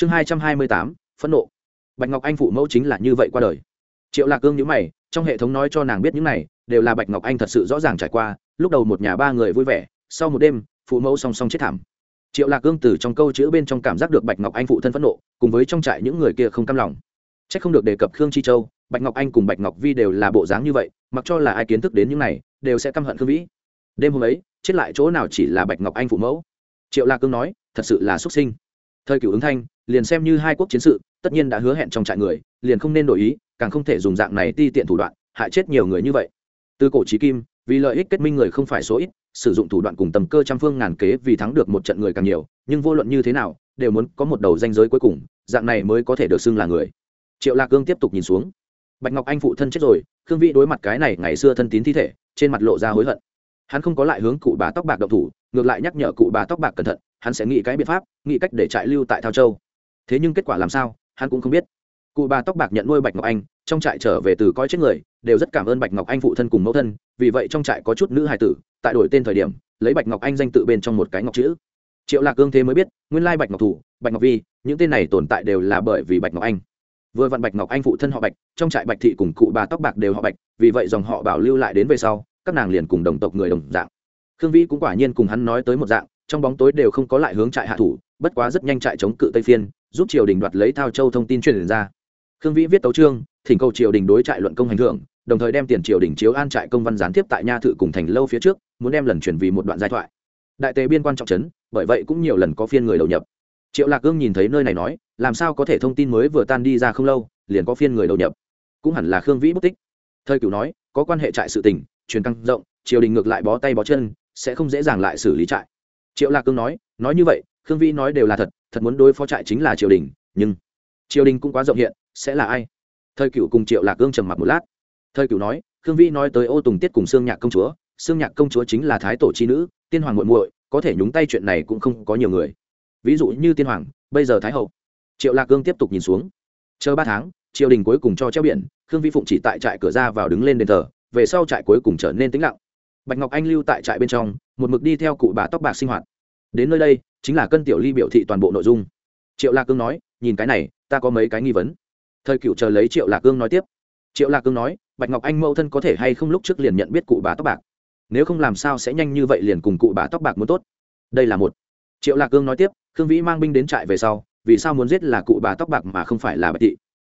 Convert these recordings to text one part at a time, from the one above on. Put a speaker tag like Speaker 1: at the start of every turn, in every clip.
Speaker 1: chương hai trăm hai mươi tám, phẫn nộ. Bạch ngọc anh phụ mẫu chính là như vậy qua đời. Triệu lạc cương nhữ mày, trong hệ thống nói cho nàng biết những này, đều là bạch ngọc anh thật sự rõ ràng trải qua, lúc đầu một nhà ba người vui vẻ, sau một đêm, phụ mẫu song song chết thảm. Triệu lạc cương từ trong câu chữ bên trong cảm giác được bạch ngọc anh phụ thân phẫn nộ, cùng với trong trại những người kia không cam lòng. C h ắ c không được đề cập khương chi châu, bạch ngọc anh cùng bạch ngọc vi đều là bộ dáng như vậy, mặc cho là ai kiến thức đến những này, đều sẽ căm hận khương vĩ. Đêm hôm ấy, chết lại chỗ nào chỉ là bạch ngọc anh phụ mẫu? Triệu lạc cương nói, thật sự là xuất sinh thời cựu ứng thanh, liền xem như hai quốc chiến sự, tất nhiên đã hứa hẹn trong trại người, liền không nên đổi ý, càng không thể dùng dạng này ti tiện thủ đoạn, hại chết nhiều người như vậy. Từ cổ trí kim, vì lợi ích kết minh người không phải số ít, sử dụng thủ đoạn cùng tầm cơ trăm phương ngàn kế vì thắng được một trận người càng nhiều, nhưng vô luận như thế nào, đều muốn có một đầu danh giới cuối cùng, dạng này mới có thể được xưng là người. Triệu lạc cương tiếp tục nhìn xuống. Bạch ngọc anh phụ thân chết rồi, khương vĩ đối mặt cái này ngày xưa thân tín thi thể, trên mặt lộ ra hối hận. Hắn không có lại hướng cụ bà tóc bạc độc thủ, ngược lại nhắc nhở cụ bà tóc bạc cẩn thận hắn sẽ nghĩ cái biện pháp, nghĩ cách để trại lưu tại thao châu. Thế nhưng kết quả làm sao, hắn cũng không biết. Cụ bà tóc bạc nhận nuôi bạch ngọc anh, trong trại trở về từ coi chết người, đều rất cảm ơn bạch ngọc anh phụ thân cùng mẫu thân, vì vậy trong trại có chút nữ hài tử, tại đổi tên thời điểm, lấy bạch ngọc anh danh tự bên trong một cái ngọc chữ. Triệu lạc cương thế mới biết, nguyên lai bạch ngọc thủ, bạch ngọc vi, những tên này tồn tại đều là bởi vì bạch ngọc anh. Vừa vặn bạch ngọc anh phụ thân họ bạch, trong trại bạch thị cùng cụ bà tóc bạc đều họ bạch, vì vậy dòng họ bảo lưu lại đến về sau, các nàng liền cùng đồng tộc người đồng dạng. Khương vĩ cũng quả nhiên cùng hắn nói tới một dạng trong bóng tối đều không có lại hướng trại hạ thủ, bất quá rất nhanh trại chống cự tây phiên, giúp triều đình đoạt lấy thao châu thông tin truyền ra. Khương vĩ viết tấu trương thỉnh cầu triều đình đối trại luận công hành thưởng đồng thời đem tiền triều đình chiếu an trại công văn gián tiếp tại nha thự cùng thành lâu phía trước, muốn đem lần chuyển vì một đoạn giai thoại. Đại tề biên quan trọng trấn, bởi vậy cũng nhiều lần có phiên người đầu nhập. Triệu lạc cương nhìn thấy nơi này nói, làm sao có thể thông tin mới vừa tan đi ra không lâu, liền có phiên người đầu nhập. Cũng hẳn là khương vĩ bất tích. Thời cửu nói, có quan hệ trại sự tình, truyền căng rộng, triều đình ngược lại bó tay bó chân, sẽ không dễ dàng lại xử lý trại triệu lạc cương nói nói như vậy, khương vĩ nói đều là thật thật muốn đối phó trại chính là triều đình, nhưng triều đình cũng quá rộng hiện, sẽ là ai? Thời cựu cùng triệu lạc cương trầm mặc một lát. Thời cựu nói, khương vĩ nói tới ô tùng tiết cùng sương nhạc công chúa, sương nhạc công chúa chính là thái tổ chi nữ, tiên hoàng muội muội, có thể nhúng tay chuyện này cũng không có nhiều người. Ví dụ như tiên hoàng, bây giờ thái hậu. Triệu lạc cương tiếp tục nhìn xuống. Chờ ba tháng, triều đình cuối cùng cho treo biển, khương vi phụng chỉ tại trại cửa ra vào đứng lên đền thờ, về sau trại cuối cùng trở nên tĩnh lặng. Bạch ngọc anh lưu tại trại bên trong một mực đi theo cụ bà tóc bạc sinh hoạt. Đến nơi đây, chính là cân tiểu ly biểu thị toàn bộ nội dung. Triệu lạc cương nói, nhìn cái này, ta có mấy cái nghi vấn. Thời cựu chờ lấy triệu lạc cương nói tiếp. Triệu lạc cương nói, bạch ngọc anh mẫu thân có thể hay không lúc trước liền nhận biết cụ bà tóc bạc? Nếu không làm sao sẽ nhanh như vậy liền cùng cụ bà tóc bạc muốn tốt? Đây là một. Triệu lạc cương nói tiếp, khương vĩ mang binh đến trại về sau, vì sao muốn giết là cụ bà tóc bạc mà không phải là bạch thị?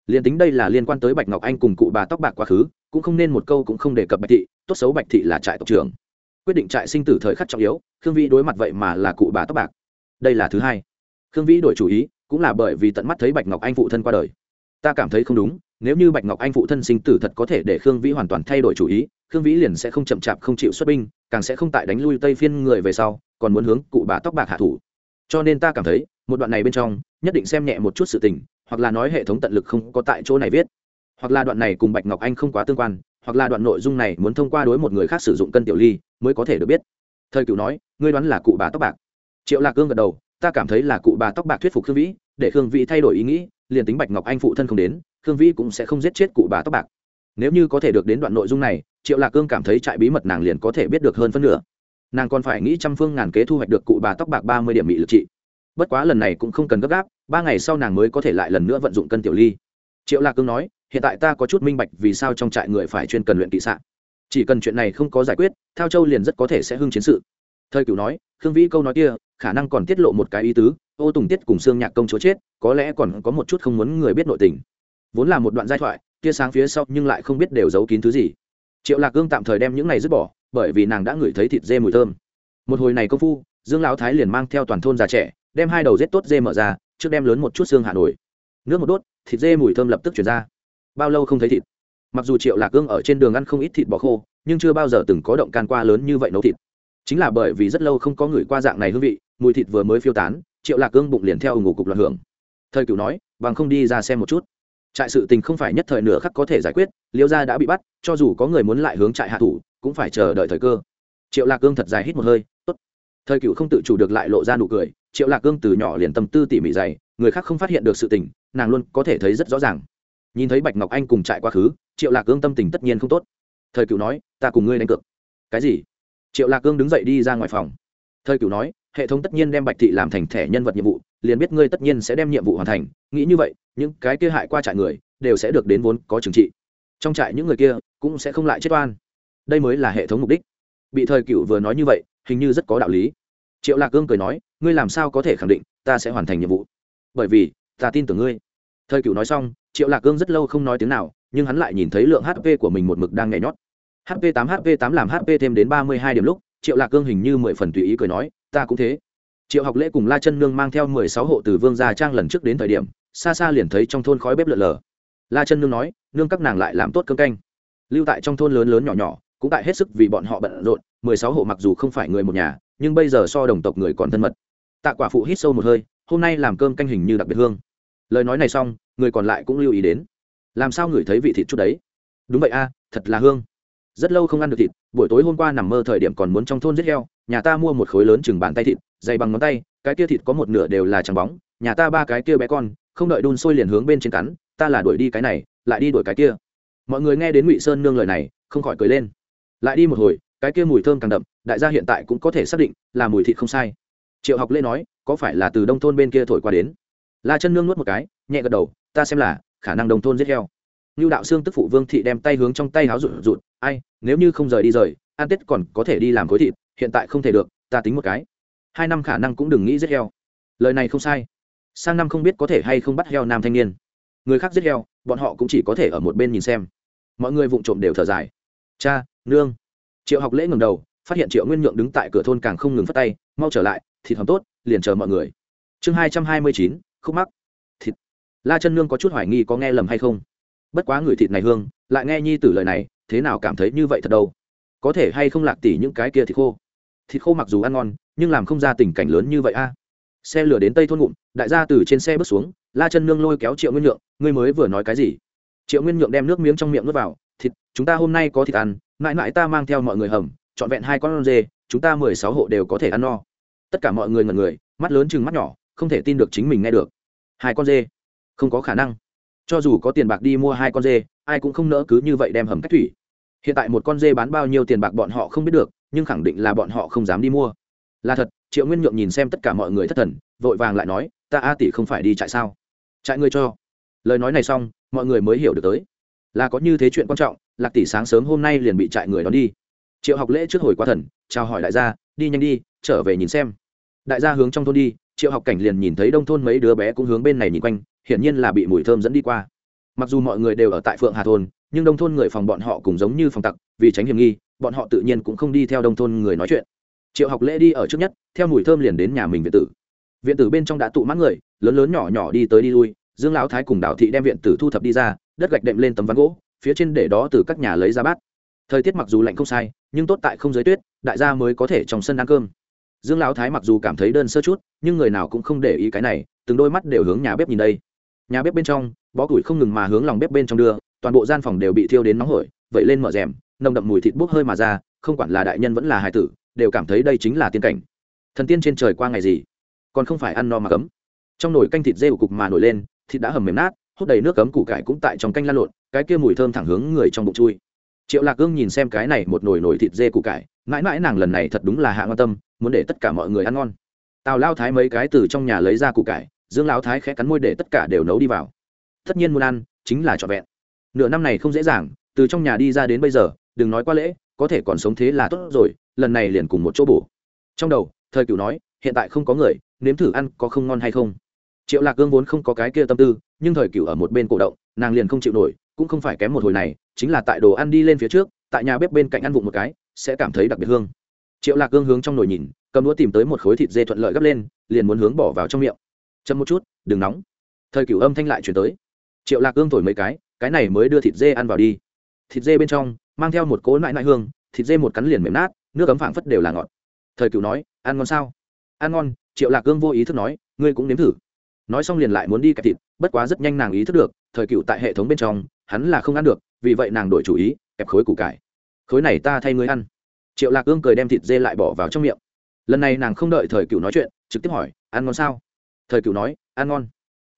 Speaker 1: Liền tính đây là liên quan tới bạch ngọc anh cùng cụ bà tóc bạc quá khứ, cũng không nên một câu cũng không đề cập bạch thị, tốt xấu bạch thị là trại tộc trưởng quyết định trại sinh tử thời khắc trọng yếu, khương vĩ đối mặt vậy mà là cụ bà tóc bạc. Đây là thứ hai. Khương vĩ đổi chủ ý, cũng là bởi vì tận mắt thấy bạch ngọc anh phụ thân qua đời. Ta cảm thấy không đúng, nếu như bạch ngọc anh phụ thân sinh tử thật có thể để khương vĩ hoàn toàn thay đổi chủ ý, khương vĩ liền sẽ không chậm chạp không chịu xuất binh, càng sẽ không tại đánh lui tây phiên người về sau, còn muốn hướng cụ bà tóc bạc hạ thủ. Cho nên ta cảm thấy, một đoạn này bên trong, nhất định xem nhẹ một chút sự tình, hoặc là nói hệ thống tận lực không có tại chỗ này viết. Hoặc là đoạn này cùng bạch ngọc anh không quá tương quan, hoặc là đoạn nội dung này muốn thông qua đối một người khác sử dụng cân tiểu ly mới có thể được biết. Thời cựu nói, ngươi đoán là cụ bà tóc bạc. Triệu lạc cương gật đầu, ta cảm thấy là cụ bà tóc bạc thuyết phục khương vĩ, để khương vĩ thay đổi ý nghĩ, liền tính bạch ngọc anh phụ thân không đến, khương vĩ cũng sẽ không giết chết cụ bà tóc bạc. Nếu như có thể được đến đoạn nội dung này, triệu lạc cương cảm thấy trại bí mật nàng liền có thể biết được hơn phân nửa. Nàng còn phải nghĩ trăm phương ngàn kế thu hoạch được cụ bà tóc bạc ba mươi điểm bị lực trị. Bất quá lần này cũng không cần gấp gáp, ba ngày sau nàng mới có thể lại lần nữa vận dụng cân tiểu ly. Triệu lạc cương nói, hiện tại ta có chút minh bạch vì sao trong trại người phải chuyên cần luyện kỵ sạn chỉ cần chuyện này không có giải quyết, thao châu liền rất có thể sẽ hưng chiến sự. Thời cửu nói, khương vĩ câu nói kia, khả năng còn tiết lộ một cái ý tứ, ô tùng tiết cùng xương nhạc công chúa chết, có lẽ còn có một chút không muốn người biết nội tình. Vốn là một đoạn giai thoại, tia sáng phía sau nhưng lại không biết đều giấu kín thứ gì. Triệu lạc cương tạm thời đem những này dứt bỏ, bởi vì nàng đã ngửi thấy thịt dê mùi thơm. Một hồi này công phu, dương lão thái liền mang theo toàn thôn già trẻ, đem hai đầu rết tốt dê mở ra, trước đem lớn một chút xương hạ nổi. Nước một đốt, thịt dê mùi thơm lập tức chuyển ra. Bao lâu không thấy thịt? Mặc dù triệu lạc cương ở trên đường ăn không ít thịt bò khô, nhưng chưa bao giờ từng có động can qua lớn như vậy nấu thịt. Chính là bởi vì rất lâu không có người qua dạng này hương vị, mùi thịt vừa mới phiêu tán, triệu lạc cương bụng liền theo ngủ cục loạn hưởng. Thời cửu nói, bằng không đi ra xem một chút. Trại sự tình không phải nhất thời nửa khắc có thể giải quyết, liêu gia đã bị bắt, cho dù có người muốn lại hướng trại hạ thủ, cũng phải chờ đợi thời cơ. Triệu lạc cương thật dài hít một hơi, tốt. Thời cựu không tự chủ được lại lộ ra nụ cười, triệu lạc cương từ nhỏ liền tâm tư tỉ mỉ dày, người khác không phát hiện được sự tình, nàng luôn có thể thấy rất rõ ràng. Nhìn thấy bạch ngọc anh cùng trại quá khứ triệu lạc cương tâm tình tất nhiên không tốt. Thời cựu nói, ta cùng ngươi đánh cược. Cái gì? Triệu lạc cương đứng dậy đi ra ngoài phòng. Thời cựu nói, hệ thống tất nhiên đem bạch thị làm thành thẻ nhân vật nhiệm vụ, liền biết ngươi tất nhiên sẽ đem nhiệm vụ hoàn thành. Nghĩ như vậy, những cái kia hại qua trại người, đều sẽ được đến vốn có trừng trị. Trong trại những người kia, cũng sẽ không lại chết oan. Đây mới là hệ thống mục đích. Bị thời cựu vừa nói như vậy, hình như rất có đạo lý. Triệu lạc cương cười nói, ngươi làm sao có thể khẳng định ta sẽ hoàn thành nhiệm vụ? Bởi vì, ta tin tưởng ngươi. Thời cựu nói xong, triệu lạc cương rất lâu không nói tiếng nào nhưng hắn lại nhìn thấy lượng hp của mình một mực đang nhảy nhót. Hp tám hp tám làm hp thêm đến ba mươi hai điểm lúc, triệu lạc cương hình như mười phần tùy ý cười nói, ta cũng thế. Triệu học lễ cùng la chân nương mang theo mười sáu hộ từ vương gia trang lần trước đến thời điểm, xa xa liền thấy trong thôn khói bếp lợn lờ. La chân nương nói, nương các nàng lại làm tốt cơm canh. Lưu tại trong thôn lớn lớn nhỏ nhỏ, cũng tại hết sức vì bọn họ bận rộn, mười sáu hộ mặc dù không phải người một nhà, nhưng bây giờ so đồng tộc người còn thân mật. Tạ quả phụ hít sâu một hơi, hôm nay làm cơm canh hình như đặc biệt hương. Lời nói này xong, người còn lại cũng lưu ý đến làm sao ngửi thấy vị thịt chút đấy? Đúng vậy a, thật là hương. Rất lâu không ăn được thịt, buổi tối hôm qua nằm mơ thời điểm còn muốn trong thôn giết heo, nhà ta mua một khối lớn chừng bàn tay thịt, dày bằng ngón tay, cái kia thịt có một nửa đều là trắng bóng, nhà ta ba cái kia bé con, không đợi đun sôi liền hướng bên trên cắn, ta là đuổi đi cái này, lại đi đuổi cái kia. Mọi người nghe đến ngụy sơn nương lời này, không khỏi cười lên. Lại đi một hồi, cái kia mùi thơm càng đậm, đại gia hiện tại cũng có thể xác định là mùi thịt không sai. Triệu học lễ nói, có phải là từ đông thôn bên kia thổi qua đến? La chân nương nuốt một cái, nhẹ gật đầu, ta xem là khả năng đồng thôn giết heo. Như đạo xương tức phụ vương thị đem tay hướng trong tay háo rụt rụt, ai, nếu như không rời đi rời, ăn tết còn có thể đi làm khối thịt, hiện tại không thể được, ta tính một cái. Hai năm khả năng cũng đừng nghĩ giết heo. Lời này không sai. Sang năm không biết có thể hay không bắt heo nam thanh niên. Người khác giết heo, bọn họ cũng chỉ có thể ở một bên nhìn xem. Mọi người vụng trộm đều thở dài. Cha, nương. Triệu học lễ ngừng đầu, phát hiện triệu nguyên nhượng đứng tại cửa thôn càng không ngừng phát tay, mau trở lại, thịt hòm tốt, liền chờ mọi người. Chương hai trăm hai mươi chín, khúc mắc la chân nương có chút hoài nghi có nghe lầm hay không. Bất quá người thịt này hương, lại nghe nhi tử lời này, thế nào cảm thấy như vậy thật đâu? Có thể hay không lạc tỉ những cái kia thịt khô? Thịt khô mặc dù ăn ngon, nhưng làm không ra tình cảnh lớn như vậy a. Xe lửa đến tây thôn ngụm, đại gia từ trên xe bước xuống, la chân nương lôi kéo triệu nguyên nhượng, ngươi mới vừa nói cái gì? Triệu nguyên nhượng đem nước miếng trong miệng nuốt vào, thịt, chúng ta hôm nay có thịt ăn, mãi mãi ta mang theo mọi người hầm, trọn vẹn hai con dê chúng ta mười sáu hộ đều có thể ăn no. Tất cả mọi người ngần người, mắt lớn chừng mắt nhỏ, không thể tin được chính mình nghe được. Hai con dê không có khả năng. Cho dù có tiền bạc đi mua hai con dê, ai cũng không nỡ cứ như vậy đem hầm cách thủy. Hiện tại một con dê bán bao nhiêu tiền bạc bọn họ không biết được, nhưng khẳng định là bọn họ không dám đi mua. Là thật, triệu nguyên nhượng nhìn xem tất cả mọi người thất thần, vội vàng lại nói, ta a tỷ không phải đi chạy sao? Chạy ngươi cho. Lời nói này xong, mọi người mới hiểu được tới. Là có như thế chuyện quan trọng, lạc tỷ sáng sớm hôm nay liền bị trại người đón đi. Triệu học lễ trước hồi qua thần, chào hỏi đại gia, đi nhanh đi, trở về nhìn xem. Đại gia hướng trong thôn đi, triệu học cảnh liền nhìn thấy đông thôn mấy đứa bé cũng hướng bên này nhìn quanh hiển nhiên là bị mùi thơm dẫn đi qua. Mặc dù mọi người đều ở tại phượng hà thôn, nhưng đông thôn người phòng bọn họ cũng giống như phòng tặc, vì tránh hiểm nghi, bọn họ tự nhiên cũng không đi theo đông thôn người nói chuyện. Triệu học lễ đi ở trước nhất, theo mùi thơm liền đến nhà mình viện tử. Viện tử bên trong đã tụ mãn người, lớn lớn nhỏ nhỏ đi tới đi lui, dương lão thái cùng đào thị đem viện tử thu thập đi ra, đất gạch đệm lên tấm ván gỗ, phía trên để đó từ các nhà lấy ra bát. Thời tiết mặc dù lạnh không sai, nhưng tốt tại không giới tuyết, đại gia mới có thể trong sân ăn cơm. Dương lão thái mặc dù cảm thấy đơn sơ chút, nhưng người nào cũng không để ý cái này, từng đôi mắt đều hướng nhà bếp nhìn đây nhà bếp bên trong, bó củi không ngừng mà hướng lòng bếp bên trong đưa, toàn bộ gian phòng đều bị thiêu đến nóng hổi vậy lên mở rèm, nồng đậm mùi thịt bốc hơi mà ra, không quản là đại nhân vẫn là hài tử, đều cảm thấy đây chính là tiên cảnh. Thần tiên trên trời qua ngày gì? Còn không phải ăn no mà cấm. Trong nồi canh thịt dê cục mà nổi lên, thịt đã hầm mềm nát, hút đầy nước cấm củ cải cũng tại trong canh lan lộn, cái kia mùi thơm thẳng hướng người trong bụng chui. Triệu lạc gương nhìn xem cái này một nồi nồi thịt dê củ cải, mãi mãi nàng lần này thật đúng là hạ ngon tâm, muốn để tất cả mọi người ăn ngon. Tào lao thái mấy cái từ trong nhà lấy ra củ cải dương lão thái khẽ cắn môi để tất cả đều nấu đi vào. Tất nhiên muốn ăn, chính là trọn vẹn. Nửa năm này không dễ dàng, từ trong nhà đi ra đến bây giờ, đừng nói qua lễ, có thể còn sống thế là tốt rồi, lần này liền cùng một chỗ bổ. Trong đầu, thời cửu nói, hiện tại không có người, nếm thử ăn có không ngon hay không. Triệu lạc gương vốn không có cái kia tâm tư, nhưng thời cửu ở một bên cổ động, nàng liền không chịu nổi, cũng không phải kém một hồi này, chính là tại đồ ăn đi lên phía trước, tại nhà bếp bên cạnh ăn vụng một cái, sẽ cảm thấy đặc biệt hương. Triệu lạc gương hướng trong nồi nhìn, cầm đũa tìm tới một khối thịt dê thuận lợi gấp lên, liền muốn hướng bỏ vào trong miệng chậm một chút, đừng nóng. Thời cửu âm thanh lại chuyển tới. Triệu lạc ương thổi mấy cái cái này mới đưa thịt dê ăn vào đi. Thịt dê bên trong, mang theo một cỗ nại nại hương, thịt dê một cắn liền mềm nát, nước ấm phảng phất đều là ngọt. Thời cửu nói, ăn ngon sao? Ăn ngon. Triệu lạc ương vô ý thức nói, ngươi cũng nếm thử. Nói xong liền lại muốn đi kẹp thịt, bất quá rất nhanh nàng ý thức được, thời cựu tại hệ thống bên trong, hắn là không ăn được, vì vậy nàng đổi chủ ý, kẹp khối củ cải. Khối này ta thay ngươi ăn. Triệu lạc ương cười đem thịt dê lại bỏ vào trong miệng. Lần này nàng không đợi thời cựu nói chuyện, trực tiếp hỏi, ăn ngon sao? Thời cựu nói, ăn ngon.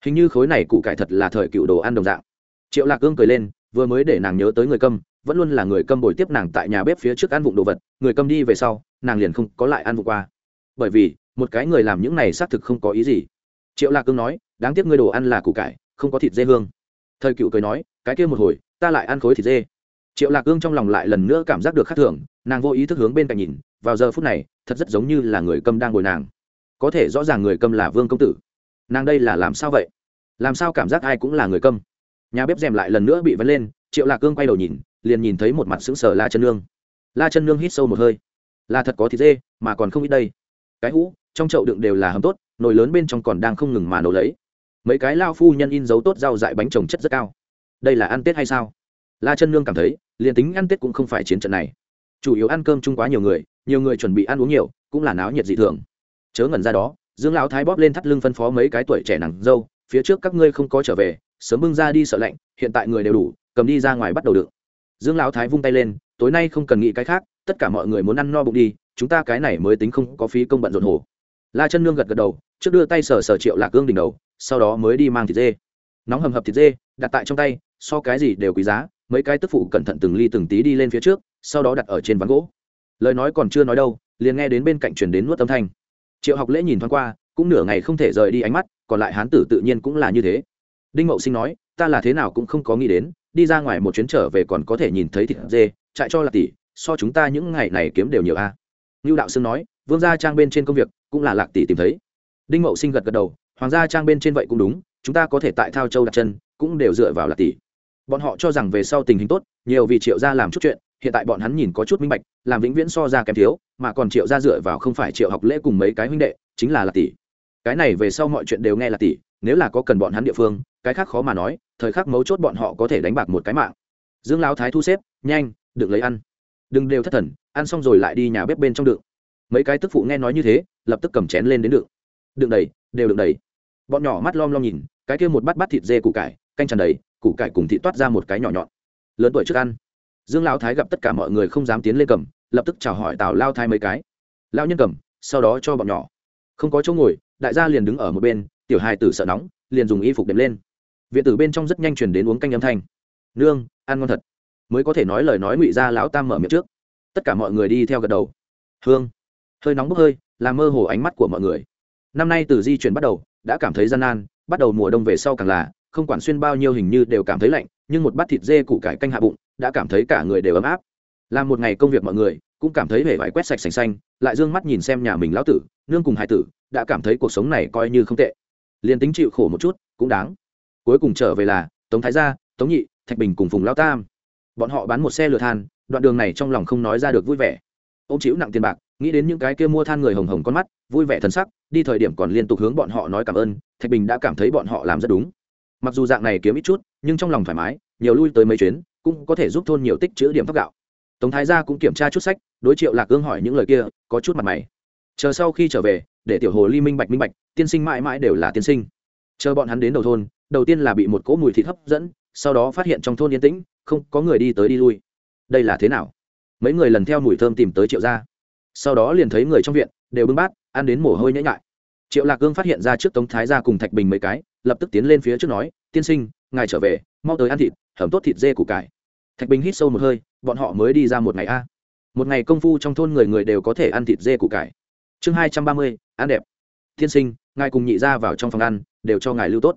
Speaker 1: Hình như khối này củ cải thật là thời cựu đồ ăn đồng dạng. Triệu lạc cương cười lên, vừa mới để nàng nhớ tới người câm, vẫn luôn là người câm bồi tiếp nàng tại nhà bếp phía trước ăn vụng đồ vật, người câm đi về sau, nàng liền không có lại ăn vụng qua. Bởi vì, một cái người làm những này xác thực không có ý gì. Triệu lạc cương nói, đáng tiếc ngươi đồ ăn là củ cải, không có thịt dê hương. Thời cựu cười nói, cái kia một hồi, ta lại ăn khối thịt dê. Triệu lạc cương trong lòng lại lần nữa cảm giác được khác thường, nàng vô ý thức hướng bên cạnh nhìn, vào giờ phút này, thật rất giống như là người câm đang ngồi nàng có thể rõ ràng người câm là vương công tử. Nàng đây là làm sao vậy? Làm sao cảm giác ai cũng là người câm? Nhà bếp rèm lại lần nữa bị vấn lên, triệu lạc cương quay đầu nhìn, liền nhìn thấy một mặt sững sờ la chân nương. La chân nương hít sâu một hơi. Là thật có thịt dê, mà còn không ít đây. Cái hũ, trong chậu đựng đều là hầm tốt, nồi lớn bên trong còn đang không ngừng mà nấu lấy. Mấy cái lao phu nhân in dấu tốt rau dại bánh trồng chất rất cao. Đây là ăn tết hay sao? La chân nương cảm thấy, liền tính ăn tết cũng không phải chiến trận này. Chủ yếu ăn cơm chung quá nhiều người nhiều người chuẩn bị ăn uống nhiều, cũng là náo nhiệt dị thường chớ ngẩn ra đó, dương lão thái bóp lên thắt lưng phân phó mấy cái tuổi trẻ nàng dâu, phía trước các ngươi không có trở về, sớm bưng ra đi sợ lạnh, hiện tại người đều đủ, cầm đi ra ngoài bắt đầu đựng. Dương lão thái vung tay lên, tối nay không cần nghĩ cái khác, tất cả mọi người muốn ăn no bụng đi, chúng ta cái này mới tính không có phí công bận rộn hồ. La chân nương gật gật đầu, trước đưa tay sờ sờ triệu lạc gương đỉnh đầu, sau đó mới đi mang thịt dê. Nóng hầm hập thịt dê, đặt tại trong tay, so cái gì đều quý giá, mấy cái tức phụ cẩn thận từng ly từng tí đi lên phía trước, sau đó đặt ở trên ván gỗ. Lời nói còn chưa nói đâu, liền nghe đến bên cạnh truyền đến nuốt âm thanh triệu học lễ nhìn thoáng qua, cũng nửa ngày không thể rời đi ánh mắt, còn lại hán tử tự nhiên cũng là như thế. Đinh mậu sinh nói, ta là thế nào cũng không có nghĩ đến, đi ra ngoài một chuyến trở về còn có thể nhìn thấy thịt dê chạy cho là tỷ, so chúng ta những ngày này kiếm đều nhiều a. À. ngưu đạo sương nói, vương gia trang bên trên công việc, cũng là lạc tỷ tìm thấy. Đinh mậu sinh gật gật đầu, hoàng gia trang bên trên vậy cũng đúng, chúng ta có thể tại thao châu đặt chân, cũng đều dựa vào lạc tỷ. Bọn họ cho rằng về sau tình hình tốt, nhiều vì triệu gia làm chút chuyện hiện tại bọn hắn nhìn có chút minh bạch, làm vĩnh viễn so ra kém thiếu, mà còn triệu gia dựa vào không phải triệu học lễ cùng mấy cái huynh đệ, chính là lạc tỷ. Cái này về sau mọi chuyện đều nghe là tỷ, nếu là có cần bọn hắn địa phương, cái khác khó mà nói, thời khắc mấu chốt bọn họ có thể đánh bạc một cái mạng. Dương lão thái thu xếp, nhanh, đừng lấy ăn. Đừng đều thất thần, ăn xong rồi lại đi nhà bếp bên trong đựng. Mấy cái tức phụ nghe nói như thế, lập tức cầm chén lên đến đựng. Đựng đầy, đều đựng đầy. Bọn nhỏ mắt lom lom nhìn, cái kia một bát bát thịt dê củ cải, canh tràn đầy, củ cải cùng thịt toát ra một cái nhỏ nhọn. Lớn tuổi trước ăn dương lão thái gặp tất cả mọi người không dám tiến lên cầm, lập tức chào hỏi tào lao thái mấy cái. Lao nhân cầm, sau đó cho bọn nhỏ. Không có chỗ ngồi, đại gia liền đứng ở một bên, tiểu hài tử sợ nóng, liền dùng y phục đệm lên. Viện tử bên trong rất nhanh chuyển đến uống canh âm thanh. Nương, ăn ngon thật. Mới có thể nói lời nói ngụy ra, lão tam mở miệng trước. Tất cả mọi người đi theo gật đầu. Hương. Hơi nóng bốc hơi, làm mơ hồ ánh mắt của mọi người. Năm nay từ di chuyển bắt đầu, đã cảm thấy gian nan, bắt đầu mùa đông về sau càng là, không quản xuyên bao nhiêu hình như đều cảm thấy lạnh, nhưng một bát thịt dê củ cải canh hạ bụng đã cảm thấy cả người đều ấm áp. Làm một ngày công việc mọi người, cũng cảm thấy hề vải quét sạch sành xanh, lại d ư ơ n g mắt nhìn xem nhà mình lão tử, nương cùng hải tử, đã cảm thấy cuộc sống này coi như không tệ. Liền tính chịu khổ một chút, cũng đáng. Cuối cùng trở về là, tống thái gia, tống nhị, thạch bình cùng phùng lao tam. Bọn họ bán một xe lửa than, đoạn đường này trong lòng không nói ra được vui vẻ. Ô m chịu nặng tiền bạc, nghĩ đến những cái kia mua than người hồng hồng con mắt, vui vẻ thân sắc, đi thời điểm còn liên tục hướng bọn họ nói cảm ơn, thạch bình đã cảm thấy bọn họ làm rất đúng. Mặc dù dạng này kiếm ít chút, nhưng trong lòng thoải mái, nhiều lui tới mấy chuyến cũng có thể giúp thôn nhiều tích chữ điểm thóc gạo. Tống thái gia cũng kiểm tra chút sách, đối triệu lạc ương hỏi những lời kia, có chút mặt mày. Chờ sau khi trở về, để tiểu hồ ly minh bạch minh bạch, tiên sinh mãi mãi đều là tiên sinh. Chờ bọn hắn đến đầu thôn, đầu tiên là bị một cỗ mùi thịt hấp dẫn, sau đó phát hiện trong thôn yên tĩnh, không có người đi tới đi lui. Đây là thế nào? Mấy người lần theo mùi thơm tìm tới triệu gia. Sau đó liền thấy người trong viện, đều bưng bát, ăn đến mồ hôi nhễ nhại. Triệu lạc gương phát hiện ra trước tống thái gia cùng thạch bình mấy cái, lập tức tiến lên phía trước nói, tiên sinh ngài trở về, mau tới ăn thịt, hầm tốt thịt dê củ cải. Thạch bình hít sâu một hơi, bọn họ mới đi ra một ngày a. Một ngày công phu trong thôn người người đều có thể ăn thịt dê củ cải. Chương hai trăm ba mươi, ăn đẹp. Tiên sinh, ngài cùng nhị ra vào trong phòng ăn, đều cho ngài lưu tốt.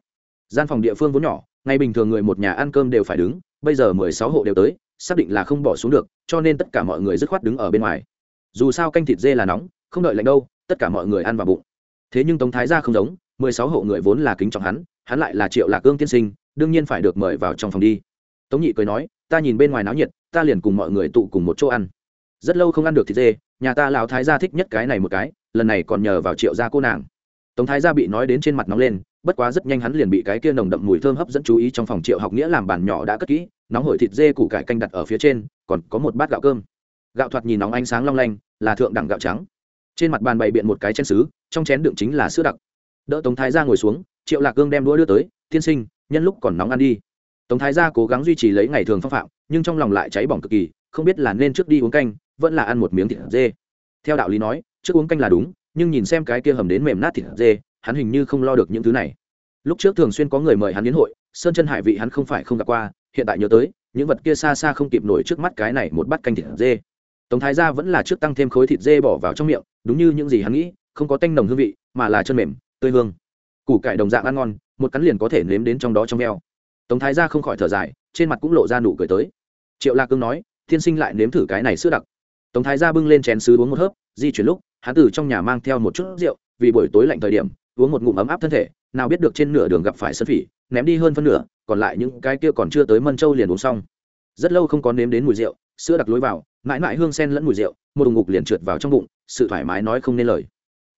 Speaker 1: Gian phòng địa phương vốn nhỏ ngày bình thường người một nhà ăn cơm đều phải đứng, bây giờ mười sáu hộ đều tới, xác định là không bỏ xuống được, cho nên tất cả mọi người dứt khoát đứng ở bên ngoài. Dù sao canh thịt dê là nóng, không đợi lạnh đâu, tất cả mọi người ăn vào bụng. Thế nhưng tống thái gia không giống, mười sáu hộ người vốn là kính trọng hắn hắn lại là triệu lạc cương tiên sinh đương nhiên phải được mời vào trong phòng đi. Tống nhị cười nói, ta nhìn bên ngoài náo nhiệt, ta liền cùng mọi người tụ cùng một chỗ ăn. Rất lâu không ăn được thịt dê, nhà ta lão thái gia thích nhất cái này một cái, lần này còn nhờ vào triệu gia cô nàng. Tống thái gia bị nói đến trên mặt nóng lên, bất quá rất nhanh hắn liền bị cái kia nồng đậm mùi thơm hấp dẫn chú ý trong phòng triệu học nghĩa làm bàn nhỏ đã cất kỹ, nóng hổi thịt dê củ cải canh đặt ở phía trên, còn có một bát gạo cơm. Gạo thoạt nhìn nóng ánh sáng long lanh, là thượng đẳng gạo trắng. Trên mặt bàn bày biện một cái chén xứ trong chén đựng chính là sữa đặc. Đỡ tống thái gia ngồi xuống, triệu lạc cương đem đũa đưa tới, tiên sinh nhân lúc còn nóng ăn đi. Tống thái gia cố gắng duy trì lấy ngày thường phong phạm, nhưng trong lòng lại cháy bỏng cực kỳ, không biết là nên trước đi uống canh, vẫn là ăn một miếng thịt dê. Theo đạo lý nói, trước uống canh là đúng, nhưng nhìn xem cái kia hầm đến mềm nát thịt dê, hắn hình như không lo được những thứ này. Lúc trước thường xuyên có người mời hắn đến hội, sơn chân hải vị hắn không phải không gặp qua, hiện tại nhớ tới, những vật kia xa xa không kịp nổi trước mắt cái này một bát canh thịt dê. Tống thái gia vẫn là trước tăng thêm khối thịt dê bỏ vào trong miệng, đúng như những gì hắn nghĩ, không có tanh nồng hương vị, mà là chân mềm, tươi hương củ cải đồng dạng ăn ngon, một cắn liền có thể nếm đến trong đó trong veo. Tống thái ra không khỏi thở dài, trên mặt cũng lộ ra nụ cười tới. Triệu lạc cương nói, thiên sinh lại nếm thử cái này sữa đặc. Tống thái ra bưng lên chén sứ uống một hớp, di chuyển lúc, hắn từ trong nhà mang theo một chút rượu, vì buổi tối lạnh thời điểm, uống một ngụm ấm áp thân thể, nào biết được trên nửa đường gặp phải sân phỉ, ném đi hơn phân nửa, còn lại những cái kia còn chưa tới mân châu liền uống xong. Rất lâu không có nếm đến mùi rượu, sữa đặc lối vào, mãi mãi hương sen lẫn mùi rượu, một đùng ngục liền trượt vào trong bụng, sự thoải mái nói không nên lời.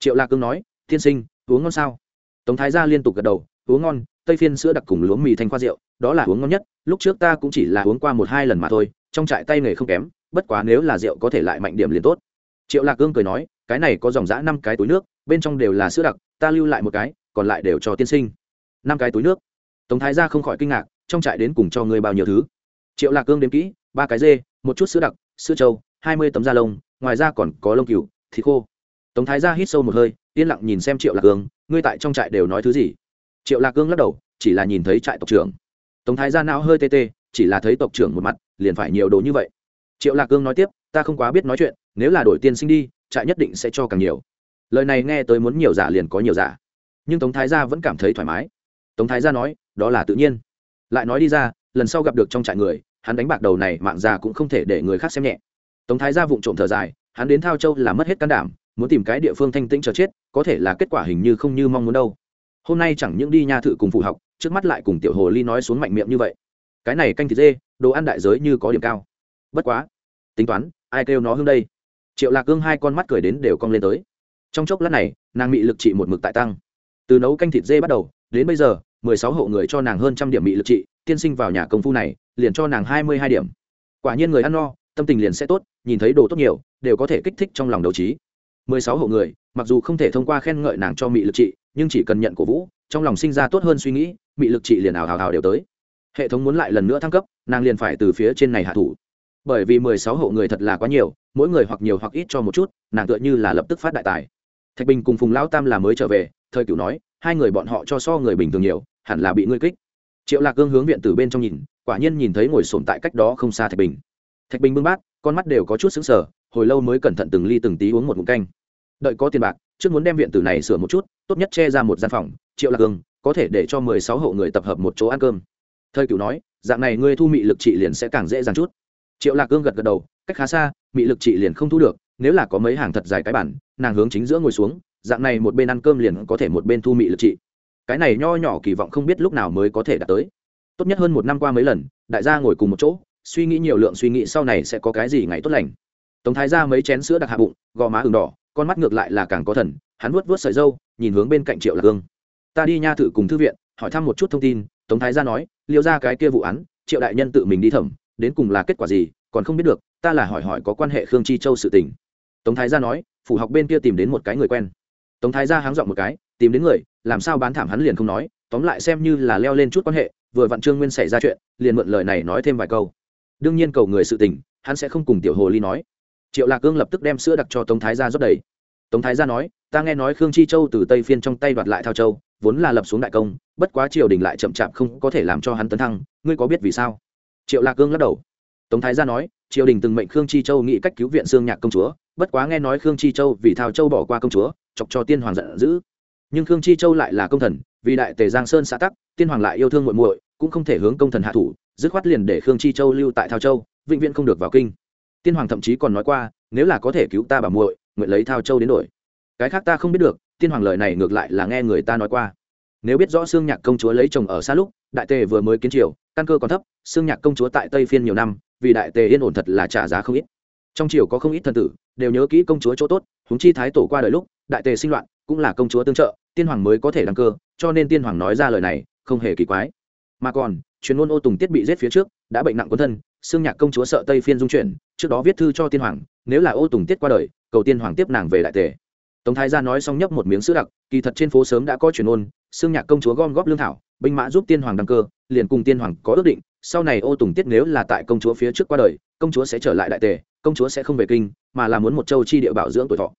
Speaker 1: Triệu lạc cương nói tiên sinh, uống ngon sao? Tống thái gia liên tục gật đầu, uống ngon, tây phiên sữa đặc cùng lúa mì thanh khoa rượu, đó là uống ngon nhất, lúc trước ta cũng chỉ là uống qua một hai lần mà thôi, trong trại tay nghề không kém, bất quá nếu là rượu có thể lại mạnh điểm liền tốt. Triệu lạc cương cười nói, cái này có dòng giã năm cái túi nước, bên trong đều là sữa đặc, ta lưu lại một cái, còn lại đều cho tiên sinh. Năm cái túi nước. Tống thái gia không khỏi kinh ngạc, trong trại đến cùng cho người bao nhiêu thứ? Triệu lạc cương đếm kỹ, ba cái dê, một chút sữa đặc, sữa trâu, hai mươi tấm da lông, ngoài ra còn có lông cừu, thịt khô tống thái gia hít sâu một hơi, yên lặng nhìn xem triệu lạc cương ngươi tại trong trại đều nói thứ gì? Triệu lạc cương lắc đầu, chỉ là nhìn thấy trại tộc trưởng. Tống thái gia não hơi tê tê, chỉ là thấy tộc trưởng một mặt, liền phải nhiều đồ như vậy. Triệu lạc cương nói tiếp, ta không quá biết nói chuyện, nếu là đổi tiên sinh đi, trại nhất định sẽ cho càng nhiều. Lời này nghe tới muốn nhiều giả liền có nhiều giả. Nhưng tống thái gia vẫn cảm thấy thoải mái. Tống thái gia nói, đó là tự nhiên. Lại nói đi ra, lần sau gặp được trong trại người, hắn đánh bạc đầu này, mạng già cũng không thể để người khác xem nhẹ. Tống thái gia vụng trộm thở dài, hắn đến thao châu là mất hết can đảm muốn tìm cái địa phương thanh tĩnh chờ chết, có thể là kết quả hình như không như mong muốn đâu. Hôm nay chẳng những đi nha thự cùng phụ học, trước mắt lại cùng tiểu hồ ly nói xuống mạnh miệng như vậy. Cái này canh thịt dê, đồ ăn đại giới như có điểm cao. Bất quá, tính toán, ai kêu nó hương đây? Triệu lạc gương hai con mắt cười đến đều cong lên tới. Trong chốc lát này, nàng bị lực trị một mực tại tăng. Từ nấu canh thịt dê bắt đầu, đến bây giờ, mười sáu hộ người cho nàng hơn trăm điểm bị lực trị, tiên sinh vào nhà công phu này, liền cho nàng hai mươi hai điểm. Quả nhiên người ăn no, tâm tình liền sẽ tốt, nhìn thấy đồ tốt nhiều, đều có thể kích thích trong lòng đấu trí mười sáu hộ người, mặc dù không thể thông qua khen ngợi nàng cho mị lực trị, nhưng chỉ cần nhận cổ vũ, trong lòng sinh ra tốt hơn suy nghĩ, mị lực trị liền ảo hào hào đều tới. Hệ thống muốn lại lần nữa thăng cấp, nàng liền phải từ phía trên này hạ thủ. Bởi vì mười sáu hộ người thật là quá nhiều, mỗi người hoặc nhiều hoặc ít cho một chút, nàng tựa như là lập tức phát đại tài. Thạch bình cùng phùng lão tam là mới trở về, thời cửu nói, hai người bọn họ cho so người bình thường nhiều, hẳn là bị ngươi kích. Triệu lạc gương hướng viện từ bên trong nhìn, quả nhiên nhìn thấy ngồi sồn tại cách đó không xa thạch bình. Thạch bình bưng bát, con mắt đều có chút xứng sở hồi lâu mới cẩn thận từng ly từng tí uống một ngụm canh đợi có tiền bạc, trước muốn đem viện tử này sửa một chút, tốt nhất che ra một gian phòng, triệu lạc gương có thể để cho mười sáu hộ người tập hợp một chỗ ăn cơm. Thời cửu nói, dạng này ngươi thu mị lực trị liền sẽ càng dễ dàng chút. Triệu lạc cương gật gật đầu, cách khá xa, mị lực trị liền không thu được, nếu là có mấy hàng thật dài cái bản, nàng hướng chính giữa ngồi xuống, dạng này một bên ăn cơm liền có thể một bên thu mị lực trị. Cái này nho nhỏ kỳ vọng không biết lúc nào mới có thể đạt tới. Tốt nhất hơn một năm qua mấy lần, đại gia ngồi cùng một chỗ, suy nghĩ nhiều lượng suy nghĩ sau này sẽ có cái gì ngày tốt lành. Tống thái ra mấy chén sữa đặc hạ bụng, gò má ừng đỏ con mắt ngược lại là càng có thần, hắn vuốt vuốt sợi dâu nhìn hướng bên cạnh triệu lạc hương. Ta đi nha thự cùng thư viện, hỏi thăm một chút thông tin. Tống thái ra nói, liêu ra cái kia vụ án, triệu đại nhân tự mình đi thẩm, đến cùng là kết quả gì, còn không biết được, ta là hỏi hỏi có quan hệ khương chi châu sự tình. Tống thái gia nói, phủ học bên kia tìm đến một cái người quen. Tống thái gia háng dọn một cái, tìm đến người, làm sao bán thảm hắn liền không nói, tóm lại xem như là leo lên chút quan hệ, vừa vặn trương nguyên xảy ra chuyện, liền mượn lời này nói thêm vài câu. Đương nhiên cầu người sự tình, hắn sẽ không cùng tiểu hồ ly nói triệu lạc cương lập tức đem sữa đặc cho tống thái gia rót đầy. Tống thái gia nói, ta nghe nói khương chi châu từ tây phiên trong tay đoạt lại thao châu, vốn là lập xuống đại công, bất quá triều đình lại chậm chạp không có thể làm cho hắn tấn thăng, ngươi có biết vì sao? Triệu lạc cương lắc đầu. Tống thái gia nói, triều đình từng mệnh khương chi châu nghĩ cách cứu viện xương nhạc công chúa, bất quá nghe nói khương chi châu vì thao châu bỏ qua công chúa, chọc cho tiên hoàng giận dữ. Nhưng khương chi châu lại là công thần, vì đại tề giang sơn xã tắc, tiên hoàng lại yêu thương muội muội, cũng không thể hướng công thần hạ thủ, dứt khoát liền để khương chi châu lưu tại thao châu, vĩnh viễn không được vào kinh tiên hoàng thậm chí còn nói qua, nếu là có thể cứu ta bà muội, nguyện lấy thao châu đến đổi. Cái khác ta không biết được, tiên hoàng lời này ngược lại là nghe người ta nói qua. Nếu biết rõ xương nhạc công chúa lấy chồng ở xa lúc, đại tề vừa mới kiến triều, căn cơ còn thấp xương nhạc công chúa tại tây phiên nhiều năm, vì đại tề yên ổn thật là trả giá không ít. Trong triều có không ít thần tử, đều nhớ kỹ công chúa chỗ tốt húng chi thái tổ qua đời lúc, đại tề sinh loạn, cũng là công chúa tương trợ, tiên hoàng mới có thể đăng cơ, cho nên tiên hoàng nói ra lời này, không hề kỳ quái. Mà còn, truyền ngôn ô tùng tiết bị giết phía trước, đã bệnh nặng quân thân xương nhạc công chúa sợ tây phiên dung chuyển, trước đó viết thư cho tiên hoàng, nếu là ô tùng tiết qua đời, cầu tiên hoàng tiếp nàng về đại tề. Tống thái gia nói xong nhấp một miếng sữa đặc, kỳ thật trên phố sớm đã có truyền ôn xương nhạc công chúa gom góp lương thảo, binh mã giúp tiên hoàng đăng cơ, liền cùng tiên hoàng có ước định, sau này ô tùng tiết nếu là tại công chúa phía trước qua đời, công chúa sẽ trở lại đại tề, công chúa sẽ không về kinh, mà là muốn một châu chi địa bảo dưỡng tuổi thọ.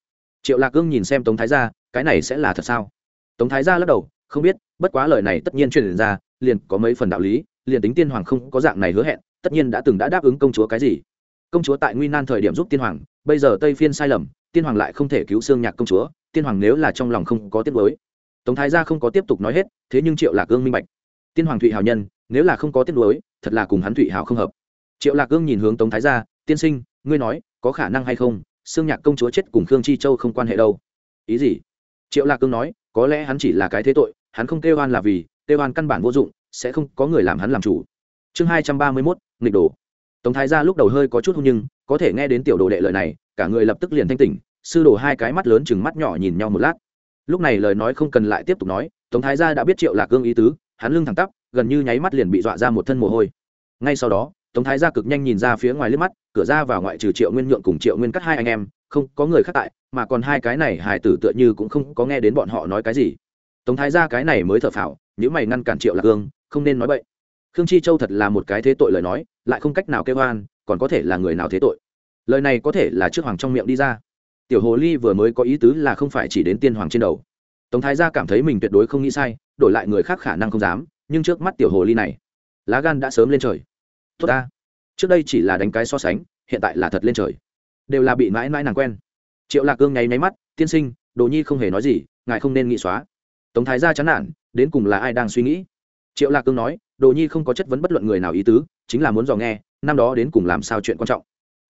Speaker 1: Triệu lạc cương nhìn xem tống thái gia, cái này sẽ là thật sao? Tống thái gia lắc đầu, không biết, bất quá lời này tất nhiên truyền ra, liền có mấy phần đạo lý, liền tính tiên hoàng không có dạng này hứa hẹn tất nhiên đã từng đã đáp ứng công chúa cái gì. Công chúa tại nguy nan thời điểm giúp tiên hoàng, bây giờ tây phiên sai lầm, tiên hoàng lại không thể cứu xương nhạc công chúa, tiên hoàng nếu là trong lòng không có tiết mới tống thái gia không có tiếp tục nói hết, thế nhưng triệu lạc cương minh bạch. Tiên hoàng thụy hào nhân, nếu là không có tiết mới thật là cùng hắn thụy hào không hợp. Triệu lạc cương nhìn hướng tống thái gia, tiên sinh, ngươi nói, có khả năng hay không? Xương nhạc công chúa chết cùng khương chi châu không quan hệ đâu. Ý gì? Triệu lạc cương nói, có lẽ hắn chỉ là cái thế tội, hắn không kêu oan là vì, kêu oan căn bản vô dụng, sẽ không có người làm hắn làm chủ chương hai trăm ba mươi mốt, nghịch đồ. Tống thái gia lúc đầu hơi có chút hung nhưng, có thể nghe đến tiểu đồ đệ lời này, cả người lập tức liền thanh tỉnh, sư đồ hai cái mắt lớn chừng mắt nhỏ nhìn nhau một lát. Lúc này lời nói không cần lại tiếp tục nói, tống thái gia đã biết triệu lạc gương ý tứ, hắn lưng thẳng tắp, gần như nháy mắt liền bị dọa ra một thân mồ hôi. Ngay sau đó, tống thái gia cực nhanh nhìn ra phía ngoài liếc mắt, cửa ra vào ngoại trừ triệu nguyên nhượng cùng triệu nguyên cắt hai anh em, không có người khác tại, mà còn hai cái này hài tử tựa như cũng không có nghe đến bọn họ nói cái gì. Tống thái gia cái này mới thở phào những mày ngăn cản triệu lạc gương không nên nói vậy khương chi châu thật là một cái thế tội lời nói, lại không cách nào kêu oan, còn có thể là người nào thế tội? Lời này có thể là trước hoàng trong miệng đi ra. Tiểu hồ ly vừa mới có ý tứ là không phải chỉ đến tiên hoàng trên đầu. Tống thái gia cảm thấy mình tuyệt đối không nghĩ sai, đổi lại người khác khả năng không dám, nhưng trước mắt tiểu hồ ly này, lá gan đã sớm lên trời. Tốt ta. Trước đây chỉ là đánh cái so sánh, hiện tại là thật lên trời. Đều là bị mãi mãi nàng quen. Triệu lạc cương nháy nháy mắt, tiên sinh, đồ nhi không hề nói gì, ngài không nên nghĩ xóa. Tống thái gia chán nản, đến cùng là ai đang suy nghĩ? Triệu lạc cương nói, đồ nhi không có chất vấn bất luận người nào ý tứ, chính là muốn dò nghe, năm đó đến cùng làm sao chuyện quan trọng.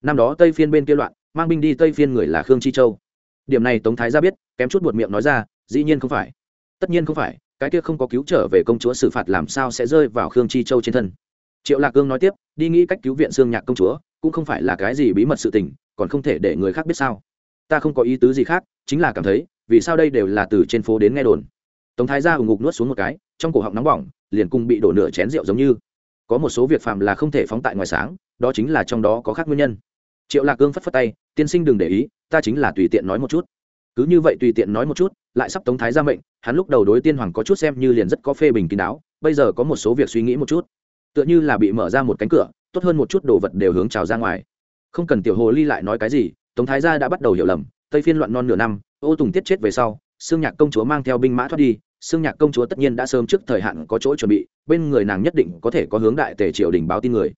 Speaker 1: Năm đó tây phiên bên kia loạn, mang binh đi tây phiên người là khương chi châu. Điểm này tống thái ra biết, kém chút buột miệng nói ra, dĩ nhiên không phải. Tất nhiên không phải, cái kia không có cứu trở về công chúa xử phạt làm sao sẽ rơi vào khương chi châu trên thân. Triệu lạc cương nói tiếp, đi nghĩ cách cứu viện xương nhạc công chúa, cũng không phải là cái gì bí mật sự tình, còn không thể để người khác biết sao. Ta không có ý tứ gì khác, chính là cảm thấy, vì sao đây đều là từ trên phố đến nghe đồn. Tống thái gia ủng ngục nuốt xuống một cái, trong cổ họng nóng bỏng liền cùng bị đổ nửa chén rượu giống như. Có một số việc phạm là không thể phóng tại ngoài sáng, đó chính là trong đó có khác nguyên nhân. Triệu lạc cương phất phất tay, tiên sinh đừng để ý, ta chính là tùy tiện nói một chút. Cứ như vậy tùy tiện nói một chút, lại sắp tống thái ra mệnh, hắn lúc đầu đối tiên hoàng có chút xem như liền rất có phê bình kín đáo, bây giờ có một số việc suy nghĩ một chút. Tựa như là bị mở ra một cánh cửa, tốt hơn một chút đồ vật đều hướng trào ra ngoài. Không cần tiểu hồ ly lại nói cái gì, tống thái gia đã bắt đầu hiểu lầm, tây phiên loạn non nửa năm, ô tùng tiết chết về sau xương nhạc công chúa mang theo binh mã thoát đi xương nhạc công chúa tất nhiên đã sớm trước thời hạn có chỗ chuẩn bị, bên người nàng nhất định có thể có hướng đại tề triều đình báo tin người.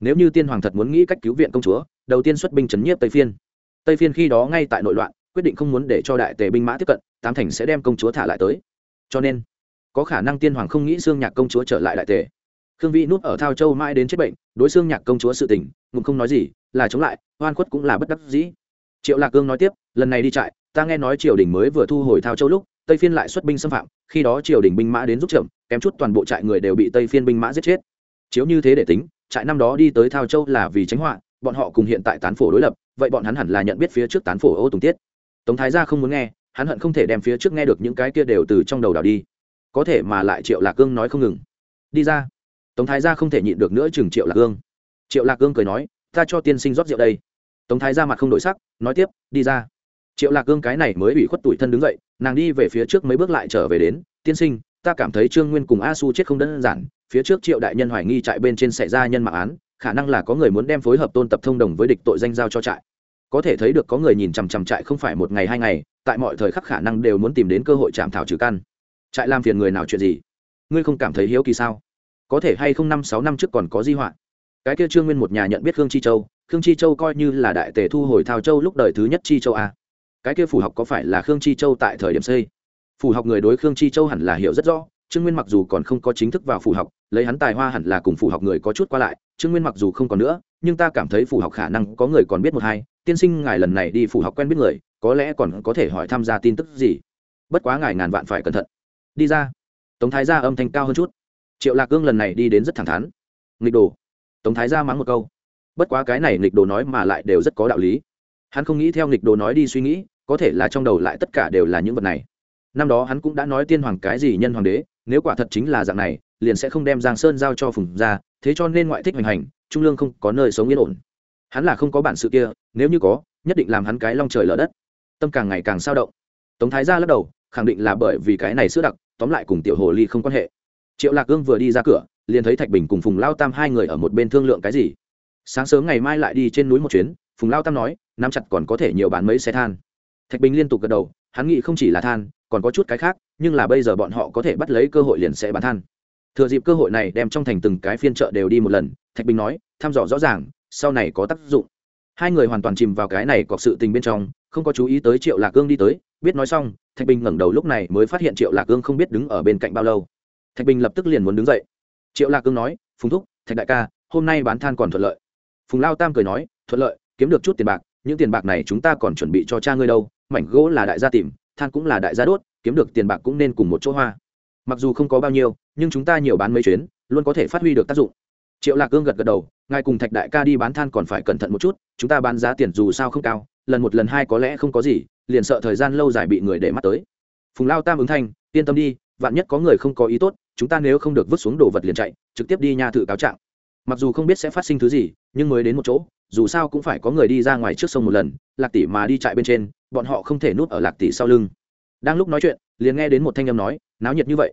Speaker 1: Nếu như tiên hoàng thật muốn nghĩ cách cứu viện công chúa, đầu tiên xuất binh chấn nhiếp tây phiên. Tây phiên khi đó ngay tại nội loạn, quyết định không muốn để cho đại tề binh mã tiếp cận, tám thành sẽ đem công chúa thả lại tới. Cho nên, có khả năng tiên hoàng không nghĩ xương nhạc công chúa trở lại đại tề. Khương vĩ núp ở thao châu mãi đến chết bệnh, đối xương nhạc công chúa sự tình, ngụm không nói gì, là chống lại, oan khuất cũng là bất đắc dĩ. Triệu lạc cương nói tiếp, lần này đi trại, ta nghe nói triều đình mới vừa thu hồi thao châu lúc tây phiên lại xuất binh xâm phạm, khi đó triều đình binh mã đến giúp chậm kém chút toàn bộ trại người đều bị tây phiên binh mã giết chết. Chiếu như thế để tính, trại năm đó đi tới thao châu là vì tránh họa, bọn họ cùng hiện tại tán phổ đối lập, vậy bọn hắn hẳn là nhận biết phía trước tán phổ ô tùng tiết. Tống thái gia không muốn nghe, hắn hận không thể đem phía trước nghe được những cái kia đều từ trong đầu đào đi. Có thể mà lại triệu lạc cương nói không ngừng. Đi ra. Tống thái gia không thể nhịn được nữa chừng triệu lạc cương. Triệu lạc cương cười nói, ta cho tiên sinh rót rượu đây. Tống thái gia mặt không đổi sắc, nói tiếp, đi ra triệu lạc cương cái này mới bị khuất tủi thân đứng dậy, nàng đi về phía trước mấy bước lại trở về đến, tiên sinh, ta cảm thấy trương nguyên cùng a su chết không đơn giản, phía trước triệu đại nhân hoài nghi trại bên trên xảy ra nhân mạng án, khả năng là có người muốn đem phối hợp tôn tập thông đồng với địch tội danh giao cho trại. Có thể thấy được có người nhìn chằm chằm trại không phải một ngày hai ngày, tại mọi thời khắc khả năng đều muốn tìm đến cơ hội chạm thảo trừ căn. Trại làm phiền người nào chuyện gì? Ngươi không cảm thấy hiếu kỳ sao? Có thể hay không năm sáu năm trước còn có di họa? Cái kia trương nguyên một nhà nhận biết khương chi châu, khương chi châu coi như là đại tề thu hồi thao châu lúc đời thứ nhất chi châu a cái kia phủ học có phải là khương chi châu tại thời điểm xây? Phủ học người đối khương chi châu hẳn là hiểu rất rõ, trương nguyên mặc dù còn không có chính thức vào phủ học, lấy hắn tài hoa hẳn là cùng phủ học người có chút qua lại, trương nguyên mặc dù không còn nữa, nhưng ta cảm thấy phủ học khả năng có người còn biết một hai, tiên sinh ngài lần này đi phủ học quen biết người, có lẽ còn có thể hỏi tham gia tin tức gì. Bất quá ngài ngàn vạn phải cẩn thận. Đi ra. Tống thái gia âm thanh cao hơn chút. Triệu lạc cương lần này đi đến rất thẳng thắn. Nghịch đồ. Tống thái gia mắng một câu. Bất quá cái này nghịch đồ nói mà lại đều rất có đạo lý. Hắn không nghĩ theo nghịch đồ nói đi suy nghĩ có thể là trong đầu lại tất cả đều là những vật này. Năm đó hắn cũng đã nói tiên hoàng cái gì nhân hoàng đế, nếu quả thật chính là dạng này, liền sẽ không đem giang sơn giao cho phùng ra thế cho nên ngoại thích hoành hành, trung lương không có nơi sống yên ổn. Hắn là không có bản sự kia, nếu như có, nhất định làm hắn cái long trời lở đất. Tâm càng ngày càng sao động. Tống thái gia lắc đầu, khẳng định là bởi vì cái này sữa đặc, tóm lại cùng tiểu hồ ly không quan hệ. Triệu lạc cương vừa đi ra cửa, liền thấy thạch bình cùng phùng lao tam hai người ở một bên thương lượng cái gì. Sáng sớm ngày mai lại đi trên núi một chuyến, phùng lao tam nói, nắm chặt còn có thể nhiều bán mấy xe than thạch bình liên tục gật đầu, hắn nghĩ không chỉ là than, còn có chút cái khác, nhưng là bây giờ bọn họ có thể bắt lấy cơ hội liền sẽ bán than. Thừa dịp cơ hội này đem trong thành từng cái phiên chợ đều đi một lần, thạch bình nói, thăm dò rõ ràng, sau này có tác dụng. Hai người hoàn toàn chìm vào cái này có sự tình bên trong, không có chú ý tới triệu lạc cương đi tới. Biết nói xong, thạch bình ngẩng đầu lúc này mới phát hiện triệu lạc cương không biết đứng ở bên cạnh bao lâu. Thạch bình lập tức liền muốn đứng dậy. Triệu lạc cương nói, phùng thúc, thạch đại ca, hôm nay bán than còn thuận lợi. Phùng lao tam cười nói, thuận lợi, kiếm được chút tiền bạc, những tiền bạc này chúng ta còn chuẩn bị cho cha ngươi đâu mảnh gỗ là đại gia tìm, than cũng là đại gia đốt, kiếm được tiền bạc cũng nên cùng một chỗ hoa. Mặc dù không có bao nhiêu, nhưng chúng ta nhiều bán mấy chuyến, luôn có thể phát huy được tác dụng. Triệu lạc cương gật gật đầu, ngài cùng thạch đại ca đi bán than còn phải cẩn thận một chút, chúng ta bán giá tiền dù sao không cao, lần một lần hai có lẽ không có gì, liền sợ thời gian lâu dài bị người để mắt tới. Phùng lao tam ứng thanh, yên tâm đi, vạn nhất có người không có ý tốt, chúng ta nếu không được vứt xuống đồ vật liền chạy, trực tiếp đi nhà thự cáo trạng. Mặc dù không biết sẽ phát sinh thứ gì, nhưng mới đến một chỗ, dù sao cũng phải có người đi ra ngoài trước sông một lần, lạc tỷ mà đi chạy bên trên bọn họ không thể núp ở lạc tỷ sau lưng. Đang lúc nói chuyện, liền nghe đến một thanh âm nói, náo nhiệt như vậy.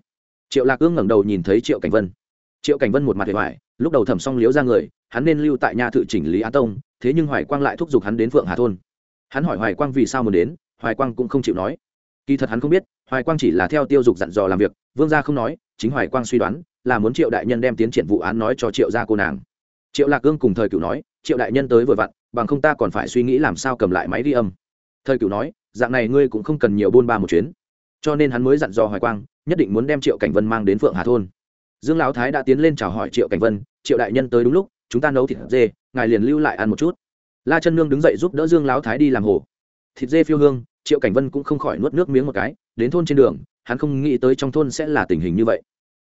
Speaker 1: Triệu lạc ương ngẩng đầu nhìn thấy triệu cảnh vân. Triệu cảnh vân một mặt hề hoài, lúc đầu thẩm xong liếu ra người, hắn nên lưu tại nhà thự chỉnh lý á tông, thế nhưng hoài quang lại thúc giục hắn đến phượng hà thôn. Hắn hỏi hoài quang vì sao muốn đến, hoài quang cũng không chịu nói. Kỳ thật hắn không biết, hoài quang chỉ là theo tiêu dục dặn dò làm việc, vương gia không nói, chính hoài quang suy đoán là muốn triệu đại nhân đem tiến triển vụ án nói cho triệu gia cô nàng. Triệu lạc cương cùng thời cựu nói, triệu đại nhân tới vừa vặn, bằng không ta còn phải suy nghĩ làm sao cầm lại máy ghi âm thời cựu nói, dạng này ngươi cũng không cần nhiều buôn ba một chuyến. Cho nên hắn mới dặn dò hoài quang, nhất định muốn đem triệu cảnh vân mang đến phượng hà thôn. Dương lão thái đã tiến lên chào hỏi triệu cảnh vân, triệu đại nhân tới đúng lúc, chúng ta nấu thịt dê, ngài liền lưu lại ăn một chút. La chân nương đứng dậy giúp đỡ dương lão thái đi làm hồ. Thịt dê phiêu hương, triệu cảnh vân cũng không khỏi nuốt nước miếng một cái, đến thôn trên đường, hắn không nghĩ tới trong thôn sẽ là tình hình như vậy.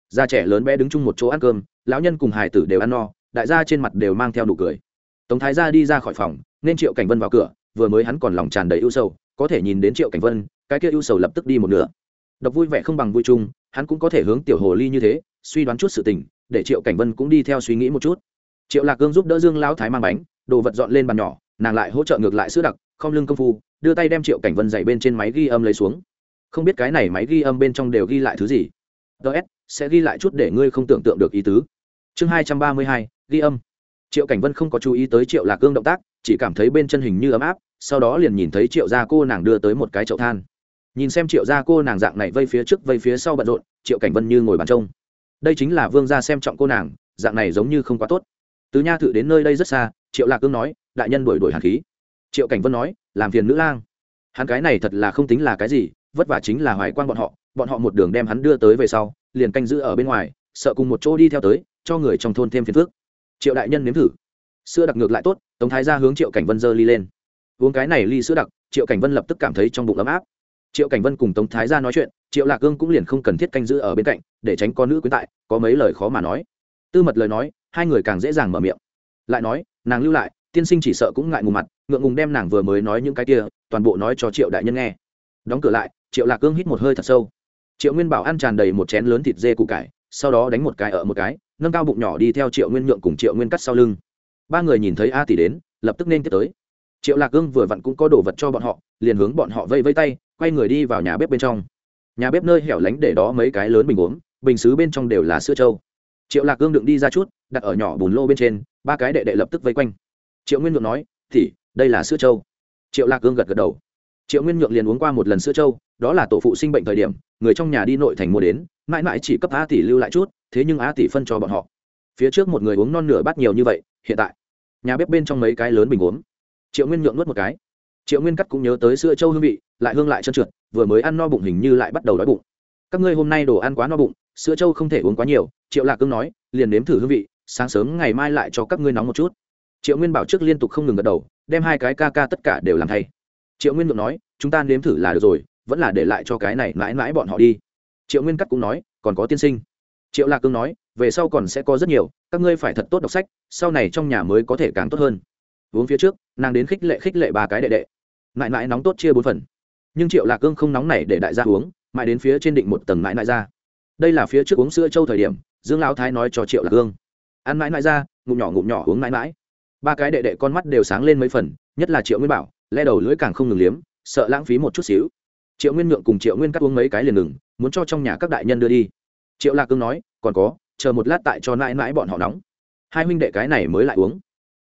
Speaker 1: Gia trẻ lớn bé đứng chung một chỗ ăn cơm, lão nhân cùng hải tử đều ăn no, đại gia trên mặt đều mang theo nụ cười. Tống thái gia đi ra khỏi phòng, nên triệu cảnh vân vào cửa vừa mới hắn còn lòng tràn đầy ưu sầu, có thể nhìn đến triệu cảnh vân, cái kia ưu sầu lập tức đi một nửa. Độc vui vẻ không bằng vui chung, hắn cũng có thể hướng tiểu hồ ly như thế, suy đoán chút sự tình, để triệu cảnh vân cũng đi theo suy nghĩ một chút. Triệu lạc cương giúp đỡ dương lão thái mang bánh, đồ vật dọn lên bàn nhỏ, nàng lại hỗ trợ ngược lại sữa đặc, không lưng công phu, đưa tay đem triệu cảnh vân dạy bên trên máy ghi âm lấy xuống. Không biết cái này máy ghi âm bên trong đều ghi lại thứ gì. Ts sẽ ghi lại chút để ngươi không tưởng tượng được ý tứ. Chương hai trăm ba mươi hai, ghi âm. Triệu cảnh vân không có chú ý tới triệu lạc cương động tác, chỉ cảm thấy bên chân hình như ấm áp sau đó liền nhìn thấy triệu gia cô nàng đưa tới một cái chậu than. Nhìn xem triệu gia cô nàng dạng này vây phía trước, vây phía sau bận rộn, triệu cảnh vân như ngồi bàn trông. Đây chính là vương gia xem trọng cô nàng, dạng này giống như không quá tốt. Từ nha thự đến nơi đây rất xa, triệu lạc cương nói, đại nhân đuổi đuổi hàn khí. Triệu cảnh vân nói, làm phiền nữ lang. Hắn cái này thật là không tính là cái gì, vất vả chính là hoài quan bọn họ bọn họ một đường đem hắn đưa tới về sau, liền canh giữ ở bên ngoài, sợ cùng một chỗ đi theo tới, cho người trong thôn thêm phiền phước triệu đại nhân nếm thử. Sữa đặc ngược lại tốt, tống thái ra hướng triệu cảnh vân dơ ly lên uống cái này ly sữa đặc, triệu cảnh vân lập tức cảm thấy trong bụng ấm áp. Triệu cảnh vân cùng tống thái ra nói chuyện, triệu lạc cương cũng liền không cần thiết canh giữ ở bên cạnh, để tránh con nữ quyến tại, có mấy lời khó mà nói. Tư mật lời nói, hai người càng dễ dàng mở miệng. Lại nói, nàng lưu lại, tiên sinh chỉ sợ cũng ngại ngùng mặt, ngượng ngùng đem nàng vừa mới nói những cái kia, toàn bộ nói cho triệu đại nhân nghe. Đóng cửa lại, triệu lạc cương hít một hơi thật sâu. Triệu nguyên bảo ăn tràn đầy một chén lớn thịt dê củ cải, sau đó đánh một cái ở một cái, nâng cao bụng nhỏ đi theo triệu nguyên nhượng cùng triệu nguyên cắt sau lưng. Ba người nhìn thấy a tỷ đến, lập tức nên tiếp tới triệu lạc cương vừa vặn cũng có đồ vật cho bọn họ, liền hướng bọn họ vây vây tay, quay người đi vào nhà bếp bên trong. Nhà bếp nơi hẻo lánh để đó mấy cái lớn bình uống, bình xứ bên trong đều là sữa trâu. Triệu lạc cương đựng đi ra chút, đặt ở nhỏ bùn lô bên trên, ba cái đệ đệ lập tức vây quanh. Triệu nguyên nhượng nói thì đây là sữa trâu. Triệu lạc cương gật gật đầu. Triệu nguyên nhượng liền uống qua một lần sữa trâu, đó là tổ phụ sinh bệnh thời điểm, người trong nhà đi nội thành mua đến, mãi mãi chỉ cấp a tỷ lưu lại chút, thế nhưng a tỷ phân cho bọn họ. Phía trước một người uống non nửa bát nhiều như vậy, hiện tại, nhà bếp bên trong mấy cái lớn bình uống triệu nguyên nhượng nuốt một cái. Triệu nguyên cắt cũng nhớ tới sữa trâu hương vị, lại hương lại trơn trượt, vừa mới ăn no bụng hình như lại bắt đầu đói bụng. Các ngươi hôm nay đồ ăn quá no bụng, sữa trâu không thể uống quá nhiều, triệu lạc cương nói, liền nếm thử hương vị, sáng sớm ngày mai lại cho các ngươi nóng một chút. Triệu nguyên bảo trước liên tục không ngừng gật đầu, đem hai cái ca ca tất cả đều làm thay. Triệu nguyên nhượng nói, chúng ta nếm thử là được rồi, vẫn là để lại cho cái này mãi mãi bọn họ đi. Triệu nguyên cắt cũng nói, còn có tiên sinh. Triệu lạc cương nói, về sau còn sẽ có rất nhiều, các ngươi phải thật tốt đọc sách, sau này trong nhà mới có thể càng tốt hơn uống phía trước, nàng đến khích lệ khích lệ ba cái đệ đệ. Mãi mãi nóng tốt chia bốn phần. Nhưng triệu lạc cương không nóng này để đại gia uống, mãi đến phía trên định một tầng mãi mãi ra. Đây là phía trước uống sữa châu thời điểm, dương lão thái nói cho triệu lạc cương. Ăn mãi mãi ra, ngụm nhỏ ngụm nhỏ uống mãi mãi. Ba cái đệ đệ con mắt đều sáng lên mấy phần, nhất là triệu nguyên bảo, le đầu lưỡi càng không ngừng liếm, sợ lãng phí một chút xíu. Triệu nguyên nhượng cùng triệu nguyên cắt uống mấy cái liền ngừng, muốn cho trong nhà các đại nhân đưa đi. Triệu lạc cương nói, còn có, chờ một lát tại cho mãi mãi bọn họ nóng. Hai huynh đệ cái này mới lại uống.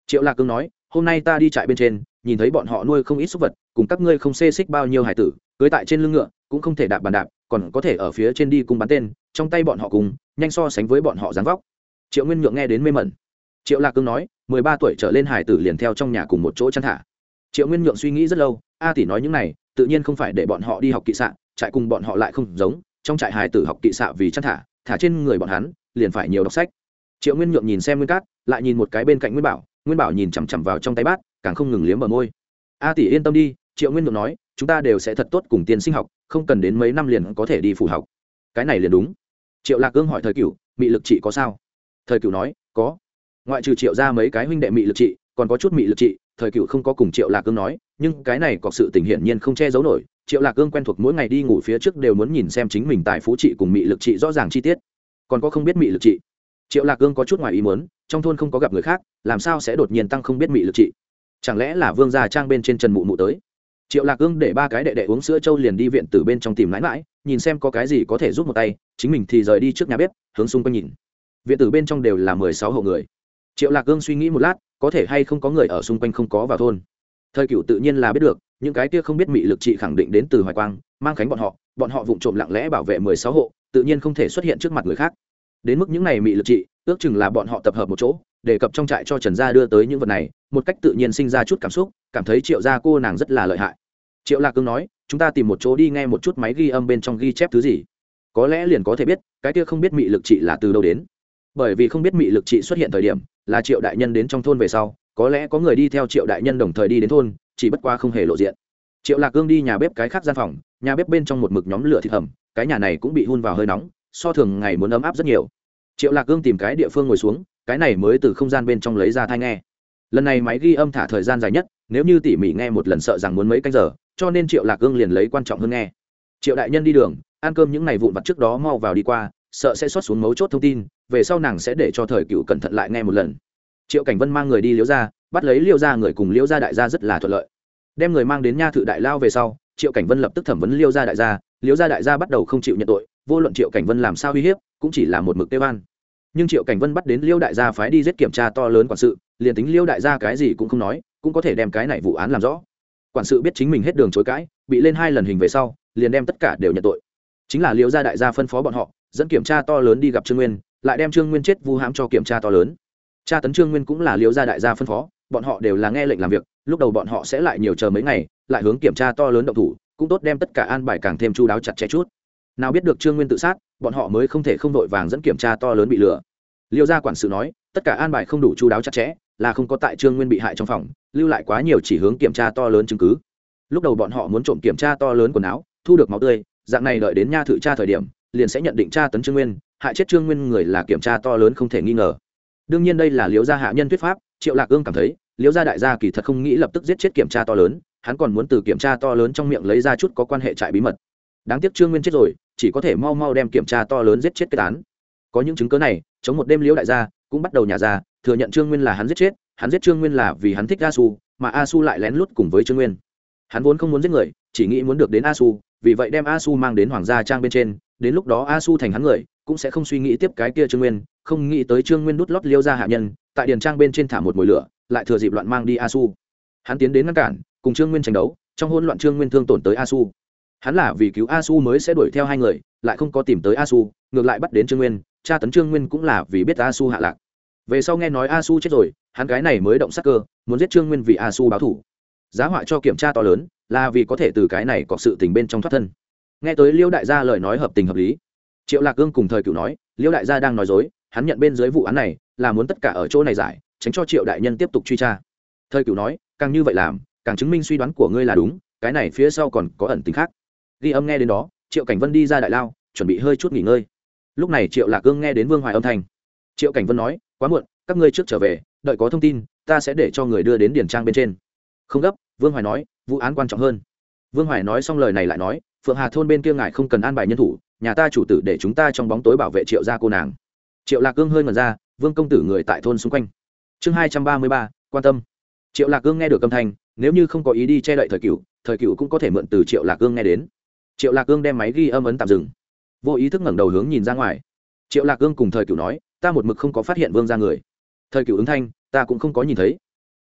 Speaker 1: Triệu lạc cương nói hôm nay ta đi trại bên trên, nhìn thấy bọn họ nuôi không ít súc vật, cùng các ngươi không xê xích bao nhiêu hải tử, cưới tại trên lưng ngựa, cũng không thể đạp bàn đạp, còn có thể ở phía trên đi cùng bắn tên, trong tay bọn họ cùng, nhanh so sánh với bọn họ dáng vóc. Triệu nguyên nhượng nghe đến mê mẩn. Triệu lạc cương nói, mười ba tuổi trở lên hải tử liền theo trong nhà cùng một chỗ chăn thả. Triệu nguyên nhượng suy nghĩ rất lâu, a tỷ nói những này, tự nhiên không phải để bọn họ đi học kỵ xạ, trại cùng bọn họ lại không giống, trong trại hải tử học kỵ xạ vì chăn thả thả trên người bọn hắn, liền phải nhiều đọc sách. Triệu nguyên nhượng nhìn xem nguyên cát, lại nhìn một cái bên cạnh nguyên bảo nguyên bảo nhìn chằm chằm vào trong tay bát, càng không ngừng liếm bờ môi. A tỷ yên tâm đi, triệu nguyên nhượng nói, chúng ta đều sẽ thật tốt cùng tiên sinh học, không cần đến mấy năm liền có thể đi phủ học. Cái này liền đúng. Triệu lạc cương hỏi thời cửu, mị lực trị có sao? Thời cửu nói, có. Ngoại trừ triệu ra mấy cái huynh đệ mị lực trị còn có chút mị lực trị thời cựu không có cùng triệu lạc cương nói, nhưng cái này có sự tình hiển nhiên không che giấu nổi. Triệu lạc cương quen thuộc mỗi ngày đi ngủ phía trước đều muốn nhìn xem chính mình tài phú trị cùng mị lực trị rõ ràng chi tiết. Còn có không biết mị lực trị triệu lạc cương có chút ngoài ý muốn trong thôn không có gặp người khác, làm sao sẽ đột nhiên tăng không biết mị lực trị? Chẳng lẽ là vương gia trang bên trên trần mụ mụ tới? Triệu lạc ương để ba cái đệ đệ uống sữa trâu liền đi viện từ bên trong tìm mãi mãi, nhìn xem có cái gì có thể giúp một tay, chính mình thì rời đi trước nhà bếp, hướng xung quanh nhìn. Viện tử bên trong đều là mười sáu hộ người. Triệu lạc ương suy nghĩ một lát, có thể hay không có người ở xung quanh không có vào thôn. Thời cựu tự nhiên là biết được, những cái kia không biết mị lực trị khẳng định đến từ hoài quang, mang khánh bọn họ bọn họ vụng trộm lặng lẽ bảo vệ mười sáu hộ, tự nhiên không thể xuất hiện trước mặt người khác. Đến mức những này mị lực trị ước chừng là bọn họ tập hợp một chỗ, đề cập trong trại cho trần gia đưa tới những vật này, một cách tự nhiên sinh ra chút cảm xúc, cảm thấy triệu gia cô nàng rất là lợi hại. Triệu lạc cương nói, chúng ta tìm một chỗ đi nghe một chút máy ghi âm bên trong ghi chép thứ gì. Có lẽ liền có thể biết, cái kia không biết mị lực trị là từ đâu đến. Bởi vì không biết mị lực trị xuất hiện thời điểm, là triệu đại nhân đến trong thôn về sau, có lẽ có người đi theo triệu đại nhân đồng thời đi đến thôn, chỉ bất qua không hề lộ diện. Triệu lạc cương đi nhà bếp cái khác gian phòng, nhà bếp bên trong một mực nhóm lửa thịt hầm, cái nhà này cũng bị hun vào hơi nóng, so thường ngày muốn ấm áp rất nhiều triệu lạc cương tìm cái địa phương ngồi xuống, cái này mới từ không gian bên trong lấy ra thai nghe. Lần này máy ghi âm thả thời gian dài nhất, nếu như tỉ mỉ nghe một lần sợ rằng muốn mấy canh giờ, cho nên triệu lạc cương liền lấy quan trọng hơn nghe. Triệu đại nhân đi đường, ăn cơm những ngày vụn vặt trước đó mau vào đi qua, sợ sẽ xót xuống mấu chốt thông tin, về sau nàng sẽ để cho thời cựu cẩn thận lại nghe một lần. Triệu cảnh vân mang người đi liễu ra bắt lấy liễu ra người cùng liễu gia đại gia rất là thuận lợi. Đem người mang đến nha thự đại lao về sau, triệu cảnh vân lập tức thẩm vấn liễu gia đại gia, liễu gia đại gia bắt đầu không chịu nhận tội, vô luận triệu cảnh vân làm sao uy hiếp cũng chỉ là một mực tê van nhưng triệu cảnh vân bắt đến liêu đại gia phái đi giết kiểm tra to lớn quản sự, liền tính liêu đại gia cái gì cũng không nói, cũng có thể đem cái này vụ án làm rõ. Quản sự biết chính mình hết đường chối cãi, bị lên hai lần hình về sau, liền đem tất cả đều nhận tội. Chính là liêu gia đại gia phân phó bọn họ, dẫn kiểm tra to lớn đi gặp trương nguyên, lại đem trương nguyên chết vu hãm cho kiểm tra to lớn. Tra tấn trương nguyên cũng là liêu gia đại gia phân phó, bọn họ đều là nghe lệnh làm việc, lúc đầu bọn họ sẽ lại nhiều chờ mấy ngày, lại hướng kiểm tra to lớn động thủ, cũng tốt đem tất cả an bài càng thêm chu đáo chặt chẽ chút nào biết được trương nguyên tự sát, bọn họ mới không thể không đội vàng dẫn kiểm tra to lớn bị lừa. Liêu gia quản sự nói, tất cả an bài không đủ chú đáo chặt chẽ, là không có tại trương nguyên bị hại trong phòng, lưu lại quá nhiều chỉ hướng kiểm tra to lớn chứng cứ. Lúc đầu bọn họ muốn trộm kiểm tra to lớn quần áo, thu được máu tươi, dạng này đợi đến nha thự tra thời điểm, liền sẽ nhận định tra tấn trương nguyên, hại chết trương nguyên người là kiểm tra to lớn không thể nghi ngờ. Đương nhiên đây là liễu gia hạ nhân thuyết pháp, triệu lạc ương cảm thấy liễu gia đại gia kỳ thật không nghĩ lập tức giết chết kiểm tra to lớn, hắn còn muốn từ kiểm tra to lớn trong miệng lấy ra chút có quan hệ trại bí mật. Đáng tiếc trương nguyên chết rồi chỉ có thể mau mau đem kiểm tra to lớn giết chết kết án. Có những chứng cớ này, chống một đêm liễu đại gia cũng bắt đầu nhà ra, thừa nhận trương nguyên là hắn giết chết, hắn giết trương nguyên là vì hắn thích a su mà a su lại lén lút cùng với trương nguyên. Hắn vốn không muốn giết người, chỉ nghĩ muốn được đến a su vì vậy đem a su mang đến hoàng gia trang bên trên, đến lúc đó a su thành hắn người, cũng sẽ không suy nghĩ tiếp cái kia trương nguyên, không nghĩ tới trương nguyên đút lót liêu ra hạ nhân, tại điền trang bên trên thả một mồi lửa, lại thừa dịp loạn mang đi a su hắn tiến đến ngăn cản, cùng trương nguyên tranh đấu, trong hỗn loạn trương nguyên thương tổn tới a su hắn là vì cứu a su mới sẽ đuổi theo hai người, lại không có tìm tới a su ngược lại bắt đến trương nguyên tra tấn trương nguyên cũng là vì biết a su hạ lạc. Về sau nghe nói a su chết rồi, hắn cái này mới động sắc cơ, muốn giết trương nguyên vì a su báo thủ giá họa cho kiểm tra to lớn, là vì có thể từ cái này có sự tình bên trong thoát thân. Nghe tới liêu đại gia lời nói hợp tình hợp lý. Triệu lạc Cương cùng thời cựu nói, liêu đại gia đang nói dối, hắn nhận bên dưới vụ án này, là muốn tất cả ở chỗ này giải, tránh cho triệu đại nhân tiếp tục truy tra. Thời cựu nói, càng như vậy làm, càng chứng minh suy đoán của ngươi là đúng, cái này phía sau còn có ẩn tính khác ghi âm nghe đến đó, triệu cảnh vân đi ra đại lao, chuẩn bị hơi chút nghỉ ngơi. Lúc này triệu lạc Cương nghe đến vương hoài âm thanh. Triệu cảnh vân nói, quá muộn, các ngươi trước trở về, đợi có thông tin, ta sẽ để cho người đưa đến điển trang bên trên. Không gấp, vương hoài nói, vụ án quan trọng hơn. Vương hoài nói xong lời này lại nói, phượng hà thôn bên kia ngài không cần an bài nhân thủ, nhà ta chủ tử để chúng ta trong bóng tối bảo vệ triệu gia cô nàng. Triệu lạc cương hơi ngần ra, vương công tử người tại thôn xung quanh. Chương hai trăm ba mươi ba, quan tâm. Triệu lạc cương nghe được âm thanh, nếu như không có ý đi che đậy thời cựu thời cựu cũng có thể mượn từ triệu lạc cương nghe đến triệu lạc cương đem máy ghi âm ấn tạm dừng. Vô ý thức ngẩng đầu hướng nhìn ra ngoài. Triệu lạc cương cùng thời cựu nói, ta một mực không có phát hiện vương ra người. Thời cựu ứng thanh, ta cũng không có nhìn thấy.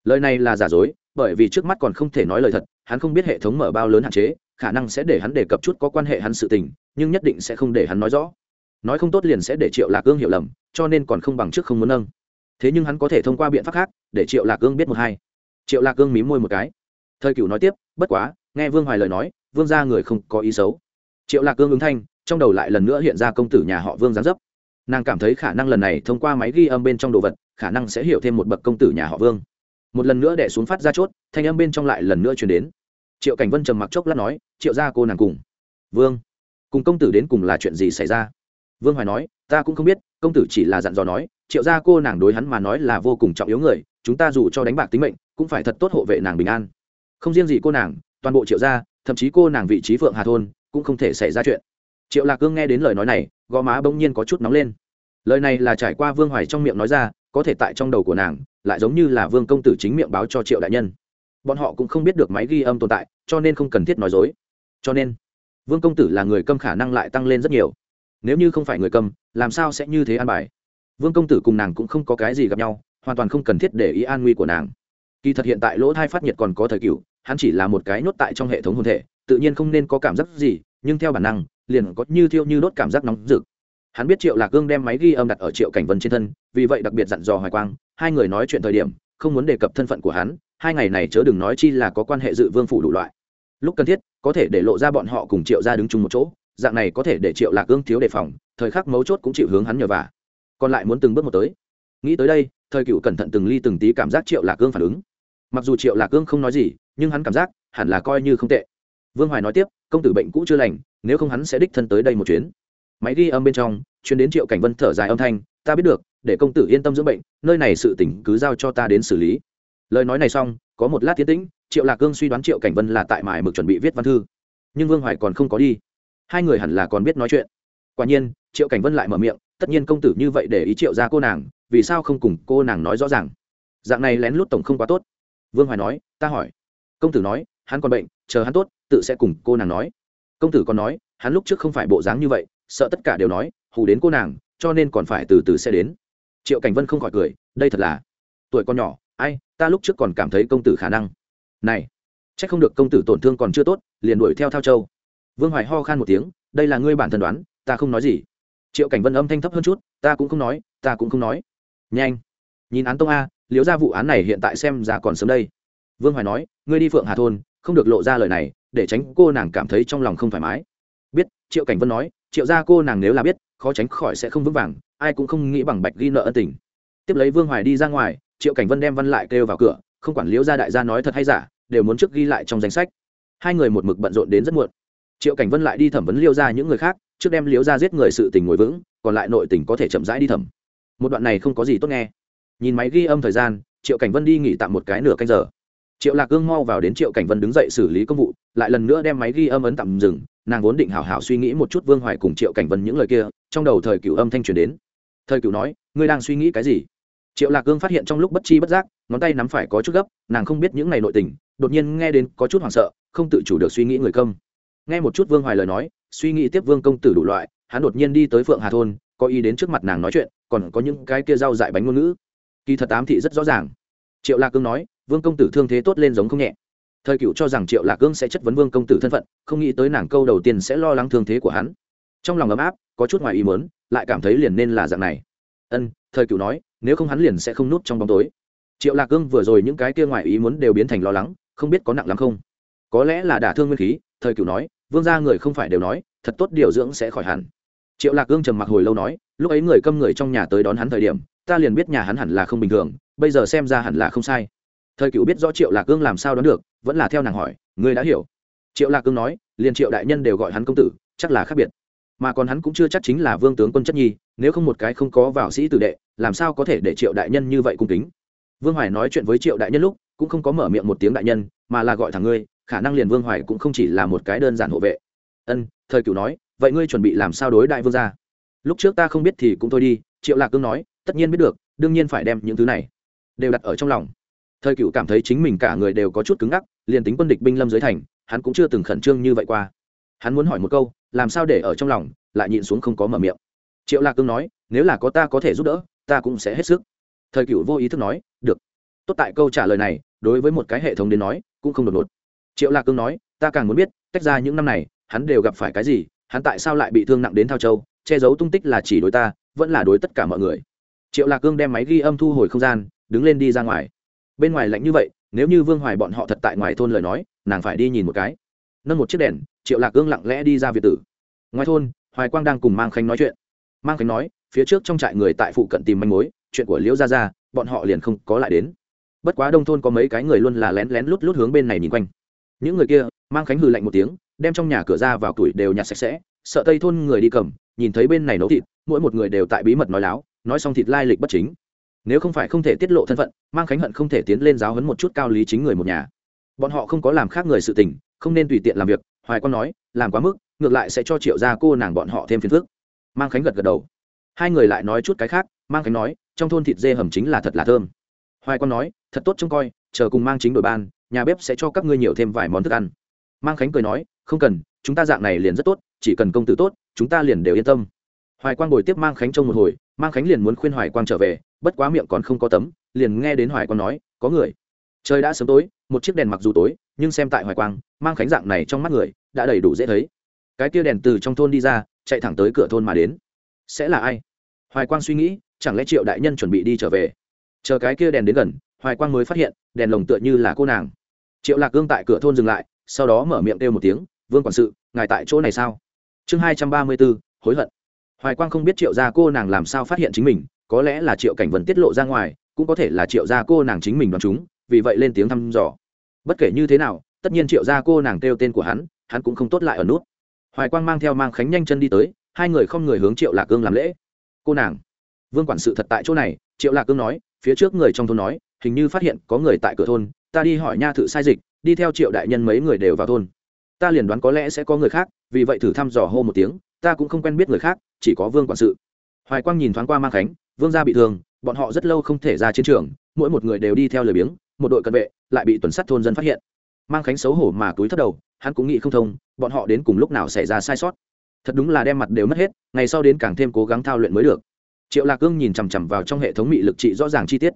Speaker 1: Lời này là giả dối, bởi vì trước mắt còn không thể nói lời thật, hắn không biết hệ thống mở bao lớn hạn chế, khả năng sẽ để hắn đề cập chút có quan hệ hắn sự tình, nhưng nhất định sẽ không để hắn nói rõ. Nói không tốt liền sẽ để triệu lạc ương hiểu lầm, cho nên còn không bằng trước không muốn nâng. Thế nhưng hắn có thể thông qua biện pháp khác, để triệu lạc ương biết một hai. Triệu lạc ương mím môi một cái. Thời cửu nói tiếp, bất quá, nghe vương hoài lời nói vương gia người không có ý xấu. Triệu lạc cương ứng thanh, trong đầu lại lần nữa hiện ra công tử nhà họ vương gián dấp. Nàng cảm thấy khả năng lần này thông qua máy ghi âm bên trong đồ vật, khả năng sẽ hiểu thêm một bậc công tử nhà họ vương. Một lần nữa đẻ xuống phát ra chốt, thanh âm bên trong lại lần nữa chuyển đến. Triệu cảnh vân trầm mặc chốc lát nói, triệu gia cô nàng cùng. Vương, cùng công tử đến cùng là chuyện gì xảy ra? Vương hoài nói, ta cũng không biết, công tử chỉ là dặn dò nói, triệu gia cô nàng đối hắn mà nói là vô cùng trọng yếu người, chúng ta dù cho đánh bạc tính mệnh, cũng phải thật tốt hộ vệ nàng bình an. Không riêng gì cô nàng, toàn bộ triệu gia thậm chí cô nàng vị trí phượng hà thôn cũng không thể xảy ra chuyện. Triệu lạc cương nghe đến lời nói này, gò má bỗng nhiên có chút nóng lên. Lời này là trải qua vương hoài trong miệng nói ra, có thể tại trong đầu của nàng, lại giống như là vương công tử chính miệng báo cho triệu đại nhân. Bọn họ cũng không biết được máy ghi âm tồn tại, cho nên không cần thiết nói dối. Cho nên, vương công tử là người câm khả năng lại tăng lên rất nhiều. Nếu như không phải người câm, làm sao sẽ như thế an bài? Vương công tử cùng nàng cũng không có cái gì gặp nhau, hoàn toàn không cần thiết để ý an nguy của nàng. Kỳ thật hiện tại lỗ thai phát nhiệt còn có thời cựu hắn chỉ là một cái nhốt tại trong hệ thống hồn thể, tự nhiên không nên có cảm giác gì, nhưng theo bản năng, liền có như thiêu như đốt cảm giác nóng rực. Hắn biết triệu lạc gương đem máy ghi âm đặt ở triệu cảnh vân trên thân, vì vậy đặc biệt dặn dò hoài quang, hai người nói chuyện thời điểm, không muốn đề cập thân phận của hắn, hai ngày này chớ đừng nói chi là có quan hệ dự vương phủ đủ loại. Lúc cần thiết, có thể để lộ ra bọn họ cùng triệu ra đứng chung một chỗ, dạng này có thể để triệu lạc gương thiếu đề phòng, thời khắc mấu chốt cũng chịu hướng hắn nhờ vả. Còn lại muốn từng bước một tới. Nghĩ tới đây, thời cựu cẩn thận từng ly từng tí cảm giác triệu lạc gương phản ứng. Mặc dù triệu lạc gương không nói gì nhưng hắn cảm giác hẳn là coi như không tệ. Vương hoài nói tiếp, công tử bệnh cũ chưa lành, nếu không hắn sẽ đích thân tới đây một chuyến. Máy ghi âm bên trong chuyến đến triệu cảnh vân thở dài âm thanh, ta biết được, để công tử yên tâm dưỡng bệnh, nơi này sự tỉnh cứ giao cho ta đến xử lý. Lời nói này xong, có một lát tiến tĩnh, triệu lạc cương suy đoán triệu cảnh vân là tại mải mực chuẩn bị viết văn thư. Nhưng vương hoài còn không có đi. Hai người hẳn là còn biết nói chuyện. Quả nhiên, triệu cảnh vân lại mở miệng, tất nhiên công tử như vậy để ý triệu ra cô nàng, vì sao không cùng cô nàng nói rõ ràng? Dạng này lén lút tổng không quá tốt. Vương hoài nói, ta hỏi công tử nói, hắn còn bệnh, chờ hắn tốt, tự sẽ cùng cô nàng nói. Công tử còn nói, hắn lúc trước không phải bộ dáng như vậy, sợ tất cả đều nói, hù đến cô nàng, cho nên còn phải từ từ sẽ đến. Triệu cảnh vân không khỏi cười, đây thật là tuổi con nhỏ, ai, ta lúc trước còn cảm thấy công tử khả năng. Này c h ắ c không được công tử tổn thương còn chưa tốt, liền đuổi theo thao châu. Vương hoài ho khan một tiếng, đây là ngươi bản thân đoán, ta không nói gì. Triệu cảnh vân âm thanh thấp hơn chút, ta cũng không nói, ta cũng không nói. Nhanh, nhìn án tông a liếu ra vụ án này hiện tại xem ra còn sớm đây vương hoài nói, ngươi đi phượng hà thôn, không được lộ ra lời này, để tránh cô nàng cảm thấy trong lòng không thoải mái. Biết, triệu cảnh vân nói, triệu gia cô nàng nếu là biết, khó tránh khỏi sẽ không vững vàng, ai cũng không nghĩ bằng bạch ghi nợ ân tình. Tiếp lấy vương hoài đi ra ngoài, triệu cảnh vân đem văn lại kêu vào cửa, không quản liễu gia đại gia nói thật hay giả, đều muốn trước ghi lại trong danh sách. Hai người một mực bận rộn đến rất muộn. Triệu cảnh vân lại đi thẩm vấn Liễu ra những người khác, trước đem liễu ra giết người sự tình ngồi vững, còn lại nội tình có thể chậm rãi đi thẩm. Một đoạn này không có gì tốt nghe. Nhìn máy ghi âm thời gian, triệu cảnh vân đi nghỉ tạm một cái nửa canh giờ triệu lạc Cương mau vào đến triệu cảnh vân đứng dậy xử lý công vụ, lại lần nữa đem máy ghi âm ấn tạm dừng, nàng vốn định hảo hảo suy nghĩ một chút vương hoài cùng triệu cảnh vân những lời kia, trong đầu thời cựu âm thanh truyền đến. Thời cựu nói, ngươi đang suy nghĩ cái gì? Triệu lạc Cương phát hiện trong lúc bất chi bất giác, ngón tay nắm phải có chút gấp, nàng không biết những ngày nội tình, đột nhiên nghe đến có chút hoảng sợ, không tự chủ được suy nghĩ người công nghe một chút vương hoài lời nói, suy nghĩ tiếp vương công tử đủ loại, hắn đột nhiên đi tới phượng hà thôn, có ý đến trước mặt nàng nói chuyện, còn có những cái kia rau dại bánh ngôn ngữ. Kỳ thật Tám thị rất rõ ràng. Triệu lạc cương nói vương công tử thương thế tốt lên giống không nhẹ. Thời cựu cho rằng triệu lạc cương sẽ chất vấn vương công tử thân phận, không nghĩ tới nàng câu đầu tiên sẽ lo lắng thương thế của hắn. Trong lòng ấm áp, có chút ngoài ý mớn lại cảm thấy liền nên là dạng này. Ân, thời cựu nói, nếu không hắn liền sẽ không nút trong bóng tối. Triệu lạc cương vừa rồi những cái kia ngoài ý muốn đều biến thành lo lắng, không biết có nặng lắm không. Có lẽ là đả thương nguyên khí, thời cựu nói, vương gia người không phải đều nói, thật tốt điều dưỡng sẽ khỏi hẳn. Triệu lạc cương trầm mặc hồi lâu nói, lúc ấy người câm người trong nhà tới đón hắn thời điểm, ta liền biết nhà hắn hẳn là không bình thường, bây giờ xem ra hẳn là không sai thời cựu biết rõ triệu lạc cương làm sao đoán được, vẫn là theo nàng hỏi, ngươi đã hiểu. Triệu lạc cương nói, liền triệu đại nhân đều gọi hắn công tử, chắc là khác biệt. Mà còn hắn cũng chưa chắc chính là vương tướng quân chất nhi, nếu không một cái không có vào sĩ tử đệ, làm sao có thể để triệu đại nhân như vậy cung kính? Vương hoài nói chuyện với triệu đại nhân lúc, cũng không có mở miệng một tiếng đại nhân, mà là gọi thẳng ngươi, khả năng liền vương hoài cũng không chỉ là một cái đơn giản hộ vệ. Ân, thời cửu nói, vậy ngươi chuẩn bị làm sao đối đại vương gia? Lúc trước ta không biết thì cũng thôi đi, triệu lạc cương nói, tất nhiên biết được, đương nhiên phải đem những thứ này đều đặt ở trong lòng thời cựu cảm thấy chính mình cả người đều có chút cứng ngắc, liền tính quân địch binh lâm dưới thành, hắn cũng chưa từng khẩn trương như vậy qua. Hắn muốn hỏi một câu, làm sao để ở trong lòng, lại nhịn xuống không có mở miệng. Triệu lạc cương nói, nếu là có ta có thể giúp đỡ, ta cũng sẽ hết sức. Thời cựu vô ý thức nói, được. Tốt tại câu trả lời này, đối với một cái hệ thống đến nói, cũng không đột ngột. Triệu lạc cương nói, ta càng muốn biết, tách ra những năm này, hắn đều gặp phải cái gì, hắn tại sao lại bị thương nặng đến thao châu, che giấu tung tích là chỉ đối ta, vẫn là đối tất cả mọi người. Triệu lạc cương đem máy ghi âm thu hồi không gian, đứng lên đi ra ngoài bên ngoài lạnh như vậy, nếu như vương hoài bọn họ thật tại ngoài thôn lời nói, nàng phải đi nhìn một cái. Nâng một chiếc đèn, triệu lạc gương lặng lẽ đi ra việt tử. Ngoài thôn, hoài quang đang cùng mang khánh nói chuyện. Mang khánh nói, phía trước trong trại người tại phụ cận tìm manh mối, chuyện của liễu gia gia, bọn họ liền không có lại đến. Bất quá đông thôn có mấy cái người luôn là lén lén lút lút hướng bên này nhìn quanh. Những người kia, mang khánh hừ lạnh một tiếng, đem trong nhà cửa ra vào tuổi đều nhặt sạch sẽ, sợ tây thôn người đi cầm, nhìn thấy bên này nấu thịt, mỗi một người đều tại bí mật nói láo, nói xong thịt lai lịch bất chính nếu không phải không thể tiết lộ thân phận, mang khánh hận không thể tiến lên giáo hấn một chút cao lý chính người một nhà. Bọn họ không có làm khác người sự tình, không nên tùy tiện làm việc, hoài con nói, làm quá mức, ngược lại sẽ cho triệu gia cô nàng bọn họ thêm phiền phức. Mang khánh gật gật đầu. Hai người lại nói chút cái khác, mang khánh nói, trong thôn thịt dê hầm chính là thật là thơm. Hoài con nói, thật tốt trông coi, chờ cùng mang chính đội ban, nhà bếp sẽ cho các ngươi nhiều thêm vài món thức ăn. Mang khánh cười nói, không cần, chúng ta dạng này liền rất tốt, chỉ cần công tử tốt, chúng ta liền đều yên tâm. Hoài quang ngồi tiếp mang khánh trông một hồi, mang khánh liền muốn khuyên hoài quang trở về bất quá miệng còn không có tấm, liền nghe đến hoài quang nói, có người. Trời đã sớm tối, một chiếc đèn mặc dù tối, nhưng xem tại hoài quang, mang khánh dạng này trong mắt người, đã đầy đủ dễ thấy. Cái kia đèn từ trong thôn đi ra, chạy thẳng tới cửa thôn mà đến. Sẽ là ai? Hoài quang suy nghĩ, chẳng lẽ triệu đại nhân chuẩn bị đi trở về? Chờ cái kia đèn đến gần, hoài quang mới phát hiện, đèn lồng tựa như là cô nàng. Triệu lạc gương tại cửa thôn dừng lại, sau đó mở miệng kêu một tiếng, vương quản sự, ngài tại chỗ này sao? Chương hai trăm ba mươi b ố hối hận. Hoài quang không biết triệu gia cô nàng làm sao phát hiện chính mình có lẽ là triệu cảnh vân tiết lộ ra ngoài, cũng có thể là triệu gia cô nàng chính mình đoán chúng, vì vậy lên tiếng thăm dò. Bất kể như thế nào, tất nhiên triệu gia cô nàng kêu tên của hắn hắn cũng không tốt lại ở nút. Hoài quang mang theo mang khánh nhanh chân đi tới, hai người không người hướng triệu lạc cương làm lễ. Cô nàng. Vương quản sự thật tại chỗ này, triệu lạc cương nói, phía trước người trong thôn nói, hình như phát hiện có người tại cửa thôn, ta đi hỏi nha thự sai dịch, đi theo triệu đại nhân mấy người đều vào thôn. Ta liền đoán có lẽ sẽ có người khác, vì vậy thử thăm dò hô một tiếng, ta cũng không quen biết người khác, chỉ có vương quản sự hoài quang nhìn thoáng qua mang khánh, vương gia bị thương, bọn họ rất lâu không thể ra chiến trường, mỗi một người đều đi theo lời biếng, một đội cận vệ lại bị tuần sát thôn dân phát hiện. Mang khánh xấu hổ mà túi thấp đầu, hắn cũng nghĩ không thông, bọn họ đến cùng lúc nào xảy ra sai sót. Thật đúng là đem mặt đều mất hết, ngày sau đến càng thêm cố gắng thao luyện mới được. Triệu lạc cương nhìn chằm chằm vào trong hệ thống mị lực trị rõ ràng chi tiết.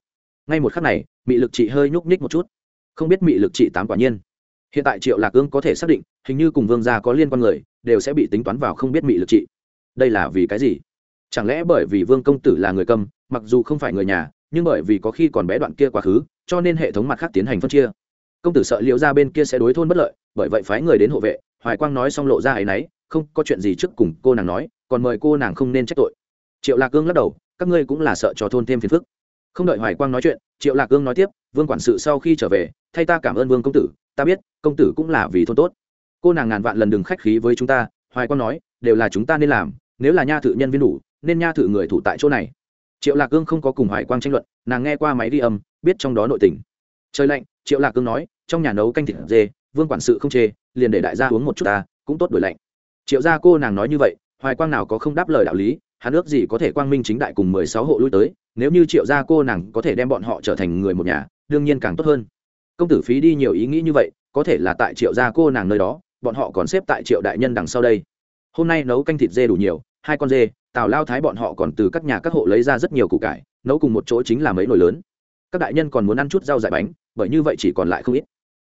Speaker 1: Ngay một khắc này, mị lực trị hơi nhúc nhích một chút. Không biết mị lực trị tám quả nhiên. Hiện tại triệu lạc cương có thể xác định, hình như cùng vương gia có liên quan người, đều sẽ bị tính toán vào không biết mị lực trị. Đây là vì cái gì? Chẳng lẽ bởi vì vương công tử là người cầm, mặc dù không phải người nhà, nhưng bởi vì có khi còn bé đoạn kia quá khứ, cho nên hệ thống mặt khác tiến hành phân chia. Công tử sợ liệu ra bên kia sẽ đối thôn bất lợi, bởi vậy phái người đến hộ vệ, hoài quang nói xong lộ ra ấ y n ấ y không có chuyện gì trước cùng cô nàng nói, còn mời cô nàng không nên trách tội. Triệu lạc cương lắc đầu, các ngươi cũng là sợ cho thôn thêm phiền phức. Không đợi hoài quang nói chuyện, triệu lạc cương nói tiếp, vương quản sự sau khi trở về, thay ta cảm ơn vương công tử, ta biết, công tử cũng là vì thôn tốt. Cô nàng ngàn vạn lần đừng khách khí với chúng ta, hoài quang nói, đều là chúng ta nên làm, nếu là nha thự nhân viên đủ nên nha thử người thủ tại chỗ này. Triệu lạc cương không có cùng hoài quang tranh luận, nàng nghe qua máy đi âm, biết trong đó nội tình. Trời lạnh, triệu lạc cương nói, trong nhà nấu canh thịt dê, vương quản sự không chê, liền để đại gia uống một chút ta, cũng tốt đổi lạnh. Triệu gia cô nàng nói như vậy, hoài quang nào có không đáp lời đạo lý, hắn ước gì có thể quang minh chính đại cùng mười sáu hộ lui tới, nếu như triệu gia cô nàng có thể đem bọn họ trở thành người một nhà, đương nhiên càng tốt hơn. Công tử phí đi nhiều ý nghĩ như vậy, có thể là tại triệu gia cô nàng nơi đó, bọn họ còn xếp tại triệu đại nhân đằng sau đây. Hôm nay nấu canh thịt dê đủ nhiều, hai con dê tào lao thái bọn họ còn từ các nhà các hộ lấy ra rất nhiều củ cải, nấu cùng một chỗ chính là mấy nồi lớn. Các đại nhân còn muốn ăn chút rau dại bánh, bởi như vậy chỉ còn lại không ít.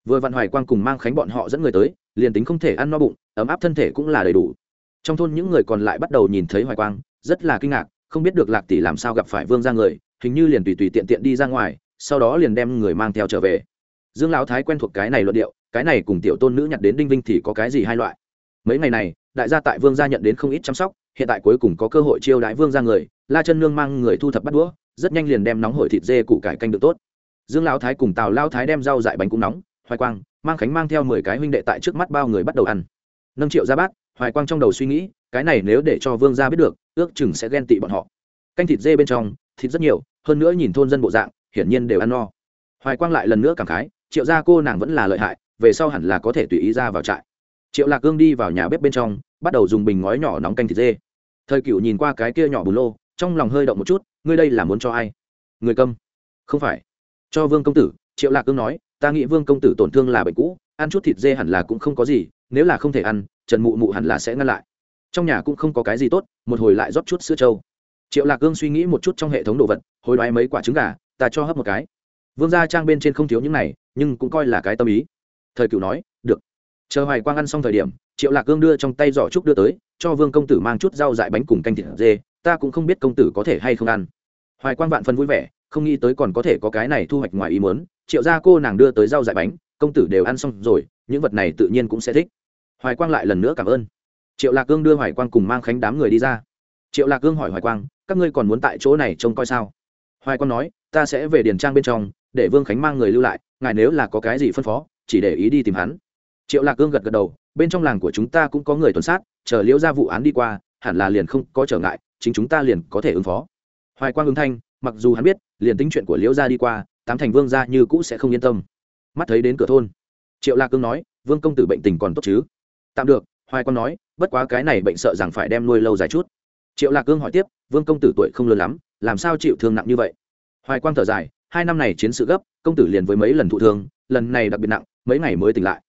Speaker 1: Vừa vạn hoài quang cùng mang khánh bọn họ dẫn người tới, liền tính không thể ăn no bụng, ấm áp thân thể cũng là đầy đủ. Trong thôn những người còn lại bắt đầu nhìn thấy hoài quang, rất là kinh ngạc, không biết được lạc tỷ làm sao gặp phải vương ra người, hình như liền tùy tùy tiện tiện đi ra ngoài, sau đó liền đem người mang theo trở về. Dương lão thái quen thuộc cái này luận điệu, cái này cùng tiểu tôn nữ nhặt đến đinh vinh thì có cái gì hai loại? Mấy ngày này, đại gia tại vương gia nhận đến không ít chăm sóc hiện tại cuối cùng có cơ hội chiêu đãi vương ra người, la chân nương mang người thu thập bắt đũa, rất nhanh liền đem nóng hổi thịt dê củ cải canh được tốt. Dương lão thái cùng tào lao thái đem rau dại bánh cũng nóng, hoài quang, mang khánh mang theo mười cái huynh đệ tại trước mắt bao người bắt đầu ăn. Nâng triệu ra bát, hoài quang trong đầu suy nghĩ, cái này nếu để cho vương gia biết được, ước chừng sẽ ghen tị bọn họ. Canh thịt dê bên trong, thịt rất nhiều, hơn nữa nhìn thôn dân bộ dạng, hiển nhiên đều ăn no. Hoài quang lại lần nữa cảm khái, triệu gia cô nàng vẫn là lợi hại, về sau hẳn là có thể tùy ý ra vào trại. Triệu lạc cương đi vào nhà bếp bên trong, bắt đầu dùng bình ngói nhỏ nóng canh thịt dê thời cựu nhìn qua cái kia nhỏ bùn lô, trong lòng hơi động một chút, ngươi đây là muốn cho ai? Người câm. Không phải. Cho vương công tử. Triệu lạc cương nói, ta nghĩ vương công tử tổn thương là bệnh cũ, ăn chút thịt dê hẳn là cũng không có gì, nếu là không thể ăn, trần mụ mụ hẳn là sẽ ngăn lại. Trong nhà cũng không có cái gì tốt, một hồi lại rót chút sữa trâu. Triệu lạc cương suy nghĩ một chút trong hệ thống đồ vật hồi đoái mấy quả trứng gà, ta cho hấp một cái. Vương gia trang bên trên không thiếu những này, nhưng cũng coi là cái tâm ý. Thời cựu nói chờ hoài quang ăn xong thời điểm, triệu lạc cương đưa trong tay giỏ trúc đưa tới, cho vương công tử mang chút rau dại bánh cùng canh thịt dê, ta cũng không biết công tử có thể hay không ăn. Hoài quang vạn phân vui vẻ, không nghĩ tới còn có thể có cái này thu hoạch ngoài ý muốn, triệu gia cô nàng đưa tới rau dại bánh, công tử đều ăn xong rồi, những vật này tự nhiên cũng sẽ thích. Hoài quang lại lần nữa cảm ơn. Triệu lạc cương đưa hoài quang cùng mang khánh đám người đi ra. Triệu lạc cương hỏi hoài quang, các ngươi còn muốn tại chỗ này trông coi sao? Hoài quang nói, ta sẽ về điền trang bên trong, để vương khánh mang người lưu lại, ngài nếu là có cái gì phân phó, chỉ để ý đi tìm hắn triệu lạc cương gật gật đầu, bên trong làng của chúng ta cũng có người tuần sát, chờ liễu ra vụ án đi qua, hẳn là liền không có trở ngại, chính chúng ta liền có thể ứng phó. Hoài quang ứng thanh, mặc dù hắn biết, liền tính chuyện của liễu gia đi qua, tám thành vương gia như cũ sẽ không yên tâm. Mắt thấy đến cửa thôn, triệu lạc cương nói, vương công tử bệnh tình còn tốt chứ? Tạm được, hoài quang nói, bất quá cái này bệnh sợ rằng phải đem nuôi lâu dài chút. Triệu lạc cương hỏi tiếp, vương công tử tuổi không lớn lắm, làm sao chịu thương nặng như vậy? Hoài quang thở dài, hai năm này chiến sự gấp, công tử liền với mấy lần thụ thương, lần này đặc biệt nặng, mấy ngày mới tỉnh lại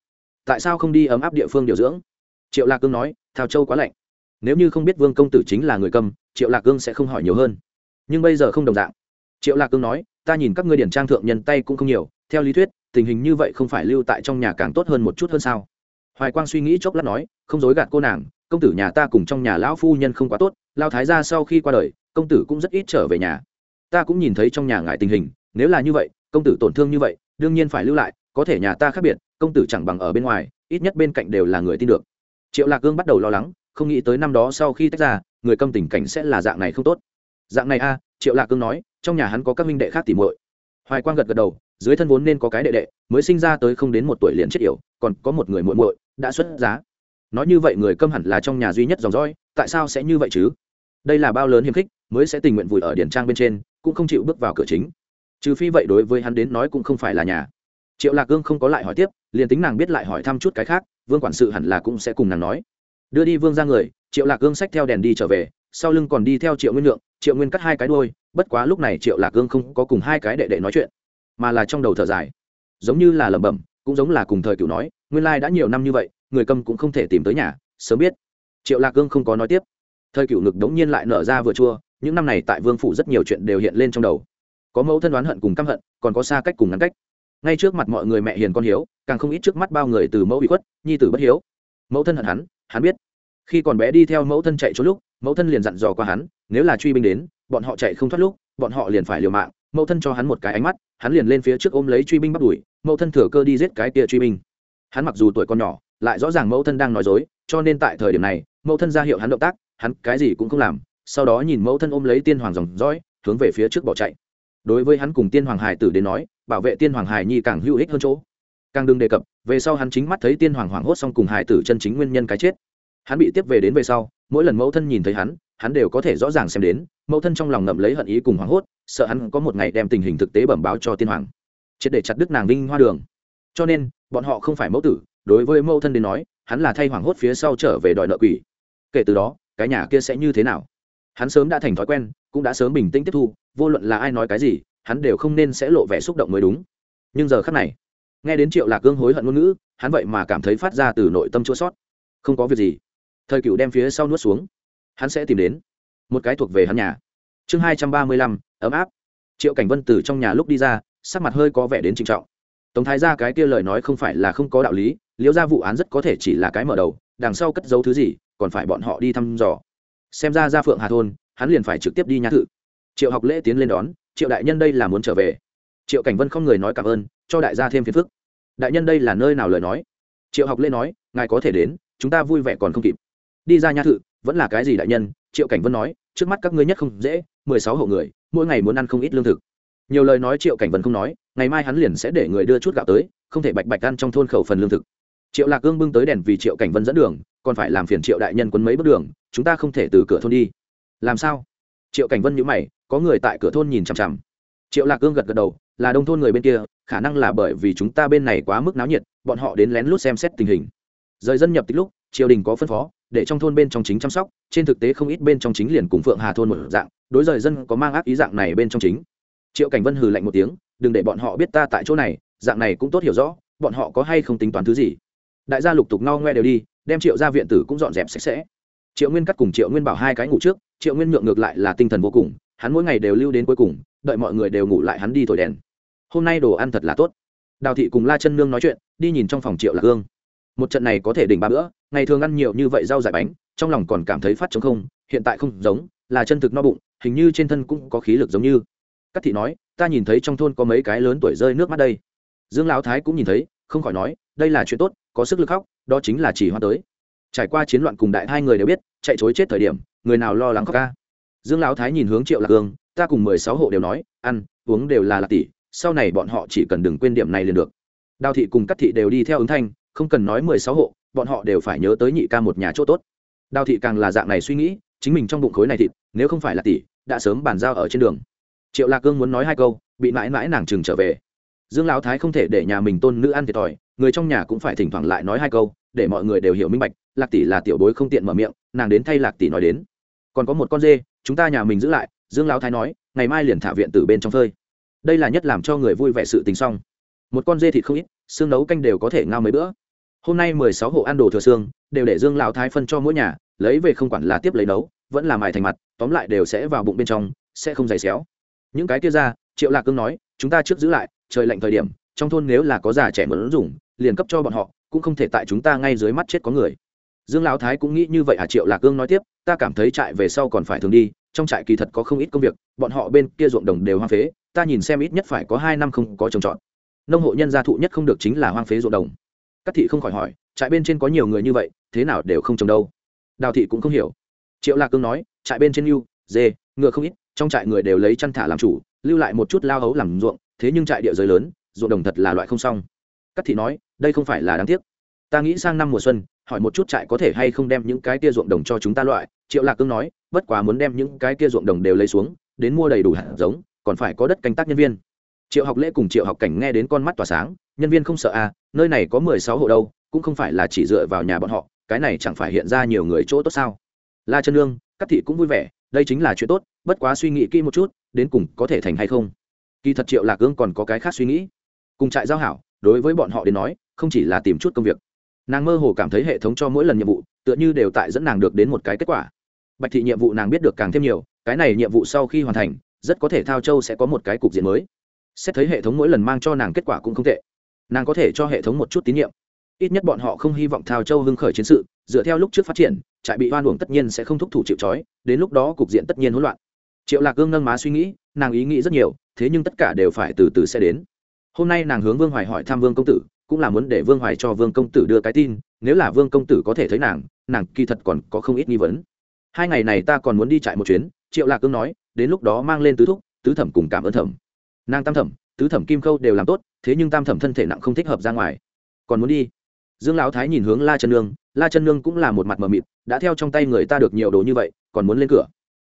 Speaker 1: tại sao không đi ấm áp địa phương điều dưỡng? Triệu lạc cương nói, thao châu quá lạnh. Nếu như không biết vương công tử chính là người cầm, triệu lạc cương sẽ không hỏi nhiều hơn. Nhưng bây giờ không đồng dạng. Triệu lạc cương nói, ta nhìn các ngươi điển trang thượng nhân tay cũng không nhiều, theo lý thuyết, tình hình như vậy không phải lưu tại trong nhà càng tốt hơn một chút hơn sao? Hoài quang suy nghĩ chốc lát nói, không dối gạt cô nàng, công tử nhà ta cùng trong nhà lão phu nhân không quá tốt lao thái ra sau khi qua đời, công tử cũng rất ít trở về nhà. Ta cũng nhìn thấy trong nhà ngại tình hình, nếu là như vậy, công tử tổn thương như vậy, đương nhiên phải lưu lại, có thể nhà ta khác biệt công tử chẳng bằng ở bên ngoài, ít nhất bên cạnh đều là người tin được. Triệu lạc cương bắt đầu lo lắng, không nghĩ tới năm đó sau khi tách ra, người câm tình cảnh sẽ là dạng này không tốt. Dạng này a, triệu lạc cương nói, trong nhà hắn có các minh đệ khác tìm muội. Hoài quang gật gật đầu, dưới thân vốn nên có cái đệ đệ, mới sinh ra tới không đến một tuổi liền chết yểu, còn có một người muội muội đã xuất giá. Nói như vậy người câm hẳn là trong nhà duy nhất dòng dõi, tại sao sẽ như vậy chứ? Đây là bao lớn hiềm khích, mới sẽ tình nguyện vùi ở điển trang bên trên, cũng không chịu bước vào cửa chính. Trừ phi vậy đối với hắn đến nói cũng không phải là nhà triệu lạc cương không có lại hỏi tiếp, liền tính nàng biết lại hỏi thăm chút cái khác, vương quản sự hẳn là cũng sẽ cùng nàng nói. Đưa đi vương ra người, triệu lạc cương xách theo đèn đi trở về, sau lưng còn đi theo triệu nguyên lượng, triệu nguyên cắt hai cái đôi bất quá lúc này triệu lạc cương không có cùng hai cái đệ đệ nói chuyện, mà là trong đầu thở dài. Giống như là lẩm bẩm, cũng giống là cùng thời cựu nói, nguyên lai đã nhiều năm như vậy, người cầm cũng không thể tìm tới nhà, sớm biết. Triệu lạc cương không có nói tiếp. Thời cựu ngực đống nhiên lại nở ra vừa chua, những năm này tại vương phủ rất nhiều chuyện đều hiện lên trong đầu. Có mẫu thân đoán hận cùng căm hận, còn có xa cách cùng ngắn cách ngay trước mặt mọi người mẹ hiền con hiếu, càng không ít trước mắt bao người từ mẫu bị khuất, nhi tử bất hiếu. Mẫu thân hận hắn hắn biết. Khi còn bé đi theo mẫu thân chạy trốn lúc, mẫu thân liền dặn dò qua hắn, nếu là truy binh đến, bọn họ chạy không thoát lúc, bọn họ liền phải liều mạng. Mẫu thân cho hắn một cái ánh mắt, hắn liền lên phía trước ôm lấy truy binh bắt đuổi, mẫu thân thừa cơ đi giết cái kia truy binh. Hắn mặc dù tuổi còn nhỏ, lại rõ ràng mẫu thân đang nói dối, cho nên tại thời điểm này, mẫu thân ra hiệu hắn động tác, hắn cái gì cũng không làm, sau đó nhìn mẫu thân ôm lấy tiên hoàng dòng dõi, hướng về phía trước bỏ chạy. Đối với hắn cùng tiên hoàng hải tử đến nói bảo vệ tiên hoàng hải nhi càng hữu ích hơn chỗ. Càng đừng đề cập, về sau hắn chính mắt thấy tiên hoàng hoảng hốt xong cùng hải tử chân chính nguyên nhân cái chết. Hắn bị tiếp về đến về sau, mỗi lần mẫu thân nhìn thấy hắn hắn đều có thể rõ ràng xem đến, mẫu thân trong lòng ngậm lấy hận ý cùng hoảng hốt, sợ hắn có một ngày đem tình hình thực tế bẩm báo cho tiên hoàng. Triệt để chặt đứt nàng linh hoa đường. Cho nên, bọn họ không phải mẫu tử, đối với mẫu thân đến nói, hắn là thay hoảng hốt phía sau trở về đòi nợ quỷ. Kể từ đó, cái nhà kia sẽ như thế nào? Hắn sớm đã thành thói quen, cũng đã sớm bình tĩnh tiếp thu, vô luận là ai nói cái gì hắn đều không nên sẽ lộ vẻ xúc động mới đúng. Nhưng giờ khắc này, nghe đến triệu lạc cương hối hận ngôn ngữ, hắn vậy mà cảm thấy phát ra từ nội tâm chua sót không có việc gì. Thời cựu đem phía sau nuốt xuống. Hắn sẽ tìm đến một cái thuộc về hắn nhà. Chương hai trăm ba mươi lăm, ấm áp. Triệu cảnh vân từ trong nhà lúc đi ra, sắc mặt hơi có vẻ đến trinh trọng. Tống thái ra cái kia lời nói không phải là không có đạo lý, liễu ra vụ án rất có thể chỉ là cái mở đầu, đằng sau cất giấu thứ gì, còn phải bọn họ đi thăm dò. Xem ra ra phượng hà thôn, hắn liền phải trực tiếp đi nhà thự. Triệu học lễ tiến lên đón triệu đại nhân đây là muốn trở về. Triệu cảnh vân không người nói cảm ơn, cho đại gia thêm phiền phức. Đại nhân đây là nơi nào lời nói? Triệu học lê nói, ngài có thể đến, chúng ta vui vẻ còn không kịp. Đi ra nha thự, vẫn là cái gì đại nhân? Triệu cảnh vân nói, trước mắt các ngươi nhất không dễ, mười sáu hộ người, mỗi ngày muốn ăn không ít lương thực. Nhiều lời nói triệu cảnh vân không nói, ngày mai hắn liền sẽ để người đưa chút gạo tới, không thể bạch bạch ăn trong thôn khẩu phần lương thực. Triệu lạc cương bưng tới đèn vì triệu cảnh vân dẫn đường, còn phải làm phiền triệu đại nhân quấn mấy bước đường, chúng ta không thể từ cửa thôn đi. Làm sao? Triệu cảnh vân nhữ mày có người tại cửa thôn nhìn chằm chằm. Triệu lạc cương gật gật đầu, là đông thôn người bên kia, khả năng là bởi vì chúng ta bên này quá mức náo nhiệt, bọn họ đến lén lút xem xét tình hình. Rời dân nhập tích lúc, triều đình có phân phó, để trong thôn bên trong chính chăm sóc, trên thực tế không ít bên trong chính liền cùng phượng hà thôn một dạng, đối rời dân có mang ác ý dạng này bên trong chính. Triệu cảnh vân hừ lạnh một tiếng, đừng để bọn họ biết ta tại chỗ này, dạng này cũng tốt hiểu rõ, bọn họ có hay không tính toán thứ gì? Đại gia lục tục no ngoe đều đi, đem triệu ra viện tử cũng dọn dẹp sạch sẽ. Triệu nguyên cắt cùng triệu nguyên bảo hai cái ngủ trước, triệu nguyên nhượng ngược lại là tinh thần vô cùng hắn mỗi ngày đều lưu đến cuối cùng, đợi mọi người đều ngủ lại hắn đi thổi đèn. Hôm nay đồ ăn thật là tốt. Đào thị cùng la chân nương nói chuyện, đi nhìn trong phòng triệu lạc hương. Một trận này có thể đỉnh ba bữa, ngày thường ăn nhiều như vậy rau dại bánh, trong lòng còn cảm thấy phát chống không, hiện tại không giống, là chân thực no bụng, hình như trên thân cũng có khí lực giống như. Các thị nói, ta nhìn thấy trong thôn có mấy cái lớn tuổi rơi nước mắt đây. Dương lão thái cũng nhìn thấy, không khỏi nói, đây là chuyện tốt, có sức lực khóc, đó chính là chỉ hoa tới. Trải qua chiến loạn cùng đại hai người đều biết, chạy chối chết thời điểm, người nào lo lắng khóc ca? Dương lão thái nhìn hướng triệu lạc hương, ta cùng mười sáu hộ đều nói, ăn, uống đều là lạc tỷ, sau này bọn họ chỉ cần đừng quên điểm này liền được. Đào thị cùng các thị đều đi theo ứng thanh, không cần nói mười sáu hộ, bọn họ đều phải nhớ tới nhị ca một nhà chỗ tốt. Đào thị càng là dạng này suy nghĩ, chính mình trong bụng khối này thịt, nếu không phải là tỷ, đã sớm bàn giao ở trên đường. Triệu lạc cương muốn nói hai câu, bị mãi mãi nàng chừng trở về. Dương lão thái không thể để nhà mình tôn nữ ăn thiệt thòi, người trong nhà cũng phải thỉnh thoảng lại nói hai câu, để mọi người đều hiểu minh bạch, lạc tỷ là tiểu bối không tiện mở miệng, nàng đến thay lạc tỷ nói đến còn có một con dê, chúng ta nhà mình giữ lại, dương lão thái nói, ngày mai liền thả viện từ bên trong phơi. Đây là nhất làm cho người vui vẻ sự tình xong. Một con dê thịt không ít, xương nấu canh đều có thể ngao mấy bữa. Hôm nay mười sáu hộ ăn đồ thừa xương, đều để dương lão thái phân cho mỗi nhà, lấy về không quản là tiếp lấy nấu, vẫn là mài thành mặt, tóm lại đều sẽ vào bụng bên trong, sẽ không dày xéo. Những cái kia ra, triệu lạc cương nói, chúng ta trước giữ lại, trời lạnh thời điểm, trong thôn nếu là có già trẻ muốn dùng, liền cấp cho bọn họ, cũng không thể tại chúng ta ngay dưới mắt chết có người dương lão thái cũng nghĩ như vậy à triệu lạc cương nói tiếp, ta cảm thấy trại về sau còn phải thường đi, trong trại kỳ thật có không ít công việc, bọn họ bên kia ruộng đồng đều hoang phế, ta nhìn xem ít nhất phải có hai năm không có trồng trọt. Nông hộ nhân gia thụ nhất không được chính là hoang phế ruộng đồng. Các thị không khỏi hỏi, trại bên trên có nhiều người như vậy, thế nào đều không trồng đâu? Đào thị cũng không hiểu. Triệu lạc cương nói, trại bên trên lưu, dê, ngựa không ít, trong trại người đều lấy chăn thả làm chủ, lưu lại một chút lao hấu làm ruộng, thế nhưng trại địa giới lớn, ruộng đồng thật là loại không xong. Các thị nói, đây không phải là đáng tiếc. Ta nghĩ sang năm mùa xuân hỏi một chút trại có thể hay không đem những cái kia ruộng đồng cho chúng ta loại, triệu lạc cương nói, bất quá muốn đem những cái kia ruộng đồng đều lấy xuống, đến mua đầy đủ hạt giống, còn phải có đất canh tác nhân viên. Triệu học lễ cùng triệu học cảnh nghe đến con mắt tỏa sáng, nhân viên không sợ à nơi này có mười sáu hộ đâu, cũng không phải là chỉ dựa vào nhà bọn họ, cái này chẳng phải hiện ra nhiều người chỗ tốt sao? La chân lương các thị cũng vui vẻ, đây chính là chuyện tốt, bất quá suy nghĩ kỹ một chút, đến cùng có thể thành hay không? Kỳ thật triệu lạc ương còn có cái khác suy nghĩ. Cùng trại giao hảo, đối với bọn họ đến nói, không chỉ là tìm chút công việc nàng mơ hồ cảm thấy hệ thống cho mỗi lần nhiệm vụ, tựa như đều tại dẫn nàng được đến một cái kết quả. Bạch thị nhiệm vụ nàng biết được càng thêm nhiều, cái này nhiệm vụ sau khi hoàn thành, rất có thể thao châu sẽ có một cái cục diện mới. Xét thấy hệ thống mỗi lần mang cho nàng kết quả cũng không tệ. Nàng có thể cho hệ thống một chút tín nhiệm. Ít nhất bọn họ không hy vọng thao châu hưng khởi chiến sự, dựa theo lúc trước phát triển, trại bị hoan uổng tất nhiên sẽ không thúc thủ chịu trói, đến lúc đó cục diện tất nhiên hỗn loạn. Triệu lạc gương nâng má suy nghĩ, nàng ý nghĩ rất nhiều, thế nhưng tất cả đều phải từ từ sẽ đến. Hôm nay nàng hướng vương hoài hỏi thăm vương công tử cũng là muốn để vương hoài cho vương công tử đưa cái tin, nếu là vương công tử có thể thấy nàng nàng kỳ thật còn có không ít nghi vấn. Hai ngày này ta còn muốn đi chạy một chuyến, triệu lạc cương nói, đến lúc đó mang lên tứ thúc, tứ thẩm cùng cảm ơn thẩm. Nàng tam thẩm, tứ thẩm kim khâu đều làm tốt, thế nhưng tam thẩm thân thể nặng không thích hợp ra ngoài. Còn muốn đi. Dương lão thái nhìn hướng la chân nương, la chân nương cũng là một mặt mờ mịt, đã theo trong tay người ta được nhiều đồ như vậy, còn muốn lên cửa.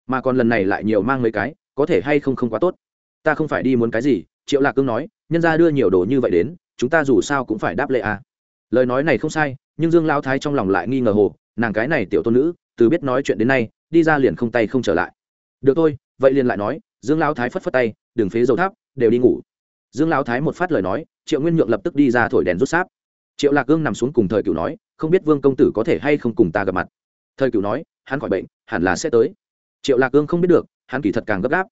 Speaker 1: Mà còn lần này lại nhiều mang mấy cái, có thể hay không không quá tốt. Ta không phải đi muốn cái gì, triệu lạc cương nói, nhân ra đưa nhiều đồ như vậy đến chúng ta dù sao cũng phải đáp lệ à. lời nói này không sai, nhưng dương lao thái trong lòng lại nghi ngờ hồ, nàng cái này tiểu tôn nữ, từ biết nói chuyện đến nay, đi ra liền không tay không trở lại. Được thôi, vậy liền lại nói, dương lao thái phất phất tay, đừng phế dầu tháp, đều đi ngủ. Dương lao thái một phát lời nói, triệu nguyên nhượng lập tức đi ra thổi đèn rút sáp. Triệu lạc gương nằm xuống cùng thời Cửu nói, không biết vương công tử có thể hay không cùng ta gặp mặt. Thời Cửu nói, hắn khỏi bệnh, hẳn là sẽ tới. Triệu lạc gương không biết được, hắn kỳ thật càng gấp gáp.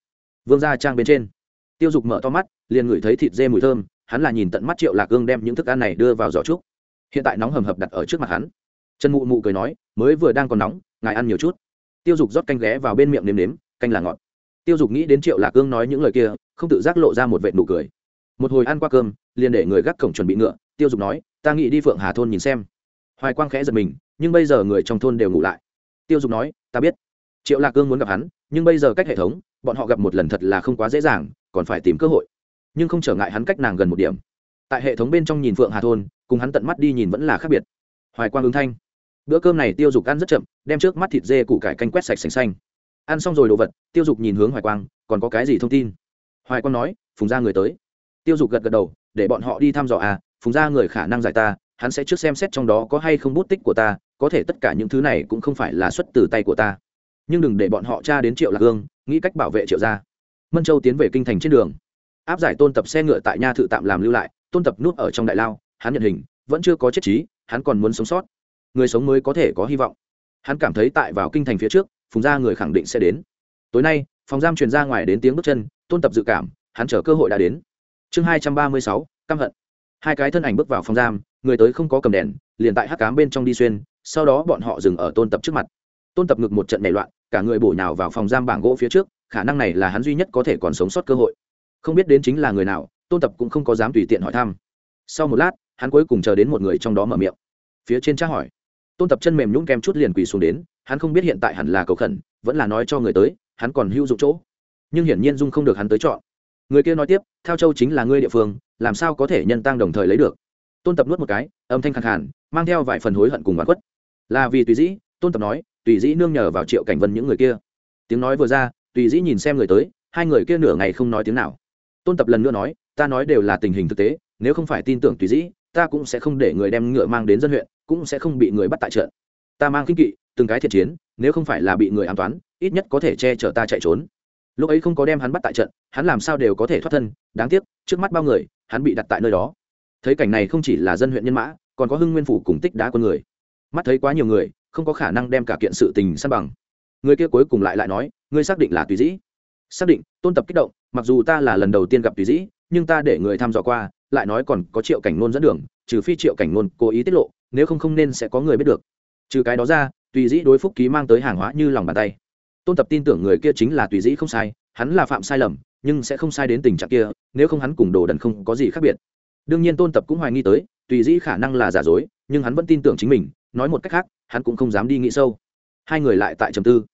Speaker 1: Vương ra trang bên trên. Tiêu dục mở to mắt, liền ngửi thấy thịt dê mùi thơm hắn là nhìn tận mắt triệu lạc gương đem những thức ăn này đưa vào giỏ trúc. Hiện tại nóng hầm hập đặt ở trước mặt hắn. Trần mụ mụ cười nói, mới vừa đang còn nóng, ngài ăn nhiều chút. Tiêu dục rót canh ghé vào bên miệng nếm nếm, canh là ngọt. Tiêu dục nghĩ đến triệu lạc gương nói những lời kia, không tự giác lộ ra một vệ nụ cười. Một hồi ăn qua cơm, liền để người gác cổng chuẩn bị ngựa, tiêu dục nói, ta nghĩ đi phượng hà thôn nhìn xem. Hoài quang khẽ giật mình, nhưng bây giờ người trong thôn đều ngủ lại. Tiêu dục nói, ta biết. Triệu lạc cương muốn gặp hắn, nhưng bây giờ cách hệ thống, bọn họ gặp một lần thật là không quá dễ dàng, còn phải tìm cơ hội nhưng không trở ngại hắn cách nàng gần một điểm. Tại hệ thống bên trong nhìn phượng hà thôn, cùng hắn tận mắt đi nhìn vẫn là khác biệt. Hoài quang ứng thanh. Bữa cơm này tiêu dục ăn rất chậm, đem trước mắt thịt dê củ cải canh quét sạch sành xanh. Ăn xong rồi đồ vật, tiêu dục nhìn hướng hoài quang, còn có cái gì thông tin? Hoài quang nói, phùng ra người tới. Tiêu dục gật gật đầu, để bọn họ đi thăm dò à phùng ra người khả năng giải ta, hắn sẽ trước xem xét trong đó có hay không bút tích của ta, có thể tất cả những thứ này cũng không phải là xuất từ tay của ta. Nhưng đừng để bọn họ tra đến triệu lạc hương, nghĩ cách bảo vệ triệu gia. Mân châu tiến về kinh thành trên đường áp giải tôn tập xe ngựa tại nha thự tạm làm lưu lại, tôn tập núp ở trong đại lao, hắn nhận hình, vẫn chưa có chết trí, hắn còn muốn sống sót. Người sống mới có thể có hy vọng. Hắn cảm thấy tại vào kinh thành phía trước, phùng gia người khẳng định sẽ đến. Tối nay, phòng giam truyền ra ngoài đến tiếng bước chân, tôn tập dự cảm, hắn chờ cơ hội đã đến. Chương hai trăm ba mươi sáu, căm hận. Hai cái thân ảnh bước vào phòng giam, người tới không có cầm đèn, liền tại hắc cám bên trong đi xuyên, sau đó bọn họ dừng ở tôn tập trước mặt. Tôn tập ngực một trận nảy loạn, cả người bổ nhào vào phòng giam bảng gỗ phía trước, khả năng này là hắn duy nhất có thể còn sống sót cơ hội không biết đến chính là người nào, tôn tập cũng không có dám tùy tiện hỏi thăm. Sau một lát, hắn cuối cùng chờ đến một người trong đó mở miệng. Phía trên tra hỏi, tôn tập chân mềm nhũng kem chút liền quỳ xuống đến, hắn không biết hiện tại hẳn là cầu khẩn, vẫn là nói cho người tới, hắn còn hữu dụng chỗ. Nhưng hiển nhiên dung không được hắn tới chọn. Người kia nói tiếp theo châu chính là ngươi địa phương, làm sao có thể nhân tăng đồng thời lấy được? Tôn tập nuốt một cái, âm thanh khẳng hẳn mang theo vài phần hối hận cùng bán quất là vì tùy dĩ, tôn tập nói, tùy dĩ nương nhờ vào triệu cảnh vân những người kia. Tiếng nói vừa ra, tùy dĩ nhìn xem người tới, hai người kia nửa ngày không nói tiếng nào tôn tập lần nữa nói, ta nói đều là tình hình thực tế, nếu không phải tin tưởng tùy dĩ, ta cũng sẽ không để người đem ngựa mang đến dân huyện, cũng sẽ không bị người bắt tại trận ta mang kinh kỵ, từng cái thiện chiến, nếu không phải là bị người an toán, ít nhất có thể che chở ta chạy trốn. Lúc ấy không có đem hắn bắt tại trận, hắn làm sao đều có thể thoát thân, đáng tiếc, trước mắt bao người, hắn bị đặt tại nơi đó. Thấy cảnh này không chỉ là dân huyện nhân mã, còn có hưng nguyên phủ cùng tích đá con người. Mắt thấy quá nhiều người, không có khả năng đem cả kiện sự tình săn bằng. Người kia cuối cùng lại lại nói, ngươi xác định là tùy dĩ? Xác định, tôn tập kích động, mặc dù ta là lần đầu tiên gặp tùy dĩ, nhưng ta để người thăm dò qua, lại nói còn có triệu cảnh ngôn dẫn đường, trừ phi triệu cảnh ngôn cố ý tiết lộ, nếu không không nên sẽ có người biết được. Trừ cái đó ra, tùy dĩ đối phúc ký mang tới hàng hóa như lòng bàn tay. Tôn tập tin tưởng người kia chính là tùy dĩ không sai, hắn là phạm sai lầm, nhưng sẽ không sai đến tình trạng kia, nếu không hắn cùng đồ đần không có gì khác biệt. Đương nhiên tôn tập cũng hoài nghi tới, tùy dĩ khả năng là giả dối, nhưng hắn vẫn tin tưởng chính mình, nói một cách khác, hắn cũng không dám đi nghĩ sâu. Hai người lại tại trầm tư.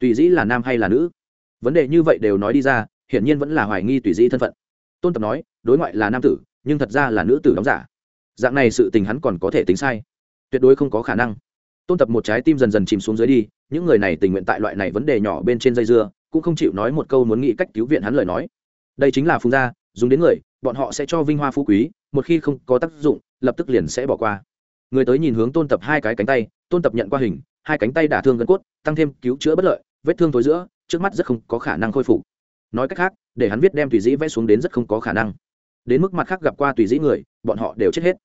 Speaker 1: Tùy dĩ là nam hay là nữ? Vấn đề như vậy đều nói đi ra, hiển nhiên vẫn là hoài nghi tùy dĩ thân phận. Tôn tập nói, đối ngoại là nam tử, nhưng thật ra là nữ tử đóng giả. Dạng này sự tình hắn còn có thể tính sai. Tuyệt đối không có khả năng. Tôn tập một trái tim dần dần chìm xuống dưới đi, những người này tình nguyện tại loại này vấn đề nhỏ bên trên dây dưa, cũng không chịu nói một câu muốn nghĩ cách cứu viện hắn lời nói. Đây chính là phùng gia, dùng đến người, bọn họ sẽ cho vinh hoa phú quý, một khi không có tác dụng, lập tức liền sẽ bỏ qua. Người tới nhìn hướng tôn tập hai cái cánh tay, tôn tập nhận qua hình, hai cánh tay đả thương gân cốt, tăng thêm cứu chữa bất lợi, vết thương tối giữa trước mắt rất không có khả năng khôi phục. Nói cách khác, để hắn viết đem tùy dĩ vẽ xuống đến rất không có khả năng. Đến mức mặt khác gặp qua tùy dĩ người, bọn họ đều chết hết.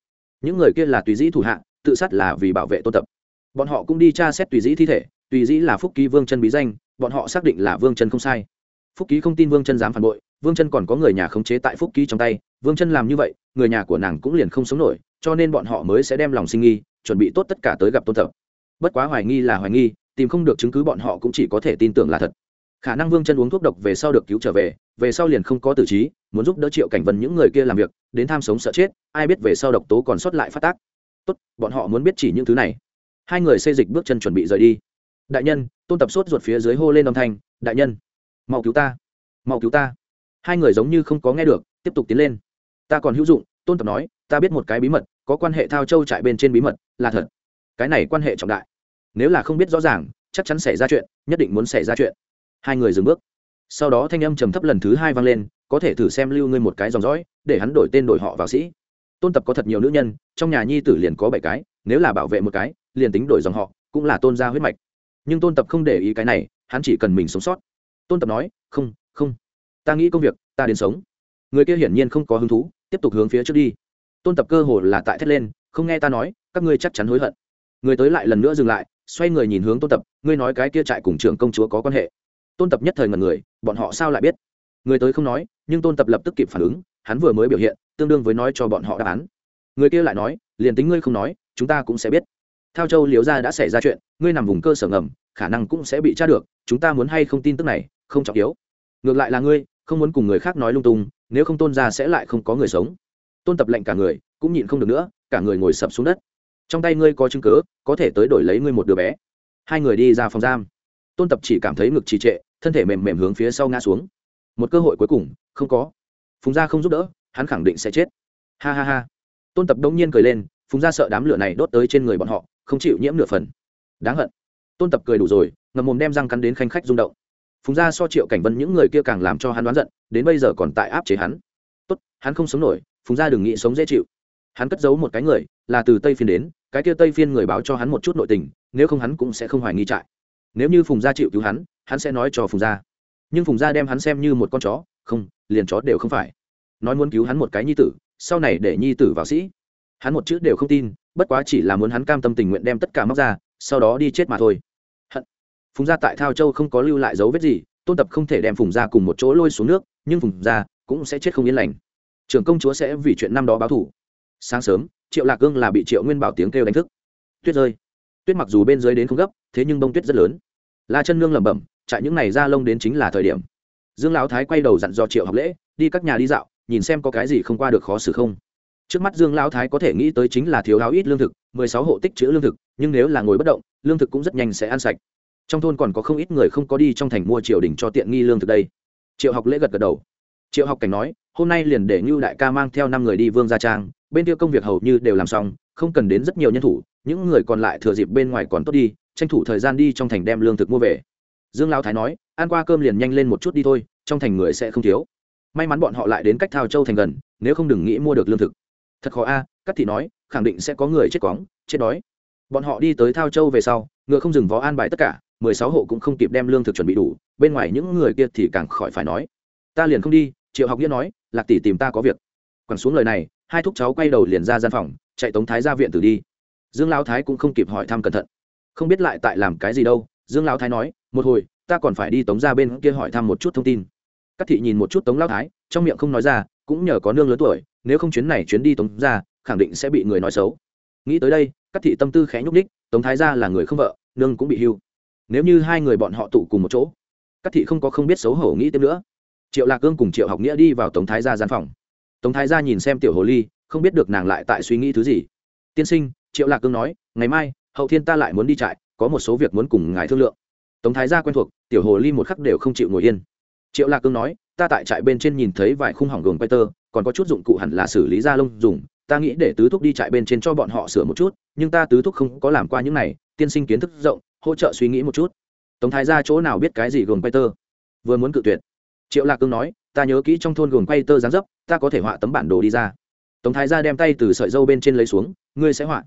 Speaker 1: Những người kia là tùy dĩ thủ hạ, tự sát là vì bảo vệ tôn tập. Bọn họ cũng đi tra xét tùy dĩ thi thể tùy dĩ là phúc ký vương chân bí danh, bọn họ xác định là vương chân không sai. Phúc ký không tin vương chân dám phản bội, vương chân còn có người nhà khống chế tại phúc ký trong tay, vương chân làm như vậy, người nhà của nàng cũng liền không sống nổi, cho nên bọn họ mới sẽ đem lòng sinh nghi, chuẩn bị tốt tất cả tới gặp tôn tập. Bất quá hoài nghi là hoài nghi, tìm không được chứng cứ bọn họ cũng chỉ có thể tin tưởng là thật khả năng vương chân uống thuốc độc về sau được cứu trở về về sau liền không có tử trí, muốn giúp đỡ triệu cảnh vân những người kia làm việc, đến tham sống sợ chết, ai biết về sau độc tố còn sót lại phát tác. Tốt, bọn họ muốn biết chỉ những thứ này. Hai người xây dịch bước chân chuẩn bị rời đi. Đại nhân, tôn tập sốt ruột phía dưới hô lên âm thanh, đại nhân, mau cứu ta, mau cứu ta. Hai người giống như không có nghe được, tiếp tục tiến lên. Ta còn hữu dụng, tôn tập nói, ta biết một cái bí mật, có quan hệ thao châu trại bên trên bí mật, là thật. Cái này quan hệ trọng đại. Nếu là không biết rõ ràng, chắc chắn xảy ra chuyện, nhất định muốn xảy ra chuyện hai người dừng bước. Sau đó thanh âm trầm thấp lần thứ hai vang lên, có thể thử xem lưu ngươi một cái dòng dõi, để hắn đổi tên đổi họ vào sĩ. Tôn tập có thật nhiều nữ nhân, trong nhà nhi tử liền có bảy cái, nếu là bảo vệ một cái, liền tính đổi dòng họ, cũng là tôn gia huyết mạch. Nhưng tôn tập không để ý cái này, hắn chỉ cần mình sống sót. Tôn tập nói, không không. Ta nghĩ công việc, ta đến sống. Người kia hiển nhiên không có hứng thú, tiếp tục hướng phía trước đi. Tôn tập cơ hồ là tại thét lên, không nghe ta nói, các ngươi chắc chắn hối hận. Người tới lại lần nữa dừng lại, xoay người nhìn hướng tôn tập, ngươi nói cái kia trại cùng trưởng công chúa có quan hệ? Tôn tập nhất thời ngần người, bọn họ sao lại biết? Người tới không nói, nhưng tôn tập lập tức kịp phản ứng, hắn vừa mới biểu hiện, tương đương với nói cho bọn họ đáp án. Người kia lại nói, liền tính ngươi không nói, chúng ta cũng sẽ biết. Thao châu liếu ra đã xảy ra chuyện, ngươi nằm vùng cơ sở ngầm, khả năng cũng sẽ bị tra được, chúng ta muốn hay không tin tức này, không trọng yếu. Ngược lại là ngươi, không muốn cùng người khác nói lung tung, nếu không tôn ra sẽ lại không có người sống. Tôn tập lệnh cả người, cũng nhịn không được nữa, cả người ngồi sập xuống đất. Trong tay ngươi có chứng cớ có thể tới đổi lấy ngươi một đứa bé. Hai người đi ra phòng giam tôn tập chỉ cảm thấy ngực trì trệ, thân thể mềm mềm hướng phía sau ngã xuống. Một cơ hội cuối cùng, không có. Phùng gia không giúp đỡ, hắn khẳng định sẽ chết. Ha ha ha. Tôn tập đông nhiên cười lên, phùng gia sợ đám lửa này đốt tới trên người bọn họ, không chịu nhiễm nửa phần. Đáng hận. Tôn tập cười đủ rồi ngầm mồm đem răng cắn đến khanh khách rung động. Phùng gia so triệu cảnh vân những người kia càng làm cho hắn đoán giận, đến bây giờ còn tại áp chế hắn. Tốt, hắn không sống nổi, phùng gia đừng nghĩ sống dễ chịu. Hắn cất giấu một cái người, là từ tây phiên đến, cái kia tây phiên người báo cho hắn một chút nội tình, nếu không hắn cũng sẽ không hoài nghi trại nếu như phùng gia chịu cứu hắn hắn sẽ nói cho phùng gia. Nhưng phùng gia đem hắn xem như một con chó, không, liền chó đều không phải. Nói muốn cứu hắn một cái nhi tử, sau này để nhi tử vào sĩ. Hắn một chữ đều không tin, bất quá chỉ là muốn hắn cam tâm tình nguyện đem tất cả móc ra, sau đó đi chết mà thôi. Hận. Phùng gia tại thao châu không có lưu lại dấu vết gì, tôn tập không thể đem phùng gia cùng một chỗ lôi xuống nước, nhưng phùng gia cũng sẽ chết không yên lành. Trưởng công chúa sẽ vì chuyện năm đó báo thủ. Sáng sớm, triệu lạc gương là bị triệu nguyên bảo tiếng kêu đánh thức. Tuyết rơi tuyết mặc dù bên dưới đến không gấp, thế nhưng bông tuyết rất lớn. La chân nương lẩm bẩm chạy những ngày ra lông đến chính là thời điểm. Dương lão thái quay đầu dặn dò triệu học lễ, đi các nhà đi dạo, nhìn xem có cái gì không qua được khó xử không. Trước mắt dương lão thái có thể nghĩ tới chính là thiếu áo ít lương thực, mười sáu hộ tích chữ lương thực, nhưng nếu là ngồi bất động, lương thực cũng rất nhanh sẽ ăn sạch. Trong thôn còn có không ít người không có đi trong thành mua triều đình cho tiện nghi lương thực đây. Triệu học lễ gật gật đầu. Triệu học cảnh nói, hôm nay liền để ngưu đại ca mang theo năm người đi vương gia trang, bên kia công việc hầu như đều làm xong không cần đến rất nhiều nhân thủ những người còn lại thừa dịp bên ngoài còn tốt đi tranh thủ thời gian đi trong thành đem lương thực mua về. Dương lao thái nói ăn qua cơm liền nhanh lên một chút đi thôi trong thành người sẽ không thiếu. May mắn bọn họ lại đến cách thao châu thành gần nếu không đừng nghĩ mua được lương thực. Thật khó a à, thị nói khẳng định sẽ có người chết cóng chết đói. Bọn họ đi tới thao châu về sau ngựa không dừng vó an bài tất cả mười sáu hộ cũng không kịp đem lương thực chuẩn bị đủ bên ngoài những người kia thì càng khỏi phải nói. Ta liền không đi triệu học nghĩa nói lạc tỷ tìm ta có việc. Quẳng xuống lời này hai thúc cháu quay đầu liền ra gian phòng, chạy tống thái ra viện tử đi. Dương lão thái cũng không kịp hỏi thăm cẩn thận. Không biết lại tại làm cái gì đâu, dương lão thái nói, một hồi, ta còn phải đi tống ra bên kia hỏi thăm một chút thông tin. Các thị nhìn một chút tống lão thái, trong miệng không nói ra, cũng nhờ có nương lớn tuổi, nếu không chuyến này chuyến đi tống ra, khẳng định sẽ bị người nói xấu. Nghĩ tới đây, các thị tâm tư khẽ nhúc ních tống thái ra là người không vợ, nương cũng bị hưu. Nếu như hai người bọn họ tụ cùng một chỗ, các thị không có không biết xấu hổ nghĩ tiếp nữa. Triệu lạc cương cùng triệu học nghĩa đi vào tống thái gia gian phòng tống thái gia nhìn xem tiểu hồ ly, không biết được nàng lại tại suy nghĩ thứ gì. Tiên sinh, triệu lạc cương nói, ngày mai, hậu thiên ta lại muốn đi trại, có một số việc muốn cùng ngài thương lượng. Tống thái gia quen thuộc, tiểu hồ ly một khắc đều không chịu ngồi yên. Triệu lạc cương nói, ta tại trại bên trên nhìn thấy vài khung hỏng gồm quay tơ, còn có chút dụng cụ hẳn là xử lý da lông dùng, ta nghĩ để tứ thúc đi trại bên trên cho bọn họ sửa một chút, nhưng ta tứ thúc không có làm qua những này, tiên sinh kiến thức rộng, hỗ trợ suy nghĩ một chút. Tống thái ra chỗ nào biết cái gì gồm quay tơ? Vừa muốn cự tuyệt, triệu lạc cương nói ta nhớ kỹ trong thôn gồm quay tơ dáng dấp, ta có thể họa tấm bản đồ đi ra. Tống thái ra đem tay từ sợi dâu bên trên lấy xuống, ngươi sẽ họa.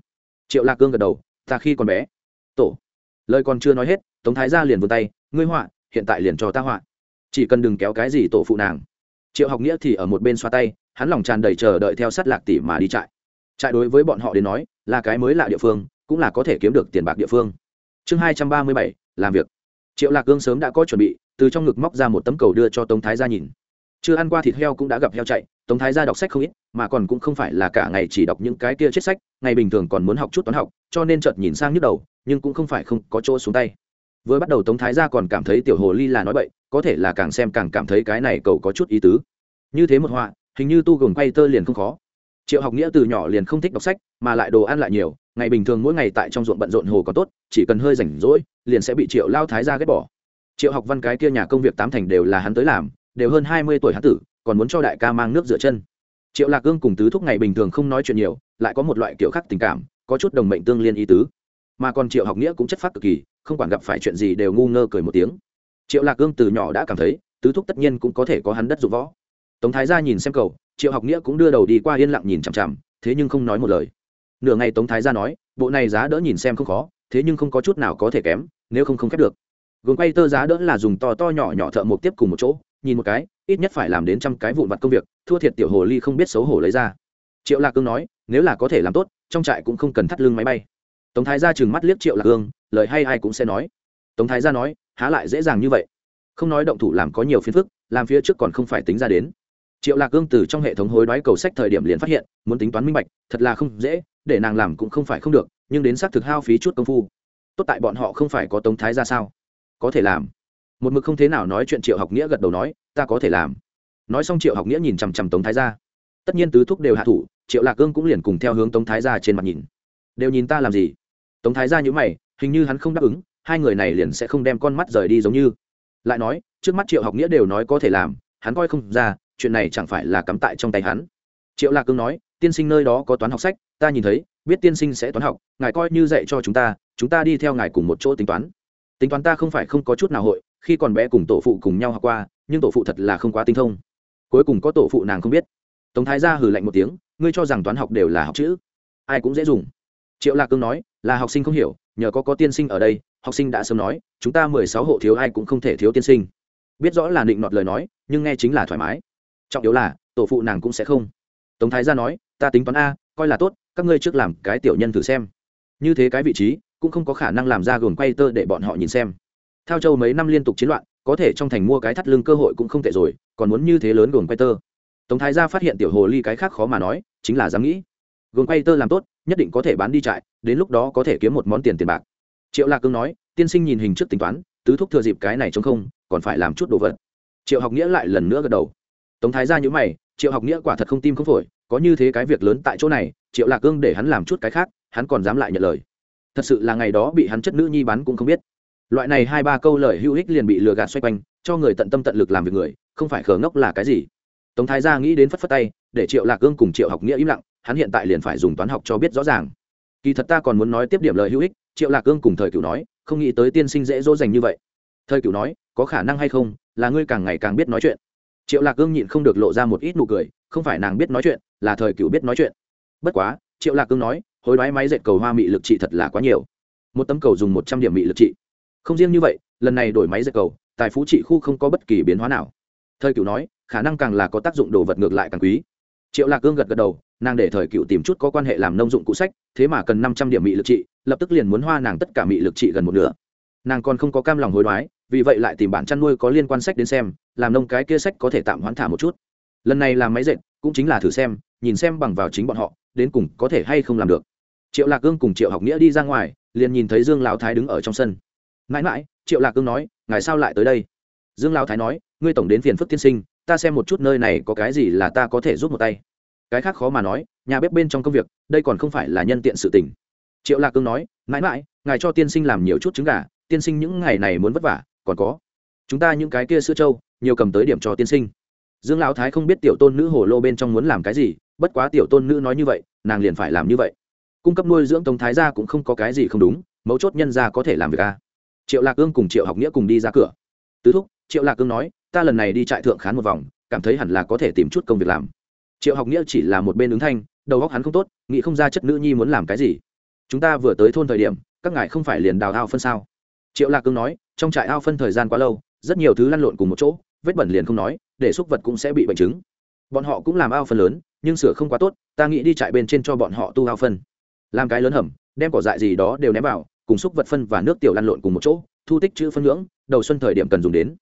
Speaker 1: Triệu lạc cương gật đầu, ta khi còn bé. Tổ. Lời còn chưa nói hết, tống thái ra liền vươn tay, ngươi họa, hiện tại liền cho ta họa. Chỉ cần đừng kéo cái gì tổ phụ nàng. Triệu học nghĩa thì ở một bên xoa tay, hắn lòng tràn đầy chờ đợi theo sát lạc tỷ mà đi trại. Trại đối với bọn họ đến nói, là cái mới lạ địa phương, cũng là có thể kiếm được tiền bạc địa phương. Chương hai trăm ba mươi bảy, làm việc. Triệu lạc cương sớm đã có chuẩn bị, từ trong ngực móc ra một tấm cầu đưa cho tống thái gia nhìn chưa ăn qua thịt heo cũng đã gặp heo chạy, tống thái gia đọc sách không ít, mà còn cũng không phải là cả ngày chỉ đọc những cái kia chết sách, ngày bình thường còn muốn học chút toán học, cho nên chợt nhìn sang nhức đầu, nhưng cũng không phải không có chỗ xuống tay. Vừa bắt đầu tống thái gia còn cảm thấy tiểu hồ ly là nói bậy, có thể là càng xem càng cảm thấy cái này cầu có chút ý tứ. Như thế một họa, hình như tu gồng quay tơ liền không khó. Triệu học nghĩa từ nhỏ liền không thích đọc sách, mà lại đồ ăn lại nhiều, ngày bình thường mỗi ngày tại trong ruộng bận rộn hồ có tốt, chỉ cần hơi rảnh rỗi, liền sẽ bị triệu lao thái ra ghét bỏ. Triệu học văn cái kia nhà công việc tám thành đều là hắn tới làm đều hơn hai mươi tuổi hắn tử, còn muốn cho đại ca mang nước rửa chân. Triệu lạc cương cùng tứ thúc ngày bình thường không nói chuyện nhiều, lại có một loại kiểu khác tình cảm, có chút đồng mệnh tương liên ý tứ. Mà còn triệu học nghĩa cũng chất phát cực kỳ, không quản gặp phải chuyện gì đều ngu ngơ cười một tiếng. Triệu lạc cương từ nhỏ đã cảm thấy, tứ thúc tất nhiên cũng có thể có hắn đất dụng võ. Tống thái gia nhìn xem cầu triệu học nghĩa cũng đưa đầu đi qua yên lặng nhìn chằm chằm, thế nhưng không nói một lời. Nửa ngày tống thái gia nói, bộ này giá đỡ nhìn xem không khó, thế nhưng không có chút nào có thể kém, nếu không không khép được. Gồm quay tơ giá đỡ là dùng to to nhỏ nhỏ thợ một tiếp cùng một chỗ nhìn một cái, ít nhất phải làm đến trăm cái vụn vặt công việc, thua thiệt tiểu hồ ly không biết xấu hổ lấy ra. Triệu lạc cương nói, nếu là có thể làm tốt, trong trại cũng không cần thắt lưng máy bay. Tống thái gia chừng mắt liếc triệu lạc cương, lời hay ai cũng sẽ nói. Tống thái gia nói, há lại dễ dàng như vậy. Không nói động thủ làm có nhiều phiền phức, làm phía trước còn không phải tính ra đến. Triệu lạc cương từ trong hệ thống hối đoái cầu sách thời điểm liền phát hiện, muốn tính toán minh bạch, thật là không dễ, để nàng làm cũng không phải không được, nhưng đến xác thực hao phí chút công phu. Tốt tại bọn họ không phải có tống thái ra sao? Có thể làm một mực không thế nào nói chuyện triệu học nghĩa gật đầu nói, ta có thể làm. Nói xong triệu học nghĩa nhìn chằm chằm tống thái ra tất nhiên tứ thúc đều hạ thủ, triệu lạc cương cũng liền cùng theo hướng tống thái ra trên mặt nhìn. Đều nhìn ta làm gì? Tống thái ra nhữ mày, hình như hắn không đáp ứng, hai người này liền sẽ không đem con mắt rời đi giống như. Lại nói, trước mắt triệu học nghĩa đều nói có thể làm, hắn coi không ra, chuyện này chẳng phải là cắm tại trong tay hắn. Triệu lạc cương nói, tiên sinh nơi đó có toán học sách, ta nhìn thấy, biết tiên sinh sẽ toán học, ngài coi như dạy cho chúng ta chúng ta đi theo ngài cùng một chỗ tính toán. Tính toán ta không phải không có chút nào hội khi còn bé cùng tổ phụ cùng nhau học qua, nhưng tổ phụ thật là không quá tinh thông. Cuối cùng có tổ phụ nàng không biết. Tống thái gia hừ lạnh một tiếng, ngươi cho rằng toán học đều là học chữ. Ai cũng dễ dùng. Triệu lạc cương nói, là học sinh không hiểu, nhờ có có tiên sinh ở đây, học sinh đã sớm nói, chúng ta mười sáu hộ thiếu ai cũng không thể thiếu tiên sinh. Biết rõ là định nọt lời nói, nhưng nghe chính là thoải mái. Trọng yếu là, tổ phụ nàng cũng sẽ không. Tống thái gia nói, ta tính toán a, coi là tốt, các ngươi trước làm cái tiểu nhân thử xem. Như thế cái vị trí, cũng không có khả năng làm ra gồm quay tơ để bọn họ nhìn xem theo châu mấy năm liên tục chiến loạn, có thể trong thành mua cái thắt lưng cơ hội cũng không tệ rồi, còn muốn như thế lớn gồm quay tơ. Tống thái gia phát hiện tiểu hồ ly cái khác khó mà nói, chính là dám nghĩ. Gồm quay tơ làm tốt, nhất định có thể bán đi trại, đến lúc đó có thể kiếm một món tiền tiền bạc. Triệu lạc cương nói, tiên sinh nhìn hình trước tính toán, tứ thúc thừa dịp cái này chống không, còn phải làm chút đồ vật. Triệu học nghĩa lại lần nữa gật đầu. Tống thái ra nhữ mày, triệu học nghĩa quả thật không tim không phổi, có như thế cái việc lớn tại chỗ này, triệu lạc cương để hắn làm chút cái khác, hắn còn dám lại nhận lời. Thật sự là ngày đó bị hắn chất nữ nhi bắn cũng không biết loại này hai ba câu lời hữu ích liền bị lừa gạt xoay quanh, cho người tận tâm tận lực làm việc người, không phải khờ ngốc là cái gì. Tống thái gia nghĩ đến phất phất tay, để triệu lạc cương cùng triệu học nghĩa im lặng, hắn hiện tại liền phải dùng toán học cho biết rõ ràng. Kỳ thật ta còn muốn nói tiếp điểm lời hữu ích, triệu lạc cương cùng thời cửu nói, không nghĩ tới tiên sinh dễ dỗ dành như vậy. Thời cửu nói, có khả năng hay không, là ngươi càng ngày càng biết nói chuyện. Triệu lạc cương nhịn không được lộ ra một ít nụ cười, không phải nàng biết nói chuyện, là thời cửu biết nói chuyện. Bất quá, triệu lạc cương nói, hối đoái máy dệt cầu hoa mị lực trị thật là quá nhiều. Một tấm cầu dùng một trăm điểm mị lực trị không riêng như vậy, lần này đổi máy dệt cầu, tài phú trị khu không có bất kỳ biến hóa nào. Thời cửu nói, khả năng càng là có tác dụng đồ vật ngược lại càng quý. Triệu lạc cương gật gật đầu, nàng để thời cựu tìm chút có quan hệ làm nông dụng cụ sách, thế mà cần năm trăm điểm mị lực trị, lập tức liền muốn hoa nàng tất cả mị lực trị gần một nửa. Nàng còn không có cam lòng hối đoái, vì vậy lại tìm bản chăn nuôi có liên quan sách đến xem, làm nông cái kia sách có thể tạm hoãn thả một chút. Lần này làm máy dệt, cũng chính là thử xem, nhìn xem bằng vào chính bọn họ, đến cùng có thể hay không làm được. Triệu lạc cương cùng triệu học nghĩa đi ra ngoài, liền nhìn thấy dương lão thái đứng ở trong sân mãi mãi, triệu lạc cương nói, ngài sao lại tới đây? Dương lão thái nói, ngươi tổng đến phiền phức tiên sinh, ta xem một chút nơi này có cái gì là ta có thể giúp một tay. Cái khác khó mà nói, nhà bếp bên trong công việc, đây còn không phải là nhân tiện sự tình. Triệu lạc cương nói, mãi mãi, ngài cho tiên sinh làm nhiều chút trứng gà, tiên sinh những ngày này muốn vất vả, còn có chúng ta những cái kia sữa trâu, nhiều cầm tới điểm cho tiên sinh. Dương lão thái không biết tiểu tôn nữ hồ lô bên trong muốn làm cái gì, bất quá tiểu tôn nữ nói như vậy, nàng liền phải làm như vậy. Cung cấp nuôi dưỡng tống thái gia cũng không có cái gì không đúng, mấu chốt nhân gia có thể làm việc a à triệu lạc ương cùng triệu học nghĩa cùng đi ra cửa. Tứ thúc, triệu lạc ương nói, ta lần này đi trại thượng khán một vòng, cảm thấy hẳn là có thể tìm chút công việc làm. Triệu học nghĩa chỉ là một bên ứng thanh, đầu góc hắn không tốt, nghĩ không ra chất nữ nhi muốn làm cái gì. Chúng ta vừa tới thôn thời điểm, các ngài không phải liền đào ao phân sao? Triệu lạc cương nói, trong trại ao phân thời gian quá lâu, rất nhiều thứ lăn lộn cùng một chỗ, vết bẩn liền không nói, để xúc vật cũng sẽ bị bệnh chứng. Bọn họ cũng làm ao phân lớn, nhưng sửa không quá tốt, ta nghĩ đi trại bên trên cho bọn họ tu ao phân. Làm cái lớn hầm, đem cỏ dại gì đó đều ném vào cùng xúc vật phân và nước tiểu lăn lộn cùng một chỗ, thu tích chữ phân nhưỡng, đầu xuân thời điểm cần dùng đến.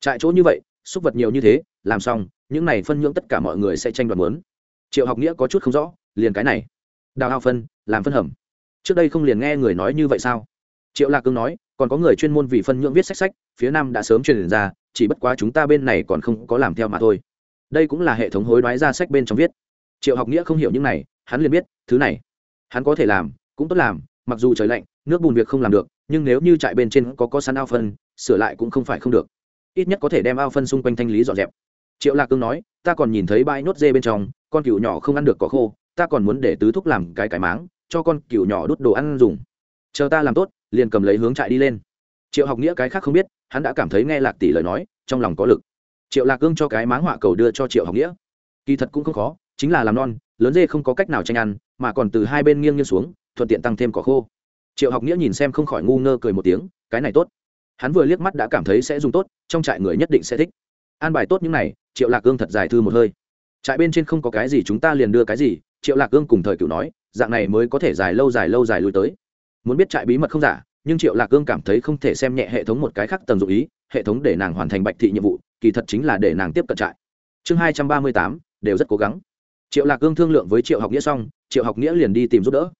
Speaker 1: Trại chỗ như vậy, xúc vật nhiều như thế, làm xong, những này phân nhưỡng tất cả mọi người sẽ tranh đoạt muốn. Triệu học nghĩa có chút không rõ, liền cái này. Đào hao phân, làm phân hầm. Trước đây không liền nghe người nói như vậy sao? Triệu lạc cương nói, còn có người chuyên môn vì phân nhưỡng viết sách sách, phía nam đã sớm truyền ra, chỉ bất quá chúng ta bên này còn không có làm theo mà thôi. Đây cũng là hệ thống hối đoái ra sách bên trong viết. Triệu học nghĩa không hiểu những này, hắn liền biết, thứ này, hắn có thể làm, cũng tốt làm mặc dù trời lạnh, nước bùn việc không làm được, nhưng nếu như trại bên trên có có sắn ao phân, sửa lại cũng không phải không được. Ít nhất có thể đem ao phân xung quanh thanh lý dọn dẹp. Triệu lạc cương nói, ta còn nhìn thấy bãi nốt dê bên trong, con cừu nhỏ không ăn được cỏ khô, ta còn muốn để tứ thúc làm cái cái máng, cho con cừu nhỏ đút đồ ăn dùng. Chờ ta làm tốt, liền cầm lấy hướng trại đi lên. Triệu học nghĩa cái khác không biết, hắn đã cảm thấy nghe lạc tỷ lời nói, trong lòng có lực. Triệu lạc cương cho cái máng họa cầu đưa cho triệu học nghĩa. Kỳ thật cũng không khó, chính là làm non, lớn dê không có cách nào tranh ăn, mà còn từ hai bên nghiêng nghiêng xuống thuận tiện tăng thêm cỏ khô. Triệu học nghĩa nhìn xem không khỏi ngu ngơ cười một tiếng, cái này tốt. Hắn vừa liếc mắt đã cảm thấy sẽ dùng tốt, trong trại người nhất định sẽ thích. An bài tốt những này, triệu lạc cương thật dài thư một hơi. Trại bên trên không có cái gì, chúng ta liền đưa cái gì, triệu lạc cương cùng thời cựu nói, dạng này mới có thể dài lâu dài lâu dài lui tới. Muốn biết trại bí mật không giả, nhưng triệu lạc cương cảm thấy không thể xem nhẹ hệ thống một cái khác tầm dụ ý, hệ thống để nàng hoàn thành bạch thị nhiệm vụ, kỳ thật chính là để nàng tiếp cận trại. Chương hai trăm ba mươi tám, đều rất cố gắng. Triệu lạc cương thương lượng với triệu học nghĩa xong, triệu học nghĩa liền đi tìm giúp đỡ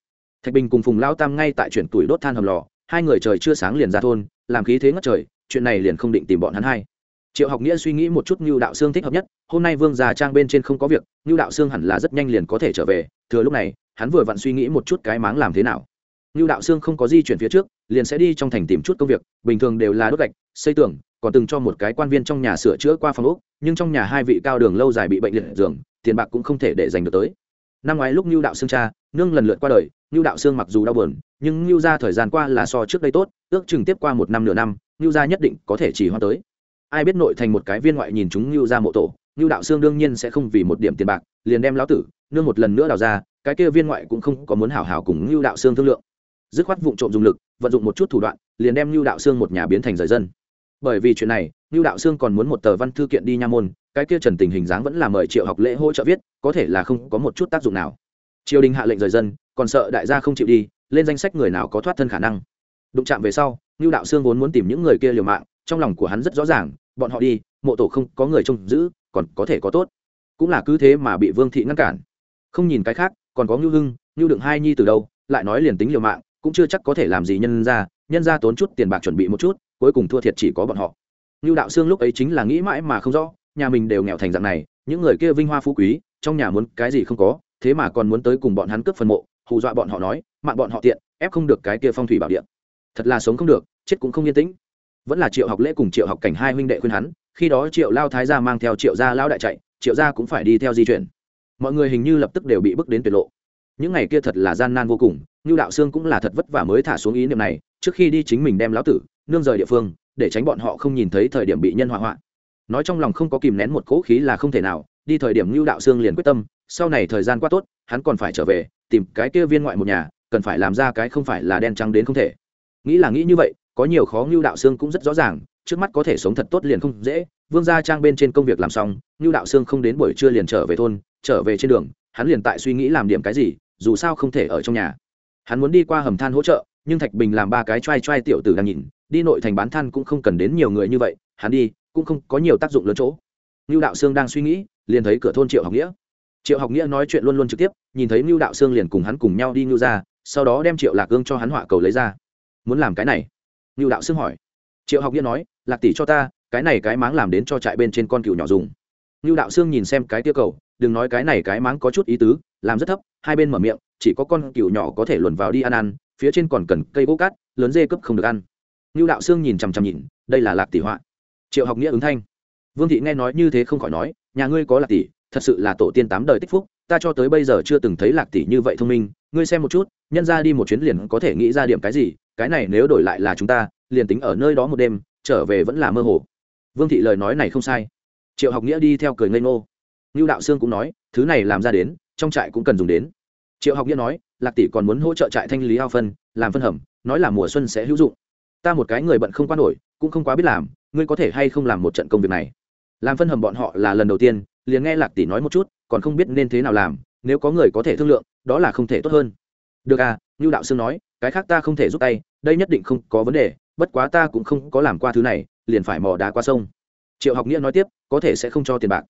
Speaker 1: thạch bình cùng phùng lao tam ngay tại chuyển tuổi đốt than hầm lò, hai người trời chưa sáng liền ra thôn, làm khí thế ngất trời, chuyện này liền không định tìm bọn hắn hai triệu học nghĩa suy nghĩ một chút ngưu đạo sương thích hợp nhất, hôm nay vương già trang bên trên không có việc, ngưu đạo sương hẳn là rất nhanh liền có thể trở về, thừa lúc này, hắn vừa vặn suy nghĩ một chút cái máng làm thế nào. Ngưu đạo sương không có di chuyển phía trước, liền sẽ đi trong thành tìm chút công việc, bình thường đều là đốt gạch, xây tường, còn từng cho một cái quan viên trong nhà sửa chữa qua phòng úc nhưng trong nhà hai vị cao đường lâu dài bị bệnh liệt giường, tiền bạc cũng không thể để dành được tới. Năm ngoái lúc ngưu đạo sương cha, nương lần lượt qua đời Nưu đạo sương mặc dù đau buồn, nhưng Nưu gia thời gian qua là so trước đây tốt, ước chừng tiếp qua một năm nửa năm Nưu gia nhất định có thể chỉ hoa tới. Ai biết nội thành một cái viên ngoại nhìn chúng Nưu gia mộ tổ Nưu đạo sương đương nhiên sẽ không vì một điểm tiền bạc, liền đem lão tử, nương một lần nữa đào ra, cái kia viên ngoại cũng không có muốn hảo hảo cùng Nưu đạo sương thương lượng. Dứt khoát vụng trộm dùng lực, vận dụng một chút thủ đoạn, liền đem Nưu đạo sương một nhà biến thành rời dân. Bởi vì chuyện này Nưu đạo sương còn muốn một tờ văn thư kiện đi nha môn, cái kia trần tình hình dáng vẫn là mời triệu học lễ hỗ trợ viết, có thể là không có một chút tác dụng nào triều đình hạ lệnh rời dân, còn sợ đại gia không chịu đi, lên danh sách người nào có thoát thân khả năng. Đụng chạm về sau, ngưu đạo sương vốn muốn tìm những người kia liều mạng, trong lòng của hắn rất rõ ràng, bọn họ đi, mộ tổ không có người trông giữ, còn có thể có tốt. Cũng là cứ thế mà bị vương thị ngăn cản. Không nhìn cái khác, còn có ngưu hưng, ngưu đựng hai nhi từ đâu, lại nói liền tính liều mạng, cũng chưa chắc có thể làm gì nhân ra nhân ra tốn chút tiền bạc chuẩn bị một chút, cuối cùng thua thiệt chỉ có bọn họ. Ngưu đạo sương lúc ấy chính là nghĩ mãi mà không rõ, nhà mình đều nghèo thành dạng này, những người kia vinh hoa phú quý, trong nhà muốn cái gì không có thế mà còn muốn tới cùng bọn hắn cướp phần mộ, hù dọa bọn họ nói, mạng bọn họ tiện, ép không được cái kia phong thủy bảo điện thật là sống không được, chết cũng không yên tĩnh. Vẫn là triệu học lễ cùng triệu học cảnh hai huynh đệ khuyên hắn, khi đó triệu lao thái gia mang theo triệu gia lao đại chạy, triệu gia cũng phải đi theo di chuyển. Mọi người hình như lập tức đều bị bước đến tuyệt lộ. Những ngày kia thật là gian nan vô cùng như đạo sương cũng là thật vất vả mới thả xuống ý niệm này, trước khi đi chính mình đem lão tử, nương rời địa phương, để tránh bọn họ không nhìn thấy thời điểm bị nhân hỏa hoạn. Nói trong lòng không có kìm nén một cỗ khí là không thể nào, đi thời điểm như đạo sương liền quyết tâm sau này thời gian qua tốt, hắn còn phải trở về, tìm cái kia viên ngoại một nhà, cần phải làm ra cái không phải là đen trắng đến không thể. Nghĩ là nghĩ như vậy, có nhiều khó như đạo sương cũng rất rõ ràng, trước mắt có thể sống thật tốt liền không dễ. Vương gia trang bên trên công việc làm xong như đạo sương không đến buổi trưa liền trở về thôn, trở về trên đường, hắn liền tại suy nghĩ làm điểm cái gì, dù sao không thể ở trong nhà. Hắn muốn đi qua hầm than hỗ trợ, nhưng thạch bình làm ba cái t r a i t r a i tiểu tử đang nhìn, đi nội thành bán than cũng không cần đến nhiều người như vậy, hắn đi, cũng không có nhiều tác dụng lớn chỗ. Như đạo sương đang suy nghĩ, liền thấy cửa thôn triệu học nghĩa triệu học nghĩa nói chuyện luôn luôn trực tiếp, nhìn thấy mưu đạo sương liền cùng hắn cùng nhau đi ngưu ra, sau đó đem triệu lạc gương cho hắn họa cầu lấy ra. Muốn làm cái này? Mưu đạo sương hỏi. Triệu học nghĩa nói, lạc tỷ cho ta, cái này cái máng làm đến cho trại bên trên con cừu nhỏ dùng. Mưu đạo sương nhìn xem cái tiêu cầu, đừng nói cái này cái máng có chút ý tứ, làm rất thấp, hai bên mở miệng, chỉ có con cừu nhỏ có thể luồn vào đi ăn ăn, phía trên còn cần cây gỗ cát, lớn dê cấp không được ăn. Mưu đạo sương nhìn chằm chằm nhìn, đây là lạc tỷ họa. Triệu học nghĩa ứng thanh. Vương thị nghe nói như thế không khỏi nói, nhà ngươi có lạc tỷ thật sự là tổ tiên tám đời tích phúc, ta cho tới bây giờ chưa từng thấy lạc tỷ như vậy thông minh. Ngươi xem một chút, nhân ra đi một chuyến liền có thể nghĩ ra điểm cái gì, cái này nếu đổi lại là chúng ta, liền tính ở nơi đó một đêm, trở về vẫn là mơ hồ. Vương thị lời nói này không sai. Triệu học nghĩa đi theo cười ngây ngô. Ngưu đạo sương cũng nói, thứ này làm ra đến, trong trại cũng cần dùng đến. Triệu học nghĩa nói, lạc tỷ còn muốn hỗ trợ trại thanh lý ao phân, làm phân hầm, nói là mùa xuân sẽ hữu dụng. Ta một cái người bận không qua nổi, cũng không quá biết làm, ngươi có thể hay không làm một trận công việc này? Làm phân hầm bọn họ là lần đầu tiên liền nghe lạc tỷ nói một chút, còn không biết nên thế nào làm, nếu có người có thể thương lượng, đó là không thể tốt hơn. Được à như đạo sương nói, cái khác ta không thể giúp tay, đây nhất định không có vấn đề, bất quá ta cũng không có làm qua thứ này, liền phải mò đá qua sông. Triệu học nghĩa nói tiếp, có thể sẽ không cho tiền bạc.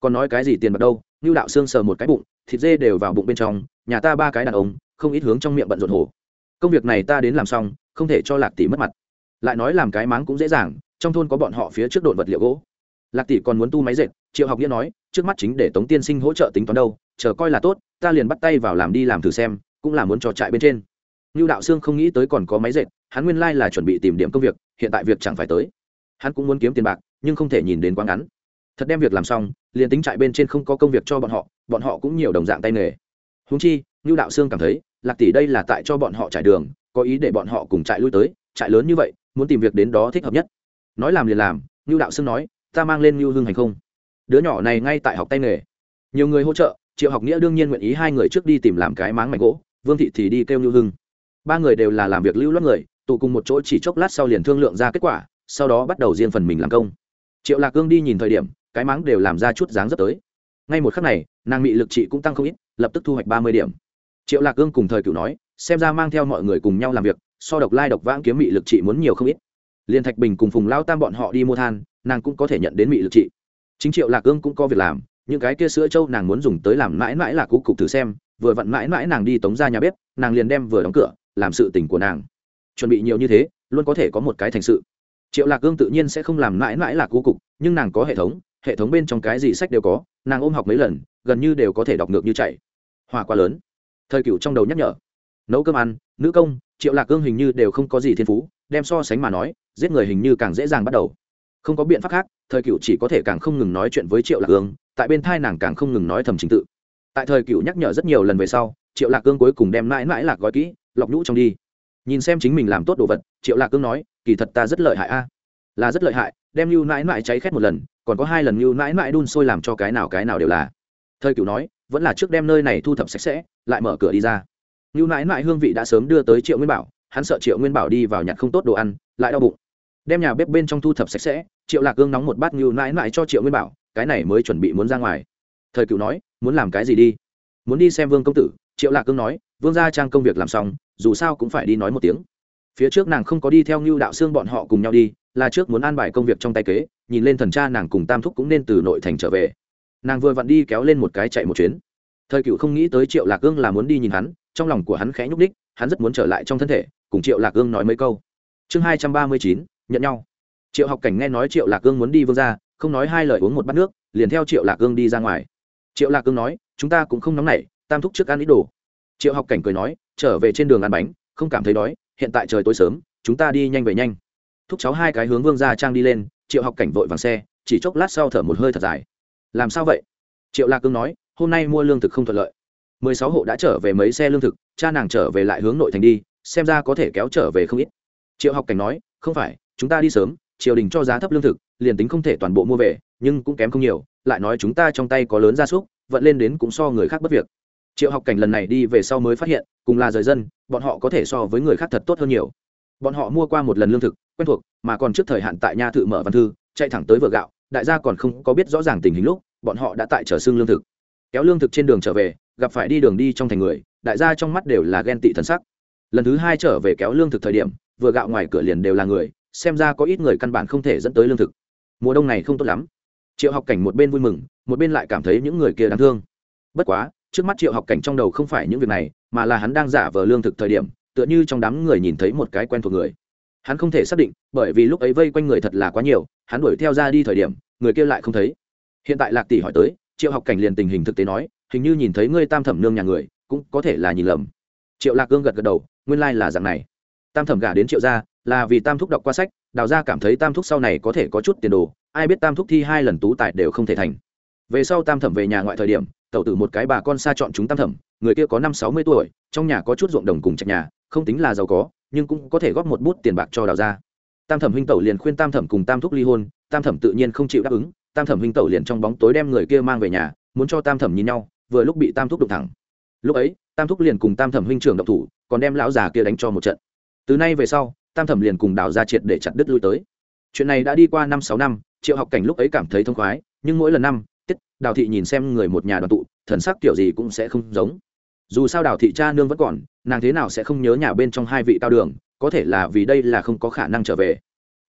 Speaker 1: Còn nói cái gì tiền bạc đâu như đạo Sương sờ một cái bụng, thịt dê đều vào bụng bên trong, nhà ta ba cái đàn ông, không ít hướng trong miệng bận rộn hổ. Công việc này ta đến làm xong, không thể cho lạc tỷ mất mặt. Lại nói làm cái máng cũng dễ dàng, trong thôn có bọn họ phía trước đồn vật liệu gỗ lạc tỷ còn muốn tu máy dệt, triệu học nghĩa nói, trước mắt chính để tống tiên sinh hỗ trợ tính toán đâu, chờ coi là tốt, ta liền bắt tay vào làm đi làm thử xem, cũng là muốn cho trại bên trên. Như đạo sương không nghĩ tới còn có máy dệt, hắn nguyên lai là chuẩn bị tìm điểm công việc, hiện tại việc chẳng phải tới. Hắn cũng muốn kiếm tiền bạc, nhưng không thể nhìn đến quá ngắn. Thật đem việc làm xong, liền tính trại bên trên không có công việc cho bọn họ bọn họ cũng nhiều đồng dạng tay nghề. Húng chi như đạo sương cảm thấy, lạc tỷ đây là tại cho bọn họ trải đường, có ý để bọn họ cùng trại lui tới, trại lớn như vậy, muốn tìm việc đến đó thích hợp nhất. Nói làm liền làm như đạo sương nói ta mang lên lưu hương hành không? Đứa nhỏ này ngay tại học tay nghề. Nhiều người hỗ trợ, triệu học nghĩa đương nhiên nguyện ý hai người trước đi tìm làm cái máng mảnh gỗ, vương thị thì đi kêu lưu hưng. Ba người đều là làm việc lưu loát người, tụ cùng một chỗ chỉ chốc lát sau liền thương lượng ra kết quả, sau đó bắt đầu riêng phần mình làm công. Triệu lạc cương đi nhìn thời điểm, cái máng đều làm ra chút dáng rất tới. Ngay một khắc này, nàng bị lực trị cũng tăng không ít, lập tức thu hoạch ba mươi điểm. Triệu lạc cương cùng thời cửu nói, xem ra mang theo mọi người cùng nhau làm việc, so độc lai độc vãng kiếm mị lực trị muốn nhiều không ít. Liên thạch bình cùng phùng lao tam bọn họ đi mua than nàng cũng có thể nhận đến mị lực trị. Chính triệu lạc ương cũng có việc làm, những cái kia sữa trâu nàng muốn dùng tới làm mãi mãi là cú cục thử xem, vừa vặn mãi mãi nàng đi tống ra nhà bếp, nàng liền đem vừa đóng cửa, làm sự tình của nàng. Chuẩn bị nhiều như thế, luôn có thể có một cái thành sự. Triệu lạc ương tự nhiên sẽ không làm mãi mãi là cú cục, nhưng nàng có hệ thống hệ thống bên trong cái gì sách đều có, nàng ôm học mấy lần, gần như đều có thể đọc ngược như chạy. Hòa quá lớn. Thời cựu trong đầu nhắc nhở. Nấu cơm ăn, nữ công, triệu lạc ương hình như đều không có gì thiên phú, đem so sánh mà nói, giết người hình như càng dễ dàng bắt đầu không có biện pháp khác, thời cựu chỉ có thể càng không ngừng nói chuyện với triệu lạc ương, tại bên thai nàng càng không ngừng nói thầm chính tự. Tại thời cựu nhắc nhở rất nhiều lần về sau, triệu lạc cương cuối cùng đem mãi mãi lạc gói kỹ lọc nhũ trong đi. Nhìn xem chính mình làm tốt đồ vật, triệu lạc cương nói, kỳ thật ta rất lợi hại a. Là rất lợi hại, đem lưu mãi mãi cháy khét một lần, còn có hai lần lưu mãi mãi đun sôi làm cho cái nào cái nào đều là. Thời cựu nói, vẫn là trước đem nơi này thu thập sạch sẽ, lại mở cửa đi ra. Lưu mãi mãi hương vị đã sớm đưa tới triệu nguyên bảo, hắn sợ triệu nguyên bảo đi vào nhặt không tốt đồ ăn, lại đau bụng đem nhà bếp bên trong thu thập sạch sẽ, triệu lạc gương nóng một bát ngưu nãi nãi cho triệu nguyên bảo, cái này mới chuẩn bị muốn ra ngoài. Thời cựu nói, muốn làm cái gì đi? Muốn đi xem vương công tử. Triệu lạc cương nói, vương gia trang công việc làm xong, dù sao cũng phải đi nói một tiếng. Phía trước nàng không có đi theo ngưu đạo xương bọn họ cùng nhau đi, là trước muốn an bài công việc trong tay kế, nhìn lên thần cha nàng cùng tam thúc cũng nên từ nội thành trở về. Nàng vừa vặn đi kéo lên một cái chạy một chuyến. Thời cựu không nghĩ tới triệu lạc cương là muốn đi nhìn hắn, trong lòng của hắn khẽ nhúc đích hắn rất muốn trở lại trong thân thể, cùng triệu lạc cương nói mấy câu. Chương hai trăm ba mươi chín nhận nhau. Triệu học cảnh nghe nói triệu lạc cương muốn đi vương ra không nói hai lời uống một bát nước, liền theo triệu lạc cương đi ra ngoài. Triệu lạc cương nói, chúng ta cũng không nóng nảy, tam thúc trước ăn ít đồ. Triệu học cảnh cười nói, trở về trên đường ăn bánh, không cảm thấy đói, hiện tại trời tối sớm, chúng ta đi nhanh về nhanh. Thúc cháu hai cái hướng vương gia trang đi lên, triệu học cảnh vội vàng xe, chỉ chốc lát sau thở một hơi thật dài. Làm sao vậy? Triệu lạc cương nói, hôm nay mua lương thực không thuận lợi. Mười sáu hộ đã trở về mấy xe lương thực, cha nàng trở về lại hướng nội thành đi, xem ra có thể kéo trở về không ít. Triệu học cảnh nói, không phải chúng ta đi sớm, triều đình cho giá thấp lương thực, liền tính không thể toàn bộ mua về, nhưng cũng kém không nhiều, lại nói chúng ta trong tay có lớn gia súc, vận lên đến cũng so người khác bất việc. Triệu học cảnh lần này đi về sau mới phát hiện, cùng là rời dân, bọn họ có thể so với người khác thật tốt hơn nhiều. Bọn họ mua qua một lần lương thực, quen thuộc, mà còn trước thời hạn tại nha thự mở văn thư, chạy thẳng tới vựa gạo, đại gia còn không có biết rõ ràng tình hình lúc, bọn họ đã tại chở xương lương thực. Kéo lương thực trên đường trở về, gặp phải đi đường đi trong thành người, đại gia trong mắt đều là ghen tị thần sắc. Lần thứ hai trở về kéo lương thực thời điểm vừa gạo ngoài cửa liền đều là người xem ra có ít người căn bản không thể dẫn tới lương thực. Mùa đông này không tốt lắm. Triệu học cảnh một bên vui mừng, một bên lại cảm thấy những người kia đáng thương. Bất quá, trước mắt triệu học cảnh trong đầu không phải những việc này, mà là hắn đang giả vờ lương thực thời điểm, tựa như trong đám người nhìn thấy một cái quen thuộc người. Hắn không thể xác định, bởi vì lúc ấy vây quanh người thật là quá nhiều, hắn đuổi theo ra đi thời điểm, người kia lại không thấy. Hiện tại lạc tỷ hỏi tới, triệu học cảnh liền tình hình thực tế nói, hình như nhìn thấy ngươi tam thẩm nương nhà người, cũng có thể là nhìn lầm. Triệu lạc gương gật gật đầu, nguyên lai、like、là dạng này. Tam thẩm gả đến triệu gia là vì tam thúc đọc qua sách, đào gia cảm thấy tam thúc sau này có thể có chút tiền đồ, ai biết tam thúc thi hai lần tú tài đều không thể thành. Về sau tam thẩm về nhà ngoại thời điểm, tẩu tử một cái bà con xa chọn chúng tam thẩm, người kia có năm sáu mươi tuổi, trong nhà có chút ruộng đồng cùng trạch nhà, không tính là giàu có, nhưng cũng có thể góp một bút tiền bạc cho đào gia tam thẩm huynh tẩu liền khuyên tam thẩm cùng tam thúc ly hôn, tam thẩm tự nhiên không chịu đáp ứng, tam thẩm huynh tẩu liền trong bóng tối đem người kia mang về nhà, muốn cho tam thẩm nhìn nhau, vừa lúc bị tam thúc đụng thẳng. Lúc ấy, tam thúc liền cùng tam thẩm huynh trưởng động thủ, còn đem lão già kia đánh cho một trận. Từ nay về sau tam thẩm liền cùng đào ra triệt để chặt đứt lui tới. Chuyện này đã đi qua năm sáu năm, triệu học cảnh lúc ấy cảm thấy thông khoái, nhưng mỗi lần năm, tiết, đào thị nhìn xem người một nhà đoàn tụ, thần sắc kiểu gì cũng sẽ không giống. Dù sao đào thị cha nương vẫn còn, nàng thế nào sẽ không nhớ nhà bên trong hai vị cao đường, có thể là vì đây là không có khả năng trở về.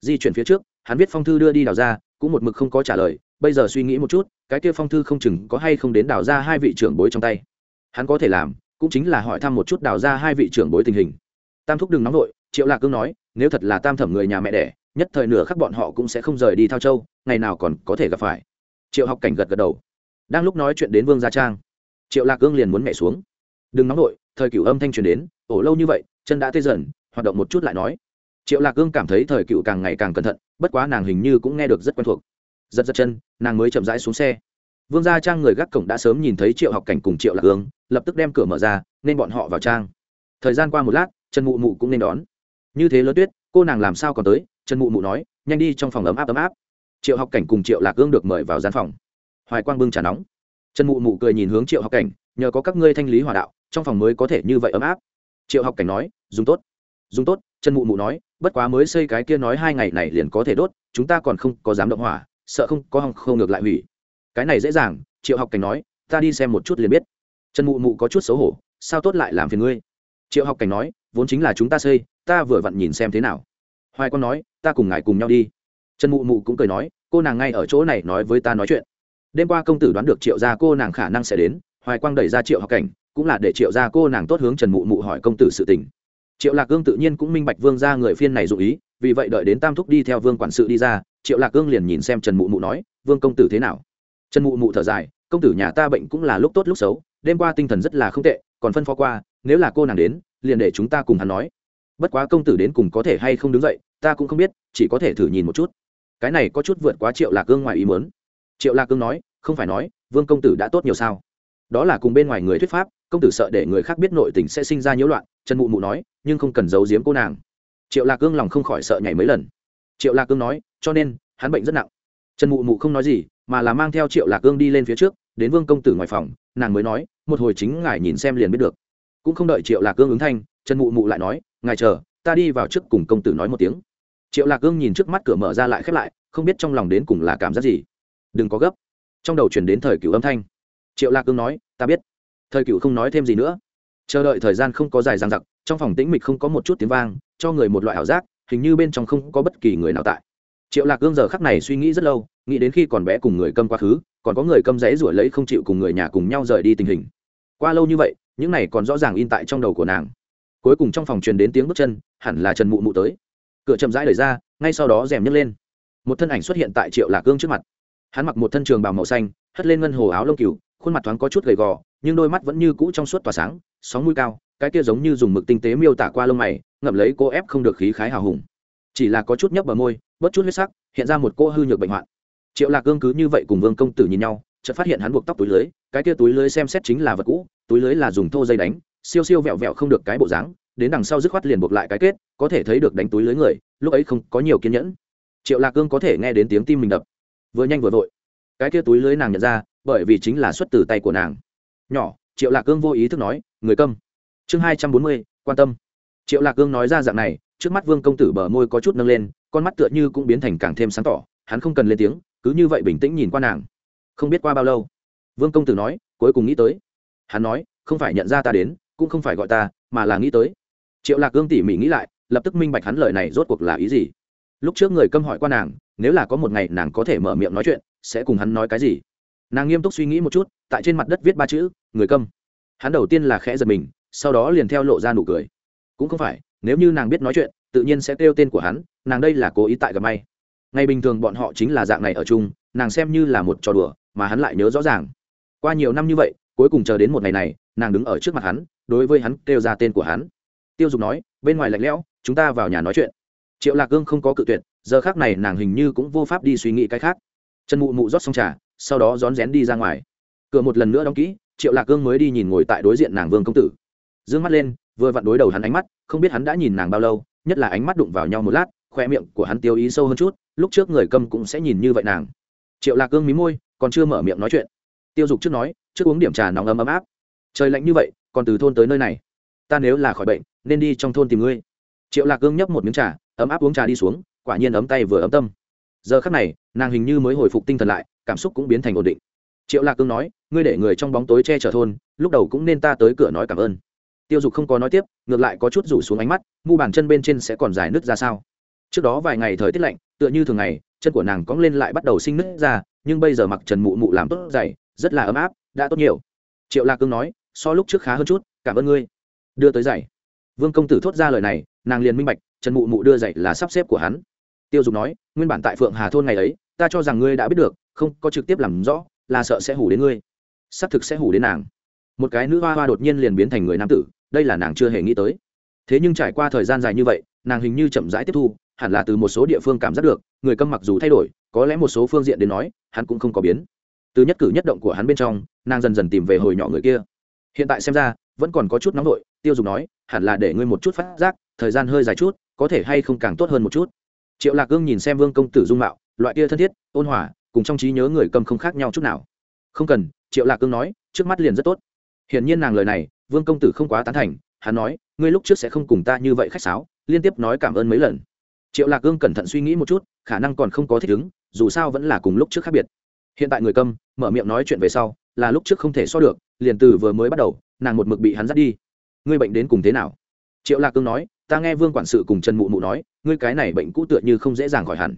Speaker 1: Di chuyển phía trước, hắn viết phong thư đưa đi đào ra cũng một mực không có trả lời, bây giờ suy nghĩ một chút, cái kia phong thư không chừng có hay không đến đào ra hai vị trưởng bối trong tay. Hắn có thể làm, cũng chính là hỏi thăm một chút đào ra hai vị trưởng bối tình hình. Tam thúc đừng nóng vội, triệu lạc cương nói nếu thật là tam thẩm người nhà mẹ đẻ, nhất thời nửa khắc bọn họ cũng sẽ không rời đi thao châu, ngày nào còn có thể gặp phải. Triệu học cảnh gật gật đầu. Đang lúc nói chuyện đến vương gia trang, triệu lạc cương liền muốn mẹ xuống. Đừng nóng nổi thời cựu âm thanh truyền đến, ổ lâu như vậy, chân đã tê dần, hoạt động một chút lại nói. Triệu lạc cương cảm thấy thời cựu càng ngày càng cẩn thận, bất quá nàng hình như cũng nghe được rất quen thuộc. Giật giật chân, nàng mới chậm rãi xuống xe. Vương gia trang người gác cổng đã sớm nhìn thấy triệu học cảnh cùng triệu lạc cương lập tức đem cửa mở ra, nên bọn họ vào trang. Thời gian qua một lát, trần mụ mụ cũng nên đón như thế lớn tuyết, cô nàng làm sao còn tới? Trần mụ mụ nói, nhanh đi trong phòng ấm áp ấm áp. Triệu học cảnh cùng triệu lạc gương được mời vào gian phòng. Hoài quang bưng trà nóng. Trần mụ mụ cười nhìn hướng triệu học cảnh, nhờ có các ngươi thanh lý hòa đạo, trong phòng mới có thể như vậy ấm áp. Triệu học cảnh nói, dùng tốt. Dùng tốt, trần mụ mụ nói, bất quá mới xây cái kia nói hai ngày này liền có thể đốt, chúng ta còn không có dám động hỏa, sợ không có hòng không ngược lại hủy. Cái này dễ dàng, triệu học cảnh nói, ta đi xem một chút liền biết. Trần mụ mụ có chút xấu hổ, sao tốt lại làm phiền ngươi? Triệu học cảnh nói, vốn chính là chúng ta xây ta vừa vặn nhìn xem thế nào. Hoài Quang nói, ta cùng ngài cùng nhau đi. Trần mụ mụ cũng cười nói, cô nàng ngay ở chỗ này nói với ta nói chuyện. Đêm qua công tử đoán được triệu gia cô nàng khả năng sẽ đến, hoài quang đẩy ra triệu học cảnh, cũng là để triệu gia cô nàng tốt hướng trần mụ mụ hỏi công tử sự tình. Triệu lạc cương tự nhiên cũng minh bạch vương ra người phiên này dụ ý, vì vậy đợi đến tam thúc đi theo vương quản sự đi ra, triệu lạc cương liền nhìn xem trần mụ mụ nói, vương công tử thế nào? Trần mụ mụ thở dài, công tử nhà ta bệnh cũng là lúc tốt lúc xấu, đêm qua tinh thần rất là không tệ, còn phân phó qua, nếu là cô nàng đến, liền để chúng ta cùng hắn nói bất quá công tử đến cùng có thể hay không đứng dậy, ta cũng không biết, chỉ có thể thử nhìn một chút. Cái này có chút vượt quá triệu lạc cương ngoài ý muốn. Triệu lạc cương nói, không phải nói, vương công tử đã tốt nhiều sao? Đó là cùng bên ngoài người thuyết pháp, công tử sợ để người khác biết nội tình sẽ sinh ra nhiễu loạn, trần mụ mụ nói, nhưng không cần giấu giếm cô nàng. Triệu lạc cương lòng không khỏi sợ nhảy mấy lần. Triệu lạc cương nói, cho nên, hắn bệnh rất nặng. Trần mụ mụ không nói gì, mà là mang theo triệu lạc cương đi lên phía trước, đến vương công tử ngoài phòng, nàng mới nói, một hồi chính ngài nhìn xem liền biết được. Cũng không đợi triệu lạc cương ứng thanh, trần mụ mụ lại nói ngài chờ, ta đi vào trước cùng công tử nói một tiếng. Triệu lạc cương nhìn trước mắt cửa mở ra lại khép lại, không biết trong lòng đến cùng là cảm giác gì. Đừng có gấp. Trong đầu chuyển đến thời cựu âm thanh. Triệu lạc cương nói, ta biết. Thời cựu không nói thêm gì nữa. Chờ đợi thời gian không có dài dằng dặc, trong phòng tĩnh mịch không có một chút tiếng vang, cho người một loại ảo giác, hình như bên trong không có bất kỳ người nào tại. Triệu lạc gương giờ khắc này suy nghĩ rất lâu, nghĩ đến khi còn bé cùng người câm quá khứ, còn có người câm rẽ rủi lấy không chịu cùng người nhà cùng nhau rời đi tình hình. Qua lâu như vậy, những này còn rõ ràng in tại trong đầu của nàng cuối cùng trong phòng truyền đến tiếng bước chân, hẳn là trần mụ mụ tới. Cửa chậm rãi đẩy ra, ngay sau đó rèm nhấc lên. Một thân ảnh xuất hiện tại triệu lạc Cương trước mặt. Hắn mặc một thân trường bào màu xanh, hất lên ngân hồ áo lông cừu, khuôn mặt thoáng có chút gầy gò, nhưng đôi mắt vẫn như cũ trong suốt tỏa sáng, sóng mũi cao, cái kia giống như dùng mực tinh tế miêu tả qua lông mày, ngậm lấy cô ép không được khí khái hào hùng. Chỉ là có chút nhấp bờ môi, bớt chút huyết sắc, hiện ra một cô hư nhược bệnh hoạn. Triệu lạc cương cứ như vậy cùng vương công tử nhìn nhau, chợt phát hiện hắn buộc tóc túi lưới, cái kia túi lưới xem xét chính là vật cũ, túi lưới là dùng thô dây đánh siêu siêu vẹo vẹo không được cái bộ dáng, đến đằng sau dứt khoát liền buộc lại cái kết, có thể thấy được đánh túi lưới người, lúc ấy không có nhiều kiên nhẫn. Triệu lạc cương có thể nghe đến tiếng tim mình đập. Vừa nhanh vừa vội. Cái kia túi lưới nàng nhận ra, bởi vì chính là xuất từ tay của nàng. Nhỏ, triệu lạc cương vô ý thức nói, người câm. Chương hai trăm bốn mươi, quan tâm. Triệu lạc cương nói ra dạng này, trước mắt vương công tử bờ môi có chút nâng lên, con mắt tựa như cũng biến thành càng thêm sáng tỏ, hắn không cần lên tiếng, cứ như vậy bình tĩnh nhìn qua nàng. Không biết qua bao lâu. Vương công tử nói, cuối cùng nghĩ tới. Hắn nói, không phải nhận ra ta đến cũng không phải gọi ta, mà là nghĩ tới. Triệu lạc gương tỉ mỉ nghĩ lại, lập tức minh bạch hắn lời này rốt cuộc là ý gì. Lúc trước người câm hỏi qua nàng, nếu là có một ngày nàng có thể mở miệng nói chuyện, sẽ cùng hắn nói cái gì? Nàng nghiêm túc suy nghĩ một chút, tại trên mặt đất viết ba chữ, người câm. Hắn đầu tiên là khẽ giật mình, sau đó liền theo lộ ra nụ cười. Cũng không phải, nếu như nàng biết nói chuyện, tự nhiên sẽ kêu tên của hắn, nàng đây là cố ý tại gặp may. Ngày bình thường bọn họ chính là dạng này ở chung, nàng xem như là một trò đùa, mà hắn lại nhớ rõ ràng. Qua nhiều năm như vậy cuối cùng chờ đến một ngày này, nàng đứng ở trước mặt hắn, đối với hắn kêu ra tên của hắn. Tiêu dục nói, bên ngoài lạnh lẽo, chúng ta vào nhà nói chuyện. Triệu lạc gương không có cự tuyệt, giờ khác này nàng hình như cũng vô pháp đi suy nghĩ cái khác. Chân mụ mụ rót xong trà, sau đó rón rén đi ra ngoài. Cửa một lần nữa đóng kỹ, triệu lạc gương mới đi nhìn ngồi tại đối diện nàng vương công tử. D ư ơ n g mắt lên, vừa vặn đối đầu hắn ánh mắt, không biết hắn đã nhìn nàng bao lâu, nhất là ánh mắt đụng vào nhau một lát khoe miệng của hắn tiêu ý sâu hơn chút, lúc trước người câm cũng sẽ nhìn như vậy nàng. Triệu lạc gương mí môi, còn chưa mở miệng nói chuyện tiêu dục trước nói, trước uống điểm trà nóng ấm ấm áp. Trời lạnh như vậy, còn từ thôn tới nơi này. Ta nếu là khỏi bệnh, nên đi trong thôn tìm ngươi. Triệu lạc gương nhấp một miếng trà, ấm áp uống trà đi xuống, quả nhiên ấm tay vừa ấm tâm. Giờ khắc này, nàng hình như mới hồi phục tinh thần lại, cảm xúc cũng biến thành ổn định. Triệu lạc cương nói, ngươi để người trong bóng tối che chở thôn, lúc đầu cũng nên ta tới cửa nói cảm ơn. Tiêu dục không có nói tiếp, ngược lại có chút rủ xuống ánh mắt, mu bàn chân bên trên sẽ còn dài nứt ra sao? Trước đó vài ngày thời tiết lạnh, tựa như thường ngày, chân của nàng cóng lên lại bắt đầu sinh nứt ra, nhưng bây giờ mặc trần mụ mụ làm tốt dày rất là ấm áp, đã tốt nhiều. Triệu lạc cương nói, so lúc trước khá hơn chút, cảm ơn ngươi. Đưa tới giày. Vương công tử thốt ra lời này, nàng liền minh bạch, trần mụ mụ đưa giày là sắp xếp của hắn. Tiêu dục nói, nguyên bản tại phượng hà thôn ngày ấy, ta cho rằng ngươi đã biết được, không có trực tiếp làm rõ, là sợ sẽ hủ đến ngươi. Xác thực sẽ hủ đến nàng. Một cái nữ hoa hoa đột nhiên liền biến thành người nam tử, đây là nàng chưa hề nghĩ tới. Thế nhưng trải qua thời gian dài như vậy, nàng hình như chậm rãi tiếp thu, hẳn là từ một số địa phương cảm giác được, người câm mặc dù thay đổi, có lẽ một số phương diện đến nói, hắn cũng không có biến từ nhất cử nhất động của hắn bên trong, nàng dần dần tìm về hồi nhỏ người kia. Hiện tại xem ra, vẫn còn có chút nóng vội, tiêu dùng nói, hẳn là để ngươi một chút phát giác, thời gian hơi dài chút, có thể hay không càng tốt hơn một chút. Triệu lạc gương nhìn xem vương công tử dung mạo, loại kia thân thiết, ôn hòa, cùng trong trí nhớ người cầm không khác nhau chút nào. Không cần, triệu lạc cương nói, trước mắt liền rất tốt. Hiển nhiên nàng lời này, vương công tử không quá tán thành, hắn nói, ngươi lúc trước sẽ không cùng ta như vậy khách sáo, liên tiếp nói cảm ơn mấy lần. Triệu lạc cương cẩn thận suy nghĩ một chút, khả năng còn không có thích ứng, dù sao vẫn là cùng lúc trước khác biệt hiện tại người câm, mở miệng nói chuyện về sau, là lúc trước không thể so được, liền từ vừa mới bắt đầu, nàng một mực bị hắn dắt đi. Ngươi bệnh đến cùng thế nào? Triệu lạc cương nói, ta nghe vương quản sự cùng trần mụ mụ nói, ngươi cái này bệnh cũ tựa như không dễ dàng khỏi hẳn.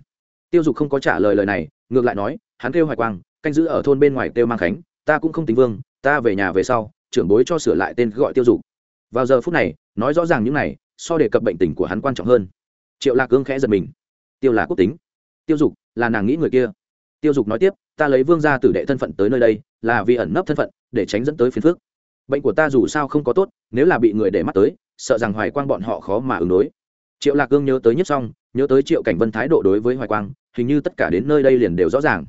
Speaker 1: Tiêu dục không có trả lời lời này, ngược lại nói, hắn kêu hoài quang, canh giữ ở thôn bên ngoài kêu mang khánh, ta cũng không tính vương, ta về nhà về sau, trưởng bối cho sửa lại tên gọi tiêu dục. Vào giờ phút này, nói rõ ràng những này, so đề cập bệnh tình của hắn quan trọng hơn. Triệu lạc cương khẽ giật mình. Tiêu là quốc tính. Tiêu dục là nàng nghĩ người kia. Tiêu dục nói tiếp ta lấy vương gia tử đệ thân phận tới nơi đây, là vì ẩn nấp thân phận, để tránh dẫn tới phiền phước bệnh của ta dù sao không có tốt, nếu là bị người để mắt tới, sợ rằng hoài quang bọn họ khó mà ứng đối. Triệu lạc cương nhớ tới nhất xong, nhớ tới triệu cảnh vân thái độ đối với hoài quang, hình như tất cả đến nơi đây liền đều rõ ràng.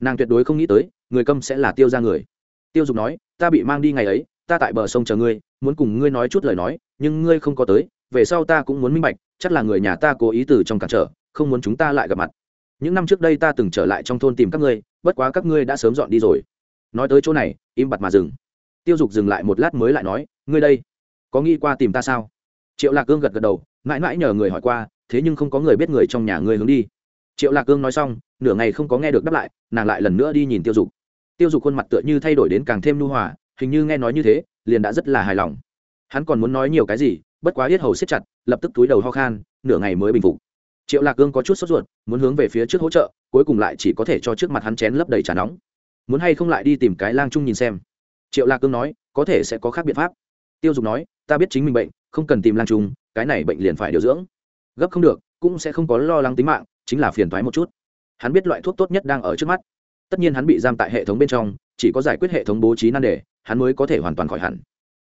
Speaker 1: Nàng tuyệt đối không nghĩ tới, người câm sẽ là tiêu ra người. Tiêu dục nói, ta bị mang đi ngày ấy, ta tại bờ sông chờ ngươi, muốn cùng ngươi nói chút lời nói, nhưng ngươi không có tới, về sau ta cũng muốn minh bạch, chắc là người nhà ta cố ý từ trong cản trở, không muốn chúng ta lại gặp mặt. Những năm trước đây ta từng trở lại trong thôn tìm các ngươi bất quá các ngươi đã sớm dọn đi rồi. Nói tới chỗ này, im bặt mà dừng. Tiêu dục dừng lại một lát mới lại nói, ngươi đây, có nghĩ qua tìm ta sao? Triệu lạc cương gật gật đầu, mãi mãi nhờ người hỏi qua, thế nhưng không có người biết người trong nhà ngươi hướng đi. Triệu lạc cương nói xong, nửa ngày không có nghe được đáp lại, nàng lại lần nữa đi nhìn tiêu dục. Tiêu dục khuôn mặt tựa như thay đổi đến càng thêm nu hòa, hình như nghe nói như thế, liền đã rất là hài lòng. Hắn còn muốn nói nhiều cái gì, bất quá yết hầu siết chặt, lập tức túi đầu ho khan, nửa ngày mới bình phục. Triệu lạc cương có chút sốt ruột, muốn hướng về phía trước hỗ trợ cuối cùng lại chỉ có thể cho trước mặt hắn chén lấp đầy trà nóng. Muốn hay không lại đi tìm cái lang trung nhìn xem. Triệu lạc cương nói, có thể sẽ có khác biện pháp. Tiêu dục nói, ta biết chính mình bệnh, không cần tìm lang trung, cái này bệnh liền phải điều dưỡng. Gấp không được, cũng sẽ không có lo lắng tính mạng, chính là phiền thoái một chút. Hắn biết loại thuốc tốt nhất đang ở trước mắt. Tất nhiên hắn bị giam tại hệ thống bên trong, chỉ có giải quyết hệ thống bố trí nan đề, hắn mới có thể hoàn toàn khỏi hẳn.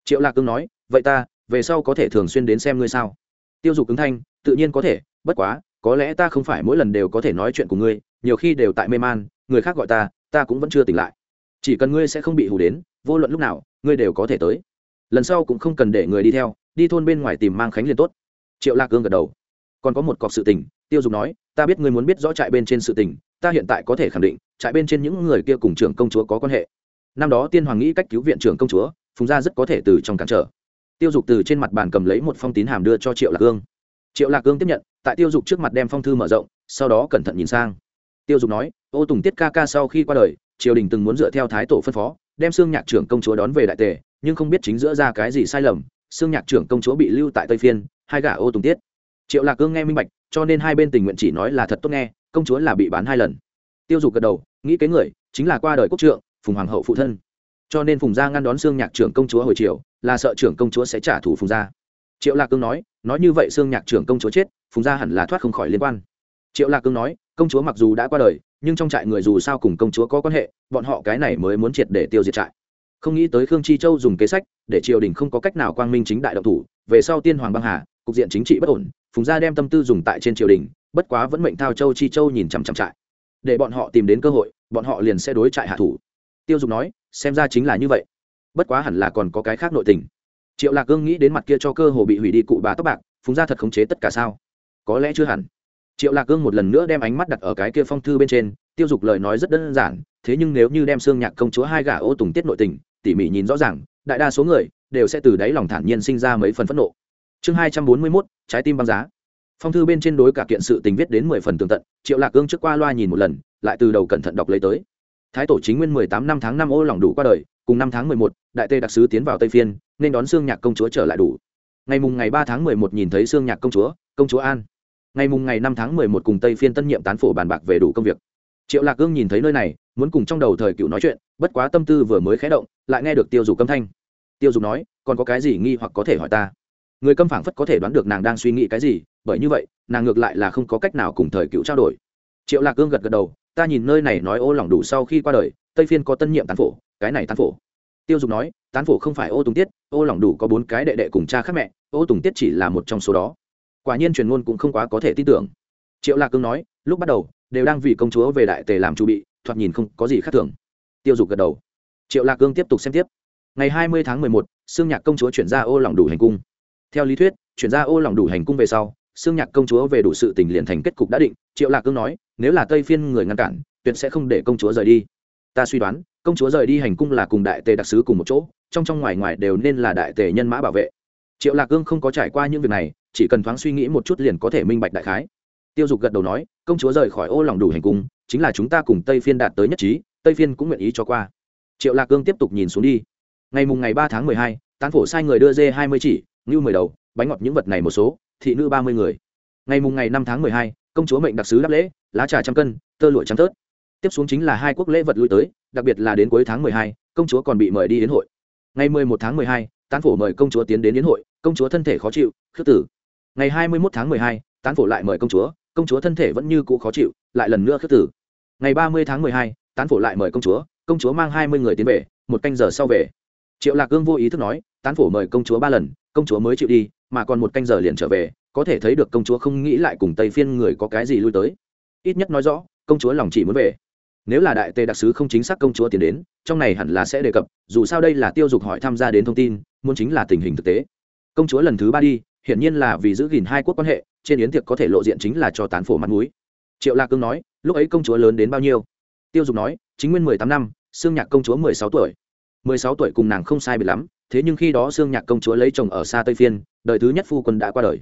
Speaker 1: Triệu lạc cương nói, vậy ta, về sau có thể thường xuyên đến xem ngươi sao? Tiêu dục ứng thanh, tự nhiên có thể, bất quá, có lẽ ta không phải mỗi lần đều có thể nói chuyện của ngươi nhiều khi đều tại mê man, người khác gọi ta ta cũng vẫn chưa tỉnh lại. Chỉ cần ngươi sẽ không bị hù đến, vô luận lúc nào, ngươi đều có thể tới. Lần sau cũng không cần để người đi theo, đi thôn bên ngoài tìm mang khánh liền tốt. Triệu lạc cương gật đầu. Còn có một cọc sự tình, tiêu dục nói, ta biết ngươi muốn biết rõ trại bên trên sự tình, ta hiện tại có thể khẳng định, trại bên trên những người kia cùng trưởng công chúa có quan hệ. Năm đó tiên hoàng nghĩ cách cứu viện trưởng công chúa, phùng gia rất có thể từ trong cản trở. Tiêu dục từ trên mặt bàn cầm lấy một phong tín hàm đưa cho triệu lạc cương triệu lạc cương tiếp nhận, tại tiêu dục trước mặt đem phong thư mở rộng, sau đó cẩn thận nhìn sang tiêu dục nói, ô tùng tiết ca ca sau khi qua đời, triều đình từng muốn dựa theo thái tổ phân phó, đem xương nhạc trưởng công chúa đón về đại tề, nhưng không biết chính giữa ra cái gì sai lầm xương nhạc trưởng công chúa bị lưu tại tây phiên, hai gả ô tùng tiết. Triệu lạc cương nghe minh bạch, cho nên hai bên tình nguyện chỉ nói là thật tốt nghe, công chúa là bị bán hai lần. Tiêu dục gật đầu, nghĩ cái người, chính là qua đời quốc trượng, phùng hoàng hậu phụ thân. Cho nên phùng gia ngăn đón xương nhạc trưởng công chúa hồi triều, là sợ trưởng công chúa sẽ trả thù phùng gia. Triệu lạc cương nói nói như vậy xương nhạc trưởng công chúa chết, phùng gia hẳn là thoát không khỏi liên quan. Triệu lạc cương nói công chúa mặc dù đã qua đời, nhưng trong trại người dù sao cùng công chúa có quan hệ, bọn họ cái này mới muốn triệt để tiêu diệt trại. Không nghĩ tới khương chi châu dùng kế sách, để triều đình không có cách nào quang minh chính đại động thủ, về sau tiên hoàng băng hà, cục diện chính trị bất ổn, phùng gia đem tâm tư dùng tại trên triều đình, bất quá vẫn mệnh thao châu chi châu nhìn chằm chằm trại. Để bọn họ tìm đến cơ hội, bọn họ liền sẽ đối trại hạ thủ. Tiêu dục nói, xem ra chính là như vậy. Bất quá hẳn là còn có cái khác nội tình. Triệu lạc gương nghĩ đến mặt kia cho cơ hồ bị hủy đi cụ bà tóc bạc, phùng gia thật khống chế tất cả sao? Có lẽ chưa hẳn triệu lạc gương một lần nữa đem ánh mắt đặt ở cái kia phong thư bên trên, tiêu dục lời nói rất đơn giản, thế nhưng nếu như đem xương nhạc công chúa hai gả ô tùng tiết nội tình, tỉ mỉ nhìn rõ ràng, đại đa số người đều sẽ từ đáy lòng thản nhiên sinh ra mấy phần phẫn nộ. Chương hai trăm bốn mươi mốt, trái tim băng giá. Phong thư bên trên đối cả kiện sự tình viết đến mười phần tường tận, triệu lạc gương trước qua loa nhìn một lần, lại từ đầu cẩn thận đọc lấy tới. Thái tổ chính nguyên mười tám năm tháng năm ô lòng đủ qua đời, cùng năm tháng mười một, đại tê đặc sứ tiến vào tây phiên, nên đón xương nhạc công chúa trở lại đủ. Ngày mùng ngày ba tháng mười một nhìn thấy xương nhạc công chúa công chúa an ngày mùng ngày năm tháng mười một cùng tây phiên tân nhiệm tán phổ bàn bạc về đủ công việc. Triệu lạc gương nhìn thấy nơi này, muốn cùng trong đầu thời cựu nói chuyện, bất quá tâm tư vừa mới khé động, lại nghe được tiêu dục âm thanh. Tiêu dục nói, còn có cái gì nghi hoặc có thể hỏi ta? Người câm phảng phất có thể đoán được nàng đang suy nghĩ cái gì, bởi như vậy, nàng ngược lại là không có cách nào cùng thời cựu trao đổi. Triệu lạc gương gật gật đầu, ta nhìn nơi này nói ô lỏng đủ sau khi qua đời, tây phiên có tân nhiệm tán phổ, cái này tán phổ. Tiêu dục nói, tán phổ không phải ô tùng tiết, ô lỏng đủ có bốn cái đệ đệ cùng cha khác mẹ, ô tùng tiết chỉ là một trong số đó quả nhiên truyền ngôn cũng không quá có thể tin tưởng. Triệu lạc cương nói, lúc bắt đầu, đều đang vì công chúa về đại tề làm chu bị, thoạt nhìn không có gì khác thường. Tiêu dục gật đầu. Triệu lạc cương tiếp tục xem tiếp. Ngày hai mươi tháng mười một xương nhạc công chúa chuyển ra ô lỏng đủ hành cung. Theo lý thuyết, chuyển ra ô lỏng đủ hành cung về sau xương nhạc công chúa về đủ sự tình liền thành kết cục đã định. Triệu lạc cương nói, nếu là tây phiên người ngăn cản, tuyệt sẽ không để công chúa rời đi. Ta suy đoán, công chúa rời đi hành cung là cùng đại tề đặc sứ cùng một chỗ, trong trong ngoài ngoài đều nên là đại tề nhân mã bảo vệ triệu lạc cương không có trải qua những việc này, chỉ cần thoáng suy nghĩ một chút liền có thể minh bạch đại khái. Tiêu dục gật đầu nói, công chúa rời khỏi ô lòng đủ hành cung, chính là chúng ta cùng tây phiên đạt tới nhất trí, tây phiên cũng nguyện ý cho qua. Triệu lạc cương tiếp tục nhìn xuống đi. Ngày mùng ngày ba tháng mười hai, tán phổ sai người đưa dê hai mươi chỉ, ngưu mười đầu, bánh ngọt những vật này một số, thị nữ ba mươi người. Ngày mùng ngày năm tháng mười hai, công chúa mệnh đặc sứ đáp lễ, lá trà trăm cân, tơ lụa trắng tớt tiếp xuống chính là hai quốc lễ vật lui tới, đặc biệt là đến cuối tháng mười hai, công chúa còn bị mời đi đến hội. Ngày mười một tháng mười hai tán phổ mời công chúa tiến đến yến hội, công chúa thân thể khó chịu, khước tử. Ngày hai mươi một tháng mười hai, tán phổ lại mời công chúa công chúa thân thể vẫn như cũ khó chịu, lại lần nữa khước tử. Ngày ba mươi tháng mười hai, tán phổ lại mời công chúa công chúa mang hai mươi người tiến về, một canh giờ sau về. Triệu lạc cương vô ý thức nói, tán phổ mời công chúa ba lần, công chúa mới chịu đi, mà còn một canh giờ liền trở về, có thể thấy được công chúa không nghĩ lại cùng tây phiên người có cái gì lui tới. Ít nhất nói rõ, công chúa lòng chỉ muốn về nếu là đại tề đặc sứ không chính xác công chúa tiến đến, trong này hẳn là sẽ đề cập, dù sao đây là tiêu dục hỏi tham gia đến thông tin, muốn chính là tình hình thực tế. Công chúa lần thứ ba đi, hiển nhiên là vì giữ gìn hai quốc quan hệ, trên yến tiệc có thể lộ diện chính là cho tán phổ mặt mũi. Triệu lạc cương nói, lúc ấy công chúa lớn đến bao nhiêu? Tiêu dục nói, chính nguyên mười tám năm xương nhạc công chúa mười sáu tuổi. Mười sáu tuổi cùng nàng không sai biệt lắm, thế nhưng khi đó xương nhạc công chúa lấy chồng ở xa tây phiên, đời thứ nhất phu quân đã qua đời.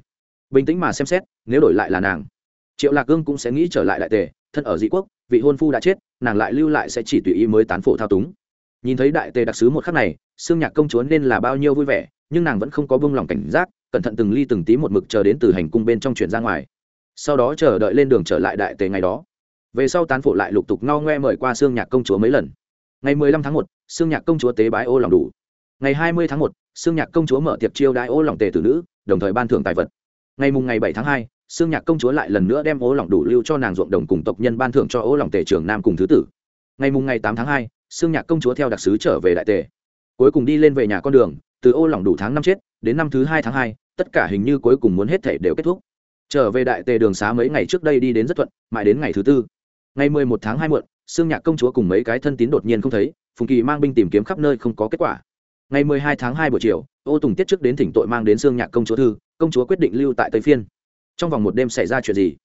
Speaker 1: Bình tĩnh mà xem xét, nếu đổi lại là nàng, triệu lạc cương cũng sẽ nghĩ trở lại đại tề thân ở dị quốc, vị hôn phu đã chết, nàng lại lưu lại sẽ chỉ tùy ý mới tán phổ thao túng. Nhìn thấy đại tề đặc sứ một khắc này xương nhạc công chúa nên là bao nhiêu vui vẻ, nhưng nàng vẫn không có bông lòng cảnh giác, cẩn thận từng ly từng tí một mực chờ đến từ hành cung bên trong chuyển ra ngoài. Sau đó chờ đợi lên đường trở lại đại tề ngày đó. Về sau tán phổ lại lục tục ngao ngoe mời qua xương nhạc công chúa mấy lần. Ngày 15 tháng một xương nhạc công chúa tế bái ô lòng đủ. Ngày 20 tháng một xương nhạc công chúa mở tiệc chiêu đãi ô lòng tề tử nữ, đồng thời ban thưởng tài vật. Ngày mùng ngày bảy tháng hai Sương Nhạc công chúa lại lần nữa đem ố lỏng đủ lưu cho nàng ruộng đồng cùng tộc nhân ban thưởng cho ố lỏng tề trưởng nam cùng thứ tử. Ngày mùng ngày tám tháng hai, Sương Nhạc công chúa theo đặc sứ trở về đại tề. Cuối cùng đi lên về nhà con đường, từ ô lỏng đủ tháng năm chết, đến năm thứ hai tháng hai, tất cả hình như cuối cùng muốn hết thể đều kết thúc. Trở về đại tề đường xá mấy ngày trước đây đi đến rất thuận, mãi đến ngày thứ tư. Ngày mười một tháng hai muộn, Sương Nhạc công chúa cùng mấy cái thân tín đột nhiên không thấy, Phùng Kỳ mang binh tìm kiếm khắp nơi không có kết quả. Ngày mười hai tháng hai buổi chiều, Ô Tùng Tiết trước đến thỉnh tội mang đến Sương Nhạc công chúa thư, công chúa quyết định lưu tại Tây Phiên trong vòng một đêm xảy ra chuyện gì?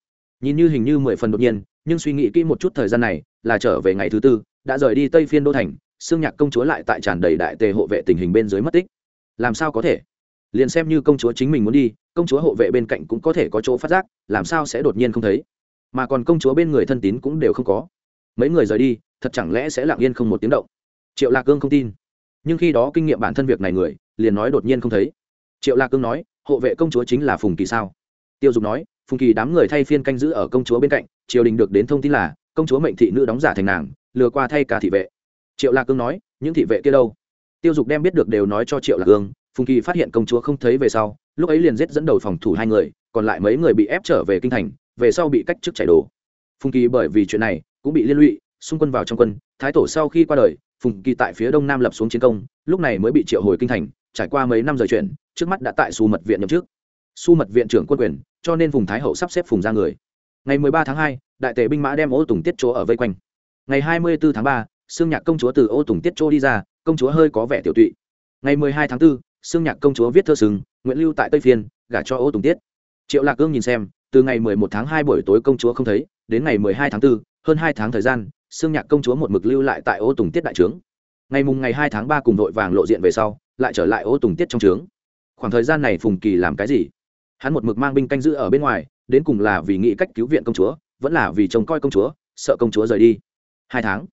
Speaker 1: Nhìn như hình như mười phần đột nhiên, nhưng suy nghĩ kỹ một chút thời gian này, là trở về ngày thứ tư, đã rời đi tây phiên đô thành xương nhạc công chúa lại tại tràn đầy đại tề hộ vệ tình hình bên dưới mất tích. Làm sao có thể? Liền xem như công chúa chính mình muốn đi, công chúa hộ vệ bên cạnh cũng có thể có chỗ phát giác, làm sao sẽ đột nhiên không thấy? Mà còn công chúa bên người thân tín cũng đều không có. Mấy người rời đi, thật chẳng lẽ sẽ lặng yên không một tiếng động? Triệu lạc cương không tin. Nhưng khi đó kinh nghiệm bản thân việc này người, liền nói đột nhiên không thấy. Triệu lạc cương nói, hộ vệ công chúa chính là phùng kỳ sao? Tiêu dục nói, phùng kỳ đám người thay phiên canh giữ ở công chúa bên cạnh, triều đình được đến thông tin là, công chúa mệnh thị nữ đóng giả thành nàng, lừa qua thay cả thị vệ. Triệu lạc cương nói, những thị vệ kia đâu? Tiêu dục đem biết được đều nói cho triệu lạc cương, phùng kỳ phát hiện công chúa không thấy về sau, lúc ấy liền giết dẫn đầu phòng thủ hai người, còn lại mấy người bị ép trở về kinh thành, về sau bị cách chức chảy đồ. Phùng kỳ bởi vì chuyện này, cũng bị liên lụy, xung quân vào trong quân, thái tổ sau khi qua đời, phùng kỳ tại phía đông nam lập xuống chiến công, lúc này mới bị triệu hồi kinh thành, trải qua mấy năm rời chuyển, trước mắt đã tại su mật viện nhậm chức. Su mật viện trưởng quân quyền cho nên vùng thái hậu sắp xếp phùng ra người. Ngày 13 tháng 2, đại tề binh mã đem ô tùng tiết chỗ ở vây quanh. Ngày 24 tháng 3, xương nhạc công chúa từ ô tùng tiết chỗ đi ra công chúa hơi có vẻ tiểu tụy. Ngày 12 tháng 4, xương nhạc công chúa viết thơ sừng nguyện lưu tại tây phiên gả cho ô tùng tiết. Triệu lạc cương nhìn xem từ ngày 11 tháng 2 buổi tối công chúa không thấy đến ngày 12 tháng 4, hơn hai tháng thời gian xương nhạc công chúa một mực lưu lại tại ô tùng tiết đại trướng. Ngày mùng ngày 2 tháng 3 cùng đội vàng lộ diện về sau lại trở lại ô tùng tiết trong trướng. Khoảng thời gian này phùng kỳ làm cái gì? Hắn một mực mang binh canh giữ ở bên ngoài, đến cùng là vì nghĩ cách cứu viện công chúa, vẫn là vì trông coi công chúa, sợ công chúa rời đi. Hai tháng.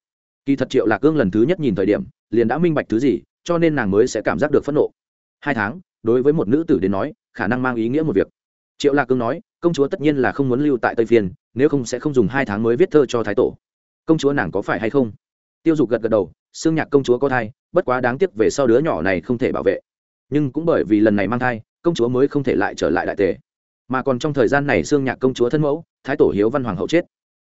Speaker 1: Kỳ thật triệu lạc cương lần thứ nhất nhìn thời điểm, liền đã minh bạch thứ gì, cho nên nàng mới sẽ cảm giác được phẫn nộ. Hai tháng, đối với một nữ tử đến nói, khả năng mang ý nghĩa một việc. Triệu lạc cương nói, công chúa tất nhiên là không muốn lưu tại tây phiên, nếu không sẽ không dùng hai tháng mới viết thơ cho thái tổ. Công chúa nàng có phải hay không? Tiêu dục gật gật đầu, xương nhạc công chúa có thai, bất quá đáng tiếc về sau đứa nhỏ này không thể bảo vệ. Nhưng cũng bởi vì lần này mang thai công chúa mới không thể lại trở lại đại tề. Mà còn trong thời gian này xương nhạc công chúa thân mẫu, thái tổ hiếu văn hoàng hậu chết.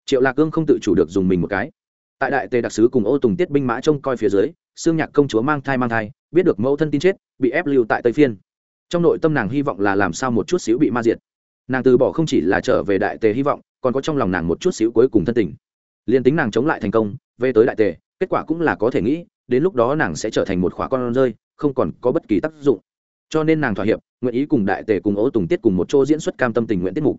Speaker 1: Triệu lạc cương không tự chủ được dùng mình một cái. Tại đại tề đặc sứ cùng ô tùng tiết binh mã trông coi phía dưới xương nhạc công chúa mang thai mang thai, biết được mẫu thân tin chết, bị ép lưu tại tây phiên. Trong nội tâm nàng hy vọng là làm sao một chút xíu bị ma diệt. Nàng từ bỏ không chỉ là trở về đại tề hy vọng, còn có trong lòng nàng một chút xíu cuối cùng thân tình. Liền tính nàng chống lại thành công, về tới đại tề, kết quả cũng là có thể nghĩ, đến lúc đó nàng sẽ trở thành một khóa con rơi, không còn có bất kỳ tác dụng cho nên nàng thỏa hiệp, nguyện ý cùng đại tề cùng ô tùng tiết cùng một chỗ diễn xuất cam tâm tình nguyện tiết mục.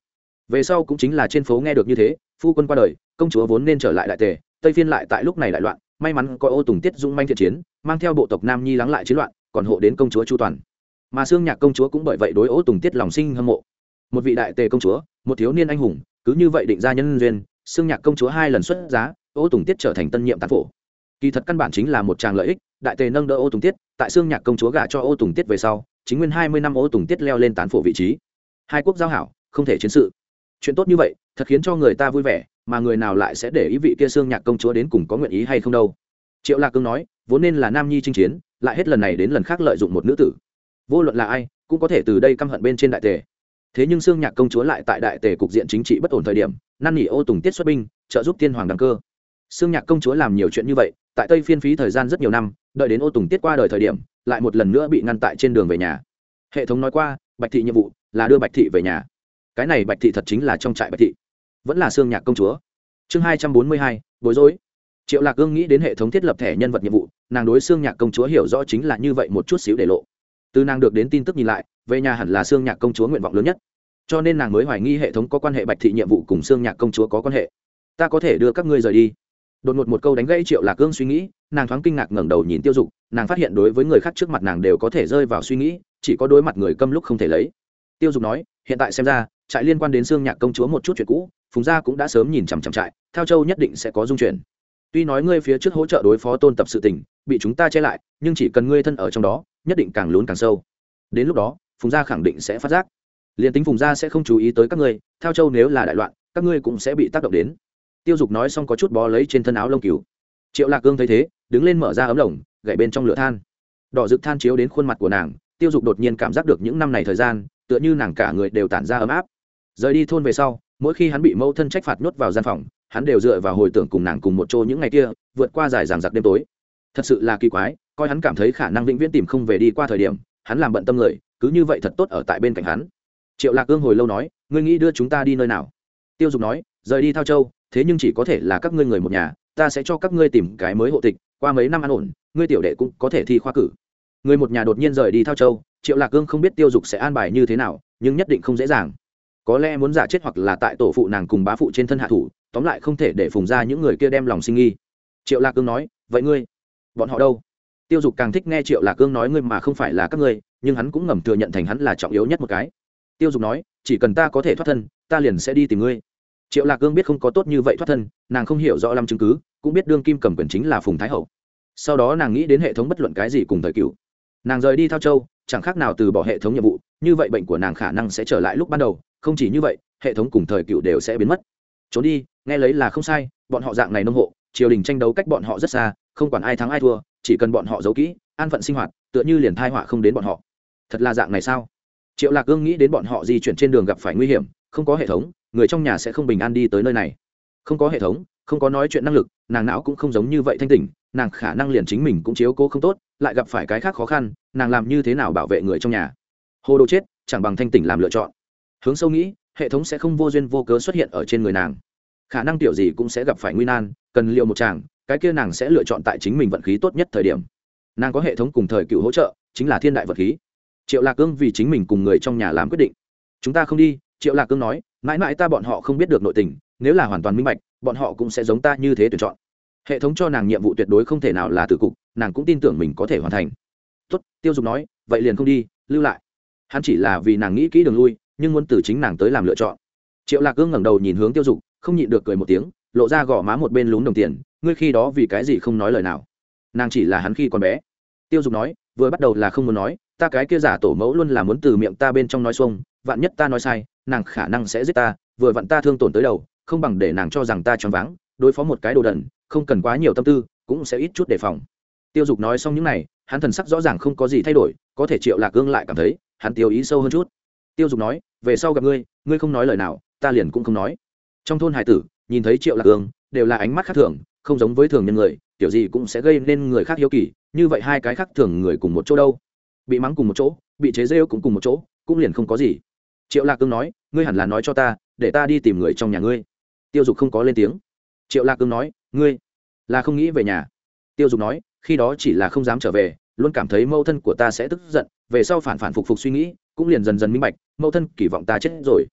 Speaker 1: Về sau cũng chính là trên phố nghe được như thế, phu quân qua đời, công chúa vốn nên trở lại đại tề, tây phiên lại tại lúc này đại loạn, may mắn có ô tùng tiết dung manh thiện chiến, mang theo bộ tộc nam nhi lắng lại chiến loạn, còn hộ đến công chúa chu toàn. Mà xương nhạc công chúa cũng bởi vậy đối ô tùng tiết lòng sinh hâm mộ. Một vị đại tề công chúa, một thiếu niên anh hùng, cứ như vậy định ra nhân duyên xương nhạc công chúa hai lần xuất giá ô tùng tiết trở thành tân nhiệm tán phổ kỳ thật căn bản chính là một tràng lợi ích, đại tề nâng đỡ ô tùng tiết, tại xương nhạc công chúa gả cho ô tùng tiết về sau, chính nguyên hai mươi năm ô tùng tiết leo lên tán phổ vị trí. Hai quốc giao hảo, không thể chiến sự. Chuyện tốt như vậy, thật khiến cho người ta vui vẻ, mà người nào lại sẽ để ý vị kia xương nhạc công chúa đến cùng có nguyện ý hay không đâu. Triệu lạc cương nói, vốn nên là nam nhi chinh chiến, lại hết lần này đến lần khác lợi dụng một nữ tử. Vô luận là ai, cũng có thể từ đây căm hận bên trên đại tề. Thế nhưng xương nhạc công chúa lại tại đại tề cục diện chính trị bất ổn thời điểm, năn nỉ ô tùng tiết xuất binh, trợ giúp tiên hoàng đăng cơ. Xương nhạc công chúa làm nhiều chuyện như vậy tại tây phiên phí thời gian rất nhiều năm, đợi đến ô tùng tiết qua đời thời điểm, lại một lần nữa bị ngăn tại trên đường về nhà. Hệ thống nói qua, bạch thị nhiệm vụ là đưa bạch thị về nhà. Cái này bạch thị thật chính là trong trại bạch thị. Vẫn là xương nhạc công chúa. Chương hai trăm bốn mươi hai, bối rối. Triệu lạc ương nghĩ đến hệ thống thiết lập thẻ nhân vật nhiệm vụ, nàng đối xương nhạc công chúa hiểu rõ chính là như vậy một chút xíu để lộ. Từ nàng được đến tin tức nhìn lại, về nhà hẳn là xương nhạc công chúa nguyện vọng lớn nhất. Cho nên nàng mới hoài nghi hệ thống có quan hệ bạch thị nhiệm vụ cùng xương nhạc công chúa có quan hệ. Ta có thể đưa các ngươi rời đi đột ngột một câu đánh gãy triệu lạc cương suy nghĩ, nàng thoáng kinh ngạc ngẩng đầu nhìn tiêu dục, nàng phát hiện đối với người khác trước mặt nàng đều có thể rơi vào suy nghĩ, chỉ có đối mặt người câm lúc không thể lấy. Tiêu dục nói, hiện tại xem ra, trại liên quan đến xương nhạc công chúa một chút chuyện cũ, phùng gia cũng đã sớm nhìn chằm chằm trại theo châu nhất định sẽ có dung chuyển. Tuy nói ngươi phía trước hỗ trợ đối phó tôn tập sự tình, bị chúng ta che lại, nhưng chỉ cần ngươi thân ở trong đó, nhất định càng lún càng sâu. Đến lúc đó, phùng gia khẳng định sẽ phát giác. Liền tính phùng gia sẽ không chú ý tới các ngươi theo châu nếu là đại loạn, các ngươi cũng sẽ bị tác động đến tiêu dục nói xong có chút bó lấy trên thân áo lông cừu, triệu lạc cương thấy thế đứng lên mở ra ấm lồng gậy bên trong lửa than. Đỏ rực than chiếu đến khuôn mặt của nàng tiêu dục đột nhiên cảm giác được những năm này thời gian tựa như nàng cả người đều tản ra ấm áp. Rời đi thôn về sau mỗi khi hắn bị mâu thân trách phạt nhốt vào gian phòng hắn đều dựa vào hồi tưởng cùng nàng cùng một chỗ những ngày kia vượt qua dài ràng giặc đêm tối. Thật sự là kỳ quái coi hắn cảm thấy khả năng vĩnh viễn tìm không về đi qua thời điểm hắn làm bận tâm người cứ như vậy thật tốt ở tại bên cạnh hắn. Triệu lạc ương hồi lâu nói ngươi nghĩ đưa chúng ta đi nơi nào? Tiêu dục nói rời đi thao châu thế nhưng chỉ có thể là các ngươi người một nhà, ta sẽ cho các ngươi tìm cái mới hộ tịch, qua mấy năm an ổn, ngươi tiểu đệ cũng có thể thi khoa cử. Người một nhà đột nhiên rời đi thao châu, triệu lạc cương không biết tiêu dục sẽ an bài như thế nào, nhưng nhất định không dễ dàng. Có lẽ muốn giả chết hoặc là tại tổ phụ nàng cùng bá phụ trên thân hạ thủ, tóm lại không thể để phùng ra những người kia đem lòng sinh nghi. Triệu lạc cương nói, vậy ngươi, bọn họ đâu? Tiêu dục càng thích nghe triệu lạc cương nói ngươi mà không phải là các ngươi, nhưng hắn cũng ngầm thừa nhận thành hắn là trọng yếu nhất một cái. Tiêu dục nói, chỉ cần ta có thể thoát thân, ta liền sẽ đi tìm ngươi triệu lạc cương biết không có tốt như vậy thoát thân, nàng không hiểu rõ lắm chứng cứ, cũng biết đương kim cầm quyền chính là phùng thái hậu. Sau đó nàng nghĩ đến hệ thống bất luận cái gì cùng thời cựu. Nàng rời đi theo châu, chẳng khác nào từ bỏ hệ thống nhiệm vụ, như vậy bệnh của nàng khả năng sẽ trở lại lúc ban đầu, không chỉ như vậy, hệ thống cùng thời cựu đều sẽ biến mất. Trốn đi, nghe lấy là không sai, bọn họ dạng này nông hộ, triều đình tranh đấu cách bọn họ rất xa, không quản ai thắng ai thua, chỉ cần bọn họ giấu kỹ, an phận sinh hoạt, tựa như liền thai họa không đến bọn họ. Thật là dạng này sao? Triệu lạc gương nghĩ đến bọn họ di chuyển trên đường gặp phải nguy hiểm, không có hệ thống người trong nhà sẽ không bình an đi tới nơi này. Không có hệ thống, không có nói chuyện năng lực, nàng não cũng không giống như vậy thanh tỉnh, nàng khả năng liền chính mình cũng chiếu cố không tốt, lại gặp phải cái khác khó khăn, nàng làm như thế nào bảo vệ người trong nhà? Hồ đồ chết, chẳng bằng thanh tỉnh làm lựa chọn. Hướng sâu nghĩ, hệ thống sẽ không vô duyên vô cớ xuất hiện ở trên người nàng. Khả năng tiểu gì cũng sẽ gặp phải nguy nan, cần liệu một chàng, cái kia nàng sẽ lựa chọn tại chính mình vận khí tốt nhất thời điểm. Nàng có hệ thống cùng thời cựu hỗ trợ, chính là thiên đại vật khí. Triệu lạc cương vì chính mình cùng người trong nhà làm quyết định. Chúng ta không đi triệu lạc cương nói, mãi mãi ta bọn họ không biết được nội tình, nếu là hoàn toàn minh bạch, bọn họ cũng sẽ giống ta như thế tuyển chọn. Hệ thống cho nàng nhiệm vụ tuyệt đối không thể nào là từ cục, nàng cũng tin tưởng mình có thể hoàn thành. Tốt, tiêu dục nói, vậy liền không đi, lưu lại. Hắn chỉ là vì nàng nghĩ kỹ đường lui, nhưng muốn từ chính nàng tới làm lựa chọn. Triệu lạc cương ngẩng đầu nhìn hướng tiêu dục, không nhịn được cười một tiếng, lộ ra gõ má một bên lún đồng tiền, ngươi khi đó vì cái gì không nói lời nào? Nàng chỉ là hắn khi còn bé. Tiêu dục nói, vừa bắt đầu là không muốn nói, ta cái kia giả tổ mẫu luôn là muốn từ miệng ta bên trong nói xuông, vạn nhất ta nói sai nàng khả năng sẽ giết ta, vừa vặn ta thương tổn tới đầu, không bằng để nàng cho rằng ta choáng váng, đối phó một cái đồ đần, không cần quá nhiều tâm tư, cũng sẽ ít chút đề phòng. Tiêu dục nói xong những này, hắn thần sắc rõ ràng không có gì thay đổi, có thể triệu lạc gương lại cảm thấy, hắn tiêu ý sâu hơn chút. Tiêu dục nói, về sau gặp ngươi ngươi không nói lời nào, ta liền cũng không nói. Trong thôn hải tử, nhìn thấy triệu lạc gương, đều là ánh mắt khác thường, không giống với thường nhân người, kiểu gì cũng sẽ gây nên người khác hiếu kỳ, như vậy hai cái khác thường người cùng một chỗ đâu? Bị mắng cùng một chỗ, bị chế rêu cũng cùng một chỗ, cũng liền không có gì triệu lạc cương nói, ngươi hẳn là nói cho ta, để ta đi tìm người trong nhà ngươi. Tiêu dục không có lên tiếng. Triệu lạc cương nói, ngươi là không nghĩ về nhà. Tiêu dục nói, khi đó chỉ là không dám trở về, luôn cảm thấy mâu thân của ta sẽ tức giận, về sau phản phản phục phục suy nghĩ, cũng liền dần dần minh bạch mâu thân kỳ vọng ta chết rồi.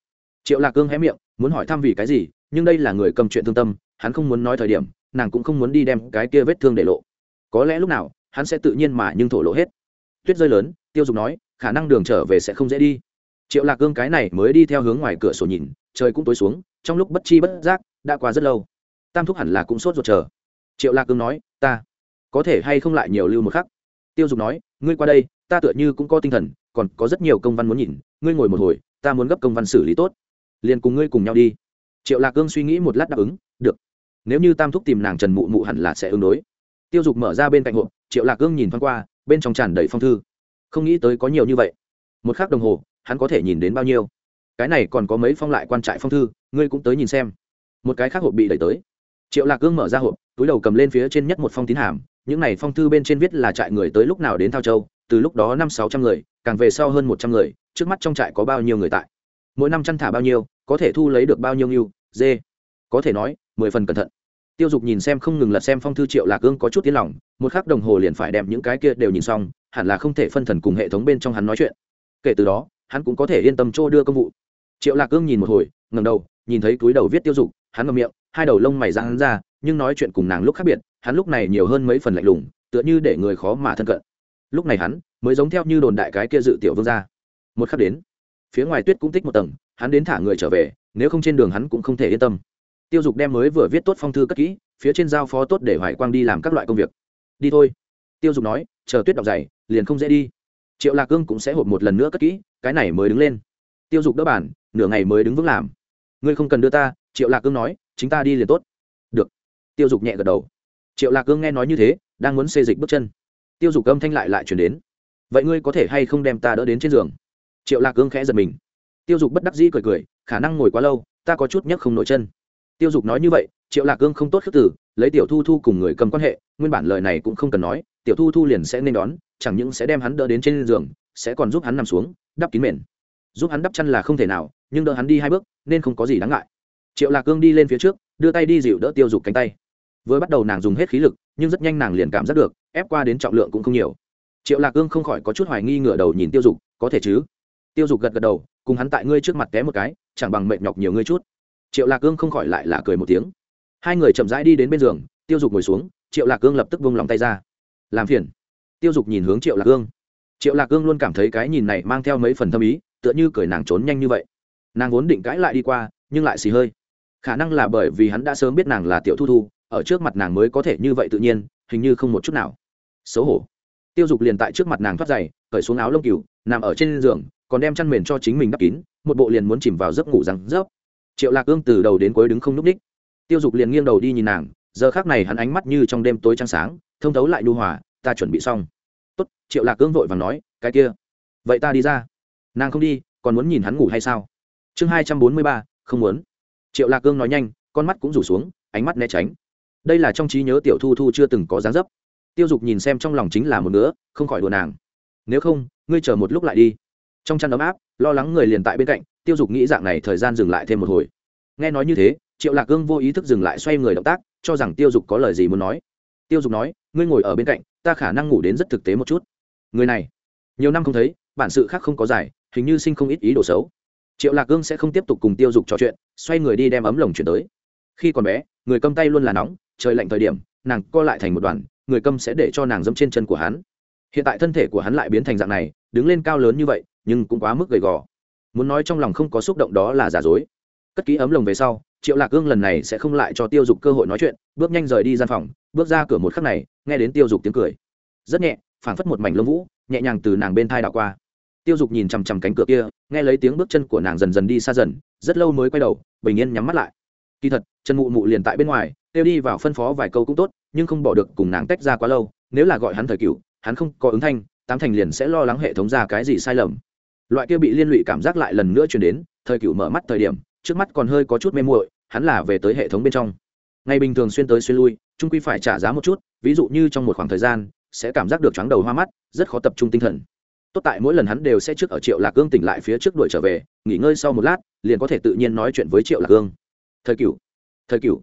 Speaker 1: Triệu lạc cương hé miệng, muốn hỏi thăm vì cái gì, nhưng đây là người cầm chuyện thương tâm, hắn không muốn nói thời điểm, nàng cũng không muốn đi đem cái kia vết thương để lộ. Có lẽ lúc nào, hắn sẽ tự nhiên mà nhưng thổ lộ hết. Tuyết rơi lớn, tiêu dục nói, khả năng đường trở về sẽ không dễ đi triệu lạc cương cái này mới đi theo hướng ngoài cửa sổ nhìn, trời cũng tối xuống, trong lúc bất chi bất giác, đã qua rất lâu. Tam thúc hẳn là cũng sốt ruột chờ. Triệu lạc cương nói, ta có thể hay không lại nhiều lưu một khắc? Tiêu dục nói, ngươi qua đây, ta tựa như cũng có tinh thần, còn có rất nhiều công văn muốn nhìn, ngươi ngồi một hồi, ta muốn gấp công văn xử lý tốt. Liền cùng ngươi cùng nhau đi. Triệu lạc cương suy nghĩ một lát đáp ứng, được. Nếu như tam thúc tìm nàng trần mụ mụ hẳn là sẽ ứng đối. Tiêu dục mở ra bên cạnh hộp, triệu lạc cương nhìn thoáng qua, bên trong tràn đầy phong thư. Không nghĩ tới có nhiều như vậy một k h ắ c đồng hồ, hắn có thể nhìn đến bao nhiêu. Cái này còn có mấy phong lại quan trại phong thư, ngươi cũng tới nhìn xem. Một cái khác hộp bị đẩy tới. Triệu lạc cương mở ra hộp, túi đầu cầm lên phía trên nhất một phong tín hàm, những này phong thư bên trên viết là trại người tới lúc nào đến thao châu, từ lúc đó năm sáu trăm người, càng về sau hơn một trăm người, trước mắt trong trại có bao nhiêu người tại? Mỗi năm chăn thả bao nhiêu, có thể thu lấy được bao nhiêu ngưu dê? Có thể nói, mười phần cẩn thận. Tiêu dục nhìn xem không ngừng lật xem phong thư triệu lạc cương có chút tiến lòng, một khắc đồng hồ liền phải đem những cái kia đều nhìn xong, hẳn là không thể phân thần cùng hệ thống bên trong hắn nói chuyện kể từ đó, hắn cũng có thể yên tâm chỗ đưa công vụ. Triệu lạc cương nhìn một hồi ngầm đầu, nhìn thấy túi đầu viết tiêu dục, hắn ngầm miệng, hai đầu lông mày ra hắn ra, nhưng nói chuyện cùng nàng lúc khác biệt, hắn lúc này nhiều hơn mấy phần lạnh lùng, tựa như để người khó mà thân cận. Lúc này hắn mới giống theo như đồn đại cái kia dự tiểu vương ra một khắc đến, phía ngoài tuyết cũng tích một tầng, hắn đến thả người trở về, nếu không trên đường hắn cũng không thể yên tâm. Tiêu dục đem mới vừa viết tốt phong thư cất kỹ, phía trên giao phó tốt để hoài quang đi làm các loại công việc. Đi thôi. Tiêu dục nói, chờ tuyết đọc dày, liền không dễ đi triệu lạc cương cũng sẽ hộp một lần nữa cất kỹ, cái này mới đứng lên. Tiêu dục đỡ bản nửa ngày mới đứng vững làm. Ngươi không cần đưa ta, triệu lạc cương nói, chính ta đi liền tốt. Được. Tiêu dục nhẹ gật đầu. Triệu lạc cương nghe nói như thế, đang muốn xê dịch bước chân. Tiêu dục âm thanh lại lại chuyển đến. Vậy ngươi có thể hay không đem ta đỡ đến trên giường? Triệu lạc cương khẽ giật mình. Tiêu dục bất đắc dĩ cười cười, khả năng ngồi quá lâu, ta có chút nhấc không nổi chân. Tiêu dục nói như vậy, triệu lạc cương không tốt khước tử lấy tiểu thu thu cùng người cầm quan hệ, nguyên bản lời này cũng không cần nói, tiểu thu thu liền sẽ nên đón chẳng những sẽ đem hắn đỡ đến trên giường, sẽ còn giúp hắn nằm xuống, đắp kín mền. Giúp hắn đắp chăn là không thể nào, nhưng đỡ hắn đi hai bước, nên không có gì đáng ngại. Triệu lạc cương đi lên phía trước, đưa tay đi dịu đỡ tiêu dục cánh tay. Vừa bắt đầu nàng dùng hết khí lực, nhưng rất nhanh nàng liền cảm giác được, ép qua đến trọng lượng cũng không nhiều. Triệu lạc cương không khỏi có chút hoài nghi ngửa đầu nhìn tiêu dục, có thể chứ? Tiêu dục gật gật đầu, cùng hắn tại ngươi trước mặt té một cái, chẳng bằng mệt nhọc nhiều ngươi chút. Triệu lạc cương không khỏi lại là cười một tiếng. Hai người chậm rãi đi đến bên giường, tiêu dục ngồi xuống, triệu lạc cương lập tức vung lòng tay ra. Làm phiền tiêu dục nhìn hướng triệu lạc hương triệu lạc hương luôn cảm thấy cái nhìn này mang theo mấy phần thâm ý, tựa như cười nàng trốn nhanh như vậy. Nàng vốn định cãi lại đi qua, nhưng lại xì hơi. Khả năng là bởi vì hắn đã sớm biết nàng là tiểu thu thu, ở trước mặt nàng mới có thể như vậy tự nhiên, hình như không một chút nào. Xấu hổ. Tiêu dục liền tại trước mặt nàng thoát giày, cởi xuống áo lông cừu, nằm ở trên giường, còn đem chăn mền cho chính mình đắp kín, một bộ liền muốn chìm vào giấc ngủ răng rớp. Triệu lạc ương từ đầu đến cuối đứng không n ú c ních. Tiêu dục liền nghiêng đầu đi nhìn nàng, giờ khác này hắn ánh mắt như trong đêm tối trăng sáng, thông thấu lại nhu hòa, ta chuẩn bị xong tốt, triệu lạc Cương vội và nói, cái kia, vậy ta đi ra. Nàng không đi, còn muốn nhìn hắn ngủ hay sao? Chương hai trăm bốn mươi ba, không muốn. Triệu lạc Cương nói nhanh, con mắt cũng rủ xuống, ánh mắt né tránh. Đây là trong trí nhớ tiểu thu thu chưa từng có dáng dấp. Tiêu dục nhìn xem trong lòng chính là một nữa không khỏi đùa nàng. Nếu không, ngươi chờ một lúc lại đi. Trong chăn ấm áp, lo lắng người liền tại bên cạnh, tiêu dục nghĩ dạng này thời gian dừng lại thêm một hồi. Nghe nói như thế, triệu lạc Cương vô ý thức dừng lại xoay người động tác, cho rằng tiêu dục có lời gì muốn nói. Tiêu dục nói, ngươi ngồi ở bên cạnh ta khả năng ngủ đến rất thực tế một chút. Người này, nhiều năm không thấy, bản sự khác không có giải, hình như sinh không ít ý đồ xấu. Triệu lạc gương sẽ không tiếp tục cùng tiêu dục trò chuyện, xoay người đi đem ấm lồng chuyển tới. Khi còn bé, người cầm tay luôn là nóng, trời lạnh thời điểm, nàng co lại thành một đoàn, người câm sẽ để cho nàng dẫm trên chân của hắn. Hiện tại thân thể của hắn lại biến thành dạng này, đứng lên cao lớn như vậy, nhưng cũng quá mức gầy gò. Muốn nói trong lòng không có xúc động đó là giả dối cất ký ấm lồng về sau, triệu lạc gương lần này sẽ không lại cho tiêu dục cơ hội nói chuyện, bước nhanh rời đi gian phòng, bước ra cửa một khắc này, nghe đến tiêu dục tiếng cười. Rất nhẹ, phảng phất một mảnh lông vũ, nhẹ nhàng từ nàng bên thai đảo qua. Tiêu dục nhìn chằm chằm cánh cửa kia, nghe lấy tiếng bước chân của nàng dần dần đi xa dần, rất lâu mới quay đầu, bình yên nhắm mắt lại. Kỳ thật chân mụ mụ liền tại bên ngoài, tiêu đi vào phân phó vài câu cũng tốt, nhưng không bỏ được cùng nàng tách ra quá lâu, nếu là gọi hắn thời cựu hắn không có ứng thanh, tám thành liền sẽ lo lắng hệ thống ra cái gì sai lầm. Loại kia bị liên lụy cảm giác lại lần nữa chuyển đến, thời cựu mở mắt thời điểm trước mắt còn hơi có chút mê muội hắn là về tới hệ thống bên trong. Ngày bình thường xuyên tới xuyên lui trung quy phải trả giá một chút ví dụ như trong một khoảng thời gian sẽ cảm giác được chóng đầu hoa mắt rất khó tập trung tinh thần. Tốt tại mỗi lần hắn đều sẽ trước ở triệu lạc cương tỉnh lại phía trước đuổi trở về nghỉ ngơi sau một lát liền có thể tự nhiên nói chuyện với triệu lạc cương thời cửu, thời cửu,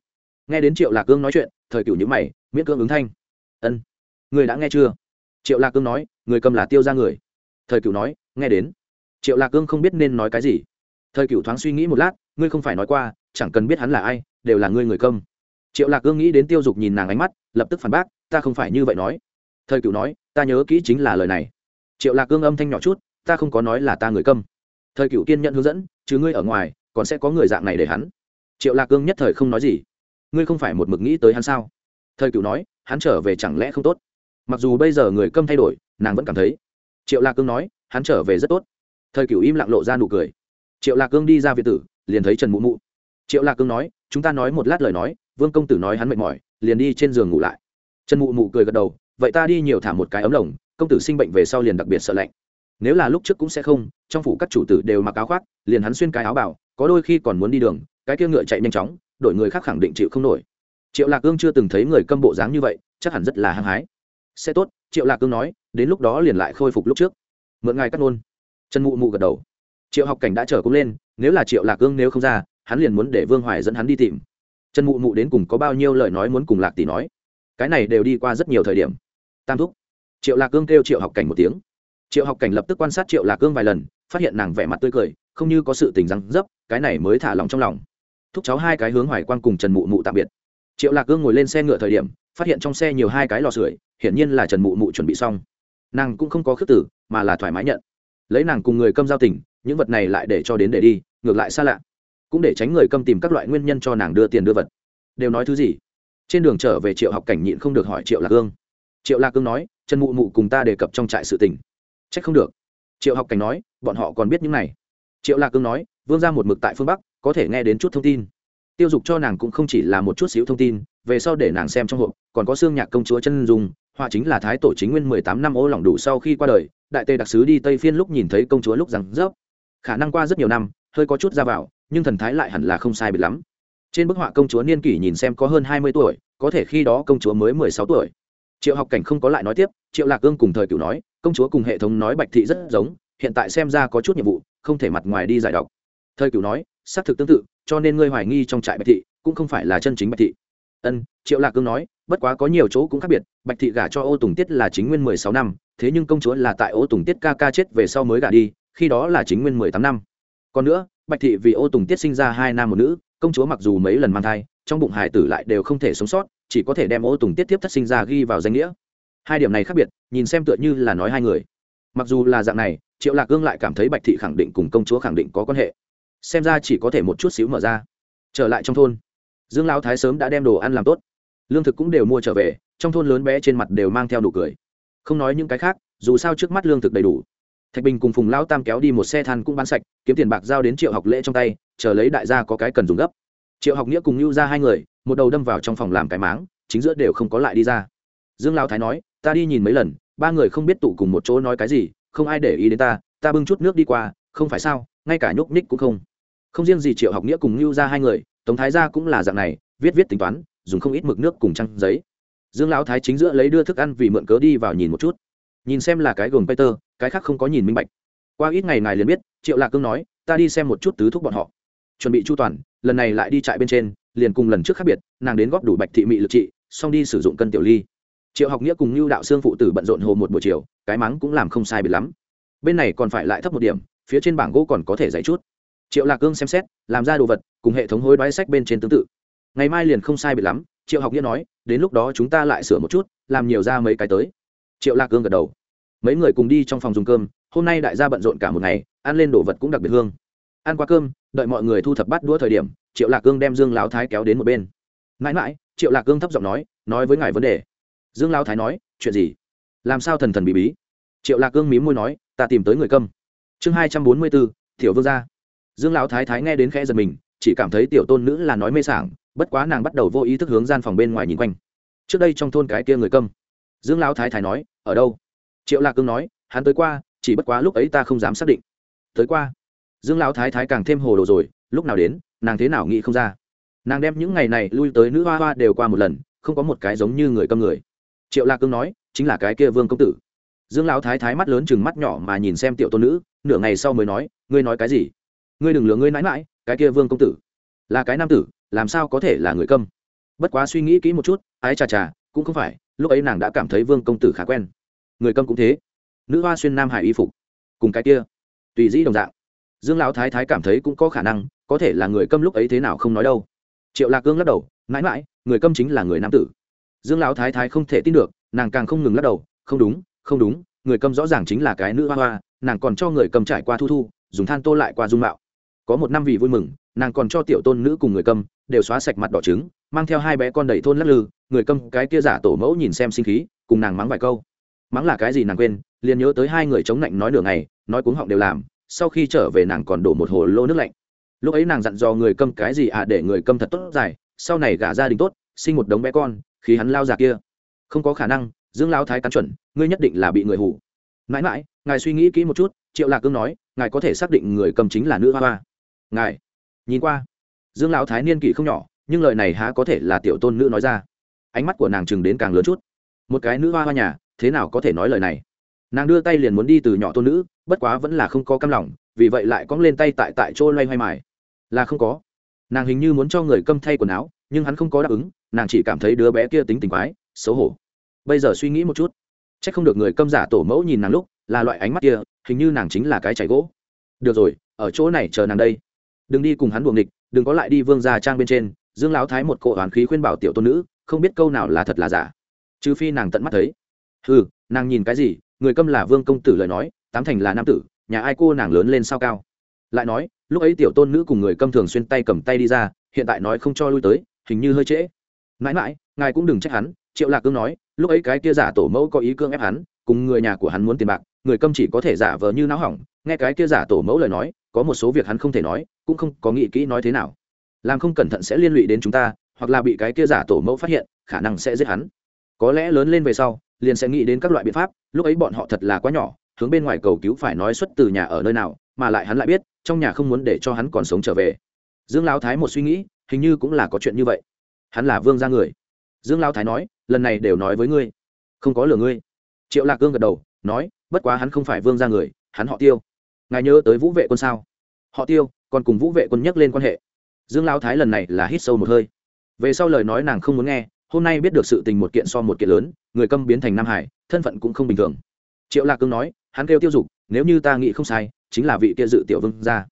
Speaker 1: nghe đến triệu lạc cương nói chuyện thời cửu nhữ mày miễn cương ứng thanh. Ân người đã nghe chưa? Triệu lạc cương nói người cầm là tiêu ra người. Thời cửu nói nghe đến. Triệu lạc cương không biết nên nói cái gì. Thời cửu thoáng suy nghĩ một lát ngươi không phải nói qua, chẳng cần biết hắn là ai, đều là ngươi người công. Triệu lạc cương nghĩ đến tiêu dục nhìn nàng ánh mắt, lập tức phản bác, ta không phải như vậy nói. Thời cựu nói, ta nhớ kỹ chính là lời này. Triệu lạc cương âm thanh nhỏ chút, ta không có nói là ta người câm thời cựu kiên nhận hướng dẫn, chứ ngươi ở ngoài, còn sẽ có người dạng này để hắn. Triệu lạc cương nhất thời không nói gì. Ngươi không phải một mực nghĩ tới hắn sao? Thời cựu nói, hắn trở về chẳng lẽ không tốt? Mặc dù bây giờ người câm thay đổi, nàng vẫn cảm thấy. Triệu lạc cương nói, hắn trở về rất tốt. Thời cựu im lặng lộ ra nụ cười. Triệu lạc cương đi ra việt tử liền thấy trần mụ mụ. Triệu lạc cương nói, chúng ta nói một lát lời nói, vương công tử nói hắn mệt mỏi, liền đi trên giường ngủ lại. Trần mụ mụ cười gật đầu, vậy ta đi nhiều thả một cái ấm lồng, công tử sinh bệnh về sau liền đặc biệt sợ lạnh. Nếu là lúc trước cũng sẽ không, trong phủ các chủ tử đều mặc áo khoác, liền hắn xuyên cái áo bảo, có đôi khi còn muốn đi đường, cái kia ngựa chạy nhanh chóng, đổi người khác khẳng định chịu không nổi. Triệu lạc cương chưa từng thấy người câm bộ dáng như vậy, chắc hẳn rất là hăng hái. Sẽ tốt, triệu lạc cương nói, đến lúc đó liền lại khôi phục lúc trước. Mượn ngài cắt nôn trần mụ mụ gật đầu triệu học cảnh đã chờ cũng lên, nếu là triệu lạc cương nếu không ra, hắn liền muốn để vương hoài dẫn hắn đi tìm. Trần mụ mụ đến cùng có bao nhiêu lời nói muốn cùng lạc tỷ nói. Cái này đều đi qua rất nhiều thời điểm. Tam thúc. Triệu lạc cương kêu triệu học cảnh một tiếng. Triệu học cảnh lập tức quan sát triệu lạc cương vài lần, phát hiện nàng vẻ mặt tươi cười, không như có sự tình răng dấp, cái này mới thả lòng trong lòng. Thúc cháu hai cái hướng hoài quan cùng trần mụ mụ tạm biệt. Triệu lạc cương ngồi lên xe ngựa thời điểm, phát hiện trong xe nhiều hai cái lò sưởi, hiển nhiên là trần mụ mụ chuẩn bị xong. Nàng cũng không có khước tử mà là thoải mái nhận. Lấy nàng cùng người câm giao tình những vật này lại để cho đến để đi, ngược lại xa lạ. Cũng để tránh người câm tìm các loại nguyên nhân cho nàng đưa tiền đưa vật. Đều nói thứ gì? Trên đường trở về triệu học cảnh nhịn không được hỏi triệu lạc cương triệu lạc cương nói, trần mụ mụ cùng ta đề cập trong trại sự tình. C h ắ c không được. Triệu học cảnh nói, bọn họ còn biết những này. Triệu lạc cương nói, vương ra một mực tại phương bắc, có thể nghe đến chút thông tin. Tiêu dục cho nàng cũng không chỉ là một chút xíu thông tin, về sau để nàng xem trong hộp, còn có xương nhạc công chúa chân dung, họa chính là thái tổ chính nguyên mười tám năm ô lỏng đủ sau khi qua đời, đại tề đặc sứ đi tây phiên lúc nhìn thấy công chúa lúc rằng rớp khả năng qua rất nhiều năm, hơi có chút ra vào, nhưng thần thái lại hẳn là không sai biệt lắm. Trên bức họa công chúa niên kỷ nhìn xem có hơn hai mươi tuổi, có thể khi đó công chúa mới mười sáu tuổi. Triệu học cảnh không có lại nói tiếp, triệu lạc ương cùng thời cựu nói, công chúa cùng hệ thống nói bạch thị rất giống, hiện tại xem ra có chút nhiệm vụ, không thể mặt ngoài đi giải đọc thời cựu nói, xác thực tương tự, cho nên ngươi hoài nghi trong trại bạch thị, cũng không phải là chân chính bạch thị. Ân, triệu lạc cương nói, bất quá có nhiều chỗ cũng khác biệt, bạch thị gả cho ô tùng tiết là chính nguyên mười sáu năm, thế nhưng công chúa là tại ô tùng tiết ca ca chết về sau mới gả đi khi đó là chính nguyên mười tám năm. Còn nữa, bạch thị vì ô tùng tiết sinh ra hai nam một nữ, công chúa mặc dù mấy lần mang thai, trong bụng hải tử lại đều không thể sống sót, chỉ có thể đem ô tùng tiết tiếp thất sinh ra ghi vào danh nghĩa. Hai điểm này khác biệt, nhìn xem tựa như là nói hai người. Mặc dù là dạng này, triệu lạc cương lại cảm thấy bạch thị khẳng định cùng công chúa khẳng định có quan hệ. Xem ra chỉ có thể một chút xíu mở ra. Trở lại trong thôn, dương lão thái sớm đã đem đồ ăn làm tốt. Lương thực cũng đều mua trở về, trong thôn lớn bé trên mặt đều mang theo nụ cười. Không nói những cái khác, dù sao trước mắt lương thực đầy đủ thạch bình cùng phùng lao tam kéo đi một xe than cũng bán sạch, kiếm tiền bạc giao đến triệu học lễ trong tay, chờ lấy đại gia có cái cần dùng gấp. Triệu học nghĩa cùng lưu ra hai người, một đầu đâm vào trong phòng làm cái máng, chính giữa đều không có lại đi ra. Dương lao thái nói, ta đi nhìn mấy lần, ba người không biết tụ cùng một chỗ nói cái gì, không ai để ý đến ta ta bưng chút nước đi qua, không phải sao, ngay cả nhúc ních cũng không. Không riêng gì triệu học nghĩa cùng lưu ra hai người, tống thái gia cũng là dạng này, viết viết tính toán, dùng không ít mực nước cùng trăng giấy. Dương lão thái chính giữa lấy đưa thức ăn vì mượn cớ đi vào nhìn một chút nhìn xem là cái gồm peter, cái khác không có nhìn minh bạch. Qua ít ngày ngài liền biết, triệu lạc cương nói, ta đi xem một chút tứ thúc bọn họ. Chuẩn bị chu toàn, lần này lại đi trại bên trên, liền cùng lần trước khác biệt, nàng đến góp đủ bạch thị mị lực trị, xong đi sử dụng cân tiểu ly. Triệu học nghĩa cùng lưu đạo sương phụ tử bận rộn hồ một buổi chiều, cái mắng cũng làm không sai biệt lắm. Bên này còn phải lại thấp một điểm, phía trên bảng gỗ còn có thể dạy chút. Triệu lạc cương xem xét, làm ra đồ vật, cùng hệ thống hối đoái sách bên trên tương tự. Ngày mai liền không sai biệt lắm, triệu học nghĩa nói, đến lúc đó chúng ta lại sửa một chút, làm nhiều ra mấy cái tới triệu lạc cương gật đầu. Mấy người cùng đi trong phòng dùng cơm, hôm nay đại gia bận rộn cả một ngày, ăn lên đồ vật cũng đặc biệt hương. Ăn qua cơm, đợi mọi người thu thập bắt đũa thời điểm, triệu lạc cương đem dương lão thái kéo đến một bên. Mãi mãi, triệu lạc cương thấp giọng nói nói với ngài vấn đề. Dương lão thái nói, chuyện gì? Làm sao thần thần bí bí? Triệu lạc cương mí môi nói, ta tìm tới người câm. Chương hai trăm bốn mươi bốn, tiểu vương gia. Dương lão thái thái nghe đến khẽ giật mình, chỉ cảm thấy tiểu tôn nữ là nói mê sảng, bất quá nàng bắt đầu vô ý thức hướng gian phòng bên ngoài nhìn quanh. Trước đây trong thôn cái kia người câm dương lão thái thái nói, ở đâu? Triệu lạc cương nói, hắn tới qua, chỉ bất quá lúc ấy ta không dám xác định. Tới qua? Dương lão thái thái càng thêm hồ đồ rồi, lúc nào đến, nàng thế nào nghĩ không ra. Nàng đem những ngày này lui tới nữ hoa hoa đều qua một lần, không có một cái giống như người câm người. Triệu lạc cương nói, chính là cái kia vương công tử. Dương lão thái thái mắt lớn chừng mắt nhỏ mà nhìn xem tiểu tôn nữ, nửa ngày sau mới nói, ngươi nói cái gì? Ngươi đừng lừa ngươi mãi mãi, cái kia vương công tử. Là cái nam tử, làm sao có thể là người câm? Bất quá suy nghĩ kỹ một chút, ái chà chà cũng không phải, lúc ấy nàng đã cảm thấy vương công tử khá quen. Người câm cũng thế. Nữ hoa xuyên nam hải y phục, cùng cái kia, tùy dĩ đồng dạng. Dương lão thái thái cảm thấy cũng có khả năng, có thể là người câm lúc ấy thế nào không nói đâu. Triệu lạc cương lắc đầu, mãi mãi, người câm chính là người nam tử. Dương lão thái thái không thể tin được, nàng càng không ngừng lắc đầu, không đúng không đúng, người câm rõ ràng chính là cái nữ hoa hoa, nàng còn cho người cầm trải qua thu thu, dùng than tô lại qua dung mạo. Có một năm vì vui mừng, nàng còn cho tiểu tôn nữ cùng người câm, đều xóa sạch mặt đỏ trứng, mang theo hai bé con đầy thôn lắc lư người câm cái kia giả tổ mẫu nhìn xem sinh khí, cùng nàng mắng vài câu. Mắng là cái gì nàng quên, liền nhớ tới hai người chống lạnh nói nửa ngày, nói cuống họng đều làm, sau khi trở về nàng còn đổ một hồ lô nước lạnh. Lúc ấy nàng dặn dò người câm cái gì à để người câm thật tốt dài, sau này gả gia đình tốt, sinh một đống bé con khi hắn lao già kia. Không có khả năng, dương lao thái cắn chuẩn, ngươi nhất định là bị người hủ mãi mãi, ngài suy nghĩ kỹ một chút, triệu lạc cương nói, ngài có thể xác định người cầm chính là nữ hoa hoa. Ngài, nhìn qua. Dương lão thái niên kỷ không nhỏ, nhưng lời này há có thể là tiểu tôn nữ nói ra ánh mắt của nàng chừng đến càng lớn chút. Một cái nữ hoa hoa nhà, thế nào có thể nói lời này? Nàng đưa tay liền muốn đi từ nhỏ tôn nữ, bất quá vẫn là không có căm lòng, vì vậy lại cóng lên tay tại tại chỗ loay hoay mải là không có. Nàng hình như muốn cho người câm thay quần áo, nhưng hắn không có đáp ứng, nàng chỉ cảm thấy đứa bé kia tính tình quái, xấu hổ. Bây giờ suy nghĩ một chút. C h ắ c không được người câm giả tổ mẫu nhìn nàng lúc, là loại ánh mắt kia, hình như nàng chính là cái chảy gỗ. Được rồi, ở chỗ này chờ nàng đây. Đừng đi cùng hắn buồng địch đừng có lại đi vương gia trang bên trên, dương lão thái một cỗ oán khí khuyên bảo tiểu tôn nữ không biết câu nào là thật là giả. Trừ phi nàng tận mắt thấy. Ừ nàng nhìn cái gì? Người câm là vương công tử lời nói, tám thành là nam tử, nhà ai cô nàng lớn lên sao cao? Lại nói, lúc ấy tiểu tôn nữ cùng người câm thường xuyên tay cầm tay đi ra, hiện tại nói không cho lui tới, hình như hơi trễ. Mãi mãi, ngài cũng đừng trách hắn, triệu lạc cương nói, lúc ấy cái kia giả tổ mẫu có ý cương ép hắn, cùng người nhà của hắn muốn tiền bạc, người câm chỉ có thể giả vờ như náo hỏng, nghe cái kia giả tổ mẫu lời nói, có một số việc hắn không thể nói, cũng không có nghĩ kỹ nói thế nào. Làm không cẩn thận sẽ liên lụy đến chúng ta hoặc là bị cái kia giả tổ mẫu phát hiện, khả năng sẽ giết hắn. Có lẽ lớn lên về sau, liền sẽ nghĩ đến các loại biện pháp, lúc ấy bọn họ thật là quá nhỏ, hướng bên ngoài cầu cứu phải nói xuất từ nhà ở nơi nào, mà lại hắn lại biết, trong nhà không muốn để cho hắn còn sống trở về. Dương lão thái một suy nghĩ, hình như cũng là có chuyện như vậy. Hắn là vương gia người. Dương lao thái nói, lần này đều nói với ngươi. Không có lừa ngươi. Triệu lạc cương gật đầu, nói, bất quá hắn không phải vương gia người, hắn họ tiêu. Ngài nhớ tới vũ vệ quân sao? Họ tiêu, còn cùng vũ vệ quân nhắc lên quan hệ. Dương lao thái lần này là hít sâu một hơi về sau lời nói nàng không muốn nghe, hôm nay biết được sự tình một kiện so một kiện lớn, người câm biến thành nam hải, thân phận cũng không bình thường. Triệu lạc cương nói, hắn kêu tiêu dục, nếu như ta nghĩ không sai, chính là vị kia dự tiểu vương gia.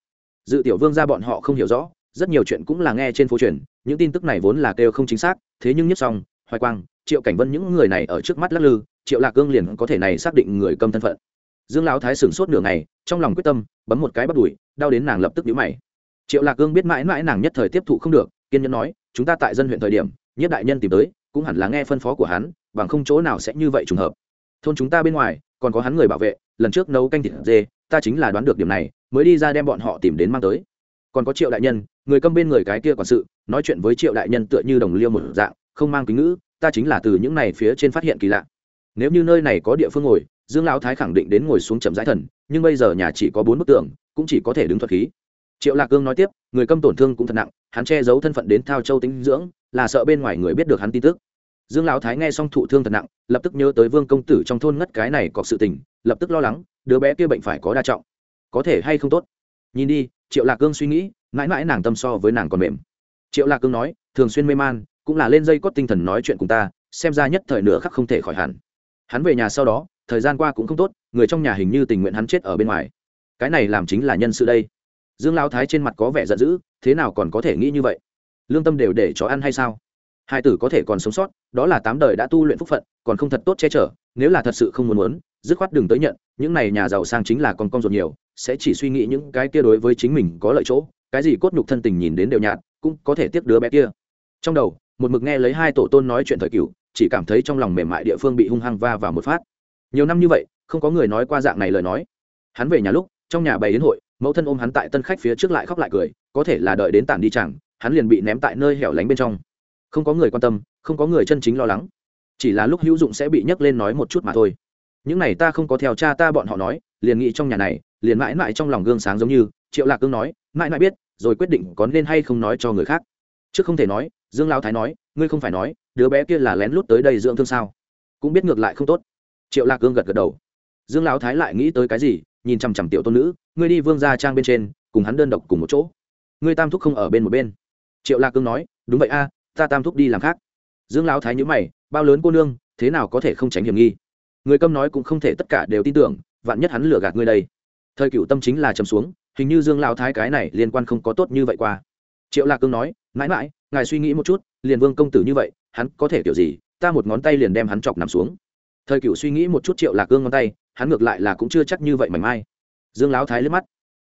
Speaker 1: Dự tiểu vương gia bọn họ không hiểu rõ, rất nhiều chuyện cũng là nghe trên phố truyền, những tin tức này vốn là kêu không chính xác, thế nhưng nhất xong, hoài quang, triệu cảnh vân những người này ở trước mắt lắc lư, triệu lạc cương liền có thể này xác định người câm thân phận. Dương lão thái sửng sốt nửa ngày, trong lòng quyết tâm, bấm một cái bắt đùi đau đến nàng lập tức nhíu mày. Triệu lạc cương biết mãi mãi nàng nhất thời tiếp thụ không được, kiên nhẫn nói chúng ta tại dân huyện thời điểm, nhất đại nhân tìm tới, cũng hẳn là nghe phân phó của hắn, bằng không chỗ nào sẽ như vậy trùng hợp. Thôn chúng ta bên ngoài, còn có hắn người bảo vệ, lần trước nấu canh thịt dê, ta chính là đoán được điểm này, mới đi ra đem bọn họ tìm đến mang tới. Còn có triệu đại nhân, người câm bên người cái kia quản sự, nói chuyện với triệu đại nhân tựa như đồng liêu một dạng, không mang kính ngữ, ta chính là từ những này phía trên phát hiện kỳ lạ. Nếu như nơi này có địa phương ngồi, dương lão thái khẳng định đến ngồi xuống chậm rãi thần, nhưng bây giờ nhà chỉ có bốn bức tường, cũng chỉ có thể đứng thuật khí triệu lạc cương nói tiếp, người câm tổn thương cũng thật nặng, hắn che giấu thân phận đến thao châu tính dưỡng, là sợ bên ngoài người biết được hắn tin tức. Dương lão thái nghe xong thụ thương thật nặng, lập tức nhớ tới vương công tử trong thôn ngất cái này có sự tình, lập tức lo lắng, đứa bé kia bệnh phải có đa trọng. Có thể hay không tốt? Nhìn đi, triệu lạc cương suy nghĩ, mãi mãi nàng tâm so với nàng còn mềm. Triệu lạc cương nói, thường xuyên mê man, cũng là lên dây cót tinh thần nói chuyện cùng ta, xem ra nhất thời nửa khắc không thể khỏi hẳn. Hắn về nhà sau đó, thời gian qua cũng không tốt, người trong nhà hình như tình nguyện hắn chết ở bên ngoài. Cái này làm chính là nhân sự đây dương lao thái trên mặt có vẻ giận dữ, thế nào còn có thể nghĩ như vậy? Lương tâm đều để chó ăn hay sao? Hai tử có thể còn sống sót, đó là tám đời đã tu luyện phúc phận, còn không thật tốt che chở, nếu là thật sự không muốn muốn, dứt khoát đừng tới nhận, những này nhà giàu sang chính là con con ruột nhiều, sẽ chỉ suy nghĩ những cái kia đối với chính mình có lợi chỗ, cái gì cốt nhục thân tình nhìn đến đều nhạt, cũng có thể tiếp đứa bé kia. Trong đầu, một mực nghe lấy hai tổ tôn nói chuyện thời cựu chỉ cảm thấy trong lòng mềm mại địa phương bị hung hăng va vào một phát. Nhiều năm như vậy, không có người nói qua dạng này lời nói. Hắn về nhà lúc, trong nhà bày đến hội mẫu thân ôm hắn tại tân khách phía trước lại khóc lại cười, có thể là đợi đến tản đi chẳng, hắn liền bị ném tại nơi hẻo lánh bên trong. Không có người quan tâm, không có người chân chính lo lắng. Chỉ là lúc hữu dụng sẽ bị nhấc lên nói một chút mà thôi. Những này ta không có theo cha ta bọn họ nói, liền nghĩ trong nhà này, liền mãi mãi trong lòng gương sáng giống như, triệu lạc cương nói, mãi mãi biết, rồi quyết định có nên hay không nói cho người khác. Chứ không thể nói, dương lao thái nói, ngươi không phải nói, đứa bé kia là lén lút tới đây dưỡng thương sao? Cũng biết ngược lại không tốt. Triệu lạc cương gật gật đầu. Dương lão thái lại nghĩ tới cái gì nhìn chằm chằm tiểu tôn nữ, ngươi đi vương gia trang bên trên, cùng hắn đơn độc cùng một chỗ. Ngươi tam thúc không ở bên một bên. Triệu lạc cương nói, đúng vậy a, ta tam thúc đi làm khác. Dương lão thái nhữ mày, bao lớn cô nương, thế nào có thể không tránh hiểm nghi? Người câm nói cũng không thể tất cả đều tin tưởng, vạn nhất hắn lừa gạt ngươi đây. Thời cựu tâm chính là trầm xuống, hình như dương lão thái cái này liên quan không có tốt như vậy qua. Triệu lạc cương nói, mãi mãi, ngài suy nghĩ một chút, liền vương công tử như vậy, hắn có thể kiểu gì? Ta một ngón tay liền đem hắn chọc nằm xuống. Thời cựu suy nghĩ một chút triệu lạc cương ngón tay hắn ngược lại là cũng chưa chắc như vậy mảnh mai. Dương lão thái liếc mắt.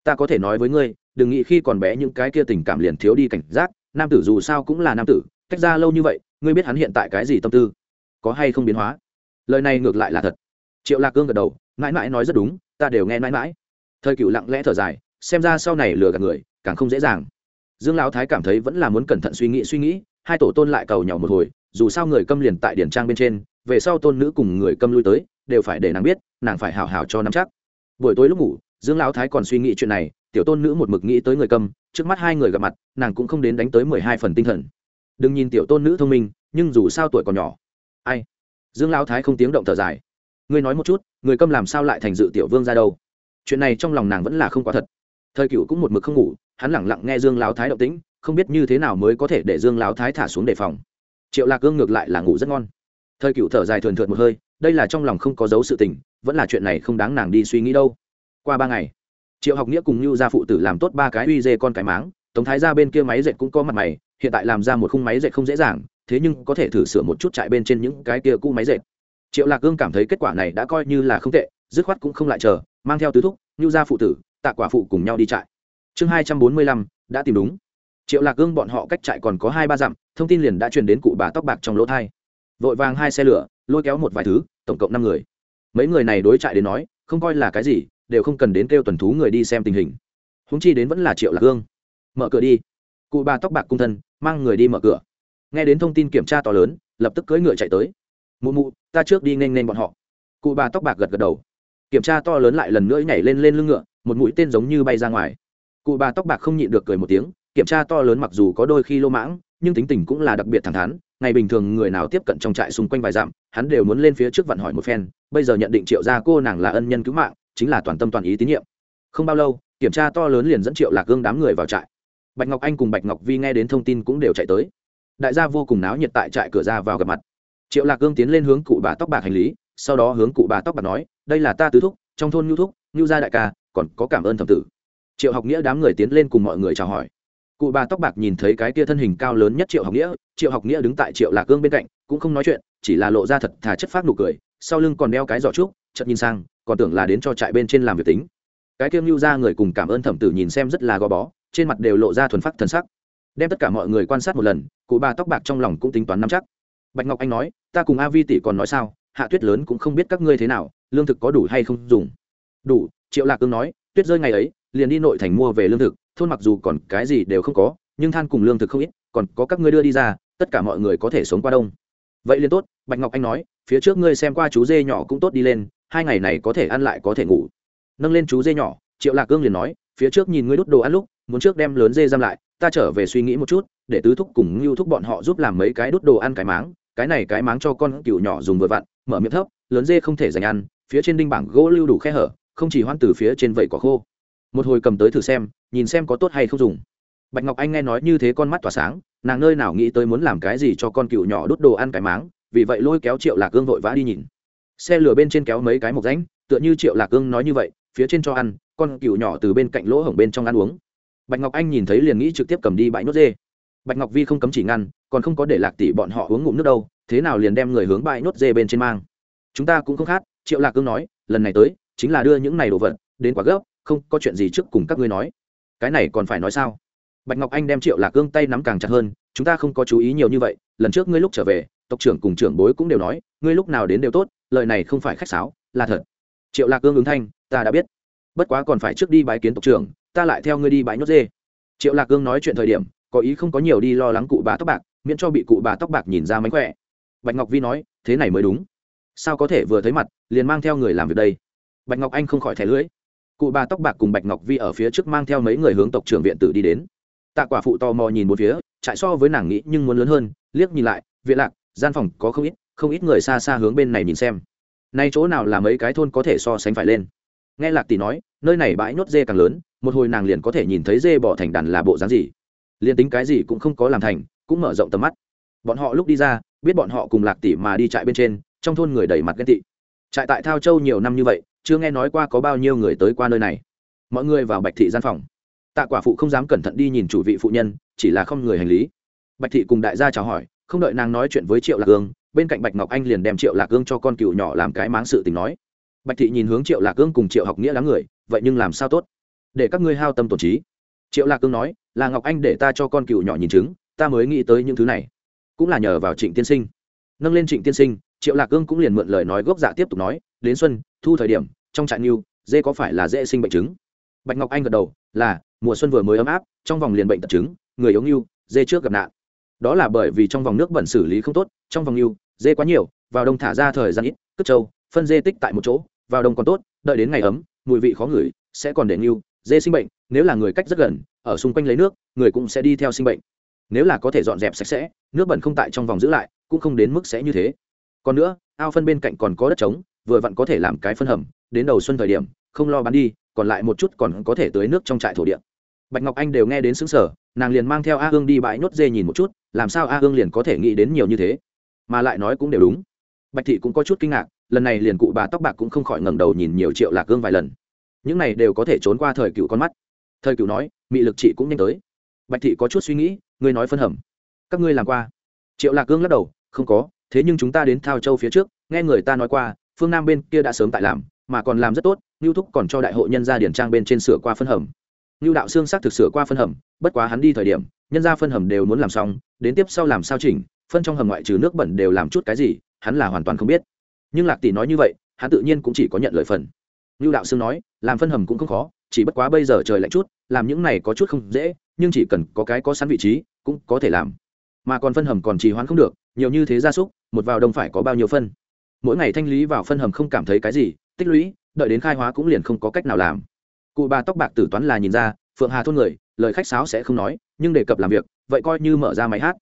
Speaker 1: Ta có thể nói với ngươi, đừng nghĩ khi còn bé những cái kia tình cảm liền thiếu đi cảnh giác, nam tử dù sao cũng là nam tử cách ra lâu như vậy, ngươi biết hắn hiện tại cái gì tâm tư? Có hay không biến hóa? Lời này ngược lại là thật. Triệu lạc cương gật đầu, mãi mãi nói rất đúng, ta đều nghe mãi mãi. Thời cựu lặng lẽ thở dài, xem ra sau này lừa gạt người, càng không dễ dàng. Dương lão thái cảm thấy vẫn là muốn cẩn thận suy nghĩ suy nghĩ, hai tổ tôn lại cầu nhau một hồi, dù sao người câm liền tại điển trang bên trên, về sau tôn nữ cùng người câm lui tới đều phải để nàng biết, nàng phải hào hào cho nắm chắc. Buổi tối lúc ngủ, dương lão thái còn suy nghĩ chuyện này, tiểu tôn nữ một mực nghĩ tới người câm, trước mắt hai người gặp mặt, nàng cũng không đến đánh tới mười hai phần tinh thần. Đừng nhìn tiểu tôn nữ thông minh, nhưng dù sao tuổi còn nhỏ. Ai? Dương lão thái không tiếng động thở dài. Ngươi nói một chút, người câm làm sao lại thành dự tiểu vương ra đâu? Chuyện này trong lòng nàng vẫn là không quá thật. Thời cựu cũng một mực không ngủ, hắn lẳng lặng nghe dương lão thái động tĩnh, không biết như thế nào mới có thể để dương lão thái thả xuống đề phòng. Triệu lạc cương ngược lại là ngủ rất ngon. Thời cựu thở dài thườn thượt một hơi đây là trong lòng không có dấu sự tình, vẫn là chuyện này không đáng nàng đi suy nghĩ đâu. Qua ba ngày, triệu học nghĩa cùng như gia phụ tử làm tốt ba cái uy dê con cái máng, tống thái ra bên kia máy dệt cũng có mặt mày, hiện tại làm ra một khung máy dệt không dễ dàng, thế nhưng có thể thử sửa một chút chạy bên trên những cái kia cũ máy dệt. Triệu lạc cương cảm thấy kết quả này đã coi như là không tệ, dứt khoát cũng không lại chờ, mang theo tứ thúc như gia phụ tử, tạ quả phụ cùng nhau đi trại. Chương hai trăm bốn mươi lăm, đã tìm đúng. Triệu lạc cương bọn họ cách trại còn có hai ba dặm, thông tin liền đã truyền đến cụ bà tóc bạc trong lỗ thai. Vội vàng hai xe lửa lôi kéo một vài thứ, tổng cộng năm người. Mấy người này đối trại đến nói, không coi là cái gì, đều không cần đến kêu tuần thú người đi xem tình hình. Húng chi đến vẫn là triệu lạc hương. Mở cửa đi. Cụ bà tóc bạc cung thân, mang người đi mở cửa. Nghe đến thông tin kiểm tra to lớn, lập tức cưỡi ngựa chạy tới. Mụ mụ, ta trước đi nên nên bọn họ. Cụ bà tóc bạc gật gật đầu. Kiểm tra to lớn lại lần nữa nhảy lên lên lưng ngựa, một mũi tên giống như bay ra ngoài. Cụ bà tóc bạc không nhịn được cười một tiếng, kiểm tra to lớn mặc dù có đôi khi lô mãng, nhưng tính tình cũng là đặc biệt thẳng thắn ngày bình thường người nào tiếp cận trong trại xung quanh vài dặm, hắn đều muốn lên phía trước vặn hỏi một phen, bây giờ nhận định triệu gia cô nàng là ân nhân cứu mạng, chính là toàn tâm toàn ý tín nhiệm. Không bao lâu, kiểm tra to lớn liền dẫn triệu lạc gương đám người vào trại. Bạch ngọc anh cùng bạch ngọc vi nghe đến thông tin cũng đều chạy tới. Đại gia vô cùng náo nhiệt tại trại cửa ra vào gặp mặt. Triệu lạc gương tiến lên hướng cụ bà tóc bạc hành lý, sau đó hướng cụ bà tóc bạc nói, đây là ta tứ thúc, trong thôn nhu thúc, nhu gia đại ca, còn có cảm ơn thẩm tử. Triệu học nghĩa đám người tiến lên cùng mọi người chào hỏi cụ bà tóc bạc nhìn thấy cái kia thân hình cao lớn nhất triệu học nghĩa, triệu học nghĩa đứng tại triệu lạc cương bên cạnh, cũng không nói chuyện, chỉ là lộ ra thật thà chất phát nụ cười, sau lưng còn đeo cái giỏ trúc, chợt nhìn sang, còn tưởng là đến cho trại bên trên làm việc tính. Cái kiêng lưu ra người cùng cảm ơn thẩm tử nhìn xem rất là gò bó, trên mặt đều lộ ra thuần phát thần sắc. Đem tất cả mọi người quan sát một lần, cụ bà tóc bạc trong lòng cũng tính toán nắm chắc. Bạch ngọc anh nói, ta cùng a vi tỷ còn nói sao, hạ tuyết lớn cũng không biết các ngươi thế nào, lương thực có đủ hay không dùng? Đủ, triệu lạc cương nói, tuyết rơi ngày ấy liền đi nội thành mua về lương thực, thôn mặc dù còn cái gì đều không có, nhưng than cùng lương thực không ít, còn có các ngươi đưa đi ra, tất cả mọi người có thể sống qua đông. Vậy liền tốt, bạch ngọc anh nói, phía trước ngươi xem qua chú dê nhỏ cũng tốt đi lên, hai ngày này có thể ăn lại có thể ngủ. Nâng lên chú dê nhỏ, triệu lạc cương liền nói, phía trước nhìn ngươi đút đồ ăn lúc, muốn trước đem lớn dê giam lại, ta trở về suy nghĩ một chút, để tứ thúc cùng ngưu thúc bọn họ giúp làm mấy cái đút đồ ăn cái máng, cái này cái máng cho con cựu nhỏ dùng vừa vặn, mở miệng thấp, lớn dê không thể dành ăn, phía trên đinh bảng gỗ lưu đủ khe hở, không chỉ hoan từ phía trên vậy quả khô một hồi cầm tới thử xem, nhìn xem có tốt hay không dùng. Bạch ngọc anh nghe nói như thế con mắt tỏa sáng, nàng nơi nào nghĩ tới muốn làm cái gì cho con cựu nhỏ đút đồ ăn cái máng, vì vậy lôi kéo triệu lạc gương vội vã đi nhìn. Xe lửa bên trên kéo mấy cái mộc ránh, tựa như triệu lạc gương nói như vậy, phía trên cho ăn, con cựu nhỏ từ bên cạnh lỗ hổng bên trong ăn uống. Bạch ngọc anh nhìn thấy liền nghĩ trực tiếp cầm đi bãi nốt dê. Bạch ngọc vi không cấm chỉ ngăn, còn không có để lạc tỷ bọn họ uống ngụm nước đâu, thế nào liền đem người hướng bãi nốt dê bên trên mang. Chúng ta cũng không khát triệu lạc cương nói, lần này tới, chính là đưa những này đồ vật đến quá gấp không, có chuyện gì trước cùng các ngươi nói. Cái này còn phải nói sao? Bạch ngọc anh đem triệu lạc cương tay nắm càng chặt hơn, chúng ta không có chú ý nhiều như vậy, lần trước ngươi lúc trở về, tộc trưởng cùng trưởng bối cũng đều nói, ngươi lúc nào đến đều tốt, lời này không phải khách sáo, là thật. Triệu lạc cương ứng thanh, ta đã biết. Bất quá còn phải trước đi bái kiến tộc trưởng, ta lại theo ngươi đi bãi nhốt dê. Triệu lạc cương nói chuyện thời điểm, có ý không có nhiều đi lo lắng cụ bà tóc bạc, miễn cho bị cụ bà tóc bạc nhìn ra mánh khỏe. Bạch ngọc vi nói, thế này mới đúng. Sao có thể vừa thấy mặt, liền mang theo người làm việc đây? Bạch ngọc anh không khỏi thẻ lưỡi cụ bà tóc bạc cùng bạch ngọc vi ở phía trước mang theo mấy người hướng tộc trưởng viện tử đi đến. Tạ quả phụ tò mò nhìn một phía, trại so với nàng nghĩ nhưng muốn lớn hơn, liếc nhìn lại, viện lạc, gian phòng có không ít không ít người xa xa hướng bên này nhìn xem. Nay chỗ nào là mấy cái thôn có thể so sánh phải lên? Nghe lạc tỷ nói, nơi này bãi nhốt dê càng lớn, một hồi nàng liền có thể nhìn thấy dê bỏ thành đàn là bộ dáng gì. Liền tính cái gì cũng không có làm thành, cũng mở rộng tầm mắt. Bọn họ lúc đi ra, biết bọn họ cùng lạc tỷ mà đi trại bên trên, trong thôn người đầy mặt ghen tị. Trại tại thao châu nhiều năm như vậy chưa nghe nói qua có bao nhiêu người tới qua nơi này. Mọi người vào bạch thị gian phòng. Tạ quả phụ không dám cẩn thận đi nhìn chủ vị phụ nhân, chỉ là không người hành lý. Bạch thị cùng đại gia chào hỏi, không đợi nàng nói chuyện với triệu lạc ương, bên cạnh bạch ngọc anh liền đem triệu lạc ương cho con cựu nhỏ làm cái máng sự tình nói. Bạch thị nhìn hướng triệu lạc ương cùng triệu học nghĩa đám người, vậy nhưng làm sao tốt? Để các ngươi hao tâm tổn trí. Triệu lạc ương nói, là ngọc anh để ta cho con cựu nhỏ nhìn chứng, ta mới nghĩ tới những thứ này. Cũng là nhờ vào trịnh tiên sinh. Nâng lên trịnh tiên sinh, triệu lạc ương cũng liền mượn lời nói gốc dạ tiếp tục nói đến xuân, thu thời điểm, trong trại nghiêu dê có phải là dễ sinh bệnh chứng? Bạch ngọc anh gật đầu, là, mùa xuân vừa mới ấm áp, trong vòng liền bệnh tật chứng, người yếu nghiêu dê trước gặp nạn. Đó là bởi vì trong vòng nước bẩn xử lý không tốt, trong vòng nghiêu dê quá nhiều, vào đông thả ra thời gian ít, cất trâu, phân dê tích tại một chỗ, vào đông còn tốt, đợi đến ngày ấm, mùi vị khó ngửi, sẽ còn để nghiêu dê sinh bệnh, nếu là người cách rất gần, ở xung quanh lấy nước, người cũng sẽ đi theo sinh bệnh. Nếu là có thể dọn dẹp sạch sẽ, nước bẩn không tại trong vòng giữ lại, cũng không đến mức sẽ như thế. Còn nữa, ao phân bên cạnh còn có đất trống vừa vặn có thể làm cái phân hầm, đến đầu xuân thời điểm, không lo bán đi, còn lại một chút còn có thể tưới nước trong trại thổ địa. Bạch ngọc anh đều nghe đến xứng sở nàng liền mang theo a hương đi bãi nhốt dê nhìn một chút, làm sao a hương liền có thể nghĩ đến nhiều như thế? Mà lại nói cũng đều đúng. Bạch thị cũng có chút kinh ngạc, lần này liền cụ bà tóc bạc cũng không khỏi ngẩng đầu nhìn nhiều triệu lạc gương vài lần. Những này đều có thể trốn qua thời cựu con mắt. Thời cựu nói, mị lực chị cũng nhanh tới. Bạch thị có chút suy nghĩ, ngươi nói phân hầm. Các ngươi làm qua. Triệu lạc gương lắc đầu, không có, thế nhưng chúng ta đến thao châu phía trước, nghe người ta nói qua phương nam bên kia đã sớm tại làm, mà còn làm rất tốt, ngưu thúc còn cho đại hội nhân gia điển trang bên trên sửa qua phân hầm. Ngưu đạo xương xác thực sửa qua phân hầm, bất quá hắn đi thời điểm, nhân gia phân hầm đều muốn làm xong, đến tiếp sau làm sao chỉnh, phân trong hầm ngoại trừ nước bẩn đều làm chút cái gì, hắn là hoàn toàn không biết. Nhưng lạc tỷ nói như vậy, hắn tự nhiên cũng chỉ có nhận lợi phần. Ngưu đạo xương nói, làm phân hầm cũng không khó, chỉ bất quá bây giờ trời lạnh chút, làm những này có chút không dễ, nhưng chỉ cần có cái có sẵn vị trí, cũng có thể làm. Mà còn phân hầm còn trì hoãn không được, nhiều như thế gia súc, một vào đông phải có bao nhiêu phân? Mỗi ngày thanh lý vào phân hầm không cảm thấy cái gì, tích lũy, đợi đến khai hóa cũng liền không có cách nào làm. Cụ bà tóc bạc tử toán là nhìn ra, phượng hà thôn người, lời khách sáo sẽ không nói, nhưng đề cập làm việc, vậy coi như mở ra máy hát.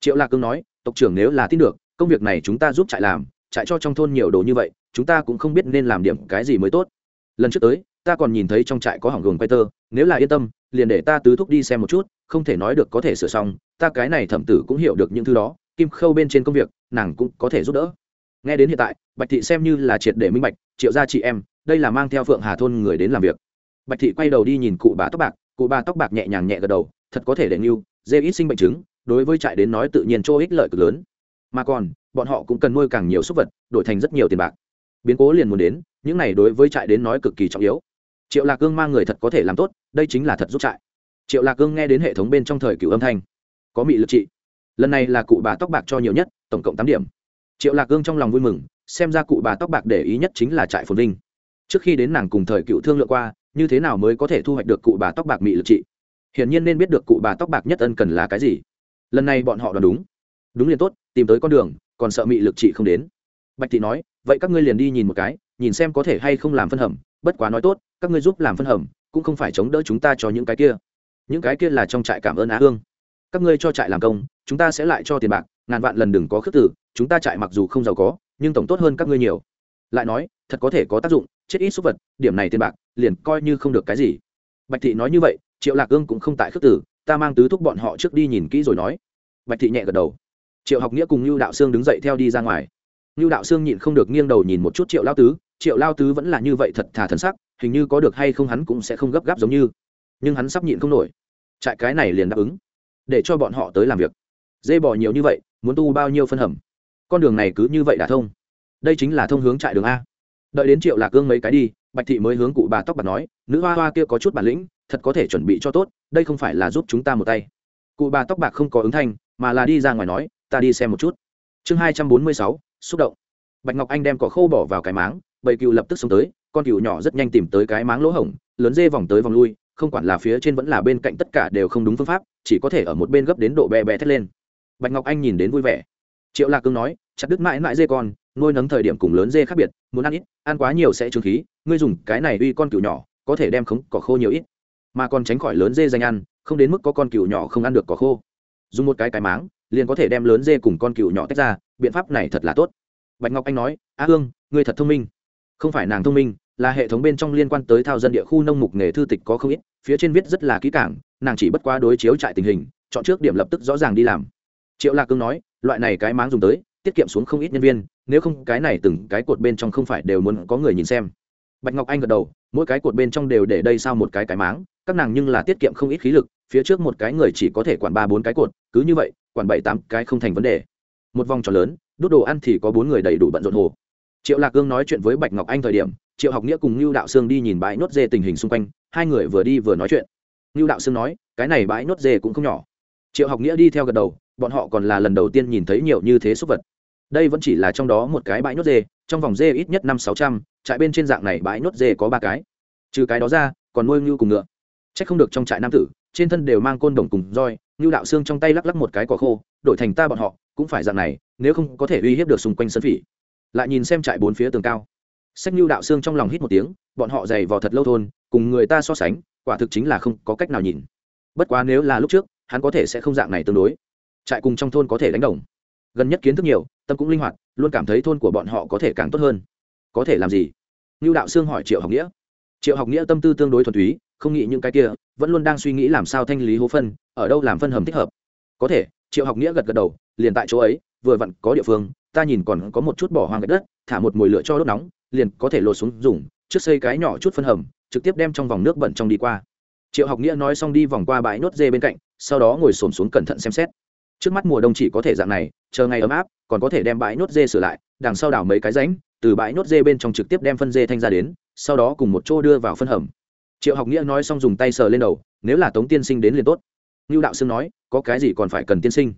Speaker 1: Triệu lạc cương nói, tộc trưởng nếu là tin được, công việc này chúng ta giúp trại làm, trại cho trong thôn nhiều đồ như vậy, chúng ta cũng không biết nên làm điểm cái gì mới tốt. Lần trước tới, ta còn nhìn thấy trong trại có hỏng gồng quay tơ, nếu là yên tâm, liền để ta tứ thúc đi xem một chút, không thể nói được có thể sửa xong, ta cái này thẩm tử cũng hiểu được những thứ đó, kim khâu bên trên công việc, nàng cũng có thể giúp đỡ nghe đến hiện tại, bạch thị xem như là triệt để minh bạch, triệu gia chị em, đây là mang theo phượng hà thôn người đến làm việc. Bạch thị quay đầu đi nhìn cụ bà tóc bạc, cụ bà tóc bạc nhẹ nhàng nhẹ gật đầu, thật có thể để nghiêu dê ít sinh bệnh chứng, đối với trại đến nói tự nhiên chỗ ích lợi cực lớn. Mà còn, bọn họ cũng cần nuôi càng nhiều súc vật, đổi thành rất nhiều tiền bạc. Biến cố liền muốn đến, những này đối với trại đến nói cực kỳ trọng yếu. Triệu lạc cương mang người thật có thể làm tốt, đây chính là thật giúp trại. Triệu lạc cương nghe đến hệ thống bên trong thời cựu âm thanh, có mị lực trị lần này là cụ bà tóc bạc cho nhiều nhất, tổng cộng tám điểm triệu lạc gương trong lòng vui mừng, xem ra cụ bà tóc bạc để ý nhất chính là trại phồn vinh. Trước khi đến nàng cùng thời cựu thương lượng qua, như thế nào mới có thể thu hoạch được cụ bà tóc bạc mị lực trị? Hiển nhiên nên biết được cụ bà tóc bạc nhất ân cần là cái gì. Lần này bọn họ đoán đúng. Đúng liền tốt, tìm tới con đường, còn sợ mị lực trị không đến. Bạch thị nói, vậy các ngươi liền đi nhìn một cái, nhìn xem có thể hay không làm phân hầm, bất quá nói tốt, các ngươi giúp làm phân hầm, cũng không phải chống đỡ chúng ta cho những cái kia. Những cái kia là trong trại cảm ơn á hương. Các ngươi cho trại làm công, chúng ta sẽ lại cho tiền bạc ngàn vạn lần đừng có khước tử chúng ta trại mặc dù không giàu có, nhưng tổng tốt hơn các ngươi nhiều. Lại nói, thật có thể có tác dụng, chết ít súc vật, điểm này tiền bạc, liền coi như không được cái gì. Bạch thị nói như vậy, triệu lạc ương cũng không tại khước tử ta mang tứ thúc bọn họ trước đi nhìn kỹ rồi nói. Bạch thị nhẹ gật đầu. Triệu học nghĩa cùng lưu đạo sương đứng dậy theo đi ra ngoài. Lưu đạo sương nhịn không được nghiêng đầu nhìn một chút triệu lao tứ, triệu lao tứ vẫn là như vậy thật thà thần sắc, hình như có được hay không hắn cũng sẽ không gấp gáp giống như. Nhưng hắn sắp nhịn không nổi. Trại cái này liền đáp ứng, để cho bọn họ tới làm việc dê bỏ nhiều như vậy, muốn tu bao nhiêu phân hầm? Con đường này cứ như vậy đã thông. Đây chính là thông hướng trại đường a. Đợi đến triệu lạc cương mấy cái đi, bạch thị mới hướng cụ bà tóc bạc nói, nữ hoa hoa kia có chút bản lĩnh, thật có thể chuẩn bị cho tốt, đây không phải là giúp chúng ta một tay. Cụ bà tóc bạc không có ứng thanh, mà là đi ra ngoài nói, ta đi xem một chút. Chương hai trăm bốn mươi sáu, xúc động. Bạch ngọc anh đem cỏ khô bỏ vào cái máng, bầy cừu lập tức xông tới, con cừu nhỏ rất nhanh tìm tới cái máng lỗ hổng, lớn dê vòng tới vòng lui, không quản là phía trên vẫn là bên cạnh tất cả đều không đúng phương pháp, chỉ có thể ở một bên gấp đến độ bè bè thét lên bạch ngọc anh nhìn đến vui vẻ. Triệu lạc cương nói, chặt đứt mãi mãi dê con, nuôi nấng thời điểm cùng lớn dê khác biệt, muốn ăn ít, ăn quá nhiều sẽ trướng khí, ngươi dùng cái này uy con cừu nhỏ, có thể đem khống cỏ khô nhiều ít. Mà còn tránh khỏi lớn dê danh ăn, không đến mức có con cừu nhỏ không ăn được cỏ khô. Dùng một cái cái máng, liền có thể đem lớn dê cùng con cừu nhỏ tách ra, biện pháp này thật là tốt. Bạch ngọc anh nói, a hương, ngươi thật thông minh. Không phải nàng thông minh, là hệ thống bên trong liên quan tới thao dân địa khu nông mục nghề thư tịch có không ít, phía trên viết rất là kỹ cảng nàng chỉ bất quá đối chiếu trại tình hình, chọn trước điểm lập tức rõ ràng đi làm triệu lạc cương nói, loại này cái máng dùng tới, tiết kiệm xuống không ít nhân viên, nếu không cái này từng cái cột bên trong không phải đều muốn có người nhìn xem. Bạch ngọc anh gật đầu, mỗi cái cột bên trong đều để đây sao một cái cái máng, các nàng nhưng là tiết kiệm không ít khí lực, phía trước một cái người chỉ có thể quản ba bốn cái cột, cứ như vậy, quản bảy tám cái không thành vấn đề. Một vòng tròn lớn, đốt đồ ăn thì có bốn người đầy đủ bận rộn hồ. Triệu lạc cương nói chuyện với bạch ngọc anh thời điểm, triệu học nghĩa cùng lưu đạo sương đi nhìn bãi nốt dê tình hình xung quanh, hai người vừa đi vừa nói chuyện. Lưu đạo sương nói, cái này bãi nốt dê cũng không nhỏ. Triệu học nghĩa đi theo gật đầu bọn họ còn là lần đầu tiên nhìn thấy nhiều như thế súc vật. Đây vẫn chỉ là trong đó một cái bãi nhốt dê, trong vòng dê ít nhất năm sáu trăm, trại bên trên dạng này bãi nhốt dê có ba cái. Trừ cái đó ra, còn nuôi ngưu cùng ngựa. C h ắ c không được trong trại nam tử, trên thân đều mang côn đồng cùng roi, ngưu đạo xương trong tay lắc lắc một cái cỏ khô, đổi thành ta bọn họ, cũng phải dạng này, nếu không có thể uy hiếp được xung quanh sân phỉ. Lại nhìn xem trại bốn phía tường cao. Sách ngưu đạo xương trong lòng hít một tiếng, bọn họ dày vò thật lâu thôn, cùng người ta so sánh, quả thực chính là không có cách nào nhìn. Bất quá nếu là lúc trước, hắn có thể sẽ không dạng này tương đối trại cùng trong thôn có thể đánh đồng. Gần nhất kiến thức nhiều, tâm cũng linh hoạt, luôn cảm thấy thôn của bọn họ có thể càng tốt hơn. Có thể làm gì? Ngưu đạo sương hỏi triệu học nghĩa. Triệu học nghĩa tâm tư tương đối thuần túy, không nghĩ những cái kia, vẫn luôn đang suy nghĩ làm sao thanh lý hố phân, ở đâu làm phân hầm thích hợp. Có thể, triệu học nghĩa gật gật đầu, liền tại chỗ ấy, vừa vặn có địa phương, ta nhìn còn có một chút bỏ hoang gạch đất, thả một mồi lửa cho đốt nóng, liền có thể lột xuống dùng, trước xây cái nhỏ chút phân hầm, trực tiếp đem trong vòng nước bẩn trong đi qua. Triệu học nghĩa nói xong đi vòng qua bãi nốt dê bên cạnh, sau đó ngồi xổm xuống cẩn thận xem xét trước mắt mùa đông chỉ có thể dạng này, chờ ngày ấm áp, còn có thể đem bãi nốt dê sửa lại, đằng sau đảo mấy cái ránh từ bãi nốt dê bên trong trực tiếp đem phân dê thanh ra đến, sau đó cùng một chỗ đưa vào phân hầm. Triệu học nghĩa nói xong dùng tay sờ lên đầu, nếu là tống tiên sinh đến liền tốt. Ngưu đạo sương nói, có cái gì còn phải cần tiên sinh?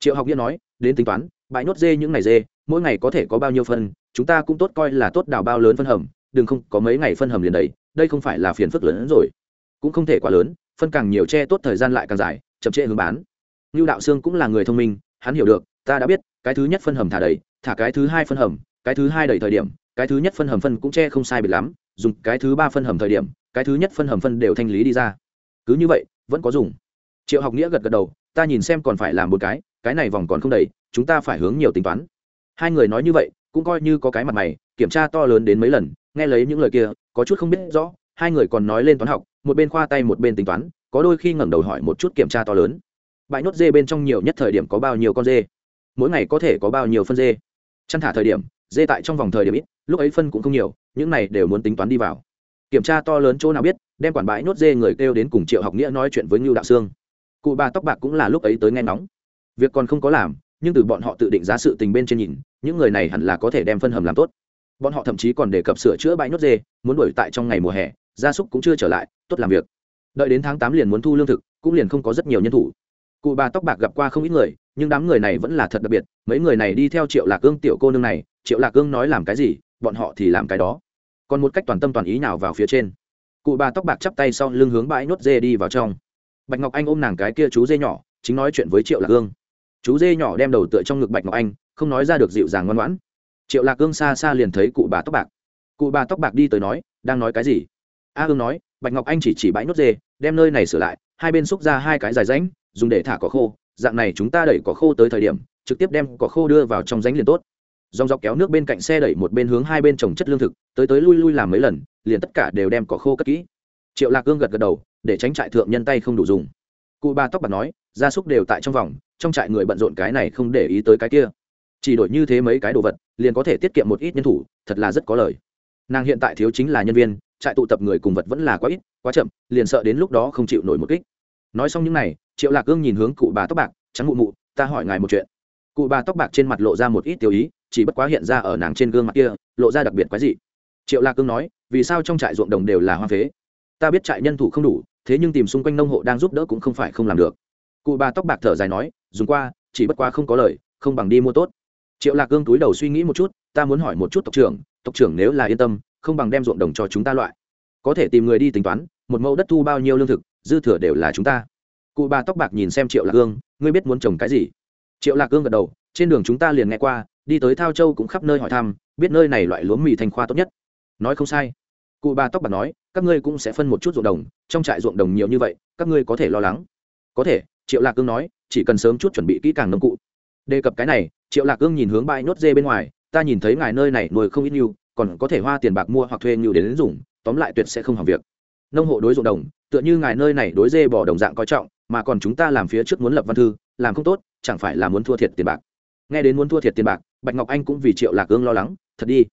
Speaker 1: Triệu học nghĩa nói, đến tính toán, bãi nốt dê những ngày dê, mỗi ngày có thể có bao nhiêu phân, chúng ta cũng tốt coi là tốt đào bao lớn phân hầm, đừng không có mấy ngày phân hầm liền đầy, đây không phải là phiền phức lớn hơn rồi. Cũng không thể quá lớn, phân càng nhiều che tốt thời gian lại càng dài, chậm trễ hướng bán. Nưu đạo sương cũng là người thông minh, hắn hiểu được, ta đã biết, cái thứ nhất phân hầm thả đầy, thả cái thứ hai phân hầm, cái thứ hai đầy thời điểm, cái thứ nhất phân hầm phân cũng che không sai biệt lắm, dùng cái thứ ba phân hầm thời điểm, cái thứ nhất phân hầm phân đều thanh lý đi ra. Cứ như vậy, vẫn có dùng. Triệu học nghĩa gật gật đầu, ta nhìn xem còn phải làm một cái cái này vòng còn không đầy, chúng ta phải hướng nhiều tính toán. Hai người nói như vậy, cũng coi như có cái mặt mày, kiểm tra to lớn đến mấy lần, nghe lấy những lời kia, có chút không biết rõ, hai người còn nói lên toán học, một bên khoa tay một bên tính toán, có đôi khi ngẩng đầu hỏi một chút kiểm tra to lớn bãi nốt dê bên trong nhiều nhất thời điểm có bao nhiêu con dê? Mỗi ngày có thể có bao nhiêu phân dê? Chăn thả thời điểm, dê tại trong vòng thời điểm ít, lúc ấy phân cũng không nhiều, những này đều muốn tính toán đi vào. Kiểm tra to lớn chỗ nào biết, đem quản bãi nốt dê người kêu đến cùng triệu học nghĩa nói chuyện với ngưu đạo sương. Cụ bà tóc bạc cũng là lúc ấy tới nghe nóng việc còn không có làm, nhưng từ bọn họ tự định giá sự tình bên trên nhìn, những người này hẳn là có thể đem phân hầm làm tốt. Bọn họ thậm chí còn đề cập sửa chữa bãi nốt dê, muốn đuổi tại trong ngày mùa hè, gia súc cũng chưa trở lại, tốt làm việc. Đợi đến tháng tám liền muốn thu lương thực, cũng liền không có rất nhiều nhân thủ cụ bà tóc bạc gặp qua không ít người, nhưng đám người này vẫn là thật đặc biệt. Mấy người này đi theo triệu lạc cương tiểu cô nương này, triệu lạc cương nói làm cái gì, bọn họ thì làm cái đó. Còn một cách toàn tâm toàn ý nào vào phía trên. Cụ bà tóc bạc chắp tay sau lưng hướng bãi nốt dê đi vào trong. Bạch ngọc anh ôm nàng cái kia chú dê nhỏ, chính nói chuyện với triệu lạc cương chú dê nhỏ đem đầu tựa trong ngực bạch ngọc anh, không nói ra được dịu dàng ngoan ngoãn. Triệu lạc cương xa xa liền thấy cụ bà tóc bạc. Cụ bà tóc bạc đi tới nói, đang nói cái gì? A ương nói, bạch ngọc anh chỉ chỉ bãi nốt dê, đem nơi này sửa lại, hai bên xúc ra hai cái dài ránh dùng để thả cỏ khô, dạng này chúng ta đẩy cỏ khô tới thời điểm, trực tiếp đem cỏ khô đưa vào trong ránh liền tốt. Dòng dọc kéo nước bên cạnh xe đẩy một bên hướng hai bên trồng chất lương thực, tới tới lui lui làm mấy lần, liền tất cả đều đem cỏ khô cất kỹ. Triệu lạc cương gật gật đầu, để tránh trại thượng nhân tay không đủ dùng. Cụ bà tóc bạc nói, gia súc đều tại trong vòng, trong trại người bận rộn cái này không để ý tới cái kia. Chỉ đổi như thế mấy cái đồ vật, liền có thể tiết kiệm một ít nhân thủ, thật là rất có lời. Nàng hiện tại thiếu chính là nhân viên, trại tụ tập người cùng vật vẫn là quá ít, quá chậm, liền sợ đến lúc đó không chịu nổi một kích nói xong những n à y triệu lạc cương nhìn hướng cụ bà tóc bạc, trắng mụ mụ, ta hỏi ngài một chuyện. Cụ bà tóc bạc trên mặt lộ ra một ít tiêu ý, chỉ bất quá hiện ra ở nàng trên gương mặt kia, lộ ra đặc biệt quái dị. Triệu lạc cương nói, vì sao trong trại ruộng đồng đều là hoa phế? Ta biết trại nhân thủ không đủ, thế nhưng tìm xung quanh nông hộ đang giúp đỡ cũng không phải không làm được. Cụ bà tóc bạc thở dài nói, dùng qua, chỉ bất quá không có lời, không bằng đi mua tốt. Triệu lạc cương túi đầu suy nghĩ một chút, ta muốn hỏi một chút tộc trưởng tộc trưởng nếu là yên tâm, không bằng đem ruộng đồng cho chúng ta loại. Có thể tìm người đi tính toán một mẫu đất thu bao nhiêu lương thực dư thừa đều là chúng ta. Cụ bà tóc bạc nhìn xem triệu lạc hương, ngươi biết muốn trồng cái gì? Triệu lạc hương gật đầu trên đường chúng ta liền nghe qua đi tới thao châu cũng khắp nơi hỏi thăm biết nơi này loại lúa mì thành khoa tốt nhất. Nói không sai. Cụ bà tóc bạc nói các ngươi cũng sẽ phân một chút ruộng đồng trong trại ruộng đồng nhiều như vậy các ngươi có thể lo lắng. Có thể triệu lạc cương nói chỉ cần sớm chút chuẩn bị kỹ càng nông cụ. Đề cập cái này triệu lạc cương nhìn hướng bãi nốt dê bên ngoài ta nhìn thấy ngài nơi này nuôi không ít nhiều còn có thể hoa tiền bạc mua hoặc thuê nhiều đến, đến dùng tóm lại tuyệt sẽ không hỏng việc nông hộ đối ruộng đồng, tựa như ngài nơi này đối dê bỏ đồng dạng coi trọng, mà còn chúng ta làm phía trước muốn lập văn thư, làm không tốt, chẳng phải là muốn thua thiệt tiền bạc. Nghe đến muốn thua thiệt tiền bạc, bạch ngọc anh cũng vì triệu lạc cương lo lắng, thật đi,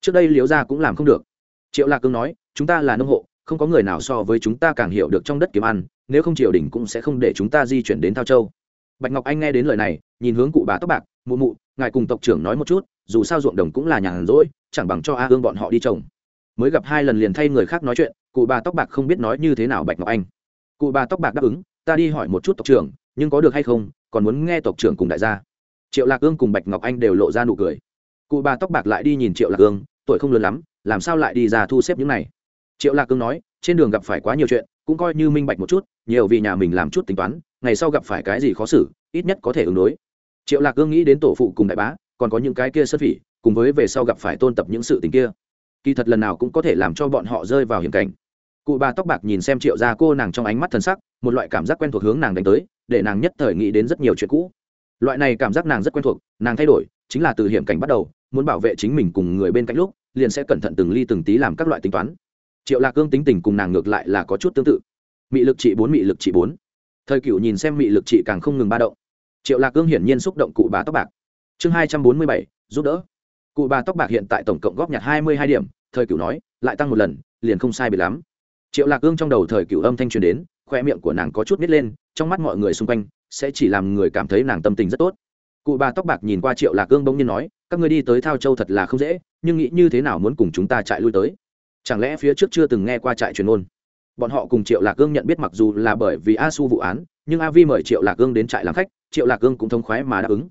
Speaker 1: trước đây liếu ra cũng làm không được. Triệu lạc cương nói, chúng ta là nông hộ, không có người nào so với chúng ta càng hiểu được trong đất kiếm ăn, nếu không triều đình cũng sẽ không để chúng ta di chuyển đến thao châu. Bạch ngọc anh nghe đến lời này, nhìn hướng cụ bà tóc bạc, mụ mụ, ngài cùng tộc trưởng nói một chút, dù sao ruộng đồng cũng là nhàn rỗi, chẳng bằng cho a hương bọn họ đi trồng mới gặp hai lần liền thay người khác nói chuyện, cụ bà tóc bạc không biết nói như thế nào bạch ngọc anh. Cụ bà tóc bạc đáp ứng, ta đi hỏi một chút tộc trưởng, nhưng có được hay không, còn muốn nghe tộc trưởng cùng đại gia. Triệu lạc ương cùng bạch ngọc anh đều lộ ra nụ cười. Cụ bà tóc bạc lại đi nhìn triệu lạc ương, tuổi không lớn lắm, làm sao lại đi ra thu xếp những này? Triệu lạc ương nói, trên đường gặp phải quá nhiều chuyện, cũng coi như minh bạch một chút, nhiều vì nhà mình làm chút tính toán, ngày sau gặp phải cái gì khó xử, ít nhất có thể ứng đối. Triệu lạc ương nghĩ đến tổ phụ cùng đại bá, còn có những cái kia sất phỉ, cùng với về sau gặp phải tôn tập những sự tình kia kỳ thật lần nào cũng có thể làm cho bọn họ rơi vào hiểm cảnh. Cụ bà tóc bạc nhìn xem triệu gia cô nàng trong ánh mắt thân sắc, một loại cảm giác quen thuộc hướng nàng đánh tới, để nàng nhất thời nghĩ đến rất nhiều chuyện cũ. Loại này cảm giác nàng rất quen thuộc, nàng thay đổi, chính là từ hiểm cảnh bắt đầu, muốn bảo vệ chính mình cùng người bên cạnh lúc, liền sẽ cẩn thận từng ly từng tí làm các loại tính toán. Triệu lạc cương tính tình cùng nàng ngược lại là có chút tương tự. Mị lực trị bốn, mị lực trị bốn. Thời cựu nhìn xem mị lực trị càng không ngừng ba động. Triệu lạc cương hiển nhiên xúc động cụ bà tóc bạc. Chương hai trăm bốn mươi bảy, giúp đỡ cụ bà tóc bạc hiện tại tổng cộng góp nhặt hai mươi hai điểm, thời cựu nói, lại tăng một lần, liền không sai bị lắm. Triệu lạc ương trong đầu thời cựu âm thanh truyền đến khoe miệng của nàng có chút nít lên, trong mắt mọi người xung quanh, sẽ chỉ làm người cảm thấy nàng tâm tình rất tốt. Cụ bà tóc bạc nhìn qua triệu lạc ương bỗng nhiên nói, các ngươi đi tới thao châu thật là không dễ, nhưng nghĩ như thế nào muốn cùng chúng ta chạy lui tới? Chẳng lẽ phía trước chưa từng nghe qua trại truyền ôn bọn họ cùng triệu lạc ương nhận biết mặc dù là bởi vì a su vụ án, nhưng a vi mời triệu lạc ương đến trại làm khách, triệu lạc ương cũng thông khoái mà đáp ứng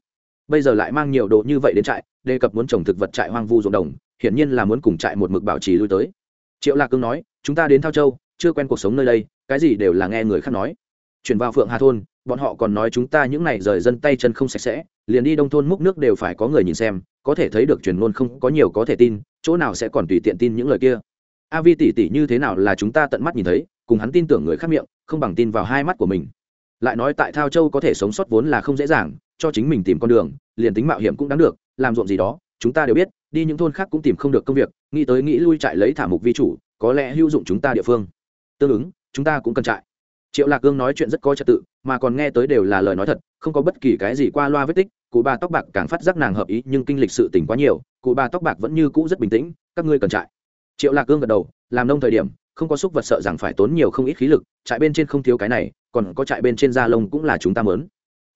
Speaker 1: bây giờ lại mang nhiều đồ như vậy đến trại, đề cập muốn trồng thực vật trại hoang vu ruộng đồng, hiển nhiên là muốn cùng trại một mực bảo trì lui tới. Triệu lạc cương nói, chúng ta đến thao châu, chưa quen cuộc sống nơi đây, cái gì đều là nghe người khác nói. Chuyển vào phượng hà thôn, bọn họ còn nói chúng ta những n à y rời dân tay chân không sạch sẽ, liền đi đông thôn múc nước đều phải có người nhìn xem, có thể thấy được truyền ngôn không có nhiều có thể tin, chỗ nào sẽ còn tùy tiện tin những lời kia. A vi tỉ tỉ như thế nào là chúng ta tận mắt nhìn thấy, cùng hắn tin tưởng người khác miệng, không bằng tin vào hai mắt của mình. Lại nói tại thao châu có thể sống sót vốn là không dễ dàng cho chính mình tìm con đường, liền tính mạo hiểm cũng đáng được, làm ruộng gì đó, chúng ta đều biết, đi những thôn khác cũng tìm không được công việc, nghĩ tới nghĩ lui trại lấy thả mục vi chủ, có lẽ hữu dụng chúng ta địa phương. Tương ứng, chúng ta cũng cần trại. Triệu lạc cương nói chuyện rất có trật tự, mà còn nghe tới đều là lời nói thật, không có bất kỳ cái gì qua loa vết tích, cụ bà tóc bạc càng phát giác nàng hợp ý, nhưng kinh lịch sự tỉnh quá nhiều, cụ bà tóc bạc vẫn như cũ rất bình tĩnh, các ngươi cần trại. Triệu lạc cương gật đầu, làm nông thời điểm, không có xúc vật sợ rằng phải tốn nhiều không ít khí lực, trại bên trên không thiếu cái này, còn có trại bên trên da lông cũng là chúng ta mớn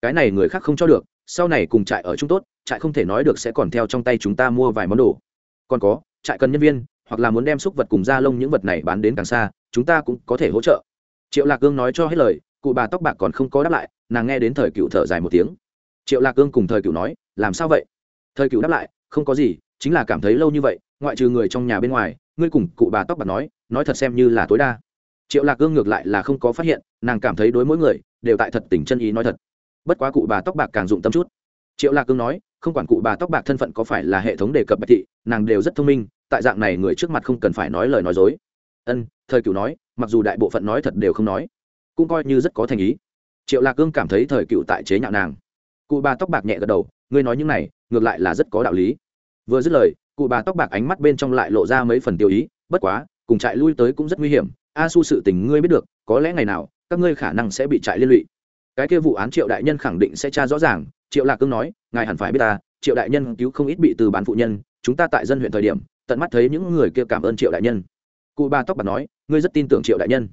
Speaker 1: cái này người khác không cho được, sau này cùng trại ở chung tốt, trại không thể nói được sẽ còn theo trong tay chúng ta mua vài món đồ. Còn có, trại cần nhân viên, hoặc là muốn đem xúc vật cùng da lông những vật này bán đến càng xa, chúng ta cũng có thể hỗ trợ. Triệu lạc cương nói cho hết lời, cụ bà tóc bạc còn không có đáp lại, nàng nghe đến thời cựu thở dài một tiếng. Triệu lạc cương cùng thời cựu nói, làm sao vậy? Thời cựu đáp lại, không có gì, chính là cảm thấy lâu như vậy, ngoại trừ người trong nhà bên ngoài, ngươi cùng cụ bà tóc bạc nói nói thật xem như là tối đa. Triệu lạc cương ngược lại là không có phát hiện, nàng cảm thấy đối mỗi người, đều tại thật tình chân ý nói thật bất quá cụ bà tóc bạc càng dụng tâm chút. Triệu lạc cương nói, không quản cụ bà tóc bạc thân phận có phải là hệ thống đề cập bạch thị, nàng đều rất thông minh, tại dạng này người trước mặt không cần phải nói lời nói dối. Ân, thời cựu nói, mặc dù đại bộ phận nói thật đều không nói, cũng coi như rất có thành ý. Triệu lạc cương cảm thấy thời cựu tại chế nhạo nàng. Cụ bà tóc bạc nhẹ gật đầu, ngươi nói những này, ngược lại là rất có đạo lý. Vừa dứt lời, cụ bà tóc bạc ánh mắt bên trong lại lộ ra mấy phần tiêu ý, bất quá, cùng trại lui tới cũng rất nguy hiểm. A su sự tình ngươi biết được, có lẽ ngày nào, các ngươi khả năng sẽ bị trại liên lụy cái kia vụ án triệu đại nhân khẳng định sẽ tra rõ ràng, triệu lạc cương nói, ngài hẳn phải biết ta, triệu đại nhân cứu không ít bị từ bán phụ nhân, chúng ta tại dân huyện thời điểm, tận mắt thấy những người kia cảm ơn triệu đại nhân. Cụ bà tóc bạc nói, ngươi rất tin tưởng triệu đại nhân.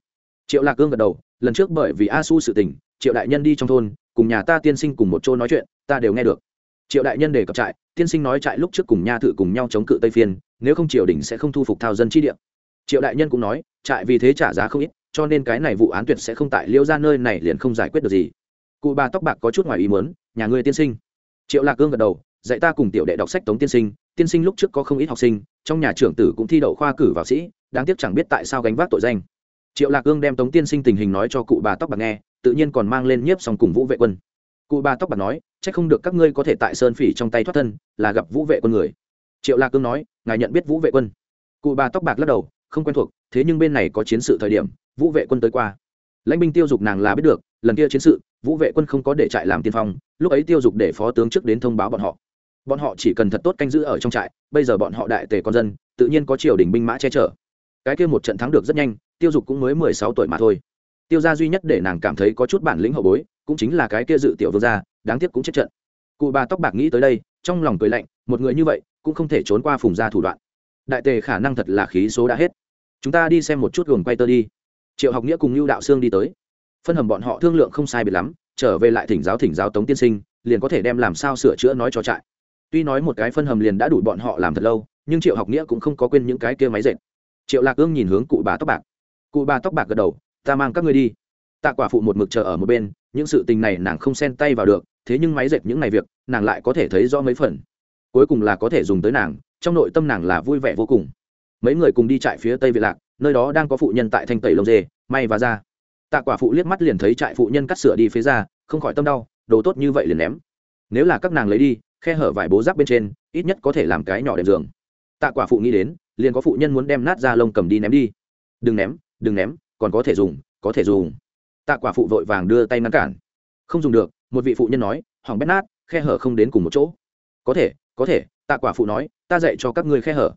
Speaker 1: Triệu lạc cương gật đầu, lần trước bởi vì a su sự tình, triệu đại nhân đi trong thôn, cùng nhà ta tiên sinh cùng một chỗ nói chuyện, ta đều nghe được. Triệu đại nhân đề cập trại, tiên sinh nói trại lúc trước cùng nha thự cùng nhau chống cự tây phiên, nếu không triều đình sẽ không thu phục thao dân chi địa. Triệu đại nhân cũng nói, trại vì thế trả giá không ít cho nên cái này vụ án tuyệt sẽ không tại liêu ra nơi này liền không giải quyết được gì. Cụ bà tóc bạc có chút ngoài ý muốn, nhà ngươi tiên sinh. Triệu lạc cương gật đầu, dạy ta cùng tiểu đệ đọc sách tống tiên sinh tiên sinh lúc trước có không ít học sinh, trong nhà trưởng tử cũng thi đậu khoa cử vào sĩ, đáng tiếc chẳng biết tại sao gánh vác tội danh. Triệu lạc cương đem tống tiên sinh tình hình nói cho cụ bà tóc bạc nghe, tự nhiên còn mang lên nhiếp xong cùng vũ vệ quân. Cụ bà tóc bạc nói c h ắ c không được các ngươi có thể tại sơn phỉ trong tay thoát thân, là gặp vũ vệ quân người. Triệu lạc cương nói, ngài nhận biết vũ vệ quân. Cụ bà tóc bạc lắc đầu, không quen thuộc, thế nhưng bên này có chiến sự thời điểm vũ vệ quân tới qua. Lãnh binh tiêu dục nàng là biết được, lần kia chiến sự, vũ vệ quân không có để trại làm tiên phong, lúc ấy tiêu dục để phó tướng trước đến thông báo bọn họ. Bọn họ chỉ cần thật tốt canh giữ ở trong trại, bây giờ bọn họ đại tề con dân, tự nhiên có triều đình binh mã che chở. Cái kia một trận thắng được rất nhanh, tiêu dục cũng mới mười sáu tuổi mà thôi. Tiêu gia duy nhất để nàng cảm thấy có chút bản lĩnh hậu bối, cũng chính là cái kia dự tiểu vương gia, đáng tiếc cũng chết trận. Cụ bà tóc bạc nghĩ tới đây, trong lòng cười lạnh, một người như vậy, cũng không thể trốn qua phùng gia thủ đoạn. Đại tề khả năng thật là khí số đã hết. Chúng ta đi xem một chút gồm quay tơ đi triệu học nghĩa cùng lưu đạo sương đi tới. Phân hầm bọn họ thương lượng không sai biệt lắm, trở về lại thỉnh giáo thỉnh giáo tống tiên sinh, liền có thể đem làm sao sửa chữa nói cho trại. Tuy nói một cái phân hầm liền đã đủ bọn họ làm thật lâu, nhưng triệu học nghĩa cũng không có quên những cái kia máy dệt. Triệu lạc ương nhìn hướng cụ bà tóc bạc. Cụ bà tóc bạc gật đầu, ta mang các ngươi đi. Tạ quả phụ một mực chờ ở một bên, những sự tình này nàng không xen tay vào được, thế nhưng máy dệt những ngày việc, nàng lại có thể thấy rõ mấy phần. Cuối cùng là có thể dùng tới nàng, trong nội tâm nàng là vui vẻ vô cùng mấy người cùng đi trại phía tây việt lạc, nơi đó đang có phụ nhân tại thanh tẩy lông dê, may và ra tạ quả phụ liếc mắt liền thấy trại phụ nhân cắt sửa đi phía ra, không khỏi tâm đau, đồ tốt như vậy liền ném. Nếu là các nàng lấy đi, khe hở vải bố giáp bên trên, ít nhất có thể làm cái nhỏ đệm giường. Tạ quả phụ nghĩ đến, liền có phụ nhân muốn đem nát ra lông cầm đi ném đi. Đừng ném đừng ném, còn có thể dùng, có thể dùng. Tạ quả phụ vội vàng đưa tay ngăn cản. Không dùng được, một vị phụ nhân nói, hỏng bét nát, khe hở không đến cùng một chỗ. Có thể có thể, tạ quả phụ nói, ta dạy cho các ngươi khe hở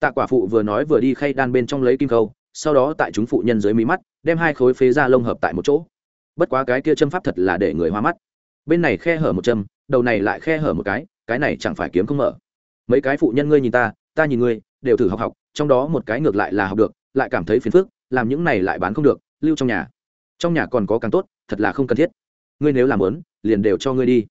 Speaker 1: tạ quả phụ vừa nói vừa đi khay đan bên trong lấy kim khâu, sau đó tại chúng phụ nhân dưới mí mắt, đem hai khối phế da lông hợp tại một chỗ. Bất quá cái kia châm pháp thật là để người hoa mắt. Bên này khe hở một châm, đầu này lại khe hở một cái cái này chẳng phải kiếm không mở. Mấy cái phụ nhân ngươi nhìn ta ta nhìn ngươi, đều thử học học, trong đó một cái ngược lại là học được, lại cảm thấy phiền phức, làm những này lại bán không được, lưu trong nhà. Trong nhà còn có càng tốt, thật là không cần thiết. Ngươi nếu làm lớn liền đều cho ngươi đi.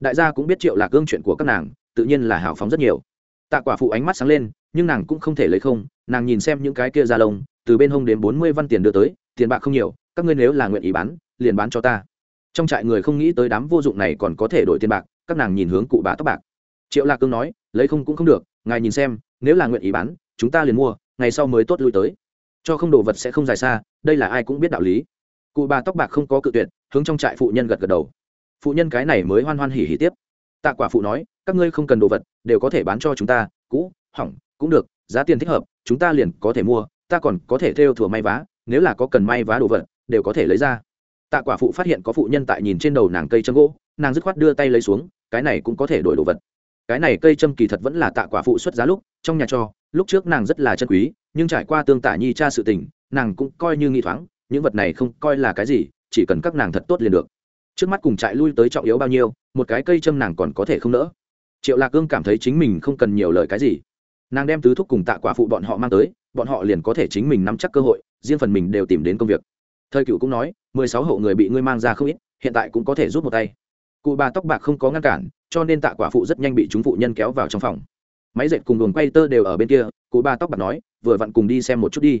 Speaker 1: Đại gia cũng biết triệu lạc gương chuyện của các nàng, tự nhiên là hào phóng rất nhiều. Tạ quả phụ ánh mắt sáng lên nhưng nàng cũng không thể lấy không, nàng nhìn xem những cái kia ra lông, từ bên hông đến bốn mươi văn tiền đưa tới, tiền bạc không nhiều, các ngươi nếu là nguyện ý bán, liền bán cho ta. Trong trại người không nghĩ tới đám vô dụng này còn có thể đổi tiền bạc, các nàng nhìn hướng cụ bà tóc bạc. Triệu lạc cương nói, lấy không cũng không được, ngài nhìn xem, nếu là nguyện ý bán, chúng ta liền mua, ngày sau mới tốt lui tới. Cho không đồ vật sẽ không dài xa, đây là ai cũng biết đạo lý. Cụ bà tóc bạc không có cự tuyệt, hướng trong trại phụ nhân gật gật đầu. Phụ nhân cái này mới hoan hoan hỉ hỉ tiếp. Tạ quả phụ nói, các ngươi không cần đồ vật, đều có thể bán cho chúng ta, cũ, hỏng cũng được, giá tiền thích hợp, chúng ta liền có thể mua, ta còn có thể theo thừa may vá, nếu là có cần may vá đồ vật, đều có thể lấy ra. Tạ quả phụ phát hiện có phụ nhân tại nhìn trên đầu nàng cây châm gỗ, nàng dứt khoát đưa tay lấy xuống, cái này cũng có thể đổi đồ vật. Cái này cây châm kỳ thật vẫn là tạ quả phụ xuất giá lúc, trong nhà cho, lúc trước nàng rất là chân quý, nhưng trải qua tương tả nhi cha sự tình, nàng cũng coi như nghi thoáng, những vật này không coi là cái gì, chỉ cần các nàng thật tốt liền được. Trước mắt cùng trại lui tới trọng yếu bao nhiêu, một cái cây châm nàng còn có thể không nỡ. Triệu lạc cương cảm thấy chính mình không cần nhiều lời cái gì nàng đem tứ thúc cùng tạ quả phụ bọn họ mang tới, bọn họ liền có thể chính mình nắm chắc cơ hội, riêng phần mình đều tìm đến công việc. Thời cựu cũng nói, mười sáu hộ người bị ngươi mang ra không ít, hiện tại cũng có thể rút một tay. Cụ bà tóc bạc không có ngăn cản, cho nên tạ quả phụ rất nhanh bị chúng phụ nhân kéo vào trong phòng. Máy dệt cùng đồn quay tơ đều ở bên kia, cụ bà tóc bạc nói, vừa vặn cùng đi xem một chút đi.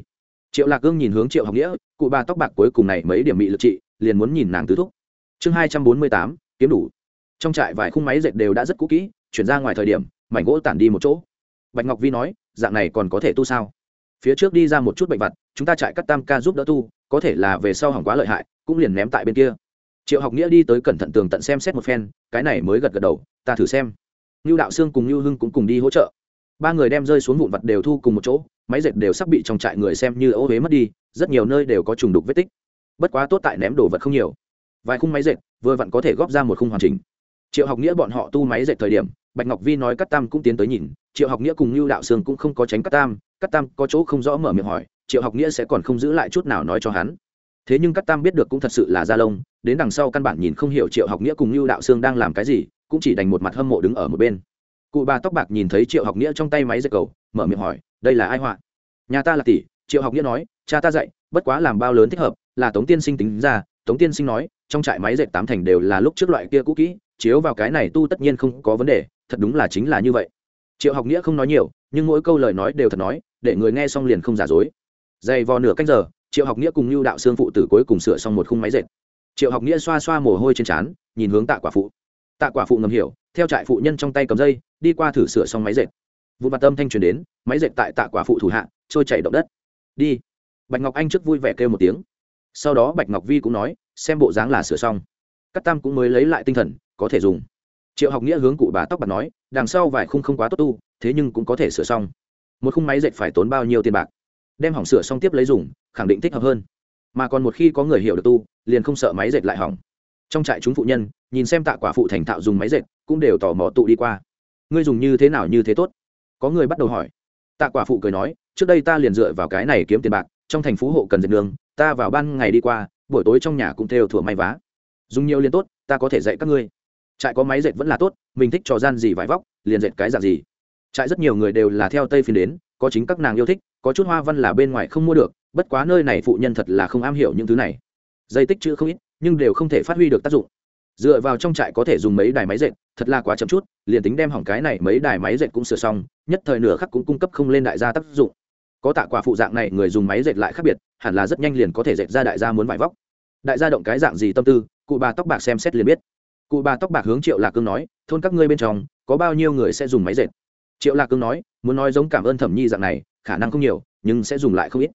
Speaker 1: Triệu lạc gương nhìn hướng triệu học nghĩa, cụ bà tóc bạc cuối cùng này mấy điểm bị lựa trị, liền muốn nhìn nàng tứ thúc. Chương hai trăm bốn mươi tám, kiếm đủ. Trong trại vài khung máy dệt đều đã rất cũ kỹ, chuyển ra ngoài thời điểm, mảnh gỗ tản đi một chỗ bạch ngọc vi nói, dạng này còn có thể tu sao? Phía trước đi ra một chút bệnh vặt chúng ta chạy cắt tam ca giúp đỡ tu, có thể là về sau hỏng quá lợi hại, cũng liền ném tại bên kia. Triệu học nghĩa đi tới cẩn thận tường tận xem xét một phen, cái này mới gật gật đầu, ta thử xem. Như đạo sương cùng như hưng cũng cùng đi hỗ trợ. Ba người đem rơi xuống vụn vặt đều thu cùng một chỗ, máy dệt đều sắp bị trong trại người xem như ô huế mất đi, rất nhiều nơi đều có trùng đục vết tích. Bất quá tốt tại ném đồ vật không nhiều. Vài khung máy dệt, vừa vặn có thể góp ra một khung hoàn chỉnh. Triệu học nghĩa bọn họ tu máy dệt thời điểm, bạch ngọc vi nói cắt tam cũng tiến tới nhìn triệu học nghĩa cùng như đạo sương cũng không có tránh cắt tam cắt tam có chỗ không rõ mở miệng hỏi, triệu học nghĩa sẽ còn không giữ lại chút nào nói cho hắn. Thế nhưng cắt tam biết được cũng thật sự là gia lông, đến đằng sau căn bản nhìn không hiểu triệu học nghĩa cùng như đạo sương đang làm cái gì, cũng chỉ đành một mặt hâm mộ đứng ở một bên. Cụ bà tóc bạc nhìn thấy triệu học nghĩa trong tay máy dây cầu, mở miệng hỏi, đây là ai họa? Nhà ta là tỷ, triệu học nghĩa nói, cha ta dạy, bất quá làm bao lớn thích hợp, là tống tiên sinh tính ra. Tống tiên sinh nói, trong trại máy dệt tám thành đều là lúc trước loại kia cũ kỹ, chiếu vào cái này tu tất nhiên không có vấn đề, thật đúng là chính là như vậy triệu học nghĩa không nói nhiều, nhưng mỗi câu lời nói đều thật nói, để người nghe xong liền không giả dối. Dày vò nửa canh giờ, triệu học nghĩa cùng lưu đạo sương phụ tử cuối cùng sửa xong một khung máy dệt. Triệu học nghĩa xoa xoa mồ hôi trên trán, nhìn hướng tạ quả phụ. Tạ quả phụ ngầm hiểu, theo trại phụ nhân trong tay cầm dây, đi qua thử sửa xong máy dệt. Vụ mặt tâm thanh truyền đến, máy dệt tại tạ quả phụ thủ hạ, trôi chảy động đất. Đi. Bạch ngọc anh trước vui vẻ kêu một tiếng. Sau đó bạch ngọc vi cũng nói, xem bộ dáng là sửa xong. Các tam cũng mới lấy lại tinh thần, có thể dùng. Triệu học nghĩa hướng cụ bà tóc bạc nói đằng sau vài khung không quá tốt tu, thế nhưng cũng có thể sửa xong. Một khung máy dệt phải tốn bao nhiêu tiền bạc? Đem hỏng sửa xong tiếp lấy dùng, khẳng định thích hợp hơn. Mà còn một khi có người hiểu được tu, liền không sợ máy dệt lại hỏng. Trong trại chúng phụ nhân, nhìn xem tạ quả phụ thành thạo dùng máy dệt, cũng đều tò mò tụ đi qua. Ngươi dùng như thế nào như thế tốt? Có người bắt đầu hỏi. Tạ quả phụ cười nói, trước đây ta liền dựa vào cái này kiếm tiền bạc, trong thành phố hộ cần dệt đường, ta vào ban ngày đi qua, buổi tối trong nhà cũng theo thủa may vá. Dùng nhiều liền tốt, ta có thể dạy các ngươi trại có máy dệt vẫn là tốt, mình thích trò gian gì vải vóc, liền dệt cái dạng gì. Trại rất nhiều người đều là theo tây phiên đến, có chính các nàng yêu thích, có chút hoa văn là bên ngoài không mua được, bất quá nơi này phụ nhân thật là không am hiểu những thứ này. Dây tích chữ không ít, nhưng đều không thể phát huy được tác dụng. Dựa vào trong trại có thể dùng mấy đài máy dệt, thật là quá chậm chút, liền tính đem hỏng cái này mấy đài máy dệt cũng sửa xong, nhất thời nửa khắc cũng cung cấp không lên đại gia tác dụng. Có tạ quả phụ dạng này, người dùng máy dệt lại khác biệt, hẳn là rất nhanh liền có thể dệt ra đại gia muốn vải vóc. Đại gia động cái dạng gì tâm tư, cụ bà tóc bạc xem xét liền biết cụ bà tóc bạc hướng triệu lạc cương nói, thôn các ngươi bên trong, có bao nhiêu người sẽ dùng máy dệt? Triệu lạc cương nói, muốn nói giống cảm ơn thẩm nhi dạng này, khả năng không nhiều, nhưng sẽ dùng lại không ít.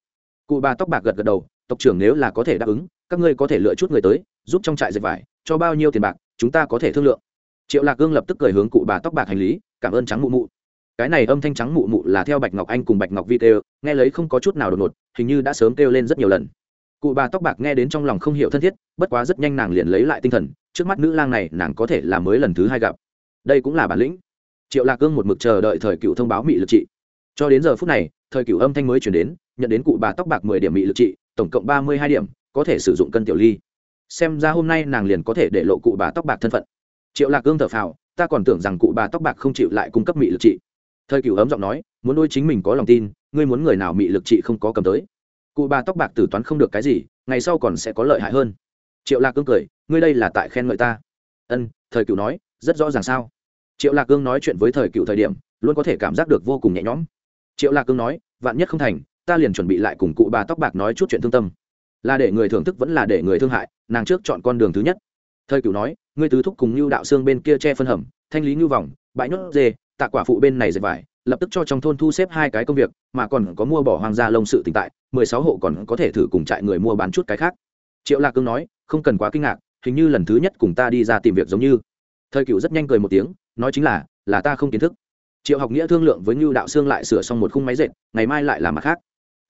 Speaker 1: Cụ bà tóc bạc gật gật đầu, tộc trưởng nếu là có thể đáp ứng, các ngươi có thể lựa chút người tới, giúp trong trại dệt vải, cho bao nhiêu tiền bạc, chúng ta có thể thương lượng. Triệu lạc cương lập tức cười hướng cụ bà tóc bạc hành lý, cảm ơn trắng mụ mụ. Cái này âm thanh trắng mụ mụ là theo bạch ngọc anh cùng bạch ngọc vi kêu, nghe lấy không có chút nào đột ngột, hình như đã sớm kêu lên rất nhiều lần. Cụ bà tóc bạc nghe đến trong lòng không hiểu thân thiết, bất quá rất nhanh nàng liền lấy lại tinh thần trước mắt nữ lang này, nàng có thể là mới lần thứ hai gặp. Đây cũng là bản lĩnh. Triệu lạc cương một mực chờ đợi thời cựu thông báo mị lực trị. Cho đến giờ phút này, thời cựu âm thanh mới chuyển đến, nhận đến cụ bà tóc bạc mười điểm mị lực trị, tổng cộng ba mươi hai điểm, có thể sử dụng cân tiểu ly. Xem ra hôm nay nàng liền có thể để lộ cụ bà tóc bạc thân phận. Triệu lạc cương thở phào, ta còn tưởng rằng cụ bà tóc bạc không chịu lại cung cấp mị lực trị. Thời cựu ấm giọng nói, muốn đôi chính mình có lòng tin, ngươi muốn người nào mị lực trị không có cầm tới. Cụ bà tóc bạc tử toán không được cái gì, ngày sau còn sẽ có lợi hại hơn triệu lạc cương cười, ngươi đây là tại khen ngợi ta. Ân, thời cựu nói, rất rõ ràng sao? Triệu lạc cương nói chuyện với thời cựu thời điểm, luôn có thể cảm giác được vô cùng nhẹ nhõm. Triệu lạc cương nói, vạn nhất không thành, ta liền chuẩn bị lại cùng cụ bà tóc bạc nói chút chuyện thương tâm. Là để người thưởng thức vẫn là để người thương hại, nàng trước chọn con đường thứ nhất. Thời cựu nói, ngươi tứ thúc cùng như đạo xương bên kia che phân hầm, thanh lý như vòng, bãi nhốt dê, tạ quả phụ bên này dệt vải, lập tức cho trong thôn thu xếp hai cái công việc, mà còn có mua bỏ hoang gia lông sự tỉnh tại, mười sáu hộ còn có thể thử cùng trại người mua bán chút cái khác. Triệu lạc cương nói không cần quá kinh ngạc, hình như lần thứ nhất cùng ta đi ra tìm việc giống như. Thời cựu rất nhanh cười một tiếng, nói chính là là ta không kiến thức. Triệu học nghĩa thương lượng với ngưu đạo sương lại sửa xong một khung máy dệt, ngày mai lại làm mặt khác.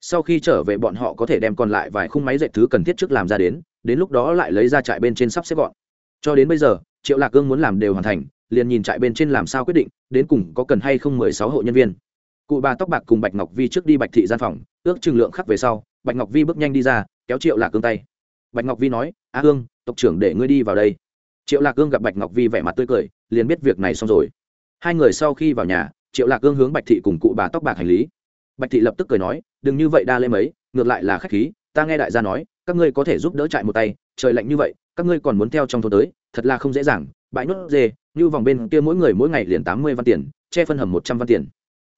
Speaker 1: Sau khi trở về bọn họ có thể đem còn lại vài khung máy dệt thứ cần thiết trước làm ra đến đến lúc đó lại lấy ra trại bên trên sắp xếp gọn. Cho đến bây giờ, triệu lạc cương muốn làm đều hoàn thành, liền nhìn trại bên trên làm sao quyết định, đến cùng có cần hay không mười sáu hộ nhân viên. Cụ bà tóc bạc cùng bạch ngọc vi trước đi bạch thị gian phòng, ước chừng lượng khắc về sau, bạch ngọc vi bước nhanh đi ra, kéo triệu lạc cương tay bạch ngọc vi nói, a hương, tộc trưởng để ngươi đi vào đây. Triệu lạc cương gặp bạch ngọc vi vẻ mặt tươi cười, liền biết việc này xong rồi. Hai người sau khi vào nhà, triệu lạc cương hướng bạch thị cùng cụ bà tóc bạc hành lý. Bạch thị lập tức cười nói, đừng như vậy đa lễ mấy, ngược lại là khách khí, ta nghe đại gia nói, các ngươi có thể giúp đỡ trại một tay, trời lạnh như vậy, các ngươi còn muốn theo trong thôn tới, thật là không dễ dàng, bãi nốt dê, như vòng bên kia mỗi người mỗi ngày liền tám mươi văn tiền, che phân hầm một trăm văn tiền.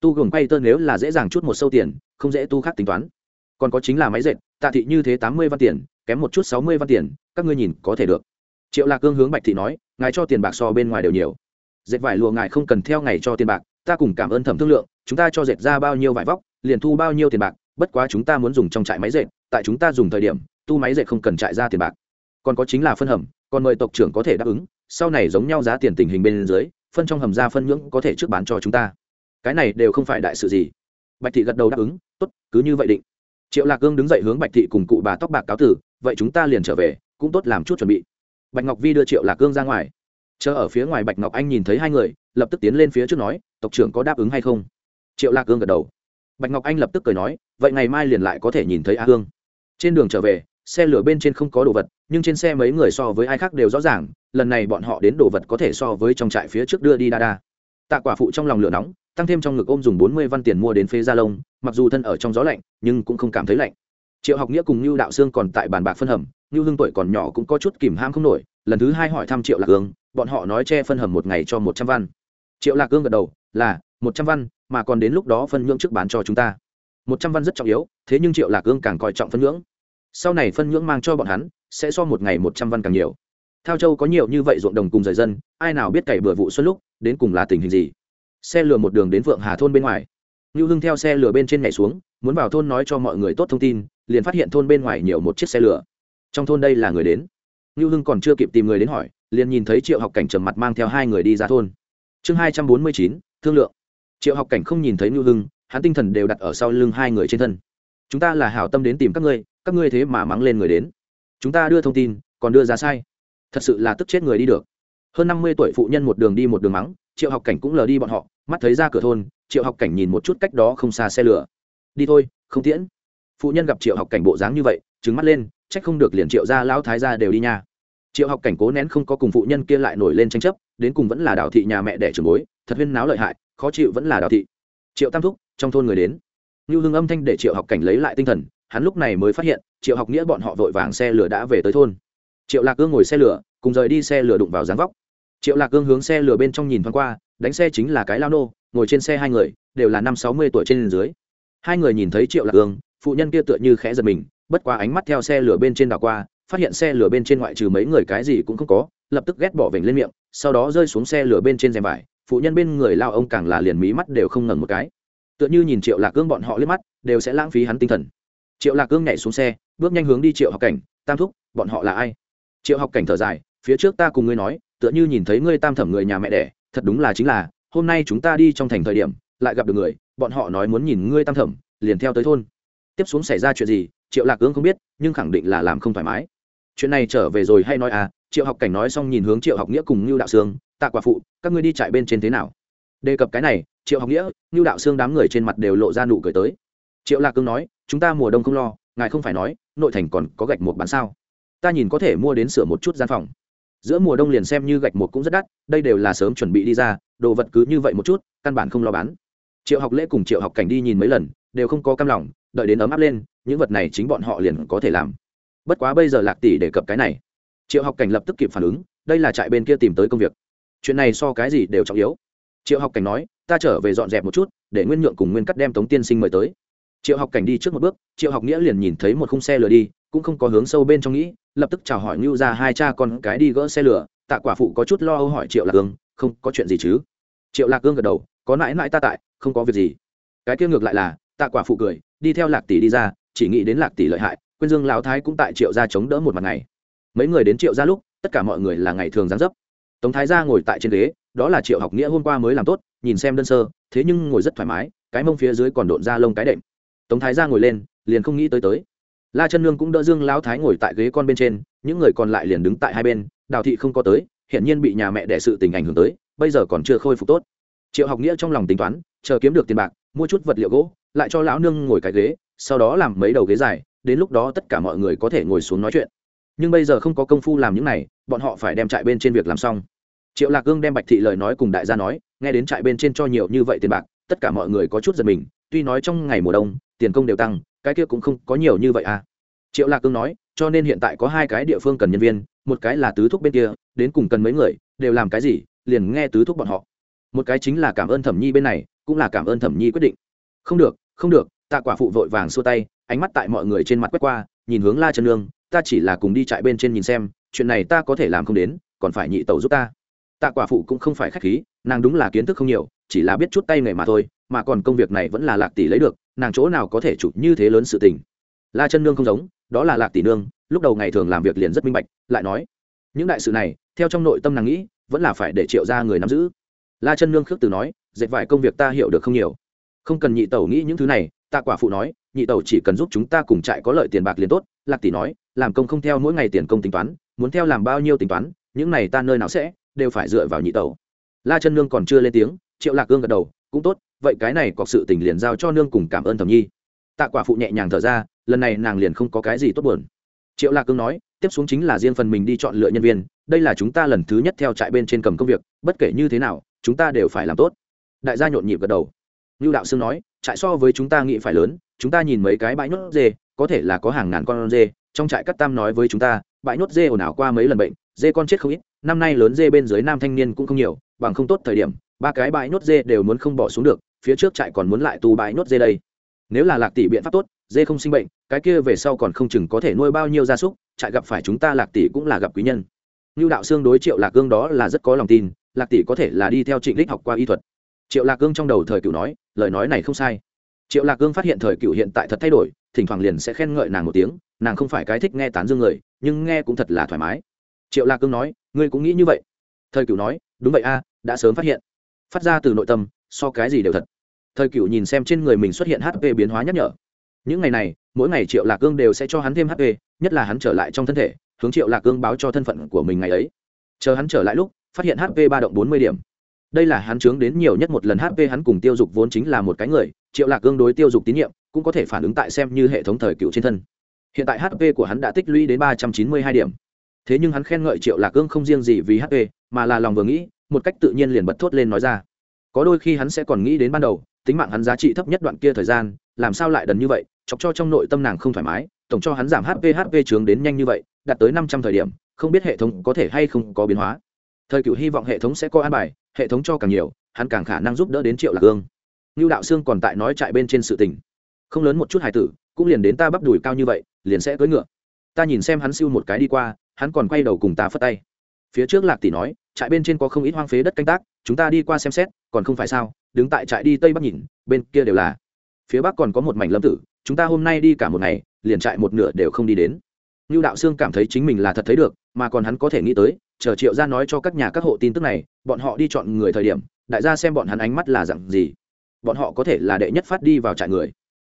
Speaker 1: Tu gồng quay tơ nếu là dễ dàng chút một sâu tiền, không dễ tu khác tính toán. Còn có chính là máy dệt, tạ thị như thế tám mươi văn tiền kém một chút sáu mươi văn tiền, các ngươi nhìn có thể được. Triệu lạc cương hướng bạch thị nói, ngài cho tiền bạc so bên ngoài đều nhiều. Dệt vải lụa ngài không cần theo ngày cho tiền bạc, ta cùng cảm ơn thẩm thương lượng, chúng ta cho dệt ra bao nhiêu vải vóc, liền thu bao nhiêu tiền bạc, bất quá chúng ta muốn dùng trong trại máy dệt, tại chúng ta dùng thời điểm, tu máy dệt không cần trại ra tiền bạc. Còn có chính là phân hầm, còn mời tộc trưởng có thể đáp ứng, sau này giống nhau giá tiền tình hình bên dưới, phân trong hầm ra phân nhưỡng có thể trước bán cho chúng ta. Cái này đều không phải đại sự gì. Bạch thị gật đầu đáp ứng, tốt, cứ như vậy định. Triệu lạc cương đứng dậy hướng bạch thị cùng cụ bà tóc bạc cáo tử vậy chúng ta liền trở về, cũng tốt làm chút chuẩn bị. Bạch ngọc vi đưa triệu lạc cương ra ngoài. Chờ ở phía ngoài bạch ngọc anh nhìn thấy hai người, lập tức tiến lên phía trước nói, tộc trưởng có đáp ứng hay không? Triệu lạc cương gật đầu. Bạch ngọc anh lập tức cười nói, vậy ngày mai liền lại có thể nhìn thấy a hương. Trên đường trở về, xe lửa bên trên không có đồ vật, nhưng trên xe mấy người so với ai khác đều rõ ràng, lần này bọn họ đến đồ vật có thể so với trong trại phía trước đưa đi đa đa. Tạ quả phụ trong lòng lửa nóng, tăng thêm trong ngực ôm dùng bốn mươi văn tiền mua đến phế gia lông, mặc dù thân ở trong gió lạnh, nhưng cũng không cảm thấy lạnh triệu học nghĩa cùng như đạo sương còn tại bàn bạc phân hầm như hương tuổi còn nhỏ cũng có chút kìm ham không nổi, lần thứ hai hỏi thăm triệu lạc hương bọn họ nói che phân hầm một ngày cho một trăm văn. Triệu lạc hương gật đầu, là, một trăm văn, mà còn đến lúc đó phân nhưỡng trước bán cho chúng ta. Một trăm văn rất trọng yếu, thế nhưng triệu lạc hương càng coi trọng phân nhưỡng. Sau này phân nhưỡng mang cho bọn hắn, sẽ so một ngày một trăm văn càng nhiều. Thao châu có nhiều như vậy ruộng đồng cùng rời dân, ai nào biết cày bừa vụ xuân lúc, đến cùng là tình hình gì? Xe lừa một đường đến phượng hà thôn bên ngoài. Như hưng theo xe lừa bên trên nhảy xuống, muốn vào thôn nói cho mọi người tốt thông tin liền phát hiện thôn bên ngoài nhiều một chiếc xe lửa. Trong thôn đây là người đến. Ngưu hưng còn chưa kịp tìm người đến hỏi, liền nhìn thấy triệu học cảnh trầm mặt mang theo hai người đi ra thôn. Chương hai trăm bốn mươi chín, thương lượng. Triệu học cảnh không nhìn thấy ngưu hưng, hắn tinh thần đều đặt ở sau lưng hai người trên thân. Chúng ta là hảo tâm đến tìm các ngươi các ngươi thế mà mắng lên người đến. Chúng ta đưa thông tin, còn đưa ra sai. Thật sự là tức chết người đi được. Hơn năm mươi tuổi phụ nhân một đường đi một đường mắng, triệu học cảnh cũng lờ đi bọn họ, mắt thấy ra cửa thôn, triệu học cảnh nhìn một chút cách đó không xa xe lửa. Đi thôi, không tiễn phụ nhân gặp triệu học cảnh bộ dáng như vậy trứng mắt lên, trách không được liền triệu ra lão thái ra đều đi nha. Triệu học cảnh cố nén không có cùng phụ nhân kia lại nổi lên tranh chấp, đến cùng vẫn là đào thị nhà mẹ đẻ trường bối, thật huyên náo lợi hại, khó chịu vẫn là đào thị. Triệu tam thúc, trong thôn người đến. Như hương âm thanh để triệu học cảnh lấy lại tinh thần, hắn lúc này mới phát hiện, triệu học nghĩa bọn họ vội vàng xe lửa đã về tới thôn. Triệu lạc cương ngồi xe lửa, cùng rời đi xe lửa đụng vào dáng vóc. Triệu lạc cương hướng xe lửa bên trong nhìn thoáng qua, đánh xe chính là cái lao nô, ngồi trên xe hai người, đều là năm sáu mươi tuổi trên dưới. Hai người nhìn thấy triệu lạc cương phụ nhân kia tựa như khẽ giật mình, bất quá ánh mắt theo xe lửa bên trên đảo qua, phát hiện xe lửa bên trên ngoại trừ mấy người cái gì cũng không có, lập tức ghét bỏ vểnh lên miệng, sau đó rơi xuống xe lửa bên trên rèm vải, phụ nhân bên người lao ông càng là liền mí mắt đều không ngẩng một cái. Tựa như nhìn triệu lạc cương bọn họ liếc mắt, đều sẽ lãng phí hắn tinh thần. Triệu lạc cương nhảy xuống xe, bước nhanh hướng đi triệu học cảnh, tam thúc, bọn họ là ai? Triệu học cảnh thở dài, phía trước ta cùng ngươi nói, tựa như nhìn thấy ngươi tam thẩm người nhà mẹ đẻ, thật đúng là chính là, hôm nay chúng ta đi trong thành thời điểm, lại gặp được người, bọn họ nói muốn nhìn ngươi tam thẩm, liền theo tới thôn tiếp xuống xảy ra chuyện gì, triệu lạc ương không biết, nhưng khẳng định là làm không thoải mái. Chuyện này trở về rồi hay nói à triệu học cảnh nói xong nhìn hướng triệu học nghĩa cùng như đạo sương, tạ quả phụ, các ngươi đi chạy bên trên thế nào? Đề cập cái này, triệu học nghĩa như đạo sương đám người trên mặt đều lộ ra nụ cười tới. Triệu lạc cương nói, chúng ta mùa đông không lo, ngài không phải nói, nội thành còn có gạch một bán sao? Ta nhìn có thể mua đến sửa một chút gian phòng. Giữa mùa đông liền xem như gạch một cũng rất đắt, đây đều là sớm chuẩn bị đi ra, đồ vật cứ như vậy một chút, căn bản không lo bán. Triệu học lễ cùng triệu học cảnh đi nhìn mấy lần đều không có cam lòng đợi đến ấm áp lên những vật này chính bọn họ liền có thể làm. Bất quá bây giờ lạc tỷ đề cập cái này triệu học cảnh lập tức kịp phản ứng đây là trại bên kia tìm tới công việc. Chuyện này so cái gì đều trọng yếu. Triệu học cảnh nói ta trở về dọn dẹp một chút để nguyên nhượng cùng nguyên cắt đem tống tiên sinh mời tới. Triệu học cảnh đi trước một bước triệu học nghĩa liền nhìn thấy một khung xe lửa đi cũng không có hướng sâu bên trong nghĩ lập tức chào hỏi ngưu ra hai cha con cái đi gỡ xe lửa tạ quả phụ có chút lo âu hỏi triệu lạc cương, không có chuyện gì chứ? Triệu lạc cương gật đầu có mãi mãi ta tại không có việc gì. Cái kia ngược lại là tạ quả phụ cười, đi theo lạc tỷ đi ra, chỉ nghĩ đến lạc tỷ lợi hại quên dương lão thái cũng tại triệu gia chống đỡ một mặt ngày mấy người đến triệu gia lúc, tất cả mọi người là ngày thường gián dấp. Tống thái gia ngồi tại trên ghế, đó là triệu học nghĩa hôm qua mới làm tốt, nhìn xem đơn sơ, thế nhưng ngồi rất thoải mái, cái mông phía dưới còn độn ra lông cái đệm. Tống thái gia ngồi lên, liền không nghĩ tới tới. La chân nương cũng đỡ dương lão thái ngồi tại ghế con bên trên, những người còn lại liền đứng tại hai bên, đào thị không có tới hiện nhiên bị nhà mẹ đẻ sự tình ảnh hưởng tới, bây giờ còn chưa khôi phục tốt. Triệu học nghĩa trong lòng tính toán, chờ kiếm được tiền bạc, mua chút vật liệu gỗ lại cho lão nương ngồi cái ghế, sau đó làm mấy đầu ghế dài, đến lúc đó tất cả mọi người có thể ngồi xuống nói chuyện. Nhưng bây giờ không có công phu làm những này, bọn họ phải đem trại bên trên việc làm xong. Triệu lạc gương đem bạch thị lời nói cùng đại gia nói, nghe đến trại bên trên cho nhiều như vậy tiền bạc, tất cả mọi người có chút giật mình, tuy nói trong ngày mùa đông, tiền công đều tăng, cái kia cũng không có nhiều như vậy à. Triệu lạc cương nói, cho nên hiện tại có hai cái địa phương cần nhân viên, một cái là tứ thúc bên kia, đến cùng cần mấy người, đều làm cái gì, liền nghe tứ thúc bọn họ. Một cái chính là cảm ơn thẩm nhi bên này, cũng là cảm ơn thẩm nhi quyết định. Không được không được tạ quả phụ vội vàng xua tay ánh mắt tại mọi người trên mặt quét qua nhìn hướng la chân Nương, ta chỉ là cùng đi trại bên trên nhìn xem chuyện này ta có thể làm không đến còn phải nhị tẩu giúp ta. Tạ quả phụ cũng không phải khách khí nàng đúng là kiến thức không nhiều chỉ là biết chút tay nghề mà thôi mà còn công việc này vẫn là lạc tỷ lấy được nàng chỗ nào có thể chụp như thế lớn sự tình. La chân nương không giống đó là lạc tỷ nương lúc đầu ngày thường làm việc liền rất minh bạch lại nói những đại sự này theo trong nội tâm nàng nghĩ vẫn là phải để triệu ra người nắm giữ. La chân nương khước từ nói dệt vải công việc ta hiểu được không nhiều không cần nhị tẩu nghĩ những thứ này, ta quả phụ nói, nhị tẩu chỉ cần giúp chúng ta cùng trại có lợi tiền bạc liền tốt, lạc tỷ nói, làm công không theo mỗi ngày tiền công tính toán, muốn theo làm bao nhiêu tính toán, những này ta nơi nào sẽ, đều phải dựa vào nhị tẩu. La chân nương còn chưa lên tiếng, triệu lạc cương gật đầu, cũng tốt, vậy cái này có sự tình liền giao cho nương cùng cảm ơn thẩm nhi. Tạ quả phụ nhẹ nhàng thở ra, lần này nàng liền không có cái gì tốt buồn. Triệu lạc cương nói, tiếp xuống chính là riêng phần mình đi chọn lựa nhân viên, đây là chúng ta lần thứ nhất theo trại bên trên cầm công việc, bất kể như thế nào, chúng ta đều phải làm tốt. Đại gia nhộn nhịp gật đầu như đạo sương nói, trại so với chúng ta nghĩ phải lớn, chúng ta nhìn mấy cái bãi nốt dê, có thể là có hàng ngàn con dê. Trong trại cắt tam nói với chúng ta, bãi nốt dê ồn ào qua mấy lần bệnh, dê con chết không ít, năm nay lớn dê bên dưới nam thanh niên cũng không nhiều, bằng không tốt thời điểm, ba cái bãi nốt dê đều muốn không bỏ xuống được, phía trước trại còn muốn lại tu bãi nốt dê đây. Nếu là lạc tỷ biện pháp tốt, dê không sinh bệnh, cái kia về sau còn không chừng có thể nuôi bao nhiêu gia súc, trại gặp phải chúng ta lạc tỷ cũng là gặp quý nhân. Như đạo xương đối triệu lạc gương đó là rất có lòng tin, lạc tỷ có thể là đi theo trịnh đích học qua y thuật triệu lạc Cương trong đầu thời cựu nói, lời nói này không sai. Triệu lạc Cương phát hiện thời cựu hiện tại thật thay đổi, thỉnh thoảng liền sẽ khen ngợi nàng một tiếng, nàng không phải cái thích nghe tán dương người, nhưng nghe cũng thật là thoải mái. Triệu lạc cương nói, ngươi cũng nghĩ như vậy. Thời cựu nói, đúng vậy a, đã sớm phát hiện. Phát ra từ nội tâm, so cái gì đều thật. Thời cựu nhìn xem trên người mình xuất hiện hp biến hóa nhắc nhở. Những ngày này, mỗi ngày triệu lạc cương đều sẽ cho hắn thêm hp nhất là hắn trở lại trong thân thể, hướng triệu lạc cương báo cho thân phận của mình ngày ấy. Chờ hắn trở lại lúc, phát hiện hp ba động bốn mươi điểm đây là hắn chướng đến nhiều nhất một lần hp hắn cùng tiêu dục vốn chính là một cái người, triệu lạc cương đối tiêu dục tín nhiệm, cũng có thể phản ứng tại xem như hệ thống thời cựu trên thân. Hiện tại hp của hắn đã tích lũy đến ba trăm chín mươi hai điểm. Thế nhưng hắn khen ngợi triệu lạc cương không riêng gì vì hp mà là lòng vừa nghĩ, một cách tự nhiên liền bật thốt lên nói ra. Có đôi khi hắn sẽ còn nghĩ đến ban đầu, tính mạng hắn giá trị thấp nhất đoạn kia thời gian, làm sao lại đần như vậy, chọc cho trong nội tâm nàng không thoải mái, tổng cho hắn giảm hp hp trướng đến nhanh như vậy, đạt tới năm trăm thời điểm, không biết hệ thống có thể hay không có biến hóa. Thời cựu hy vọng hệ thống sẽ có an bài hệ thống cho càng nhiều, hắn càng khả năng giúp đỡ đến triệu lạc hương. Như đạo sương còn tại nói trại bên trên sự tình. Không lớn một chút hài tử, cũng liền đến ta bắp đùi cao như vậy, liền sẽ cưỡi ngựa. Ta nhìn xem hắn siêu một cái đi qua, hắn còn quay đầu cùng ta phất tay. Phía trước lạc tỷ nói, trại bên trên có không ít hoang phế đất canh tác, chúng ta đi qua xem xét, còn không phải sao, đứng tại trại đi tây bắc nhìn, bên kia đều là. Phía bắc còn có một mảnh lâm tử, chúng ta hôm nay đi cả một ngày, liền trại một nửa đều không đi đến. Như đạo sương cảm thấy chính mình là thật thấy được mà còn hắn có thể nghĩ tới, chờ triệu ra nói cho các nhà các hộ tin tức này, bọn họ đi chọn người thời điểm, đại gia xem bọn hắn ánh mắt là dặn gì. Bọn họ có thể là đệ nhất phát đi vào trại người.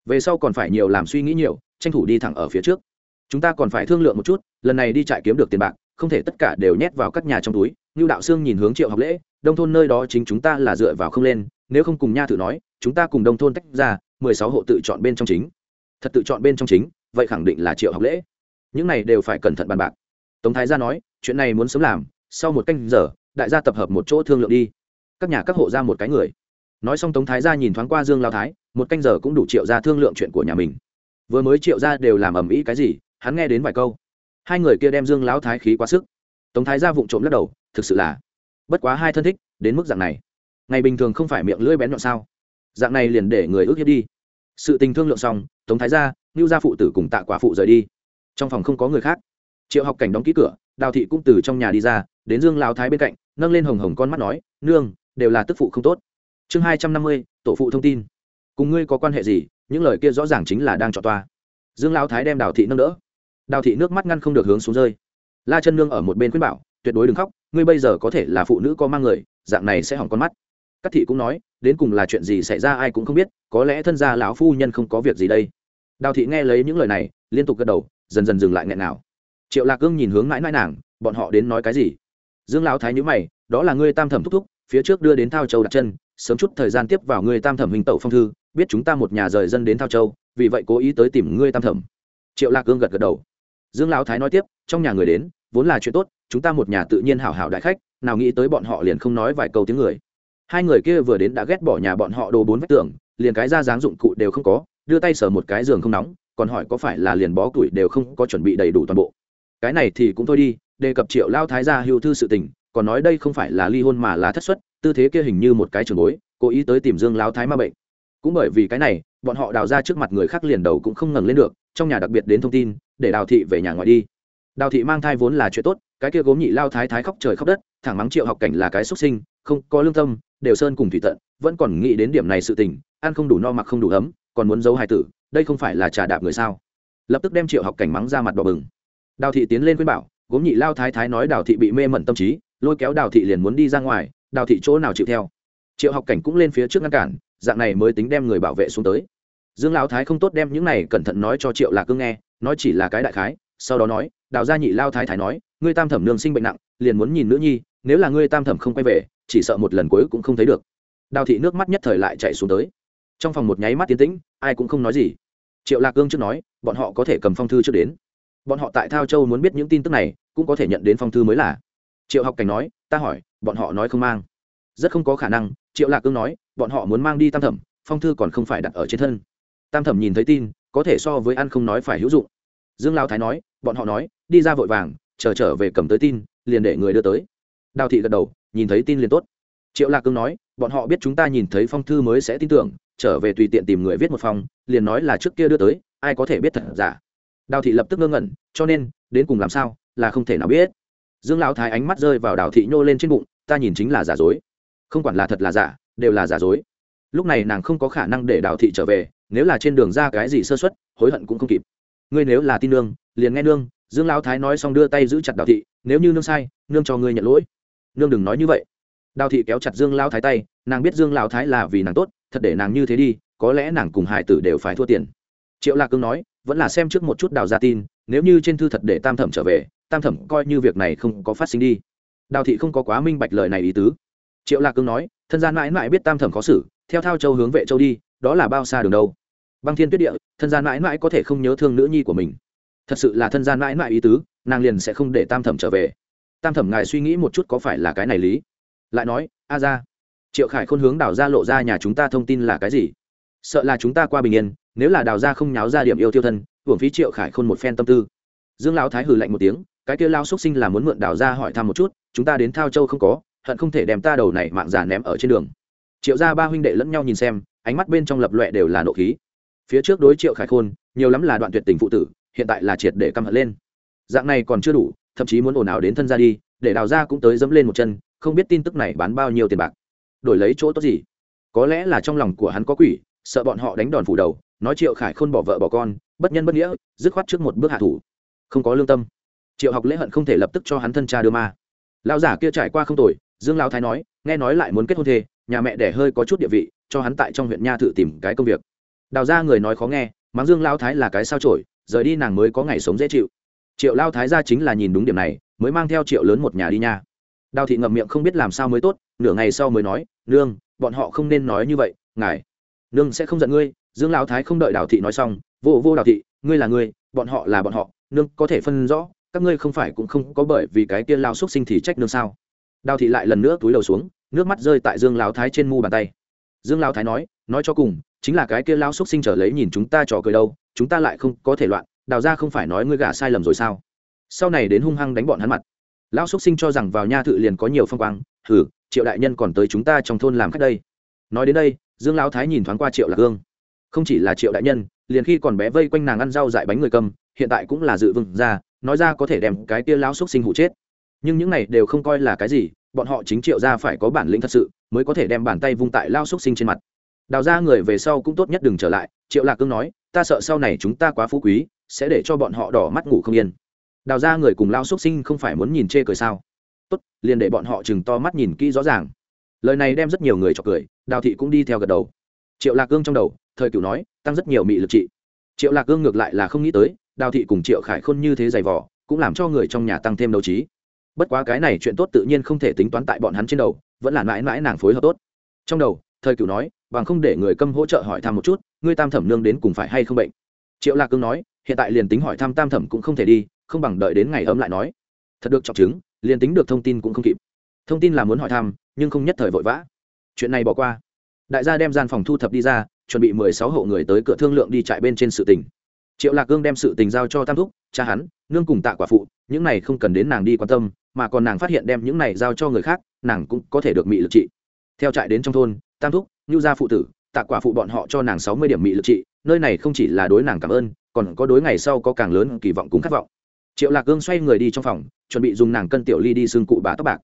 Speaker 1: Về sau còn phải nhiều làm suy nghĩ nhiều, tranh thủ đi thẳng ở phía trước. Chúng ta còn phải thương lượng một chút, lần này đi trại kiếm được tiền bạc, không thể tất cả đều nhét vào các nhà trong túi. Như đạo sương nhìn hướng triệu học lễ, đông thôn nơi đó chính chúng ta là dựa vào không lên, nếu không cùng nha thử nói, chúng ta cùng đông thôn tách ra, mười sáu hộ tự chọn bên trong chính. Thật tự chọn bên trong chính, vậy khẳng định là triệu học lễ. Những này đều phải cẩn thận bàn bạc tống thái gia nói, chuyện này muốn sớm làm, sau một canh giờ, đại gia tập hợp một chỗ thương lượng đi. Các nhà các hộ ra một cái người. Nói xong tống thái gia nhìn thoáng qua dương lao thái, một canh giờ cũng đủ triệu ra thương lượng chuyện của nhà mình. Vừa mới triệu ra đều làm ầm ĩ cái gì, hắn nghe đến vài câu. Hai người kia đem dương lão thái khí quá sức. Tống thái gia vụng trộm lắc đầu, thực sự là, bất quá hai thân thích, đến mức dạng này. Ngày bình thường không phải miệng lưỡi bén nhọn sao? Dạng này liền để người ước hiếp đi. Sự tình thương lượng xong, tống thái gia, ngưu gia phụ tử cùng tạ quả phụ rời đi. Trong phòng không có người khác triệu học cảnh đóng ký cửa, đào thị cũng từ trong nhà đi ra, đến dương lao thái bên cạnh, nâng lên hồng hồng con mắt nói, nương, đều là tức phụ không tốt. Chương hai trăm năm mươi, tổ phụ thông tin. Cùng ngươi có quan hệ gì? Những lời kia rõ ràng chính là đang trọ toa. Dương lao thái đem đào thị nâng đỡ. Đào thị nước mắt ngăn không được hướng xuống rơi. La chân nương ở một bên khuyên bảo, tuyệt đối đừng khóc, ngươi bây giờ có thể là phụ nữ có mang người, dạng này sẽ hỏng con mắt. Các thị cũng nói, đến cùng là chuyện gì xảy ra ai cũng không biết, có lẽ thân gia lão phu nhân không có việc gì đây. Đào thị nghe lấy những lời này, liên tục gật đầu, dần dần dừng lại nghẹn nào triệu lạc cương nhìn hướng mãi mãi nàng, bọn họ đến nói cái gì? Dương lão thái nhữ mày, đó là ngươi tam thẩm thúc thúc, phía trước đưa đến thao châu đặt chân, sớm chút thời gian tiếp vào ngươi tam thẩm hình tẩu phong thư, biết chúng ta một nhà rời dân đến thao châu, vì vậy cố ý tới tìm ngươi tam thẩm. Triệu lạc cương gật gật đầu. Dương lão thái nói tiếp, trong nhà người đến, vốn là chuyện tốt, chúng ta một nhà tự nhiên hảo hảo đại khách, nào nghĩ tới bọn họ liền không nói vài câu tiếng người. Hai người kia vừa đến đã ghét bỏ nhà bọn họ đồ bốn vách tường, liền cái ra dáng dụng cụ đều không có, đưa tay sờ một cái giường không nóng, còn hỏi có phải là liền bó củi đều không có chuẩn bị đầy đủ toàn bộ cái này thì cũng thôi đi, đề cập triệu lao thái gia hưu thư sự tình, còn nói đây không phải là ly hôn mà là thất xuất, tư thế kia hình như một cái trường bối, cố ý tới tìm dương lao thái ma bệnh. Cũng bởi vì cái này, bọn họ đào ra trước mặt người khác liền đầu cũng không ngẩng lên được, trong nhà đặc biệt đến thông tin, để đào thị về nhà ngoài đi. Đào thị mang thai vốn là chuyện tốt, cái kia gốm nhị lao thái thái khóc trời khóc đất, thẳng mắng triệu học cảnh là cái xuất sinh, không có lương tâm, đều sơn cùng thủy tận, vẫn còn nghĩ đến điểm này sự tình, ăn không đủ no mặc không đủ ấm, còn muốn giấu hài tử, đây không phải là trà đạp người sao? Lập tức đem triệu học cảnh mắng ra mặt đỏ bừng đào thị tiến lên khuyên bảo, gốm nhị lao thái thái nói đào thị bị mê mẩn tâm trí, lôi kéo đào thị liền muốn đi ra ngoài, đào thị chỗ nào chịu theo. Triệu học cảnh cũng lên phía trước ngăn cản, dạng này mới tính đem người bảo vệ xuống tới. Dương lão thái không tốt đem những này cẩn thận nói cho triệu lạc cương nghe, nói chỉ là cái đại khái, sau đó nói, đào gia nhị lao thái thái nói, ngươi tam thẩm nương sinh bệnh nặng, liền muốn nhìn nữ nhi, nếu là ngươi tam thẩm không quay về, chỉ sợ một lần cuối cũng không thấy được. Đào thị nước mắt nhất thời lại chạy xuống tới. Trong phòng một nháy mắt tiến tĩnh, ai cũng không nói gì. Triệu lạc cương trước nói, bọn họ có thể cầm phong thư trước đến bọn họ tại thao châu muốn biết những tin tức này cũng có thể nhận đến phong thư mới là. Triệu học cảnh nói ta hỏi bọn họ nói không mang. Rất không có khả năng triệu lạc cương nói bọn họ muốn mang đi tam thẩm phong thư còn không phải đặt ở trên thân. Tam thẩm nhìn thấy tin có thể so với ăn không nói phải hữu dụng. Dương lao thái nói bọn họ nói đi ra vội vàng chờ trở, trở về cầm tới tin liền để người đưa tới. Đào thị gật đầu nhìn thấy tin liền tốt. Triệu lạc cương nói bọn họ biết chúng ta nhìn thấy phong thư mới sẽ tin tưởng trở về tùy tiện tìm người viết một phong liền nói là trước kia đưa tới ai có thể biết thật giả đào thị lập tức ngơ ngẩn, cho nên, đến cùng làm sao, là không thể nào biết. Dương lão thái ánh mắt rơi vào đào thị nhô lên trên bụng, ta nhìn chính là giả dối. Không quản là thật là giả, đều là giả dối. Lúc này nàng không có khả năng để đào thị trở về, nếu là trên đường ra cái gì sơ xuất hối hận cũng không kịp. Ngươi nếu là tin nương, liền nghe nương, dương lão thái nói xong đưa tay giữ chặt đào thị, nếu như nương sai, nương cho ngươi nhận lỗi. Nương đừng nói như vậy. Đào thị kéo chặt dương lão thái tay, nàng biết dương lão thái là vì nàng tốt, thật để nàng như thế đi, có lẽ nàng cùng hải tử đều phải thua tiền triệu lạc cương nói, vẫn là xem trước một chút đào ra tin, nếu như trên thư thật để tam thẩm trở về, tam thẩm coi như việc này không có phát sinh đi. Đào thị không có quá minh bạch lời này ý tứ. Triệu lạc cương nói, thân gian mãi mãi biết tam thẩm khó xử, theo thao châu hướng vệ châu đi, đó là bao xa đường đâu. Băng thiên tuyết địa, thân gian mãi mãi có thể không nhớ thương nữ nhi của mình. Thật sự là thân gian mãi mãi ý tứ, nàng liền sẽ không để tam thẩm trở về. Tam thẩm ngài suy nghĩ một chút có phải là cái này lý? Lại nói, a ra triệu khải khôn hướng đào ra lộ ra nhà chúng ta thông tin là cái gì? Sợ là chúng ta qua bình yên nếu là đào ra không nháo ra điểm yêu tiêu thân, hưởng phí triệu khải khôn một phen tâm tư. Dương lão thái hừ lạnh một tiếng, cái kia lao xúc sinh là muốn mượn đào ra hỏi thăm một chút, chúng ta đến thao châu không có, hận không thể đem ta đầu này mạng giả ném ở trên đường. Triệu gia ba huynh đệ lẫn nhau nhìn xem, ánh mắt bên trong lập loẹ đều là nộ khí. Phía trước đối triệu khải khôn, nhiều lắm là đoạn tuyệt tình phụ tử, hiện tại là triệt để căm hận lên. Dạng này còn chưa đủ, thậm chí muốn ồn ào đến thân ra đi, để đào ra cũng tới dẫm lên một chân, không biết tin tức này bán bao nhiêu tiền bạc. Đổi lấy chỗ tốt gì? Có lẽ là trong lòng của hắn có quỷ, sợ bọn họ đánh đòn phủ đầu nói triệu khải khôn bỏ vợ bỏ con, bất nhân bất nghĩa, dứt khoát trước một bước hạ thủ. Không có lương tâm. Triệu học lễ hận không thể lập tức cho hắn thân cha đưa ma. Lão giả kia trải qua không tội dương lão thái nói, nghe nói lại muốn kết hôn thê, nhà mẹ đẻ hơi có chút địa vị, cho hắn tại trong huyện nha thử tìm cái công việc. Đào ra người nói khó nghe, mắng dương lão thái là cái sao trổi rời đi nàng mới có ngày sống dễ chịu. Triệu lao thái ra chính là nhìn đúng điểm này, mới mang theo triệu lớn một nhà đi nha. Đào thị ngậm miệng không biết làm sao mới tốt, nửa ngày sau mới nói, nương, bọn họ không nên nói như vậy, ngài, nương sẽ không giận ngươi dương lão thái không đợi đào thị nói xong, vô vô đào thị, ngươi là ngươi bọn họ là bọn họ, nương có thể phân rõ, các ngươi không phải cũng không có bởi vì cái kia lao xúc sinh thì trách nương sao? Đào thị lại lần nữa túi đầu xuống, nước mắt rơi tại dương lão thái trên mu bàn tay. Dương lão thái nói nói cho cùng, chính là cái kia lao xúc sinh trở lấy nhìn chúng ta trò cười đâu, chúng ta lại không có thể loạn, đào ra không phải nói ngươi gả sai lầm rồi sao? Sau này đến hung hăng đánh bọn hắn mặt. Lão xúc sinh cho rằng vào nha thự liền có nhiều phong quang thử triệu đại nhân còn tới chúng ta trong thôn làm cách đây. Nói đến đây, dương lão thái nhìn thoáng qua triệu lạc hương không chỉ là triệu đại nhân, liền khi còn bé vây quanh nàng ăn rau dại bánh người cầm, hiện tại cũng là dự vừng ra nói ra có thể đem cái tia lão xúc sinh hụ chết. Nhưng những này đều không coi là cái gì, bọn họ chính triệu ra phải có bản lĩnh thật sự, mới có thể đem bàn tay vung tại lao xúc sinh trên mặt. Đào ra người về sau cũng tốt nhất đừng trở lại, triệu lạc cương nói, ta sợ sau này chúng ta quá phú quý, sẽ để cho bọn họ đỏ mắt ngủ không yên. Đào ra người cùng lao xúc sinh không phải muốn nhìn chê cười sao? Tốt, liền để bọn họ chừng to mắt nhìn kỹ rõ ràng. Lời này đem rất nhiều người cho cười, đào thị cũng đi theo gật đầu. Triệu lạc cương trong đầu thời cửu nói, tăng rất nhiều mị lực trị. Triệu lạc gương ngược lại là không nghĩ tới, đào thị cùng triệu khải khôn như thế dày vỏ cũng làm cho người trong nhà tăng thêm đấu trí. Bất quá cái này chuyện tốt tự nhiên không thể tính toán tại bọn hắn trên đầu, vẫn là mãi mãi nàng phối hợp tốt. Trong đầu, thời cửu nói, bằng không để người câm hỗ trợ hỏi thăm một chút, ngươi tam thẩm nương đến cùng phải hay không bệnh? Triệu lạc cương nói, hiện tại liền tính hỏi thăm tam thẩm cũng không thể đi, không bằng đợi đến ngày ấm lại nói. Thật được trọng chứng, liền tính được thông tin cũng không kịp. Thông tin là muốn hỏi thăm, nhưng không nhất thời vội vã. Chuyện này bỏ qua. Đại gia đem gian phòng thu thập đi ra chuẩn bị mười sáu hộ người tới cửa thương lượng đi chạy bên trên sự tình. Triệu lạc cương đem sự tình giao cho tam thúc, cha hắn, nương cùng tạ quả phụ, những này không cần đến nàng đi quan tâm, mà còn nàng phát hiện đem những này giao cho người khác, nàng cũng có thể được mị lực trị. Theo trại đến trong thôn, tam thúc ngưu gia phụ tử, tạ quả phụ bọn họ cho nàng sáu mươi điểm mị lực trị, nơi này không chỉ là đối nàng cảm ơn, còn có đối ngày sau có càng lớn kỳ vọng cùng khát vọng. Triệu lạc cương xoay người đi trong phòng, chuẩn bị dùng nàng cân tiểu ly đi xương cụ bà tóc bạc.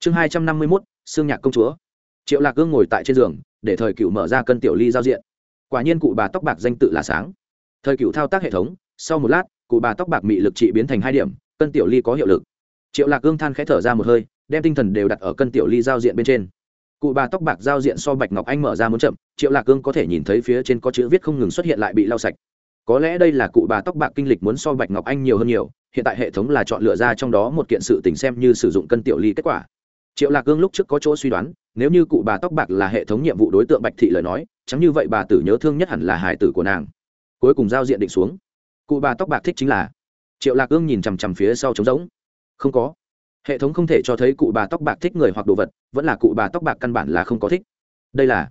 Speaker 1: Chương hai trăm năm mươi mốt xương nhạc công chúa. Triệu lạc cương ngồi tại trên giường để thời cựu mở ra cân tiểu ly giao diện. Quả nhiên cụ bà tóc bạc danh tự là sáng. Thời cựu thao tác hệ thống, sau một lát, cụ bà tóc bạc mị lực trị biến thành hai điểm, cân tiểu ly có hiệu lực. Triệu lạc gương than khẽ thở ra một hơi, đem tinh thần đều đặt ở cân tiểu ly giao diện bên trên. Cụ bà tóc bạc giao diện so bạch ngọc anh mở ra muốn chậm, triệu lạc gương có thể nhìn thấy phía trên có chữ viết không ngừng xuất hiện lại bị lau sạch. Có lẽ đây là cụ bà tóc bạc kinh lịch muốn so bạch ngọc anh nhiều hơn nhiều, hiện tại hệ thống là chọn lựa ra trong đó một kiện sự tình xem như sử dụng cân tiểu ly kết quả triệu lạc gương lúc trước có chỗ suy đoán, nếu như cụ bà tóc bạc là hệ thống nhiệm vụ đối tượng bạch thị lời nói, chẳng như vậy bà tử nhớ thương nhất hẳn là hải tử của nàng. Cuối cùng giao diện định xuống. Cụ bà tóc bạc thích chính là, triệu lạc gương nhìn chằm chằm phía sau trống rỗng. Không có. Hệ thống không thể cho thấy cụ bà tóc bạc thích người hoặc đồ vật, vẫn là cụ bà tóc bạc căn bản là không có thích. Đây là,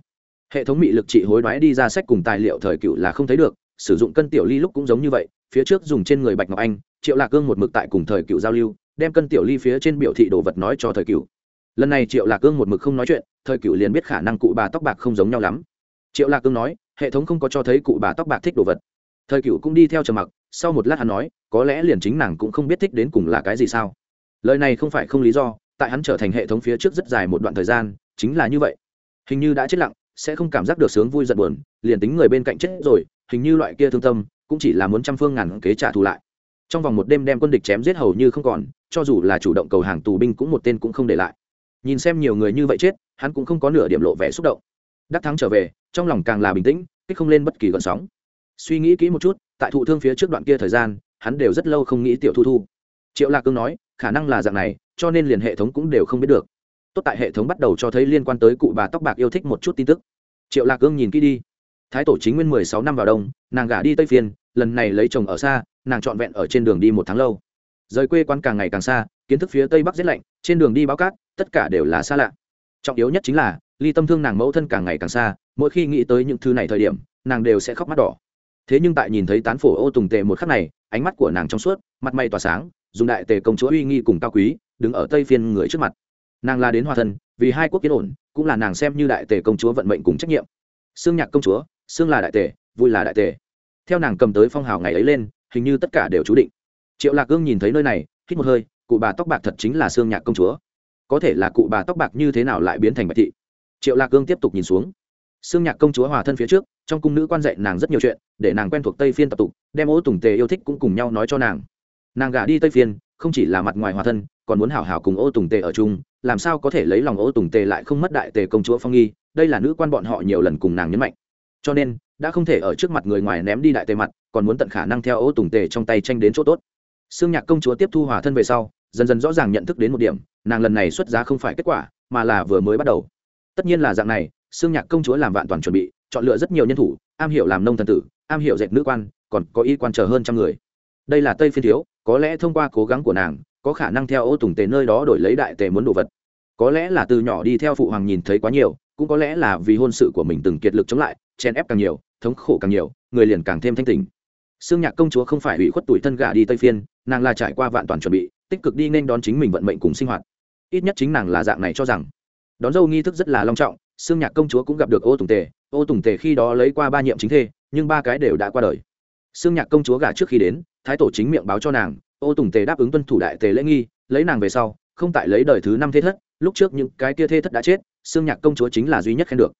Speaker 1: hệ thống bị lực trị hối đoái đi ra sách cùng tài liệu thời cựu là không thấy được, sử dụng cân tiểu ly lúc cũng giống như vậy, phía trước dùng trên người bạch ngọc anh, triệu lạc cương một mực tại cùng thời cựu giao lưu, đem cân tiểu ly phía trên biểu thị đồ vật nói cho thời cựu lần này triệu lạc cương một mực không nói chuyện, thời cựu liền biết khả năng cụ bà tóc bạc không giống nhau lắm. Triệu lạc cương nói, hệ thống không có cho thấy cụ bà tóc bạc thích đồ vật. Thời cựu cũng đi theo trầm mặc, sau một lát hắn nói, có lẽ liền chính nàng cũng không biết thích đến cùng là cái gì sao. Lời này không phải không lý do, tại hắn trở thành hệ thống phía trước rất dài một đoạn thời gian, chính là như vậy. Hình như đã chết lặng, sẽ không cảm giác được sướng vui giận buồn, liền tính người bên cạnh chết rồi, hình như loại kia thương tâm, cũng chỉ là muốn trăm phương ngàn kế trả thù lại. Trong vòng một đêm đem quân địch chém giết hầu như không còn, cho dù là chủ động cầu hàng tù binh cũng một tên cũng không để lại nhìn xem nhiều người như vậy chết, hắn cũng không có nửa điểm lộ vẻ xúc động. Đắc thắng trở về, trong lòng càng là bình tĩnh, kích không lên bất kỳ gợn sóng. Suy nghĩ kỹ một chút, tại thụ thương phía trước đoạn kia thời gian, hắn đều rất lâu không nghĩ tiểu thu thu. Triệu lạc cương nói, khả năng là dạng này, cho nên liền hệ thống cũng đều không biết được. Tốt tại hệ thống bắt đầu cho thấy liên quan tới cụ bà tóc bạc yêu thích một chút tin tức. Triệu lạc cương nhìn kỹ đi. Thái tổ chính nguyên mười sáu năm vào đông, nàng gả đi tây phiên, lần này lấy chồng ở xa, nàng trọn vẹn ở trên đường đi một tháng lâu. Rời quê quán càng ngày càng xa kiến thức phía tây bắc rét lạnh, trên đường đi báo cát, tất cả đều là xa lạ. Trọng yếu nhất chính là, ly tâm thương nàng mẫu thân càng ngày càng xa, mỗi khi nghĩ tới những thứ này thời điểm, nàng đều sẽ khóc mắt đỏ. Thế nhưng tại nhìn thấy tán phổ ô tùng tề một khắc này, ánh mắt của nàng trong suốt, mặt may tỏa sáng, dùng đại tề công chúa uy nghi cùng cao quý, đứng ở tây phiên người trước mặt. Nàng là đến hòa thân, vì hai quốc kiến ổn, cũng là nàng xem như đại tề công chúa vận mệnh cùng trách nhiệm. Xương nhạc công chúa xương là đại tề, vui là đại tề. Theo nàng cầm tới phong hào ngày ấy lên, hình như tất cả đều chú định. Triệu lạc gương nhìn thấy nơi này, hít một hơi cụ bà tóc bạc thật chính là xương nhạc công chúa. Có thể là cụ bà tóc bạc như thế nào lại biến thành bạch thị? Triệu lạc Cương tiếp tục nhìn xuống. Xương nhạc công chúa hòa thân phía trước, trong cung nữ quan dạy nàng rất nhiều chuyện, để nàng quen thuộc tây phiên tập tục, đem ô tùng tề yêu thích cũng cùng nhau nói cho nàng. Nàng gả đi tây phiên, không chỉ là mặt ngoài hòa thân, còn muốn hảo hảo cùng ô tùng tề ở chung, làm sao có thể lấy lòng ô tùng tề lại không mất đại tề công chúa phong nghi, đây là nữ quan bọn họ nhiều lần cùng nàng nhấn mạnh. Cho nên, đã không thể ở trước mặt người ngoài ném đi đại tề mặt, còn muốn tận khả năng theo ô tùng tề trong tay tranh đến chỗ tốt. Sương nhạc công chúa tiếp thu hòa thân về sau, dần dần rõ ràng nhận thức đến một điểm, nàng lần này xuất giá không phải kết quả, mà là vừa mới bắt đầu. Tất nhiên là dạng này, Sương nhạc công chúa làm vạn toàn chuẩn bị, chọn lựa rất nhiều nhân thủ, am hiểu làm nông thần tử, am hiểu dệt nữ quan, còn có y quan chờ hơn trăm người. Đây là tây phiên thiếu, có lẽ thông qua cố gắng của nàng, có khả năng theo ô tùng tề nơi đó đổi lấy đại tề muốn đồ vật. Có lẽ là từ nhỏ đi theo phụ hoàng nhìn thấy quá nhiều, cũng có lẽ là vì hôn sự của mình từng kiệt lực chống lại chen ép càng nhiều, thống khổ càng nhiều, người liền càng thêm thanh tỉnh. Sương nhạc công chúa không phải ủy khuất tuổi thân gả đi tây phiên, nàng là trải qua vạn toàn chuẩn bị, tích cực đi nên đón chính mình vận mệnh cùng sinh hoạt. Ít nhất chính nàng là dạng này cho rằng. Đón dâu nghi thức rất là long trọng, Sương nhạc công chúa cũng gặp được ô tùng tề. Ô tùng tề khi đó lấy qua ba nhiệm chính thê, nhưng ba cái đều đã qua đời. Sương nhạc công chúa gả trước khi đến, thái tổ chính miệng báo cho nàng, ô tùng tề đáp ứng tuân thủ đại tề lễ nghi, lấy nàng về sau, không tại lấy đời thứ năm thế thất, lúc trước những cái kia thê thất đã chết, Sương nhạc công chúa chính là duy nhất khen được.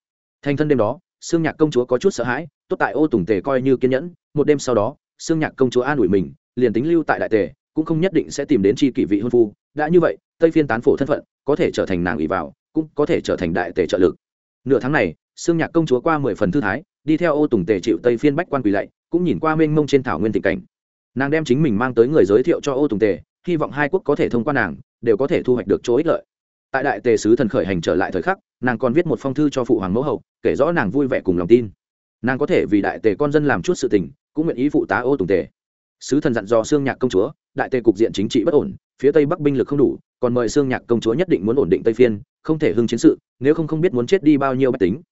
Speaker 1: Thành thân đêm đó, Sương nhạc công chúa có chút sợ hãi tốt tại ô tùng tề coi như kiên nhẫn, một đêm sau đó xương nhạc công chúa an ủi mình, liền tính lưu tại đại tề, cũng không nhất định sẽ tìm đến chi kỷ vị hôn phu, đã như vậy, tây phiên tán phổ thân phận, có thể trở thành nàng ủy vào, cũng có thể trở thành đại tề trợ lực. Nửa tháng này xương nhạc công chúa qua mười phần thư thái, đi theo ô tùng tề chịu tây phiên bách quan quỳ lạy, cũng nhìn qua mênh mông trên thảo nguyên tình cảnh. Nàng đem chính mình mang tới người giới thiệu cho ô tùng tề, hy vọng hai quốc có thể thông qua nàng, đều có thể thu hoạch được chỗ ích lợi. Tại đại tề sứ thần khởi hành trở lại thời khắc, nàng còn viết một phong thư cho phụ hoàng mẫu hậu, kể rõ nàng vui vẻ cùng lòng tin nàng có thể vì đại tề con dân làm chút sự tình, cũng nguyện ý phụ tá ô tùng tề. Sứ thần dặn dò xương nhạc công chúa, đại tề cục diện chính trị bất ổn, phía tây bắc binh lực không đủ, còn mời xương nhạc công chúa nhất định muốn ổn định tây phiên, không thể hưng chiến sự, nếu không không biết muốn chết đi bao nhiêu bách tính.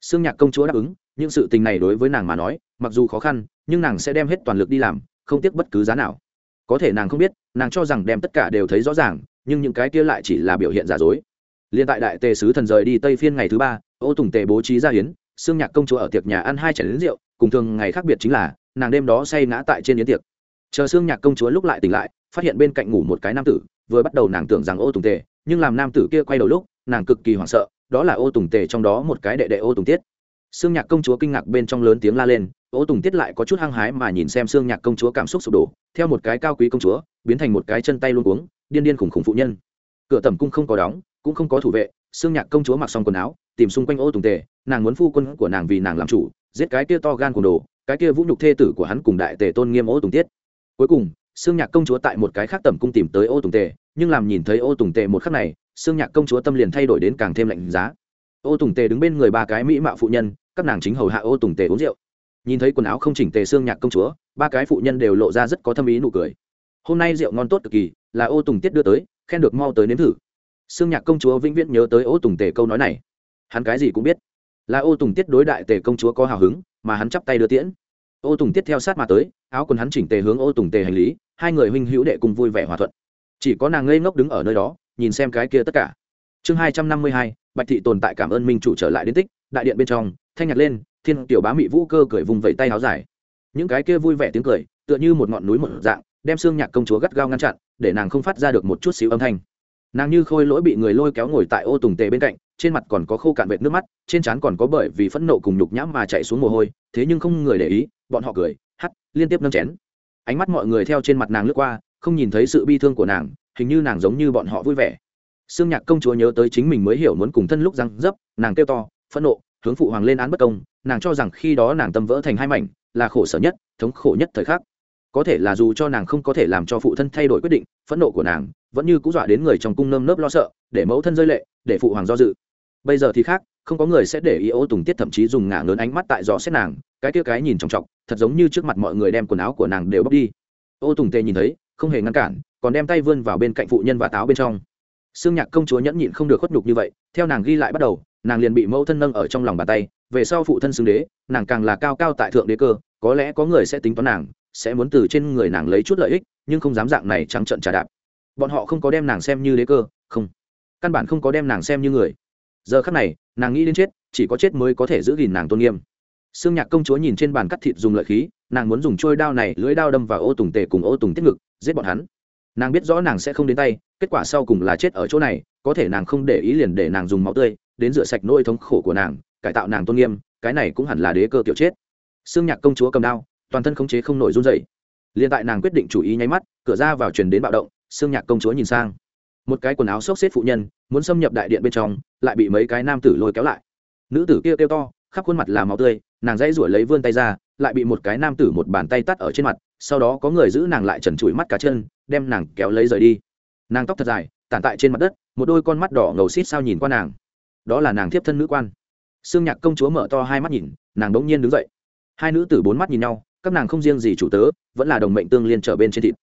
Speaker 1: Xương nhạc công chúa đáp ứng, những sự tình này đối với nàng mà nói, mặc dù khó khăn, nhưng nàng sẽ đem hết toàn lực đi làm, không tiếc bất cứ giá nào. Có thể nàng không biết, nàng cho rằng đem tất cả đều thấy rõ ràng, nhưng những cái kia lại chỉ là biểu hiện giả dối. Liên tại đại tề sứ thần rời đi tây phiên ngày thứ ba, ô tùng tề bố trí ra hiến xương nhạc công chúa ở tiệc nhà ăn hai chảy đến rượu, cùng thường ngày khác biệt chính là, nàng đêm đó say ngã tại trên yến tiệc. Chờ xương nhạc công chúa lúc lại tỉnh lại, phát hiện bên cạnh ngủ một cái nam tử, vừa bắt đầu nàng tưởng rằng ô tùng tề, nhưng làm nam tử kia quay đầu lúc, nàng cực kỳ hoảng sợ, đó là ô tùng tề trong đó một cái đệ đệ ô tùng tiết. Xương nhạc công chúa kinh ngạc bên trong lớn tiếng la lên, ô tùng tiết lại có chút hăng hái mà nhìn xem xương nhạc công chúa cảm xúc sụp đổ, theo một cái cao quý công chúa, biến thành một cái chân tay luôn cuống, điên điên khủng khủng phụ nhân. Cửa tầm cung không có đóng, cũng không có thủ vệ xương nhạc công chúa mặc xong quần áo, tìm xung quanh ô tùng tề, nàng muốn phu quân của nàng vì nàng làm chủ, giết cái kia to gan cùng đồ, cái kia vũ nhục thê tử của hắn cùng đại tề tôn nghiêm ô tùng tiết. Cuối cùng xương nhạc công chúa tại một cái khác tầm cung tìm tới ô tùng tề, nhưng làm nhìn thấy ô tùng tề một khắc này xương nhạc công chúa tâm liền thay đổi đến càng thêm lạnh giá. Ô tùng tề đứng bên người ba cái mỹ mạo phụ nhân, các nàng chính hầu hạ ô tùng tề uống rượu. Nhìn thấy quần áo không chỉnh tề xương nhạc công chúa, ba cái phụ nhân đều lộ ra rất có tâm ý nụ cười. Hôm nay rượu ngon tốt cực kỳ, là ô tùng tiết đưa tới, khen được mau tới nếm thử. Sương nhạc công chúa vĩnh viễn nhớ tới ô tùng tề câu nói này. Hắn cái gì cũng biết. Là ô tùng tiết đối đại tề công chúa có hào hứng, mà hắn chắp tay đưa tiễn. Ô tùng tiết theo sát mà tới, áo quần hắn chỉnh tề hướng ô tùng tề hành lý, hai người huynh hữu đệ cùng vui vẻ hòa thuận. Chỉ có nàng ngây ngốc đứng ở nơi đó, nhìn xem cái kia tất cả. Chương hai trăm năm mươi hai, bạch thị tồn tại cảm ơn minh chủ trở lại đến tích, đại điện bên trong, thanh nhạc lên, thiên tiểu bá mị vũ cơ cười vùng vẫy tay áo dài. Những cái kia vui vẻ tiếng cười, tựa như một ngọn núi một dạng, đem xương nhạc công chúa gắt gao ngăn chặn, để nàng không phát ra được một chút xíu âm thanh nàng như khôi lỗi bị người lôi kéo ngồi tại ô tùng tề bên cạnh, trên mặt còn có khô cạn vệt nước mắt, trên trán còn có bởi vì phẫn nộ cùng nhục nhãm mà chạy xuống mồ hôi, thế nhưng không người để ý, bọn họ cười, hắt, liên tiếp nâng chén. Ánh mắt mọi người theo trên mặt nàng lướt qua, không nhìn thấy sự bi thương của nàng, hình như nàng giống như bọn họ vui vẻ. Sương nhạc công chúa nhớ tới chính mình mới hiểu muốn cùng thân lúc răng dấp, nàng kêu to, phẫn nộ, hướng phụ hoàng lên án bất công, nàng cho rằng khi đó nàng tâm vỡ thành hai mảnh, là khổ sở nhất, thống khổ nhất thời khắc. Có thể là dù cho nàng không có thể làm cho phụ thân thay đổi quyết định, phẫn nộ của nàng vẫn như cũng dọa đến người trong cung nơm nớp lo sợ, để mẫu thân rơi lệ, để phụ hoàng do dự. Bây giờ thì khác, không có người sẽ để ý ô tùng tiết thậm chí dùng ngả ngớn ánh mắt tại dò xét nàng, cái kia cái nhìn trọng trọng thật giống như trước mặt mọi người đem quần áo của nàng đều bóc đi. Ô tùng tê nhìn thấy, không hề ngăn cản, còn đem tay vươn vào bên cạnh phụ nhân và táo bên trong. Xương nhạc công chúa nhẫn nhịn không được khuất nhục như vậy, theo nàng ghi lại bắt đầu, nàng liền bị mẫu thân nâng ở trong lòng bàn tay, về sau phụ thân xưng đế, nàng càng là cao cao tại thượng đế cơ, có lẽ có người sẽ tính toán nàng, sẽ muốn từ trên người nàng lấy chút lợi ích, nhưng không dám dạng này trắng trận trả đạp bọn họ không có đem nàng xem như đế cơ không căn bản không có đem nàng xem như người giờ khắc này nàng nghĩ đến chết chỉ có chết mới có thể giữ gìn nàng tôn nghiêm Sương Nhạc công chúa nhìn trên bàn cắt thịt dùng lợi khí, nàng muốn dùng trôi đao này lưỡi đao đâm vào ô tùng tề cùng ô tùng tiết ngực, giết bọn hắn. Nàng biết rõ nàng sẽ không đến tay, kết quả sau cùng là chết ở chỗ này, có thể nàng không để ý liền để nàng dùng máu tươi đến rửa sạch nỗi thống khổ của nàng, cải tạo nàng tôn nghiêm, cái này cũng hẳn là đế cơ tiểu chết. Sương Nhạc công chúa cầm đao, toàn thân khống chế không nổi run rẩy. Liên tại nàng quyết định chủ ý nháy mắt, cửa ra vào truyền đến bạo động, Sương Nhạc công chúa nhìn sang, một cái quần áo xốc xếp phụ nhân muốn xâm nhập đại điện bên trong, lại bị mấy cái nam tử lôi kéo lại. Nữ tử kia kêu to, khắp khuôn mặt là máu tươi nàng dãy ruổi lấy vươn tay ra lại bị một cái nam tử một bàn tay tắt ở trên mặt sau đó có người giữ nàng lại trần trụi mắt cá chân đem nàng kéo lấy rời đi. Nàng tóc thật dài tàn tại trên mặt đất một đôi con mắt đỏ ngầu xít sao nhìn qua nàng. Đó là nàng thiếp thân nữ quan. Sương nhạc công chúa mở to hai mắt nhìn nàng đống nhiên đứng dậy. Hai nữ tử bốn mắt nhìn nhau các nàng không riêng gì chủ tớ vẫn là đồng mệnh tương liên trở bên trên thịt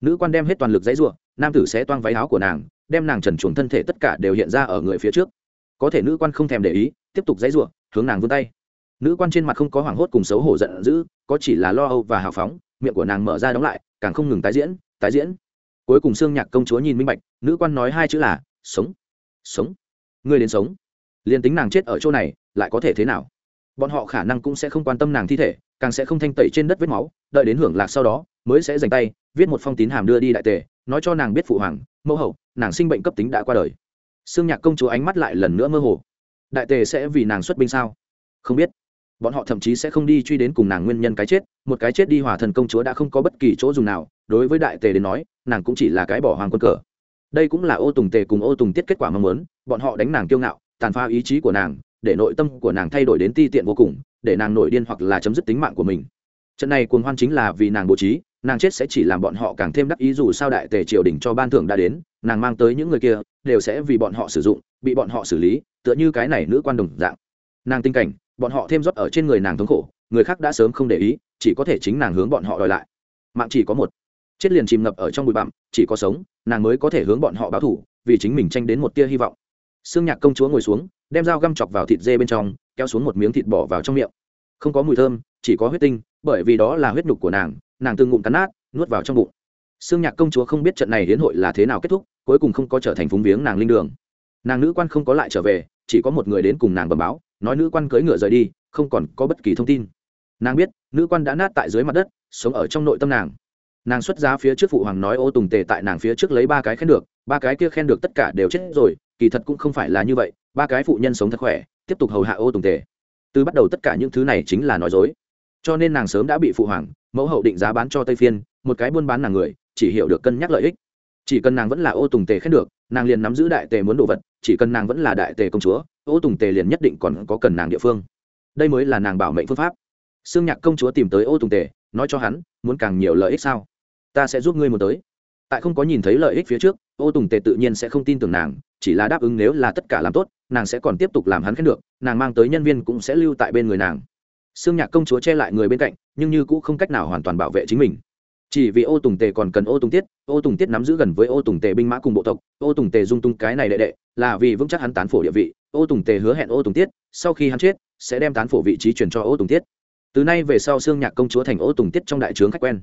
Speaker 1: nữ quan đem hết toàn lực dãy ruộng nam tử sẽ toang váy áo của nàng, đem nàng trần chuồng thân thể tất cả đều hiện ra ở người phía trước. Có thể nữ quan không thèm để ý, tiếp tục dãy ruộng hướng nàng vươn tay. Nữ quan trên mặt không có hoảng hốt cùng xấu hổ giận dữ, có chỉ là lo âu và hào phóng, miệng của nàng mở ra đóng lại, càng không ngừng tái diễn tái diễn. Cuối cùng xương nhạc công chúa nhìn minh bạch, nữ quan nói hai chữ là, sống sống, ngươi đến sống. Liền tính nàng chết ở chỗ này, lại có thể thế nào? Bọn họ khả năng cũng sẽ không quan tâm nàng thi thể, càng sẽ không thanh tẩy trên đất vết máu, đợi đến hưởng lạc sau đó, mới sẽ dành tay viết một phong tín hàm đưa đi đại tề, nói cho nàng biết phụ hoàng, mẫu hậu, nàng sinh bệnh cấp tính đã qua đời. Xương nhạc công chúa ánh mắt lại lần nữa mơ hồ. Đại tề sẽ vì nàng xuất binh sao? Không biết. Bọn họ thậm chí sẽ không đi truy đến cùng nàng nguyên nhân cái chết, một cái chết đi hòa thần công chúa đã không có bất kỳ chỗ dùng nào, đối với đại tề đến nói, nàng cũng chỉ là cái bỏ hoàng quân cờ. Đây cũng là ô tùng tề cùng ô tùng tiết kết quả mong muốn, bọn họ đánh nàng kiêu ngạo, tàn phá ý chí của nàng, để nội tâm của nàng thay đổi đến ti tiện vô cùng, để nàng nổi điên hoặc là chấm dứt tính mạng của mình. Trận này cuồng hoan chính là vì nàng bố trí nàng chết sẽ chỉ làm bọn họ càng thêm đắc ý dù sao đại tề triều đình cho ban thưởng đã đến, nàng mang tới những người kia, đều sẽ vì bọn họ sử dụng, bị bọn họ xử lý, tựa như cái này nữ quan đồng dạng. Nàng tinh cảnh, bọn họ thêm rót ở trên người nàng thống khổ, người khác đã sớm không để ý, chỉ có thể chính nàng hướng bọn họ đòi lại. Mạng chỉ có một. Chết liền chìm ngập ở trong bụi bặm, chỉ có sống, nàng mới có thể hướng bọn họ báo thủ vì chính mình tranh đến một tia hy vọng. Xương nhạc công chúa ngồi xuống, đem dao găm chọc vào thịt dê bên trong, kéo xuống một miếng thịt bỏ vào trong miệng. Không có mùi thơm, chỉ có huyết tinh, bởi vì đó là huyết nhục của nàng nàng từng ngụm cắn nát, nuốt vào trong bụng. Xương nhạc công chúa không biết trận này hiến hội là thế nào kết thúc, cuối cùng không có trở thành phúng viếng nàng linh đường. Nàng nữ quan không có lại trở về, chỉ có một người đến cùng nàng bẩm báo, nói nữ quan cưỡi ngựa rời đi, không còn có bất kỳ thông tin. Nàng biết, nữ quan đã nát tại dưới mặt đất, sống ở trong nội tâm nàng. Nàng xuất giá phía trước phụ hoàng nói ô tùng tề tại nàng phía trước lấy ba cái khen được, ba cái kia khen được tất cả đều chết rồi, kỳ thật cũng không phải là như vậy, ba cái phụ nhân sống thật khỏe, tiếp tục hầu hạ ô tùng tề. Từ bắt đầu tất cả những thứ này chính là nói dối cho nên nàng sớm đã bị phụ hoàng, mẫu hậu định giá bán cho tây phiên, một cái buôn bán nàng người, chỉ hiểu được cân nhắc lợi ích. Chỉ cần nàng vẫn là ô tùng tề khét được, nàng liền nắm giữ đại tề muốn đồ vật, chỉ cần nàng vẫn là đại tề công chúa, ô tùng tề liền nhất định còn có cần nàng địa phương. Đây mới là nàng bảo mệnh phương pháp. Xương nhạc công chúa tìm tới ô tùng tề, nói cho hắn, muốn càng nhiều lợi ích sao? Ta sẽ giúp ngươi một tới. Tại không có nhìn thấy lợi ích phía trước, ô tùng tề tự nhiên sẽ không tin tưởng nàng, chỉ là đáp ứng nếu là tất cả làm tốt, nàng sẽ còn tiếp tục làm hắn khen được, nàng mang tới nhân viên cũng sẽ lưu tại bên người nàng xương nhạc công chúa che lại người bên cạnh, nhưng như cũng không cách nào hoàn toàn bảo vệ chính mình. Chỉ vì ô tùng tề còn cần ô tùng tiết, ô tùng tiết nắm giữ gần với ô tùng tề binh mã cùng bộ tộc, ô tùng tề dung tung cái này đệ đệ, là vì vững chắc hắn tán phổ địa vị, ô tùng tề hứa hẹn ô tùng tiết, sau khi hắn chết, sẽ đem tán phổ vị trí chuyển cho ô tùng tiết. Từ nay về sau xương nhạc công chúa thành ô tùng tiết trong đại trướng khách quen.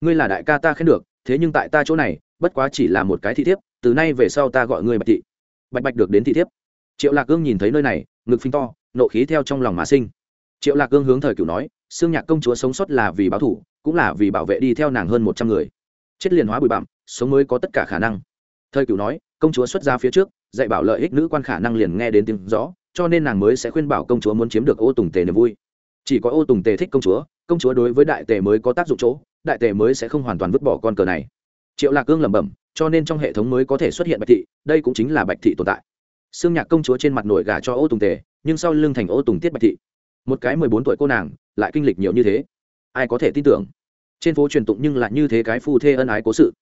Speaker 1: Ngươi là đại ca ta khen được, thế nhưng tại ta chỗ này, bất quá chỉ là một cái thị thiếp, từ nay về sau ta gọi ngươi bạch thị. Bạch bạch được đến thị thiếp. Triệu lạc gương nhìn thấy nơi này, ngực phình to, nộ khí theo trong lòng mà sinh triệu lạc Cương hướng thời cửu nói xương nhạc công chúa sống sót là vì báo thủ, cũng là vì bảo vệ đi theo nàng hơn một trăm người. Chết liền hóa bụi bặm, sống mới có tất cả khả năng. Thời cửu nói, công chúa xuất ra phía trước, dạy bảo lợi ích nữ quan khả năng liền nghe đến tiếng rõ, cho nên nàng mới sẽ khuyên bảo công chúa muốn chiếm được ô tùng tề niềm vui. Chỉ có ô tùng tề thích công chúa công chúa đối với đại tề mới có tác dụng chỗ, đại tề mới sẽ không hoàn toàn vứt bỏ con cờ này. Triệu lạc cương lẩm bẩm, cho nên trong hệ thống mới có thể xuất hiện bạch thị, đây cũng chính là bạch thị tồn tại. Xương nhạc công chúa trên mặt nổi gà cho ô tùng tề, nhưng sau lưng thành ô tùng tiết bạch thị một cái mười bốn tuổi cô nàng, lại kinh lịch nhiều như thế. Ai có thể tin tưởng? Trên phố truyền tụng nhưng lại như thế cái phu thê ân ái cố sự.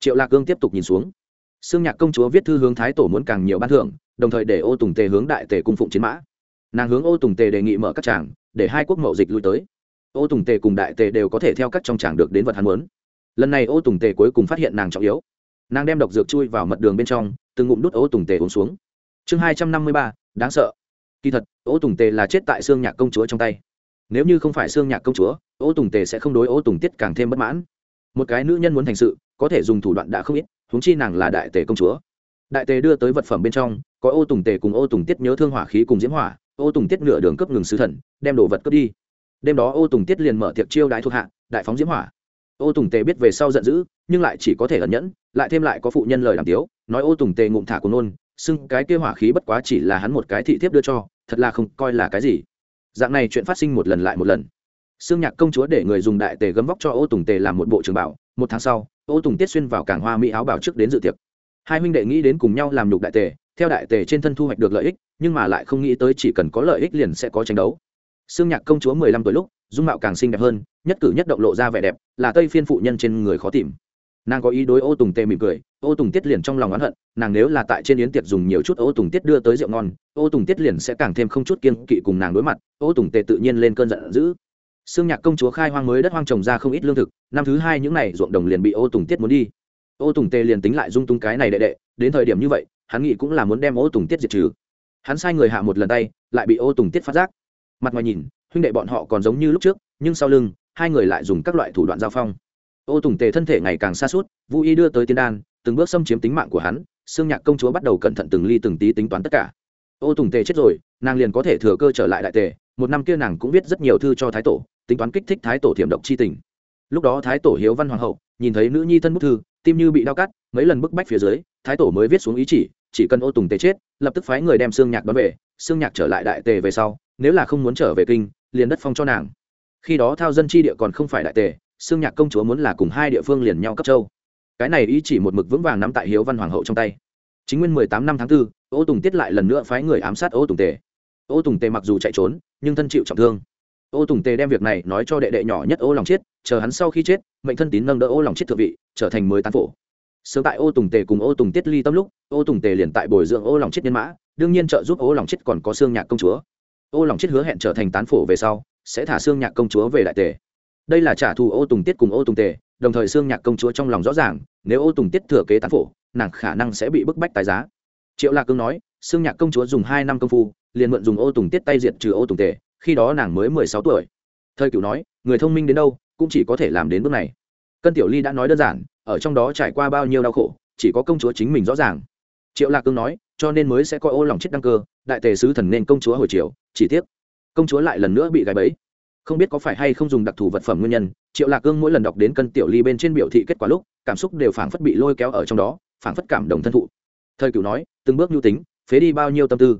Speaker 1: Triệu lạc cương tiếp tục nhìn xuống. Xương nhạc công chúa viết thư hướng thái tổ muốn càng nhiều ban thưởng, đồng thời để ô tùng tề hướng đại tề cung phụng chiến mã. Nàng hướng ô tùng tề đề nghị mở các tràng, để hai quốc mậu dịch lui tới. Ô tùng tề cùng đại tề đều có thể theo các trong tràng được đến vật hắn muốn. Lần này ô tùng tề cuối cùng phát hiện nàng trọng yếu. Nàng đem độc dược chui vào mật đường bên trong, từng ngụm đút ô tùng tề uống xuống. Chương hai trăm năm mươi ba, đáng sợ kỳ thật ô tùng tề là chết tại xương nhạc công chúa trong tay. Nếu như không phải xương nhạc công chúa ô tùng tề sẽ không đối ô tùng tiết càng thêm bất mãn. Một cái nữ nhân muốn thành sự, có thể dùng thủ đoạn đã không ít húng chi nàng là đại tề công chúa. Đại tề đưa tới vật phẩm bên trong, có ô tùng tề cùng ô tùng tiết nhớ thương hỏa khí cùng diễm hỏa ô tùng tiết nửa đường cấp ngừng sứ thần, đem đồ vật cướp đi. Đêm đó ô tùng tiết liền mở tiệc chiêu đái thuộc hạ, đại phóng diễm hỏa. Ô tùng tề biết về sau giận dữ, nhưng lại chỉ có thể ẩn nhẫn, lại thêm lại có phụ nhân lời làm tiếu, nói ô tùng tề ngụm thả của nôn, xưng cái kia hỏa khí bất quá chỉ là hắn một cái thị thiếp đưa cho thật là không coi là cái gì. Dạng này chuyện phát sinh một lần lại một lần. Xương nhạc công chúa để người dùng đại tề gấm vóc cho ô tùng tề làm một bộ trường bảo, một tháng sau, ô tùng tiết xuyên vào cảng hoa mỹ áo bảo trước đến dự tiệc. Hai huynh đệ nghĩ đến cùng nhau làm nhục đại tề, theo đại tề trên thân thu hoạch được lợi ích, nhưng mà lại không nghĩ tới chỉ cần có lợi ích liền sẽ có tranh đấu. Xương nhạc công chúa mười lăm tuổi lúc, dung mạo càng xinh đẹp hơn, nhất cử nhất động lộ ra vẻ đẹp, là tây phiên phụ nhân trên người khó tìm nàng có ý đối ô tùng tê mỉm cười, ô tùng tiết liền trong lòng oán hận, nàng nếu là tại trên yến tiệc dùng nhiều chút ô tùng tiết đưa tới rượu ngon, ô tùng tiết liền sẽ càng thêm không chút kiên kỵ cùng nàng đối mặt, ô tùng tê tự nhiên lên cơn giận dữ. Xương nhạc công chúa khai hoang mới đất hoang trồng ra không ít lương thực, năm thứ hai những n à y ruộng đồng liền bị ô tùng tiết muốn đi. Ô tùng tê liền tính lại dung tung cái này đệ đệ, đến thời điểm như vậy, hắn nghĩ cũng là muốn đem ô tùng tiết diệt trừ. Hắn sai người hạ một lần tay, lại bị ô tùng tiết phát giác. Mặt ngoài nhìn, huynh đệ bọn họ còn giống như lúc trước, nhưng sau lưng, hai người lại dùng các loại thủ đoạn giao phong ô tùng tề thân thể ngày càng xa suốt vũ y đưa tới tiên đan, từng bước xâm chiếm tính mạng của hắn xương nhạc công chúa bắt đầu cẩn thận từng ly từng tí tính toán tất cả. Ô tùng tề chết rồi, nàng liền có thể thừa cơ trở lại đại tề, một năm kia nàng cũng viết rất nhiều thư cho thái tổ, tính toán kích thích thái tổ thiểm độc c h i tình. Lúc đó thái tổ hiếu văn hoàng hậu, nhìn thấy nữ nhi thân bức thư, tim như bị đau cắt, mấy lần bức bách phía dưới, thái tổ mới viết xuống ý chỉ chỉ cần ô tùng tề chết, lập tức phái người đem xương nhạc đón về xương nhạc trở lại đại tề về sau, nếu là không muốn trở về kinh, liền đất phong cho nàng. Khi đó thao dân chi địa còn không phải đại tề xương nhạc công chúa muốn là cùng hai địa phương liền nhau cấp châu. Cái này ý chỉ một mực vững vàng nắm tại hiếu văn hoàng hậu trong tay. Chính nguyên mười tám năm tháng 4, ô tùng tiết lại lần nữa phái người ám sát ô tùng tề. Ô tùng tề mặc dù chạy trốn nhưng thân chịu trọng thương. Ô tùng tề đem việc này nói cho đệ đệ nhỏ nhất ô lòng chết chờ hắn sau khi chết mệnh thân tín nâng đỡ ô lòng chết thượng vị trở thành mới tán phổ. Sớm tại ô tùng tề cùng ô tùng tiết ly tâm lúc ô tùng tề liền tại bồi dưỡng ô lòng chết nhân mã đương nhiên trợ giúp ô lòng chết còn có xương nhạc công chúa. Ô lòng chết hứa hẹn trở thành tán phổ về sau sẽ thả xương nhạc công chúa về đại tề đây là trả thù ô tùng tiết cùng ô tùng tề, đồng thời xương nhạc công chúa trong lòng rõ ràng, nếu ô tùng tiết thừa kế tán phổ, nàng khả năng sẽ bị bức bách tái giá. Triệu lạc cương nói xương nhạc công chúa dùng hai năm công phu, liền mượn dùng ô tùng tiết tay diệt trừ ô tùng tề, khi đó nàng mới mười sáu tuổi. Thời cửu nói, người thông minh đến đâu, cũng chỉ có thể làm đến bước này. Cân tiểu ly đã nói đơn giản, ở trong đó trải qua bao nhiêu đau khổ, chỉ có công chúa chính mình rõ ràng. Triệu lạc cương nói, cho nên mới sẽ coi ô lòng chết đăng cơ, đại tề sứ thần nên công chúa hồi triều, chỉ tiếc, công chúa lại lần nữa bị gài bẫy không biết có phải hay không dùng đặc thù vật phẩm nguyên nhân, triệu lạc cương mỗi lần đọc đến cân tiểu ly bên trên biểu thị kết quả lúc, cảm xúc đều phảng phất bị lôi kéo ở trong đó, phảng phất cảm động thân thụ. Thời cửu nói, từng bước nhu tính, phế đi bao nhiêu tâm tư,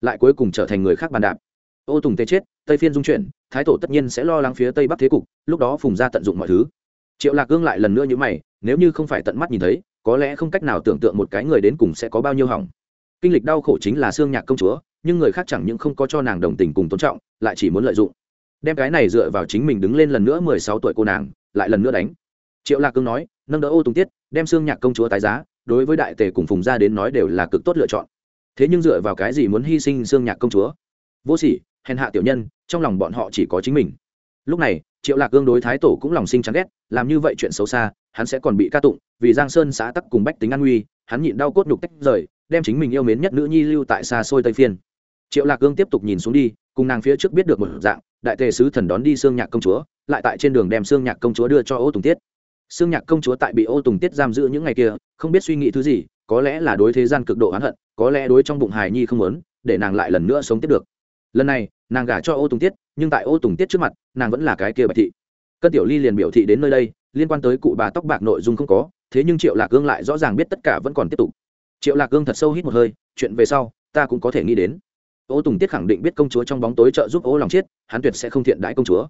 Speaker 1: lại cuối cùng trở thành người khác bàn đạp. Ô tùng tê chết, tây phiên dung chuyển, thái tổ tất nhiên sẽ lo lắng phía tây bắc thế cục, lúc đó phùng ra tận dụng mọi thứ. Triệu lạc cương lại lần nữa như mày, nếu như không phải tận mắt nhìn thấy, có lẽ không cách nào tưởng tượng một cái người đến cùng sẽ có bao nhiêu hỏng. Kinh lịch đau khổ chính là xương nhạc công chúa, nhưng người khác chẳng những không có cho nàng đồng tình cùng tôn trọng, lại chỉ muốn lợi dụng đem cái này dựa vào chính mình đứng lên lần nữa mười sáu tuổi cô nàng, lại lần nữa đánh. Triệu lạc cương nói, nâng đỡ ô tùng tiết, đem xương nhạc công chúa tái giá, đối với đại tề cùng phùng gia đến nói đều là cực tốt lựa chọn. Thế nhưng dựa vào cái gì muốn hy sinh xương nhạc công chúa? Vô sỉ, hèn hạ tiểu nhân, trong lòng bọn họ chỉ có chính mình. Lúc này, triệu lạc cương đối thái tổ cũng lòng sinh chán ghét, làm như vậy chuyện xấu xa, hắn sẽ còn bị ca tụng, vì giang sơn xã tắc cùng bách tính an nguy hắn nhịn đau cốt nhục tách rời, đem chính mình yêu mến nhất nữ nhi lưu tại xa xôi tây phiên. Triệu lạc cương tiếp tục nhìn xuống đi, cùng nàng phía trước biết được một dạng đại tề sứ thần đón đi xương nhạc công chúa, lại tại trên đường đem xương nhạc công chúa đưa cho ô tùng tiết. Xương nhạc công chúa tại bị ô tùng tiết giam giữ những ngày kia, không biết suy nghĩ thứ gì, có lẽ là đối thế gian cực độ oán hận, có lẽ đối trong bụng hài nhi không muốn, để nàng lại lần nữa sống tiếp được. Lần này, nàng gả cho ô tùng tiết, nhưng tại ô tùng tiết trước mặt, nàng vẫn là cái kia bạch thị. Cân tiểu ly liền biểu thị đến nơi đây, liên quan tới cụ bà tóc bạc nội dung không có, thế nhưng triệu lạc gương lại rõ ràng biết tất cả vẫn còn tiếp tục. Triệu lạc gương thật sâu hít một hơi, chuyện về sau, ta cũng có thể nghĩ đến ô tùng tiết khẳng định biết công chúa trong bóng tối trợ giúp ô lòng chết hắn tuyệt sẽ không thiện đãi công chúa.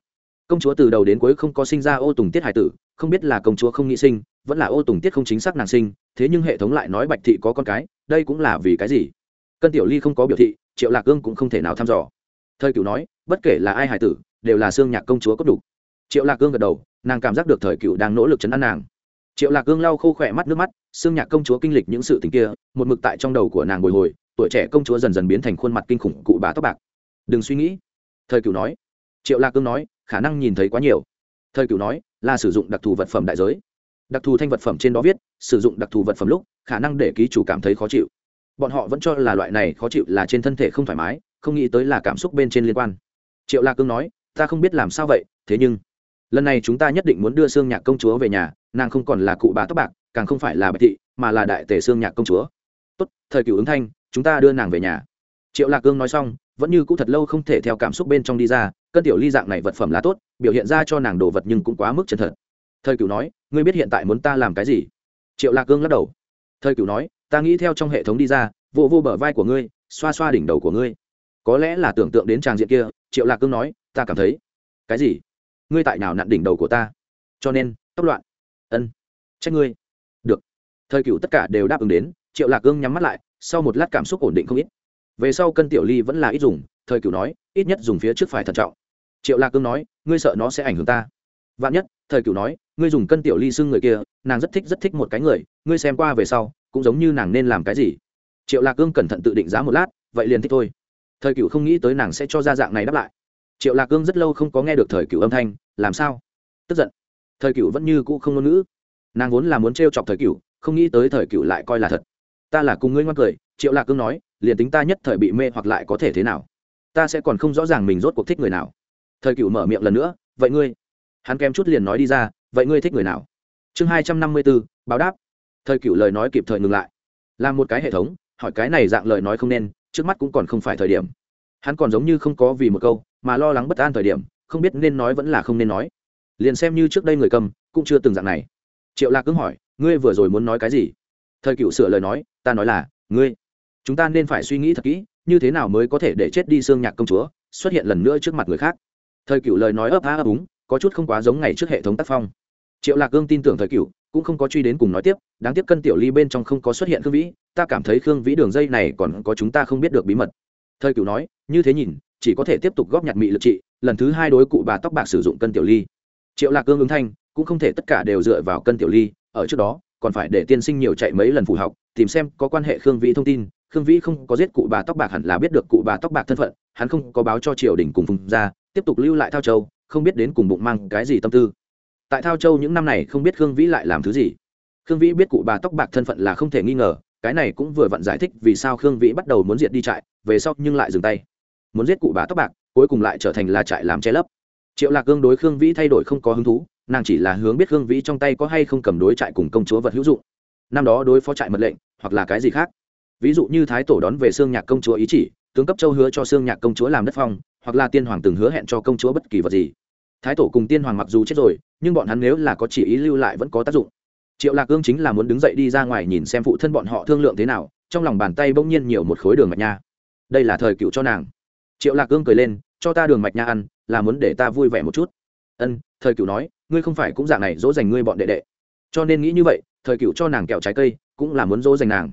Speaker 1: Công chúa từ đầu đến cuối không có sinh ra ô tùng tiết hải tử, không biết là công chúa không nghĩ sinh, vẫn là ô tùng tiết không chính xác nàng sinh, thế nhưng hệ thống lại nói bạch thị có con cái, đây cũng là vì cái gì? Cân tiểu ly không có biểu thị, triệu lạc cương cũng không thể nào thăm dò. Thời cựu nói, bất kể là ai hải tử, đều là xương nhạc công chúa có đủ. Triệu lạc cương gật đầu, nàng cảm giác được thời cựu đang nỗ lực chấn an nàng. Triệu lạc cương lau khô khỏe mắt nước mắt, xương nhạc công chúa kinh lịch những sự tình kia, một mực tại trong đầu của nàng bồi hồi tuổi trẻ công chúa dần dần biến thành khuôn mặt kinh khủng cụ bà tóc bạc. Đừng suy nghĩ. Thời cựu nói. Triệu lạc cương nói, khả năng nhìn thấy quá nhiều. Thời cựu nói, là sử dụng đặc thù vật phẩm đại giới. Đặc thù thanh vật phẩm trên đó viết, sử dụng đặc thù vật phẩm lúc, khả năng để ký chủ cảm thấy khó chịu. Bọn họ vẫn cho là loại này khó chịu là trên thân thể không thoải mái, không nghĩ tới là cảm xúc bên trên liên quan. Triệu lạc cương nói, ta không biết làm sao vậy, thế nhưng, lần này chúng ta nhất định muốn đưa xương nhạc công chúa về nhà, nàng không còn là cụ bà tóc bạc, càng không phải là bạch thị, mà là đại tể xương nhạc công chúa. Tốt, thời cựu ứng thanh chúng ta đưa nàng về nhà. Triệu lạc cương nói xong, vẫn như cũ thật lâu không thể theo cảm xúc bên trong đi ra, cân tiểu ly dạng này vật phẩm là tốt, biểu hiện ra cho nàng đồ vật nhưng cũng quá mức chân thật. Thời cựu nói, ngươi biết hiện tại muốn ta làm cái gì? Triệu lạc cương lắc đầu. Thời cựu nói, ta nghĩ theo trong hệ thống đi ra, vô vô bờ vai của ngươi, xoa xoa đỉnh đầu của ngươi. Có lẽ là tưởng tượng đến tràng diện kia, triệu lạc cương nói, ta cảm thấy, cái gì? Ngươi tại nào nặn đỉnh đầu của ta? Cho nên, tóc loạn. Ân, trách ngươi. Được. Thời cựu tất cả đều đáp ứng đến triệu lạc cương nhắm mắt lại, sau một lát cảm xúc ổn định không ít. Về sau cân tiểu ly vẫn là ít dùng, thời cựu nói, ít nhất dùng phía trước phải thận trọng. Triệu lạc cương nói, ngươi sợ nó sẽ ảnh hưởng ta. Vạn nhất, thời cựu nói, ngươi dùng cân tiểu ly xưng người kia, nàng rất thích rất thích một cái người, ngươi xem qua về sau, cũng giống như nàng nên làm cái gì. Triệu lạc cương cẩn thận tự định giá một lát, vậy liền thích thôi. Thời cựu không nghĩ tới nàng sẽ cho ra dạng này đáp lại. Triệu lạc cương rất lâu không có nghe được thời cựu âm thanh, làm sao? Tức giận. Thời cựu vẫn như cũ không ngôn ngữ. Nàng vốn là muốn t r e o chọc thời cựu, không nghĩ tới thời cựu lại coi là thật ta là cùng ngươi ngoan cười, triệu lạc cương nói, liền tính ta nhất thời bị mê hoặc lại có thể thế nào? Ta sẽ còn không rõ ràng mình rốt cuộc thích người nào. Thời cựu mở miệng lần nữa, vậy ngươi? Hắn kém chút liền nói đi ra, vậy ngươi thích người nào? Chương hai trăm năm mươi b ố báo đáp. Thời cựu lời nói kịp thời ngừng lại. Làm một cái hệ thống, hỏi cái này dạng lời nói không nên, trước mắt cũng còn không phải thời điểm. Hắn còn giống như không có vì một câu, mà lo lắng bất an thời điểm, không biết nên nói vẫn là không nên nói. Liền xem như trước đây người cầm, cũng chưa từng dạng này. Triệu lạc cứng hỏi, ngươi vừa rồi muốn nói cái gì? Thời cựu sửa lời nói, ta nói là, ngươi, chúng ta nên phải suy nghĩ thật kỹ, như thế nào mới có thể để chết đi xương nhạc công chúa, xuất hiện lần nữa trước mặt người khác. Thời cựu lời nói ấp á ấp úng, có chút không quá giống ngày trước hệ thống tác phong. Triệu lạc cương tin tưởng thời cựu cũng không có truy đến cùng nói tiếp, đáng tiếc cân tiểu ly bên trong không có xuất hiện khương vĩ, ta cảm thấy khương vĩ đường dây này còn có chúng ta không biết được bí mật. Thời cựu nói, như thế nhìn, chỉ có thể tiếp tục góp nhặt mị lực trị, lần thứ hai đối cụ bà tóc bạc sử dụng cân tiểu ly. Triệu lạc cương ứng thanh, cũng không thể tất cả đều dựa vào cân tiểu ly, ở trước đó còn phải để tiên sinh nhiều chạy mấy lần phủ học, tìm xem có quan hệ khương vĩ thông tin. Khương vĩ không có giết cụ bà tóc bạc hẳn là biết được cụ bà tóc bạc thân phận, hắn không có báo cho triều đình cùng phùng ra tiếp tục lưu lại thao châu, không biết đến cùng bụng mang cái gì tâm tư. Tại thao châu những năm này không biết khương vĩ lại làm thứ gì. Khương vĩ biết cụ bà tóc bạc thân phận là không thể nghi ngờ, cái này cũng vừa vặn giải thích vì sao khương vĩ bắt đầu muốn diệt đi trại, về sau nhưng lại dừng tay. Muốn giết cụ bà tóc bạc, cuối cùng lại trở thành là trại làm che lấp. Triệu lạc gương đối khương vĩ thay đổi không có hứng thú nàng chỉ là hướng biết hương vĩ trong tay có hay không cầm đối trại cùng công chúa vật hữu dụng. Năm đó đối phó trại mật lệnh, hoặc là cái gì khác. Ví dụ như thái tổ đón về xương nhạc công chúa ý chỉ, tướng cấp châu hứa cho xương nhạc công chúa làm đất phong, hoặc là tiên hoàng từng hứa hẹn cho công chúa bất kỳ vật gì. Thái tổ cùng tiên hoàng mặc dù chết rồi, nhưng bọn hắn nếu là có chỉ ý lưu lại vẫn có tác dụng. Triệu lạc ương chính là muốn đứng dậy đi ra ngoài nhìn xem phụ thân bọn họ thương lượng thế nào, trong lòng bàn tay bỗng nhiên nhiều một khối đường mạch nha. Đây là thời cựu cho nàng. Triệu lạc ương cười lên, cho ta đường mạch nha ăn, là muốn để ta vui vẻ một chút. Ân, thời cựu nói ngươi không phải cũng dạng này dỗ dành ngươi bọn đệ đệ. Cho nên nghĩ như vậy, thời cựu cho nàng kẹo trái cây, cũng là muốn dỗ dành nàng.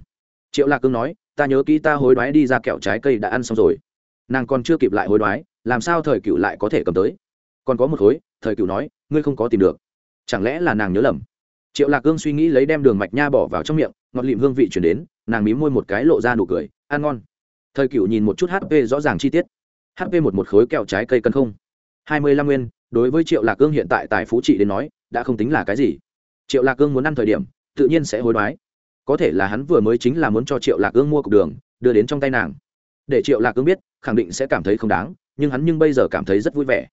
Speaker 1: Triệu lạc cương nói, ta nhớ kỹ ta hối đoái đi ra kẹo trái cây đã ăn xong rồi. Nàng còn chưa kịp lại hối đoái, làm sao thời cựu lại có thể cầm tới? Còn có một khối, thời cựu nói, ngươi không có tìm được. Chẳng lẽ là nàng nhớ lầm? Triệu lạc cương suy nghĩ lấy đem đường mạch nha bỏ vào trong miệng, ngọt lịm hương vị chuyển đến, nàng mí môi một cái lộ ra nụ cười, ăn ngon. Thời cựu nhìn một chút hp rõ ràng chi tiết. Hp một một khối kẹo trái cây cân không. Hai mươi lăm nguyên đối với triệu lạc cương hiện tại tại phú trị đến nói, đã không tính là cái gì. Triệu lạc cương muốn ăn thời điểm, tự nhiên sẽ hối đoái. Có thể là hắn vừa mới chính là muốn cho triệu lạc cương mua cục đường, đưa đến trong tay nàng. Để triệu lạc cương biết, khẳng định sẽ cảm thấy không đáng, nhưng hắn nhưng bây giờ cảm thấy rất vui vẻ.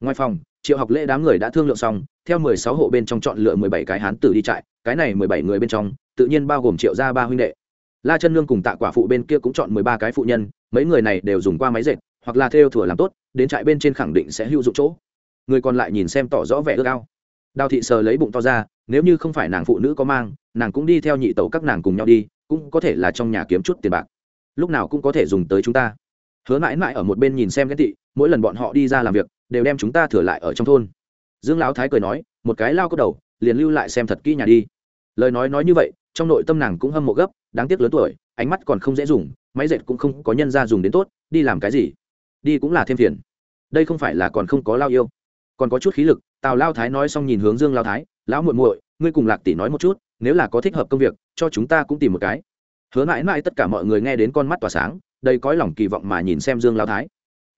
Speaker 1: Ngoài phòng, triệu học lễ đám người đã thương lượng xong, theo mười sáu hộ bên trong chọn lựa mười bảy cái hán tử đi trại, cái này mười bảy người bên trong, tự nhiên bao gồm triệu gia ba huynh đệ. La chân nương cùng tạ quả phụ bên kia cũng chọn mười ba cái phụ nhân, mấy người này đều dùng qua máy dệt, hoặc là theo thủa làm tốt, đến trại bên trên khẳng định sẽ hữu dụng chỗ người còn lại nhìn xem tỏ rõ vẻ ước ao. Đào thị sờ lấy bụng to ra nếu như không phải nàng phụ nữ có mang nàng cũng đi theo nhị tẩu các nàng cùng nhau đi cũng có thể là trong nhà kiếm chút tiền bạc. Lúc nào cũng có thể dùng tới chúng ta. Hứa mãi mãi ở một bên nhìn xem cái thị, mỗi lần bọn họ đi ra làm việc đều đem chúng ta thừa lại ở trong thôn. Dương lão thái cười nói một cái lao có đầu liền lưu lại xem thật kỹ nhà đi. Lời nói nói như vậy trong nội tâm nàng cũng hâm mộ gấp đáng tiếc lớn tuổi ánh mắt còn không dễ dùng máy dệt cũng không có nhân ra dùng đến tốt đi làm cái gì? Đi cũng là thêm phiền. Đây không phải là còn không có lao yêu còn có chút khí lực, tào lao thái nói xong nhìn hướng dương lao thái, lão muội muội, ngươi cùng lạc tỷ nói một chút, nếu là có thích hợp công việc, cho chúng ta cũng tìm một cái. Hứa mãi mãi tất cả mọi người nghe đến con mắt tỏa sáng đây cõi lòng kỳ vọng mà nhìn xem dương lao thái.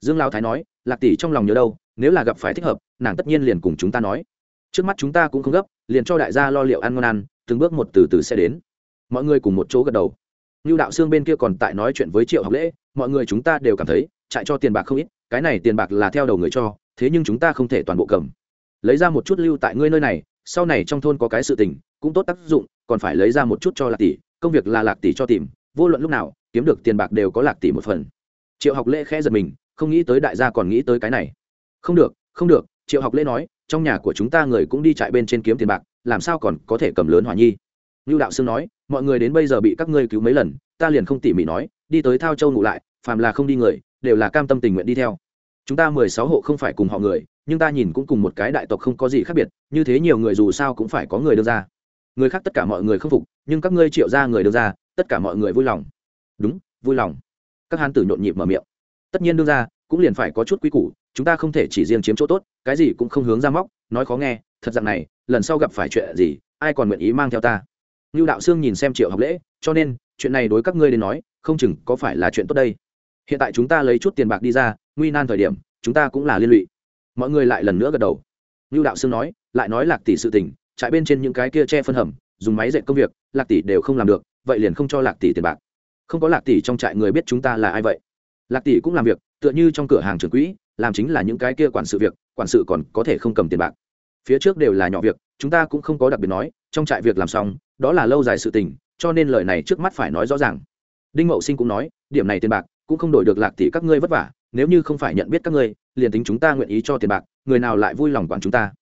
Speaker 1: Dương lao thái nói, lạc tỷ trong lòng nhớ đâu, nếu là gặp phải thích hợp, nàng tất nhiên liền cùng chúng ta nói. Trước mắt chúng ta cũng không gấp, liền cho đại gia lo liệu ăn ngon ăn, từng bước một từ từ sẽ đến. Mọi người cùng một chỗ gật đầu. Như đạo xương bên kia còn tại nói chuyện với triệu học lễ, mọi người chúng ta đều cảm thấy chạy cho tiền bạc không ít cái này tiền bạc là theo đầu người cho, thế nhưng chúng ta không thể toàn bộ cầm. Lấy ra một chút lưu tại ngươi nơi này, sau này trong thôn có cái sự tình, cũng tốt tác dụng, còn phải lấy ra một chút cho lạc tỷ, công việc là lạc tỷ cho tìm, vô luận lúc nào, kiếm được tiền bạc đều có lạc tỷ một phần. Triệu học lễ khẽ giật mình, không nghĩ tới đại gia còn nghĩ tới cái này. Không được không được, triệu học lễ nói, trong nhà của chúng ta người cũng đi trại bên trên kiếm tiền bạc, làm sao còn có thể cầm lớn hỏa nhi? Như đạo sương nói, mọi người đến bây giờ bị các ngươi cứu mấy lần, ta liền không tỉ mỉ nói, đi tới thao châu ngủ lại, phàm là không đi người đều là cam tâm tình nguyện đi theo. Chúng ta mười sáu hộ không phải cùng họ người, nhưng ta nhìn cũng cùng một cái đại tộc không có gì khác biệt, như thế nhiều người dù sao cũng phải có người đưa ra. Người khác tất cả mọi người không phục, nhưng các ngươi triệu ra người đưa ra, tất cả mọi người vui lòng. Đúng, vui lòng. Các hán tử nhộn nhịp mở miệng. Tất nhiên đưa ra, cũng liền phải có chút quy củ, chúng ta không thể chỉ riêng chiếm chỗ tốt, cái gì cũng không hướng ra móc, nói khó nghe, thật dạng này, lần sau gặp phải chuyện gì, ai còn nguyện ý mang theo ta? Như đạo sương nhìn xem triệu học lễ, cho nên, chuyện này đối các ngươi đến nói, không chừng có phải là chuyện tốt đây hiện tại chúng ta lấy chút tiền bạc đi ra, nguy nan thời điểm, chúng ta cũng là liên lụy. Mọi người lại lần nữa gật đầu. Như đạo sương nói, lại nói lạc tỷ sự tình, trại bên trên những cái kia che phân hầm, dùng máy dạy công việc, lạc tỷ đều không làm được, vậy liền không cho lạc tỷ tiền bạc. Không có lạc tỷ trong trại người biết chúng ta là ai vậy? Lạc tỷ cũng làm việc, tựa như trong cửa hàng trường quỹ, làm chính là những cái kia quản sự việc, quản sự còn có thể không cầm tiền bạc. Phía trước đều là nhỏ việc, chúng ta cũng không có đặc biệt nói, trong trại việc làm xong, đó là lâu dài sự tình, cho nên lời này trước mắt phải nói rõ ràng. Đinh mậu sinh cũng nói, điểm này tiền bạc cũng không đổi được lạc tỷ các ngươi vất vả, nếu như không phải nhận biết các ngươi, liền tính chúng ta nguyện ý cho tiền bạc, người nào lại vui lòng quản chúng ta?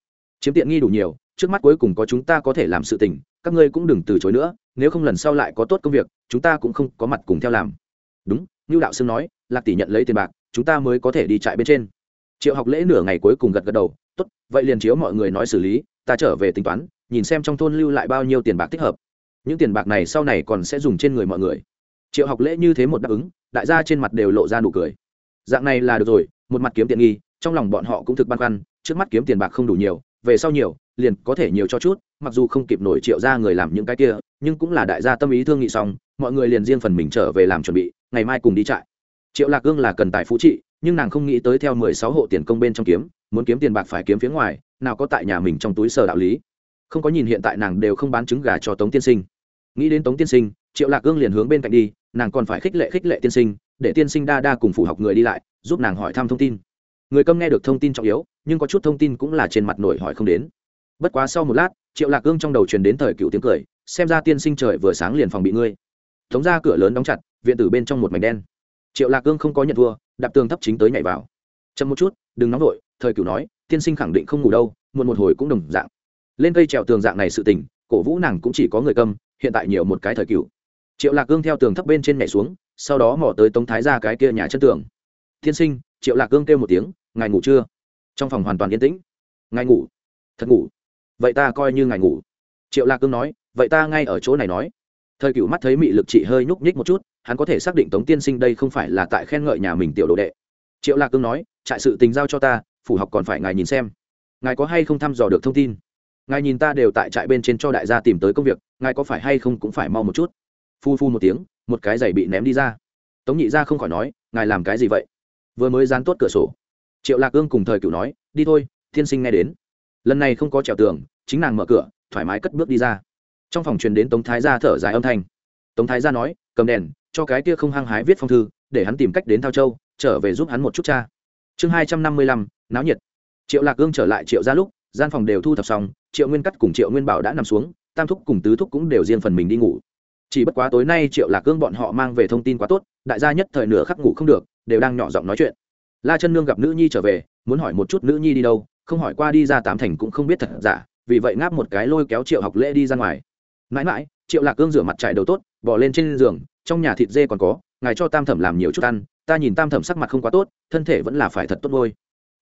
Speaker 1: Chiếm tiện nghi đủ nhiều, trước mắt cuối cùng có chúng ta có thể làm sự tình, các ngươi cũng đừng từ chối nữa, nếu không lần sau lại có tốt công việc, chúng ta cũng không có mặt cùng theo làm. Đúng như đạo sư nói, lạc tỷ nhận lấy tiền bạc, chúng ta mới có thể đi trại bên trên. Triệu học lễ nửa ngày cuối cùng gật gật đầu, tốt, vậy liền chiếu mọi người nói xử lý, ta trở về tính toán, nhìn xem trong thôn lưu lại bao nhiêu tiền bạc thích hợp. Những tiền bạc này sau này còn sẽ dùng trên người mọi người triệu học lễ như thế một đáp ứng, đại gia trên mặt đều lộ ra nụ cười. Dạng này là được rồi, một mặt kiếm tiện nghi, trong lòng bọn họ cũng thực băn khoăn, trước mắt kiếm tiền bạc không đủ nhiều, về sau nhiều, liền có thể nhiều cho chút, mặc dù không kịp nổi triệu ra người làm những cái kia, nhưng cũng là đại gia tâm ý thương nghị xong, mọi người liền riêng phần mình trở về làm chuẩn bị, ngày mai cùng đi trại. Triệu lạc gương là cần tài phú trị, nhưng nàng không nghĩ tới theo mười sáu hộ tiền công bên trong kiếm, muốn kiếm tiền bạc phải kiếm phía ngoài, nào có tại nhà mình trong túi sở đạo lý. Không có nhìn hiện tại nàng đều không bán trứng gà cho tống tiên sinh nghĩ đến tống tiên sinh, triệu lạc gương liền hướng bên cạnh đi, nàng còn phải khích lệ khích lệ tiên sinh, để tiên sinh đa đa cùng phủ học người đi lại, giúp nàng hỏi thăm thông tin. Người câm nghe được thông tin trọng yếu, nhưng có chút thông tin cũng là trên mặt nổi hỏi không đến. Bất quá sau một lát, triệu lạc gương trong đầu truyền đến thời cựu tiếng cười, xem ra tiên sinh trời vừa sáng liền phòng bị ngươi. Thống ra cửa lớn đóng chặt, viện tử bên trong một mảnh đen. Triệu lạc gương không có nhận thua, đạp tường thấp chính tới nhảy vào. Chậm một chút, đừng nóng vội, thời cựu nói, tiên sinh khẳng định không ngủ đâu, muộn một hồi cũng đồng dạng. Lên cây trèo tường dạng này sự tình, cổ vũ nàng cũng chỉ có người câm hiện tại nhiều một cái thời cựu. Triệu lạc cương theo tường thấp bên trên nhảy xuống, sau đó mỏ tới tống thái ra cái kia nhà chân tường. Tiên sinh, triệu lạc cương kêu một tiếng, ngài ngủ chưa? Trong phòng hoàn toàn yên tĩnh. Ngài ngủ, thật ngủ. Vậy ta coi như ngài ngủ. Triệu lạc cương nói, vậy ta ngay ở chỗ này nói. Thời cựu mắt thấy mị lực chị hơi nhúc nhích một chút, hắn có thể xác định tống tiên sinh đây không phải là tại khen ngợi nhà mình tiểu đồ đệ. Triệu lạc cương nói, trại sự tình giao cho ta, phủ học còn phải ngài nhìn xem. Ngài có hay không thăm dò được thông tin? Ngài nhìn ta đều tại trại bên trên cho đại gia tìm tới công việc ngài có phải hay không cũng phải mau một chút. Phu phu một tiếng, một cái giày bị ném đi ra. Tống nhị ra không khỏi nói, ngài làm cái gì vậy? Vừa mới dán tốt cửa sổ. Triệu lạc ương cùng thời cựu nói, đi thôi, Thiên sinh nghe đến. Lần này không có trèo tường, chính nàng mở cửa, thoải mái cất bước đi ra. Trong phòng truyền đến tống thái gia thở dài âm thanh. Tống thái gia nói, cầm đèn, cho cái kia không hăng hái viết phong thư, để hắn tìm cách đến thao châu, trở về giúp hắn một chút cha. Chương hai trăm năm mươi lăm, náo nhiệt. Triệu lạc ương trở lại triệu ra lúc, gian phòng đều thu thập xong, triệu nguyên cắt cùng triệu nguyên bảo đã nằm xuống tam thúc cùng tứ thúc cũng đều riêng phần mình đi ngủ. Chỉ bất quá tối nay triệu lạc cương bọn họ mang về thông tin quá tốt, đại gia nhất thời nửa khắc ngủ không được, đều đang nhỏ giọng nói chuyện. La chân nương gặp nữ nhi trở về, muốn hỏi một chút nữ nhi đi đâu, không hỏi qua đi ra tám thành cũng không biết thật giả, vì vậy ngáp một cái lôi kéo triệu học lễ đi ra ngoài. Mãi mãi, triệu lạc cương rửa mặt trải đầu tốt bỏ lên trên giường, trong nhà thịt dê còn có, ngài cho tam thẩm làm nhiều chút ăn, ta nhìn tam thẩm sắc mặt không quá tốt, thân thể vẫn là phải thật tốt ngôi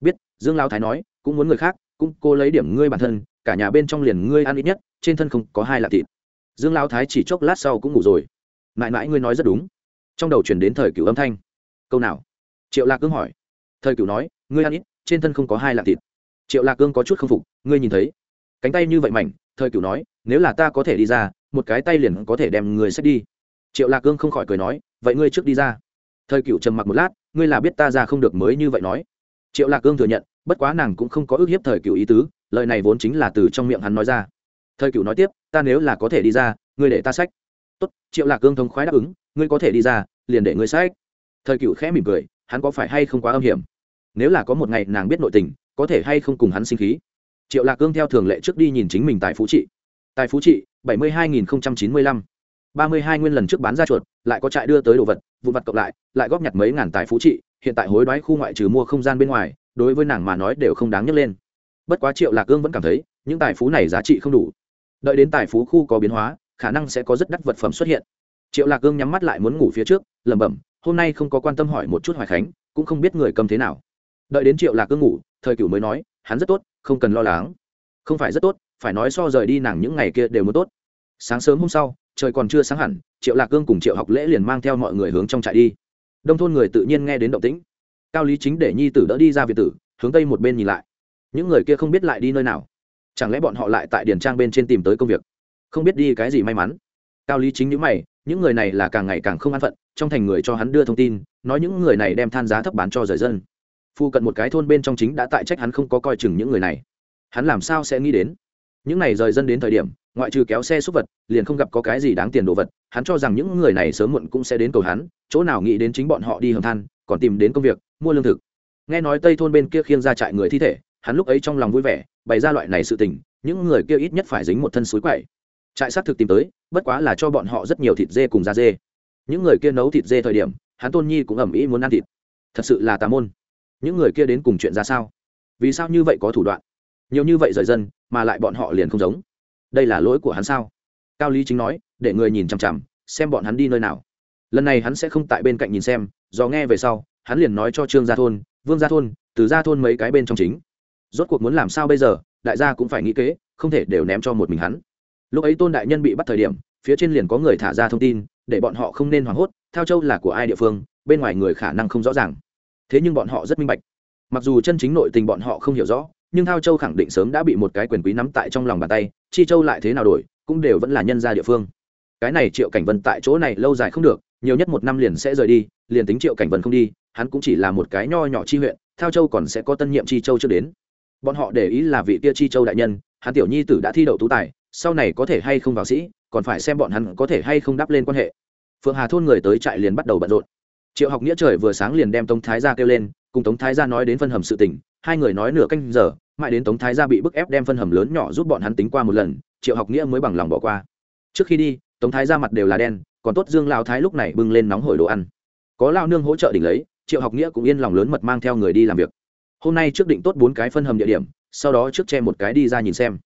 Speaker 1: biết, dương lao thái nói, cũng muốn người khác, cũng cô lấy điểm ngươi bản thân cả nhà bên trong liền ngươi ăn ít nhất, trên thân không có hai lạ thịt. Dương lão thái chỉ chốc lát sau cũng ngủ rồi. Mãi mãi ngươi nói rất đúng. Trong đầu chuyển đến thời cửu âm thanh. Câu nào? Triệu lạc cương hỏi. Thời cửu nói, ngươi ăn ít, trên thân không có hai lạ thịt. Triệu lạc cương có chút k phục, ngươi nhìn thấy. Cánh tay như vậy mảnh, thời cửu nói, nếu là ta có thể đi ra, một cái tay liền có thể đem người xét đi. Triệu lạc cương không khỏi cười nói, vậy ngươi trước đi ra. Thời cửu trầm mặc một lát, ngươi là biết ta ra không được mới như vậy nói. Triệu lạc cương thừa nhận, bất quá nàng cũng không có ước hiếp thời cửu ý tứ lời này vốn chính là từ trong miệng hắn nói ra. Thời cửu nói tiếp, ta nếu là có thể đi ra, ngươi để ta sách. Tốt, triệu lạc cương thông khoái đáp ứng, ngươi có thể đi ra, liền để ngươi sách. Thời cửu khẽ mỉm cười, hắn có phải hay không quá âm hiểm? Nếu là có một ngày nàng biết nội tình, có thể hay không cùng hắn sinh khí? Triệu lạc cương theo thường lệ trước đi nhìn chính mình tại phú trị. Tại phú trị, bảy mươi hai nghìn chín mươi lăm, ba mươi hai nguyên lần trước bán ra chuột, lại có trại đưa tới đồ vật vụ vật cộng lại lại góp nhặt mấy ngàn tài phú trị, hiện tại hối đoái khu ngoại trừ mua không gian bên ngoài, đối với nàng mà nói đều không đáng nhấc lên bất quá triệu lạc cương vẫn cảm thấy, những tài phú này giá trị không đủ. Đợi đến tài phú khu có biến hóa, khả năng sẽ có rất đắt vật phẩm xuất hiện. Triệu lạc cương nhắm mắt lại muốn ngủ phía trước, lẩm bẩm, hôm nay không có quan tâm hỏi một chút hoài khánh, cũng không biết người cầm thế nào. Đợi đến triệu lạc cương ngủ, thời cửu mới nói, hắn rất tốt, không cần lo lắng. Không phải rất tốt, phải nói so rời đi nàng những ngày kia đều muốn tốt. Sáng sớm hôm sau, trời còn chưa sáng hẳn, triệu lạc cương cùng triệu học lễ liền mang theo mọi người hướng trong trại đi. Đông thôn người tự nhiên nghe đến động tĩnh. Cao lý chính để nhi tử đỡ đi ra việt tử, hướng tây một bên nhìn lại những người kia không biết lại đi nơi nào. Chẳng lẽ bọn họ lại tại Điền trang bên trên tìm tới công việc? Không biết đi cái gì may mắn. Cao lý chính những mày, những người này là càng ngày càng không an phận, trong thành người cho hắn đưa thông tin, nói những người này đem than giá thấp bán cho rời dân. Phu cận một cái thôn bên trong chính đã tại trách hắn không có coi chừng những người này. Hắn làm sao sẽ nghĩ đến? Những này rời dân đến thời điểm, ngoại trừ kéo xe xúc vật, liền không gặp có cái gì đáng tiền đồ vật, hắn cho rằng những người này sớm muộn cũng sẽ đến cầu hắn, chỗ nào nghĩ đến chính bọn họ đi hầm than, còn tìm đến công việc, mua lương thực. Nghe nói tây thôn bên kia khiêng ra trại người thi thể hắn lúc ấy trong lòng vui vẻ, bày ra loại này sự tình, những người kia ít nhất phải dính một thân suối quậy. Trại xác thực tìm tới, bất quá là cho bọn họ rất nhiều thịt dê cùng da dê. Những người kia nấu thịt dê thời điểm, hắn tôn nhi cũng ẩm ý muốn ăn thịt. Thật sự là tà môn. Những người kia đến cùng chuyện ra sao? Vì sao như vậy có thủ đoạn? Nhiều như vậy rời dân, mà lại bọn họ liền không giống. Đây là lỗi của hắn sao? Cao lý chính nói, để người nhìn chằm chằm, xem bọn hắn đi nơi nào. Lần này hắn sẽ không tại bên cạnh nhìn xem, do nghe về sau, hắn liền nói cho trương gia thôn, vương gia thôn, từ gia thôn mấy cái bên trong chính rốt cuộc muốn làm sao bây giờ, đại gia cũng phải nghĩ kế, không thể đều ném cho một mình hắn. Lúc ấy tôn đại nhân bị bắt thời điểm, phía trên liền có người thả ra thông tin, để bọn họ không nên hoảng hốt theo châu là của ai địa phương, bên ngoài người khả năng không rõ ràng. Thế nhưng bọn họ rất minh bạch. Mặc dù chân chính nội tình bọn họ không hiểu rõ, nhưng thao châu khẳng định sớm đã bị một cái quyền quý nắm tại trong lòng bàn tay, chi châu lại thế nào đổi, cũng đều vẫn là nhân gia địa phương. Cái này triệu cảnh vân tại chỗ này lâu dài không được, nhiều nhất một năm liền sẽ rời đi, liền tính triệu cảnh vân không đi, hắn cũng chỉ là một cái nho nhỏ chi huyện, thao châu còn sẽ có tân nhiệm chi châu chưa đến bọn họ để ý là vị tia chi châu đại nhân, hắn tiểu nhi tử đã thi đậu tú tài, sau này có thể hay không vào sĩ, còn phải xem bọn hắn có thể hay không đáp lên quan hệ. Phượng hà thôn người tới trại liền bắt đầu bận rộn. Triệu học nghĩa trời vừa sáng liền đem tống thái gia kêu lên, cùng tống thái gia nói đến phân hầm sự tình, hai người nói nửa canh giờ, mãi đến tống thái gia bị bức ép đem phân hầm lớn nhỏ giúp bọn hắn tính qua một lần, triệu học nghĩa mới bằng lòng bỏ qua. Trước khi đi, tống thái ra mặt đều là đen, còn tốt dương lao thái lúc này bưng lên nóng hổi đồ ăn. Có lao nương hỗ trợ đỉnh lấy, triệu học nghĩa cũng yên lòng lớn mật mang theo người đi làm việc hôm nay trước định tốt bốn cái phân hầm địa điểm, sau đó trước che một cái đi ra nhìn xem.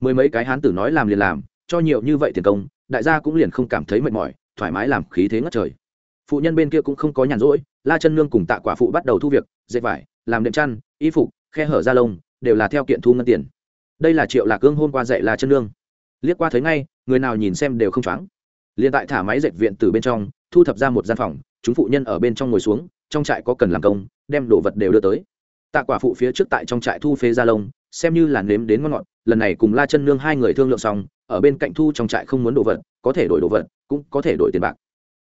Speaker 1: Mười mấy cái hán tử nói làm liền làm, cho nhiều như vậy tiền công, đại gia cũng liền không cảm thấy mệt mỏi, thoải mái làm khí thế ngất trời. Phụ nhân bên kia cũng không có nhàn rỗi, la chân nương cùng tạ quả phụ bắt đầu thu việc, dệt vải, làm đệm chăn, y phục, khe hở da lông, đều là theo kiện thu ngân tiền. Đây là triệu lạc cương hôm qua dạy la chân nương. Liếc qua thấy ngay, người nào nhìn xem đều không choáng. Liền tại thả máy dệt viện từ bên trong, thu thập ra một gian phòng, chúng phụ nhân ở bên trong ngồi xuống, trong trại có cần làm công, đem đồ vật đều đưa tới tạ quả phụ phía trước tại trong trại thu phế gia lông, xem như là nếm đến ngon ngọt, lần này cùng la chân nương hai người thương lượng xong, ở bên cạnh thu trong trại không muốn đồ vật, có thể đổi đồ vật, cũng có thể đổi tiền bạc.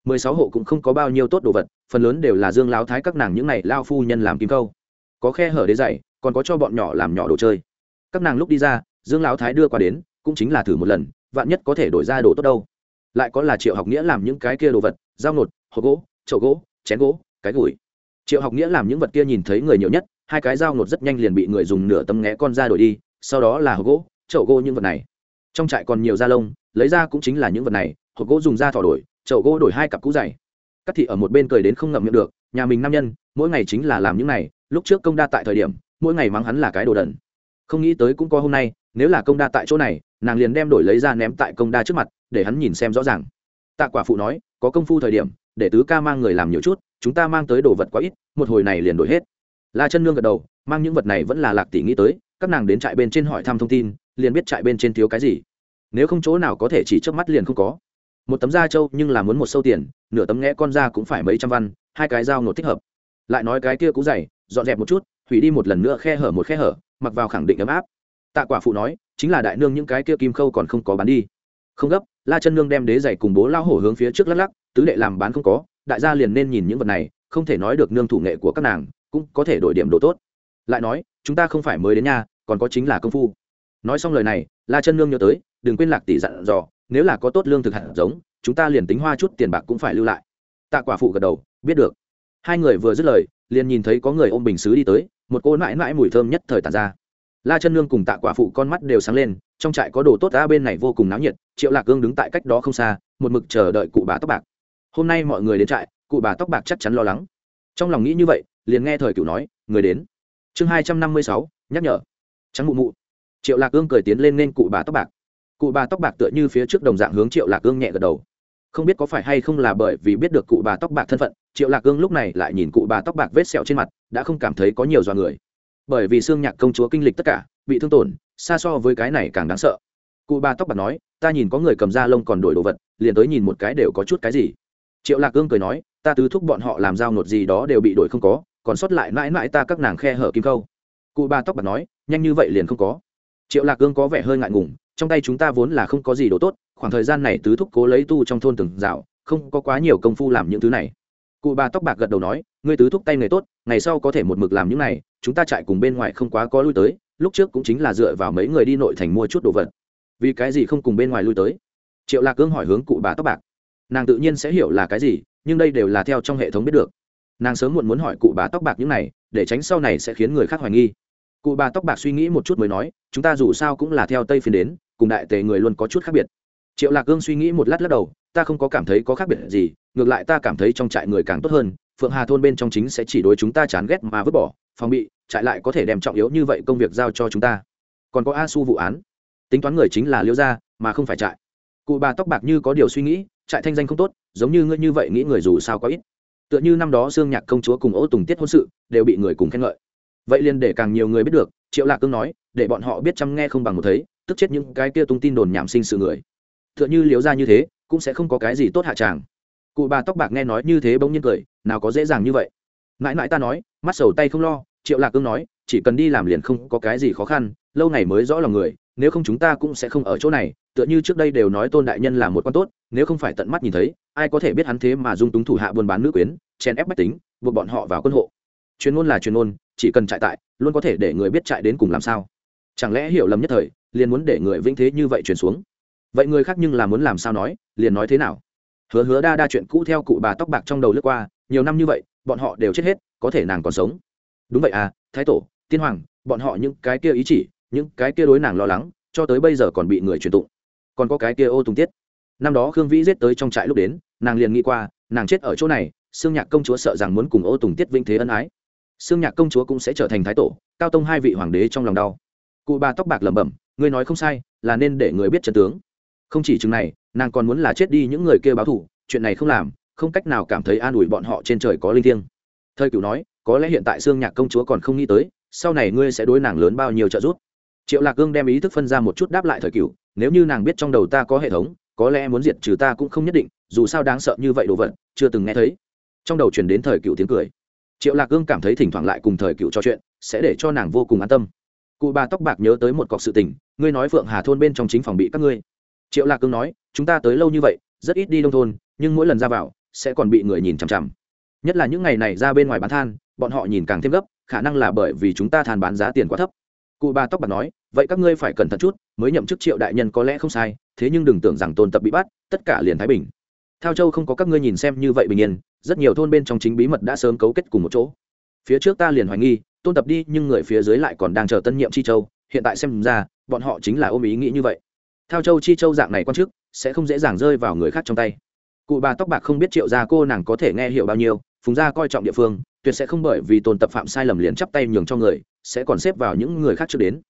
Speaker 1: Mười sáu hộ cũng không có bao nhiêu tốt đồ vật, phần lớn đều là dương láo thái các nàng những này lao phu nhân làm kim câu. Có khe hở đế dày còn có cho bọn nhỏ làm nhỏ đồ chơi. Các nàng lúc đi ra, dương Láo thái đưa qua đến, cũng chính là thử một lần, vạn nhất có thể đổi ra đồ tốt đâu. Lại có là triệu học nghĩa làm những cái kia đồ vật, dao nột, hộp gỗ, chậu gỗ, chén gỗ, cái gùi triệu học nghĩa làm những vật kia nhìn thấy người nhiều nhất hai cái dao nột rất nhanh liền bị người dùng nửa tấm nghé con ra đổi đi, sau đó là hộp gỗ, chậu gỗ những vật này. Trong trại còn nhiều da lông, lấy ra cũng chính là những vật này, hộp gỗ dùng da thỏ đổi, chậu gỗ đổi hai cặp cũ dày. Các thị ở một bên cười đến không ngậm miệng được, nhà mình nam nhân, mỗi ngày chính là làm những này, lúc trước công đa tại thời điểm, mỗi ngày mắng hắn là cái đồ đần. Không nghĩ tới cũng có hôm nay, nếu là công đa tại chỗ này, nàng liền đem đổi lấy ra ném tại công đa trước mặt, để hắn nhìn xem rõ ràng. Tạ quả phụ nói, có công phu thời điểm, để tứ ca mang người làm nhiều chút, chúng ta mang tới đồ vật quá ít, một hồi này liền đổi hết la chân nương gật đầu, mang những vật này vẫn là lạc tỷ nghĩ tới, các nàng đến trại bên trên hỏi thăm thông tin, liền biết trại bên trên thiếu cái gì. Nếu không chỗ nào có thể chỉ trước mắt liền không có. Một tấm da trâu nhưng là muốn một sâu tiền, nửa tấm nghẽ con da cũng phải mấy trăm văn, hai cái dao nổ thích hợp. Lại nói cái kia cũ dày, dọn dẹp một chút, hủy đi một lần nữa khe hở một khe hở, mặc vào khẳng định ấm áp. Tạ quả phụ nói, chính là đại nương những cái kia kim khâu còn không có bán đi. Không gấp, la chân nương đem đế giày cùng bố lao hổ hướng phía trước lắc lắc, tứ đệ làm bán không có, đại gia liền nên nhìn những vật này, không thể nói được nương thủ nghệ của các nàng cũng có thể đổi điểm đồ tốt. Lại nói, chúng ta không phải mới đến nhà, còn có chính là công phu. Nói xong lời này, la chân nương nhớ tới, đừng quên lạc tỷ dặn dò, nếu là có tốt lương thực hạt giống, chúng ta liền tính hoa chút tiền bạc cũng phải lưu lại. Tạ quả phụ gật đầu, biết được. Hai người vừa dứt lời, liền nhìn thấy có người ôm bình xứ đi tới, một cô mãi mãi mùi thơm nhất thời tàn ra. La chân nương cùng tạ quả phụ con mắt đều sáng lên, trong trại có đồ tốt ra bên này vô cùng náo nhiệt, triệu lạc gương đứng tại cách đó không xa, một mực chờ đợi cụ bà tóc bạc. Hôm nay mọi người đến trại, cụ bà tóc bạc chắc chắn lo lắng. Trong lòng nghĩ như vậy liền nghe thời cửu nói, người đến. Chương hai trăm năm mươi sáu, nhắc nhở. Trắng mụ mụ. Triệu lạc ương cười tiến lên nên cụ bà tóc bạc. Cụ bà tóc bạc tựa như phía trước đồng dạng hướng triệu lạc ương nhẹ gật đầu. Không biết có phải hay không là bởi vì biết được cụ bà tóc bạc thân phận, triệu lạc ương lúc này lại nhìn cụ bà tóc bạc vết sẹo trên mặt, đã không cảm thấy có nhiều dọa người. Bởi vì xương nhạc công chúa kinh lịch tất cả, bị thương tổn, xa so với cái này càng đáng sợ. Cụ bà tóc bạc nói, ta nhìn có người cầm da lông còn đổi đồ vật, liền tới nhìn một cái đều có chút cái gì. Triệu lạc ương cười nói, ta tứ thúc bọn họ làm dao ngột gì đó đều bị đổi không có còn sót lại mãi mãi ta các nàng khe hở kim khâu. Cụ bà tóc bạc nói, nhanh như vậy liền không có. Triệu lạc cương có vẻ hơi ngại ngùng, trong tay chúng ta vốn là không có gì đồ tốt, khoảng thời gian này tứ thúc cố lấy tu trong thôn từng dạo, không có quá nhiều công phu làm những thứ này. Cụ bà tóc bạc gật đầu nói, ngươi tứ thúc tay nghề tốt, ngày sau có thể một mực làm những này, chúng ta chạy cùng bên ngoài không quá có lui tới, lúc trước cũng chính là dựa vào mấy người đi nội thành mua chút đồ vật. Vì cái gì không cùng bên ngoài lui tới? Triệu lạc cương hỏi hướng cụ bà tóc bạc. Nàng tự nhiên sẽ hiểu là cái gì, nhưng đây đều là theo trong hệ thống biết được nàng sớm muộn muốn hỏi cụ bà tóc bạc những này, để tránh sau này sẽ khiến người khác hoài nghi. Cụ bà tóc bạc suy nghĩ một chút mới nói, chúng ta dù sao cũng là theo tây phiên đến, cùng đại tề người luôn có chút khác biệt. Triệu lạc cương suy nghĩ một lát lắc đầu, ta không có cảm thấy có khác biệt gì, ngược lại ta cảm thấy trong trại người càng tốt hơn, phượng hà thôn bên trong chính sẽ chỉ đối chúng ta chán ghét mà vứt bỏ, phòng bị, trại lại có thể đem trọng yếu như vậy công việc giao cho chúng ta. Còn có a su vụ án. Tính toán người chính là liêu gia, mà không phải trại. Cụ bà tóc bạc như có điều suy nghĩ, trại thanh danh không tốt, giống như ngươi như vậy nghĩ người dù sao có ít tựa như năm đó dương nhạc công chúa cùng ô tùng tiết hôn sự, đều bị người cùng khen ngợi. Vậy liền để càng nhiều người biết được, triệu lạc cương nói, để bọn họ biết chăm nghe không bằng một thấy, tức chết những cái kia tung tin đồn nhảm sinh sự người. Tựa như liếu ra như thế, cũng sẽ không có cái gì tốt hạ tràng. Cụ bà tóc bạc nghe nói như thế bỗng nhiên cười, nào có dễ dàng như vậy. Mãi mãi ta nói, mắt sầu tay không lo, triệu lạc cương nói chỉ cần đi làm liền không có cái gì khó khăn, lâu ngày mới rõ lòng người, nếu không chúng ta cũng sẽ không ở chỗ này, tựa như trước đây đều nói tôn đại nhân là một quan tốt, nếu không phải tận mắt nhìn thấy, ai có thể biết hắn thế mà dung túng thủ hạ buôn bán nữ quyến, chèn ép bách tính, buộc bọn họ vào quân hộ. Chuyên môn là chuyên môn, chỉ cần trại tại, luôn có thể để người biết trại đến cùng làm sao. Chẳng lẽ hiểu lầm nhất thời, liền muốn để người vĩnh thế như vậy truyền xuống? Vậy người khác nhưng là muốn làm sao nói, liền nói thế nào? Hứa hứa đa đa chuyện cũ theo cụ bà tóc bạc trong đầu lướt qua, nhiều năm như vậy, bọn họ đều chết hết, có thể nàng còn sống. Đúng vậy à thái tổ tiên hoàng, bọn họ những cái kia ý chỉ, những cái kia đối nàng lo lắng, cho tới bây giờ còn bị người truyền tụng. Còn có cái kia ô tùng tiết. Năm đó khương vĩ giết tới trong trại lúc đến, nàng liền nghĩ qua, nàng chết ở chỗ này xương nhạc công chúa sợ rằng muốn cùng ô tùng tiết vinh thế ân ái. Xương nhạc công chúa cũng sẽ trở thành thái tổ, cao tông hai vị hoàng đế trong lòng đau. Cụ bà tóc bạc lẩm bẩm, ngươi nói không sai, là nên để người biết trận tướng. Không chỉ chừng này, nàng còn muốn là chết đi những người kia báo thủ chuyện này không làm, không cách nào cảm thấy an ủi bọn họ trên trời có linh thiêng. Thời cửu nói, có lẽ hiện tại xương nhạc công chúa còn không nghĩ tới sau này ngươi sẽ đối nàng lớn bao nhiêu trợ giúp? Triệu lạc cương đem ý thức phân ra một chút đáp lại thời cựu. nếu như nàng biết trong đầu ta có hệ thống, có lẽ muốn diệt trừ ta cũng không nhất định, dù sao đáng sợ như vậy đồ vật, chưa từng nghe thấy. Trong đầu truyền đến thời cựu tiếng cười. Triệu lạc cương cảm thấy thỉnh thoảng lại cùng thời cựu trò chuyện, sẽ để cho nàng vô cùng an tâm. Cụ bà tóc bạc nhớ tới một cọc sự tình, ngươi nói phượng hà thôn bên trong chính phòng bị các ngươi. Triệu lạc cương nói, chúng ta tới lâu như vậy, rất ít đi nông thôn, nhưng mỗi lần ra vào, sẽ còn bị người nhìn chằm chằm. Nhất là những ngày này ra bên ngoài bán than, bọn họ nhìn càng thêm gấp khả năng là bởi vì chúng ta than bán giá tiền quá thấp. Cụ bà tóc bạc nói, vậy các ngươi phải cẩn thận chút, mới nhậm chức triệu đại nhân có lẽ không sai, thế nhưng đừng tưởng rằng tôn tập bị bắt, tất cả liền thái bình. Thao châu không có các ngươi nhìn xem như vậy bình yên, rất nhiều thôn bên trong chính bí mật đã sớm cấu kết cùng một chỗ. Phía trước ta liền hoài nghi, tôn tập đi, nhưng người phía dưới lại còn đang chờ tân nhiệm chi châu, hiện tại xem ra, bọn họ chính là ôm ý nghĩ như vậy. Thao châu chi châu dạng này quan chức, sẽ không dễ dàng rơi vào người khác trong tay. Cụ bà tóc bạc không biết triệu gia cô nàng có thể nghe hiểu bao nhiêu, phùng gia coi trọng địa phương tuyệt sẽ không bởi vì tôn tập phạm sai lầm liền chắp tay nhường cho người, sẽ còn xếp vào những người khác trước đến.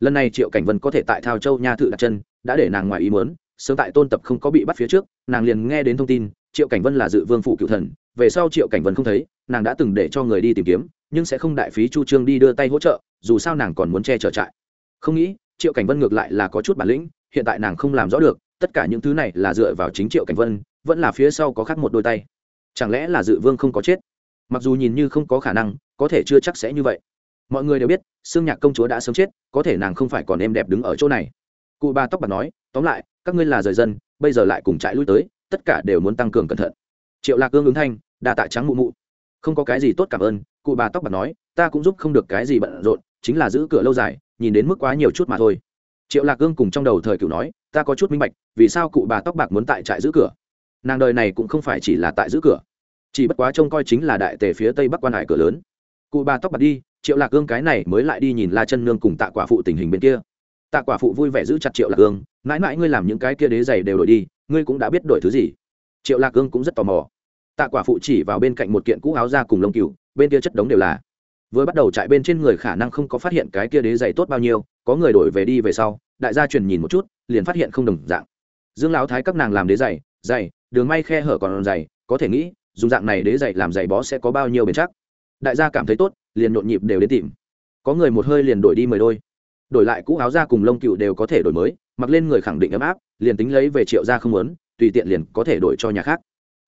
Speaker 1: Lần này triệu cảnh vân có thể tại thao châu nha thự đặt chân, đã để nàng ngoài ý muốn, sớm tại tôn tập không có bị bắt phía trước, nàng liền nghe đến thông tin, triệu cảnh vân là dự vương phụ cựu thần, về sau triệu cảnh vân không thấy, nàng đã từng để cho người đi tìm kiếm, nhưng sẽ không đại phí chu trương đi đưa tay hỗ trợ, dù sao nàng còn muốn che chở trại. Không nghĩ, triệu cảnh vân ngược lại là có chút bản lĩnh, hiện tại nàng không làm rõ được, tất cả những thứ này là dựa vào chính triệu cảnh vân, vẫn là phía sau có khác một đôi tay. Chẳng lẽ là dự vương không có chết? Mặc dù nhìn như không có khả năng, có thể chưa chắc sẽ như vậy. Mọi người đều biết xương nhạc công chúa đã sớm chết, có thể nàng không phải còn em đẹp đứng ở chỗ này. Cụ ba tóc bạc nói, tóm lại, các ngươi là rời dân, bây giờ lại cùng trại lui tới, tất cả đều muốn tăng cường cẩn thận. Triệu lạc cương ứng thanh đà tạ trắng mụ mụ. Không có cái gì tốt cảm ơn, cụ bà tóc bạc nói, ta cũng giúp không được cái gì bận rộn, chính là giữ cửa lâu dài, nhìn đến mức quá nhiều chút mà thôi. Triệu lạc cương cùng trong đầu thời cựu nói, ta có chút minh bạch, vì sao cụ bà tóc bạc muốn tại trại giữ cửa? Nàng đời này cũng không phải chỉ là tại giữ cửa chỉ bất quá trông coi chính là đại tề phía tây bắc quan hải cửa lớn. Cụ bà tóc bạc đi, triệu lạc gương cái này mới lại đi nhìn la chân nương cùng tạ quả phụ tình hình bên kia. Tạ quả phụ vui vẻ giữ chặt triệu lạc gương mãi mãi ngươi làm những cái kia đế giày đều đổi đi, ngươi cũng đã biết đổi thứ gì. Triệu lạc gương cũng rất tò mò. Tạ quả phụ chỉ vào bên cạnh một kiện cũ áo da cùng lông cừu, bên kia chất đống đều là. Vừa bắt đầu chạy bên trên người khả năng không có phát hiện cái kia đế giày tốt bao nhiêu, có người đổi về đi về sau, đại gia truyền nhìn một chút, liền phát hiện không đồng dạng. Dương lão thái các nàng làm đế giày giày, đường may khe hở còn dày có thể nghĩ dùng dạng này đế dạy làm giày bó sẽ có bao nhiêu bền chắc. Đại gia cảm thấy tốt, liền nhộn nhịp đều đến tìm. Có người một hơi liền đổi đi mười đôi. Đổi lại cũ áo da cùng lông cựu đều có thể đổi mới, mặc lên người khẳng định ấm áp, liền tính lấy về triệu ra không muốn, tùy tiện liền có thể đổi cho nhà khác.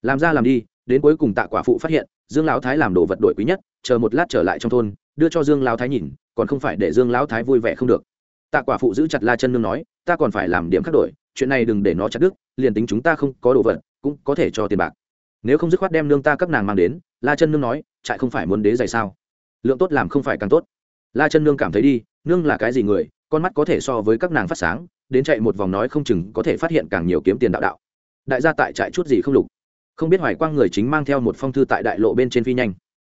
Speaker 1: Làm ra làm đi, đến cuối cùng tạ quả phụ phát hiện, dương lão thái làm đồ vật đổi quý nhất, chờ một lát trở lại trong thôn, đưa cho dương lão thái nhìn, còn không phải để dương lão thái vui vẻ không được. Tạ quả phụ giữ chặt la chân nương nói, ta còn phải làm điểm khác đổi, chuyện này đừng để nó chặt đứt, liền tính chúng ta không có đồ vật, cũng có thể cho tiền bạc nếu không dứt khoát đem nương ta các nàng mang đến, la chân nương nói, trại không phải muốn đế dày sao? Lượng tốt làm không phải càng tốt. La chân nương cảm thấy đi, nương là cái gì người, con mắt có thể so với các nàng phát sáng, đến chạy một vòng nói không chừng có thể phát hiện càng nhiều kiếm tiền đạo đạo. Đại gia tại trại chút gì không lục. Không biết hoài quang người chính mang theo một phong thư tại đại lộ bên trên phi nhanh.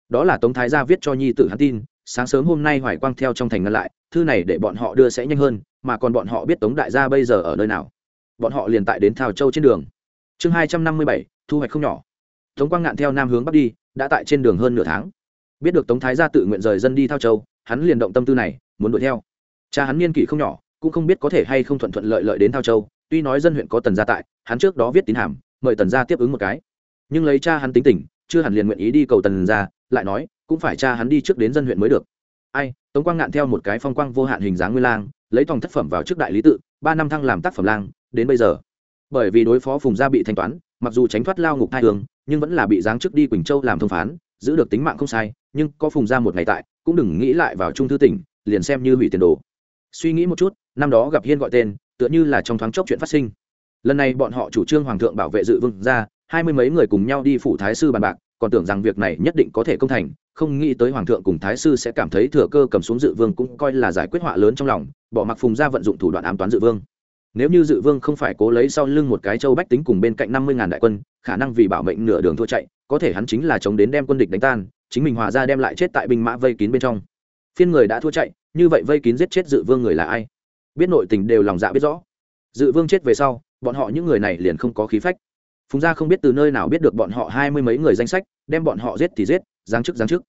Speaker 1: Đó là tống thái gia viết cho nhi tử hắn tin, sáng sớm hôm nay hoài quang theo trong thành ngăn lại, thư này để bọn họ đưa sẽ nhanh hơn, mà còn bọn họ biết tống đại gia bây giờ ở nơi nào. Bọn họ liền tại đến thao châu trên đường. Chương hai trăm năm mươi bảy, thu hoạch không nhỏ tống quang ngạn theo nam hướng bắc đi, đã tại trên đường hơn nửa tháng. Biết được tống thái gia tự nguyện rời dân đi thao châu, hắn liền động tâm tư này, muốn đuổi theo. Cha hắn niên kỷ không nhỏ, cũng không biết có thể hay không thuận thuận lợi lợi đến thao châu, tuy nói dân huyện có tần gia tại, hắn trước đó viết tín hàm, mời tần gia tiếp ứng một cái. Nhưng lấy cha hắn tính tình, chưa hẳn liền nguyện ý đi cầu tần gia, lại nói, cũng phải cha hắn đi trước đến dân huyện mới được. Ai, tống quang ngạn theo một cái phong quang vô hạn hình dáng nguyên lang, lấy tòng thất phẩm vào trước đại lý tự, ba năm thăng làm tác phẩm lang, đến bây giờ. Bởi vì đối phó phùng gia bị thanh toán mặc dù tránh thoát lao ngục thai hương, nhưng vẫn là bị giáng chức đi quỳnh châu làm thông phán, giữ được tính mạng không sai, nhưng có phùng gia một ngày tại, cũng đừng nghĩ lại vào trung thư tỉnh, liền xem như hủy tiền đồ. Suy nghĩ một chút, năm đó gặp hiên gọi tên, tựa như là trong thoáng chốc chuyện phát sinh. Lần này bọn họ chủ trương hoàng thượng bảo vệ dự vương ra, hai mươi mấy người cùng nhau đi phủ thái sư bàn bạc, còn tưởng rằng việc này nhất định có thể công thành, không nghĩ tới hoàng thượng cùng thái sư sẽ cảm thấy thừa cơ cầm xuống dự vương cũng coi là giải quyết họa lớn trong lòng, bỏ mặc phùng ra vận dụng thủ đoạn ám toán dự vương nếu như dự vương không phải cố lấy sau lưng một cái châu bách tính cùng bên cạnh năm mươi ngàn đại quân, khả năng vì bảo mệnh nửa đường thua chạy, có thể hắn chính là chống đến đem quân địch đánh tan, chính mình hòa ra đem lại chết tại binh mã vây kín bên trong. Phiên người đã thua chạy, như vậy vây kín giết chết dự vương người là ai? Biết nội tình đều lòng dạ biết rõ. Dự vương chết về sau, bọn họ những người này liền không có khí phách. Phùng gia không biết từ nơi nào biết được bọn họ hai mươi mấy người danh sách, đem bọn họ giết thì giết, giáng chức giáng chức.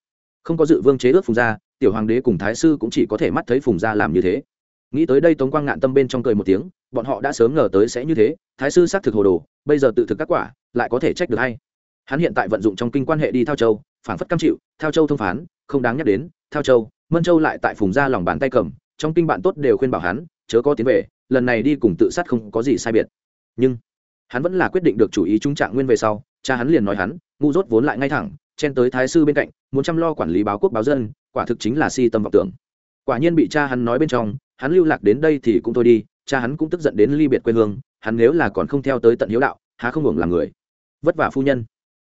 Speaker 1: Không có dự vương chế ước phùng gia, tiểu hoàng đế cùng thái sư cũng chỉ có thể mắt thấy phùng gia làm như thế. Nghĩ tới đây tống quang ngạn tâm bên trong cười một tiếng bọn họ đã sớm ngờ tới sẽ như thế, thái sư xác thực hồ đồ, bây giờ tự thực các quả, lại có thể trách được hay. Hắn hiện tại vận dụng trong kinh quan hệ đi thao châu phản phất cam chịu, thao châu thông phán, không đáng nhắc đến, thao châu, mân châu lại tại phùng ra lòng bàn tay cầm, trong kinh bạn tốt đều khuyên bảo hắn, chớ có tiến về, lần này đi cùng tự sát không có gì sai biệt. Nhưng, hắn vẫn là quyết định được chủ ý trung trạng nguyên về sau, cha hắn liền nói hắn, ngu dốt vốn lại ngay thẳng, chen tới thái sư bên cạnh, muốn chăm lo quản lý báo quốc báo dân, quả thực chính là si tâm vọng tưởng. Quả nhiên bị cha hắn nói bên trong, hắn lưu lạc đến đây thì cũng thôi đi cha hắn cũng tức giận đến ly biệt quê hương, hắn nếu là còn không theo tới tận hiếu đạo, há không hưởng làm người. Vất vả phu nhân.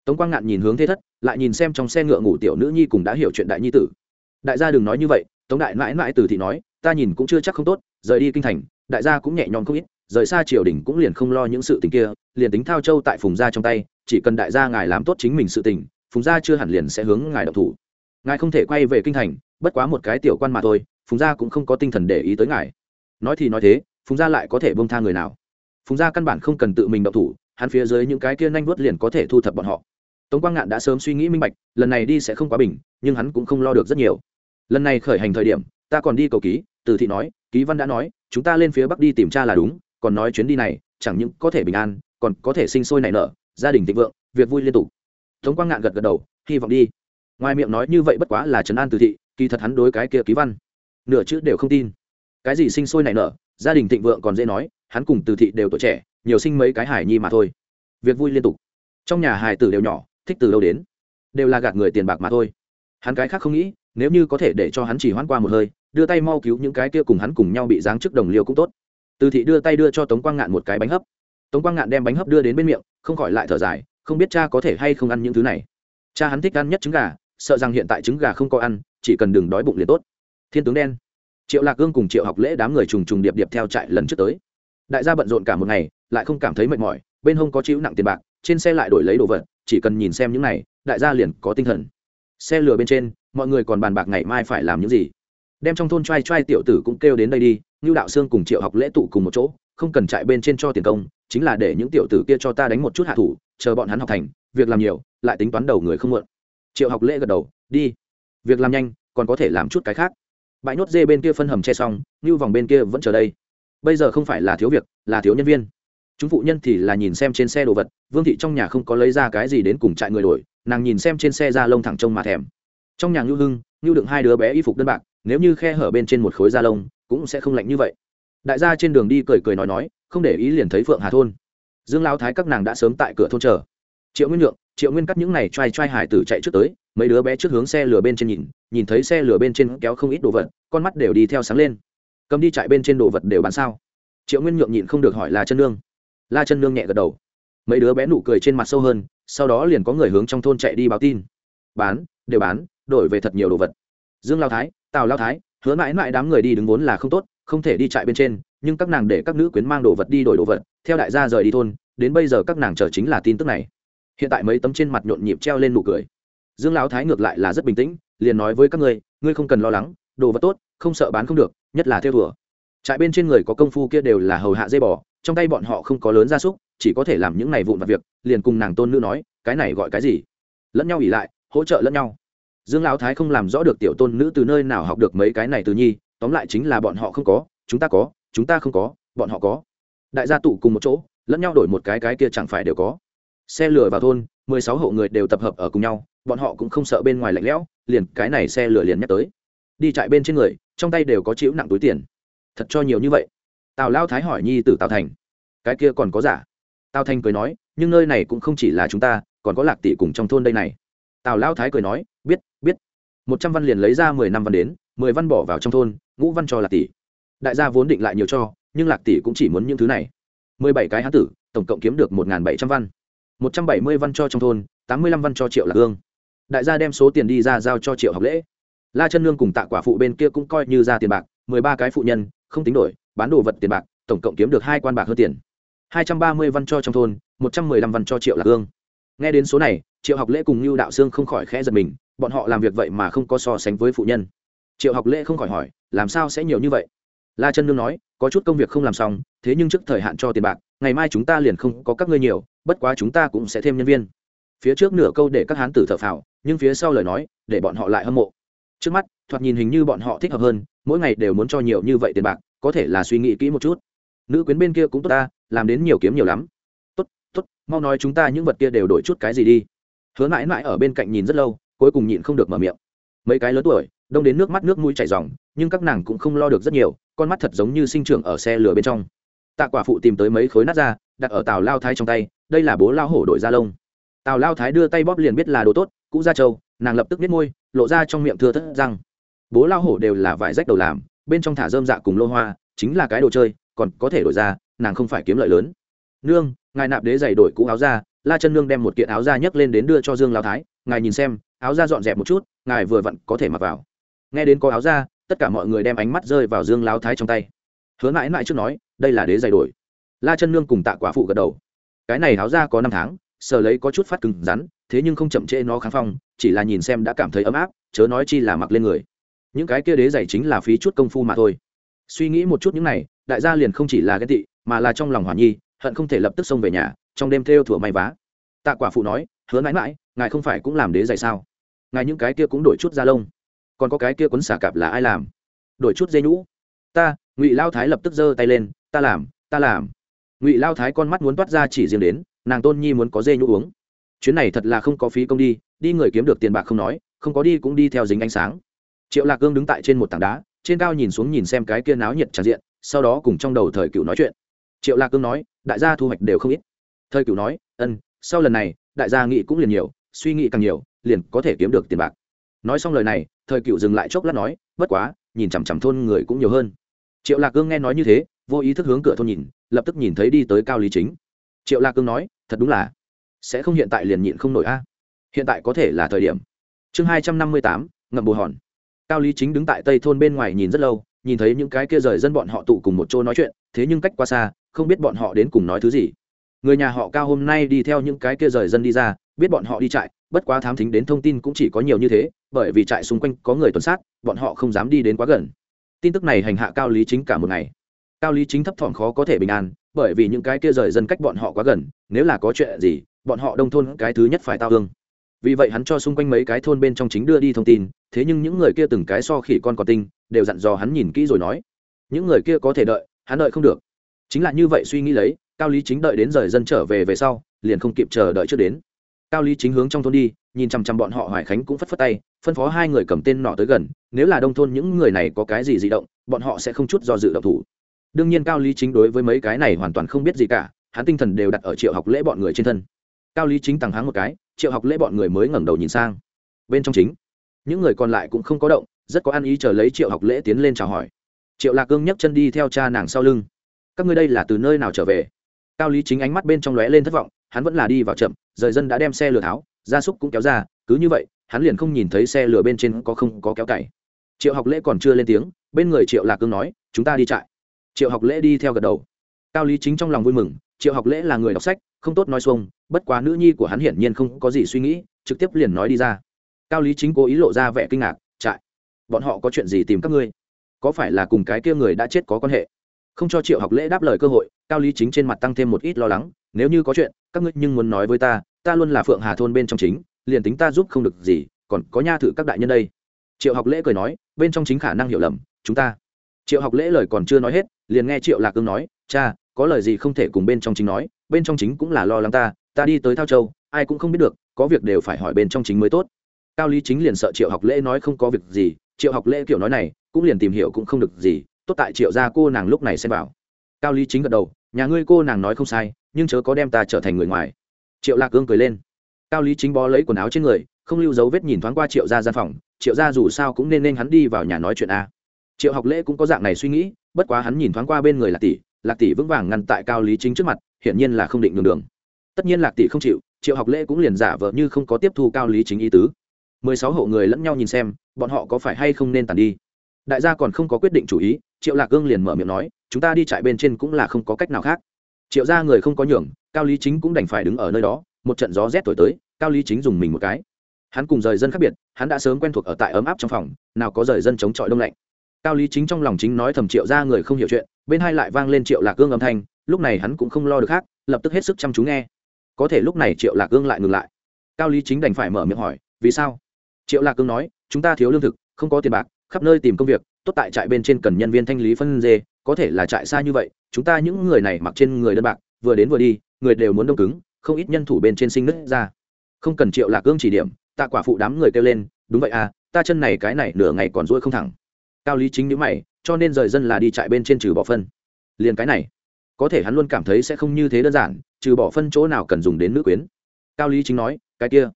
Speaker 1: Tống quang ngạn nhìn hướng thế thất, lại nhìn xem trong xe ngựa ngủ tiểu nữ nhi cùng đã hiểu chuyện đại nhi tử. Đại gia đừng nói như vậy, tống đại mãi mãi từ thị nói, ta nhìn cũng chưa chắc không tốt, rời đi kinh thành, đại gia cũng nhẹ nhõm không ít, rời xa triều đình cũng liền không lo những sự tình kia, liền tính thao châu tại phùng gia trong tay, chỉ cần đại gia ngài làm tốt chính mình sự tình, phùng gia chưa hẳn liền sẽ hướng ngài độc thủ. Ngài không thể quay về kinh thành, bất quá một cái tiểu quan mà thôi, phùng gia cũng không có tinh thần để ý tới ngài. Nói thì nói thế phùng gia lại có thể bông tha người nào? Phùng gia căn bản không cần tự mình động thủ, hắn phía dưới những cái kia nhanh vuốt liền có thể thu thập bọn họ. Tống quang ngạn đã sớm suy nghĩ minh bạch, lần này đi sẽ không quá bình, nhưng hắn cũng không lo được rất nhiều. Lần này khởi hành thời điểm, ta còn đi cầu ký, từ thị nói, ký văn đã nói, chúng ta lên phía bắc đi tìm cha là đúng, còn nói chuyến đi này, chẳng những có thể bình an, còn có thể sinh sôi nảy nở, gia đình thịnh vượng, việc vui liên tục. Tống quang ngạn gật gật đầu, hy vọng đi. Ngoài miệng nói như vậy bất quá là trấn an từ thị, kỳ thật hắn đối cái kia ký văn, nửa chữ đều không tin. Cái gì sinh sôi nảy nở gia đình thịnh vượng còn dễ nói, hắn cùng từ thị đều tuổi trẻ, nhiều sinh mấy cái hải nhi mà thôi. Việc vui liên tục. Trong nhà Hải tử đều nhỏ, thích từ đâu đến? Đều là gạt người tiền bạc mà thôi. Hắn cái khác không nghĩ, nếu như có thể để cho hắn chỉ hoãn qua một hơi, đưa tay mau cứu những cái kia cùng hắn cùng nhau bị giáng chức đồng liêu cũng tốt. Từ thị đưa tay đưa cho tống quang ngạn một cái bánh hấp. Tống quang ngạn đem bánh hấp đưa đến bên miệng, không khỏi lại thở dài, không biết cha có thể hay không ăn những thứ này. Cha hắn thích ăn nhất trứng gà, sợ rằng hiện tại trứng gà không có ăn, chỉ cần đừng đói bụng liền tốt. Thiên tướng đen triệu lạc gương cùng triệu học lễ đám người trùng trùng điệp điệp theo trại lần trước tới. Đại gia bận rộn cả một ngày, lại không cảm thấy mệt mỏi, bên hông có chịu nặng tiền bạc, trên xe lại đổi lấy đồ vật, chỉ cần nhìn xem những này, đại gia liền có tinh thần. Xe lừa bên trên, mọi người còn bàn bạc ngày mai phải làm những gì. Đem trong thôn t r a i t r a i tiểu tử cũng kêu đến đây đi như đạo sương cùng triệu học lễ tụ cùng một chỗ, không cần chạy bên trên cho tiền công, chính là để những tiểu tử kia cho ta đánh một chút hạ thủ, chờ bọn hắn học thành, việc làm nhiều, lại tính toán đầu người không mượn triệu học lễ gật đầu, đi, việc làm nhanh, còn có thể làm chút cái khác bãi nốt dê bên kia phân hầm che xong, như vòng bên kia vẫn chờ đây. Bây giờ không phải là thiếu việc, là thiếu nhân viên. Chúng phụ nhân thì là nhìn xem trên xe đồ vật, vương thị trong nhà không có lấy ra cái gì đến cùng trại người đổi, nàng nhìn xem trên xe da lông thẳng trông mà thèm. Trong nhà ngưu hưng, ngưu đựng hai đứa bé y phục đơn bạc, nếu như khe hở bên trên một khối da lông, cũng sẽ không lạnh như vậy. Đại gia trên đường đi cười cười nói nói, không để ý liền thấy phượng hà thôn. Dương lao thái các nàng đã sớm tại cửa thôn chờ. Triệu nguyên lượng triệu nguyên cắt những này t r a i t r a i hải tử chạy trước tới, mấy đứa bé trước hướng xe lửa bên trên nhìn nhìn thấy xe lửa bên trên kéo không ít đồ vật con mắt đều đi theo sáng lên. Cầm đi chạy bên trên đồ vật đều bán sao? Triệu nguyên nhượng nhịn không được hỏi là chân nương. La chân nương nhẹ gật đầu. Mấy đứa bé nụ cười trên mặt sâu hơn, sau đó liền có người hướng trong thôn chạy đi báo tin. Bán, đều bán, đổi về thật nhiều đồ vật. Dương lao thái, tào lao thái, hứa mãi mãi đám người đi đứng vốn là không tốt, không thể đi chạy bên trên, nhưng các nàng để các nữ quyến mang đồ vật đi đổi đồ vật, theo đại gia rời đi thôn, đến bây giờ các nàng chờ chính là tin tức này. Hiện tại mấy tấm trên mặt nhộn nhịp treo lên nụ cười. Dương lão thái ngược lại là rất bình tĩnh, liền nói với các ngươi ngươi không cần lo lắng đồ vật tốt, không sợ bán không được, nhất là theo thùa. Trại bên trên người có công phu kia đều là hầu hạ dây bò, trong tay bọn họ không có lớn gia súc, chỉ có thể làm những này vụn vặt việc, liền cùng nàng tôn nữ nói, cái này gọi cái gì? Lẫn nhau ỉ lại, hỗ trợ lẫn nhau. Dương lão thái không làm rõ được tiểu tôn nữ từ nơi nào học được mấy cái này từ nhi, tóm lại chính là bọn họ không có, chúng ta có, chúng ta không có, bọn họ có. Đại gia tụ cùng một chỗ, lẫn nhau đổi một cái cái kia chẳng phải đều có. Xe lửa vào thôn, mười sáu hộ người đều tập hợp ở cùng nhau, bọn họ cũng không sợ bên ngoài lạnh lẽo, liền cái này xe lửa liền nhắc tới đi chạy bên trên người, trong tay đều có chịu nặng túi tiền. Thật cho nhiều như vậy. Tào lao thái hỏi nhi tử tào thành. Cái kia còn có giả? Tào thành cười nói, nhưng nơi này cũng không chỉ là chúng ta, còn có lạc tỷ cùng trong thôn đây này. Tào lao thái cười nói, biết biết. Một trăm văn liền lấy ra mười năm văn đến, mười văn bỏ vào trong thôn, ngũ văn cho lạc tỷ. Đại gia vốn định lại nhiều cho, nhưng lạc tỷ cũng chỉ muốn những thứ này. Mười bảy cái hán tử, tổng cộng kiếm được một bảy trăm văn. Một trăm bảy mươi văn cho trong thôn, tám mươi lăm văn cho triệu lạc hương đại gia đem số tiền đi ra giao cho triệu học lễ la chân nương cùng tạ quả phụ bên kia cũng coi như ra tiền bạc, mười ba cái phụ nhân, không tính đổi, bán đồ vật tiền bạc, tổng cộng kiếm được hai quan bạc hơn tiền. Hai trăm ba mươi văn cho trong thôn, một trăm mười lăm văn cho triệu lạc hương nghe đến số này, triệu học lễ cùng lưu đạo sương không khỏi khẽ giật mình, bọn họ làm việc vậy mà không có so sánh với phụ nhân. Triệu học lễ không khỏi hỏi, làm sao sẽ nhiều như vậy? La chân nương nói, có chút công việc không làm xong, thế nhưng trước thời hạn cho tiền bạc, ngày mai chúng ta liền không có các ngươi nhiều, bất quá chúng ta cũng sẽ thêm nhân viên. Phía trước nửa câu để các hán tử thở phào, nhưng phía sau lời nói, để bọn họ lại hâm mộ trước mắt, thoạt nhìn hình như bọn họ thích hợp hơn, mỗi ngày đều muốn cho nhiều như vậy tiền bạc, có thể là suy nghĩ kỹ một chút. Nữ quyến bên kia cũng tốt ta, làm đến nhiều kiếm nhiều lắm. Tốt tốt, mau nói chúng ta những vật kia đều đổi chút cái gì đi. Hứa mãi mãi ở bên cạnh nhìn rất lâu, cuối cùng nhịn không được mở miệng. Mấy cái lớn tuổi, đông đến nước mắt nước mũi chảy ròng, nhưng các nàng cũng không lo được rất nhiều, con mắt thật giống như sinh trưởng ở xe lửa bên trong. Tạ quả phụ tìm tới mấy khối nát ra, đặt ở tàu lao thái trong tay, đây là bố lao hổ đổi da lông. Tào lao thái đưa tay bóp liền biết là đồ tốt, cũ gia châu nàng lập tức biết môi, lộ ra trong miệng thưa thất răng. Bố lao hổ đều là vải rách đầu làm, bên trong thả dơm dạ cùng lô hoa, chính là cái đồ chơi, còn có thể đổi ra, nàng không phải kiếm lợi lớn. Nương, ngài nạp đế giày đổi cũ áo ra la chân nương đem một kiện áo ra nhấc lên đến đưa cho dương lao thái, ngài nhìn xem, áo ra dọn dẹp một chút, ngài vừa vặn có thể mặc vào. Nghe đến có áo ra tất cả mọi người đem ánh mắt rơi vào dương lao thái trong tay. Hứa mãi mãi trước nói, đây là đế giày đổi. La chân nương cùng tạ quả phụ gật đầu. Cái này áo ra có năm tháng sờ lấy có chút phát cứng rắn thế nhưng không chậm trễ nó kháng phong, chỉ là nhìn xem đã cảm thấy ấm áp, chớ nói chi là mặc lên người. Những cái kia đế giày chính là phí chút công phu mà thôi. Suy nghĩ một chút những này, đại gia liền không chỉ là ghen tị, mà là trong lòng hỏa nhi, hận không thể lập tức xông về nhà, trong đêm theo thủa may vá. Tạ quả phụ nói, hứa mãi mãi, ngài không phải cũng làm đế giày sao? Ngài những cái kia cũng đổi chút da lông. Còn có cái kia quấn xả cạp là ai làm? Đổi chút dây nhũ. Ta, ngụy lao thái lập tức giơ tay lên, ta làm ta làm. Ngụy lao thái con mắt muốn toát ra chỉ riêng đến, nàng tôn nhi muốn có dê nhũ uống chuyến này thật là không có phí công đi đi người kiếm được tiền bạc không nói, không có đi cũng đi theo dính ánh sáng. Triệu lạc cương đứng tại trên một tảng đá, trên cao nhìn xuống nhìn xem cái kia náo nhiệt tràn diện, sau đó cùng trong đầu thời cựu nói chuyện. Triệu lạc cương nói, đại gia thu hoạch đều không ít. Thời cựu nói, ân, sau lần này, đại gia nghĩ cũng liền nhiều, suy nghĩ càng nhiều, liền có thể kiếm được tiền bạc. Nói xong lời này, thời cựu dừng lại chốc lát nói, bất quá, nhìn chằm chằm thôn người cũng nhiều hơn. Triệu lạc cương nghe nói như thế, vô ý thức hướng cửa thôn nhìn, lập tức nhìn thấy đi tới cao lý chính. Triệu lạc cương nói, thật đúng là sẽ không hiện tại liền nhịn không nổi a. Hiện tại có thể là thời điểm. Chương hai trăm năm mươi tám, ngậm bù hòn. Cao lý chính đứng tại tây thôn bên ngoài nhìn rất lâu, nhìn thấy những cái kia rời dân bọn họ tụ cùng một chỗ nói chuyện, thế nhưng cách quá xa, không biết bọn họ đến cùng nói thứ gì. Người nhà họ cao hôm nay đi theo những cái kia rời dân đi ra, biết bọn họ đi trại, bất quá thám thính đến thông tin cũng chỉ có nhiều như thế, bởi vì trại xung quanh có người tuần sát, bọn họ không dám đi đến quá gần. Tin tức này hành hạ cao lý chính cả một ngày. Cao lý chính thấp thỏm khó có thể bình an, bởi vì những cái kia rời dân cách bọn họ quá gần, nếu là có chuyện gì bọn họ đông thôn cái thứ nhất phải tao hương. Vì vậy hắn cho xung quanh mấy cái thôn bên trong chính đưa đi thông tin, thế nhưng những người kia từng cái so khỉ con còn tinh, đều dặn dò hắn nhìn kỹ rồi nói, những người kia có thể đợi, hắn đợi không được. Chính là như vậy suy nghĩ lấy, cao lý chính đợi đến rời dân trở về về sau, liền không kịp chờ đợi trước đến. Cao lý chính hướng trong thôn đi, nhìn chằm chằm bọn họ hoài khánh cũng phất phất tay, phân phó hai người cầm tên nọ tới gần, nếu là đông thôn những người này có cái gì di động, bọn họ sẽ không chút do dự động thủ. Đương nhiên cao lý chính đối với mấy cái này hoàn toàn không biết gì cả, hắn tinh thần đều đặt ở triệu học lễ bọn người trên thân cao lý chính tàng háng một cái, triệu học lễ bọn người mới ngẩng đầu nhìn sang. Bên trong chính, những người còn lại cũng không có động, rất có ăn ý chờ lấy triệu học lễ tiến lên chào hỏi. Triệu lạc cương nhấc chân đi theo cha nàng sau lưng. Các ngươi đây là từ nơi nào trở về? Cao lý chính ánh mắt bên trong lóe lên thất vọng, hắn vẫn là đi vào chậm, rời dân đã đem xe lửa tháo, gia súc cũng kéo ra, cứ như vậy, hắn liền không nhìn thấy xe lửa bên trên có không có kéo cày. Triệu học lễ còn chưa lên tiếng, bên người triệu lạc cương nói, chúng ta đi trại. Triệu học lễ đi theo gật đầu. Cao lý chính trong lòng vui mừng, triệu học lễ là người đọc sách không tốt nói xuông, bất quá nữ nhi của hắn hiển nhiên không có gì suy nghĩ, trực tiếp liền nói đi ra. Cao lý chính cố ý lộ ra vẻ kinh ngạc, trại, bọn họ có chuyện gì tìm các ngươi? Có phải là cùng cái kia người đã chết có quan hệ? Không cho triệu học lễ đáp lời cơ hội, cao lý chính trên mặt tăng thêm một ít lo lắng, nếu như có chuyện, các ngươi nhưng muốn nói với ta ta luôn là phượng hà thôn bên trong chính, liền tính ta giúp không được gì, còn có nha thử các đại nhân đây. Triệu học lễ cười nói, bên trong chính khả năng hiểu lầm, chúng ta. Triệu học lễ lời còn chưa nói hết, liền nghe triệu lạc cương nói, cha, có lời gì không thể cùng bên trong chính nói bên trong chính cũng là lo lắng ta ta đi tới thao châu, ai cũng không biết được, có việc đều phải hỏi bên trong chính mới tốt. Cao lý chính liền sợ triệu học lễ nói không có việc gì, triệu học lễ kiểu nói này, cũng liền tìm hiểu cũng không được gì, tốt tại triệu gia cô nàng lúc này xem bảo. Cao lý chính gật đầu, nhà ngươi cô nàng nói không sai, nhưng chớ có đem ta trở thành người ngoài. Triệu lạc cương cười lên. Cao lý chính bó lấy quần áo trên người, không lưu dấu vết nhìn thoáng qua triệu gia gian phòng, triệu gia dù sao cũng nên nên hắn đi vào nhà nói chuyện a. Triệu học lễ cũng có dạng này suy nghĩ, bất quá hắn nhìn thoáng qua bên người lạc tỷ lạc tỷ vững vàng ngăn tại cao lý chính trước mặt hiển nhiên là không định đường đường. Tất nhiên lạc tỷ không chịu, triệu học lễ cũng liền giả vờ như không có tiếp thu cao lý chính ý tứ. Mười sáu hộ người lẫn nhau nhìn xem, bọn họ có phải hay không nên tàn đi? Đại gia còn không có quyết định chủ ý, triệu lạc gương liền mở miệng nói, chúng ta đi chạy bên trên cũng là không có cách nào khác. Triệu ra người không có nhường, cao lý chính cũng đành phải đứng ở nơi đó, một trận gió rét thổi tới, cao lý chính dùng mình một cái. Hắn cùng rời dân khác biệt, hắn đã sớm quen thuộc ở tại ấm áp trong phòng, nào có rời dân chống chọi đông lạnh. Cao lý chính trong lòng chính nói thầm triệu ra người không hiểu chuyện, bên hai lại vang lên triệu lạc gương âm thanh lúc này hắn cũng không lo được khác, lập tức hết sức chăm chú nghe. Có thể lúc này triệu lạc cương lại ngừng lại. Cao lý chính đành phải mở miệng hỏi, vì sao? Triệu lạc cương nói, chúng ta thiếu lương thực, không có tiền bạc, khắp nơi tìm công việc, tốt tại trại bên trên cần nhân viên thanh lý phân dê, có thể là trại xa như vậy, chúng ta những người này mặc trên người đơn bạc, vừa đến vừa đi, người đều muốn đông cứng, không ít nhân thủ bên trên sinh nứt ra. Không cần triệu lạc cương chỉ điểm, tạ quả phụ đám người kêu lên, đúng vậy à ta chân này cái này nửa ngày còn ruôi không thẳng. Cao lý chính nhữ mày, cho nên rời dân là đi trại bên trên trừ bỏ phân. Liền cái này có thể hắn luôn cảm thấy sẽ không như thế đơn giản, trừ bỏ phân chỗ nào cần dùng đến nữ quyến. Cao lý chính nói, cái kia,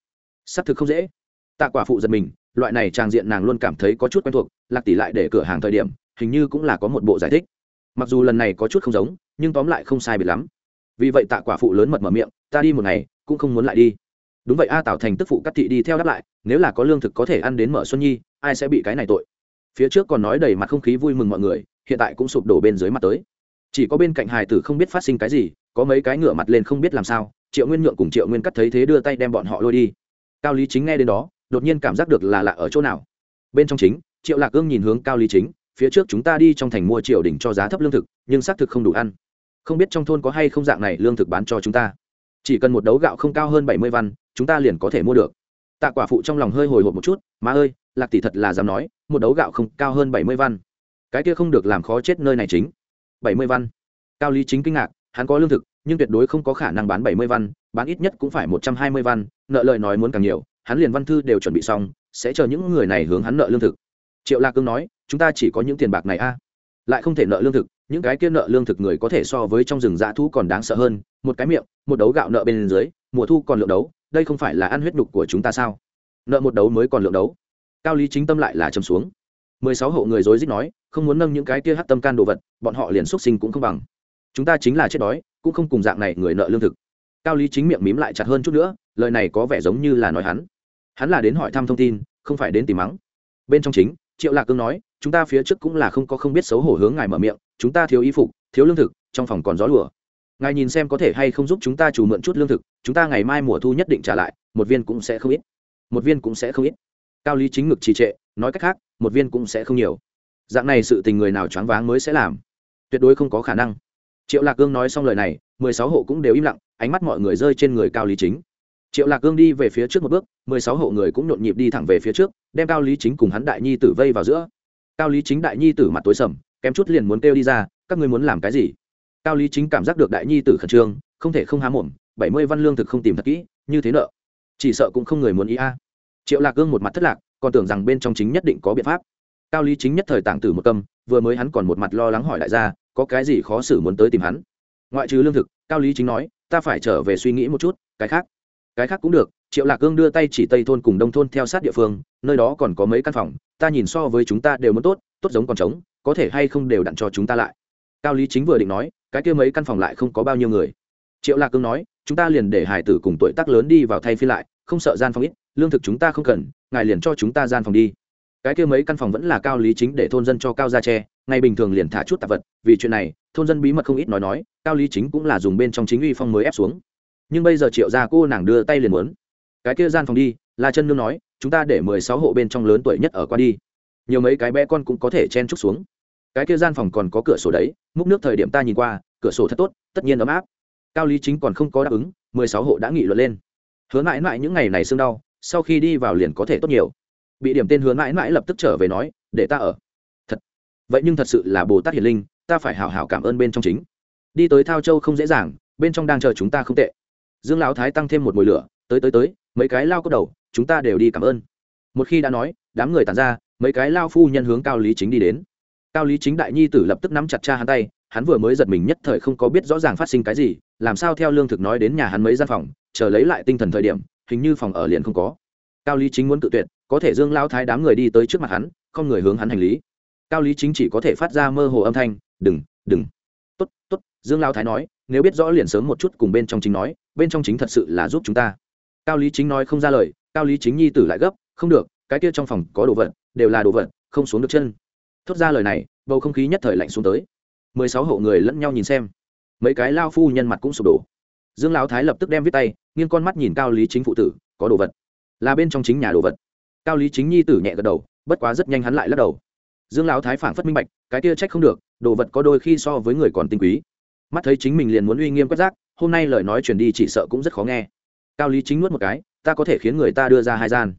Speaker 1: xác thực không dễ. Tạ quả phụ giật mình, loại này trang diện nàng luôn cảm thấy có chút quen thuộc, lạc tỷ lại để cửa hàng thời điểm, hình như cũng là có một bộ giải thích. Mặc dù lần này có chút không giống, nhưng tóm lại không sai biệt lắm. Vì vậy tạ quả phụ lớn mật mở miệng, ta đi một ngày, cũng không muốn lại đi. Đúng vậy, a tạo thành tức phụ cắt thị đi theo đáp lại, nếu là có lương thực có thể ăn đến mở xuân nhi, ai sẽ bị cái này tội? Phía trước còn nói đầy mặt không khí vui mừng mọi người, hiện tại cũng sụp đổ bên dưới mặt tới chỉ có bên cạnh hài tử không biết phát sinh cái gì, có mấy cái ngựa mặt lên không biết làm sao, triệu nguyên nhượng cùng triệu nguyên cắt thấy thế đưa tay đem bọn họ lôi đi. Cao lý chính nghe đến đó, đột nhiên cảm giác được là lạ ở chỗ nào. Bên trong chính, triệu lạc ương nhìn hướng cao lý chính, phía trước chúng ta đi trong thành mua triều đình cho giá thấp lương thực, nhưng xác thực không đủ ăn. Không biết trong thôn có hay không dạng này lương thực bán cho chúng ta. Chỉ cần một đấu gạo không cao hơn bảy mươi văn, chúng ta liền có thể mua được. Tạ quả phụ trong lòng hơi hồi hộp một chút mà ơi, lạc tỷ thật là dám nói, một đấu gạo không cao hơn bảy mươi văn. Cái kia không được làm khó chết nơi này chính bảy mươi văn. Cao lý chính kinh ngạc, hắn có lương thực, nhưng tuyệt đối không có khả năng bán bảy mươi văn, bán ít nhất cũng phải một trăm hai mươi văn, nợ lời nói muốn càng nhiều, hắn liền văn thư đều chuẩn bị xong, sẽ chờ những người này hướng hắn nợ lương thực. Triệu lạc cương nói, chúng ta chỉ có những tiền bạc này a. Lại không thể nợ lương thực, những cái kia nợ lương thực người có thể so với trong rừng dã thú còn đáng sợ hơn, một cái miệng, một đấu gạo nợ bên dưới, mùa thu còn lượng đấu, đây không phải là ăn huyết đục của chúng ta sao? Nợ một đấu mới còn lượng đấu. Cao lý chính tâm lại là chấm xuống mười sáu hộ người dối dích nói, không muốn nâng những cái kia hắc tâm can đồ vật, bọn họ liền xuất sinh cũng không bằng. Chúng ta chính là chết đói, cũng không cùng dạng này người nợ lương thực. Cao lý chính miệng mím lại chặt hơn chút nữa, lời này có vẻ giống như là nói hắn. Hắn là đến hỏi thăm thông tin, không phải đến tìm mắng. Bên trong chính, triệu lạc cương nói, chúng ta phía trước cũng là không có không biết xấu hổ hướng ngài mở miệng, chúng ta thiếu y phục, thiếu lương thực, trong phòng còn gió lùa. Ngài nhìn xem có thể hay không giúp chúng ta chủ mượn chút lương thực, chúng ta ngày mai mùa thu nhất định trả lại, một viên cũng sẽ không ít. Một viên cũng sẽ không ít cao lý chính ngực trì trệ, nói cách khác, một viên cũng sẽ không nhiều. Dạng này sự tình người nào choáng váng mới sẽ làm? Tuyệt đối không có khả năng. Triệu lạc cương nói xong lời này, mười sáu hộ cũng đều im lặng, ánh mắt mọi người rơi trên người cao lý chính. Triệu lạc cương đi về phía trước một bước, mười sáu hộ người cũng nhộn nhịp đi thẳng về phía trước, đem cao lý chính cùng hắn đại nhi tử vây vào giữa. Cao lý chính đại nhi tử mặt tối sầm, kém chút liền muốn kêu đi ra, các ngươi muốn làm cái gì? Cao lý chính cảm giác được đại nhi tử khẩn trương, không thể không há mồm, bảy mươi văn lương thực không tìm thật kỹ, như thế nợ. Chỉ sợ cũng không người muốn ý a triệu lạc cương một mặt thất lạc, còn tưởng rằng bên trong chính nhất định có biện pháp. Cao lý chính nhất thời tảng tử một tâm vừa mới hắn còn một mặt lo lắng hỏi đại gia có cái gì khó xử muốn tới tìm hắn? Ngoại trừ lương thực, cao lý chính nói, ta phải trở về suy nghĩ một chút, cái khác. Cái khác cũng được, triệu lạc cương đưa tay chỉ tây thôn cùng đông thôn theo sát địa phương, nơi đó còn có mấy căn phòng, ta nhìn so với chúng ta đều muốn tốt tốt giống còn trống, có thể hay không đều đặn cho chúng ta lại. Cao lý chính vừa định nói, cái kia mấy căn phòng lại không có bao nhiêu người. Triệu lạc cương nói, chúng ta liền để hải tử cùng tuổi tác lớn đi vào thay phi lại, không sợ gian phòng ít lương thực chúng ta không cần, ngài liền cho chúng ta gian phòng đi. Cái kia mấy căn phòng vẫn là cao lý chính để thôn dân cho cao ra tre ngày bình thường liền thả chút tạp vật, vì chuyện này, thôn dân bí mật không ít nói nói, cao lý chính cũng là dùng bên trong chính uy phong mới ép xuống. Nhưng bây giờ triệu gia cô nàng đưa tay liền muốn. Cái kia gian phòng đi, la chân nương nói, chúng ta để mười sáu hộ bên trong lớn tuổi nhất ở qua đi. Nhiều mấy cái bé con cũng có thể chen trúc xuống. Cái kia gian phòng còn có cửa sổ đấy, múc nước thời điểm ta nhìn qua, cửa sổ thật tốt, tất nhiên ấm áp. Cao lý chính còn không có đáp ứng, mười sáu hộ đã nghị luận lên. Hứa mãi mãi những ngày này sưng đau sau khi đi vào liền có thể tốt nhiều. Bị điểm tên hứa mãi mãi lập tức trở về nói, để ta ở. Thật? Vậy nhưng thật sự là bồ tát hiền linh, ta phải hảo hảo cảm ơn bên trong chính. Đi tới thao châu không dễ dàng, bên trong đang chờ chúng ta không tệ. Dương lão thái tăng thêm một mùi lửa, tới tới tới, mấy cái lao cốc đầu, chúng ta đều đi cảm ơn. Một khi đã nói, đám người tàn ra, mấy cái lao phu nhân hướng cao lý chính đi đến. Cao lý chính đại nhi tử lập tức nắm chặt cha hắn tay, hắn vừa mới giật mình nhất thời không có biết rõ ràng phát sinh cái gì, làm sao theo lương thực nói đến nhà hắn mấy gian phòng, chờ lấy lại tinh thần thời điểm hình như phòng ở liền không có. Cao lý chính muốn tự tuyệt, có thể dương lao thái đám người đi tới trước mặt hắn, không người hướng hắn hành lý. Cao lý chính chỉ có thể phát ra mơ hồ âm thanh, đừng đừng. Tốt tốt, dương lao thái nói, nếu biết rõ liền sớm một chút cùng bên trong chính nói, bên trong chính thật sự là giúp chúng ta. Cao lý chính nói không ra lời, cao lý chính nhi tử lại gấp, không được, cái kia trong phòng có đồ vật, đều là đồ vật, không xuống được chân. Thốt ra lời này, bầu không khí nhất thời lạnh xuống tới. Mười sáu hộ người lẫn nhau nhìn xem. Mấy cái lao phu nhân mặt cũng sụp đổ. Dương lão thái lập tức đem viết tay nghiêng con mắt nhìn cao lý chính phụ tử, có đồ vật. Là bên trong chính nhà đồ vật. Cao lý chính nhi tử nhẹ gật đầu, bất quá rất nhanh hắn lại lắc đầu. Dương lão thái phảng phất minh bạch, cái kia trách không được, đồ vật có đôi khi so với người còn tinh quý. Mắt thấy chính mình liền muốn uy nghiêm quét rác, hôm nay lời nói truyền đi chỉ sợ cũng rất khó nghe. Cao lý chính nuốt một cái, ta có thể khiến người ta đưa ra hai gian.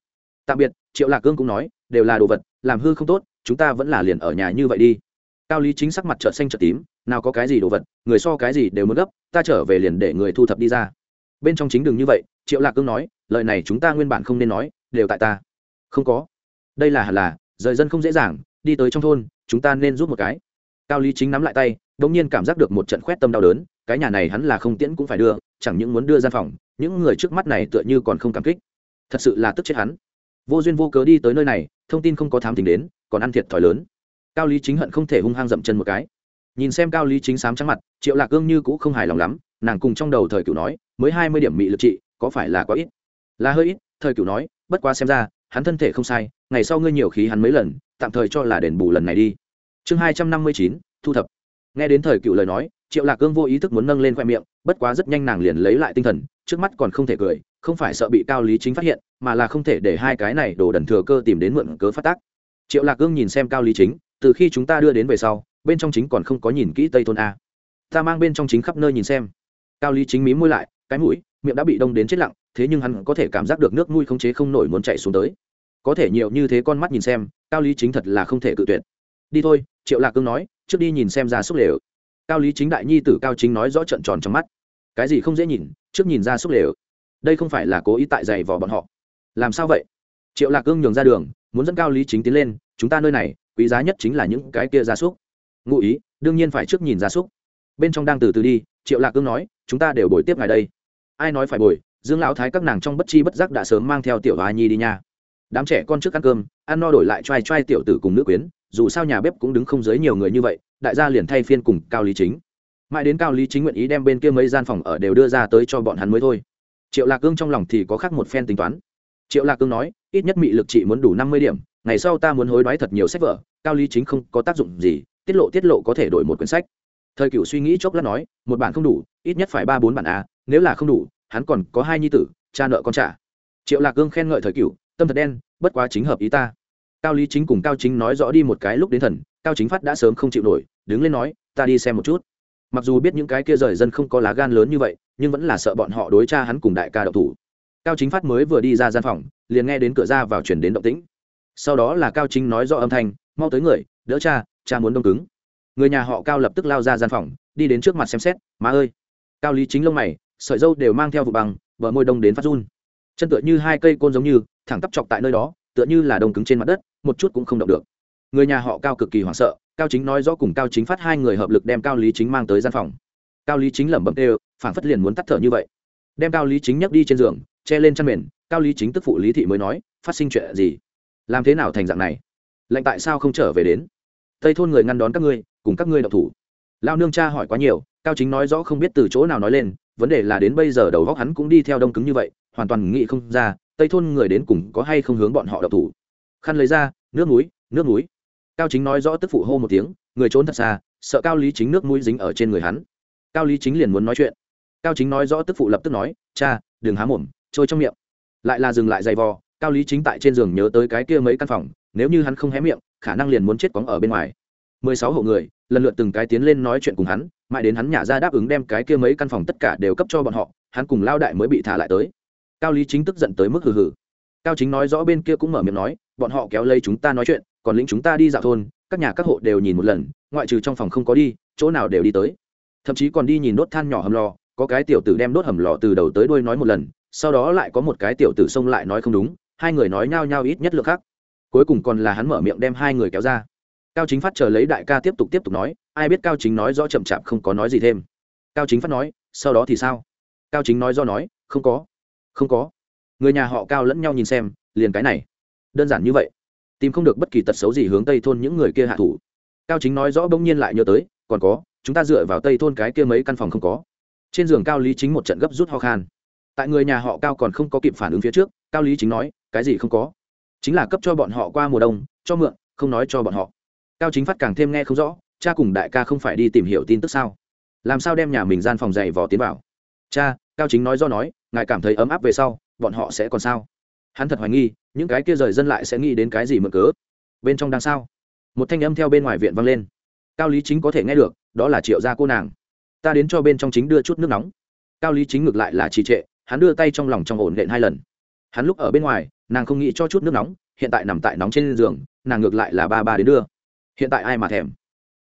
Speaker 1: Tạm biệt, triệu lạc cương cũng nói, đều là đồ vật, làm hư không tốt, chúng ta vẫn là liền ở nhà như vậy đi. Cao lý chính sắc mặt trợt xanh trợt tím, nào có cái gì đồ vật, người so cái gì đều muốn gấp, ta trở về liền để người thu thập đi ra bên trong chính đường như vậy, triệu lạc cương nói, lời này chúng ta nguyên bản không nên nói, đều tại ta. Không có. Đây là hẳn là, rời dân không dễ dàng, đi tới trong thôn, chúng ta nên giúp một cái. Cao lý chính nắm lại tay đ ỗ n g nhiên cảm giác được một trận khoét tâm đau đớn, cái nhà này hắn là không tiễn cũng phải đưa, chẳng những muốn đưa ra phòng, những người trước mắt này tựa như còn không cảm kích. Thật sự là tức chết hắn. Vô duyên vô cớ đi tới nơi này, thông tin không có thám tình đến, còn ăn thiệt thòi lớn. Cao lý chính hận không thể hung hăng dậm chân một cái. Nhìn xem cao lý chính sám trắng mặt, triệu lạc gương như cũng không hài lòng lắm nàng cùng trong đầu thời cửu nói, mới hai mươi điểm mị lực trị, có phải là quá ít? Là hơi ít, thời cửu nói, bất quá xem ra, hắn thân thể không sai, ngày sau ngươi nhiều khí hắn mấy lần, tạm thời cho là đền bù lần này đi. Chương hai trăm năm mươi chín, thu thập. Nghe đến thời cựu lời nói, triệu lạc cương vô ý thức muốn nâng lên khoe miệng, bất quá rất nhanh nàng liền lấy lại tinh thần, trước mắt còn không thể cười, không phải sợ bị cao lý chính phát hiện, mà là không thể để hai cái này đổ đần thừa cơ tìm đến mượn cớ phát tác. Triệu lạc cương nhìn xem cao lý chính, từ khi chúng ta đưa đến về sau, bên trong chính còn không có nhìn kỹ tây thôn a. Ta mang bên trong chính khắp nơi nhìn xem cao lý chính mí môi lại, cái mũi, miệng đã bị đông đến chết lặng, thế nhưng hắn có thể cảm giác được nước mũi không chế không nổi muốn chạy xuống tới. Có thể nhiều như thế con mắt nhìn xem, cao lý chính thật là không thể cự tuyệt. Đi thôi, triệu lạc cương nói, trước đi nhìn xem ra xúc lều. Cao lý chính đại nhi tử cao chính nói rõ trận tròn trong mắt. Cái gì không dễ nhìn, trước nhìn ra xúc lều. Đây không phải là cố ý tại giày vò bọn họ. Làm sao vậy? Triệu lạc cương nhường ra đường, muốn dẫn cao lý chính tiến lên, chúng ta nơi này, quý giá nhất chính là những cái kia gia súc. Ngụ ý, đương nhiên phải trước nhìn gia súc. Bên trong đang từ từ đi triệu lạc cương nói, chúng ta đều bồi tiếp ngài đây. Ai nói phải bồi? Dương lão thái các nàng trong bất chi bất giác đã sớm mang theo tiểu hoa nhi đi nha. Đám trẻ con trước ăn cơm, ăn no đổi lại t r a i t r a i tiểu tử cùng nữ quyến, dù sao nhà bếp cũng đứng không dưới nhiều người như vậy, đại gia liền thay phiên cùng cao lý chính. Mãi đến cao lý chính nguyện ý đem bên kia mấy gian phòng ở đều đưa ra tới cho bọn hắn mới thôi. Triệu lạc cương trong lòng thì có khác một phen tính toán. Triệu lạc cương nói, ít nhất mị lực chị muốn đủ năm mươi điểm, ngày sau ta muốn hối đoái thật nhiều sách vở, cao lý chính không có tác dụng gì, tiết lộ tiết lộ có thể đổi một quyển sách thời cựu suy nghĩ chốc lát nói, một bản không đủ, ít nhất phải ba bốn bản a nếu là không đủ, hắn còn có hai nhi tử, cha nợ con trả. Triệu lạc cương khen ngợi thời cựu tâm thật đen, bất quá chính hợp ý ta. Cao lý chính cùng cao chính nói rõ đi một cái lúc đến thần, cao chính phát đã sớm không chịu nổi, đứng lên nói, ta đi xem một chút. Mặc dù biết những cái kia rời dân không có lá gan lớn như vậy, nhưng vẫn là sợ bọn họ đối cha hắn cùng đại ca đậu thủ. Cao chính phát mới vừa đi ra gian phòng, liền nghe đến cửa ra vào chuyển đến động tĩnh. Sau đó là cao chính nói rõ âm thanh, mau tới người, đỡ cha cha muốn đông cứng người nhà họ cao lập tức lao ra gian phòng, đi đến trước mặt xem xét, má ơi, cao lý chính lông mày, sợi dâu đều mang theo vụ bằng, bờ môi đông đến phát run. Chân tựa như hai cây côn giống như, thẳng tắp chọc tại nơi đó, tựa như là đông cứng trên mặt đất, một chút cũng không động được. Người nhà họ cao cực kỳ hoảng sợ, cao chính nói rõ cùng cao chính phát hai người hợp lực đem cao lý chính mang tới gian phòng. Cao lý chính lẩm bẩm kêu phản phất liền muốn tắt thở như vậy. Đem cao lý chính nhấc đi trên giường, che lên chăn mền, cao lý chính tức phụ lý thị mới nói, phát sinh chuyện gì? Làm thế nào thành dạng này? Lệnh tại sao không trở về đến? Tây thôn người ngăn đón các ngươi cùng các ngươi đậu thủ. Lao nương cha hỏi quá nhiều, cao chính nói rõ không biết từ chỗ nào nói lên, vấn đề là đến bây giờ đầu góc hắn cũng đi theo đông cứng như vậy, hoàn toàn nghĩ không ra, tây thôn người đến cùng có hay không hướng bọn họ đậu thủ. Khăn lấy ra, nước núi nước núi cao chính nói rõ tức phụ hô một tiếng, người trốn thật xa, sợ cao lý chính nước mũi dính ở trên người hắn. Cao lý chính liền muốn nói chuyện. Cao chính nói rõ tức phụ lập tức nói, cha, đừng há mồm, trôi trong miệng. Lại là dừng lại giày vò, cao lý chính tại trên giường nhớ tới cái kia mấy căn phòng, nếu như hắn không hé miệng, khả năng liền muốn chết quóng ở bên ngoài mười sáu hộ người, lần lượt từng cái tiến lên nói chuyện cùng hắn, mãi đến hắn nhả ra đáp ứng đem cái kia mấy căn phòng tất cả đều cấp cho bọn họ, hắn cùng lao đại mới bị thả lại tới. Cao lý chính tức giận tới mức hừ hừ. Cao chính nói rõ bên kia cũng mở miệng nói, bọn họ kéo lấy chúng ta nói chuyện, còn lính chúng ta đi dạo thôn, các nhà các hộ đều nhìn một lần, ngoại trừ trong phòng không có đi, chỗ nào đều đi tới. Thậm chí còn đi nhìn đốt than nhỏ hầm lò, có cái tiểu tử đem đốt hầm lò từ đầu tới đuôi nói một lần, sau đó lại có một cái tiểu tử xông lại nói không đúng, hai người nói nhao nhao ít nhất lượng khác. Cuối cùng còn là hắn mở miệng đem hai người kéo ra cao chính phát chờ lấy đại ca tiếp tục tiếp tục nói, ai biết cao chính nói rõ chậm chạp không có nói gì thêm. Cao chính phát nói, sau đó thì sao? Cao chính nói do nói, không có. Không có. Người nhà họ cao lẫn nhau nhìn xem, liền cái này. Đơn giản như vậy. Tìm không được bất kỳ tật xấu gì hướng tây thôn những người kia hạ thủ. Cao chính nói rõ bỗng nhiên lại nhớ tới, còn có, chúng ta dựa vào tây thôn cái kia mấy căn phòng không có. Trên giường cao lý chính một trận gấp rút ho khan. Tại người nhà họ cao còn không có kịp phản ứng phía trước, cao lý chính nói, cái gì không có? Chính là cấp cho bọn họ qua mùa đông, cho mượn, không nói cho bọn họ cao chính phát càng thêm nghe không rõ, cha cùng đại ca không phải đi tìm hiểu tin tức sao? Làm sao đem nhà mình gian phòng dày vò tiến vào? Cha, cao chính nói do nói, ngài cảm thấy ấm áp về sau, bọn họ sẽ còn sao? Hắn thật hoài nghi, những cái kia rời dân lại sẽ nghĩ đến cái gì mượn cớ? Bên trong đang sao? Một thanh âm theo bên ngoài viện vang lên. Cao lý chính có thể nghe được, đó là triệu gia cô nàng. Ta đến cho bên trong chính đưa chút nước nóng. Cao lý chính ngược lại là trì trệ, hắn đưa tay trong lòng trong ổn định hai lần. Hắn lúc ở bên ngoài, nàng không nghĩ cho chút nước nóng, hiện tại nằm tại nóng trên giường, nàng ngược lại là ba ba đến đưa hiện tại ai mà thèm?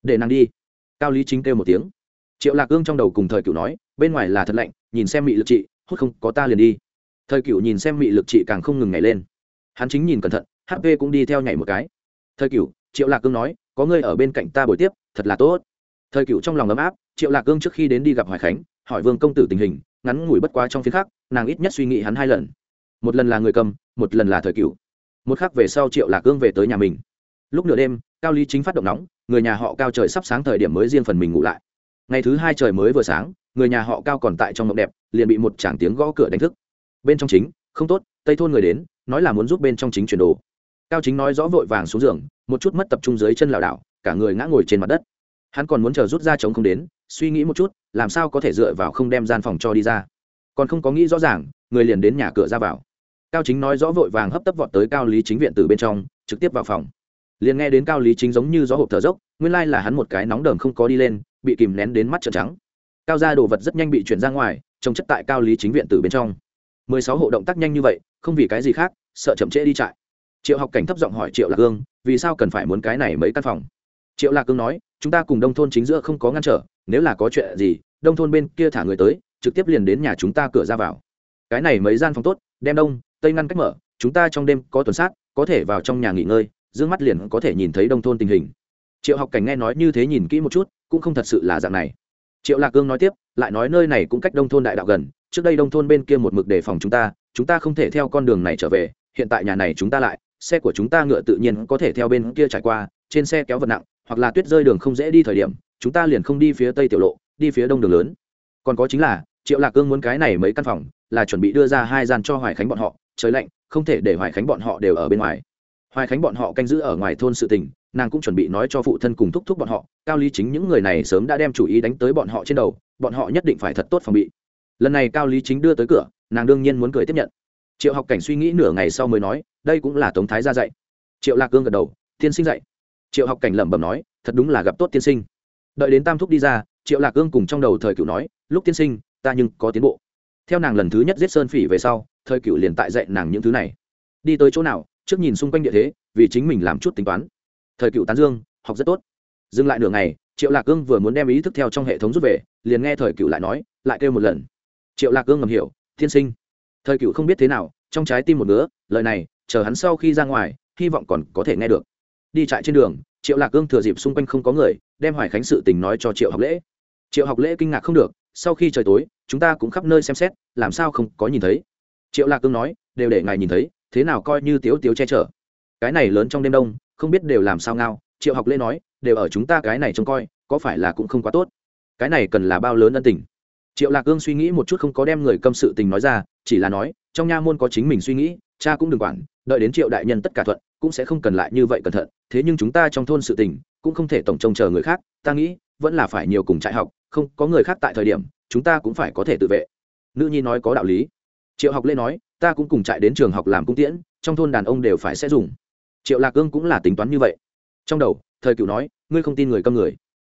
Speaker 1: Để nàng đi. Cao lý chính kêu một tiếng. Triệu lạc ương trong đầu cùng thời cựu nói, bên ngoài là thật lạnh, nhìn xem mị lực trị hút không, có ta liền đi. Thời cựu nhìn xem mị lực trị càng không ngừng nhảy lên. Hắn chính nhìn cẩn thận hp cũng đi theo nhảy một cái. Thời cựu triệu lạc cương nói, có ngươi ở bên cạnh ta buổi tiếp, thật là tốt. Thời cựu trong lòng ấm áp, triệu lạc cương trước khi đến đi gặp hoài khánh, hỏi vương công tử tình hình, ngắn ngủi bất quá trong phía khác nàng ít nhất suy nghĩ hắn hai lần. Một lần là người cầm, một lần là thời cựu một khắc về sau triệu lạc cương về tới nhà mình. Lúc nửa đêm cao lý chính phát động nóng, người nhà họ cao trời sắp sáng thời điểm mới riêng phần mình ngủ lại. Ngày thứ hai trời mới vừa sáng, người nhà họ cao còn tại trong mộng đẹp, liền bị một chàng tiếng gõ cửa đánh thức. Bên trong chính, không tốt, tây thôn người đến, nói là muốn giúp bên trong chính chuyển đồ. Cao chính nói rõ vội vàng xuống giường, một chút mất tập trung dưới chân lảo đảo, cả người ngã ngồi trên mặt đất. Hắn còn muốn chờ rút ra chống không đến, suy nghĩ một chút, làm sao có thể dựa vào không đem gian phòng cho đi ra. Còn không có nghĩ rõ ràng, người liền đến nhà cửa ra vào. Cao chính nói rõ vội vàng hấp tấp vọt tới cao lý chính viện từ bên trong, trực tiếp vào phòng liền nghe đến cao lý chính giống như gió hộp thở dốc, nguyên lai là hắn một cái nóng đờm không có đi lên, bị kìm nén đến mắt trợn trắng. Cao ra đồ vật rất nhanh bị chuyển ra ngoài trồng chất tại cao lý chính viện từ bên trong. Mười sáu hộ động tác nhanh như vậy, không vì cái gì khác, sợ chậm trễ đi trại. Triệu học cảnh thấp giọng hỏi triệu lạc cương, vì sao cần phải muốn cái này mấy căn phòng? Triệu lạc cương nói, chúng ta cùng đông thôn chính giữa không có ngăn trở, nếu là có chuyện gì, đông thôn bên kia thả người tới, trực tiếp liền đến nhà chúng ta cửa ra vào. Cái này mấy gian phòng tốt, đem đông, tây ngăn cách mở, chúng ta trong đêm có tuần sát, có thể vào trong nhà nghỉ ngơi d mắt liền có thể nhìn thấy đông thôn tình hình. Triệu học cảnh nghe nói như thế nhìn kỹ một chút, cũng không thật sự là dạng này. Triệu lạc cương nói tiếp, lại nói nơi này cũng cách đông thôn đại đạo gần, trước đây đông thôn bên kia một mực đề phòng chúng ta chúng ta không thể theo con đường này trở về, hiện tại nhà này chúng ta lại, xe của chúng ta ngựa tự nhiên có thể theo bên kia trải qua, trên xe kéo vật nặng, hoặc là tuyết rơi đường không dễ đi thời điểm, chúng ta liền không đi phía tây tiểu lộ, đi phía đông đường lớn. Còn có chính là, triệu lạc cương muốn cái này mấy căn phòng, là chuẩn bị đưa ra hai gian cho hoài khánh bọn họ, trời lạnh, không thể để hoài khánh bọn họ đều ở bên ngoài hoài khánh bọn họ canh giữ ở ngoài thôn sự tình, nàng cũng chuẩn bị nói cho phụ thân cùng thúc thúc bọn họ, cao lý chính những người này sớm đã đem chủ ý đánh tới bọn họ trên đầu, bọn họ nhất định phải thật tốt phòng bị. Lần này cao lý chính đưa tới cửa, nàng đương nhiên muốn cười tiếp nhận. Triệu học cảnh suy nghĩ nửa ngày sau mới nói, đây cũng là tống thái ra dạy. Triệu lạc cương gật đầu, tiên sinh dạy. Triệu học cảnh lẩm bẩm nói, thật đúng là gặp tốt tiên sinh. Đợi đến tam thúc đi ra, triệu lạc cương cùng trong đầu thời cựu nói, lúc tiên sinh, ta nhưng có tiến bộ. Theo nàng lần thứ nhất giết sơn phỉ về sau, thời cựu liền tại dạy nàng những thứ này. Đi tới chỗ nào trước nhìn xung quanh địa thế, vì chính mình làm chút tính toán. Thời cựu tán dương, học rất tốt. Dừng lại nửa ngày, triệu lạc cương vừa muốn đem ý thức theo trong hệ thống rút về, liền nghe thời cựu lại nói, lại kêu một lần. Triệu lạc cương ngầm hiểu, thiên sinh. Thời cựu không biết thế nào, trong trái tim một nữa lời này, chờ hắn sau khi ra ngoài, hy vọng còn có thể nghe được. Đi chạy trên đường, triệu lạc cương thừa dịp xung quanh không có người, đem hoài khánh sự tình nói cho triệu học lễ. Triệu học lễ kinh ngạc không được, sau khi trời tối, chúng ta cũng khắp nơi xem xét, làm sao không có nhìn thấy? Triệu lạc cương nói, đều để ngài nhìn thấy thế nào coi như tiếu tiếu che chở. Cái này lớn trong đêm đông, không biết đều làm sao ngao, triệu học lễ nói, đều ở chúng ta cái này trông coi, có phải là cũng không quá tốt. Cái này cần là bao lớn ân tình. Triệu lạc ương suy nghĩ một chút không có đem người câm sự tình nói ra, chỉ là nói, trong nha môn có chính mình suy nghĩ, cha cũng đừng quản, đợi đến triệu đại nhân tất cả thuận, cũng sẽ không cần lại như vậy cẩn thận, thế nhưng chúng ta trong thôn sự tình, cũng không thể tổng trông chờ người khác, ta nghĩ, vẫn là phải nhiều cùng trại học, không, có người khác tại thời điểm, chúng ta cũng phải có thể tự vệ. Nữ nhi nói có đạo lý. Triệu học lê nói ta cũng cùng chạy đến trường học làm cung tiễn, trong thôn đàn ông đều phải sẽ dùng. Triệu lạc cương cũng là tính toán như vậy. Trong đầu, thời cựu nói, ngươi không tin người câm người.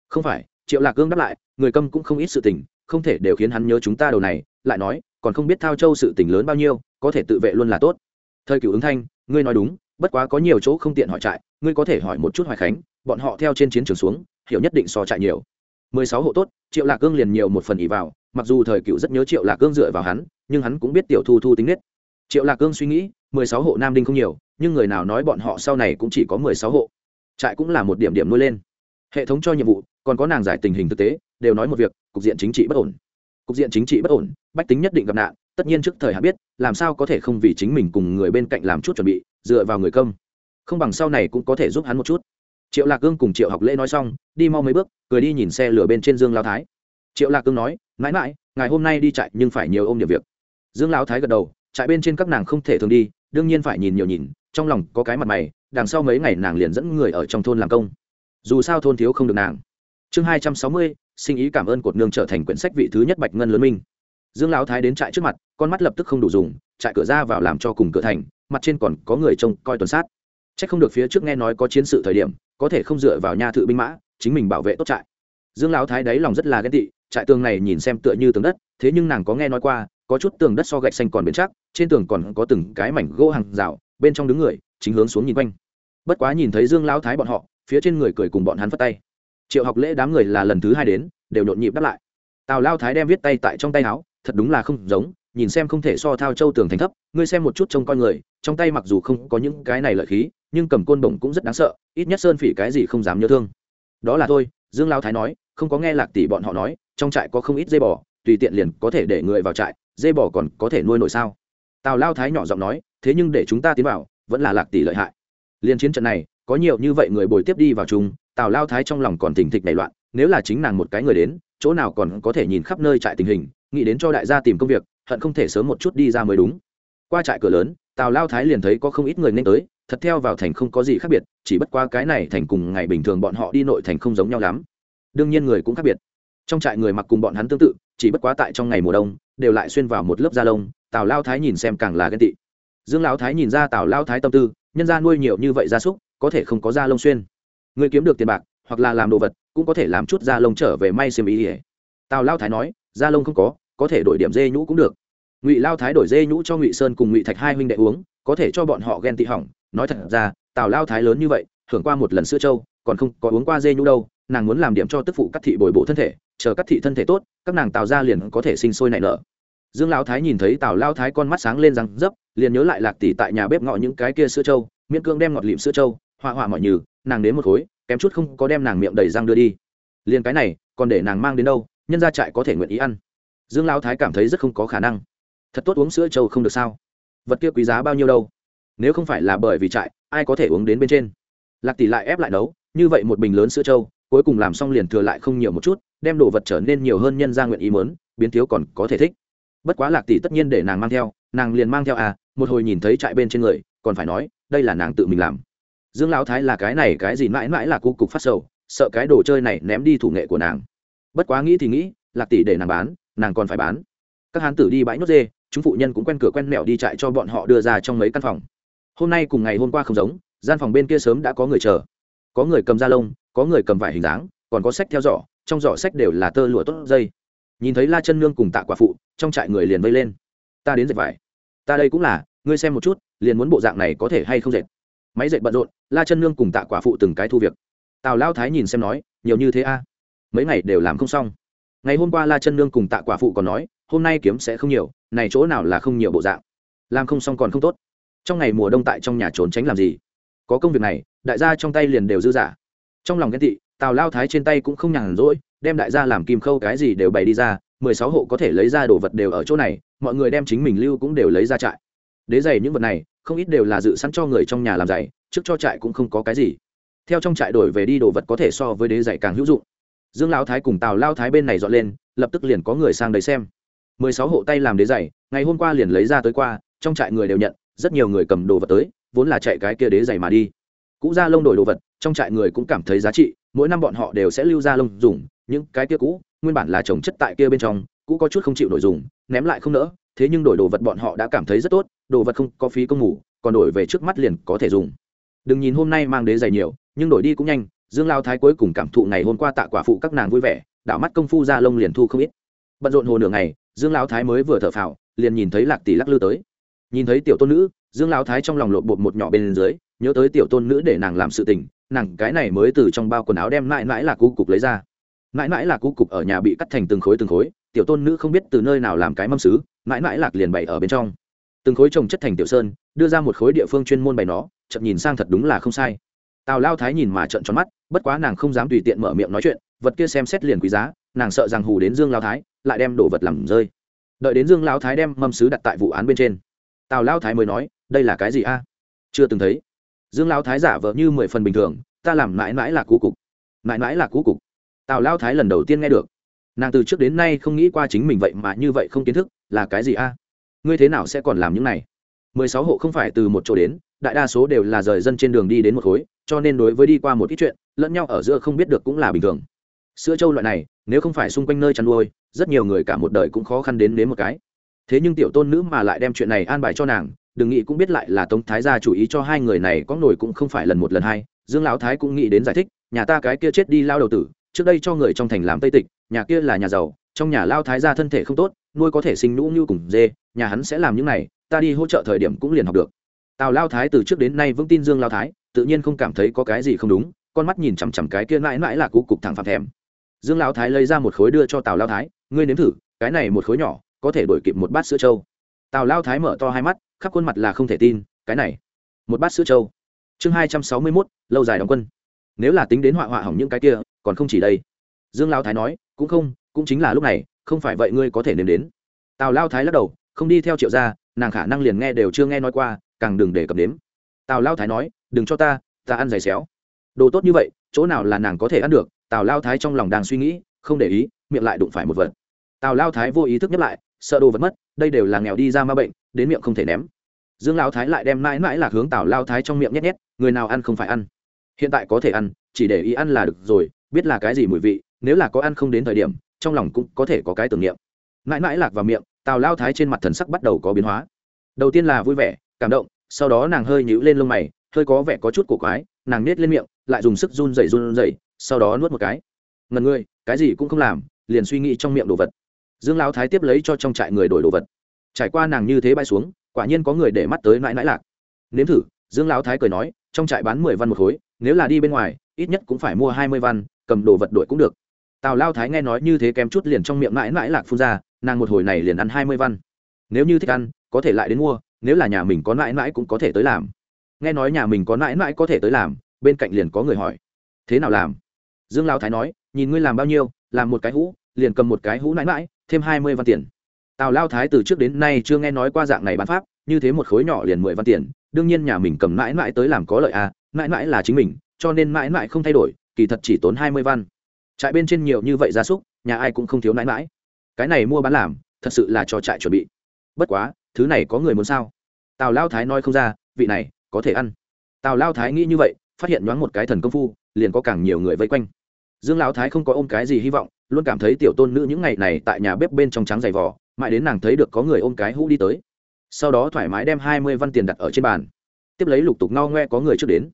Speaker 1: Không phải, triệu lạc cương đáp lại, người câm cũng không ít sự tình, không thể đều khiến hắn nhớ chúng ta đầu này, lại nói, còn không biết thao châu sự tình lớn bao nhiêu, có thể tự vệ luôn là tốt. Thời cựu ứng thanh, ngươi nói đúng, bất quá có nhiều chỗ không tiện hỏi trại, ngươi có thể hỏi một chút hoài khánh, bọn họ theo trên chiến trường xuống, hiểu nhất định so trại nhiều. Mười sáu hộ tốt, triệu lạc cương liền nhiều một phần ý vào, mặc dù thời cựu rất nhớ triệu lạc cương dựa vào hắn, nhưng hắn cũng biết tiểu thu thu tính nết triệu lạc cương suy nghĩ, mười sáu hộ nam đinh không nhiều, nhưng người nào nói bọn họ sau này cũng chỉ có mười sáu hộ. Trại cũng là một điểm điểm nuôi lên. Hệ thống cho nhiệm vụ, còn có nàng giải tình hình thực tế, đều nói một việc, cục diện chính trị bất ổn. Cục diện chính trị bất ổn, bách tính nhất định gặp nạn, tất nhiên trước thời hạn biết, làm sao có thể không vì chính mình cùng người bên cạnh làm chút chuẩn bị, dựa vào người công. Không bằng sau này cũng có thể giúp hắn một chút. Triệu lạc cương cùng triệu học lễ nói xong, đi mau mấy bước, cười đi nhìn xe lửa bên trên dương lao thái. Triệu lạc cương nói, mãi mãi, ngày hôm nay đi chạy nhưng phải nhiều ôm điểm việc. Dương lao thái gật đầu trại bên trên các nàng không thể thường đi, đương nhiên phải nhìn nhiều nhìn, trong lòng có cái mặt mày, đằng sau mấy ngày nàng liền dẫn người ở trong thôn làm công. Dù sao thôn thiếu không được nàng. Chương hai trăm sáu mươi, sinh ý cảm ơn cột nương trở thành quyển sách vị thứ nhất bạch ngân lớn minh. Dương lão thái đến trại trước mặt, con mắt lập tức không đủ dùng, trại cửa ra vào làm cho cùng cửa thành, mặt trên còn có người trông coi tuần sát. C h ắ c không được phía trước nghe nói có chiến sự thời điểm, có thể không dựa vào nha thự binh mã, chính mình bảo vệ tốt trại. Dương lão thái đáy lòng rất là ghen tị, trại tường này nhìn xem tựa như tường đất, thế nhưng nàng có nghe nói qua có chút tường đất so gạch xanh còn bền chắc, trên tường còn có từng cái mảnh gỗ hàng rào, bên trong đứng người, chính hướng xuống nhìn quanh. Bất quá nhìn thấy dương lão thái bọn họ, phía trên người cười cùng bọn hắn phất tay. Triệu học lễ đám người là lần thứ hai đến, đều nhộn nhịp đáp lại. Tào lao thái đem viết tay tại trong tay áo, thật đúng là không giống, nhìn xem không thể so thao châu tường thành thấp, ngươi xem một chút trông coi người, trong tay mặc dù không có những cái này lợi khí, nhưng cầm côn bổng cũng rất đáng sợ, ít nhất sơn phỉ cái gì không dám nhớ thương. Đó là thôi, dương lao thái nói, không có nghe lạc tỷ bọn họ nói, trong trại có không ít dây bò, tùy tiện liền có thể để người vào trại Dê bò còn có thể nuôi nổi sao? Tào lao thái nhỏ giọng nói, thế nhưng để chúng ta tiến vào, vẫn là lạc tỷ lợi hại. Liên chiến trận này, có nhiều như vậy người bồi tiếp đi vào chung, tào lao thái trong lòng còn thỉnh thịch nảy loạn, nếu là chính nàng một cái người đến, chỗ nào còn có thể nhìn khắp nơi trại tình hình, nghĩ đến cho đại gia tìm công việc, hận không thể sớm một chút đi ra mới đúng. Qua trại cửa lớn, tào lao thái liền thấy có không ít người nên tới, thật theo vào thành không có gì khác biệt, chỉ bất qua cái này thành cùng ngày bình thường bọn họ đi nội thành không giống nhau lắm. Đương nhiên người cũng khác biệt. Trong trại người mặc cùng bọn hắn tương tự, chỉ bất quá tại trong ngày mùa đông đều lại xuyên vào một lớp da lông, tào lao thái nhìn xem càng là ghen tị. Dương lão thái nhìn ra tào lao thái tâm tư, nhân ra nuôi nhiều như vậy gia súc, có thể không có da lông xuyên. Người kiếm được tiền bạc, hoặc là làm đồ vật, cũng có thể làm chút da lông trở về may xiêm ý ỉa tào lao thái nói, da lông không có có thể đổi điểm dê nhũ cũng được. Ngụy lao thái đổi dê nhũ cho ngụy sơn cùng ngụy thạch hai huynh đệ uống, có thể cho bọn họ ghen tị hỏng. Nói thật ra, tào lao thái lớn như vậy hưởng qua một lần sữa trâu, còn không có uống qua dê nhũ đâu, nàng muốn làm điểm cho tức phụ các thị bồi bổ thân thể chờ các thị thân thể tốt, các nàng tào ra liền có thể sinh sôi nảy nở. Dương lão thái nhìn thấy tào lao thái con mắt sáng lên răng dấp, liền nhớ lại lạc tỷ tại nhà bếp ngọ những cái kia sữa trâu, miễn cương đem ngọt lịm sữa trâu, hoa hoa mọi nhừ, nàng đến một khối, kém chút không có đem nàng miệng đầy răng đưa đi. Liền cái này, còn để nàng mang đến đâu, nhân ra trại có thể nguyện ý ăn. Dương lão thái cảm thấy rất không có khả năng. Thật tốt uống sữa trâu không được sao? Vật kia quý giá bao nhiêu đâu? Nếu không phải là bởi vì trại, ai có thể uống đến bên trên? Lạc tỷ lại ép lại nấu, như vậy một bình lớn sữa trâu, cuối cùng làm xong liền thừa lại không nhiều một chút đem đồ vật trở nên nhiều hơn nhân ra nguyện ý mớn biến thiếu còn có thể thích. Bất quá lạc tỷ tất nhiên để nàng mang theo, nàng liền mang theo à một hồi nhìn thấy trại bên trên người, còn phải nói, đây là nàng tự mình làm. Dương lão thái là cái này, cái gì mãi mãi là cu cục phát sầu, sợ cái đồ chơi này ném đi thủ nghệ của nàng. Bất quá nghĩ thì nghĩ, lạc tỷ để nàng bán, nàng còn phải bán. Các hán tử đi bãi nhốt dê, chúng phụ nhân cũng quen cửa quen mẹo đi chạy cho bọn họ đưa ra trong mấy căn phòng. Hôm nay cùng ngày hôm qua không giống, gian phòng bên kia sớm đã có người chờ. Có người cầm da lông, có người cầm vải hình dáng, còn có sách theo dõi trong giỏ sách đều là tơ lụa tốt dây. Nhìn thấy la chân nương cùng tạ quả phụ, trong trại người liền vây lên. Ta đến dệt vải. Ta đây cũng là, ngươi xem một chút, liền muốn bộ dạng này có thể hay không dệt. Máy dệt bận rộn, la chân nương cùng tạ quả phụ từng cái thu việc. Tào lao thái nhìn xem nói, nhiều như thế a. Mấy ngày đều làm không xong. Ngày hôm qua la chân nương cùng tạ quả phụ còn nói, hôm nay kiếm sẽ không nhiều, này chỗ nào là không nhiều bộ dạng. Làm không xong còn không tốt. Trong ngày mùa đông tại trong nhà trốn tránh làm gì? Có công việc này, đại gia trong tay liền đều dư giả. Trong lòng ghen tị tào lao thái trên tay cũng không nhàn rỗi, đem đại gia làm kim khâu cái gì đều bày đi ra, mười sáu hộ có thể lấy ra đồ vật đều ở chỗ này, mọi người đem chính mình lưu cũng đều lấy ra trại. Đế giày những vật này, không ít đều là dự sẵn cho người trong nhà làm giày, trước cho trại cũng không có cái gì. Theo trong trại đổi về đi đồ vật có thể so với đế giày càng hữu dụng. Dương lao thái cùng tào lao thái bên này dọn lên, lập tức liền có người sang đấy xem. mười sáu hộ tay làm đế giày, ngày hôm qua liền lấy ra tới qua, trong trại người đều nhận, rất nhiều người cầm đồ vật tới, vốn là chạy cái kia đế giày mà đi. Cũ ra lông đổi đồ vật, trong trại người cũng cảm thấy giá trị mỗi năm bọn họ đều sẽ lưu ra lông dùng, những cái kia cũ, nguyên bản là trồng chất tại kia bên trong, cũ có chút không chịu đổi dùng, ném lại không nỡ, thế nhưng đổi đồ vật bọn họ đã cảm thấy rất tốt, đồ vật không có phí công ngủ, còn đổi về trước mắt liền có thể dùng. Đừng nhìn hôm nay mang đế giày nhiều, nhưng đổi đi cũng nhanh, dương lao thái cuối cùng cảm thụ ngày hôm qua tạ quả phụ các nàng vui vẻ, đảo mắt công phu ra lông liền thu không ít. Bận rộn hồ nửa ngày, dương lao thái mới vừa thở phào, liền nhìn thấy lạc tỷ lắc lư tới. Nhìn thấy tiểu tôn nữ, dương lao thái trong lòng lộn bột một nhỏ bên dưới, nhớ tới tiểu tôn nữ để nàng làm sự tình nàng cái này mới từ trong bao quần áo đem mãi mãi là cu cục lấy ra. Mãi mãi là cu cục ở nhà bị cắt thành từng khối từng khối, tiểu tôn nữ không biết từ nơi nào làm cái mâm xứ mãi mãi lạc liền bày ở bên trong. Từng khối trồng chất thành tiểu sơn, đưa ra một khối địa phương chuyên môn bày nó chậm nhìn sang thật đúng là không sai. Tào lao thái nhìn mà trợn tròn mắt, bất quá nàng không dám tùy tiện mở miệng nói chuyện, vật kia xem xét liền quý giá, nàng sợ rằng hù đến dương lao thái, lại đem đồ vật làm rơi. Đợi đến dương lao thái đem mâm sứ đặt tại vụ án bên trên, tào lao thái mới nói, đây là cái gì a? Chưa từng thấy dương lão thái giả vợ như mười phần bình thường, ta làm mãi mãi là cú cục. Mãi mãi là cú cục. Tào lão thái lần đầu tiên nghe được. Nàng từ trước đến nay không nghĩ qua chính mình vậy mà như vậy không kiến thức, là cái gì a? À? Ngươi thế nào sẽ còn làm những này? Mười sáu hộ không phải từ một chỗ đến, đại đa số đều là rời dân trên đường đi đến một khối, cho nên đối với đi qua một ít chuyện, lẫn nhau ở giữa không biết được cũng là bình thường. Sữa trâu loại này, nếu không phải xung quanh nơi chăn nuôi, rất nhiều người cả một đời cũng khó khăn đến đến một cái. Thế nhưng tiểu tôn nữ mà lại đem chuyện này an bài cho nàng đừng nghĩ cũng biết lại là tống thái gia chủ ý cho hai người này có nổi cũng không phải lần một lần hai. Dương lão thái cũng nghĩ đến giải thích, nhà ta cái kia chết đi lao đầu tử, trước đây cho người trong thành làm tây tịch, nhà kia là nhà giàu, trong nhà lao thái gia thân thể không tốt, nuôi có thể sinh nũ như cùng dê, nhà hắn sẽ làm những này, ta đi hỗ trợ thời điểm cũng liền học được. Tào lao thái từ trước đến nay vững tin dương lao thái, tự nhiên không cảm thấy có cái gì không đúng, con mắt nhìn chằm chằm cái kia mãi mãi là cú cục thẳng phạm thèm. Dương lao thái lấy ra một khối đưa cho tào lao thái, ngươi nếm thử, cái này một khối nhỏ, có thể đổi kịp một bát sữa trâu. Tào lao thái mở to hai mắt khắp khuôn mặt là không thể tin, cái này. Một bát sữa trâu. Chương hai trăm sáu mươi mốt, lâu dài đóng quân. Nếu là tính đến họa họa hỏng những cái kia, còn không chỉ đây. Dương lao thái nói, cũng không, cũng chính là lúc này, không phải vậy ngươi có thể nếm đến. Tào lao thái lắc đầu, không đi theo triệu gia, nàng khả năng liền nghe đều chưa nghe nói qua, càng đừng để cầm đếm tào lao thái nói, đừng cho ta ta ăn giày xéo. Đồ tốt như vậy, chỗ nào là nàng có thể ăn được, tào lao thái trong lòng đang suy nghĩ, không để ý, miệng lại đụng phải một vật. Tào lao thái vô ý thức nhắc lại, sợ đồ vật mất, đây đều là nghèo đi ra ma bệnh, đến miệng không thể ném dương lao thái lại đem mãi mãi lạc hướng tào lao thái trong miệng nhét nhét, người nào ăn không phải ăn. Hiện tại có thể ăn, chỉ để ý ăn là được rồi, biết là cái gì mùi vị, nếu là có ăn không đến thời điểm, trong lòng cũng có thể có cái tưởng niệm. Mãi mãi lạc vào miệng, tào lao thái trên mặt thần sắc bắt đầu có biến hóa. Đầu tiên là vui vẻ, cảm động, sau đó nàng hơi nhũ lên lông mày, hơi có vẻ có chút cổ quái, nàng nết lên miệng, lại dùng sức run rẩy run rẩy, sau đó nuốt một cái. Ngần ngươi, cái gì cũng không làm, liền suy nghĩ trong miệng đồ vật. Dương lão thái tiếp lấy cho trong trại người đổi đồ vật. Trải qua nàng như thế bay xuống quả nhiên có người để mắt tới mãi mãi lạc. Nếm thử, dương lão thái cười nói, trong trại bán mười văn một khối, nếu là đi bên ngoài, ít nhất cũng phải mua hai mươi văn, cầm đồ vật đổi cũng được. Tào lao thái nghe nói như thế kém chút liền trong miệng mãi mãi lạc phun ra, nàng một hồi này liền ăn hai mươi văn. Nếu như thích ăn, có thể lại đến mua, nếu là nhà mình có mãi mãi cũng có thể tới làm. Nghe nói nhà mình có mãi mãi có thể tới làm, bên cạnh liền có người hỏi, thế nào làm? Dương lao thái nói, nhìn ngươi làm bao nhiêu, làm một cái hũ, liền cầm một cái hũ mãi mãi, thêm hai mươi văn tiền tào lao thái từ trước đến nay chưa nghe nói qua dạng này bán pháp, như thế một khối nhỏ liền mười văn tiền, đương nhiên nhà mình cầm mãi mãi tới làm có lợi à mãi mãi là chính mình, cho nên mãi mãi không thay đổi, kỳ thật chỉ tốn hai mươi văn. Trại bên trên nhiều như vậy gia súc, nhà ai cũng không thiếu mãi mãi. Cái này mua bán làm, thật sự là cho trại chuẩn bị. Bất quá, thứ này có người muốn sao? Tào lao thái nói không ra, vị này, có thể ăn. Tào lao thái nghĩ như vậy, phát hiện nhoáng một cái thần công phu, liền có càng nhiều người vây quanh. Dương lão thái không có ôm cái gì hy vọng, luôn cảm thấy tiểu tôn nữ những ngày này tại nhà bếp bên trong trắng dày vò mãi đến nàng thấy được có người ôm cái hũ đi tới. Sau đó thoải mái đem hai mươi văn tiền đặt ở trên bàn. Tiếp lấy lục tục no ngoe có người trước đến.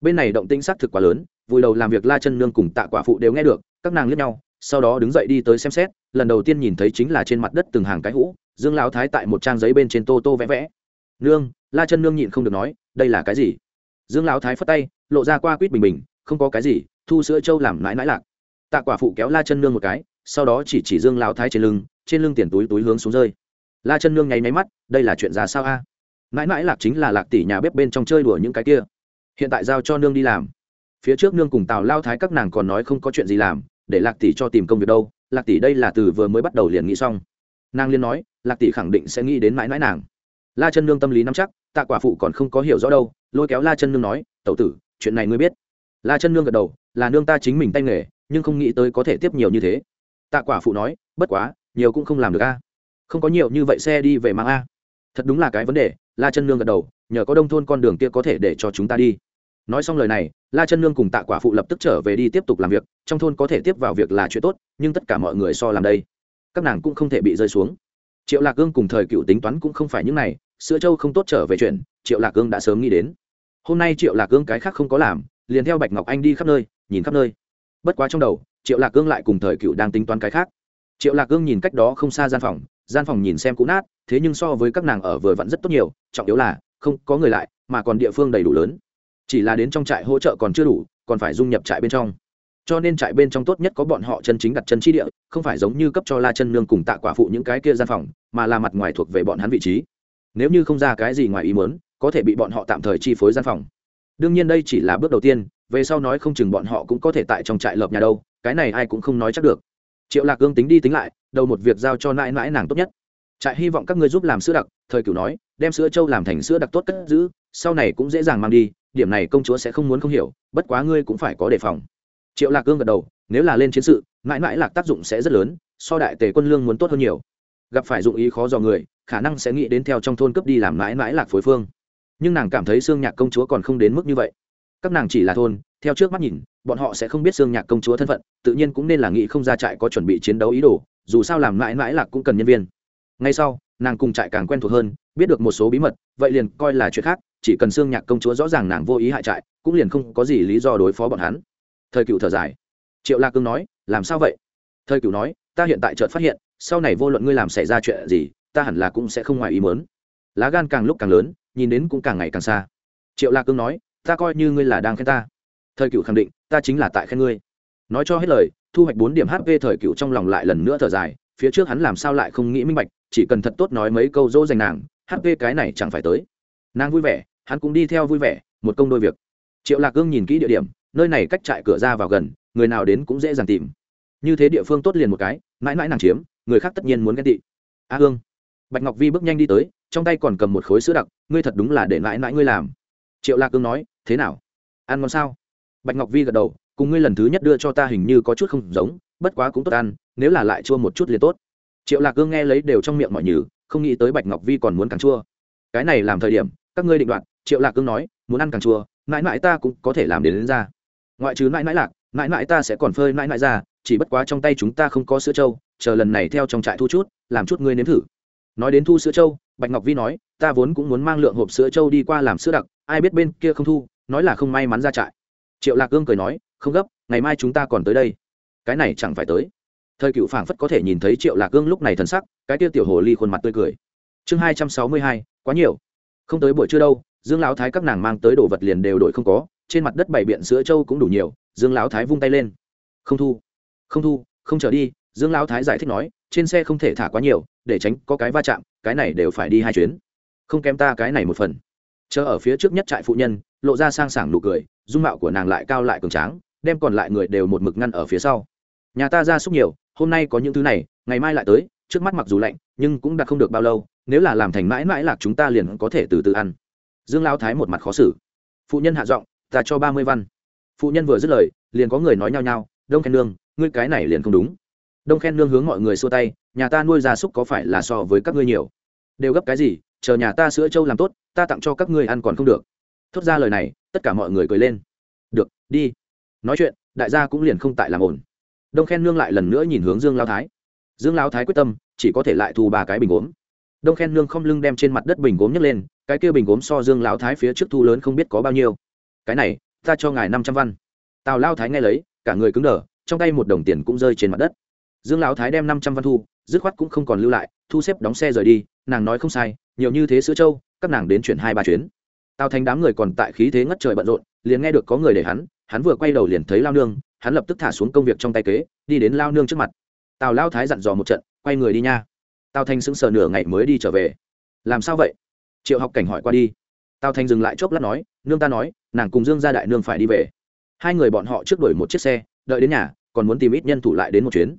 Speaker 1: Bên này động tinh xác thực quá lớn, vùi đầu làm việc la chân nương cùng tạ quả phụ đều nghe được, các nàng liếc nhau, sau đó đứng dậy đi tới xem xét, lần đầu tiên nhìn thấy chính là trên mặt đất từng hàng cái hũ, dương lão thái tại một trang giấy bên trên tô tô vẽ vẽ. Nương, la chân nương nhịn không được nói, đây là cái gì? Dương lão thái phất tay, lộ ra qua quýt bình bình, không có cái gì, thu sữa trâu làm mãi mãi lạc. Tạ quả phụ kéo la chân nương một cái sau đó chỉ chỉ dương lão thái trên lưng trên lưng tiền túi túi hướng xuống rơi. La chân nương nháy máy mắt, đây là chuyện ra sao a? Mãi mãi lạc chính là lạc tỷ nhà bếp bên trong chơi đùa những cái kia. Hiện tại giao cho nương đi làm. Phía trước nương cùng tào lao thái các nàng còn nói không có chuyện gì làm, để lạc tỷ cho tìm công việc đâu. Lạc tỷ đây là từ vừa mới bắt đầu liền nghĩ xong. Nàng liên nói, lạc tỷ khẳng định sẽ nghĩ đến mãi mãi nàng. La chân nương tâm lý nắm chắc, tạ quả phụ còn không có hiểu rõ đâu, lôi kéo la chân nương nói, tẩu tử, chuyện này ngươi biết. La chân nương gật đầu, là nương ta chính mình tay nghề, nhưng không nghĩ tới có thể tiếp nhiều như thế tạ quả phụ nói, bất quá, nhiều cũng không làm được a. Không có nhiều như vậy xe đi về mang a. Thật đúng là cái vấn đề. La chân nương gật đầu, nhờ có đông thôn con đường kia có thể để cho chúng ta đi. Nói xong lời này, la chân nương cùng tạ quả phụ lập tức trở về đi tiếp tục làm việc, trong thôn có thể tiếp vào việc là chuyện tốt, nhưng tất cả mọi người so làm đây, các nàng cũng không thể bị rơi xuống. Triệu lạc gương cùng thời cựu tính toán cũng không phải những này, sữa châu không tốt trở về chuyện, triệu lạc gương đã sớm nghĩ đến. Hôm nay triệu lạc gương cái khác không có làm, liền theo bạch ngọc anh đi khắp nơi, nhìn khắp nơi. Bất quá trong đầu triệu lạc Cương lại cùng thời cựu đang tính toán cái khác. Triệu lạc Cương nhìn cách đó không xa gian phòng gian phòng nhìn xem cũ nát, thế nhưng so với các nàng ở vừa vặn rất tốt nhiều, trọng yếu là không có người lại, mà còn địa phương đầy đủ lớn. Chỉ là đến trong trại hỗ trợ còn chưa đủ, còn phải dung nhập trại bên trong. Cho nên trại bên trong tốt nhất có bọn họ chân chính đặt chân chi địa, không phải giống như cấp cho la chân nương cùng tạ quả phụ những cái kia gian phòng, mà là mặt ngoài thuộc về bọn hắn vị trí. Nếu như không ra cái gì ngoài ý muốn, có thể bị bọn họ tạm thời chi phối gian phòng. Đương nhiên đây chỉ là bước đầu tiên về sau nói không chừng bọn họ cũng có thể tại trong trại lợp nhà đâu, cái này ai cũng không nói chắc được. Triệu lạc gương tính đi tính lại, đầu một việc giao cho nãi nãi nàng tốt nhất. Trại hy vọng các ngươi giúp làm sữa đặc, thời cửu nói, đem sữa trâu làm thành sữa đặc tốt cất giữ, sau này cũng dễ dàng mang đi, điểm này công chúa sẽ không muốn không hiểu, bất quá ngươi cũng phải có đề phòng. Triệu lạc cương gật đầu, nếu là lên chiến sự mãi mãi lạc tác dụng sẽ rất lớn, so đại tề quân lương muốn tốt hơn nhiều. Gặp phải dụng ý khó dò người, khả năng sẽ nghĩ đến theo trong thôn cướp đi làm mãi mãi lạc phối phương. Nhưng nàng cảm thấy xương nhạc công chúa còn không đến mức như vậy các nàng chỉ là thôn, theo trước mắt nhìn, bọn họ sẽ không biết xương nhạc công chúa thân phận, tự nhiên cũng nên là nghĩ không ra trại có chuẩn bị chiến đấu ý đồ, dù sao làm mãi mãi lạc cũng cần nhân viên. Ngay sau, nàng cùng trại càng quen thuộc hơn, biết được một số bí mật, vậy liền coi là chuyện khác, chỉ cần xương nhạc công chúa rõ ràng nàng vô ý hại trại, cũng liền không có gì lý do đối phó bọn hắn. Thời cựu thở dài. Triệu la cương nói, làm sao vậy? Thời cựu nói, ta hiện tại chợt phát hiện, sau này vô luận ngươi làm xảy ra chuyện gì, ta hẳn là cũng sẽ không ngoài ý mớn lá gan càng lúc càng lớn, nhìn đến cũng càng ngày càng xa. Triệu la cương nói ta coi như ngươi là đang khen ta. Thời cựu khẳng định ta chính là tại khen ngươi. Nói cho hết lời thu hoạch bốn điểm hp thời cựu trong lòng lại lần nữa thở dài phía trước hắn làm sao lại không nghĩ minh bạch chỉ cần thật tốt nói mấy câu dỗ dành nàng hp cái này chẳng phải tới. Nàng vui vẻ hắn cũng đi theo vui vẻ một công đôi việc. Triệu lạc gương nhìn kỹ địa điểm nơi này cách trại cửa ra vào gần người nào đến cũng dễ dàng tìm. Như thế địa phương tốt liền một cái mãi mãi nàng chiếm người khác tất nhiên muốn ghen tị. A à, hương bạch ngọc vi bước nhanh đi tới trong tay còn cầm một khối sữa đặc ngươi thật đúng là để mãi mãi ngươi làm triệu lạc cương nói thế nào? Ăn ngon sao? Bạch ngọc vi gật đầu cùng ngươi lần thứ nhất đưa cho ta hình như có chút không giống bất quá cũng tốt ăn nếu là lại chua một chút liền tốt. Triệu lạc cương nghe lấy đều trong miệng mọi nhử không nghĩ tới bạch ngọc vi còn muốn càng chua. Cái này làm thời điểm các ngươi định đoạt triệu lạc cương nói muốn ăn càng chua mãi mãi ta cũng có thể làm đến, đến ra. Ngoại trừ mãi mãi lạc mãi mãi ta sẽ còn phơi mãi mãi ra chỉ bất quá trong tay chúng ta không có sữa trâu chờ lần này theo trong trại thu chút làm chút ngươi nếm thử. Nói đến thu sữa trâu bạch ngọc vi nói ta vốn cũng muốn mang lượng hộp sữa trâu đi qua làm sữa đặc ai biết bên kia không thu, nói là không may mắn ra trại. Triệu lạc cương cười nói, không gấp, ngày mai chúng ta còn tới đây. Cái này chẳng phải tới. Thời cựu phảng phất có thể nhìn thấy triệu lạc cương lúc này thân sắc, cái tiêu tiểu hồ ly khuôn mặt tươi cười. Chương hai trăm sáu mươi hai, quá nhiều. Không tới buổi trưa đâu, dương lão thái các nàng mang tới đồ vật liền đều đổi không có, trên mặt đất bảy biện sữa trâu cũng đủ nhiều, dương lão thái vung tay lên. Không thu không thu, không trở đi, dương lão thái giải thích nói, trên xe không thể thả quá nhiều, để tránh có cái va chạm, cái này đều phải đi hai chuyến. Không kém ta cái này một phần chờ ở phía trước nhất trại phụ nhân, lộ ra sang sảng nụ cười, dung mạo của nàng lại cao lại cường tráng, đem còn lại người đều một mực ngăn ở phía sau. Nhà ta ra súc nhiều, hôm nay có những thứ này, ngày mai lại tới, trước mắt mặc dù lạnh, nhưng cũng đặt không được bao lâu, nếu là làm thành mãi mãi lạc chúng ta liền có thể từ từ ăn. Dương lao thái một mặt khó xử. Phụ nhân hạ giọng, ta cho ba mươi văn. Phụ nhân vừa dứt lời, liền có người nói nhao nhao, đông khen nương, ngươi cái này liền không đúng. Đông khen nương hướng mọi người xua tay, nhà ta nuôi gia súc có phải là so với các ngươi nhiều? Đều gấp cái gì, chờ nhà ta sữa trâu làm tốt ta tặng cho các ngươi ăn còn không được. Thốt ra lời này, tất cả mọi người cười lên. Được, đi. Nói chuyện, đại gia cũng liền không tại làm ổn đông khen nương lại lần nữa nhìn hướng dương lao thái. Dương lao thái quyết tâm, chỉ có thể lại thu ba cái bình gốm. Đông khen nương không lưng đem trên mặt đất bình gốm nhấc lên, cái kia bình gốm so dương lao thái phía trước thu lớn không biết có bao nhiêu. Cái này, ta cho ngài năm trăm văn. Tào lao thái nghe lấy, cả người cứng đờ, trong tay một đồng tiền cũng rơi trên mặt đất. Dương lão thái đem năm trăm văn thu, dứt khoát cũng không còn lưu lại, thu xếp đóng xe rời đi, nàng nói không sai, nhiều như thế sữa trâu các nàng đến chuyển hai ba chuyến. Tào thành đám người còn tại khí thế ngất trời bận rộn, liền nghe được có người để hắn hắn vừa quay đầu liền thấy lao nương, hắn lập tức thả xuống công việc trong tay kế, đi đến lao nương trước mặt. Tào lao thái dặn dò một trận, quay người đi nha. Tào thành sững sờ nửa ngày mới đi trở về. Làm sao vậy? Triệu học cảnh hỏi qua đi. Tào thành dừng lại chốc lát nói, nương ta nói, nàng cùng dương gia đại nương phải đi về. Hai người bọn họ trước đuổi một chiếc xe, đợi đến nhà, còn muốn tìm ít nhân thủ lại đến một chuyến.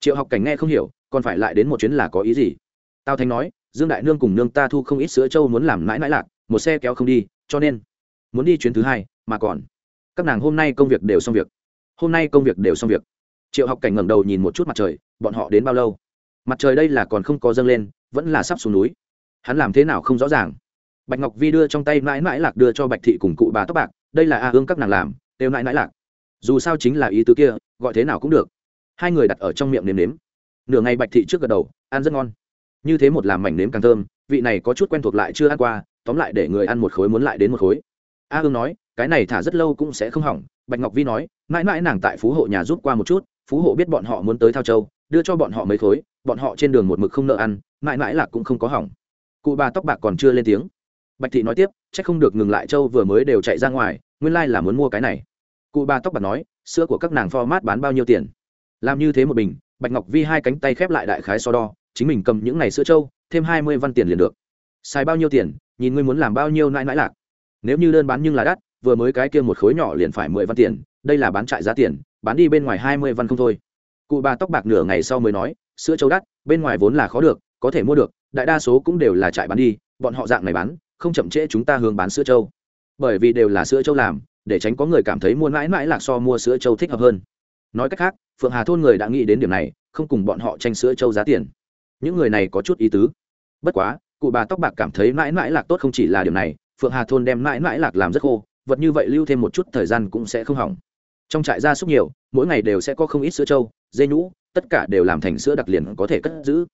Speaker 1: Triệu học cảnh nghe không hiểu, còn phải lại đến một chuyến là có ý gì? Tào thành nói dương đại nương cùng nương ta thu không ít sữa trâu muốn làm mãi mãi lạc, một xe kéo không đi, cho nên muốn đi chuyến thứ hai, mà còn các nàng hôm nay công việc đều xong việc. Hôm nay công việc đều xong việc. Triệu học cảnh ngẩng đầu nhìn một chút mặt trời, bọn họ đến bao lâu? Mặt trời đây là còn không có dâng lên, vẫn là sắp xuống núi. Hắn làm thế nào không rõ ràng. Bạch ngọc vi đưa trong tay mãi mãi lạc đưa cho bạch thị cùng cụ bà tóc bạc, đây là a hương các nàng làm, đều mãi mãi lạc. Dù sao chính là ý tứ kia, gọi thế nào cũng được. Hai người đặt ở trong miệng nếm nếm. Nửa ngày bạch thị trước gật đầu, ăn rất ngon như thế một làm mảnh nếm càng thơm, vị này có chút quen thuộc lại chưa ăn qua, tóm lại để người ăn một khối muốn lại đến một khối. A hương nói, cái này thả rất lâu cũng sẽ không hỏng, bạch ngọc vi nói, mãi mãi nàng tại phú hộ nhà rút qua một chút, phú hộ biết bọn họ muốn tới thao châu, đưa cho bọn họ mấy khối, bọn họ trên đường một mực không nợ ăn, mãi mãi là cũng không có hỏng. Cụ bà tóc bạc còn chưa lên tiếng. Bạch thị nói tiếp c h ắ c không được ngừng lại, châu vừa mới đều chạy ra ngoài, nguyên lai、like、là muốn mua cái này. Cụ bà tóc bạc nói, sữa của các nàng format bán bao nhiêu tiền? Làm như thế một bình, bạch ngọc vi hai cánh tay khép lại đại khái so đo chính mình cầm những ngày sữa trâu, thêm hai mươi văn tiền liền được. Xài bao nhiêu tiền, nhìn ngươi muốn làm bao nhiêu nãi nãi lạc. Nếu như đơn bán nhưng là đắt, vừa mới cái kia một khối nhỏ liền phải mười văn tiền, đây là bán trại giá tiền, bán đi bên ngoài hai mươi văn không thôi. Cụ bà tóc bạc nửa ngày sau mới nói, sữa trâu đắt, bên ngoài vốn là khó được, có thể mua được, đại đa số cũng đều là trại bán đi, bọn họ dạng này bán, không chậm trễ chúng ta hướng bán sữa trâu. Bởi vì đều là sữa trâu làm, để tránh có người cảm thấy mua mãi mãi lạc so mua sữa trâu thích hợp hơn. Nói cách khác, phượng hà thôn người đã nghĩ đến điểm này, không cùng bọn họ tranh sữa trâu giá tiền những người này có chút ý tứ. Bất quá, cụ bà tóc bạc cảm thấy mãi mãi lạc tốt không chỉ là điểm này, phượng hà thôn đem mãi mãi lạc làm rất khô, vật như vậy lưu thêm một chút thời gian cũng sẽ không hỏng. Trong trại gia súc nhiều, mỗi ngày đều sẽ có không ít sữa trâu, dê nhũ, tất cả đều làm thành sữa đặc liền có thể cất giữ.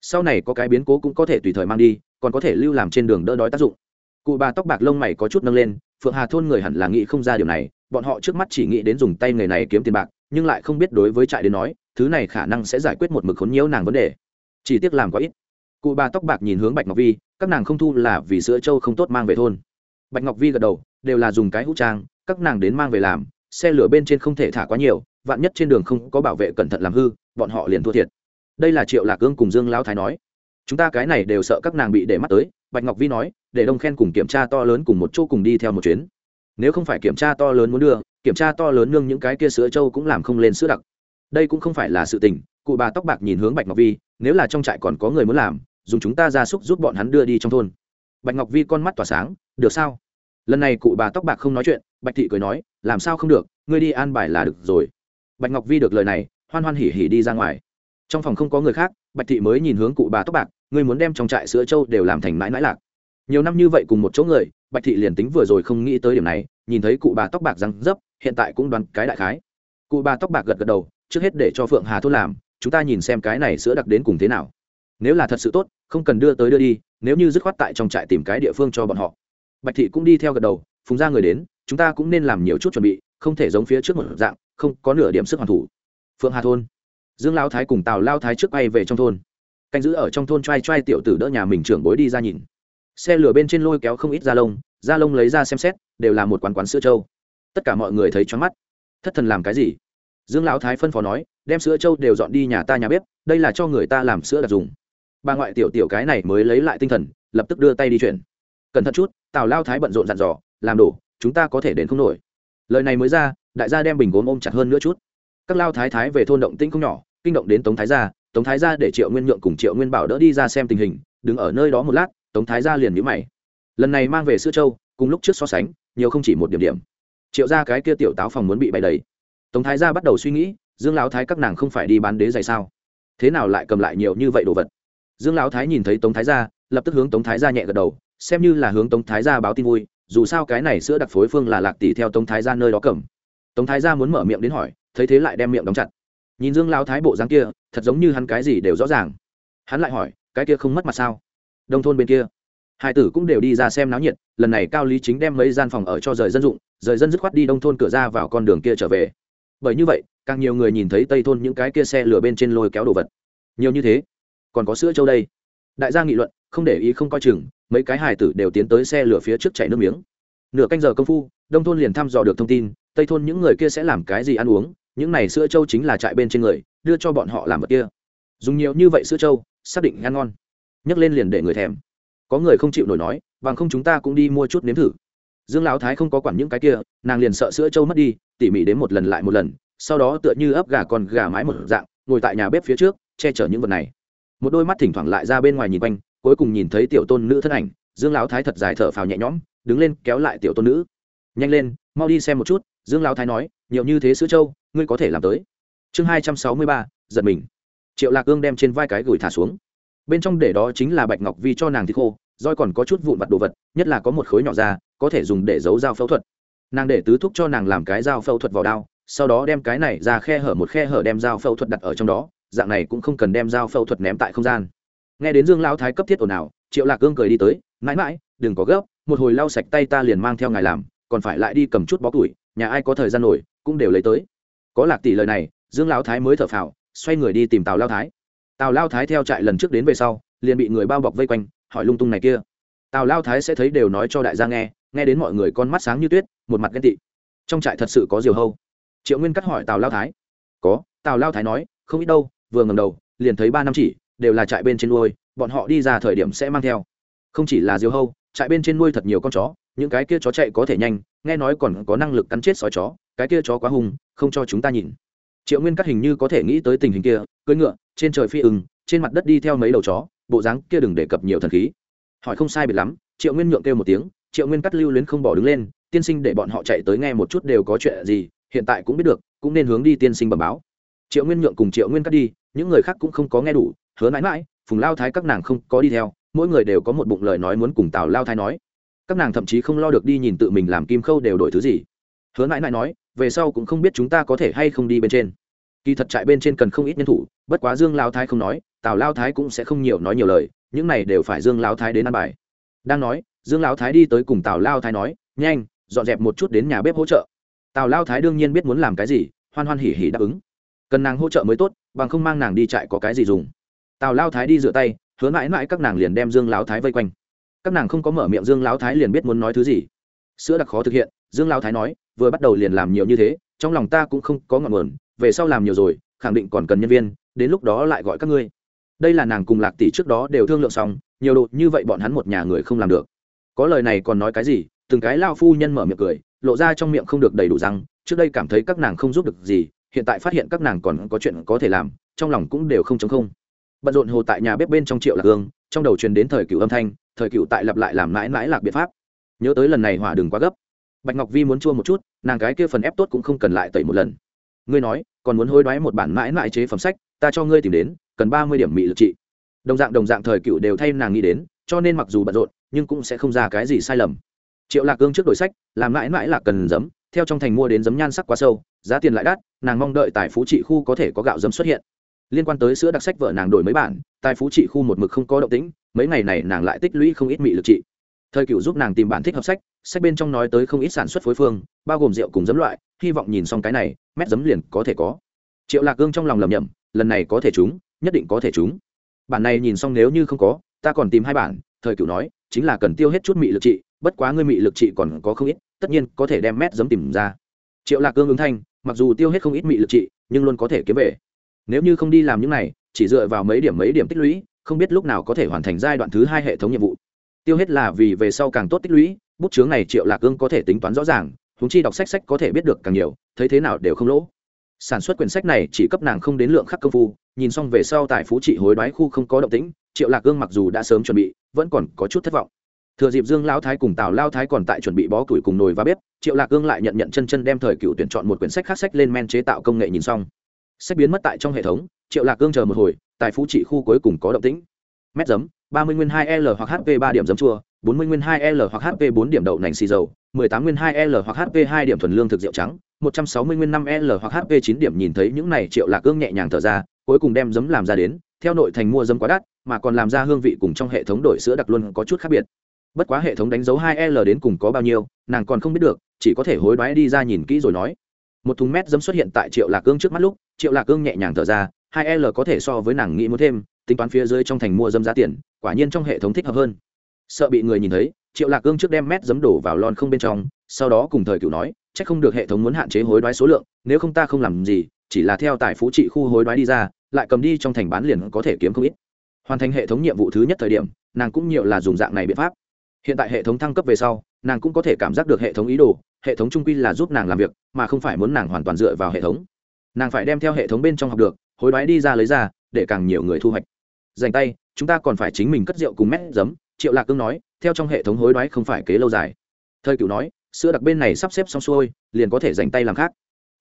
Speaker 1: Sau này có cái biến cố cũng có thể tùy thời mang đi, còn có thể lưu làm trên đường đỡ đói tác dụng. Cụ bà tóc bạc lông mày có chút nâng lên, phượng hà thôn người hẳn là nghĩ không ra điều này, bọn họ trước mắt chỉ nghĩ đến dùng tay người này kiếm tiền bạc, nhưng lại không biết đối với trại đến nói, thứ này khả năng sẽ giải quyết một mực khốn nhiễu nàng vấn đề chỉ tiếc làm quá ít. Cụ bà tóc bạc nhìn hướng bạch ngọc vi, các nàng không thu là vì sữa trâu không tốt mang về thôn. Bạch ngọc vi gật đầu, đều là dùng cái hũ trang, các nàng đến mang về làm, xe lửa bên trên không thể thả quá nhiều, vạn nhất trên đường không có bảo vệ cẩn thận làm hư, bọn họ liền thua thiệt. Đây là triệu lạc cương cùng dương lão thái nói. Chúng ta cái này đều sợ các nàng bị để mắt tới, bạch ngọc vi nói, để đông khen cùng kiểm tra to lớn cùng một chỗ cùng đi theo một chuyến. Nếu không phải kiểm tra to lớn muốn đưa, kiểm tra to lớn nương những cái kia sữa trâu cũng làm không lên sữa đặc đây cũng không phải là sự tình, cụ bà tóc bạc nhìn hướng bạch ngọc vi, nếu là trong trại còn có người muốn làm, dùng chúng ta ra súc giúp bọn hắn đưa đi trong thôn. Bạch ngọc vi con mắt tỏa sáng, được sao? Lần này cụ bà tóc bạc không nói chuyện, bạch thị cười nói, làm sao không được, ngươi đi an bài là được rồi. Bạch ngọc vi được lời này, hoan hoan hỉ hỉ đi ra ngoài. Trong phòng không có người khác, bạch thị mới nhìn hướng cụ bà tóc bạc, ngươi muốn đem trong trại sữa trâu đều làm thành mãi mãi lạc. Nhiều năm như vậy cùng một chỗ người, bạch thị liền tính vừa rồi không nghĩ tới điểm này, nhìn thấy cụ bà tóc bạc răng dấp, hiện tại cũng đoán cái đại khái. Cụ bà tóc bạc gật gật đầu trước hết để cho phượng hà thôn làm, chúng ta nhìn xem cái này sữa đặc đến cùng thế nào. Nếu là thật sự tốt, không cần đưa tới đưa đi, nếu như dứt khoát tại trong trại tìm cái địa phương cho bọn họ. Bạch thị cũng đi theo gật đầu, phùng ra người đến, chúng ta cũng nên làm nhiều chút chuẩn bị, không thể giống phía trước một dạng, không có nửa điểm sức hoàn thủ. Phượng hà thôn. Dương lao thái cùng tào lao thái trước bay về trong thôn. Canh giữ ở trong thôn t r a i t r a i tiểu tử đỡ nhà mình trưởng bối đi ra nhìn. Xe lửa bên trên lôi kéo không ít da lông da lông lấy ra xem xét, đều là một quán quán sữa trâu. Tất cả mọi người thấy choáng mắt. Thất thần làm cái gì? Dương lão thái phân phó nói, đem sữa trâu đều dọn đi nhà ta nhà bếp, đây là cho người ta làm sữa đặc dùng. Bà ngoại tiểu tiểu cái này mới lấy lại tinh thần, lập tức đưa tay đi chuyển. Cẩn thận chút, tào lao thái bận rộn dặn dò, làm đổ chúng ta có thể đến không nổi. Lời này mới ra, đại gia đem bình gốm ôm chặt hơn nữa chút. Các lao thái thái về thôn động tĩnh không nhỏ, kinh động đến tống thái gia, tống thái gia để triệu nguyên nhượng cùng triệu nguyên bảo đỡ đi ra xem tình hình, đứng ở nơi đó một lát, tống thái gia liền nhữ mày. Lần này mang về sữa châu cùng lúc trước so sánh, nhiều không chỉ một điểm điểm. Triệu ra cái kia tiểu táo phòng muốn bị bày đầy tống thái gia bắt đầu suy nghĩ, dương lão thái các nàng không phải đi bán đế giày sao? Thế nào lại cầm lại nhiều như vậy đồ vật? Dương lão thái nhìn thấy tống thái gia, lập tức hướng tống thái gia nhẹ gật đầu, xem như là hướng tống thái gia báo tin vui, dù sao cái này sữa đặc phối phương là lạc tỷ theo tống thái gia nơi đó cầm. Tống thái gia muốn mở miệng đến hỏi, thấy thế lại đem miệng đóng chặt. Nhìn dương lão thái bộ dáng kia, thật giống như hắn cái gì đều rõ ràng. Hắn lại hỏi, cái kia không mất mặt sao? Đông thôn bên kia, hai tử cũng đều đi ra xem náo nhiệt, lần này cao lý chính đem mấy gian phòng ở cho rời dân dụng, rời dân dứt khoát đi đông thôn cửa ra vào con đường kia trở về bởi như vậy, càng nhiều người nhìn thấy tây thôn những cái kia xe lửa bên trên lôi kéo đồ vật. Nhiều như thế, còn có sữa châu đây. Đại gia nghị luận, không để ý không coi chừng, mấy cái hài tử đều tiến tới xe lửa phía trước chảy nước miếng. Nửa canh giờ công phu, đông thôn liền thăm dò được thông tin, tây thôn những người kia sẽ làm cái gì ăn uống, những này sữa châu chính là trại bên trên người, đưa cho bọn họ làm vật kia. Dùng nhiều như vậy sữa châu, xác định ăn ngon. Nhấc lên liền để người thèm. Có người không chịu nổi nói, bằng không chúng ta cũng đi mua chút nếm thử dương lão thái không có quản những cái kia, nàng liền sợ sữa trâu mất đi, tỉ mỉ đến một lần lại một lần, sau đó tựa như ấp gà còn gà mái một dạng, ngồi tại nhà bếp phía trước, che chở những vật này. Một đôi mắt thỉnh thoảng lại ra bên ngoài nhìn quanh, cuối cùng nhìn thấy tiểu tôn nữ thân ảnh, dương lão thái thật dài thở phào nhẹ nhõm, đứng lên kéo lại tiểu tôn nữ. Nhanh lên, mau đi xem một chút, dương lão thái nói, nhiều như thế sữa trâu, ngươi có thể làm tới. Chương hai trăm sáu mươi ba, giật mình. Triệu lạc ương đem trên vai cái gửi thả xuống. Bên trong để đó chính là bạch ngọc vi cho nàng thịt khô, roi còn có chút vụn vặt đồ vật, nhất là có một khối nhỏ ra có thể dùng để giấu dao phẫu thuật. Nàng để tứ thúc cho nàng làm cái dao phẫu thuật vào đao, sau đó đem cái này ra khe hở một khe hở đem dao phẫu thuật đặt ở trong đó, dạng này cũng không cần đem dao phẫu thuật ném tại không gian. Nghe đến dương lão thái cấp thiết ồn ào, triệu lạc cương cười đi tới, mãi mãi, đừng có gấp, một hồi lau sạch tay ta liền mang theo ngài làm, còn phải lại đi cầm chút bó tuổi nhà ai có thời gian nổi, cũng đều lấy tới. Có lạc tỷ lời này, dương lão thái mới thở phào, xoay người đi tìm tào lao thái. Tào lao thái theo trại lần trước đến về sau, liền bị người bao bọc vây quanh, hỏi lung tung này kia tào lao thái sẽ thấy đều nói cho đại gia nghe nghe đến mọi người con mắt sáng như tuyết, một mặt ghen tị. Trong trại thật sự có diều hâu. Triệu nguyên cắt hỏi tào lao thái. Có, tào lao thái nói, không ít đâu, vừa ngầm đầu, liền thấy ba năm chỉ, đều là trại bên trên nuôi, bọn họ đi ra thời điểm sẽ mang theo. Không chỉ là diều hâu, trại bên trên nuôi thật nhiều con chó, những cái kia chó chạy có thể nhanh, nghe nói còn có năng lực cắn chết sói chó, cái kia chó quá hung, không cho chúng ta nhìn. Triệu nguyên cắt hình như có thể nghĩ tới tình hình kia, cưỡi ngựa, trên trời phi ưng trên mặt đất đi theo mấy đầu chó, bộ dáng kia đừng đề cập nhiều thần khí hỏi không sai biệt lắm, triệu nguyên nhượng kêu một tiếng, triệu nguyên cắt lưu luyến không bỏ đứng lên, tiên sinh để bọn họ chạy tới nghe một chút đều có chuyện gì, hiện tại cũng biết được, cũng nên hướng đi tiên sinh bẩm báo. Triệu nguyên nhượng cùng triệu nguyên cắt đi, những người khác cũng không có nghe đủ, hứa mãi mãi, phùng lao thái các nàng không có đi theo, mỗi người đều có một bụng lời nói muốn cùng tào lao thái nói. Các nàng thậm chí không lo được đi nhìn tự mình làm kim khâu đều đổi thứ gì. Hứa mãi mãi nói, về sau cũng không biết chúng ta có thể hay không đi bên trên. Kỳ thật trại bên trên cần không ít nhân thủ, bất quá dương lao thái không nói, tào lao thái cũng sẽ không nhiều nói nhiều lời những này đều phải dương Lão thái đến ăn bài. Đang nói, dương Lão thái đi tới cùng tào lao thái nói, nhanh, dọn dẹp một chút đến nhà bếp hỗ trợ. Tào lao thái đương nhiên biết muốn làm cái gì, hoan hoan hỉ hỉ đáp ứng. Cần nàng hỗ trợ mới tốt, bằng không mang nàng đi trại có cái gì dùng. Tào lao thái đi rửa tay, hứa mãi mãi các nàng liền đem dương Lão thái vây quanh. Các nàng không có mở miệng, dương Lão thái liền biết muốn nói thứ gì. Sữa đặc khó thực hiện, dương Lão thái nói, vừa bắt đầu liền làm nhiều như thế, trong lòng ta cũng không có ngọn nguồn, về sau làm nhiều rồi, khẳng định còn cần nhân viên, đến lúc đó lại gọi các ngươi đây là nàng cùng lạc tỷ trước đó đều thương lượng xong, nhiều độ như vậy bọn hắn một nhà người không làm được. Có lời này còn nói cái gì? Từng cái lao phu nhân mở miệng cười, lộ ra trong miệng không được đầy đủ răng, trước đây cảm thấy các nàng không giúp được gì, hiện tại phát hiện các nàng còn có chuyện có thể làm, trong lòng cũng đều không chống không. Bận rộn hồ tại nhà bếp bên trong triệu lạc hương, trong đầu truyền đến thời cựu âm thanh, thời cựu tại lặp lại làm mãi mãi lạc biện pháp. Nhớ tới lần này hỏa đừng quá gấp. Bạch ngọc vi muốn chua một chút, nàng cái kia phần ép tốt cũng không cần lại tẩy một lần. Ngươi nói, còn muốn hối đoái một bản mãi mãi chế phẩm sách, ta cho ngươi tìm đến cần ba mươi điểm mị lực trị. Đồng dạng đồng dạng thời cựu đều thay nàng nghĩ đến, cho nên mặc dù bận rộn, nhưng cũng sẽ không ra cái gì sai lầm. Triệu lạc cương trước đổi sách, làm mãi mãi là cần giấm, theo trong thành mua đến giấm nhan sắc quá sâu, giá tiền lại đắt, nàng mong đợi tại phú trị khu có thể có gạo giấm xuất hiện. Liên quan tới sữa đặc sách vợ nàng đổi mấy bản, tại phú trị khu một mực không có động tĩnh, mấy ngày này nàng lại tích lũy không ít mị lực trị. Thời cựu giúp nàng tìm bản thích hợp sách sách bên trong nói tới không ít sản xuất phối phương, bao gồm rượu cùng giấm loại, hy vọng nhìn xong cái này, mét giấm liền có thể có. Triệu lạc cương trong lòng lầm nhầm lần này có thể chúng nhất định có thể chúng bản này nhìn xong nếu như không có, ta còn tìm hai bản, thời cựu nói, chính là cần tiêu hết chút mị lực trị, bất quá ngươi mị lực trị còn có không ít, tất nhiên có thể đem mét giấm tìm ra. Triệu lạc cương ứng thanh, mặc dù tiêu hết không ít mị lực trị, nhưng luôn có thể kiếm về. Nếu như không đi làm những này, chỉ dựa vào mấy điểm mấy điểm tích lũy, không biết lúc nào có thể hoàn thành giai đoạn thứ hai hệ thống nhiệm vụ. Tiêu hết là vì về sau càng tốt tích lũy, bút chướng này triệu lạc cương có thể tính toán rõ ràng húng chi đọc sách sách có thể biết được càng nhiều, thấy thế nào đều không lỗ. Sản xuất quyển sách này chỉ cấp nàng không đến lượng khắc công phu nhìn xong về sau tại phú trị hối đoái khu không có động tĩnh, triệu lạc gương mặc dù đã sớm chuẩn bị, vẫn còn có chút thất vọng. Thừa dịp dương lao thái cùng tào lao thái còn tại chuẩn bị bó củi cùng nồi và bếp, triệu lạc gương lại nhận nhận chân chân đem thời cựu tuyển chọn một quyển sách khác sách lên men chế tạo công nghệ nhìn xong. Sách biến mất tại trong hệ thống, triệu lạc gương chờ một hồi, tại phú trị khu cuối cùng có động tĩnh. Mét giấm, ba mươi nguyên hai l hoặc hp ba điểm giấm chua, bốn mươi nguyên hai l hoặc hp bốn điểm đậu nành xì dầu, mười tám nguyên hai l hoặc hp hai điểm thuần lương thực rượu trắng, một trăm sáu mươi nguyên năm l hoặc hp chín điểm. Nhìn thấy những này, triệu lạc gương nhẹ nhàng thở ra cuối cùng đem giấm làm ra đến, theo nội thành mua giấm quá đắt, mà còn làm ra hương vị cùng trong hệ thống đổi sữa đặc luôn có chút khác biệt. Bất quá hệ thống đánh dấu hai l đến cùng có bao nhiêu, nàng còn không biết được, chỉ có thể hối đoái đi ra nhìn kỹ rồi nói. Một thùng mét giấm xuất hiện tại triệu lạc ương trước mắt lúc, triệu lạc ương nhẹ nhàng thở ra, hai l có thể so với nàng nghĩ muốn thêm, tính toán phía dưới trong thành mua dấm giá tiền, quả nhiên trong hệ thống thích hợp hơn. Sợ bị người nhìn thấy, triệu lạc ương trước đem mét giấm đổ vào lon không bên trong, sau đó cùng thời cựu nói c h ắ c không được hệ thống muốn hạn chế hối đoái số lượng, nếu không ta không làm gì chỉ là theo tài phú trị khu hối đoái đi ra, lại cầm đi trong thành bán liền có thể kiếm không ít. Hoàn thành hệ thống nhiệm vụ thứ nhất thời điểm, nàng cũng nhiều là dùng dạng này biện pháp. Hiện tại hệ thống thăng cấp về sau, nàng cũng có thể cảm giác được hệ thống ý đồ, hệ thống trung quy là giúp nàng làm việc, mà không phải muốn nàng hoàn toàn dựa vào hệ thống. Nàng phải đem theo hệ thống bên trong học được, hối đoái đi ra lấy ra, để càng nhiều người thu hoạch. Dành tay, chúng ta còn phải chính mình cất rượu cùng mét giấm, triệu lạc cương nói, theo trong hệ thống hối đoái không phải kế lâu dài. Thời cựu nói, sữa đặc bên này sắp xếp xong xuôi, liền có thể dành tay làm khác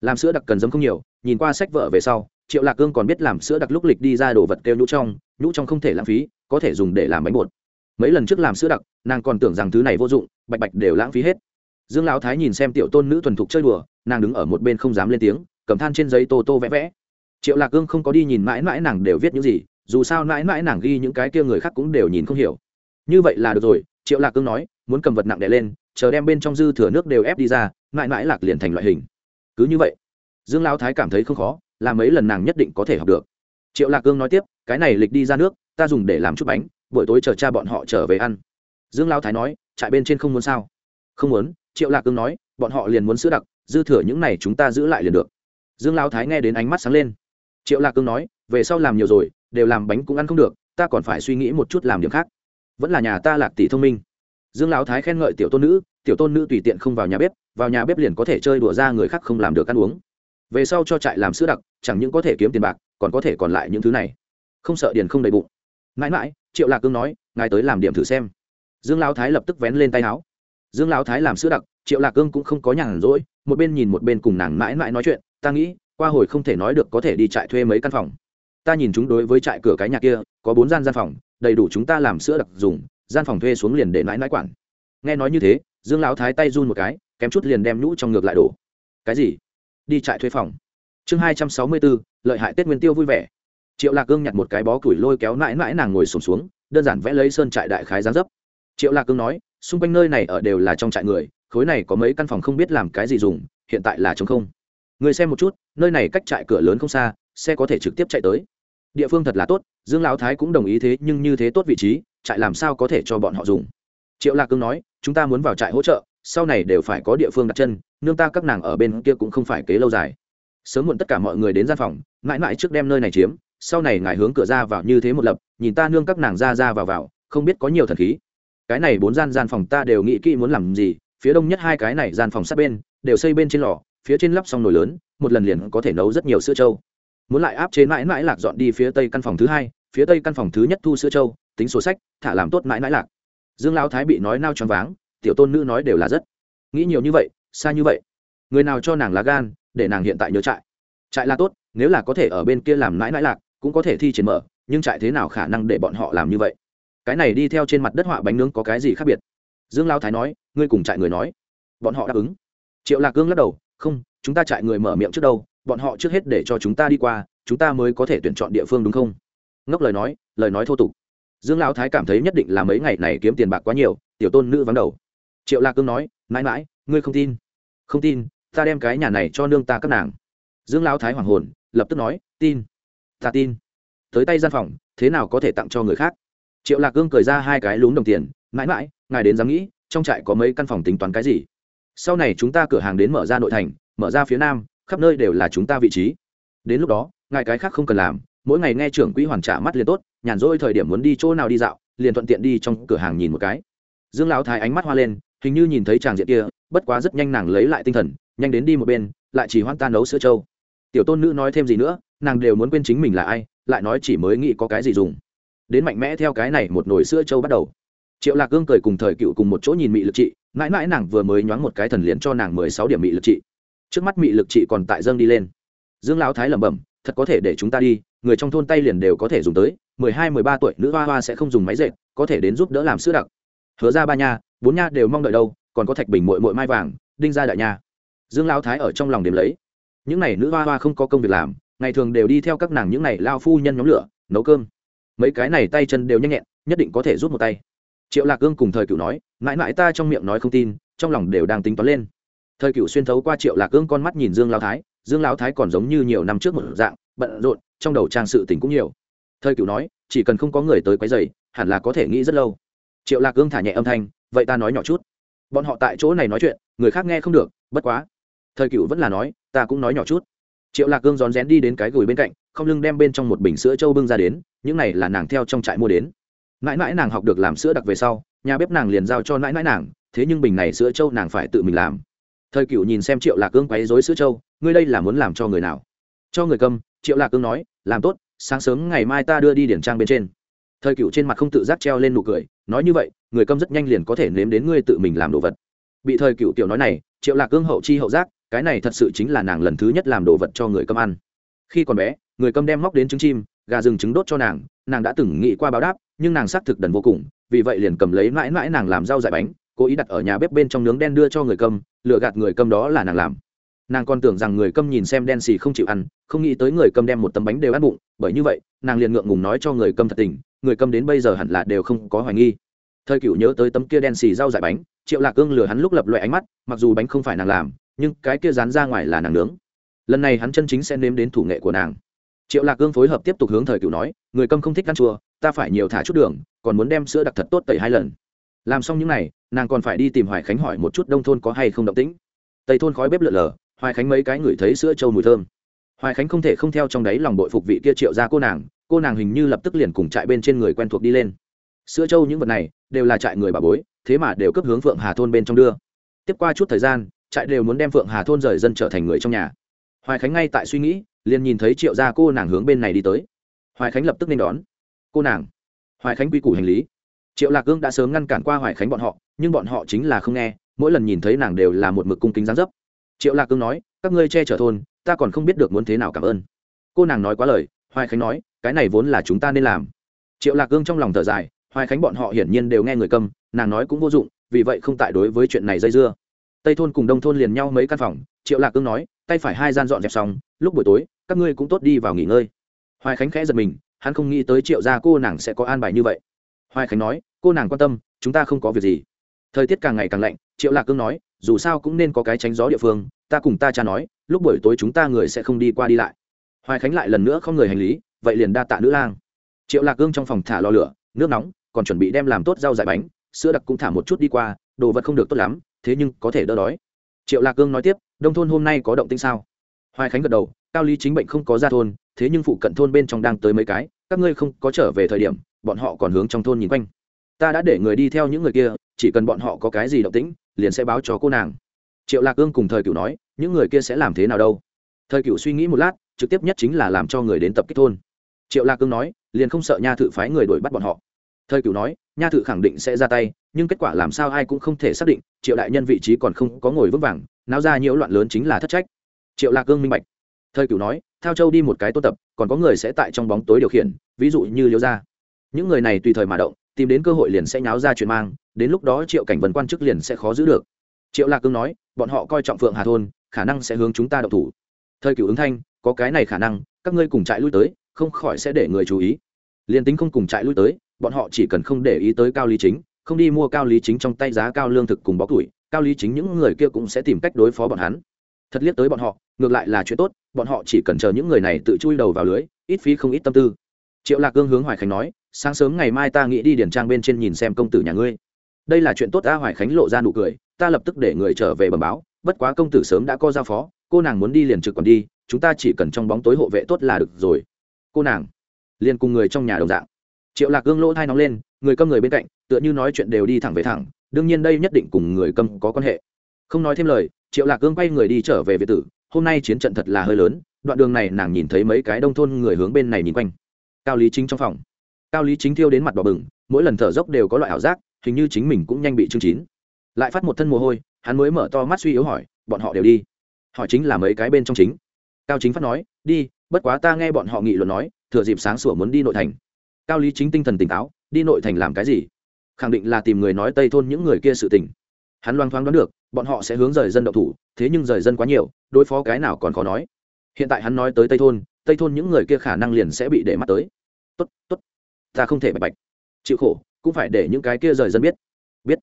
Speaker 1: làm sữa đặc cần giấm không nhiều, nhìn qua sách vợ về sau, triệu lạc cương còn biết làm sữa đặc lúc lịch đi ra đồ vật kêu nhũ trong nhũ trong không thể lãng phí, có thể dùng để làm bánh bột. Mấy lần trước làm sữa đặc, nàng còn tưởng rằng thứ này vô dụng, bạch bạch đều lãng phí hết. Dương lão thái nhìn xem tiểu tôn nữ thuần thục chơi đùa, nàng đứng ở một bên không dám lên tiếng, cầm than trên giấy tô tô vẽ vẽ. Triệu lạc cương không có đi nhìn mãi mãi nàng đều viết những gì, dù sao mãi mãi nàng ghi những cái kia người khác cũng đều nhìn không hiểu. Như vậy là được rồi, triệu lạc cương nói, muốn cầm vật nặng đè lên, chờ đem bên trong dư thừa nước đều ép đi ra, mãi mãi lạc liền thành loại hình cứ như vậy, dương lão thái cảm thấy không khó, là mấy lần nàng nhất định có thể học được. Triệu lạc cương nói tiếp, cái này lịch đi ra nước, ta dùng để làm chút bánh, buổi tối chờ cha bọn họ trở về ăn. Dương lão thái nói, trại bên trên không muốn sao? Không muốn, triệu lạc cương nói, bọn họ liền muốn sữa đặc, dư thừa những này chúng ta giữ lại liền được. Dương lão thái nghe đến ánh mắt sáng lên. Triệu lạc cương nói, về sau làm nhiều rồi, đều làm bánh cũng ăn không được, ta còn phải suy nghĩ một chút làm điểm khác. Vẫn là nhà ta lạc tỷ thông minh. Dương lão thái khen ngợi tiểu tôn nữ, tiểu tôn nữ tùy tiện không vào nhà bếp vào nhà bếp liền có thể chơi đùa ra người khác không làm được ăn uống. Về sau cho trại làm sữa đặc, chẳng những có thể kiếm tiền bạc, còn có thể còn lại những thứ này. Không sợ điền không đầy bụng. Mãi mãi, triệu lạc cương nói, ngài tới làm điểm thử xem. Dương lão thái lập tức vén lên tay áo. Dương lão thái làm sữa đặc, triệu lạc cương cũng không có nhàn rỗi, một bên nhìn một bên cùng nàng mãi mãi nói chuyện, ta nghĩ, qua hồi không thể nói được có thể đi trại thuê mấy căn phòng. Ta nhìn chúng đối với trại cửa cái nhà kia, có bốn gian gian phòng, đầy đủ chúng ta làm sữa đặc dùng, gian phòng thuê xuống liền để mãi mãi quản. Nghe nói như thế, dương lão thái tay run một cái kém chút liền đem nhũ trong ngược lại đổ. Cái gì? Đi trại thuê phòng. Chương hai trăm sáu mươi bốn lợi hại tết nguyên tiêu vui vẻ. Triệu lạc cương nhặt một cái bó củi lôi kéo mãi mãi nàng ngồi sùng xuống, xuống đơn giản vẽ lấy sơn trại đại khái gián dấp. Triệu lạc cương nói xung quanh nơi này ở đều là trong trại người khối này có mấy căn phòng không biết làm cái gì dùng hiện tại là t không. Người xem một chút nơi này cách trại cửa lớn không xa xe có thể trực tiếp chạy tới. Địa phương thật là tốt dương lão thái cũng đồng ý thế nhưng như thế tốt vị trí trại làm sao có thể cho bọn họ dùng? Triệu lạc cương nói chúng ta muốn vào trại hỗ trợ sau này đều phải có địa phương đặt chân, nương ta các nàng ở bên kia cũng không phải kế lâu dài. Sớm muộn tất cả mọi người đến gian phòng, mãi mãi trước đem nơi này chiếm, sau này ngài hướng cửa ra vào như thế một lập, nhìn ta nương các nàng ra ra vào vào, không biết có nhiều thần khí. Cái này bốn gian gian phòng ta đều nghĩ kỹ muốn làm gì, phía đông nhất hai cái này gian phòng sát bên, đều xây bên trên lò, phía trên lắp xong nồi lớn, một lần liền có thể nấu rất nhiều sữa trâu. Muốn lại áp chế mãi mãi lạc dọn đi phía tây căn phòng thứ hai, phía tây căn phòng thứ nhất thu sữa trâu, tính sổ sách, thả làm tốt mãi mãi lạc. Dương lão thái bị nói nao choáng váng tiểu tôn nữ nói đều là rất. Nghĩ nhiều như vậy, xa như vậy. Người nào cho nàng lá gan, để nàng hiện tại nhớ trại? Trại là tốt, nếu là có thể ở bên kia làm mãi mãi lạc, cũng có thể thi triển mở, nhưng trại thế nào khả năng để bọn họ làm như vậy? Cái này đi theo trên mặt đất họa bánh nướng có cái gì khác biệt? Dương lao thái nói, ngươi cùng trại người nói. Bọn họ đáp ứng. Triệu lạc cương lắc đầu, không, chúng ta trại người mở miệng trước đâu, bọn họ trước hết để cho chúng ta đi qua, chúng ta mới có thể tuyển chọn địa phương đúng không? Ngốc lời nói lời nói thô tục. Dương lão thái cảm thấy nhất định là mấy ngày này kiếm tiền bạc quá nhiều, tiểu tôn nữ vắng đầu triệu lạc cương nói, mãi mãi, ngươi không tin? Không tin, ta đem cái nhà này cho nương ta các nàng. Dương lão thái hoàng hồn, lập tức nói, tin, ta tin. Tới tay gian phòng, thế nào có thể tặng cho người khác? Triệu lạc cương cười ra hai cái lún đồng tiền, mãi mãi, ngài đến dám nghĩ, trong trại có mấy căn phòng tính toán cái gì? Sau này chúng ta cửa hàng đến mở ra nội thành, mở ra phía nam, khắp nơi đều là chúng ta vị trí. Đến lúc đó, ngài cái khác không cần làm, mỗi ngày nghe trưởng quỹ hoàn trả mắt liền tốt, nhàn rỗi thời điểm muốn đi chỗ nào đi dạo, liền thuận tiện đi trong cửa hàng nhìn một cái. Dương lão thái ánh mắt hoa lên hình như nhìn thấy chàng diện kia, bất quá rất nhanh nàng lấy lại tinh thần, nhanh đến đi một bên, lại chỉ hoan ta nấu sữa trâu. Tiểu tôn nữ nói thêm gì nữa, nàng đều muốn quên chính mình là ai, lại nói chỉ mới nghĩ có cái gì dùng. Đến mạnh mẽ theo cái này một nồi sữa trâu bắt đầu. Triệu lạc gương cười cùng thời cựu cùng một chỗ nhìn mị lực trị, mãi mãi nàng vừa mới nhoáng một cái thần liền cho nàng mười sáu điểm mị lực trị. Trước mắt mị lực trị còn tại dâng đi lên. Dương lão thái lẩm bẩm, thật có thể để chúng ta đi, người trong thôn tay liền đều có thể dùng tới, mười hai, mười ba tuổi nữ hoa hoa sẽ không dùng máy dệt, có thể đến giúp đỡ làm sữa đặc. Hứa ra ba nha bốn nha đều mong đợi đâu, còn có thạch bình mội mội mai vàng, đinh ra đại nha. Dương lão thái ở trong lòng điểm lấy. Những n à y nữ hoa hoa không có công việc làm, ngày thường đều đi theo các nàng những n à y lao phu nhân nhóm lửa, nấu cơm. Mấy cái này tay chân đều nhanh nhẹn, nhất định có thể rút một tay. Triệu lạc cương cùng thời cựu nói, mãi mãi ta trong miệng nói không tin, trong lòng đều đang tính toán lên. Thời cựu xuyên thấu qua triệu lạc cương con mắt nhìn dương lao thái, dương lao thái còn giống như nhiều năm trước một dạng, bận rộn, trong đầu trang sự tình cũng nhiều. Thời cựu nói, chỉ cần không có người tới quấy dày hẳn là có thể nghĩ rất lâu. Triệu lạc cương thả nhẹ âm thanh vậy ta nói nhỏ chút. Bọn họ tại chỗ này nói chuyện, người khác nghe không được, bất quá. Thời cựu vẫn là nói, ta cũng nói nhỏ chút. Triệu lạc cương rón rén đi đến cái gùi bên cạnh, không lưng đem bên trong một bình sữa trâu bưng ra đến, những này là nàng theo trong trại mua đến. Mãi mãi nàng học được làm sữa đặc về sau, nhà bếp nàng liền giao cho mãi mãi nàng, thế nhưng bình này sữa trâu nàng phải tự mình làm. Thời cựu nhìn xem triệu lạc cương quấy dối sữa trâu ngươi đây là muốn làm cho người nào? Cho người câm triệu lạc cương nói, làm tốt, sáng sớm ngày mai ta đưa đi điển trang bên trên thời cựu trên mặt không tự giác treo lên nụ cười, nói như vậy, người câm rất nhanh liền có thể nếm đến ngươi tự mình làm đồ vật. Bị thời cựu tiểu nói này, triệu lạc cương hậu chi hậu giác, cái này thật sự chính là nàng lần thứ nhất làm đồ vật cho người câm ăn. Khi còn bé, người câm đem móc đến trứng chim, gà rừng trứng đốt cho nàng nàng đã từng nghĩ qua báo đáp, nhưng nàng xác thực đần vô cùng, vì vậy liền cầm lấy mãi mãi nàng làm rau dại bánh, cố ý đặt ở nhà bếp bên trong nướng đen đưa cho người câm lựa gạt người câm đó là nàng làm. Nàng còn tưởng rằng người câm nhìn xem đen xì không chịu ăn, không nghĩ tới người câm đem một tấm bánh đều ăn bụng, bởi như vậy, nàng liền ngượng ngùng nói cho người câm thật tình người cầm đến bây giờ hẳn là đều không có hoài nghi. Thời cựu nhớ tới tấm kia đen xì rau dại bánh, triệu lạc cương lừa hắn lúc lập loại ánh mắt, mặc dù bánh không phải nàng làm, nhưng cái kia dán ra ngoài là nàng nướng. Lần này hắn chân chính sẽ nếm đến thủ nghệ của nàng. Triệu lạc cương phối hợp tiếp tục hướng thời cựu nói, người câm không thích ăn chua, ta phải nhiều thả chút đường, còn muốn đem sữa đặc thật tốt tẩy hai lần. Làm xong những n à y nàng còn phải đi tìm hoài khánh hỏi một chút đông thôn có hay không động tĩnh. Tây thôn khói bếp lượn lờ, hoài khánh mấy cái ngửi thấy sữa trâu mùi thơm. Hoài khánh không thể không theo trong đáy lòng bội phục vị kia triệu ra cô nàng cô nàng hình như lập tức liền cùng trại bên trên người quen thuộc đi lên. Sữa trâu những vật này đều là trại người bà bối, thế mà đều cấp hướng phượng hà thôn bên trong đưa. Tiếp qua chút thời gian, trại đều muốn đem phượng hà thôn rời dân trở thành người trong nhà. Hoài khánh ngay tại suy nghĩ, liền nhìn thấy triệu gia cô nàng hướng bên này đi tới. Hoài khánh lập tức nên đón. Cô nàng. Hoài khánh quy củ hành lý. Triệu lạc gương đã sớm ngăn cản qua hoài khánh bọn họ, nhưng bọn họ chính là không nghe, mỗi lần nhìn thấy nàng đều là một mực cung kính gián dấp. Triệu lạc cương nói, các ngươi che chở thôn, ta còn không biết được muốn thế nào cảm ơn. Cô nàng nói quá lời hoài khánh nói, cái này vốn là chúng ta nên làm. Triệu lạc cương trong lòng thở dài, hoài khánh bọn họ hiển nhiên đều nghe người câm, nàng nói cũng vô dụng, vì vậy không tại đối với chuyện này dây dưa. Tây thôn cùng đông thôn liền nhau mấy căn phòng, triệu lạc cương nói, tay phải hai gian dọn dẹp xong, lúc buổi tối, các ngươi cũng tốt đi vào nghỉ ngơi. Hoài khánh khẽ giật mình, hắn không nghĩ tới triệu gia cô nàng sẽ có an bài như vậy. Hoài khánh nói, cô nàng quan tâm, chúng ta không có việc gì. Thời tiết càng ngày càng lạnh, triệu lạc cương nói, dù sao cũng nên có cái tránh gió địa phương, ta cùng ta cha nói, lúc buổi tối chúng ta người sẽ không đi qua đi lại hoài khánh lại lần nữa không người hành lý, vậy liền đa tạ nữ lang. Triệu lạc cương trong phòng thả lò lửa, nước nóng, còn chuẩn bị đem làm tốt rau dại bánh, sữa đặc cũng thả một chút đi qua, đồ vật không được tốt lắm, thế nhưng có thể đỡ đói. Triệu lạc cương nói tiếp, đông thôn hôm nay có động tinh sao? Hoài khánh gật đầu, cao lý chính bệnh không có ra thôn, thế nhưng phụ cận thôn bên trong đang tới mấy cái, các ngươi không có trở về thời điểm, bọn họ còn hướng trong thôn nhìn quanh. Ta đã để người đi theo những người kia, chỉ cần bọn họ có cái gì động tĩnh, liền sẽ báo cho cô nàng. Triệu lạc Cương cùng thời cửu nói, những người kia sẽ làm thế nào đâu? Thời cửu suy nghĩ một lát trực tiếp nhất chính là làm cho người đến tập kích thôn. Triệu lạc cương nói, liền không sợ nha thự phái người đuổi bắt bọn họ. Thời cửu nói, nha thự khẳng định sẽ ra tay, nhưng kết quả làm sao ai cũng không thể xác định, triệu đại nhân vị trí còn không có ngồi vững vàng, náo ra nhiễu loạn lớn chính là thất trách. Triệu lạc cương minh bạch. Thời cửu nói theo châu đi một cái tôn tập, còn có người sẽ tại trong bóng tối điều khiển, ví dụ như liêu gia. Những người này tùy thời mà động, tìm đến cơ hội liền sẽ nháo ra chuyện mang, đến lúc đó triệu cảnh vân quan chức liền sẽ khó giữ được. Triệu lạc cương nói, bọn họ coi trọng phượng hà thôn, khả năng sẽ hướng chúng ta đậu thủ thời cửu ứng thanh, có cái này khả năng, các ngươi cùng trại lui tới, không khỏi sẽ để người chú ý. Liền tính không cùng trại lui tới, bọn họ chỉ cần không để ý tới cao lý chính, không đi mua cao lý chính trong tay giá cao lương thực cùng bó tuổi cao lý chính những người kia cũng sẽ tìm cách đối phó bọn hắn. Thật liếc tới bọn họ, ngược lại là chuyện tốt, bọn họ chỉ cần chờ những người này tự chui đầu vào lưới, ít phí không ít tâm tư. Triệu lạc cương hướng hoài khánh nói, sáng sớm ngày mai ta nghĩ đi điển trang bên trên nhìn xem công tử nhà ngươi. Đây là chuyện tốt ta hoài khánh lộ ra nụ cười, ta lập tức để người trở về bẩm báo, bất quá công tử sớm đã có giao phó cô nàng muốn đi liền trực còn đi, chúng ta chỉ cần trong bóng tối hộ vệ tốt là được rồi. Cô nàng liền cùng người trong nhà đồng dạng. Triệu lạc gương lỗ thai nóng lên, người câm người bên cạnh, tựa như nói chuyện đều đi thẳng về thẳng, đương nhiên đây nhất định cùng người câm có quan hệ. Không nói thêm lời, triệu lạc gương quay người đi trở về việt tử, hôm nay chiến trận thật là hơi lớn, đoạn đường này nàng nhìn thấy mấy cái đông thôn người hướng bên này nhìn quanh. Cao lý chính trong phòng. Cao lý chính thiêu đến mặt đỏ bừng, mỗi lần thở dốc đều có loại ảo giác, hình như chính mình cũng nhanh bị chương chín. Lại phát một thân mồ hôi, hắn mới mở to mắt suy yếu hỏi, bọn họ đều đi? Hỏi chính là mấy cái bên trong chính. Cao chính phát nói, đi, bất quá ta nghe bọn họ nghị luận nói, thừa dịp sáng sủa muốn đi nội thành. Cao lý chính tinh thần tỉnh táo, đi nội thành làm cái gì? Khẳng định là tìm người nói tây thôn những người kia sự tình. Hắn loang thoáng đoán được, bọn họ sẽ hướng rời dân đậu thủ, thế nhưng rời dân quá nhiều, đối phó cái nào còn khó nói. Hiện tại hắn nói tới tây thôn tây thôn những người kia khả năng liền sẽ bị để mắt tới. Tốt tốt, ta không thể bạch bạch, chịu khổ, cũng phải để những cái kia rời dân biết biết,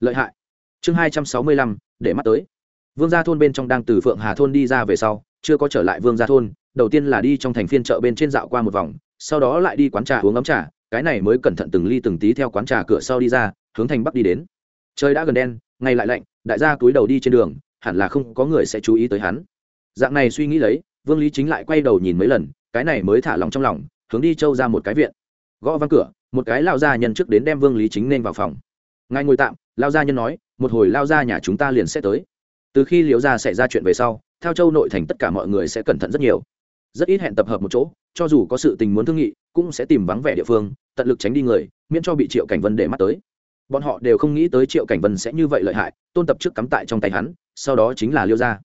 Speaker 1: lợi hại. Chương hai trăm sáu mươi lăm, để mắt tới vương gia thôn bên trong đang từ phượng hà thôn đi ra về sau, chưa có trở lại vương gia thôn, đầu tiên là đi trong thành phiên chợ bên trên dạo qua một vòng, sau đó lại đi quán trà uống ấm trà, cái này mới cẩn thận từng ly từng tí theo quán trà cửa sau đi ra, hướng thành bắc đi đến. Trời đã gần đen, ngày lại lạnh, đại gia túi đầu đi trên đường, hẳn là không có người sẽ chú ý tới hắn. Dạng này suy nghĩ lấy, vương lý chính lại quay đầu nhìn mấy lần, cái này mới thả lòng trong lòng, hướng đi châu ra một cái viện. Gõ văng cửa, một cái lao gia nhân trước đến đem vương lý chính nên vào phòng. Ngài ngồi tạm lao gia nhân nói, một hồi lao gia nhà chúng ta liền sẽ tới từ khi liễu gia xảy ra chuyện về sau theo châu nội thành tất cả mọi người sẽ cẩn thận rất nhiều. Rất ít hẹn tập hợp một chỗ, cho dù có sự tình muốn thương nghị, cũng sẽ tìm vắng vẻ địa phương, tận lực tránh đi người, miễn cho bị triệu cảnh vân để mắt tới. Bọn họ đều không nghĩ tới triệu cảnh vân sẽ như vậy lợi hại, tôn tập trước cắm tại trong tay hắn, sau đó chính là liêu gia.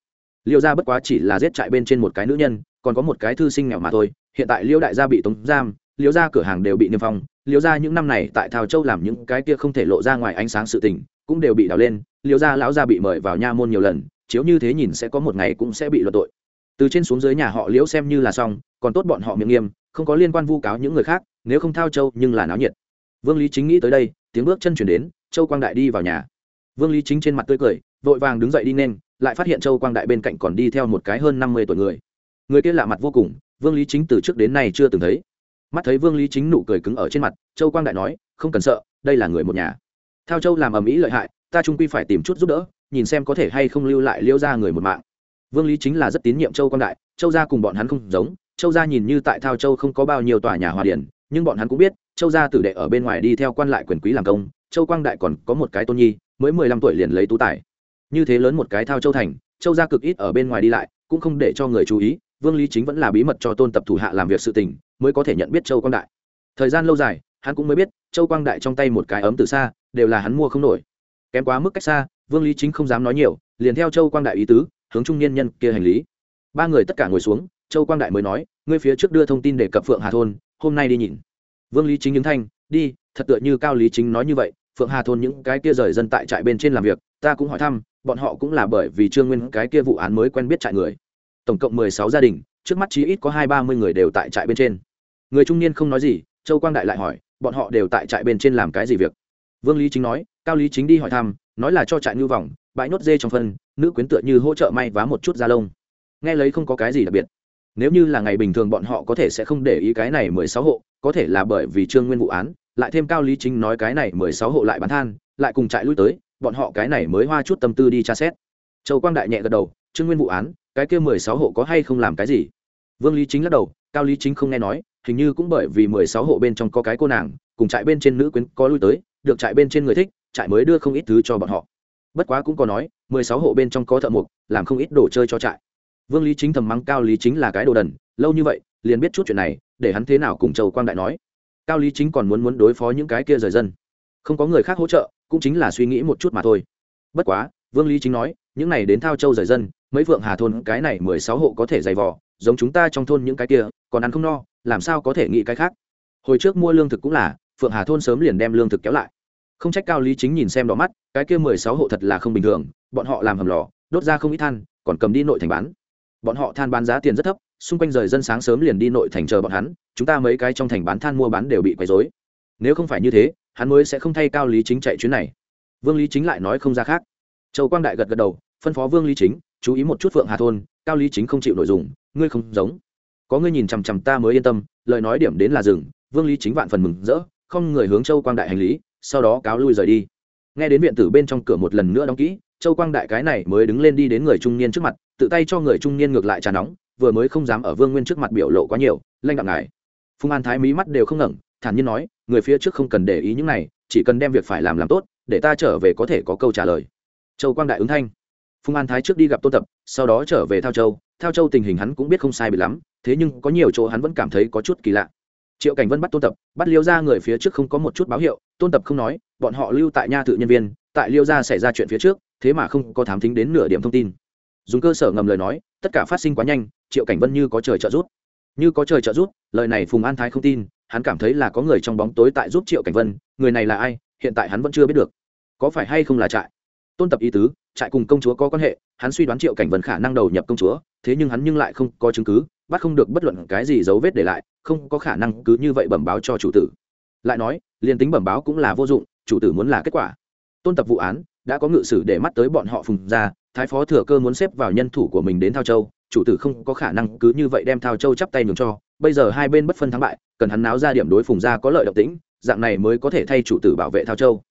Speaker 1: Liêu gia bất quá chỉ là giết trại bên trên một cái nữ nhân, còn có một cái thư sinh nghèo mà thôi. Hiện tại liêu đại gia bị tống giam liêu gia cửa hàng đều bị niêm phong. Liêu gia những năm này tại thao châu làm những cái kia không thể lộ ra ngoài ánh sáng sự tình cũng đều bị đào lên, liêu gia lão gia bị mời vào nha môn nhiều lần, chiếu như thế nhìn sẽ có một ngày cũng sẽ bị luận tội. Từ trên xuống dưới nhà họ liễu xem như là xong, còn tốt bọn họ miệng nghiêm, không có liên quan vu cáo những người khác, nếu không thao châu nhưng là náo nhiệt. Vương lý chính nghĩ tới đây, tiếng bước chân chuyển đến, châu quang đại đi vào nhà. Vương lý chính trên mặt tươi cười, vội vàng đứng dậy đi nên, lại phát hiện châu quang đại bên cạnh còn đi theo một cái hơn năm mươi tuổi người. Người kia lạ mặt vô cùng, vương lý chính từ trước đến nay chưa từng thấy. Mắt thấy vương lý chính nụ cười cứng ở trên mặt, châu quang đại nói, không cần sợ, đây là người một nhà thao châu làm ầm ĩ lợi hại, ta trung quy phải tìm chút giúp đỡ, nhìn xem có thể hay không lưu lại liễu ra người một mạng. Vương lý chính là rất tín nhiệm châu quang đại, châu gia cùng bọn hắn không giống, châu gia nhìn như tại thao châu không có bao nhiêu tòa nhà hòa điển, nhưng bọn hắn cũng biết, châu gia tử đệ ở bên ngoài đi theo quan lại quyền quý làm công, châu quang đại còn có một cái tôn nhi, mới mười lăm tuổi liền lấy tú tài. Như thế lớn một cái thao châu thành, châu gia cực ít ở bên ngoài đi lại, cũng không để cho người chú ý, vương lý chính vẫn là bí mật cho tôn tập thủ hạ làm việc sự tình, mới có thể nhận biết châu quang đại. Thời gian lâu dài hắn cũng mới biết, châu quang đại trong tay một cái ấm từ xa, đều là hắn mua không nổi. Kém quá mức cách xa, vương lý chính không dám nói nhiều, liền theo châu quang đại ý tứ, hướng trung niên nhân kia hành lý. Ba người tất cả ngồi xuống, châu quang đại mới nói, ngươi phía trước đưa thông tin để cập phượng hà thôn, hôm nay đi nhìn. Vương lý chính những thanh, đi, thật tựa như cao lý chính nói như vậy, phượng hà thôn những cái kia rời dân tại trại bên trên làm việc, ta cũng hỏi thăm, bọn họ cũng là bởi vì trương nguyên cái kia vụ án mới quen biết trại người. Tổng cộng mười sáu gia đình, trước mắt chí ít có hai ba mươi người đều tại trại bên trên. Người trung niên không nói gì, châu quang đại lại hỏi bọn họ đều tại trại bên trên làm cái gì việc? Vương lý chính nói, cao lý chính đi hỏi thăm, nói là cho trại ngư vòng, bãi nốt dê trong phân, nữ quyến tựa như hỗ trợ may vá một chút da lông. Nghe lấy không có cái gì đặc biệt. Nếu như là ngày bình thường bọn họ có thể sẽ không để ý cái này mười sáu hộ, có thể là bởi vì trương nguyên vụ án, lại thêm cao lý chính nói cái này mười sáu hộ lại bán than, lại cùng trại lui tới, bọn họ cái này mới hoa chút tâm tư đi tra xét. Châu quang đại nhẹ gật đầu, trương nguyên vụ án, cái kia mười sáu hộ có hay không làm cái gì? Vương lý chính lắc đầu, cao lý chính không nghe nói hình như cũng bởi vì mười sáu hộ bên trong có cái cô nàng, cùng trại bên trên nữ quyến có lui tới, được trại bên trên người thích, trại mới đưa không ít thứ cho bọn họ. Bất quá cũng có nói, mười sáu hộ bên trong có thợ mộc, làm không ít đồ chơi cho trại. Vương lý chính thầm mắng cao lý chính là cái đồ đần, lâu như vậy, liền biết chút chuyện này, để hắn thế nào cùng châu quang đại nói. Cao lý chính còn muốn muốn đối phó những cái kia rời dân. Không có người khác hỗ trợ, cũng chính là suy nghĩ một chút mà thôi. Bất quá, vương lý chính nói, những này đến thao châu rời dân, mấy vượng hà thôn, cái này mười sáu hộ có thể dày vò, giống chúng ta trong thôn những cái kia còn ăn không no, làm sao có thể nghĩ cái khác? Hồi trước mua lương thực cũng là, phượng hà thôn sớm liền đem lương thực kéo lại. Không trách cao lý chính nhìn xem đỏ mắt, cái kia mười sáu hộ thật là không bình thường, bọn họ làm hầm lò, đốt ra không ít than, còn cầm đi nội thành bán. Bọn họ than bán giá tiền rất thấp, xung quanh rời dân sáng sớm liền đi nội thành chờ bọn hắn, chúng ta mấy cái trong thành bán than mua bán đều bị quấy dối nếu không phải như thế, hắn mới sẽ không thay cao lý chính chạy chuyến này. Vương lý chính lại nói không ra khác. Châu quang đại gật gật đầu, phân phó vương lý chính, chú ý một chút phượng hà thôn, cao lý chính không chịu nội dung ngươi không giống có ngươi nhìn chằm chằm ta mới yên tâm, lời nói điểm đến là rừng vương lý chính vạn phần mừng rỡ, không người hướng châu quang đại hành lý, sau đó cáo lui rời đi. Nghe đến viện tử bên trong cửa một lần nữa đóng kỹ, châu quang đại cái này mới đứng lên đi đến người trung niên trước mặt, tự tay cho người trung niên ngược lại trà nóng, vừa mới không dám ở vương nguyên trước mặt biểu lộ quá nhiều, lanh đặng ngài. Phùng an thái mí mắt đều không ngẩng, thản nhiên nói, người phía trước không cần để ý những này, chỉ cần đem việc phải làm làm tốt, để ta trở về có thể có câu trả lời. Châu quang đại ứng thanh. Phùng an thái trước đi gặp tôn tập, sau đó trở về thao châu. Thao châu tình hình hắn cũng biết không sai bị lắm thế nhưng có nhiều chỗ hắn vẫn cảm thấy có chút kỳ lạ. Triệu cảnh vân bắt tôn tập, bắt liêu ra người phía trước không có một chút báo hiệu, tôn tập không nói, bọn họ lưu tại nha thự nhân viên, tại liêu ra xảy ra chuyện phía trước, thế mà không có thám thính đến nửa điểm thông tin. Dùng cơ sở ngầm lời nói, tất cả phát sinh quá nhanh, triệu cảnh vân như có trời trợ giúp. Như có trời trợ giúp, lời này phùng an thái không tin, hắn cảm thấy là có người trong bóng tối tại giúp triệu cảnh vân, người này là ai, hiện tại hắn vẫn chưa biết được. Có phải hay không là trại? Tôn tập ý tứ, trại cùng công chúa có quan hệ, hắn suy đoán triệu cảnh vân khả năng đầu nhập công chúa, thế nhưng hắn nhưng lại không có chứng cứ bắt không được bất luận cái gì dấu vết để lại, không có khả năng cứ như vậy bẩm báo cho chủ tử. Lại nói, liền tính bẩm báo cũng là vô dụng, chủ tử muốn là kết quả. Tôn tập vụ án, đã có ngự sử để mắt tới bọn họ phùng ra, thái phó thừa cơ muốn xếp vào nhân thủ của mình đến thao châu, chủ tử không có khả năng cứ như vậy đem thao châu chắp tay nhường cho. Bây giờ hai bên bất phân thắng bại, cần hắn náo ra điểm đối phùng ra có lợi động tĩnh, dạng này mới có thể thay chủ tử bảo vệ thao châu.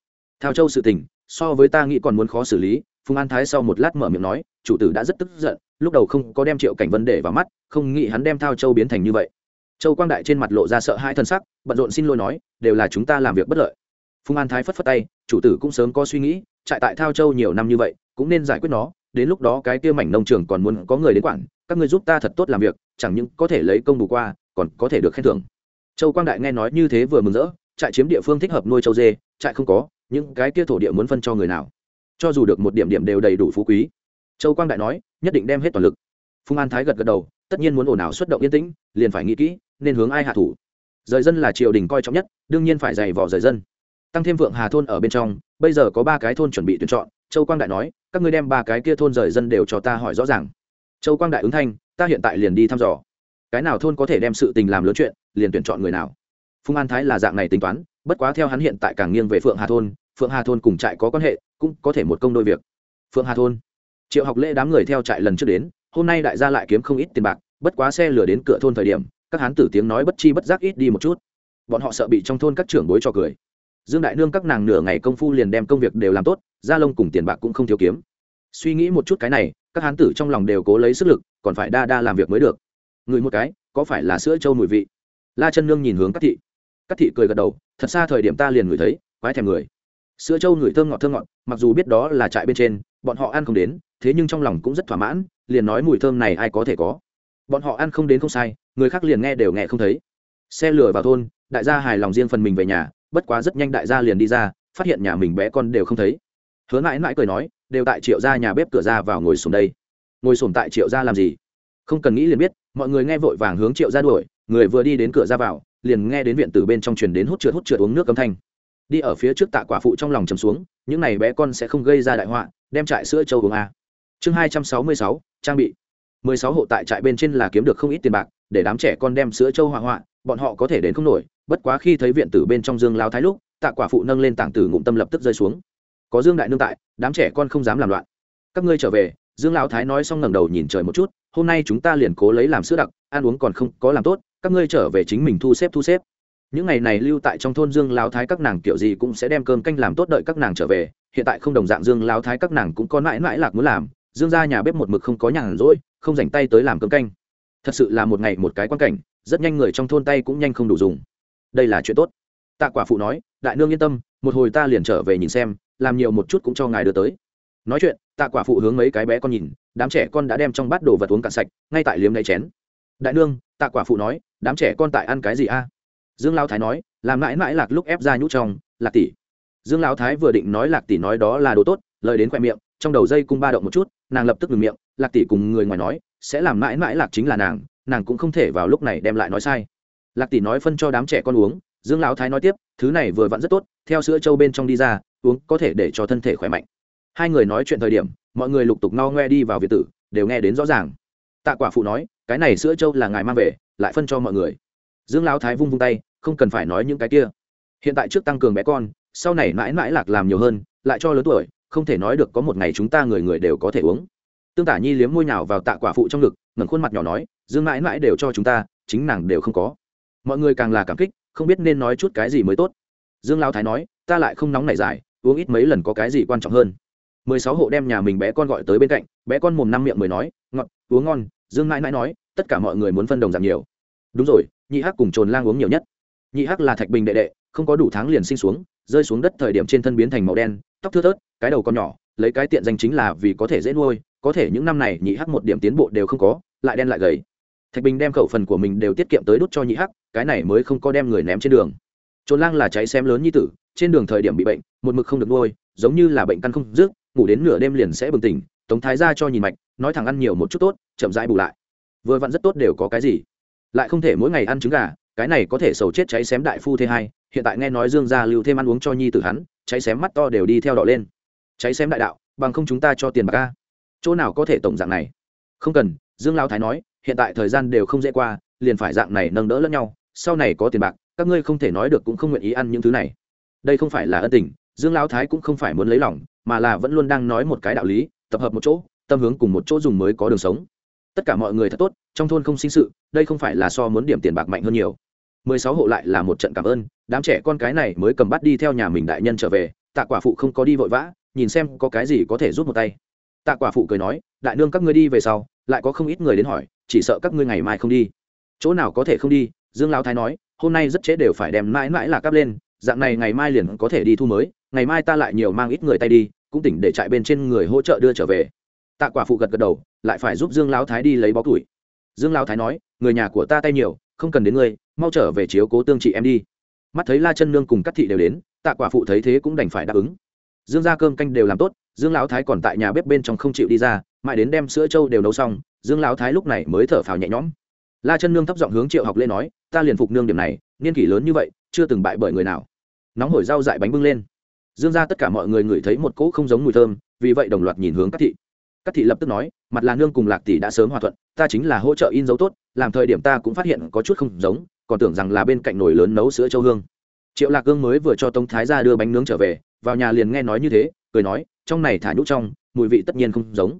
Speaker 1: Thao châu sự tình, so với ta nghĩ còn muốn khó xử lý, phùng an thái sau một lát mở miệng nói, chủ tử đã rất tức giận lúc đầu không có đem triệu cảnh vân để vào mắt, không nghĩ hắn đem thao châu biến thành như vậy. Châu quang đại trên mặt lộ ra sợ hai thân sắc, bận rộn xin lỗi nói, đều là chúng ta làm việc bất lợi. Phùng an thái phất phất tay, chủ tử cũng sớm có suy nghĩ, trại tại thao châu nhiều năm như vậy, cũng nên giải quyết nó, đến lúc đó cái kia mảnh nông trường còn muốn có người đến quản, các người giúp ta thật tốt làm việc, chẳng những có thể lấy công bù qua, còn có thể được khen thưởng. Châu quang đại nghe nói như thế vừa mừng rỡ, trại chiếm địa phương thích hợp nuôi châu dê, trại không có, những cái kia thổ địa muốn phân cho người nào. Cho dù được một điểm điểm đều đầy đủ phú quý châu quang đại nói, nhất định đem hết toàn lực. Phùng an thái gật gật đầu, tất nhiên muốn ồn ào xuất động yên tĩnh, liền phải nghĩ kỹ, nên hướng ai hạ thủ. Rời dân là triều đình coi trọng nhất, đương nhiên phải dày vò rời dân. Tăng thêm vượng hà thôn ở bên trong, bây giờ có ba cái thôn chuẩn bị tuyển chọn, châu quang đại nói, các ngươi đem ba cái kia thôn rời dân đều cho ta hỏi rõ ràng. Châu quang đại ứng thanh, ta hiện tại liền đi thăm dò. Cái nào thôn có thể đem sự tình làm lớn chuyện, liền tuyển chọn người nào. Phùng an thái là dạng này tính toán, bất quá theo hắn hiện tại càng nghiêng về phượng hà thôn, phượng hà thôn cùng trại có quan hệ, cũng có thể một công đôi việc. Phượng hà thôn triệu học lễ đám người theo trại lần trước đến, hôm nay đại gia lại kiếm không ít tiền bạc, bất quá xe lửa đến cửa thôn thời điểm, các hán tử tiếng nói bất chi bất giác ít đi một chút. Bọn họ sợ bị trong thôn các trưởng bối cho cười. Dương đại nương các nàng nửa ngày công phu liền đem công việc đều làm tốt gia lông cùng tiền bạc cũng không thiếu kiếm. Suy nghĩ một chút cái này, các hán tử trong lòng đều cố lấy sức lực, còn phải đa đa làm việc mới được. Người một cái, có phải là sữa trâu mùi vị? La chân nương nhìn hướng các thị. Các thị cười gật đầu, thật xa thời điểm ta liền ngửi thấy, quái thèm người. Sữa trâu ngửi thơm ngọt thơm ngọt, mặc dù biết đó là trại bên trên bọn họ ăn không đến, thế nhưng trong lòng cũng rất thỏa mãn, liền nói mùi thơm này ai có thể có. Bọn họ ăn không đến không sai, người khác liền nghe đều nghe không thấy. Xe lửa vào thôn, đại gia hài lòng riêng phần mình về nhà, bất quá rất nhanh đại gia liền đi ra, phát hiện nhà mình bé con đều không thấy. Hứa mãi mãi cười nói, đều tại triệu ra nhà bếp cửa ra vào ngồi xuống đây. Ngồi sùng tại triệu ra làm gì? Không cần nghĩ liền biết, mọi người nghe vội vàng hướng triệu ra đuổi, người vừa đi đến cửa ra vào, liền nghe đến viện từ bên trong truyền đến hút trượt hút trượt uống nước cấm thanh. Đi ở phía trước tạ quả phụ trong lòng chầm xuống những này bé con sẽ không gây ra đại họa, đem trại sữa châu uống a. Chương hai trăm sáu mươi sáu, trang bị. mười sáu hộ tại trại bên trên là kiếm được không ít tiền bạc, để đám trẻ con đem sữa châu hỏa hoạn, bọn họ có thể đến không nổi, bất quá khi thấy viện tử bên trong dương lao thái lúc, tạ quả phụ nâng lên tảng tử ngụm tâm lập tức rơi xuống. Có dương đại nương tại, đám trẻ con không dám làm loạn. Các ngươi trở về, dương lão thái nói xong ngẩng đầu nhìn trời một chút, hôm nay chúng ta liền cố lấy làm sữa đặc, ăn uống còn không có làm tốt, các ngươi trở về chính mình thu xếp thu xếp những ngày này lưu tại trong thôn dương lao thái các nàng kiểu gì cũng sẽ đem cơm canh làm tốt đợi các nàng trở về. Hiện tại không đồng dạng dương lao thái các nàng cũng có mãi mãi lạc muốn làm. Dương ra nhà bếp một mực không có nhàn rỗi, không dành tay tới làm cơm canh. Thật sự là một ngày một cái quan cảnh, rất nhanh người trong thôn tay cũng nhanh không đủ dùng. Đây là chuyện tốt. Tạ quả phụ nói, đại nương yên tâm, một hồi ta liền trở về nhìn xem, làm nhiều một chút cũng cho ngài đưa tới. Nói chuyện, tạ quả phụ hướng mấy cái bé con nhìn, đám trẻ con đã đem trong bát đồ vật uống cạn sạch, ngay tại liếm đáy chén. Đại nương, tạ quả phụ nói, đám trẻ con tại ăn cái gì a? Dương lao thái nói, làm mãi mãi lạc lúc ép ra nhũ trong, lạc tỷ. Dương lao thái vừa định nói lạc tỷ nói đó là đồ tốt, lời đến khoe miệng, trong đầu dây cung ba động một chút, nàng lập tức ngừng miệng, lạc tỷ cùng người ngoài nói, sẽ làm mãi mãi lạc chính là nàng nàng cũng không thể vào lúc này đem lại nói sai. Lạc tỷ nói phân cho đám trẻ con uống, dương lão thái nói tiếp, thứ này vừa vặn rất tốt, theo sữa trâu bên trong đi ra, uống có thể để cho thân thể khỏe mạnh. Hai người nói chuyện thời điểm, mọi người lục tục no ngoe đi vào việt tử, đều nghe đến rõ ràng. Tạ quả phụ nói, cái này sữa trâu là ngài mang về, lại phân cho mọi người. Dương lão thái vung vung tay không cần phải nói những cái kia. Hiện tại trước tăng cường bé con, sau này mãi mãi lạc làm nhiều hơn, lại cho lớn tuổi, không thể nói được có một ngày chúng ta người người đều có thể uống. Tương tả nhi liếm môi nhào vào tạ quả phụ trong ngực, ngẩng khuôn mặt nhỏ nói, dương mãi mãi đều cho chúng ta, chính nàng đều không có. Mọi người càng là cảm kích, không biết nên nói chút cái gì mới tốt. Dương lao thái nói, ta lại không nóng nảy dài, uống ít mấy lần có cái gì quan trọng hơn. Mười sáu hộ đem nhà mình bé con gọi tới bên cạnh, bé con mồm năm miệng mới nói, ngọt, uống ngon. Dương mãi mãi nói, tất cả mọi người muốn phân đồng giảm nhiều. Đúng rồi, nhị hắc cùng trồn lang uống nhiều nhất nhị hắc là thạch bình đệ đệ, không có đủ tháng liền sinh xuống, rơi xuống đất thời điểm trên thân biến thành màu đen, tóc thưa thớt, cái đầu còn nhỏ, lấy cái tiện danh chính là vì có thể dễ nuôi, có thể những năm này nhị hắc một điểm tiến bộ đều không có, lại đen lại gầy. Thạch bình đem khẩu phần của mình đều tiết kiệm tới đút cho nhị hắc, cái này mới không có đem người ném trên đường. Trốn lang là cháy xém lớn như tử, trên đường thời điểm bị bệnh, một mực không được nuôi, giống như là bệnh căn không rước ngủ đến nửa đêm liền sẽ bừng tỉnh, tống thái ra cho nhìn mạch, nói thẳng ăn nhiều một chút tốt, chậm rãi bù lại. Vừa vặn rất tốt đều có cái gì. Lại không thể mỗi ngày ăn trứng gà cái này có thể sầu chết cháy xém đại phu thế hai, hiện tại nghe nói dương gia lưu thêm ăn uống cho nhi tử hắn, cháy xém mắt to đều đi theo đỏ lên. Cháy xém đại đạo, bằng không chúng ta cho tiền bạc ca chỗ nào có thể tổng dạng này? Không cần, dương lao thái nói, hiện tại thời gian đều không dễ qua, liền phải dạng này nâng đỡ lẫn nhau, sau này có tiền bạc, các ngươi không thể nói được cũng không nguyện ý ăn những thứ này. Đây không phải là ân tình, dương lao thái cũng không phải muốn lấy lòng, mà là vẫn luôn đang nói một cái đạo lý, tập hợp một chỗ, tâm hướng cùng một chỗ dùng mới có đường sống. Tất cả mọi người thật tốt, trong thôn không sinh sự, đây không phải là so muốn điểm tiền bạc mạnh hơn nhiều mười sáu hộ lại là một trận cảm ơn, đám trẻ con cái này mới cầm bắt đi theo nhà mình đại nhân trở về, tạ quả phụ không có đi vội vã, nhìn xem có cái gì có thể giúp một tay. Tạ quả phụ cười nói, đại nương các ngươi đi về sau, lại có không ít người đến hỏi, chỉ sợ các ngươi ngày mai không đi. Chỗ nào có thể không đi? Dương lão thái nói, hôm nay rất chế đều phải đem mãi mãi là cắp lên, dạng này ngày mai liền có thể đi thu mới, ngày mai ta lại nhiều mang ít người tay đi, cũng tỉnh để chạy bên trên người hỗ trợ đưa trở về. Tạ quả phụ gật gật đầu, lại phải giúp dương lão thái đi lấy bó củi. Dương lão thái nói, người nhà của ta tay nhiều, không cần đến ngươi mau trở về chiếu cố tương chị em đi. Mắt thấy la chân nương cùng các thị đều đến, tạ quả phụ thấy thế cũng đành phải đáp ứng. Dương ra cơm canh đều làm tốt, dương lão thái còn tại nhà bếp bên trong không chịu đi ra, mãi đến đem sữa trâu đều nấu xong, dương lão thái lúc này mới thở phào nhẹ nhõm. La chân nương thấp giọng hướng triệu học lê nói, ta liền phục nương điểm này, niên kỷ lớn như vậy, chưa từng bại bởi người nào. Nóng hổi rau dại bánh bưng lên. Dương ra tất cả mọi người ngửi thấy một cỗ không giống mùi thơm, vì vậy đồng loạt nhìn hướng các thị. Các thị lập tức nói, mặt là nương cùng lạc tỷ đã sớm hòa thuận, ta chính là hỗ trợ in dấu tốt, làm thời điểm ta cũng phát hiện có chút không giống còn tưởng rằng là bên cạnh nồi lớn nấu sữa châu hương. Triệu lạc cương mới vừa cho tống thái ra đưa bánh nướng trở về, vào nhà liền nghe nói như thế, cười nói, trong này thả nhũ trong, mùi vị tất nhiên không giống.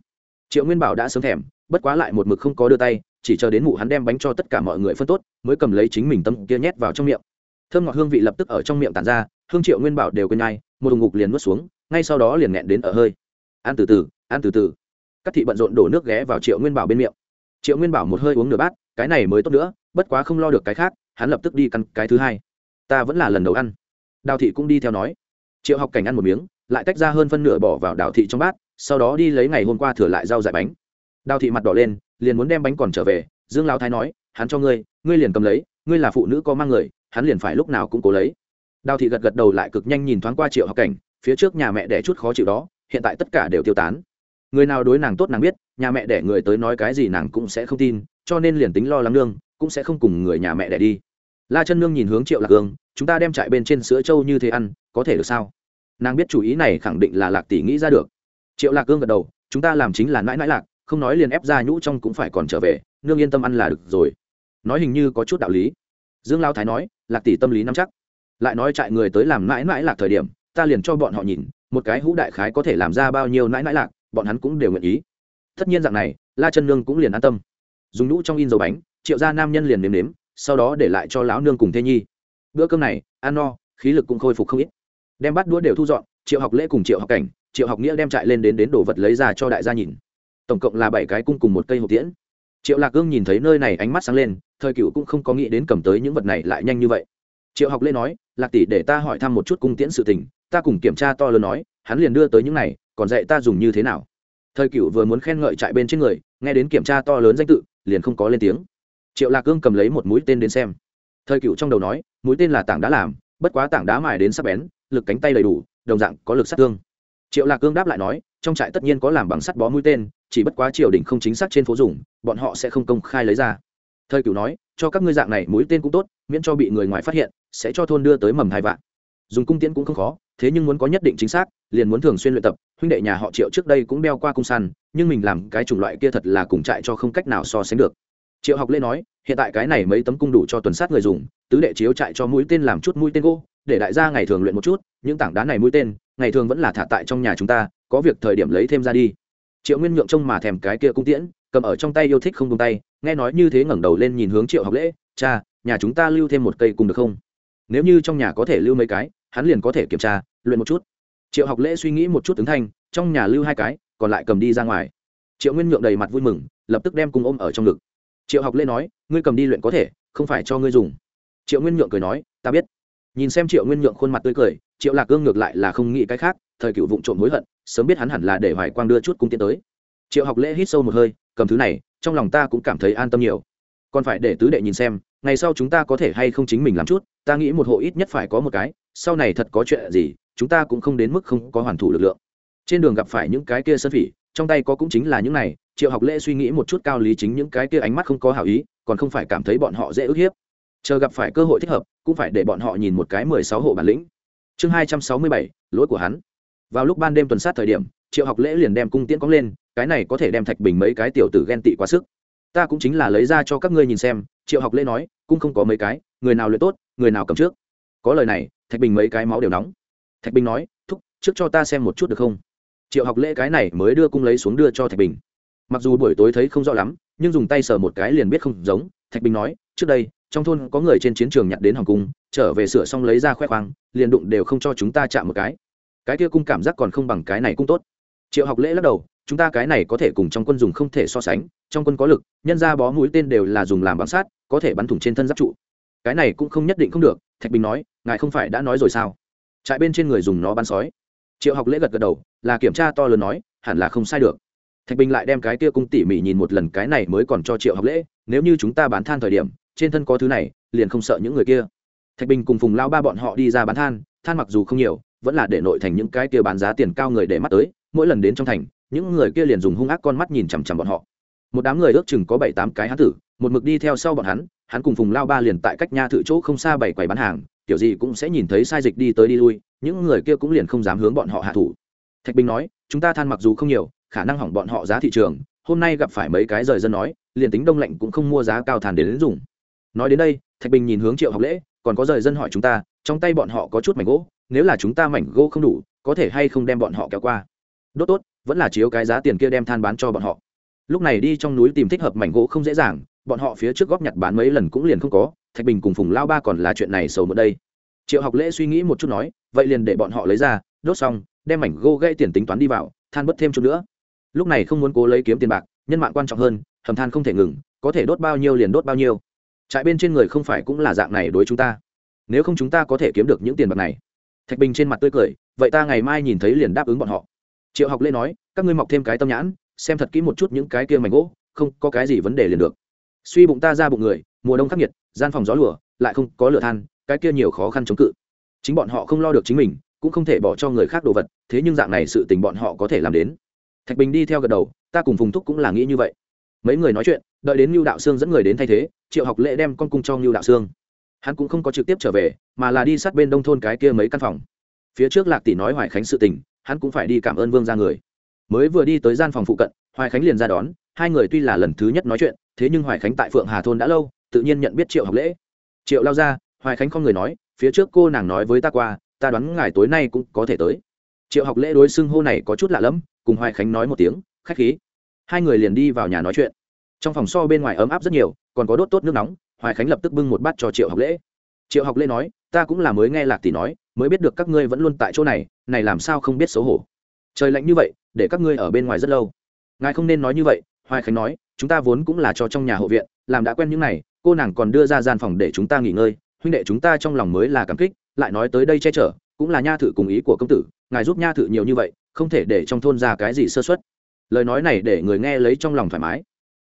Speaker 1: Triệu nguyên bảo đã sớm thèm, bất quá lại một mực không có đưa tay, chỉ chờ đến mụ hắn đem bánh cho tất cả mọi người phân tốt, mới cầm lấy chính mình tâm kia nhét vào trong miệng. Thơm ngọt hương vị lập tức ở trong miệng tàn ra, hương triệu nguyên bảo đều quên nhai một hùng ngục liền nuốt xuống, ngay sau đó liền nghẹn đến ở hơi. Ăn từ từ, ăn từ từ. Các thị bận rộn đổ nước ghé vào triệu nguyên bảo bên miệng. Triệu nguyên bảo một hơi uống nửa bát, cái này mới tốt nữa bất quá không lo được cái khác, hắn lập tức đi căn cái thứ hai. Ta vẫn là lần đầu ăn. Đào thị cũng đi theo nói. Triệu học cảnh ăn một miếng, lại tách ra hơn phân nửa bỏ vào đào thị trong bát, sau đó đi lấy ngày hôm qua thừa lại rau dại bánh. Đào thị mặt đỏ lên, liền muốn đem bánh còn trở về, dương lao thái nói, hắn cho ngươi ngươi liền cầm lấy, ngươi là phụ nữ có mang người, hắn liền phải lúc nào cũng cố lấy. Đào thị gật gật đầu lại cực nhanh nhìn thoáng qua triệu học cảnh, phía trước nhà mẹ đẻ chút khó chịu đó, hiện tại tất cả đều tiêu tán. Người nào đối nàng tốt nàng biết, nhà mẹ đẻ người tới nói cái gì nàng cũng sẽ không tin, cho nên liền tính lo lắng nương cũng sẽ không cùng người nhà mẹ đẻ đi. La chân nương nhìn hướng triệu lạc hương, chúng ta đem trại bên trên sữa trâu như thế ăn, có thể được sao? Nàng biết chủ ý này khẳng định là lạc tỷ nghĩ ra được. Triệu lạc hương gật đầu, chúng ta làm chính là mãi mãi lạc, không nói liền ép ra nhũ trong cũng phải còn trở về, nương yên tâm ăn là được rồi. Nói hình như có chút đạo lý. Dương lao thái nói, lạc tỷ tâm lý nắm chắc. Lại nói trại người tới làm mãi mãi lạc thời điểm, ta liền cho bọn họ nhìn, một cái hũ đại khái có thể làm ra bao nhiêu mãi mãi lạc, bọn hắn cũng đều nguyện ý. Tất nhiên dạng này, la chân nương cũng liền an tâm. Dùng nhũ trong in dầu bánh triệu gia nam nhân liền nếm nếm, sau đó để lại cho lão nương cùng thê nhi. Bữa cơm này, ăn no, khí lực cũng khôi phục không ít. Đem bát đũa đều thu dọn, triệu học lễ cùng triệu học cảnh, triệu học nghĩa đem trại lên đến đến đồ vật lấy ra cho đại gia nhìn. Tổng cộng là bảy cái cung cùng một cây hộp tiễn. Triệu lạc cương nhìn thấy nơi này ánh mắt sáng lên, thời cựu cũng không có nghĩ đến cầm tới những vật này lại nhanh như vậy. Triệu học lễ nói, lạc tỷ, để ta hỏi thăm một chút cung tiễn sự tình, ta cùng kiểm tra to lớn nói, hắn liền đưa tới những này, còn dạy ta dùng như thế nào? Thời cựu vừa muốn khen ngợi trại bên trên người, nghe đến kiểm tra to lớn danh tự, liền không có lên tiếng triệu lạc cương cầm lấy một mũi tên đến xem. Thời cựu trong đầu nói, mũi tên là tảng đá làm, bất quá tảng đá mài đến sắp bén, lực cánh tay đầy đủ, đồng dạng có lực sát thương. Triệu lạc cương đáp lại nói, trong trại tất nhiên có làm bằng sắt bó mũi tên, chỉ bất quá triều đình không chính xác trên phố dùng, bọn họ sẽ không công khai lấy ra. Thời Cựu nói, cho các ngươi dạng này mũi tên cũng tốt, miễn cho bị người ngoài phát hiện, sẽ cho thôn đưa tới mầm hai vạn. Dùng cung tiễn cũng không khó, thế nhưng muốn có nhất định chính xác, liền muốn thường xuyên luyện tập, huynh đệ nhà họ triệu trước đây cũng đeo qua cung săn, nhưng mình làm cái chủng loại kia thật là cùng trại cho không cách nào so sánh được triệu học lê nói, hiện tại cái này mấy tấm cung đủ cho tuần sát người dùng, tứ đệ chiếu trại cho mũi tên làm chút mũi tên gỗ, để đại gia ngày thường luyện một chút, những tảng đá này mũi tên, ngày thường vẫn là thả tại trong nhà chúng ta, có việc thời điểm lấy thêm ra đi. Triệu nguyên nhượng trông mà thèm cái kia cung tiễn, cầm ở trong tay yêu thích không tung tay, nghe nói như thế ngẩng đầu lên nhìn hướng triệu học lễ cha, nhà chúng ta lưu thêm một cây cùng được không? Nếu như trong nhà có thể lưu mấy cái, hắn liền có thể kiểm tra, luyện một chút. Triệu học lễ suy nghĩ một chút ứng thanh, trong nhà lưu hai cái, còn lại cầm đi ra ngoài. Triệu nguyên nhượng đầy mặt vui mừng, lập tức đem cung ôm ở trong ngực triệu học lễ nói, ngươi cầm đi luyện có thể, không phải cho ngươi dùng. Triệu nguyên nhượng cười nói, ta biết. Nhìn xem triệu nguyên nhượng khuôn mặt tươi cười, triệu lạc gương ngược lại là không nghĩ cái khác, thời cựu vụng trộm hối hận, sớm biết hắn hẳn là để hoài quang đưa chút cung tiến tới. Triệu học lễ hít sâu một hơi, cầm thứ này, trong lòng ta cũng cảm thấy an tâm nhiều. Còn phải để tứ đệ nhìn xem, ngày sau chúng ta có thể hay không chính mình làm chút, ta nghĩ một hộ ít nhất phải có một cái, sau này thật có chuyện gì, chúng ta cũng không đến mức không có hoàn thủ lực lượng. Trên đường gặp phải những cái kia sân phỉ trong tay có cũng chính là những này, triệu học lễ suy nghĩ một chút cao lý chính những cái kia ánh mắt không có hảo ý, còn không phải cảm thấy bọn họ dễ ức hiếp. Chờ gặp phải cơ hội thích hợp, cũng phải để bọn họ nhìn một cái mười sáu hộ bản lĩnh. Chương hai trăm sáu mươi bảy, lỗi của hắn. Vào lúc ban đêm tuần sát thời điểm, triệu học lễ liền đem cung tiễn cóng lên, cái này có thể đem thạch bình mấy cái tiểu tử ghen tị quá sức. Ta cũng chính là lấy ra cho các ngươi nhìn xem, triệu học lễ nói cung không có mấy cái, người nào luyện tốt, người nào cầm trước. Có lời này, thạch bình mấy cái máu đều nóng. Thạch bình nói, thúc, trước cho ta xem một chút được không? Triệu học lễ cái này mới đưa cung lấy xuống đưa cho thạch bình. Mặc dù buổi tối thấy không rõ lắm, nhưng dùng tay sờ một cái liền biết không giống. Thạch bình nói, trước đây, trong thôn có người trên chiến trường nhặt đến hoàng cung, trở về sửa xong lấy ra khoe khoang, liền đụng đều không cho chúng ta chạm một cái. Cái kia cung cảm giác còn không bằng cái này cung tốt. Triệu học lễ lắc đầu, chúng ta cái này có thể cùng trong quân dùng không thể so sánh, trong quân có lực, nhân ra bó mũi tên đều là dùng làm bám sát, có thể bắn thủng trên thân giáp trụ. Cái này cũng không nhất định không được, thạch bình nói, ngài không phải đã nói rồi sao? Trại bên trên người dùng nó bắn sói. Triệu học lễ gật gật đầu là kiểm tra to lớn nói, hẳn là không sai được. Thạch bình lại đem cái kia cung tỉ mỉ nhìn một lần cái này mới còn cho triệu học lễ, nếu như chúng ta bán than thời điểm, trên thân có thứ này, liền không sợ những người kia. Thạch bình cùng phùng lao ba bọn họ đi ra bán than than mặc dù không nhiều, vẫn là để nội thành những cái kia bán giá tiền cao người để mắt tới, mỗi lần đến trong thành, những người kia liền dùng hung ác con mắt nhìn chằm chằm bọn họ. Một đám người ước chừng có bảy tám cái hán tử, một mực đi theo sau bọn hắn hắn cùng phùng lao ba liền tại cách nha thự chỗ không xa bảy quầy bán hàng, kiểu gì cũng sẽ nhìn thấy sai dịch đi tới đi lui, những người kia cũng liền không dám hướng bọn họ hạ thủ thạch bình nói chúng ta than mặc dù không nhiều khả năng hỏng bọn họ giá thị trường hôm nay gặp phải mấy cái rời dân nói liền tính đông lạnh cũng không mua giá cao thàn đến, đến dùng. Nói đến đây thạch bình nhìn hướng triệu học lễ còn có rời dân hỏi chúng ta trong tay bọn họ có chút mảnh gỗ nếu là chúng ta mảnh gỗ không đủ có thể hay không đem bọn họ kéo qua? Đốt tốt vẫn là chiếu cái giá tiền kia đem than bán cho bọn họ. Lúc này đi trong núi tìm thích hợp mảnh gỗ không dễ dàng bọn họ phía trước góp nhặt bán mấy lần cũng liền không có thạch bình cùng phùng lao ba còn là chuyện này xấu một đây. Triệu học lễ suy nghĩ một chút nói vậy liền để bọn họ lấy ra đốt xong đem mảnh gỗ gây tiền tính toán đi vào, than bất thêm chút nữa. Lúc này không muốn cố lấy kiếm tiền bạc, nhân mạng quan trọng hơn, hầm than không thể ngừng, có thể đốt bao nhiêu liền đốt bao nhiêu. Trại bên trên người không phải cũng là dạng này đối chúng ta. Nếu không chúng ta có thể kiếm được những tiền bạc này. Thạch bình trên mặt tươi cười, vậy ta ngày mai nhìn thấy liền đáp ứng bọn họ. Triệu học lễ nói, các ngươi mọc thêm cái tâm nhãn, xem thật kỹ một chút những cái kia mảnh gỗ, không có cái gì vấn đề liền được. Suy bụng ta ra bụng người, mùa đông khắc nghiệt, gian phòng gió lửa lại không có lửa than, cái kia nhiều khó khăn chống cự. Chính bọn họ không lo được chính mình cũng không thể bỏ cho người khác đồ vật, thế nhưng dạng này sự tình bọn họ có thể làm đến. Thạch bình đi theo gật đầu, ta cùng phùng thúc cũng là nghĩ như vậy. Mấy người nói chuyện, đợi đến ngưu đạo sương dẫn người đến thay thế, triệu học lễ đem con cung cho ngưu đạo sương. Hắn cũng không có trực tiếp trở về, mà là đi sát bên đông thôn cái kia mấy căn phòng. Phía trước lạc tỷ nói hoài khánh sự tình, hắn cũng phải đi cảm ơn vương ra người. Mới vừa đi tới gian phòng phụ cận, hoài khánh liền ra đón, hai người tuy là lần thứ nhất nói chuyện, thế nhưng hoài khánh tại phượng hà thôn đã lâu, tự nhiên nhận biết triệu học lễ. Triệu lao ra, hoài khánh không người nói, phía trước cô nàng nói với ta qua ta đoán ngài tối nay cũng có thể tới. Triệu học lễ đối xưng hô này có chút lạ lẫm, cùng hoài khánh nói một tiếng, khách khí. Hai người liền đi vào nhà nói chuyện. Trong phòng so bên ngoài ấm áp rất nhiều, còn có đốt tốt nước nóng, hoài khánh lập tức bưng một bát cho triệu học lễ. Triệu học lễ nói, ta cũng là mới nghe lạc tỷ nói, mới biết được các ngươi vẫn luôn tại chỗ này này làm sao không biết xấu hổ. Trời lạnh như vậy, để các ngươi ở bên ngoài rất lâu. Ngài không nên nói như vậy, hoài khánh nói, chúng ta vốn cũng là cho trong nhà hộ viện, làm đã quen những này, cô nàng còn đưa ra gian phòng để chúng ta nghỉ ngơi, huynh đệ chúng ta trong lòng mới là cảm kích lại nói tới đây che chở, cũng là nha thự cùng ý của công tử, ngài giúp nha thự nhiều như vậy, không thể để trong thôn ra cái gì sơ xuất lời nói này để người nghe lấy trong lòng thoải mái.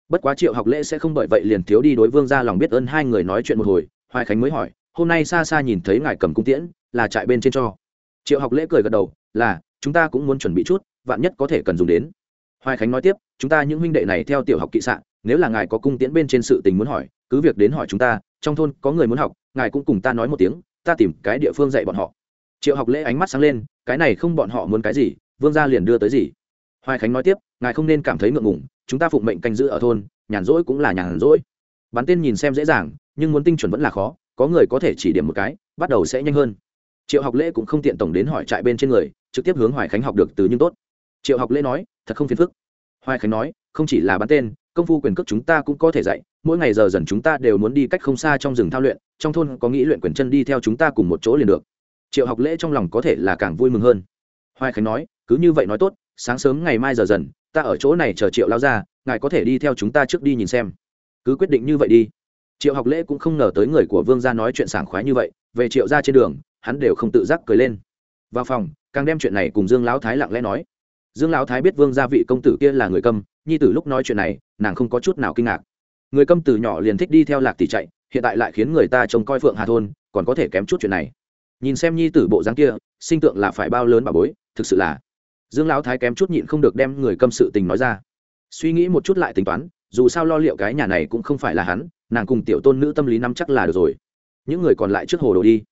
Speaker 1: Bất quá triệu học lễ sẽ không bởi vậy liền thiếu đi đối vương ra lòng biết ơn hai người nói chuyện một hồi, hoài khánh mới hỏi, hôm nay xa xa nhìn thấy ngài cầm cung tiễn, là trại bên trên cho. Triệu học lễ cười gật đầu, là, chúng ta cũng muốn chuẩn bị chút, vạn nhất có thể cần dùng đến. Hoài khánh nói tiếp, chúng ta những huynh đệ này theo tiểu học kỵ sạn nếu là ngài có cung tiễn bên trên sự tình muốn hỏi, cứ việc đến hỏi chúng ta, trong thôn có người muốn học, ngài cũng cùng ta nói một tiếng ta tìm cái địa phương dạy bọn họ. Triệu học lễ ánh mắt sáng lên, cái này không bọn họ muốn cái gì, vương gia liền đưa tới gì? Hoài khánh nói tiếp, ngài không nên cảm thấy ngượng ngùng, chúng ta phụng mệnh canh giữ ở thôn, nhàn rỗi cũng là nhàn rỗi. Bắn tên nhìn xem dễ dàng, nhưng muốn tinh chuẩn vẫn là khó, có người có thể chỉ điểm một cái, bắt đầu sẽ nhanh hơn. Triệu học lễ cũng không tiện tổng đến hỏi trại bên trên người, trực tiếp hướng hoài khánh học được từ nhưng tốt. Triệu học lễ nói, thật không phiền phức. Hoài khánh nói, không chỉ là bắn tên, công phu quyền cước chúng ta cũng có thể dạy mỗi ngày giờ dần chúng ta đều muốn đi cách không xa trong rừng thao luyện, trong thôn có nghĩ luyện quyền chân đi theo chúng ta cùng một chỗ liền được. Triệu học lễ trong lòng có thể là càng vui mừng hơn. Hoài khánh nói, cứ như vậy nói tốt, sáng sớm ngày mai giờ dần, ta ở chỗ này chờ triệu lao ra ngài có thể đi theo chúng ta trước đi nhìn xem. Cứ quyết định như vậy đi. Triệu học lễ cũng không ngờ tới người của vương gia nói chuyện sảng khoái như vậy, về triệu ra trên đường, hắn đều không tự giác cười lên. Vào phòng, càng đem chuyện này cùng dương lão thái lặng lẽ nói. Dương lão thái biết vương gia vị công tử kia là người câm, nhi tử lúc nói chuyện này, nàng không có chút nào kinh ngạc người câm từ nhỏ liền thích đi theo lạc tỷ chạy, hiện tại lại khiến người ta trông coi phượng hà thôn, còn có thể kém chút chuyện này. Nhìn xem nhi tử bộ dáng kia, sinh tượng là phải bao lớn bà bối, thực sự là. Dương lão thái kém chút nhịn không được đem người câm sự tình nói ra. Suy nghĩ một chút lại tính toán, dù sao lo liệu cái nhà này cũng không phải là hắn, nàng cùng tiểu tôn nữ tâm lý nắm chắc là được rồi. Những người còn lại trước hồ đồ đi.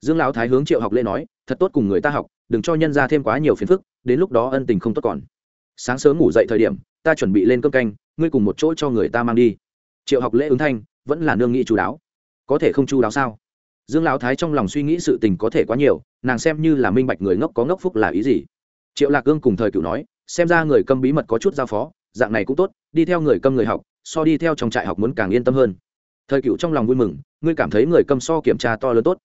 Speaker 1: Dương lão thái hướng triệu học lễ nói, thật tốt cùng người ta học, đừng cho nhân ra thêm quá nhiều phiền phức, đến lúc đó ân tình không tốt còn. Sáng sớm ngủ dậy thời điểm, ta chuẩn bị lên cơm canh, ngươi cùng một chỗ cho người ta mang đi triệu học lễ ứng thanh, vẫn là nương nghĩ chú đáo. Có thể không chú đáo sao? Dương lão thái trong lòng suy nghĩ sự tình có thể quá nhiều, nàng xem như là minh bạch người ngốc có ngốc phúc là ý gì. Triệu lạc gương cùng thời cựu nói, xem ra người câm bí mật có chút giao phó, dạng này cũng tốt, đi theo người câm người học, so đi theo trong trại học muốn càng yên tâm hơn. Thời cựu trong lòng vui mừng, ngươi cảm thấy người câm so kiểm tra to lớn tốt.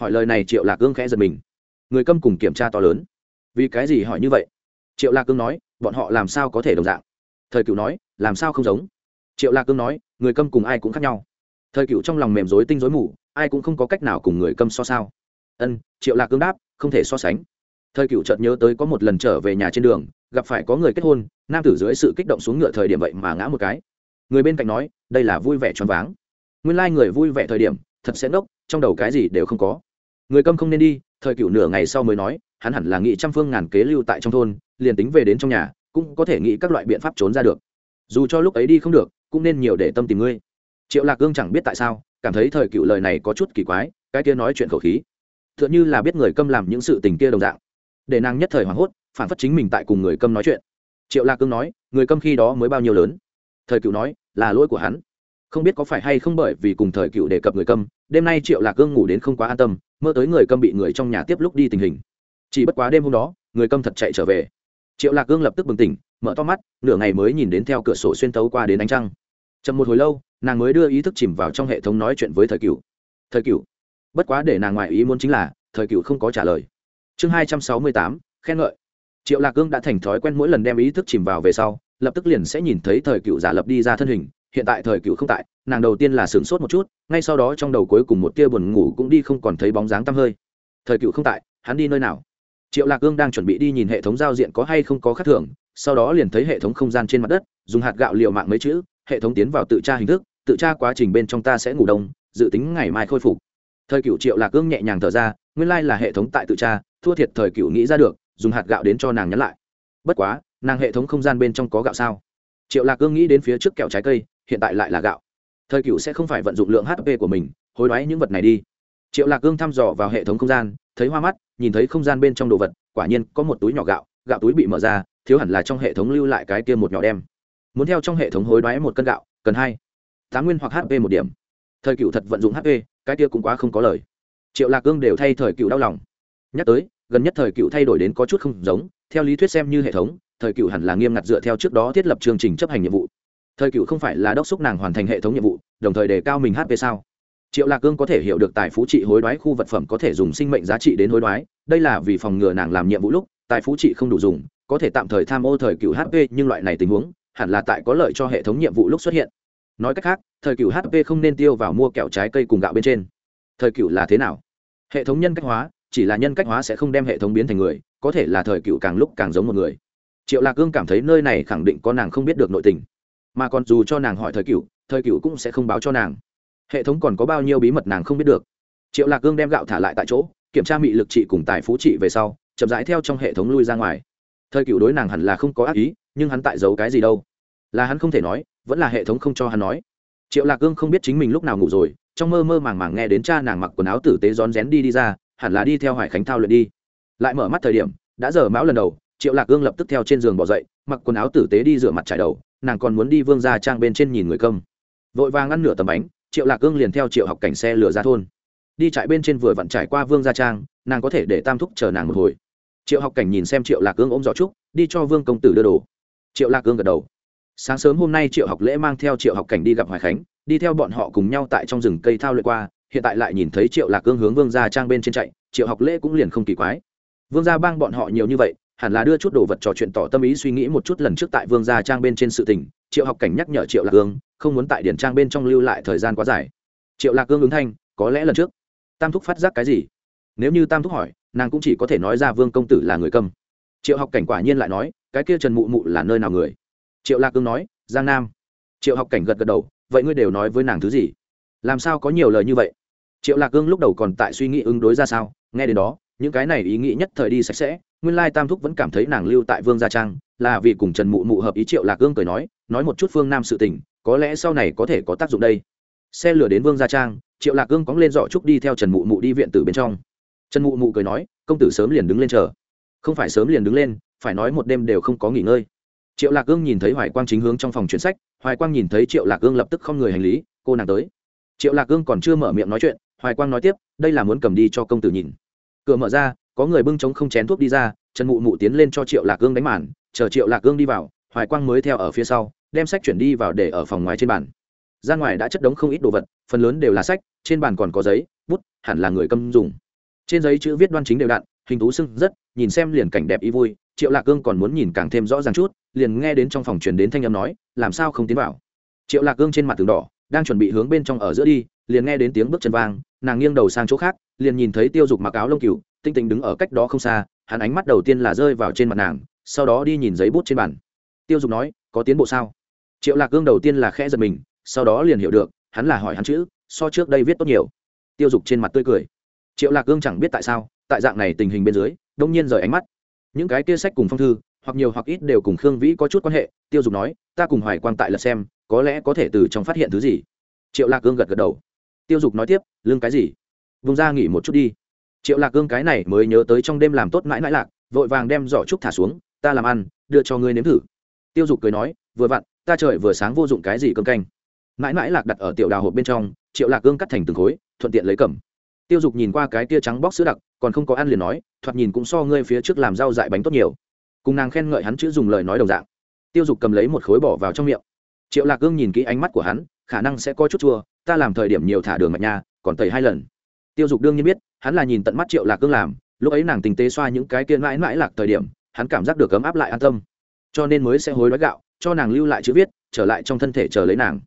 Speaker 1: Hỏi lời này triệu lạc gương khẽ giật mình. Người câm cùng kiểm tra to lớn. Vì cái gì hỏi như vậy? Triệu lạc cương nói, bọn họ làm sao có thể đồng dạng? Thời cựu nói, làm sao không giống? Triệu lạc cương nói người câm cùng ai cũng khác nhau. Thời cựu trong lòng mềm dối tinh dối mù, ai cũng không có cách nào cùng người câm so sao. Ân, triệu lạc cương đáp, không thể so sánh. Thời cựu chợt nhớ tới có một lần trở về nhà trên đường, gặp phải có người kết hôn, nam tử dưới sự kích động xuống ngựa thời điểm vậy mà ngã một cái. Người bên cạnh nói, đây là vui vẻ choáng váng. Nguyên lai、like、người vui vẻ thời điểm, thật sẽ ngốc, trong đầu cái gì đều không có. Người câm không nên đi, thời cựu nửa ngày sau mới nói, hắn hẳn là nghị trăm phương ngàn kế lưu tại trong thôn, liền tính về đến trong nhà, cũng có thể nghĩ các loại biện pháp trốn ra được. Dù cho lúc ấy đi không được cũng nên nhiều để tâm tìm ngươi. Triệu lạc gương chẳng biết tại sao, cảm thấy thời cựu lời này có chút kỳ quái, cái kia nói chuyện khẩu khí t h ư ợ n h ư là biết người câm làm những sự tình kia đồng dạng. Để nàng nhất thời hoảng hốt, phản phất chính mình tại cùng người câm nói chuyện. Triệu lạc cương nói, người câm khi đó mới bao nhiêu lớn? Thời cựu nói, là lỗi của hắn. Không biết có phải hay không bởi vì cùng thời cựu đề cập người câm, đêm nay triệu lạc cương ngủ đến không quá an tâm, mơ tới người câm bị người trong nhà tiếp lúc đi tình hình. Chỉ bất quá đêm hôm đó, người câm thật chạy trở về. Triệu lạc cương lập tức bừng tỉnh, mở to mắt, nửa ngày mới nhìn đến theo cửa sổ xuyên tấu qua đến ánh trăng chậm một hồi lâu, nàng mới đưa ý thức chìm vào trong hệ thống nói chuyện với thời cựu thời cựu bất quá để nàng ngoại ý muốn chính là, thời cựu không có trả lời. Chương hai trăm sáu mươi tám, khen ngợi. Triệu lạc cương đã thành thói quen mỗi lần đem ý thức chìm vào về sau, lập tức liền sẽ nhìn thấy thời cựu giả lập đi ra thân hình, hiện tại thời cựu không tại, nàng đầu tiên là sửng sốt một chút, ngay sau đó trong đầu cuối cùng một tia buồn ngủ cũng đi không còn thấy bóng dáng tăm hơi. Thời cựu không tại, hắn đi nơi nào? Triệu lạc cương đang chuẩn bị đi nhìn hệ thống giao diện có hay không có khác thường, sau đó liền thấy hệ thống không gian trên mặt đất, dùng hạt gạo liệu mạng mấy chữ hệ thống tiến vào tự tra hình thức, tự tra quá trình bên trong ta sẽ ngủ đông, dự tính ngày mai khôi phục. Thời cựu triệu lạc ương nhẹ nhàng thở ra, nguyên lai là hệ thống tại tự tra, thua thiệt thời cựu nghĩ ra được, dùng hạt gạo đến cho nàng nhắn lại. Bất quá, nàng hệ thống không gian bên trong có gạo sao? Triệu lạc ương nghĩ đến phía trước kẹo trái cây, hiện tại lại là gạo. Thời cựu sẽ không phải vận dụng lượng hp của mình, hối đoái những vật này đi. Triệu lạc ương thăm dò vào hệ thống không gian, thấy hoa mắt, nhìn thấy không gian bên trong đồ vật, quả nhiên có một túi nhỏ gạo gạo túi bị mở ra, thiếu hẳn là trong hệ thống lưu lại cái kia một nhỏ đem muốn theo trong hệ thống hối đoái một cân gạo, cần hai, tám nguyên hoặc hp một điểm. Thời cựu thật vận dụng hp cái kia cũng quá không có lời. Triệu lạc cương đều thay thời cựu đau lòng. Nhắc tới, gần nhất thời cựu thay đổi đến có chút không giống, theo lý thuyết xem như hệ thống, thời cựu hẳn là nghiêm ngặt dựa theo trước đó thiết lập chương trình chấp hành nhiệm vụ. Thời cựu không phải là đốc xúc nàng hoàn thành hệ thống nhiệm vụ, đồng thời đề cao mình hp sao. Triệu lạc cương có thể hiểu được tài phú trị hối đoái khu vật phẩm có thể dùng sinh mệnh giá trị đến hối đoái, đây là vì phòng ngừa nàng làm nhiệm vụ lúc, tài phú trị không đủ dùng, có thể tạm thời tham ô thời cựu hp nhưng loại này tình huống hẳn là tại có lợi cho hệ thống nhiệm vụ lúc xuất hiện. Nói cách khác, thời cựu hp không nên tiêu vào mua kẹo trái cây cùng gạo bên trên. Thời cựu là thế nào? Hệ thống nhân cách hóa, chỉ là nhân cách hóa sẽ không đem hệ thống biến thành người, có thể là thời cựu càng lúc càng giống một người. Triệu lạc cương cảm thấy nơi này khẳng định có nàng không biết được nội tình. Mà còn dù cho nàng hỏi thời cựu thời cựu cũng sẽ không báo cho nàng. Hệ thống còn có bao nhiêu bí mật nàng không biết được. Triệu lạc cương đem gạo thả lại tại chỗ, kiểm tra mị lực trị cùng tài phú trị về sau, chậm rãi theo trong hệ thống lui ra ngoài. Thời cựu đối nàng hẳn là không có ác ý nhưng hắn tại giấu cái gì đâu? Là hắn không thể nói, vẫn là hệ thống không cho hắn nói. Triệu lạc cương không biết chính mình lúc nào ngủ rồi, trong mơ mơ màng màng nghe đến cha nàng mặc quần áo tử tế rón rén đi đi ra, hẳn là đi theo hải khánh thao luyện đi. Lại mở mắt thời điểm, đã giờ mão lần đầu, triệu lạc cương lập tức theo trên giường bỏ dậy, mặc quần áo tử tế đi rửa mặt trải đầu, nàng còn muốn đi vương ra trang bên trên nhìn người công vội vàng ăn nửa tầm bánh, triệu lạc cương liền theo triệu học cảnh xe lửa ra thôn. Đi trại bên trên vừa vặn trải qua vương gia trang, nàng có thể để tam thúc chờ nàng một hồi. Triệu học cảnh nhìn xem triệu lạc cương ôm giỏ trúc, đi cho vương công tử đưa đồ triệu lạc cương gật đầu. Sáng sớm hôm nay triệu học lễ mang theo triệu học cảnh đi gặp hoài khánh, đi theo bọn họ cùng nhau tại trong rừng cây thao luyện qua, hiện tại lại nhìn thấy triệu lạc cương hướng vương gia trang bên trên chạy, triệu học lễ cũng liền không kỳ quái. Vương gia bang bọn họ nhiều như vậy, hẳn là đưa chút đồ vật trò chuyện tỏ tâm ý suy nghĩ một chút lần trước tại vương gia trang bên trên sự tình, triệu học cảnh nhắc nhở triệu lạc cương không muốn tại điển trang bên trong lưu lại thời gian quá dài. Triệu lạc cương ứng thanh, có lẽ lần trước, tam thúc phát giác cái gì? Nếu như tam thúc hỏi, nàng cũng chỉ có thể nói ra vương công tử là người câm triệu học cảnh quả nhiên lại nói cái kia trần mụ mụ là nơi nào người? Triệu lạc cương nói, giang nam. Triệu học cảnh gật gật đầu, vậy ngươi đều nói với nàng thứ gì? Làm sao có nhiều lời như vậy? Triệu lạc cương lúc đầu còn tại suy nghĩ ứng đối ra sao, nghe đến đó, những cái này ý nghĩ nhất thời đi sạch sẽ, nguyên lai tam thúc vẫn cảm thấy nàng lưu tại vương gia trang, là vì cùng trần mụ mụ hợp ý triệu lạc cương cười nói nói một chút phương nam sự tình, có lẽ sau này có thể có tác dụng đây. Xe lửa đến vương gia trang, triệu lạc cương cóng lên dọ trúc đi theo trần mụ mụ đi viện tử bên trong. Trần mụ mụ cười nói, công tử sớm liền đứng lên chờ. Không phải sớm liền đứng lên phải nói một đêm đều không có nghỉ ngơi. Triệu lạc cương nhìn thấy hoài quang chính hướng trong phòng chuyển sách, hoài quang nhìn thấy triệu lạc cương lập tức không người hành lý, cô nàng tới. Triệu lạc cương còn chưa mở miệng nói chuyện, hoài quang nói tiếp, đây là muốn cầm đi cho công tử nhìn. Cửa mở ra, có người bưng trống không chén thuốc đi ra, trần mụ mụ tiến lên cho triệu lạc cương đánh màn, chờ triệu lạc cương đi vào, hoài quang mới theo ở phía sau, đem sách chuyển đi vào để ở phòng ngoài trên bàn. Ra ngoài đã chất đống không ít đồ vật, phần lớn đều là sách, trên bàn còn có giấy, bút, hẳn là người câm dùng. Trên giấy chữ viết đoan chính đều đặn, hình tú sưng rất, nhìn xem liền cảnh đẹp ý vui triệu lạc cương còn muốn nhìn càng thêm rõ ràng chút, liền nghe đến trong phòng truyền đến thanh âm nói, làm sao không tiến vào? Triệu lạc cương trên mặt tường đỏ, đang chuẩn bị hướng bên trong ở giữa đi, liền nghe đến tiếng bước chân vang, nàng nghiêng đầu sang chỗ khác, liền nhìn thấy tiêu dục mặc áo lông cừu, tinh tinh đứng ở cách đó không xa, hắn ánh mắt đầu tiên là rơi vào trên mặt nàng, sau đó đi nhìn giấy bút trên bàn. Tiêu dục nói, có tiến bộ sao? Triệu lạc cương đầu tiên là khẽ giật mình, sau đó liền hiểu được, hắn là hỏi hắn chữ, so trước đây viết tốt nhiều. Tiêu dục trên mặt tươi cười. Triệu lạc cương chẳng biết tại sao, tại dạng này tình hình bên dưới, đông nhiên rời ánh mắt những cái kia sách cùng phong thư, hoặc nhiều hoặc ít đều cùng khương vĩ có chút quan hệ, tiêu dùng nói, ta cùng hoài quang tại lật xem, có lẽ có thể từ trong phát hiện thứ gì. Triệu lạc cương gật gật đầu. Tiêu dục nói tiếp, lương cái gì? Vùng ra nghỉ một chút đi. Triệu lạc cương cái này mới nhớ tới trong đêm làm tốt mãi mãi lạc, vội vàng đem giỏ trúc thả xuống, ta làm ăn, đưa cho ngươi nếm thử. Tiêu dục cười nói, vừa vặn, ta trời vừa sáng vô dụng cái gì cơm canh. Mãi mãi lạc đặt ở tiểu đào hộp bên trong, triệu lạc cương cắt thành từng khối, thuận tiện lấy cầm tiêu dục nhìn qua cái tia trắng bóc sữa đặc, còn không có ăn liền nói, thoạt nhìn cũng so ngươi phía trước làm rau dại bánh tốt nhiều. Cùng nàng khen ngợi hắn chữ dùng lời nói đồng dạng. Tiêu dục cầm lấy một khối bỏ vào trong miệng. Triệu lạc cương nhìn kỹ ánh mắt của hắn, khả năng sẽ có chút chua, ta làm thời điểm nhiều thả đường mạch nha, còn tẩy hai lần. Tiêu dục đương nhiên biết, hắn là nhìn tận mắt triệu lạc cương làm, lúc ấy nàng tình tế xoa những cái kia mãi mãi lạc thời điểm, hắn cảm giác được ấm áp lại an tâm. Cho nên mới sẽ hối đoái gạo, cho nàng lưu lại chữ viết, trở lại trong thân thể chờ lấy nàng.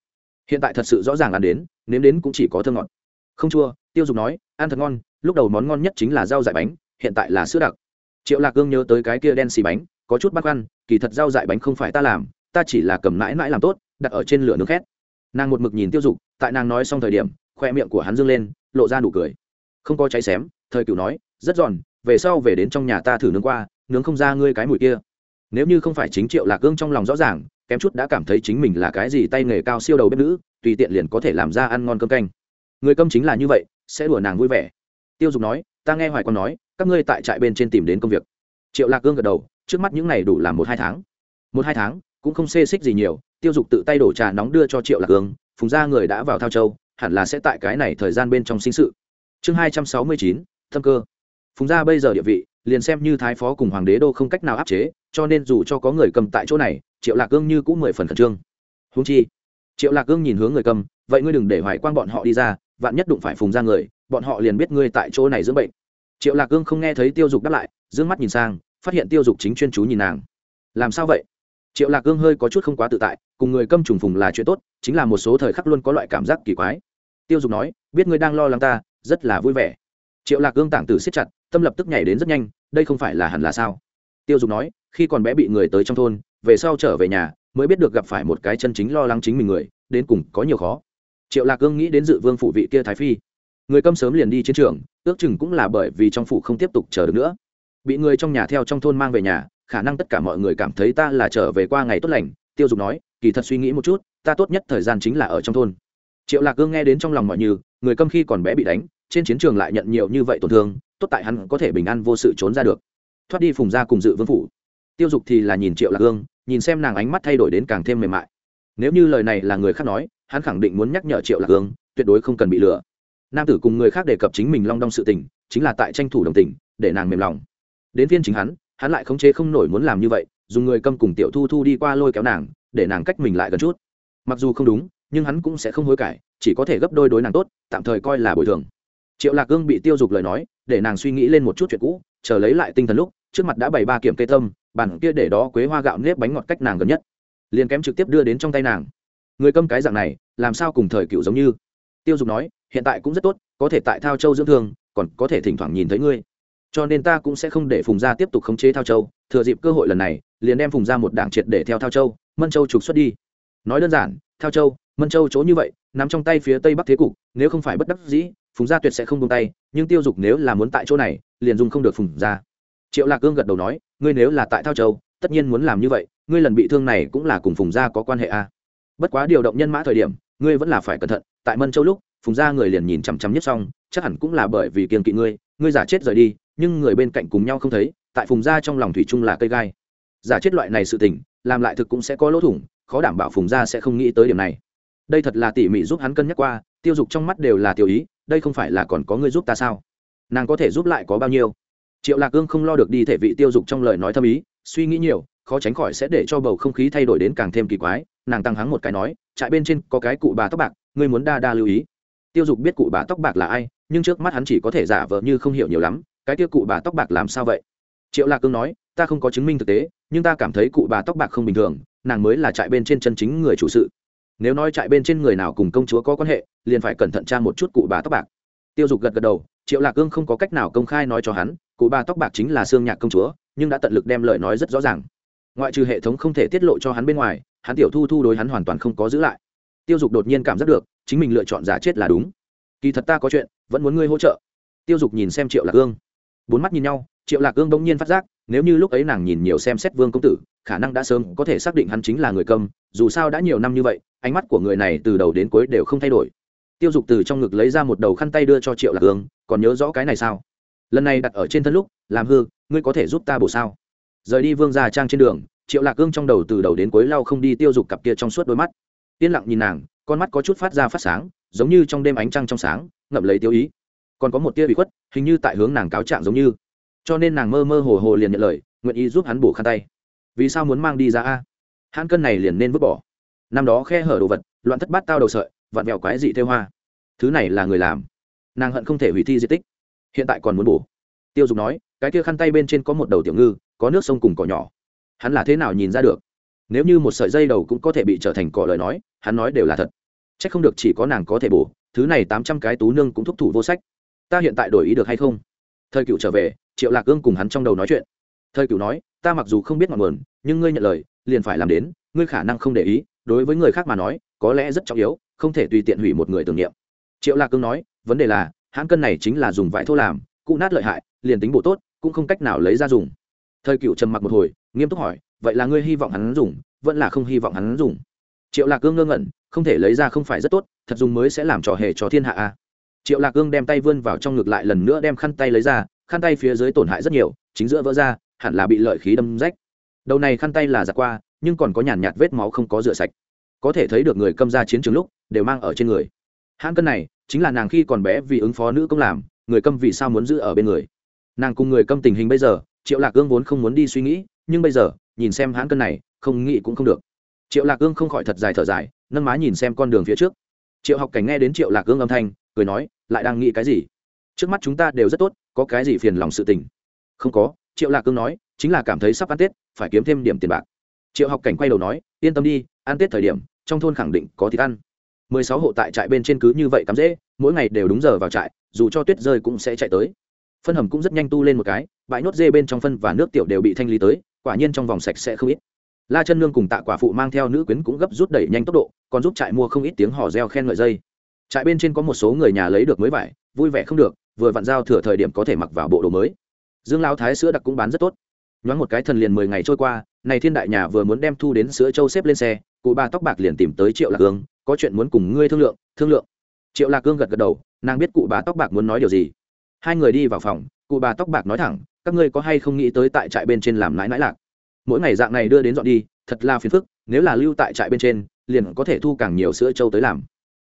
Speaker 1: Hiện tại thật sự rõ ràng ăn đến, nếm đến cũng chỉ có thơ ngọt. Không chua tiêu dục nói, ăn thật ngon, lúc đầu món ngon nhất chính là rau dại bánh, hiện tại là sữa đặc. Triệu lạc cương nhớ tới cái kia đen xì bánh, có chút bắt khoăn, kỳ thật rau dại bánh không phải ta làm, ta chỉ là cầm mãi mãi làm tốt, đặt ở trên lửa nước khét. Nàng một mực nhìn tiêu dục, tại nàng nói xong thời điểm, khoe miệng của hắn dâng lên, lộ ra nụ cười. Không có cháy xém, thời cựu nói, rất giòn, về sau về đến trong nhà ta thử nướng qua, nướng không ra ngươi cái mùi kia. Nếu như không phải chính triệu lạc gương trong lòng rõ ràng, kém chút đã cảm thấy chính mình là cái gì tay nghề cao siêu đầu bếp nữ, tùy tiện liền có thể làm ra ăn ngon cơm canh. Người câm chính là như vậy sẽ đùa nàng vui vẻ. Tiêu dục nói, ta nghe hoài còn nói, các ngươi tại trại bên trên tìm đến công việc. Triệu lạc gương gật đầu, trước mắt những này đủ làm một hai tháng. Một hai tháng, cũng không xê xích gì nhiều, tiêu dục tự tay đổ trà nóng đưa cho triệu lạc gương phùng ra người đã vào thao châu, hẳn là sẽ tại cái này thời gian bên trong sinh sự. Chương hai trăm sáu mươi chín, thâm cơ. Phùng gia bây giờ địa vị, liền xem như thái phó cùng hoàng đế đô không cách nào áp chế, cho nên dù cho có người cầm tại chỗ này, triệu lạc gương như cũng mười phần khẩn trương. Húng chi, triệu lạc gương nhìn hướng người cầm, vậy ngươi đừng để hoài quang bọn họ đi ra vạn nhất đụng phải phùng ra người, bọn họ liền biết ngươi tại chỗ này dưỡng bệnh. Triệu lạc cương không nghe thấy tiêu dục đáp lại d ư ơ n g mắt nhìn sang, phát hiện tiêu dục chính chuyên chú nhìn nàng. Làm sao vậy? Triệu lạc cương hơi có chút không quá tự tại, cùng người câm trùng phùng là chuyện tốt, chính là một số thời khắc luôn có loại cảm giác kỳ quái. Tiêu dục nói, biết ngươi đang lo lắng ta, rất là vui vẻ. Triệu lạc cương tảng tử siết chặt, tâm lập tức nhảy đến rất nhanh, đây không phải là hẳn là sao? Tiêu dục nói, khi còn bé bị người tới trong thôn, về sau trở về nhà, mới biết được gặp phải một cái chân chính lo lắng chính mình người, đến cùng có nhiều khó triệu lạc cương nghĩ đến dự vương phụ vị kia thái phi. Người câm sớm liền đi chiến trường, ước chừng cũng là bởi vì trong phủ không tiếp tục chờ được nữa. Bị người trong nhà theo trong thôn mang về nhà, khả năng tất cả mọi người cảm thấy ta là trở về qua ngày tốt lành, tiêu dục nói, kỳ thật suy nghĩ một chút, ta tốt nhất thời gian chính là ở trong thôn. Triệu lạc cương nghe đến trong lòng mọi như, người câm khi còn bé bị đánh, trên chiến trường lại nhận nhiều như vậy tổn thương, tốt tại hắn có thể bình an vô sự trốn ra được. Thoát đi phùng ra cùng dự vương phủ. Tiêu dục thì là nhìn triệu lạc cương nhìn xem nàng ánh mắt thay đổi đến càng thêm mềm mại. Nếu như lời này là người khác nói hắn khẳng định muốn nhắc nhở triệu lạc hương tuyệt đối không cần bị lừa. Nam tử cùng người khác đề cập chính mình long đong sự tình, chính là tại tranh thủ đồng tình, để nàng mềm lòng. Đến phiên chính hắn hắn lại khống chế không nổi muốn làm như vậy, dùng người câm cùng tiểu thu thu đi qua lôi kéo nàng, để nàng cách mình lại gần chút. Mặc dù không đúng, nhưng hắn cũng sẽ không hối cải, chỉ có thể gấp đôi đối nàng tốt, tạm thời coi là bồi thường. Triệu lạc cương bị tiêu dục lời nói, để nàng suy nghĩ lên một chút chuyện cũ, chờ lấy lại tinh thần lúc, trước mặt đã bày ba kiểm kê tâm, bản kia để đó quế hoa gạo nếp bánh ngọt cách nàng gần nhất. Liền kém trực tiếp đưa đến trong tay nàng người câm cái dạng này, làm sao cùng thời cựu giống như? Tiêu dục nói, hiện tại cũng rất tốt, có thể tại thao châu dưỡng thương, còn có thể thỉnh thoảng nhìn thấy ngươi. Cho nên ta cũng sẽ không để phùng gia tiếp tục khống chế thao châu, thừa dịp cơ hội lần này, liền đem phùng gia một đảng triệt để theo thao châu, mân châu trục xuất đi. Nói đơn giản, thao châu, mân châu chỗ như vậy, nằm trong tay phía tây bắc thế cục, nếu không phải bất đắc dĩ, phùng gia tuyệt sẽ không tung tay, nhưng tiêu dục nếu là muốn tại chỗ này, liền dùng không được phùng gia. Triệu lạc cương gật đầu nói, ngươi nếu là tại thao châu, tất nhiên muốn làm như vậy, ngươi lần bị thương này cũng là cùng phùng gia có quan hệ a à bất quá điều động nhân mã thời điểm, ngươi vẫn là phải cẩn thận, tại mân châu lúc, phùng gia người liền nhìn chằm chằm nhất xong, chắc hẳn cũng là bởi vì kiềm kỵ ngươi ngươi giả chết rời đi, nhưng người bên cạnh cùng nhau không thấy, tại phùng gia trong lòng thủy chung là cây gai. Giả chết loại này sự tình, làm lại thực cũng sẽ có lỗ thủng, khó đảm bảo phùng gia sẽ không nghĩ tới điểm này. Đây thật là tỉ mỉ giúp hắn cân nhắc qua, tiêu dục trong mắt đều là tiểu ý, đây không phải là còn có người giúp ta sao? Nàng có thể giúp lại có bao nhiêu? Triệu lạc ương không lo được đi thể vị tiêu dục trong lời nói thâm ý, suy nghĩ nhiều, khó tránh khỏi sẽ để cho bầu không khí thay đổi đến càng thêm kỳ quái nàng tăng hắng một cái nói, trại bên trên có cái cụ bà tóc bạc, ngươi muốn đa đa lưu ý. Tiêu dục biết cụ bà tóc bạc là ai, nhưng trước mắt hắn chỉ có thể giả vờ như không hiểu nhiều lắm, cái tiêu cụ bà tóc bạc làm sao vậy? Triệu lạc cương nói, ta không có chứng minh thực tế, nhưng ta cảm thấy cụ bà tóc bạc không bình thường, nàng mới là trại bên trên chân chính người chủ sự. Nếu nói trại bên trên người nào cùng công chúa có quan hệ, liền phải cẩn thận tra một chút cụ bà tóc bạc. Tiêu dục gật gật đầu, triệu lạc cương không có cách nào công khai nói cho hắn, cụ bà tóc bạc chính là xương nhạc công chúa, nhưng đã tận lực đem lời nói rất rõ ràng. Ngoại trừ hệ thống không thể tiết lộ cho hắn bên ngoài hắn tiểu thu thu đối hắn hoàn toàn không có giữ lại. Tiêu dục đột nhiên cảm giác được, chính mình lựa chọn giả chết là đúng. Kỳ thật ta có chuyện, vẫn muốn ngươi hỗ trợ. Tiêu dục nhìn xem triệu lạc ương. Bốn mắt nhìn nhau, triệu lạc ương bỗng nhiên phát giác, nếu như lúc ấy nàng nhìn nhiều xem xét vương công tử, khả năng đã sớm có thể xác định hắn chính là người cầm. dù sao đã nhiều năm như vậy, ánh mắt của người này từ đầu đến cuối đều không thay đổi. Tiêu dục từ trong ngực lấy ra một đầu khăn tay đưa cho triệu lạc ương, còn nhớ rõ cái này sao? Lần này đặt ở trên thân lúc, làm hư, ngươi có thể giúp ta bổ sao? Rời đi vương gia trang trên đường triệu lạc cương trong đầu từ đầu đến cuối lau không đi tiêu dục cặp kia trong suốt đôi mắt. Yên lặng nhìn nàng, con mắt có chút phát ra phát sáng, giống như trong đêm ánh trăng trong sáng, ngậm lấy tiêu ý. Còn có một tia bị khuất, hình như tại hướng nàng cáo trạng giống như. Cho nên nàng mơ mơ hồ hồ liền nhận lời, nguyện ý giúp hắn bổ khăn tay. Vì sao muốn mang đi ra a? Hãn cân này liền nên vứt bỏ. Năm đó khe hở đồ vật, loạn thất bát tao đầu sợi, vặn vẹo quái dị theo hoa. Thứ này là người làm. Nàng hận không thể hủy thi di tích. Hiện tại còn muốn bổ. Tiêu dục nói, cái kia khăn tay bên trên có một đầu tiểu ngư, có nước sông cùng cỏ nhỏ hắn là thế nào nhìn ra được? Nếu như một sợi dây đầu cũng có thể bị trở thành cỏ lời nói, hắn nói đều là thật. C h ắ c không được chỉ có nàng có thể bổ, thứ này tám trăm cái tú nương cũng thúc thủ vô sách. Ta hiện tại đổi ý được hay không? Thời cựu trở về, triệu lạc ương cùng hắn trong đầu nói chuyện. Thời cựu nói, ta mặc dù không biết ngọn nguồn, nhưng ngươi nhận lời, liền phải làm đến, ngươi khả năng không để ý, đối với người khác mà nói, có lẽ rất trọng yếu, không thể tùy tiện hủy một người tưởng niệm. Triệu lạc cương nói, vấn đề là, hãng cân này chính là dùng vải thô làm, cụ nát lợi hại, liền tính bộ tốt, cũng không cách nào lấy ra dùng. Thời cựu trầm mặc một hồi nghiêm túc hỏi, vậy là ngươi hy vọng hắn dùng, vẫn là không hy vọng hắn dùng? Triệu lạc cương ngơ ngẩn, không thể lấy ra không phải rất tốt, thật dùng mới sẽ làm trò hề cho thiên hạ a. Triệu lạc cương đem tay vươn vào trong ngực lại lần nữa đem khăn tay lấy ra, khăn tay phía dưới tổn hại rất nhiều, chính giữa vỡ ra, hẳn là bị lợi khí đâm rách. Đầu này khăn tay là giặt qua, nhưng còn có nhàn nhạt vết máu không có rửa sạch. Có thể thấy được người câm ra chiến trường lúc, đều mang ở trên người. Hãng cân này, chính là nàng khi còn bé vì ứng phó nữ công làm, người câm vì sao muốn giữ ở bên người. Nàng cùng người câm tình hình bây giờ, triệu lạc cương vốn không muốn đi suy nghĩ nhưng bây giờ, nhìn xem hãng cân này, không nghĩ cũng không được. Triệu lạc ương không khỏi thật dài thở dài, nâng má nhìn xem con đường phía trước. Triệu học cảnh nghe đến triệu lạc ương âm thanh, cười nói, lại đang nghĩ cái gì? Trước mắt chúng ta đều rất tốt, có cái gì phiền lòng sự tình? Không có, triệu lạc cương nói, chính là cảm thấy sắp ăn tết, phải kiếm thêm điểm tiền bạc. Triệu học cảnh quay đầu nói, yên tâm đi, ăn tết thời điểm, trong thôn khẳng định có thịt ăn. Mười sáu hộ tại trại bên trên cứ như vậy cắm dễ mỗi ngày đều đúng giờ vào trại, dù cho tuyết rơi cũng sẽ chạy tới. Phân hầm cũng rất nhanh tu lên một cái, bãi nốt dê bên trong phân và nước tiểu đều bị thanh lý tới quả nhiên trong vòng sạch sẽ không ít. La chân nương cùng tạ quả phụ mang theo nữ quyến cũng gấp rút đẩy nhanh tốc độ, còn giúp trại mua không ít tiếng hò reo khen ngợi dây. Trại bên trên có một số người nhà lấy được mới vải, vui vẻ không được, vừa vặn giao thừa thời điểm có thể mặc vào bộ đồ mới. Dương lao thái sữa đặc cũng bán rất tốt. Nhoáng một cái thần liền mười ngày trôi qua, này thiên đại nhà vừa muốn đem thu đến sữa châu xếp lên xe, cụ bà tóc bạc liền tìm tới triệu lạc cương, có chuyện muốn cùng ngươi thương lượng thương lượng. Triệu lạc cương gật gật đầu, nàng biết cụ bà tóc bạc muốn nói điều gì. Hai người đi vào phòng cụ bà tóc bạc nói thẳng, các ngươi có hay không nghĩ tới tại trại bên trên làm nãi nãi lạc? Mỗi ngày dạng này đưa đến dọn đi, thật là phiền phức, nếu là lưu tại trại bên trên, liền có thể thu càng nhiều sữa trâu tới làm.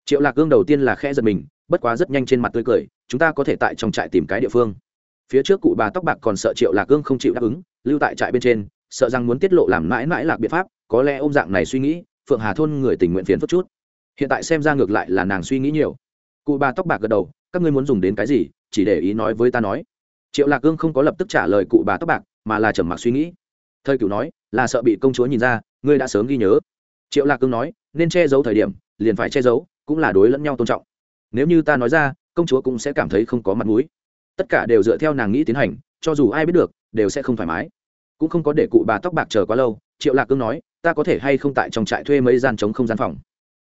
Speaker 1: Triệu lạc cương đầu tiên là khẽ giật mình, bất quá rất nhanh trên mặt tươi cười, chúng ta có thể tại trong trại tìm cái địa phương. Phía trước cụ bà tóc bạc còn sợ triệu lạc cương không chịu đáp ứng, lưu tại trại bên trên, sợ rằng muốn tiết lộ làm mãi mãi lạc biện pháp, có lẽ ô m dạng này suy nghĩ, phượng hà thôn người tình nguyện phiền phức chút. Hiện tại xem ra ngược lại là nàng suy nghĩ nhiều. Cụ bà tóc bạc gật đầu, các ngươi muốn dùng đến cái gì, chỉ để ý nói với ta nói triệu lạc cương không có lập tức trả lời cụ bà tóc bạc, mà là trầm mặc suy nghĩ. Thời cựu nói, là sợ bị công chúa nhìn ra, ngươi đã sớm ghi nhớ. Triệu lạc cương nói, nên che giấu thời điểm, liền phải che giấu, cũng là đối lẫn nhau tôn trọng. Nếu như ta nói ra, công chúa cũng sẽ cảm thấy không có mặt mũi. Tất cả đều dựa theo nàng nghĩ tiến hành, cho dù ai biết được, đều sẽ không thoải mái. Cũng không có để cụ bà tóc bạc chờ quá lâu, triệu lạc cương nói, ta có thể hay không tại trong trại thuê mấy gian chống không gian phòng.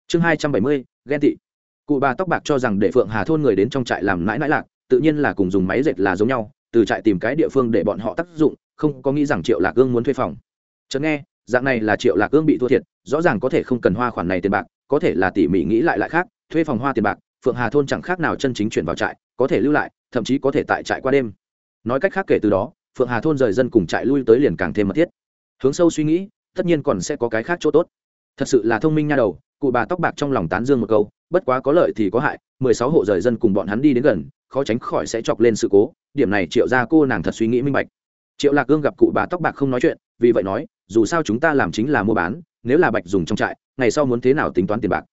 Speaker 1: Chương hai trăm bảy mươi, ghen tị. Cụ bà tóc bạc cho rằng để phượng hà thôn người đến trong trại làm nãi nãi lạc, tự nhiên là cùng dùng máy dệt là giống nhau từ trại tìm cái địa phương để bọn họ tác dụng, không có nghĩ rằng triệu lạc cương muốn thuê phòng. Chợt nghe, dạng này là triệu lạc cương bị thua thiệt, rõ ràng có thể không cần hoa khoản này tiền bạc, có thể là tỉ mỉ nghĩ lại lại khác, thuê phòng hoa tiền bạc, phượng hà thôn chẳng khác nào chân chính chuyển vào trại, có thể lưu lại, thậm chí có thể tại trại qua đêm. Nói cách khác kể từ đó, phượng hà thôn rời dân cùng trại lui tới liền càng thêm mật thiết. Hướng sâu suy nghĩ, tất nhiên còn sẽ có cái khác chỗ tốt. Thật sự là thông minh nha đầu, cụ bà tóc bạc trong lòng tán dương một câu, bất quá có lợi thì có hại, mười sáu hộ rời dân cùng bọn hắn đi đến gần khó tránh khỏi sẽ chọc lên sự cố, điểm này triệu ra cô nàng thật suy nghĩ minh bạch. Triệu lạc gương gặp cụ bà tóc bạc không nói chuyện, vì vậy nói, dù sao chúng ta làm chính là mua bán, nếu là bạch dùng trong trại, ngày sau muốn thế nào tính toán tiền bạc?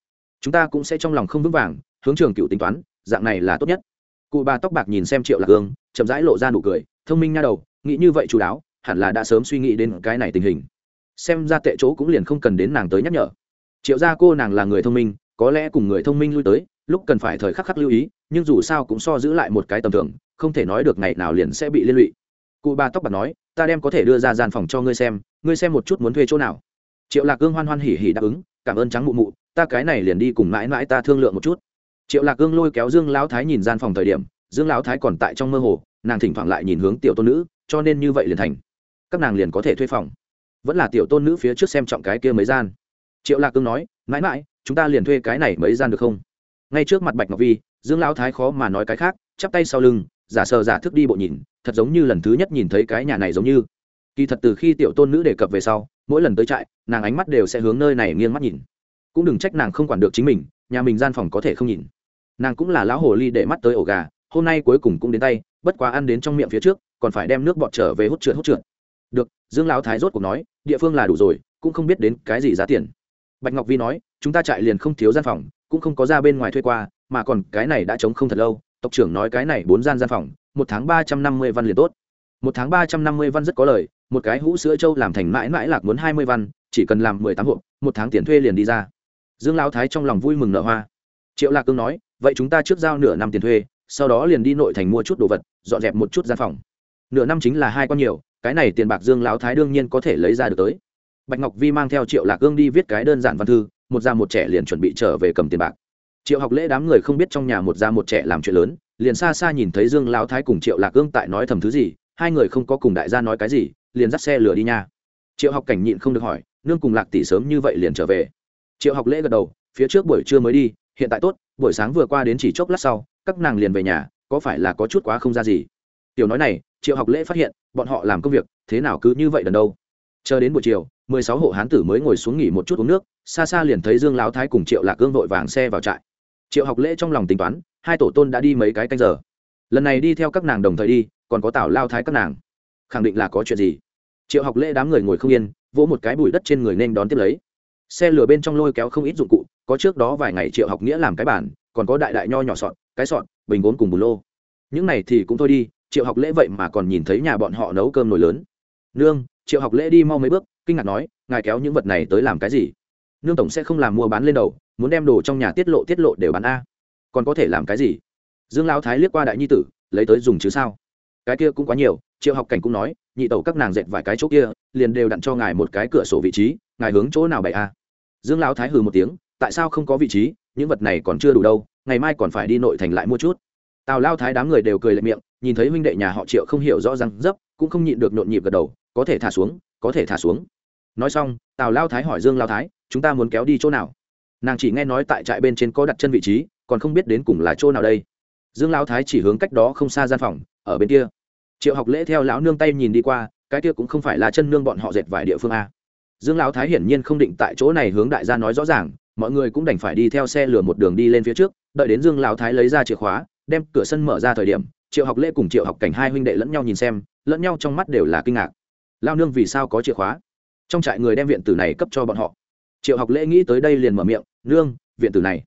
Speaker 1: Chúng ta cũng sẽ trong lòng không vững vàng, hướng trường cựu tính toán, dạng này là tốt nhất. Cụ bà tóc bạc nhìn xem triệu lạc gương chậm rãi lộ ra nụ cười, thông minh nha đầu, nghĩ như vậy chú đáo, hẳn là đã sớm suy nghĩ đến cái này tình hình. Xem ra tệ chỗ cũng liền không cần đến nàng tới nhắc nhở. Triệu gia cô nàng là người thông minh, có lẽ cùng người thông minh lui tới lúc cần phải thời khắc khắc lưu ý, nhưng dù sao cũng so giữ lại một cái tầm thường, không thể nói được ngày nào liền sẽ bị liên lụy. Cụ bà tóc bạc nói, ta đem có thể đưa ra gian phòng cho ngươi xem ngươi xem một chút muốn thuê chỗ nào. Triệu lạc gương hoan hoan hỉ hỉ đáp ứng, cảm ơn trắng mụ mụ, ta cái này liền đi cùng mãi mãi ta thương lượng một chút. Triệu lạc gương lôi kéo dương lão thái nhìn gian phòng thời điểm, dương lão thái còn tại trong mơ hồ, nàng thỉnh thoảng lại nhìn hướng tiểu tôn nữ, cho nên như vậy liền thành. Các nàng liền có thể thuê phòng. Vẫn là tiểu tôn nữ phía trước xem trọng cái kia mấy gian. Triệu lạc cương nói, mãi mãi, chúng ta liền thuê cái này mấy gian được không? Ngay trước mặt bạch ngọc vi, dương lão thái khó mà nói cái khác, chắp tay sau lưng, giả sờ giả thức đi bộ nhìn, thật giống như lần thứ nhất nhìn thấy cái nhà này giống như. Kỳ thật từ khi tiểu tôn nữ đề cập về sau, mỗi lần tới trại, nàng ánh mắt đều sẽ hướng nơi này nghiêng mắt nhìn. Cũng đừng trách nàng không quản được chính mình, nhà mình gian phòng có thể không nhìn. Nàng cũng là lão hồ ly để mắt tới ổ gà, hôm nay cuối cùng cũng đến tay, bất quá ăn đến trong miệng phía trước, còn phải đem nước bọt trở về hút trượt hút trượt. Được, dương lão thái rốt cuộc nói, địa phương là đủ rồi, cũng không biết đến cái gì giá tiền. Bạch ngọc vi nói chúng ta trại liền không thiếu gian phòng, cũng không có ra bên ngoài thuê qua, mà còn cái này đã chống không thật lâu, tộc trưởng nói cái này bốn gian gian phòng, một tháng ba trăm năm mươi văn liền tốt. Một tháng ba trăm năm mươi văn rất có lời, một cái hũ sữa trâu làm thành mãi mãi lạc muốn hai mươi văn, chỉ cần làm mười tám hộp, một tháng tiền thuê liền đi ra. Dương lão thái trong lòng vui mừng nở hoa. Triệu lạc cương nói, vậy chúng ta trước giao nửa năm tiền thuê, sau đó liền đi nội thành mua chút đồ vật, dọn dẹp một chút gian phòng. Nửa năm chính là hai con nhiều, cái này tiền bạc dương lão thái đương nhiên có thể lấy ra được tới. Bạch ngọc vi mang theo triệu lạc cương đi viết cái đơn giản văn thư một già một trẻ liền chuẩn bị trở về cầm tiền bạc. Triệu học lễ đám người không biết trong nhà một già một trẻ làm chuyện lớn, liền xa xa nhìn thấy dương lão thái cùng triệu lạc ương tại nói thầm thứ gì, hai người không có cùng đại gia nói cái gì, liền dắt xe lửa đi nha. Triệu học cảnh nhịn không được hỏi, nương cùng lạc tỷ sớm như vậy liền trở về? Triệu học lễ gật đầu, phía trước buổi trưa mới đi, hiện tại tốt, buổi sáng vừa qua đến chỉ chốc lát sau, các nàng liền về nhà, có phải là có chút quá không ra gì? Tiểu nói này, triệu học lễ phát hiện, bọn họ làm công việc, thế nào cứ như vậy đần đâu. Chờ đến buổi chiều mười sáu hộ hán tử mới ngồi xuống nghỉ một chút uống nước, xa xa liền thấy dương lão thái cùng triệu lạc cương vội vàng xe vào trại. Triệu học lễ trong lòng tính toán, hai tổ tôn đã đi mấy cái canh giờ. Lần này đi theo các nàng đồng thời đi, còn có tảo lao thái các nàng. Khẳng định là có chuyện gì? Triệu học lễ đám người ngồi không yên, vỗ một cái bụi đất trên người nên đón tiếp lấy. Xe lửa bên trong lôi kéo không ít dụng cụ, có trước đó vài ngày triệu học nghĩa làm cái bản còn có đại đại nho nhỏ sọn cái sọn bình gốm cùng bù lô. Những này thì cũng thôi đi, triệu học lễ vậy mà còn nhìn thấy nhà bọn họ nấu cơm nồi lớn. Nương, triệu học lễ đi mau mấy bước kinh ngạc nói, ngài kéo những vật này tới làm cái gì? Nương tổng sẽ không làm mua bán lên đầu, muốn đem đồ trong nhà tiết lộ tiết lộ đều bán a. Còn có thể làm cái gì? Dương lão thái liếc qua đại nhi tử, lấy tới dùng chứ sao? Cái kia cũng quá nhiều. Triệu học cảnh cũng nói, nhị tẩu các nàng dệt vài cái chỗ kia, liền đều đặn cho ngài một cái cửa sổ vị trí, ngài hướng chỗ nào bày a? Dương lão thái hừ một tiếng, tại sao không có vị trí? Những vật này còn chưa đủ đâu, ngày mai còn phải đi nội thành lại mua chút. Tào lao thái đám người đều cười lệ miệng, nhìn thấy huynh đệ nhà họ triệu không hiểu rõ ràng dấp, cũng không nhịn được nhộn nhịp gật đầu, có thể thả xuống, có thể thả xuống nói xong, tào lao thái hỏi dương lao thái, chúng ta muốn kéo đi chỗ nào? Nàng chỉ nghe nói tại trại bên trên có đặt chân vị trí, còn không biết đến cùng là chỗ nào đây. Dương lao thái chỉ hướng cách đó không xa gian phòng, ở bên kia. Triệu học lễ theo lão nương tay nhìn đi qua, cái kia cũng không phải là chân nương bọn họ dệt vải địa phương a. Dương lão thái hiển nhiên không định tại chỗ này hướng đại gia nói rõ ràng, mọi người cũng đành phải đi theo xe lửa một đường đi lên phía trước, đợi đến dương lão thái lấy ra chìa khóa, đem cửa sân mở ra thời điểm, triệu học lễ cùng triệu học cảnh hai huynh đệ lẫn nhau nhìn xem, lẫn nhau trong mắt đều là kinh ngạc. Lao nương vì sao có chìa khóa? Trong trại người đem viện tử này cấp cho bọn họ. Triệu học lễ nghĩ tới đây liền mở miệng, nương, viện tử này,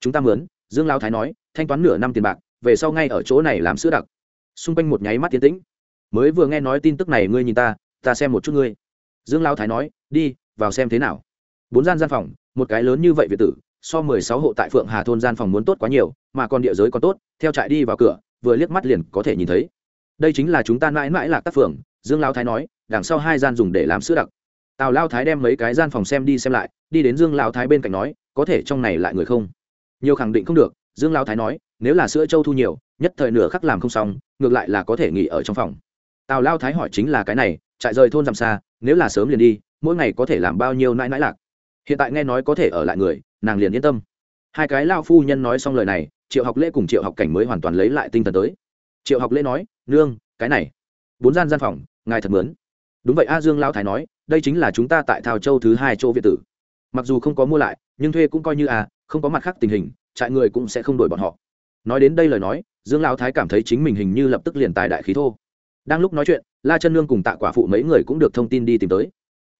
Speaker 1: chúng ta mướn. Dương lao thái nói, thanh toán nửa năm tiền bạc, về sau ngay ở chỗ này làm sữa đặc. Xung quanh một nháy mắt tiến tĩnh. Mới vừa nghe nói tin tức này, ngươi nhìn ta ta xem một chút ngươi. Dương lao thái nói, đi, vào xem thế nào. Bốn gian gian phòng, một cái lớn như vậy việt tử, so mười sáu hộ tại phượng hà thôn gian phòng muốn tốt quá nhiều, mà còn địa giới còn tốt, theo trại đi vào cửa, vừa liếc mắt liền có thể nhìn thấy. Đây chính là chúng ta mãi mãi lạc tác phường dương lao thái nói, đằng sau hai gian dùng để làm sữa đặc tào lao thái đem mấy cái gian phòng xem đi xem lại, đi đến dương lao thái bên cạnh nói, có thể trong này lại người không? Nhiều khẳng định không được, dương lao thái nói, nếu là sữa châu thu nhiều, nhất thời nửa khắc làm không xong, ngược lại là có thể nghỉ ở trong phòng. Tào lao thái hỏi chính là cái này, trại rời thôn giảm xa, nếu là sớm liền đi, mỗi ngày có thể làm bao nhiêu nãi nãi lạc? Hiện tại nghe nói có thể ở lại người, nàng liền yên tâm. Hai cái lao phu nhân nói xong lời này, triệu học lễ cùng triệu học cảnh mới hoàn toàn lấy lại tinh thần tới. Triệu học lễ nói, nương, cái này, bốn gian gian phòng, ngài thật mướn đúng vậy a, dương lao thái nói đây chính là chúng ta tại thao châu thứ hai chỗ viện tử. Mặc dù không có mua lại, nhưng thuê cũng coi như à không có mặt khác tình hình, trại người cũng sẽ không đổi bọn họ. Nói đến đây lời nói, dương lao thái cảm thấy chính mình hình như lập tức liền tài đại khí thô. Đang lúc nói chuyện, la chân nương cùng tạ quả phụ mấy người cũng được thông tin đi tìm tới.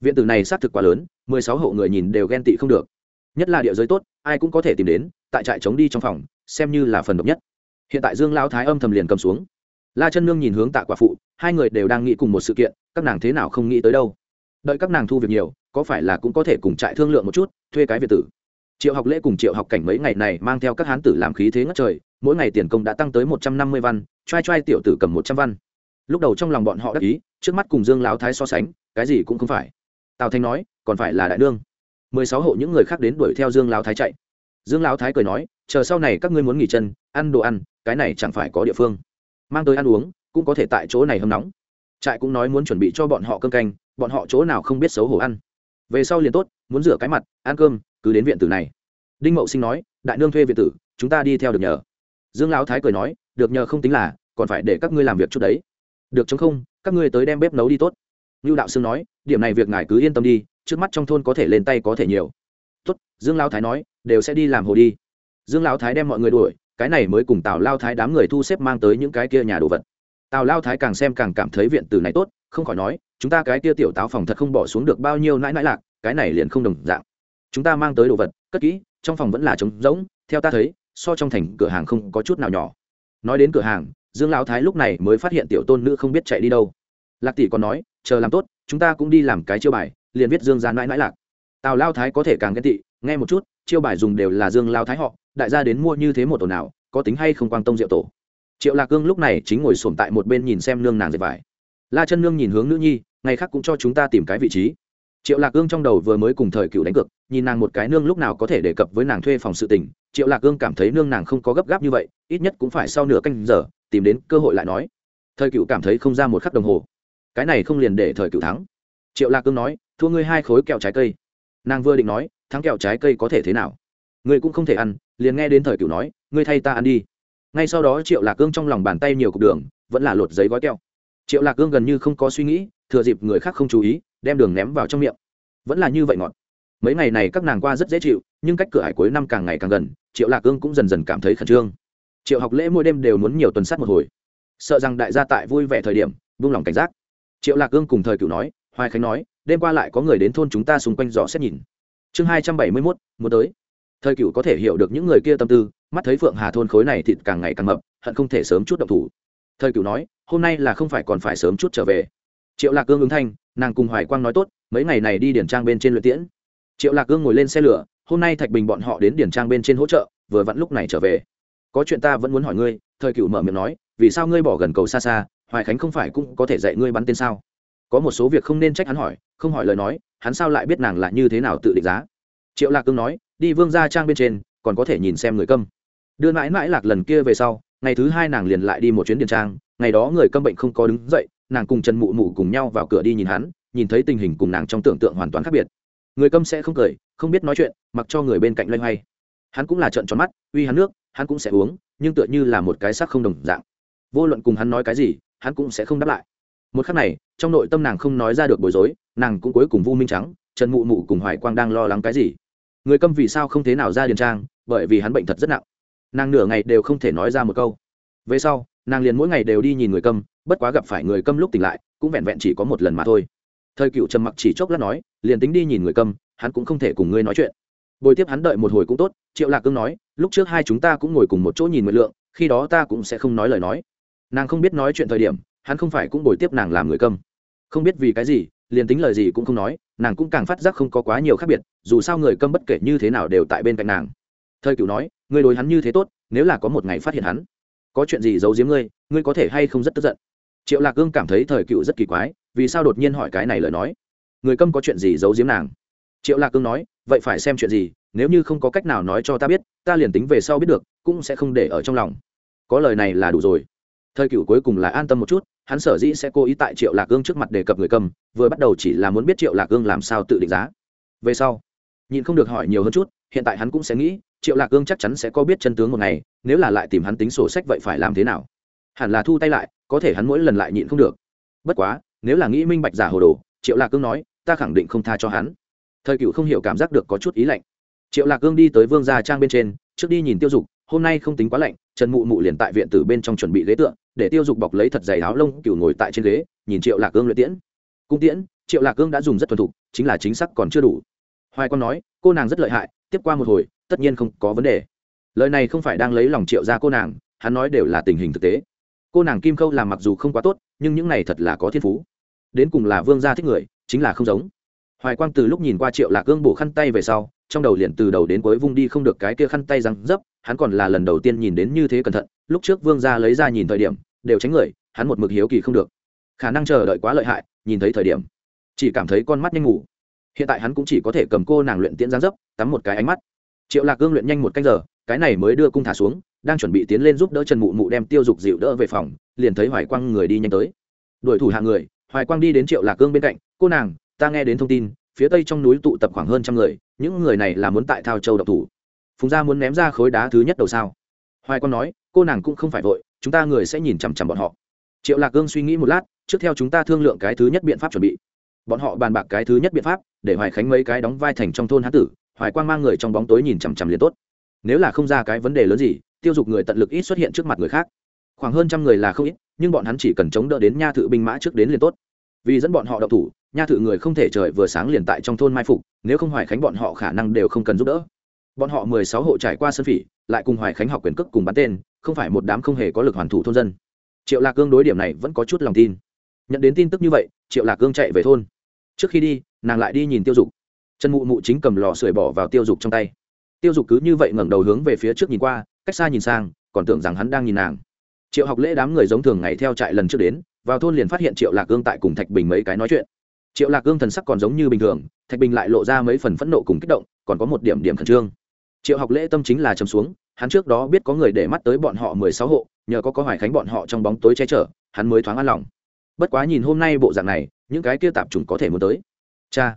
Speaker 1: Viện tử này xác thực quá lớn, mười sáu hộ người nhìn đều ghen tị không được. Nhất là địa giới tốt, ai cũng có thể tìm đến, tại trại chống đi trong phòng, xem như là phần độc nhất. Hiện tại dương lao thái âm thầm liền cầm xuống. La chân nương nhìn hướng tạ quả phụ, hai người đều đang nghĩ cùng một sự kiện, các nàng thế nào không nghĩ tới đâu đợi các nàng thu việc nhiều, có phải là cũng có thể cùng trại thương lượng một chút, thuê cái việt tử. Triệu học lễ cùng triệu học cảnh mấy ngày này mang theo các hán tử làm khí thế ngất trời, mỗi ngày tiền công đã tăng tới một trăm năm mươi văn t r a i t r a i tiểu tử cầm một trăm văn. Lúc đầu trong lòng bọn họ đắc ý, trước mắt cùng dương lão thái so sánh, cái gì cũng không phải. Tào thanh nói, còn phải là đại đương mười sáu hộ những người khác đến đuổi theo dương lão thái chạy. Dương lão thái cười nói, chờ sau này các ngươi muốn nghỉ chân, ăn đồ ăn, cái này chẳng phải có địa phương. Mang tới ăn uống, cũng có thể tại chỗ này hâm nóng. Trại cũng nói muốn chuẩn bị cho bọn họ cơm canh bọn họ chỗ nào không biết xấu hổ ăn. Về sau liền tốt, muốn rửa cái mặt, ăn cơm, cứ đến viện tử này. Đinh mậu sinh nói, đại nương thuê viện tử, chúng ta đi theo được nhờ. Dương lão thái cười nói, được nhờ không tính là, còn phải để các ngươi làm việc chút đấy. Được chống không, các ngươi tới đem bếp nấu đi tốt. Ngưu đạo sương nói, điểm này việc ngài cứ yên tâm đi, trước mắt trong thôn có thể lên tay có thể nhiều. Tốt, dương lão thái nói, đều sẽ đi làm hồ đi. Dương lão thái đem mọi người đuổi, cái này mới cùng tào lao thái đám người thu xếp mang tới những cái kia nhà đồ vật. Tào lao thái càng xem càng cảm thấy viện tử này tốt không khỏi nói, chúng ta cái tia tiểu táo phòng thật không bỏ xuống được bao nhiêu nãi nãi lạc, cái này liền không đồng dạng. Chúng ta mang tới đồ vật, cất kỹ, trong phòng vẫn là trống rỗng, theo ta thấy, so trong thành cửa hàng không có chút nào nhỏ. Nói đến cửa hàng, dương lão thái lúc này mới phát hiện tiểu tôn nữ không biết chạy đi đâu. Lạc tỷ còn nói, chờ làm tốt, chúng ta cũng đi làm cái chiêu bài, liền viết dương ra mãi mãi lạc. Tào lao thái có thể càng ghen tị, nghe một chút, chiêu bài dùng đều là dương lao thái họ, đại gia đến mua như thế một tổ nào, có tính hay không quan tông diệu tổ. Triệu lạc cương lúc này chính ngồi sổm tại một bên nhìn xem nương nàng dệt vải la chân nương nhìn hướng nữ nhi, ngày khác cũng cho chúng ta tìm cái vị trí. Triệu lạc ương trong đầu vừa mới cùng thời cựu đánh cược, nhìn nàng một cái nương lúc nào có thể đề cập với nàng thuê phòng sự tình, triệu lạc ương cảm thấy nương nàng không có gấp gáp như vậy, ít nhất cũng phải sau nửa canh giờ, tìm đến cơ hội lại nói. Thời cựu cảm thấy không ra một khắc đồng hồ. Cái này không liền để thời cựu thắng. Triệu lạc ương nói, thua ngươi hai khối kẹo trái cây. Nàng vừa định nói, thắng kẹo trái cây có thể thế nào? Ngươi cũng không thể ăn, liền nghe đến thời cựu nói, ngươi thay ta ăn đi. Ngay sau đó triệu lạc cương trong lòng bàn tay nhiều cục đường, vẫn là lột giấy gói kẹo triệu lạc cương gần như không có suy nghĩ, thừa dịp người khác không chú ý, đem đường ném vào trong miệng. Vẫn là như vậy ngọt. Mấy ngày này các nàng qua rất dễ chịu, nhưng cách cửa hải cuối năm càng ngày càng gần, triệu lạc cương cũng dần dần cảm thấy khẩn trương. Triệu học lễ mỗi đêm đều muốn nhiều tuần sát một hồi. Sợ rằng đại gia tại vui vẻ thời điểm buông lòng cảnh giác. Triệu lạc cương cùng thời cựu nói, hoài khánh nói, đêm qua lại có người đến thôn chúng ta xung quanh dò xét nhìn. Chương hai trăm bảy mươi mốt, muốn tới. Thời cựu có thể hiểu được những người kia tâm tư, mắt thấy phượng hà thôn khối này thịt càng ngày càng mập, hận không thể sớm chút động thủ. Thời cựu nói hôm nay là không phải còn phải sớm chút trở về. Triệu lạc cương ứng thanh, nàng cùng hoài quang nói tốt, mấy ngày này đi điển trang bên trên luyện tiễn. Triệu lạc cương ngồi lên xe lửa, hôm nay thạch bình bọn họ đến điển trang bên trên hỗ trợ, vừa vặn lúc này trở về. Có chuyện ta vẫn muốn hỏi ngươi, thời cựu mở miệng nói, vì sao ngươi bỏ gần cầu xa xa, hoài khánh không phải cũng có thể dạy ngươi bắn tên sao? Có một số việc không nên trách hắn hỏi, không hỏi lời nói, hắn sao lại biết nàng là như thế nào tự định giá? Triệu lạc cương nói, đi vương gia trang bên trên, còn có thể nhìn xem người câm. Đưa mãi mãi lạc lần kia về sau, ngày thứ hai nàng liền lại đi một chuyến điền trang ngày đó người câm bệnh không có đứng dậy, nàng cùng trần mụ mụ cùng nhau vào cửa đi nhìn hắn, nhìn thấy tình hình cùng nàng trong tưởng tượng hoàn toàn khác biệt. Người câm sẽ không cười, không biết nói chuyện, mặc cho người bên cạnh loay hoay. Hắn cũng là trận tròn mắt, uy hắn nước, hắn cũng sẽ uống, nhưng tựa như là một cái sắc không đồng dạng. Vô luận cùng hắn nói cái gì, hắn cũng sẽ không đáp lại. Một khắc này, trong nội tâm nàng không nói ra được bối rối, nàng cũng cuối cùng vu minh trắng, trần mụ mụ cùng hoài quang đang lo lắng cái gì? Người câm vì sao không thế nào ra điền trang, bởi vì hắn bệnh thật rất nặng. Nàng nửa ngày đều không thể nói ra một câu. Về sau nàng liền mỗi ngày đều đi nhìn người câm, bất quá gặp phải người câm lúc tỉnh lại, cũng vẹn vẹn chỉ có một lần mà thôi. Thời cựu trầm mặc chỉ chốc lát nói, liền tính đi nhìn người câm, hắn cũng không thể cùng ngươi nói chuyện. Bồi tiếp hắn đợi một hồi cũng tốt, triệu lạc cương nói, lúc trước hai chúng ta cũng ngồi cùng một chỗ nhìn nguyện lượng, khi đó ta cũng sẽ không nói lời nói. Nàng không biết nói chuyện thời điểm, hắn không phải cũng bồi tiếp nàng làm người câm. Không biết vì cái gì, liền tính lời gì cũng không nói, nàng cũng càng phát giác không có quá nhiều khác biệt, dù sao người câm bất kể như thế nào đều tại bên cạnh nàng. Thời cựu nói, ngươi đối hắn như thế tốt, nếu là có một ngày phát hiện hắn có chuyện gì giấu giếm ngươi ngươi có thể hay không rất tức giận? Triệu lạc gương cảm thấy thời cựu rất kỳ quái, vì sao đột nhiên hỏi cái này lời nói? Người câm có chuyện gì giấu giếm nàng? Triệu lạc cương nói, vậy phải xem chuyện gì, nếu như không có cách nào nói cho ta biết, ta liền tính về sau biết được, cũng sẽ không để ở trong lòng. Có lời này là đủ rồi. Thời cựu cuối cùng là an tâm một chút, hắn sở dĩ sẽ cố ý tại triệu lạc cương trước mặt đề cập người cầm vừa bắt đầu chỉ là muốn biết triệu lạc cương làm sao tự định giá. Về sau nhìn không được hỏi nhiều hơn chút hiện tại hắn cũng sẽ nghĩ, triệu lạc cương chắc chắn sẽ có biết chân tướng một ngày, nếu là lại tìm hắn tính sổ sách vậy phải làm thế nào? Hẳn là thu tay lại, có thể hắn mỗi lần lại nhịn không được. Bất quá, nếu là nghĩ minh bạch giả hồ đồ, triệu lạc cương nói, ta khẳng định không tha cho hắn. Thời cựu không hiểu cảm giác được có chút ý lạnh. Triệu lạc cương đi tới vương gia trang bên trên, trước đi nhìn tiêu dục, hôm nay không tính quá lạnh, trần mụ mụ liền tại viện từ bên trong chuẩn bị ghế tựa, để tiêu dục bọc lấy thật dày áo lông cựu ngồi tại trên ghế, nhìn triệu lạc cương luyện tiễn. Cung tiễn, triệu lạc cương đã dùng rất thuần thục, chính là chính xác còn chưa đủ. Hoài con nói, cô nàng rất lợi hại tiếp qua một hồi, tất nhiên không có vấn đề. Lời này không phải đang lấy lòng triệu ra cô nàng, hắn nói đều là tình hình thực tế. Cô nàng kim khâu làm mặc dù không quá tốt, nhưng những này thật là có thiên phú. Đến cùng là vương gia thích người, chính là không giống. Hoài quang từ lúc nhìn qua triệu lạc gương bổ khăn tay về sau, trong đầu liền từ đầu đến cuối vung đi không được cái kia khăn tay răng dấp, hắn còn là lần đầu tiên nhìn đến như thế cẩn thận, lúc trước vương gia lấy ra nhìn thời điểm, đều tránh người, hắn một mực hiếu kỳ không được. Khả năng chờ đợi quá lợi hại, nhìn thấy thời điểm, chỉ cảm thấy con mắt nhanh ngủ hiện tại hắn cũng chỉ có thể cầm cô nàng luyện tiễn giáng dấp, tắm một cái ánh mắt. Triệu lạc cương luyện nhanh một canh giờ, cái này mới đưa cung thả xuống, đang chuẩn bị tiến lên giúp đỡ trần mụ mụ đem tiêu dục dịu đỡ về phòng, liền thấy hoài quang người đi nhanh tới. Đuổi thủ hạ người, hoài quang đi đến triệu lạc cương bên cạnh, cô nàng, ta nghe đến thông tin, phía tây trong núi tụ tập khoảng hơn trăm người, những người này là muốn tại thao châu độc thủ. Phùng gia muốn ném ra khối đá thứ nhất đầu sao? Hoài quang nói, cô nàng cũng không phải vội, chúng ta người sẽ nhìn chằm chằm bọn họ. Triệu lạc cương suy nghĩ một lát, trước theo chúng ta thương lượng cái thứ nhất biện pháp chuẩn bị. Bọn họ bàn bạc cái thứ nhất biện pháp để hoài khánh mấy cái đóng vai thành trong thôn hán tử, hoài quang mang người trong bóng tối nhìn chằm chằm liền tốt. Nếu là không ra cái vấn đề lớn gì, tiêu dục người tận lực ít xuất hiện trước mặt người khác. Khoảng hơn trăm người là không ít, nhưng bọn hắn chỉ cần chống đỡ đến nha thự binh mã trước đến liền tốt. Vì dẫn bọn họ đậu thủ, nha thự người không thể trời vừa sáng liền tại trong thôn mai phục, nếu không hoài khánh bọn họ khả năng đều không cần giúp đỡ. Bọn họ mười sáu hộ trải qua sân phỉ, lại cùng hoài khánh học quyền cước cùng bắn tên, không phải một đám không hề có lực hoàn thủ thôn dân. Triệu lạc cương đối điểm này vẫn có chút lòng tin. Nhận đến tin tức như vậy, triệu lạc cương chạy về thôn. Trước khi đi nàng lại đi nhìn tiêu dục. Trần mụ mụ chính cầm lò sưởi bỏ vào tiêu dục trong tay. Tiêu dục cứ như vậy ngẩng đầu hướng về phía trước nhìn qua, cách xa nhìn sang, còn tưởng rằng hắn đang nhìn nàng. Triệu học lễ đám người giống thường ngày theo trại lần trước đến, vào thôn liền phát hiện triệu lạc cương tại cùng thạch bình mấy cái nói chuyện. Triệu lạc gương thần sắc còn giống như bình thường, thạch bình lại lộ ra mấy phần phẫn nộ cùng kích động, còn có một điểm điểm khẩn trương. Triệu học lễ tâm chính là chấm xuống, hắn trước đó biết có người để mắt tới bọn họ mười sáu hộ, nhờ có có hoài khánh bọn họ trong bóng tối che chở, hắn mới thoáng an lòng. Bất quá nhìn hôm nay bộ dạng này, những cái kia tạp trùng có thể muốn tới cha.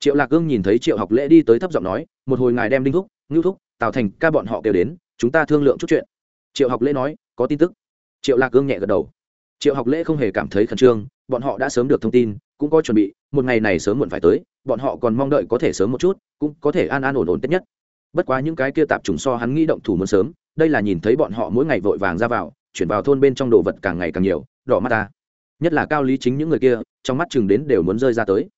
Speaker 1: Triệu lạc gương nhìn thấy triệu học lễ đi tới thấp giọng nói, một hồi ngài đem đinh thúc, ngưu thúc tạo thành, ca bọn họ kêu đến, chúng ta thương lượng chút chuyện. Triệu học lễ nói, có tin tức. Triệu lạc gương nhẹ gật đầu. Triệu học lễ không hề cảm thấy khẩn trương, bọn họ đã sớm được thông tin, cũng có chuẩn bị, một ngày này sớm muộn phải tới, bọn họ còn mong đợi có thể sớm một chút, cũng có thể an an ổn ổn tết nhất. Bất quá những cái kia tạp trùng so hắn nghĩ động thủ muốn sớm, đây là nhìn thấy bọn họ mỗi ngày vội vàng ra vào, chuyển vào thôn bên trong đồ vật càng ngày càng nhiều, đỏ mắt ta. Nhất là cao lý chính những người kia, trong mắt chừng đến đều muốn rơi ra tới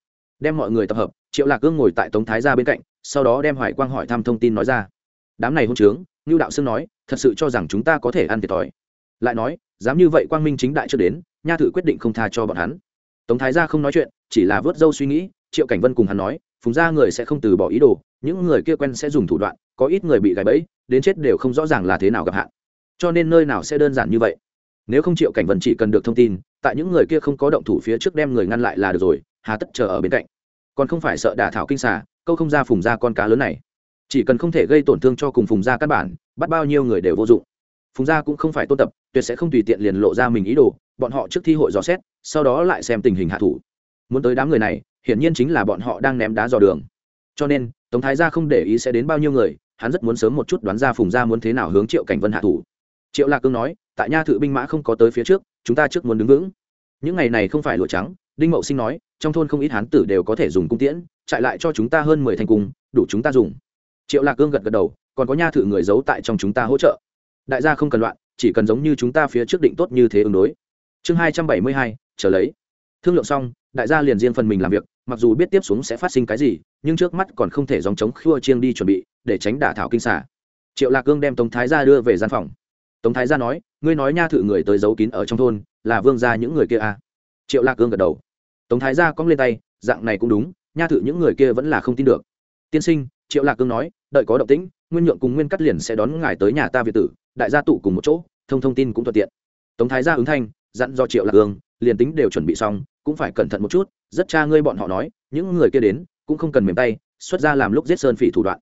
Speaker 1: đem mọi người tập hợp, triệu lạc cương ngồi tại tống thái ra bên cạnh, sau đó đem hoài quang hỏi thăm thông tin nói ra. Đám này hôn trướng như đạo sương nói, thật sự cho rằng chúng ta có thể ăn thiệt thòi. Lại nói, dám như vậy quang minh chính đại chưa đến, nha thự quyết định không tha cho bọn hắn. Tống thái gia không nói chuyện, chỉ là vớt dâu suy nghĩ, triệu cảnh vân cùng hắn nói, phùng ra người sẽ không từ bỏ ý đồ, những người kia quen sẽ dùng thủ đoạn, có ít người bị gãy bẫy, đến chết đều không rõ ràng là thế nào gặp hạn. Cho nên nơi nào sẽ đơn giản như vậy? Nếu không triệu cảnh vân chỉ cần được thông tin, tại những người kia không có động thủ phía trước đem người ngăn lại là được rồi hà tất chờ ở bên cạnh. Còn không phải sợ đả thảo kinh xà, câu không ra phùng ra con cá lớn này. Chỉ cần không thể gây tổn thương cho cùng phùng ra căn bản, bắt bao nhiêu người đều vô dụng. Phùng gia cũng không phải tôn tập, tuyệt sẽ không tùy tiện liền lộ ra mình ý đồ, bọn họ trước thi hội dò xét, sau đó lại xem tình hình hạ thủ. Muốn tới đám người này, hiển nhiên chính là bọn họ đang ném đá dò đường. Cho nên, tống thái gia không để ý sẽ đến bao nhiêu người, hắn rất muốn sớm một chút đoán ra phùng gia muốn thế nào hướng triệu cảnh vân hạ thủ. Triệu lạc cương nói, tại nha thự binh mã không có tới phía trước, chúng ta trước muốn đứng vững. Những ngày này không phải lụa trắng, đinh mậu sinh nói trong thôn không ít hán tử đều có thể dùng cung tiễn chạy lại cho chúng ta hơn mười thành cung, đủ chúng ta dùng. Triệu lạc cương gật gật đầu, còn có nha thử người giấu tại trong chúng ta hỗ trợ. Đại gia không cần loạn, chỉ cần giống như chúng ta phía trước định tốt như thế ứng đối. Chương hai trăm bảy mươi hai trở lấy. Thương lượng xong, đại gia liền riêng phần mình làm việc, mặc dù biết tiếp xuống sẽ phát sinh cái gì, nhưng trước mắt còn không thể dòng chống khua chiêng đi chuẩn bị, để tránh đả thảo kinh xả triệu lạc cương đem tống thái gia đưa về gian phòng. Tống thái gia nói, ngươi nói nha thử người tới giấu kín ở trong thôn, là vương gia những người kia à. triệu lạc cương gật đầu tống thái gia cong lên tay, dạng này cũng đúng, nha thự những người kia vẫn là không tin được. Tiên sinh, triệu lạc cương nói, đợi có động tĩnh, nguyên nhượng cùng nguyên cắt liền sẽ đón ngài tới nhà ta việt tử, đại gia tụ cùng một chỗ, thông thông tin cũng thuận tiện. Tống thái gia ứng thanh, dặn do triệu lạc cương, liền tính đều chuẩn bị xong, cũng phải cẩn thận một chút, rất cha ngươi bọn họ nói, những người kia đến, cũng không cần mềm tay, xuất ra làm lúc giết sơn phỉ thủ đoạn.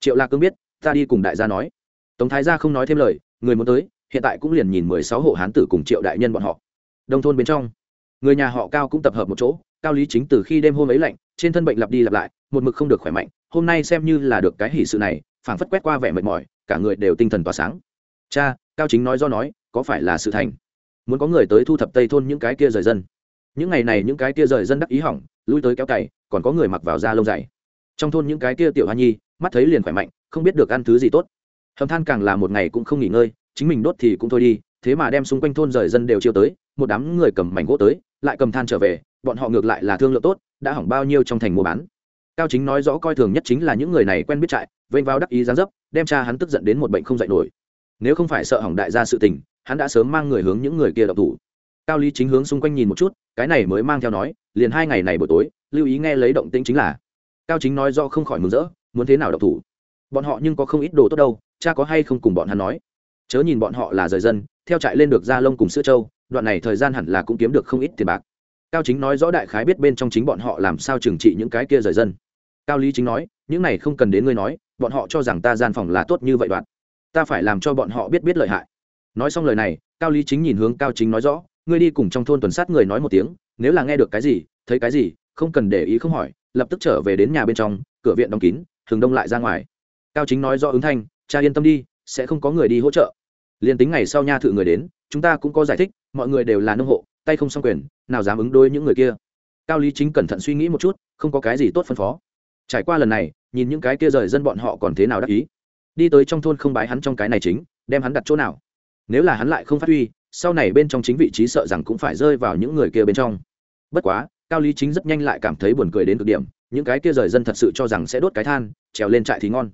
Speaker 1: Triệu lạc cương biết, ta đi cùng đại gia nói. Tống thái gia không nói thêm lời, người muốn tới, hiện tại cũng liền nhìn mười sáu hộ hán tử cùng triệu đại nhân bọn họ. Đông thôn bên trong người nhà họ cao cũng tập hợp một chỗ, cao lý chính từ khi đêm hôm ấy lạnh, trên thân bệnh lặp đi lặp lại, một mực không được khỏe mạnh, hôm nay xem như là được cái hỷ sự này, phảng phất quét qua vẻ mệt mỏi, cả người đều tinh thần tỏa sáng. Cha, cao chính nói do nói, có phải là sự thành? Muốn có người tới thu thập tây thôn những cái kia rời dân. Những ngày này những cái kia rời dân đắc ý hỏng, lui tới kéo cày, còn có người mặc vào da lông dày. Trong thôn những cái kia tiểu hoa nhi, mắt thấy liền khỏe mạnh, không biết được ăn thứ gì tốt. Hầm than càng là một ngày cũng không nghỉ ngơi, chính mình đốt thì cũng thôi đi, thế mà đem xung quanh thôn rời dân đều chiêu tới, một đám người cầm mảnh gỗ tới lại cầm than trở về, bọn họ ngược lại là thương lượng tốt, đã hỏng bao nhiêu trong thành mua bán. Cao chính nói rõ coi thường nhất chính là những người này quen biết trại, vênh vào đắc ý gián dấp, đem cha hắn tức giận đến một bệnh không dạy nổi. Nếu không phải sợ hỏng đại gia sự tình, hắn đã sớm mang người hướng những người kia độc thủ. Cao lý chính hướng xung quanh nhìn một chút, cái này mới mang theo nói, liền hai ngày này buổi tối, lưu ý nghe lấy động tĩnh chính là. Cao chính nói do không khỏi mừng rỡ, muốn thế nào độc thủ? Bọn họ nhưng có không ít đồ tốt đâu, cha có hay không cùng bọn hắn nói? Chớ nhìn bọn họ là rời dân, theo trại lên được da lông cùng sữa trâu đoạn này thời gian hẳn là cũng kiếm được không ít tiền bạc. Cao chính nói rõ đại khái biết bên trong chính bọn họ làm sao trừng trị những cái kia rời dân. Cao lý chính nói, những này không cần đến ngươi nói, bọn họ cho rằng ta gian phòng là tốt như vậy đoạn. Ta phải làm cho bọn họ biết biết lợi hại. Nói xong lời này, cao lý chính nhìn hướng cao chính nói rõ, ngươi đi cùng trong thôn tuần sát người nói một tiếng, nếu là nghe được cái gì, thấy cái gì, không cần để ý không hỏi, lập tức trở về đến nhà bên trong, cửa viện đóng kín thường đông lại ra ngoài. Cao chính nói rõ ứng thanh, cha yên tâm đi, sẽ không có người đi hỗ trợ. Liền tính ngày sau nha thự người đến chúng ta cũng có giải thích, mọi người đều là nông hộ, tay không xong quyền, nào dám ứng đối những người kia. Cao lý chính cẩn thận suy nghĩ một chút, không có cái gì tốt phân phó. Trải qua lần này, nhìn những cái kia rời dân bọn họ còn thế nào đắc ý. Đi tới trong thôn không bái hắn trong cái này chính, đem hắn đặt chỗ nào. Nếu là hắn lại không phát huy, sau này bên trong chính vị trí sợ rằng cũng phải rơi vào những người kia bên trong. Bất quá, cao lý chính rất nhanh lại cảm thấy buồn cười đến cực điểm, những cái kia rời dân thật sự cho rằng sẽ đốt cái than, trèo lên trại thì ngon.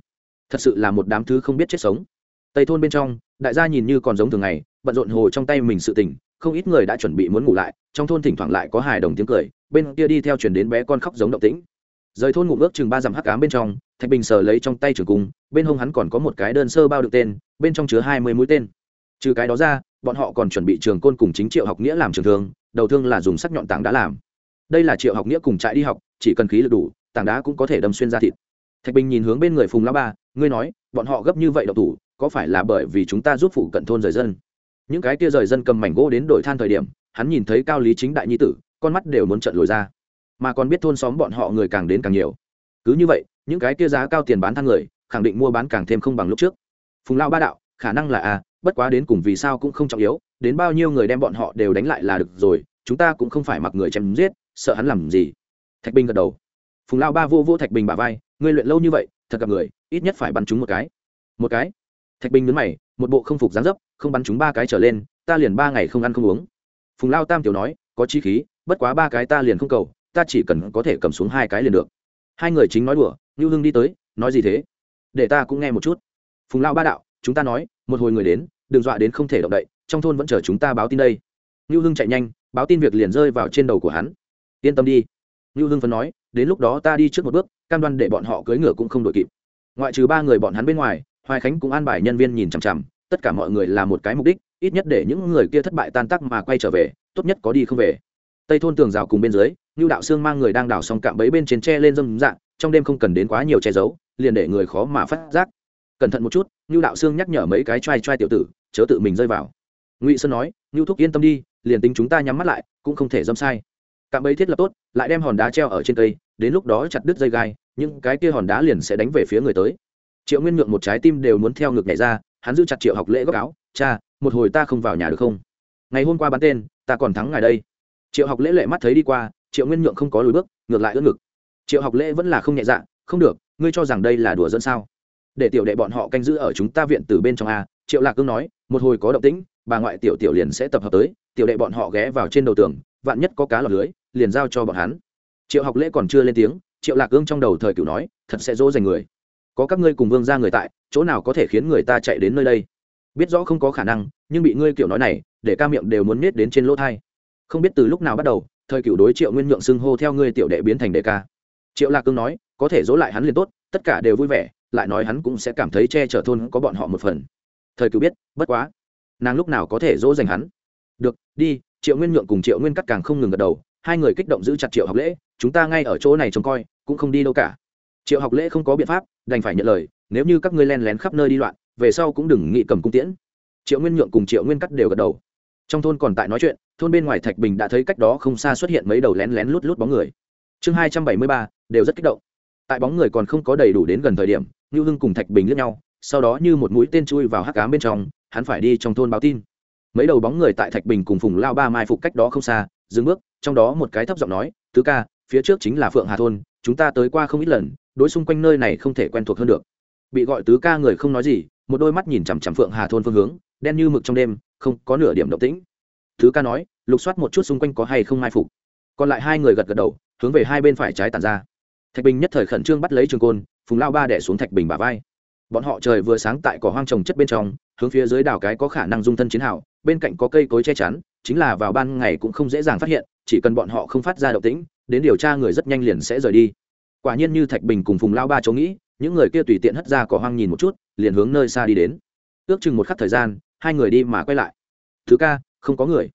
Speaker 1: Thật sự là một đám thứ không biết chết sống. Tây thôn bên trong, đại gia nhìn như còn giống thường ngày bận rộn hồ trong tay mình sự tình, không ít người đã chuẩn bị muốn ngủ lại trong thôn thỉnh thoảng lại có hài đồng tiếng cười bên kia đi theo chuyển đến bé con khóc giống động tĩnh. Rời thôn ngủ ước chừng ba dặm hắc ám bên trong thạch bình sờ lấy trong tay trường cung bên hông hắn còn có một cái đơn sơ bao được tên bên trong chứa hai mươi mũi tên. Trừ cái đó ra bọn họ còn chuẩn bị trường côn cùng chính triệu học nghĩa làm trường thương đầu thương là dùng sắc nhọn tảng đã làm. Đây là triệu học nghĩa cùng trại đi học chỉ cần khí lực đủ tảng đá cũng có thể đâm xuyên ra thịt. Thạch bình nhìn hướng bên người phùng lao ba ngươi nói bọn họ gấp như vậy đậu thủ có phải là bởi vì chúng ta giúp phụ cận thôn rời dân? Những cái kia rời dân cầm mảnh gỗ đến đổi than thời điểm, hắn nhìn thấy cao lý chính đại nhi tử, con mắt đều muốn trận lồi ra. Mà còn biết thôn xóm bọn họ người càng đến càng nhiều. Cứ như vậy, những cái kia giá cao tiền bán than người, khẳng định mua bán càng thêm không bằng lúc trước. Phùng lao ba đạo, khả năng là a bất quá đến cùng vì sao cũng không trọng yếu, đến bao nhiêu người đem bọn họ đều đánh lại là được rồi, chúng ta cũng không phải mặc người chém giết, sợ hắn làm gì. Thạch bình gật đầu. Phùng lao ba vô vô thạch bình bà vai, ngươi luyện lâu như vậy, thật gặp người, ít nhất phải bắn chúng một cái. Một cái. Thạch bình nhấn mày, một bộ không phục dáng dấp không bắn chúng ba cái trở lên, ta liền ba ngày không ăn không uống. Phùng lao tam tiểu nói, có chi khí, bất quá ba cái ta liền không cầu, ta chỉ cần có thể cầm xuống hai cái liền được. Hai người chính nói đùa như hưng đi tới, nói gì thế? Để ta cũng nghe một chút. Phùng lao ba đạo, chúng ta nói, một hồi người đến, đừng dọa đến không thể động đậy, trong thôn vẫn chờ chúng ta báo tin đây. Như hưng chạy nhanh, báo tin việc liền rơi vào trên đầu của hắn. Yên tâm đi. Như hưng phấn nói, đến lúc đó ta đi trước một bước, cam đoan để bọn họ cưỡi ngựa cũng không đội kịp. Ngoại trừ ba người bọn hắn bên ngoài, hoài khánh cũng an bài nhân viên nhìn chằm chằm tất cả mọi người là một cái mục đích, ít nhất để những người kia thất bại tan tác mà quay trở về, tốt nhất có đi không về. Tây thôn tường rào cùng bên dưới như đạo sương mang người đang đào xong cạm bẫy bên trên tre lên dâm dạng trong đêm không cần đến quá nhiều che giấu, liền để người khó mà phát giác. Cẩn thận một chút như đạo sương nhắc nhở mấy cái trai trai tiểu tử, chớ tự mình rơi vào. Ngụy sơn nói như thúc yên tâm đi, liền tính chúng ta nhắm mắt lại, cũng không thể dâm sai. Cạm bẫy thiết lập tốt, lại đem hòn đá treo ở trên cây, đến lúc đó chặt đứt dây gai, những cái kia hòn đá liền sẽ đánh về phía người tới. Triệu nguyên nhượng một trái tim đều muốn theo ngực nhảy ra hắn giữ chặt triệu học lễ góc áo, cha, một hồi ta không vào nhà được không? Ngày hôm qua bắn tên, ta còn thắng ngài đây. Triệu học lễ lệ mắt thấy đi qua, triệu nguyên nhượng không có lùi bước, ngược lại ưỡn ngực. Triệu học lễ vẫn là không nhẹ dạ không được, ngươi cho rằng đây là đùa dẫn sao? Để tiểu đệ bọn họ canh giữ ở chúng ta viện từ bên trong a. Triệu lạc cương nói, một hồi có động tĩnh, bà ngoại tiểu tiểu liền sẽ tập hợp tới, tiểu đệ bọn họ ghé vào trên đầu tường, vạn nhất có cá lọt lưới, liền giao cho bọn hắn. Triệu học lễ còn chưa lên tiếng, triệu lạc cương trong đầu thời cửu nói, thật sẽ dỗ dành người có các ngươi cùng vương ra người tại, chỗ nào có thể khiến người ta chạy đến nơi đây? Biết rõ không có khả năng, nhưng bị ngươi kiểu nói này, để ca miệng đều muốn nết đến trên lỗ thai. Không biết từ lúc nào bắt đầu, thời cửu đối triệu nguyên nhượng xưng hô theo ngươi tiểu đệ biến thành đệ ca. Triệu lạc cương nói, có thể dỗ lại hắn liền tốt, tất cả đều vui vẻ, lại nói hắn cũng sẽ cảm thấy che chở thôn có bọn họ một phần. Thời cửu biết, bất quá. Nàng lúc nào có thể dỗ dành hắn? Được, đi, triệu nguyên nhượng cùng triệu nguyên cắt càng không ngừng gật đầu, hai người kích động giữ chặt triệu học lễ, chúng ta ngay ở chỗ này trông coi, cũng không đi đâu cả triệu học lễ không có biện pháp, đành phải nhận lời, nếu như các ngươi len lén khắp nơi đi loạn, về sau cũng đừng nghĩ cầm cung tiễn. Triệu nguyên nhượng cùng triệu nguyên cắt đều gật đầu. Trong thôn còn tại nói chuyện, thôn bên ngoài thạch bình đã thấy cách đó không xa xuất hiện mấy đầu lén lén lút lút bóng người. Chương hai trăm bảy mươi ba, đều rất kích động. Tại bóng người còn không có đầy đủ đến gần thời điểm như hưng cùng thạch bình lướt nhau, sau đó như một mũi tên chui vào hắc cám bên trong, hắn phải đi trong thôn báo tin. Mấy đầu bóng người tại thạch bình cùng phùng lao ba mai phục cách đó không xa, dừng bước, trong đó một cái thấp giọng nói, tứ ca, phía trước chính là phượng hà thôn chúng ta tới qua không ít lần, đối xung quanh nơi này không thể quen thuộc hơn được. Bị gọi tứ ca người không nói gì, một đôi mắt nhìn chằm chằm phượng hà thôn phương hướng, đen như mực trong đêm, không có nửa điểm động tĩnh. Thứ ca nói, lục soát một chút xung quanh có hay không mai phục. Còn lại hai người gật gật đầu, hướng về hai bên phải trái tàn ra. Thạch bình nhất thời khẩn trương bắt lấy trường côn, phùng lao ba đẻ xuống thạch bình bả vai. Bọn họ trời vừa sáng tại cỏ hoang trồng chất bên trong, hướng phía dưới đảo cái có khả năng dung thân chiến hào, bên cạnh có cây cối che chắn, chính là vào ban ngày cũng không dễ dàng phát hiện, chỉ cần bọn họ không phát ra động tĩnh đến điều tra người rất nhanh liền sẽ rời đi. Quả nhiên như thạch bình cùng phùng lao ba chỗ nghĩ, những người kia tùy tiện hất ra cỏ hoang nhìn một chút, liền hướng nơi xa đi đến. Ước chừng một khắc thời gian, hai người đi mà quay lại. Thứ ca, không có người.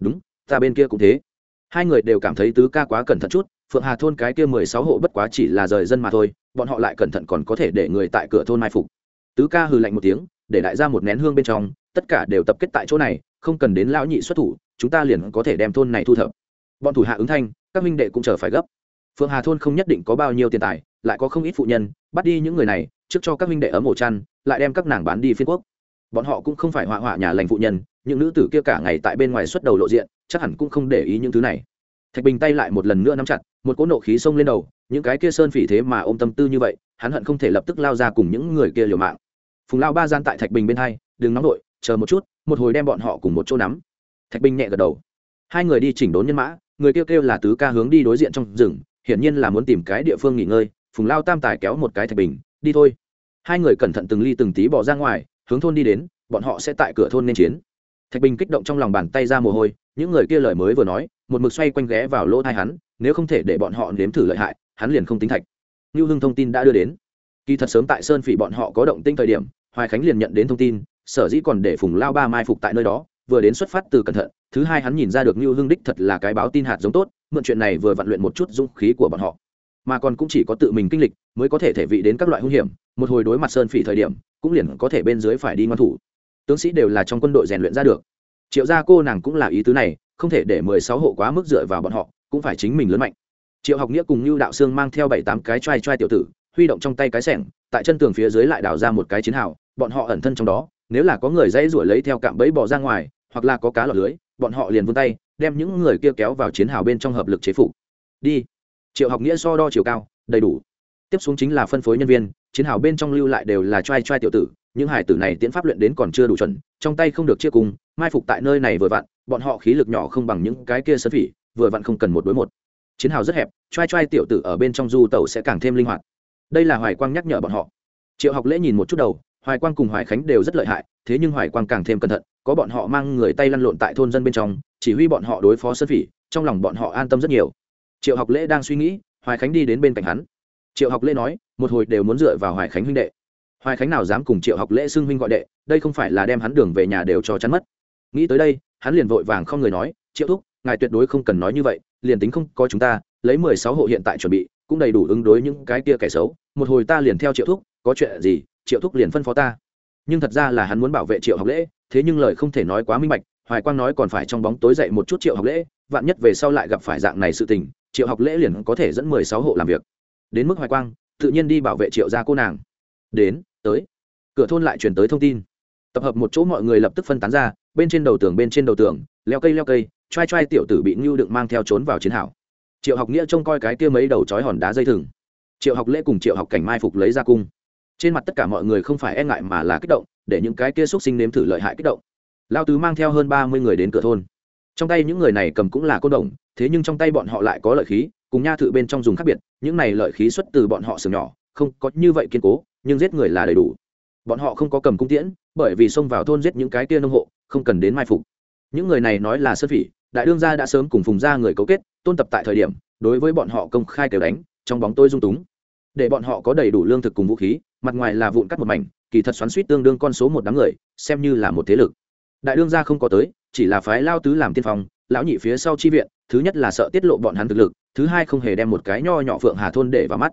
Speaker 1: Đúng, ta bên kia cũng thế. Hai người đều cảm thấy tứ ca quá cẩn thận chút, phượng hà thôn cái kia mười sáu hộ bất quá chỉ là rời dân mà thôi, bọn họ lại cẩn thận còn có thể để người tại cửa thôn mai phục. Tứ ca hừ lạnh một tiếng, để đại ra một nén hương bên trong, tất cả đều tập kết tại chỗ này, không cần đến lão nhị xuất thủ, chúng ta liền có thể đem thôn này thu thập bọn thủ hạ ứng thanh, các minh đệ cũng chờ phải gấp. Phượng hà thôn không nhất định có bao nhiêu tiền tài, lại có không ít phụ nhân, bắt đi những người này, trước cho các minh đệ ấm ổ chăn, lại đem các nàng bán đi phiên quốc. Bọn họ cũng không phải họa họa nhà lành phụ nhân, những nữ tử kia cả ngày tại bên ngoài xuất đầu lộ diện, chắc hẳn cũng không để ý những thứ này. Thạch bình tay lại một lần nữa nắm chặt, một cỗ nộ khí xông lên đầu, những cái kia sơn phỉ thế mà ôm tâm tư như vậy, hắn hận không thể lập tức lao ra cùng những người kia liều mạng. Phùng lao ba gian tại thạch bình bên hai, đừng nóng đội chờ một chút, một hồi đem bọn họ cùng một chỗ nắm. Thạch bình nhẹ gật đầu. Hai người đi chỉnh đốn nhân mã người kêu kêu là tứ ca hướng đi đối diện trong rừng, hiển nhiên là muốn tìm cái địa phương nghỉ ngơi, phùng lao tam tài kéo một cái thạch bình, đi thôi. Hai người cẩn thận từng ly từng tí bỏ ra ngoài, hướng thôn đi đến, bọn họ sẽ tại cửa thôn nên chiến. Thạch bình kích động trong lòng bàn tay ra mồ hôi, những người kia lời mới vừa nói, một mực xoay quanh ghé vào lỗ thai hắn, nếu không thể để bọn họ nếm thử lợi hại, hắn liền không tính thạch. Như hưng thông tin đã đưa đến. Kỳ thật sớm tại sơn phỉ bọn họ có động tinh thời điểm, hoài khánh liền nhận đến thông tin, sở dĩ còn để phùng lao ba mai phục tại nơi đó vừa đến xuất phát từ cẩn thận, thứ hai hắn nhìn ra được như hưng đích thật là cái báo tin hạt giống tốt, mượn chuyện này vừa vận luyện một chút dũng khí của bọn họ. Mà còn cũng chỉ có tự mình kinh lịch, mới có thể thể vị đến các loại hung hiểm, một hồi đối mặt sơn phỉ thời điểm, cũng liền có thể bên dưới phải đi ngoan thủ. Tướng sĩ đều là trong quân đội rèn luyện ra được. Triệu gia cô nàng cũng là ý tứ này, không thể để mười sáu hộ quá mức dựa vào bọn họ, cũng phải chính mình lớn mạnh. Triệu học nghĩa cùng như đạo sương mang theo bảy tám cái t r a i t r a i tiểu tử, huy động trong tay cái sẻng, tại chân tường phía dưới lại đào ra một cái chiến hào, bọn họ ẩn thân trong đó, nếu là có người dãy ruổi lấy theo cạm bẫy bỏ ra ngoài hoặc là có cá lọt lưới, bọn họ liền vươn tay, đem những người kia kéo vào chiến hào bên trong hợp lực chế phục. Đi. Triệu học nghĩa so đo chiều cao, đầy đủ. Tiếp xuống chính là phân phối nhân viên, chiến hào bên trong lưu lại đều là trai trai tiểu tử, những hải tử này tiễn pháp luyện đến còn chưa đủ chuẩn, trong tay không được chia cùng, mai phục tại nơi này vừa vặn, bọn họ khí lực nhỏ không bằng những cái kia sân phỉ, vừa vặn không cần một đối một. Chiến hào rất hẹp, trai trai tiểu tử ở bên trong du tàu sẽ càng thêm linh hoạt. Đây là hoài quang nhắc nhở bọn họ. Triệu học lễ nhìn một chút đầu hoài quang cùng hoài khánh đều rất lợi hại, thế nhưng hoài quang càng thêm cẩn thận, có bọn họ mang người tay lăn lộn tại thôn dân bên trong, chỉ huy bọn họ đối phó sơn phỉ, trong lòng bọn họ an tâm rất nhiều. Triệu học lễ đang suy nghĩ, hoài khánh đi đến bên cạnh hắn. Triệu học lễ nói, một hồi đều muốn dựa vào hoài khánh huynh đệ. Hoài khánh nào dám cùng triệu học lễ xưng huynh gọi đệ, đây không phải là đem hắn đường về nhà đều cho chắn mất. Nghĩ tới đây, hắn liền vội vàng không người nói, triệu thúc, ngài tuyệt đối không cần nói như vậy, liền tính không có chúng ta, lấy mười sáu hộ hiện tại chuẩn bị, cũng đầy đủ ứng đối những cái kia kẻ xấu. Một hồi ta liền theo triệu thúc, có chuyện gì triệu thúc liền phân phó ta. Nhưng thật ra là hắn muốn bảo vệ triệu học lễ, thế nhưng lời không thể nói quá minh bạch, hoài quang nói còn phải trong bóng tối dậy một chút triệu học lễ, vạn nhất về sau lại gặp phải dạng này sự tình, triệu học lễ liền có thể dẫn mười sáu hộ làm việc. Đến mức hoài quang, tự nhiên đi bảo vệ triệu gia cô nàng. Đến, tới. Cửa thôn lại chuyển tới thông tin. Tập hợp một chỗ mọi người lập tức phân tán ra, bên trên đầu tường bên trên đầu tường, leo cây leo cây t r a i t r a i tiểu tử bị ngưu đựng mang theo trốn vào chiến hảo triệu học nghĩa trông coi cái kia mấy đầu trói hòn đá dây thừng. Triệu học lễ cùng triệu học cảnh mai phục lấy ra cung trên mặt tất cả mọi người không phải e ngại mà là kích động, để những cái kia xúc sinh nếm thử lợi hại kích động. Lao tứ mang theo hơn ba mươi người đến cửa thôn. Trong tay những người này cầm cũng là côn đồng, thế nhưng trong tay bọn họ lại có lợi khí, cùng nha thự bên trong dùng khác biệt, những này lợi khí xuất từ bọn họ sừng nhỏ, không có như vậy kiên cố, nhưng giết người là đầy đủ. Bọn họ không có cầm cung tiễn, bởi vì xông vào thôn giết những cái kia nông hộ, không cần đến mai phục. Những người này nói là sơn phỉ, đại đương gia đã sớm cùng phùng gia người cấu kết, tôn tập tại thời điểm, đối với bọn họ công khai kêu đánh, trong bóng tôi dung túng. Để bọn họ có đầy đủ lương thực cùng vũ khí mặt ngoài là vụn cắt một mảnh, kỳ thật xoắn suýt tương đương con số một đám người, xem như là một thế lực. Đại đương gia không có tới, chỉ là phái lao tứ làm tiên phong, lão nhị phía sau chi viện, thứ nhất là sợ tiết lộ bọn hắn thực lực, thứ hai không hề đem một cái nho nhỏ phượng hà thôn để vào mắt.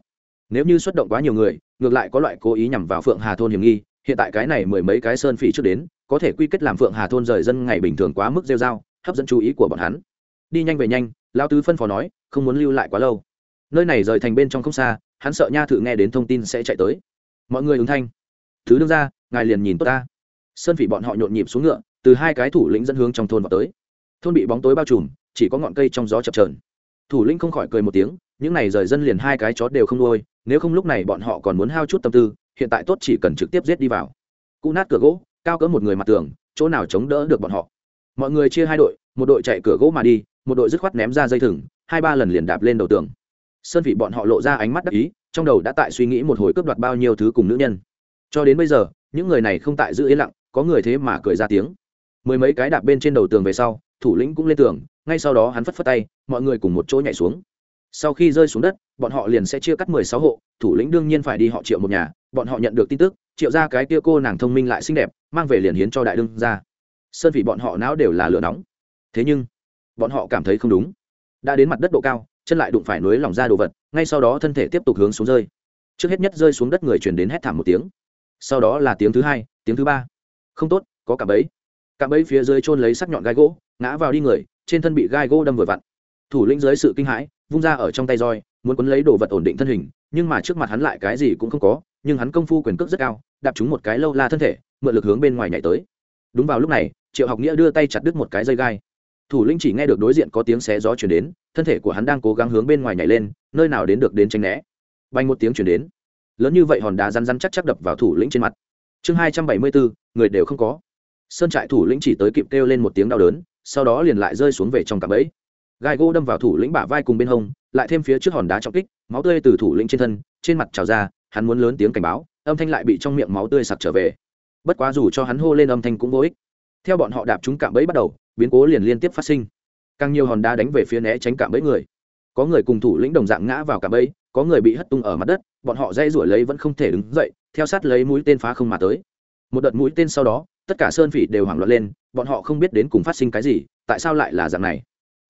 Speaker 1: Nếu như xuất động quá nhiều người, ngược lại có loại cố ý nhằm vào phượng hà thôn hiểm nghi, hiện tại cái này mười mấy cái sơn phỉ trước đến, có thể quy kết làm phượng hà thôn rời dân ngày bình thường quá mức rêu dao hấp dẫn chú ý của bọn hắn. Đi nhanh về nhanh, lão tứ phân phó nói, không muốn lưu lại quá lâu. Nơi này rời thành bên trong không xa, hắn sợ nha thử nghe đến thông tin sẽ chạy tới mọi người ứng thanh. Thứ đương ra, ngài liền nhìn tốt ta. Sơn phỉ bọn họ nhộn nhịp xuống ngựa, từ hai cái thủ lĩnh dẫn hướng trong thôn vào tới. Thôn bị bóng tối bao trùm, chỉ có ngọn cây trong gió chập trờn thủ lĩnh không khỏi cười một tiếng, những này rời dân liền hai cái chó đều không nuôi, nếu không lúc này bọn họ còn muốn hao chút tâm tư, hiện tại tốt chỉ cần trực tiếp giết đi vào. Cụ nát cửa gỗ, cao cỡ một người mặt tường, chỗ nào chống đỡ được bọn họ. Mọi người chia hai đội, một đội chạy cửa gỗ mà đi, một đội dứt khoát ném ra dây thừng, hai ba lần liền đạp lên đầu tường sơn vị bọn họ lộ ra ánh mắt đắc ý, trong đầu đã tại suy nghĩ một hồi cướp đoạt bao nhiêu thứ cùng nữ nhân. Cho đến bây giờ, những người này không tại giữ yên lặng, có người thế mà cười ra tiếng. Mười mấy cái đạp bên trên đầu tường về sau, thủ lĩnh cũng lên tường, ngay sau đó hắn phất phất tay, mọi người cùng một chỗ nhảy xuống. Sau khi rơi xuống đất, bọn họ liền sẽ chia cắt mười sáu hộ, thủ lĩnh đương nhiên phải đi họ triệu một nhà, bọn họ nhận được tin tức, triệu ra cái kia cô nàng thông minh lại xinh đẹp, mang về liền hiến cho đại đương ra sơn vị bọn họ não đều là lửa nóng. Thế nhưng, bọn họ cảm thấy không đúng. Đã đến mặt đất độ cao chân lại đụng phải núi lỏng ra đồ vật, ngay sau đó thân thể tiếp tục hướng xuống rơi. Trước hết nhất rơi xuống đất người chuyển đến hét thảm một tiếng. Sau đó là tiếng thứ hai, tiếng thứ ba. Không tốt, có cả bẫy. Cả bẫy phía dưới trôn lấy sắc nhọn gai gỗ, ngã vào đi người, trên thân bị gai gỗ đâm vừa vặn. Thủ lĩnh dưới sự kinh hãi, vung ra ở trong tay roi, muốn quấn lấy đồ vật ổn định thân hình, nhưng mà trước mặt hắn lại cái gì cũng không có, nhưng hắn công phu quyền cước rất cao, đạp trúng một cái lâu la thân thể, mượn lực hướng bên ngoài nhảy tới. Đúng vào lúc này, triệu học nghĩa đưa tay chặt đứt một cái dây gai thủ lĩnh chỉ nghe được đối diện có tiếng xé gió chuyển đến, thân thể của hắn đang cố gắng hướng bên ngoài nhảy lên, nơi nào đến được đến tranh né. Bay một tiếng chuyển đến. Lớn như vậy hòn đá răn răn chắc chắc đập vào thủ lĩnh trên mặt. Chương hai trăm bảy mươi bốn, người đều không có. Sơn trại thủ lĩnh chỉ tới kịp kêu lên một tiếng đau đớn, sau đó liền lại rơi xuống về trong cạm bẫy. Gai gỗ đâm vào thủ lĩnh bả vai cùng bên hông, lại thêm phía trước hòn đá trọng kích, máu tươi từ thủ lĩnh trên thân, trên mặt trào ra, hắn muốn lớn tiếng cảnh báo, âm thanh lại bị trong miệng máu tươi sặc trở về. Bất quá dù cho hắn hô lên âm thanh cũng vô ích. Theo bọn họ đạp chúng cạm bẫy bắt đầu biến cố liền liên tiếp phát sinh. Càng nhiều hòn đá đánh về phía né tránh cạm bẫy người. Có người cùng thủ lĩnh đồng dạng ngã vào cạm bẫy, có người bị hất tung ở mặt đất, bọn họ dây rủi lấy vẫn không thể đứng dậy, theo sát lấy mũi tên phá không mà tới. Một đợt mũi tên sau đó, tất cả sơn phỉ đều hoảng loạn lên, bọn họ không biết đến cùng phát sinh cái gì, tại sao lại là dạng này?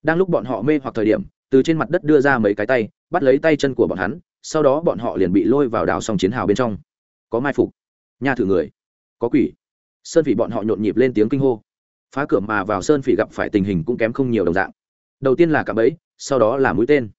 Speaker 1: Đang lúc bọn họ mê hoặc thời điểm, từ trên mặt đất đưa ra mấy cái tay, bắt lấy tay chân của bọn hắn, sau đó bọn họ liền bị lôi vào đào sòng chiến hào bên trong. Có mai phục. Nhà thử người. Có quỷ. Sơn phỉ bọn họ nhộn nhịp lên tiếng kinh hô phá cửa mà vào sơn phỉ gặp phải tình hình cũng kém không nhiều đồng dạng. Đầu tiên là cạm bẫy, sau đó là mũi tên.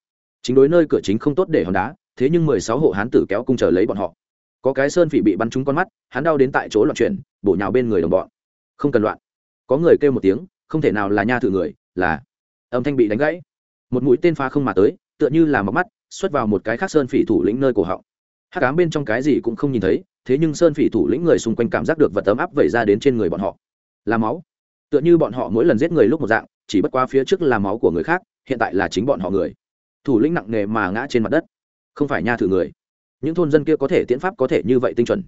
Speaker 1: Chính đối nơi cửa chính không tốt để hòn đá, thế nhưng mười sáu hộ hán tử kéo cung chờ lấy bọn họ. Có cái sơn phỉ bị bắn trúng con mắt, hắn đau đến tại chỗ loạn chuyển, bổ nhào bên người đồng bọn. Không cần loạn. Có người kêu một tiếng, không thể nào là nha thử người, là âm thanh bị đánh gãy. Một mũi tên phá không mà tới, tựa như là mọc mắt, xuất vào một cái khác sơn phỉ thủ lĩnh nơi cổ họng. Hát cám bên trong cái gì cũng không nhìn thấy, thế nhưng sơn phỉ thủ lĩnh người xung quanh cảm giác được vật ấm áp vẩy ra đến trên người bọn họ. Là máu tựa như bọn họ mỗi lần giết người lúc một dạng, chỉ bất qua phía trước là máu của người khác, hiện tại là chính bọn họ người. Thủ lĩnh nặng nề mà ngã trên mặt đất. Không phải nha thử người. Những thôn dân kia có thể tiễn pháp có thể như vậy tinh chuẩn.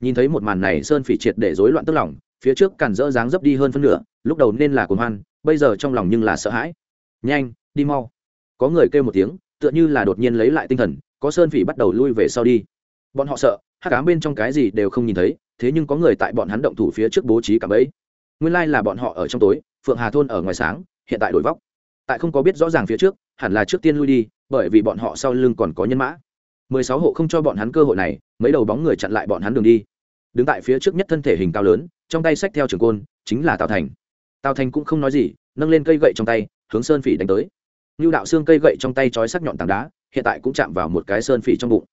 Speaker 1: Nhìn thấy một màn này, sơn phỉ triệt để rối loạn tức lòng, phía trước càn dỡ dáng dấp đi hơn phân nửa, lúc đầu nên là cuồng hoan, bây giờ trong lòng nhưng là sợ hãi. Nhanh, đi mau. Có người kêu một tiếng, tựa như là đột nhiên lấy lại tinh thần, có sơn phỉ bắt đầu lui về sau đi. Bọn họ sợ hát cám bên trong cái gì đều không nhìn thấy, thế nhưng có người tại bọn hắn động thủ phía trước bố trí cả bẫy nguyên lai là bọn họ ở trong tối, phượng hà thôn ở ngoài sáng, hiện tại đổi vóc. Tại không có biết rõ ràng phía trước, hẳn là trước tiên lui đi, bởi vì bọn họ sau lưng còn có nhân mã. Mười sáu hộ không cho bọn hắn cơ hội này, mấy đầu bóng người chặn lại bọn hắn đường đi. Đứng tại phía trước nhất thân thể hình cao lớn, trong tay sách theo trường côn, chính là tào thành. Tào thành cũng không nói gì, nâng lên cây gậy trong tay, hướng sơn phỉ đánh tới. Như đạo xương cây gậy trong tay trói sắc nhọn tảng đá, hiện tại cũng chạm vào một cái sơn phỉ trong bụng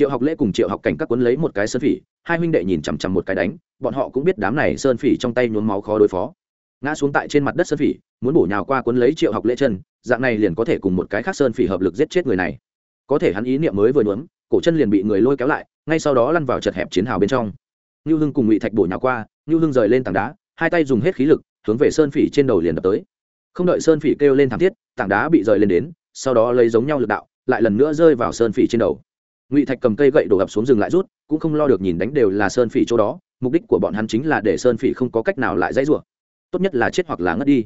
Speaker 1: triệu học lễ cùng triệu học cảnh các quấn lấy một cái sơn phỉ, hai huynh đệ nhìn chằm chằm một cái đánh, bọn họ cũng biết đám này sơn phỉ trong tay nhuốm máu khó đối phó. Ngã xuống tại trên mặt đất sơn phỉ, muốn bổ nhào qua quấn lấy triệu học lễ chân, dạng này liền có thể cùng một cái khác sơn phỉ hợp lực giết chết người này. Có thể hắn ý niệm mới vừa nhuốm, cổ chân liền bị người lôi kéo lại, ngay sau đó lăn vào chật hẹp chiến hào bên trong. Ngưu hưng cùng ngụy thạch bổ nhào qua ngưu hưng rời lên tảng đá, hai tay dùng hết khí lực, hướng về sơn phỉ trên đầu liền đập tới. Không đợi sơn phỉ kêu lên thảm thiết, tảng đá bị rời lên đến, sau đó lấy giống nhau lực đạo, lại lần nữa rơi vào sơn phỉ trên đầu ngụy thạch cầm cây gậy đổ ập xuống rừng lại rút, cũng không lo được nhìn đánh đều là sơn phỉ chỗ đó, mục đích của bọn hắn chính là để sơn phỉ không có cách nào lại dãy rủa. Tốt nhất là chết hoặc là ngất đi.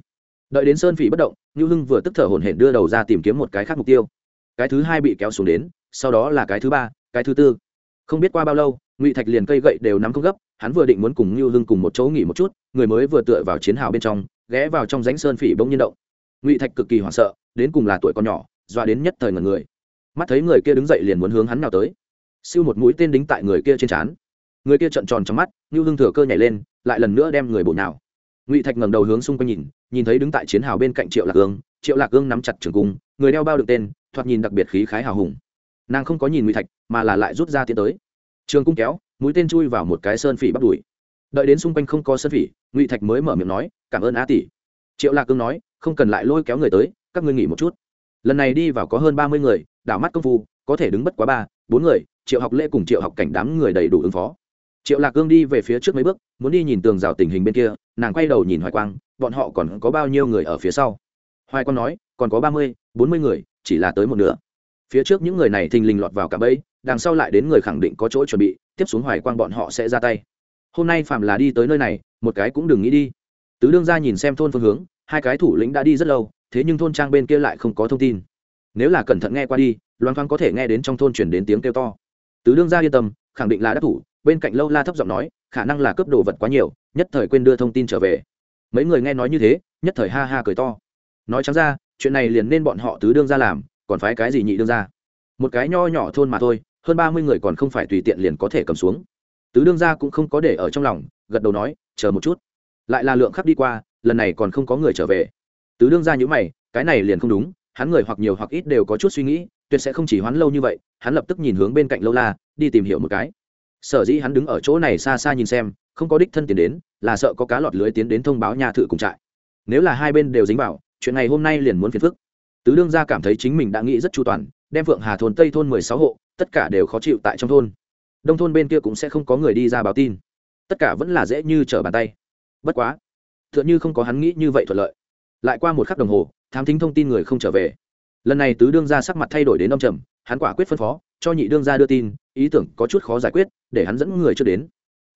Speaker 1: Đợi đến sơn phỉ bất động, ngưu hưng vừa tức thở hổn hển đưa đầu ra tìm kiếm một cái khác mục tiêu. Cái thứ hai bị kéo xuống đến, sau đó là cái thứ ba, cái thứ tư. Không biết qua bao lâu, ngụy thạch liền cây gậy đều nắm không gấp, hắn vừa định muốn cùng ngưu hưng cùng một chỗ nghỉ một chút, người mới vừa tựa vào chiến hào bên trong, ghé vào trong ránh sơn phỉ bỗng nhiên động. Ngụy thạch cực kỳ hoảng sợ, đến cùng là tuổi con nhỏ, dọa đến nhất thời ngần người mắt thấy người kia đứng dậy liền muốn hướng hắn nào tới. Siêu một mũi tên đính tại người kia trên trán. Người kia trợn tròn trong mắt, như hưng thừa cơ nhảy lên, lại lần nữa đem người bộ nào ngụy thạch ngẩng đầu hướng xung quanh nhìn nhìn thấy đứng tại chiến hào bên cạnh triệu lạc ương, triệu lạc ương nắm chặt trường cung, người đeo bao được tên, thoạt nhìn đặc biệt khí khái hào hùng. Nàng không có nhìn ngụy thạch, mà là lại rút ra tiến tới. Trường cung kéo, mũi tên chui vào một cái sơn phỉ bắt đùi. Đợi đến xung quanh không có sơn phỉ, ngụy thạch mới mở miệng nói, cảm ơn á tỷ. Triệu lạc cương nói, không cần lại lôi kéo người tới, các ngươi nghỉ một chút. Lần này đi vào có hơn ba mươi người đảo mắt công phu, có thể đứng bất quá ba, bốn người, triệu học lễ cùng triệu học cảnh đám người đầy đủ ứng phó. Triệu lạc cương đi về phía trước mấy bước, muốn đi nhìn tường rào tình hình bên kia, nàng quay đầu nhìn hoài quang, bọn họ còn có bao nhiêu người ở phía sau? Hoài quang nói, còn có ba mươi, bốn mươi người, chỉ là tới một nửa. Phía trước những người này thình lình lọt vào cả bẫy, đằng sau lại đến người khẳng định có chỗ chuẩn bị, tiếp xuống hoài quang bọn họ sẽ ra tay. Hôm nay phạm là đi tới nơi này, một cái cũng đừng nghĩ đi. Tứ đương ra nhìn xem thôn phương hướng, hai cái thủ lĩnh đã đi rất lâu, thế nhưng thôn trang bên kia lại không có thông tin nếu là cẩn thận nghe qua đi loan thoáng có thể nghe đến trong thôn chuyển đến tiếng kêu to. Tứ đương gia yên tâm, khẳng định là đắc thủ, bên cạnh lâu la thấp giọng nói, khả năng là cướp đồ vật quá nhiều, nhất thời quên đưa thông tin trở về. Mấy người nghe nói như thế, nhất thời ha ha cười to. Nói chẳng ra, chuyện này liền nên bọn họ tứ đương ra làm, còn phái cái gì nhị đương ra một cái nho nhỏ thôn mà thôi, hơn ba mươi người còn không phải tùy tiện liền có thể cầm xuống. Tứ đương gia cũng không có để ở trong lòng, gật đầu nói, chờ một chút. Lại là lượng khắp đi qua, lần này còn không có người trở về. Tứ đương gia nhữ mày, cái này liền không đúng hắn người hoặc nhiều hoặc ít đều có chút suy nghĩ, tuyệt sẽ không chỉ hoán lâu như vậy, hắn lập tức nhìn hướng bên cạnh lâu la, đi tìm hiểu một cái. Sở dĩ hắn đứng ở chỗ này xa xa nhìn xem, không có đích thân tiến đến, là sợ có cá lọt lưới tiến đến thông báo nhà thự cùng trại. Nếu là hai bên đều dính vào, chuyện này hôm nay liền muốn phiền phức. Tứ đương gia cảm thấy chính mình đã nghĩ rất chu toàn, đem vượng hà thôn, tây thôn mười sáu hộ, tất cả đều khó chịu tại trong thôn. Đông thôn bên kia cũng sẽ không có người đi ra báo tin. Tất cả vẫn là dễ như trở bàn tay. Bất quá t h ư ợ n h ư không có hắn nghĩ như vậy thuận lợi. Lại qua một khắc đồng hồ thám thính thông tin người không trở về. Lần này tứ đương ra sắc mặt thay đổi đến ông trầm, hắn quả quyết phân phó, cho nhị đương ra đưa tin, ý tưởng có chút khó giải quyết, để hắn dẫn người chưa đến.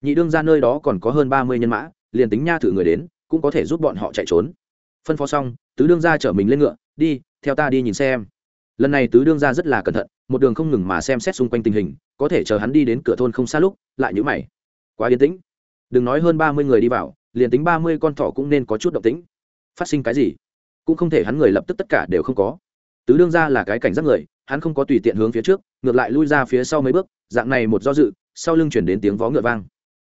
Speaker 1: Nhị đương ra nơi đó còn có hơn ba mươi nhân mã, liền tính nha thử người đến, cũng có thể giúp bọn họ chạy trốn. Phân phó xong, tứ đương ra chở mình lên ngựa, đi, theo ta đi nhìn xem. Lần này tứ đương ra rất là cẩn thận, một đường không ngừng mà xem xét xung quanh tình hình, có thể chờ hắn đi đến cửa thôn không xa lúc, lại nhữ mày. Quá yên tĩnh. Đừng nói hơn ba mươi người đi vào, liền tính ba mươi con thỏ cũng nên có chút động tĩnh. Phát sinh cái gì? Cũng không thể hắn người lập tức tất cả đều không có. Tứ đương ra là cái cảnh giác người, hắn không có tùy tiện hướng phía trước, ngược lại lui ra phía sau mấy bước, dạng này một do dự, sau lưng chuyển đến tiếng vó ngựa vang.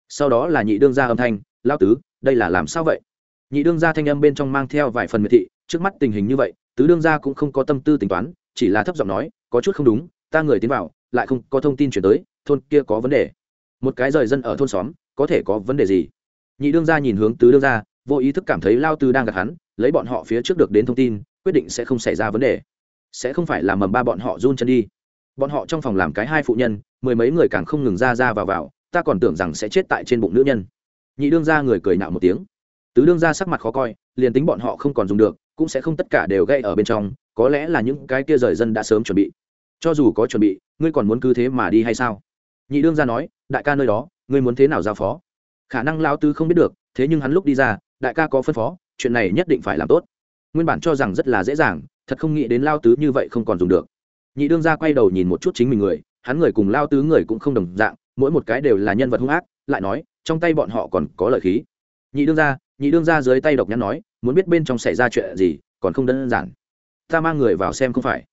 Speaker 1: Sau đó là nhị đương ra âm thanh lao tứ, đây là làm sao vậy? Nhị đương ra thanh âm bên trong mang theo vài phần miệt thị, trước mắt tình hình như vậy, tứ đương ra cũng không có tâm tư tính toán, chỉ là thấp giọng nói, có chút không đúng, ta người tiến vào, lại không có thông tin chuyển tới, thôn kia có vấn đề. Một cái rời dân ở thôn xóm, có thể có vấn đề gì? Nhị đương ra nhìn hướng tứ đương ra vô ý thức cảm thấy lao tư đang gặp hắn, lấy bọn họ phía trước được đến thông tin, quyết định sẽ không xảy ra vấn đề. Sẽ không phải là mầm ba bọn họ run chân đi. Bọn họ trong phòng làm cái hai phụ nhân, mười mấy người càng không ngừng ra ra vào vào, ta còn tưởng rằng sẽ chết tại trên bụng nữ nhân. Nhị đương ra người cười nạo một tiếng. Tứ đương ra sắc mặt khó coi, liền tính bọn họ không còn dùng được, cũng sẽ không tất cả đều gây ở bên trong, có lẽ là những cái kia rời dân đã sớm chuẩn bị. Cho dù có chuẩn bị, ngươi còn muốn cứ thế mà đi hay sao? Nhị đương ra nói, đại ca nơi đó, ngươi muốn thế nào giao phó? Khả năng lao tư không biết được, thế nhưng hắn lúc đi ra đại ca có phân phó, chuyện này nhất định phải làm tốt. Nguyên bản cho rằng rất là dễ dàng, thật không nghĩ đến lao tứ như vậy không còn dùng được. Nhị đương ra quay đầu nhìn một chút chính mình người, hắn người cùng lao tứ người cũng không đồng dạng, mỗi một cái đều là nhân vật hung ác, lại nói, trong tay bọn họ còn có lợi khí. Nhị đương ra nhị đương ra dưới tay độc nhắn nói, muốn biết bên trong xảy ra chuyện gì, còn không đơn giản. Ta mang người vào xem không phải.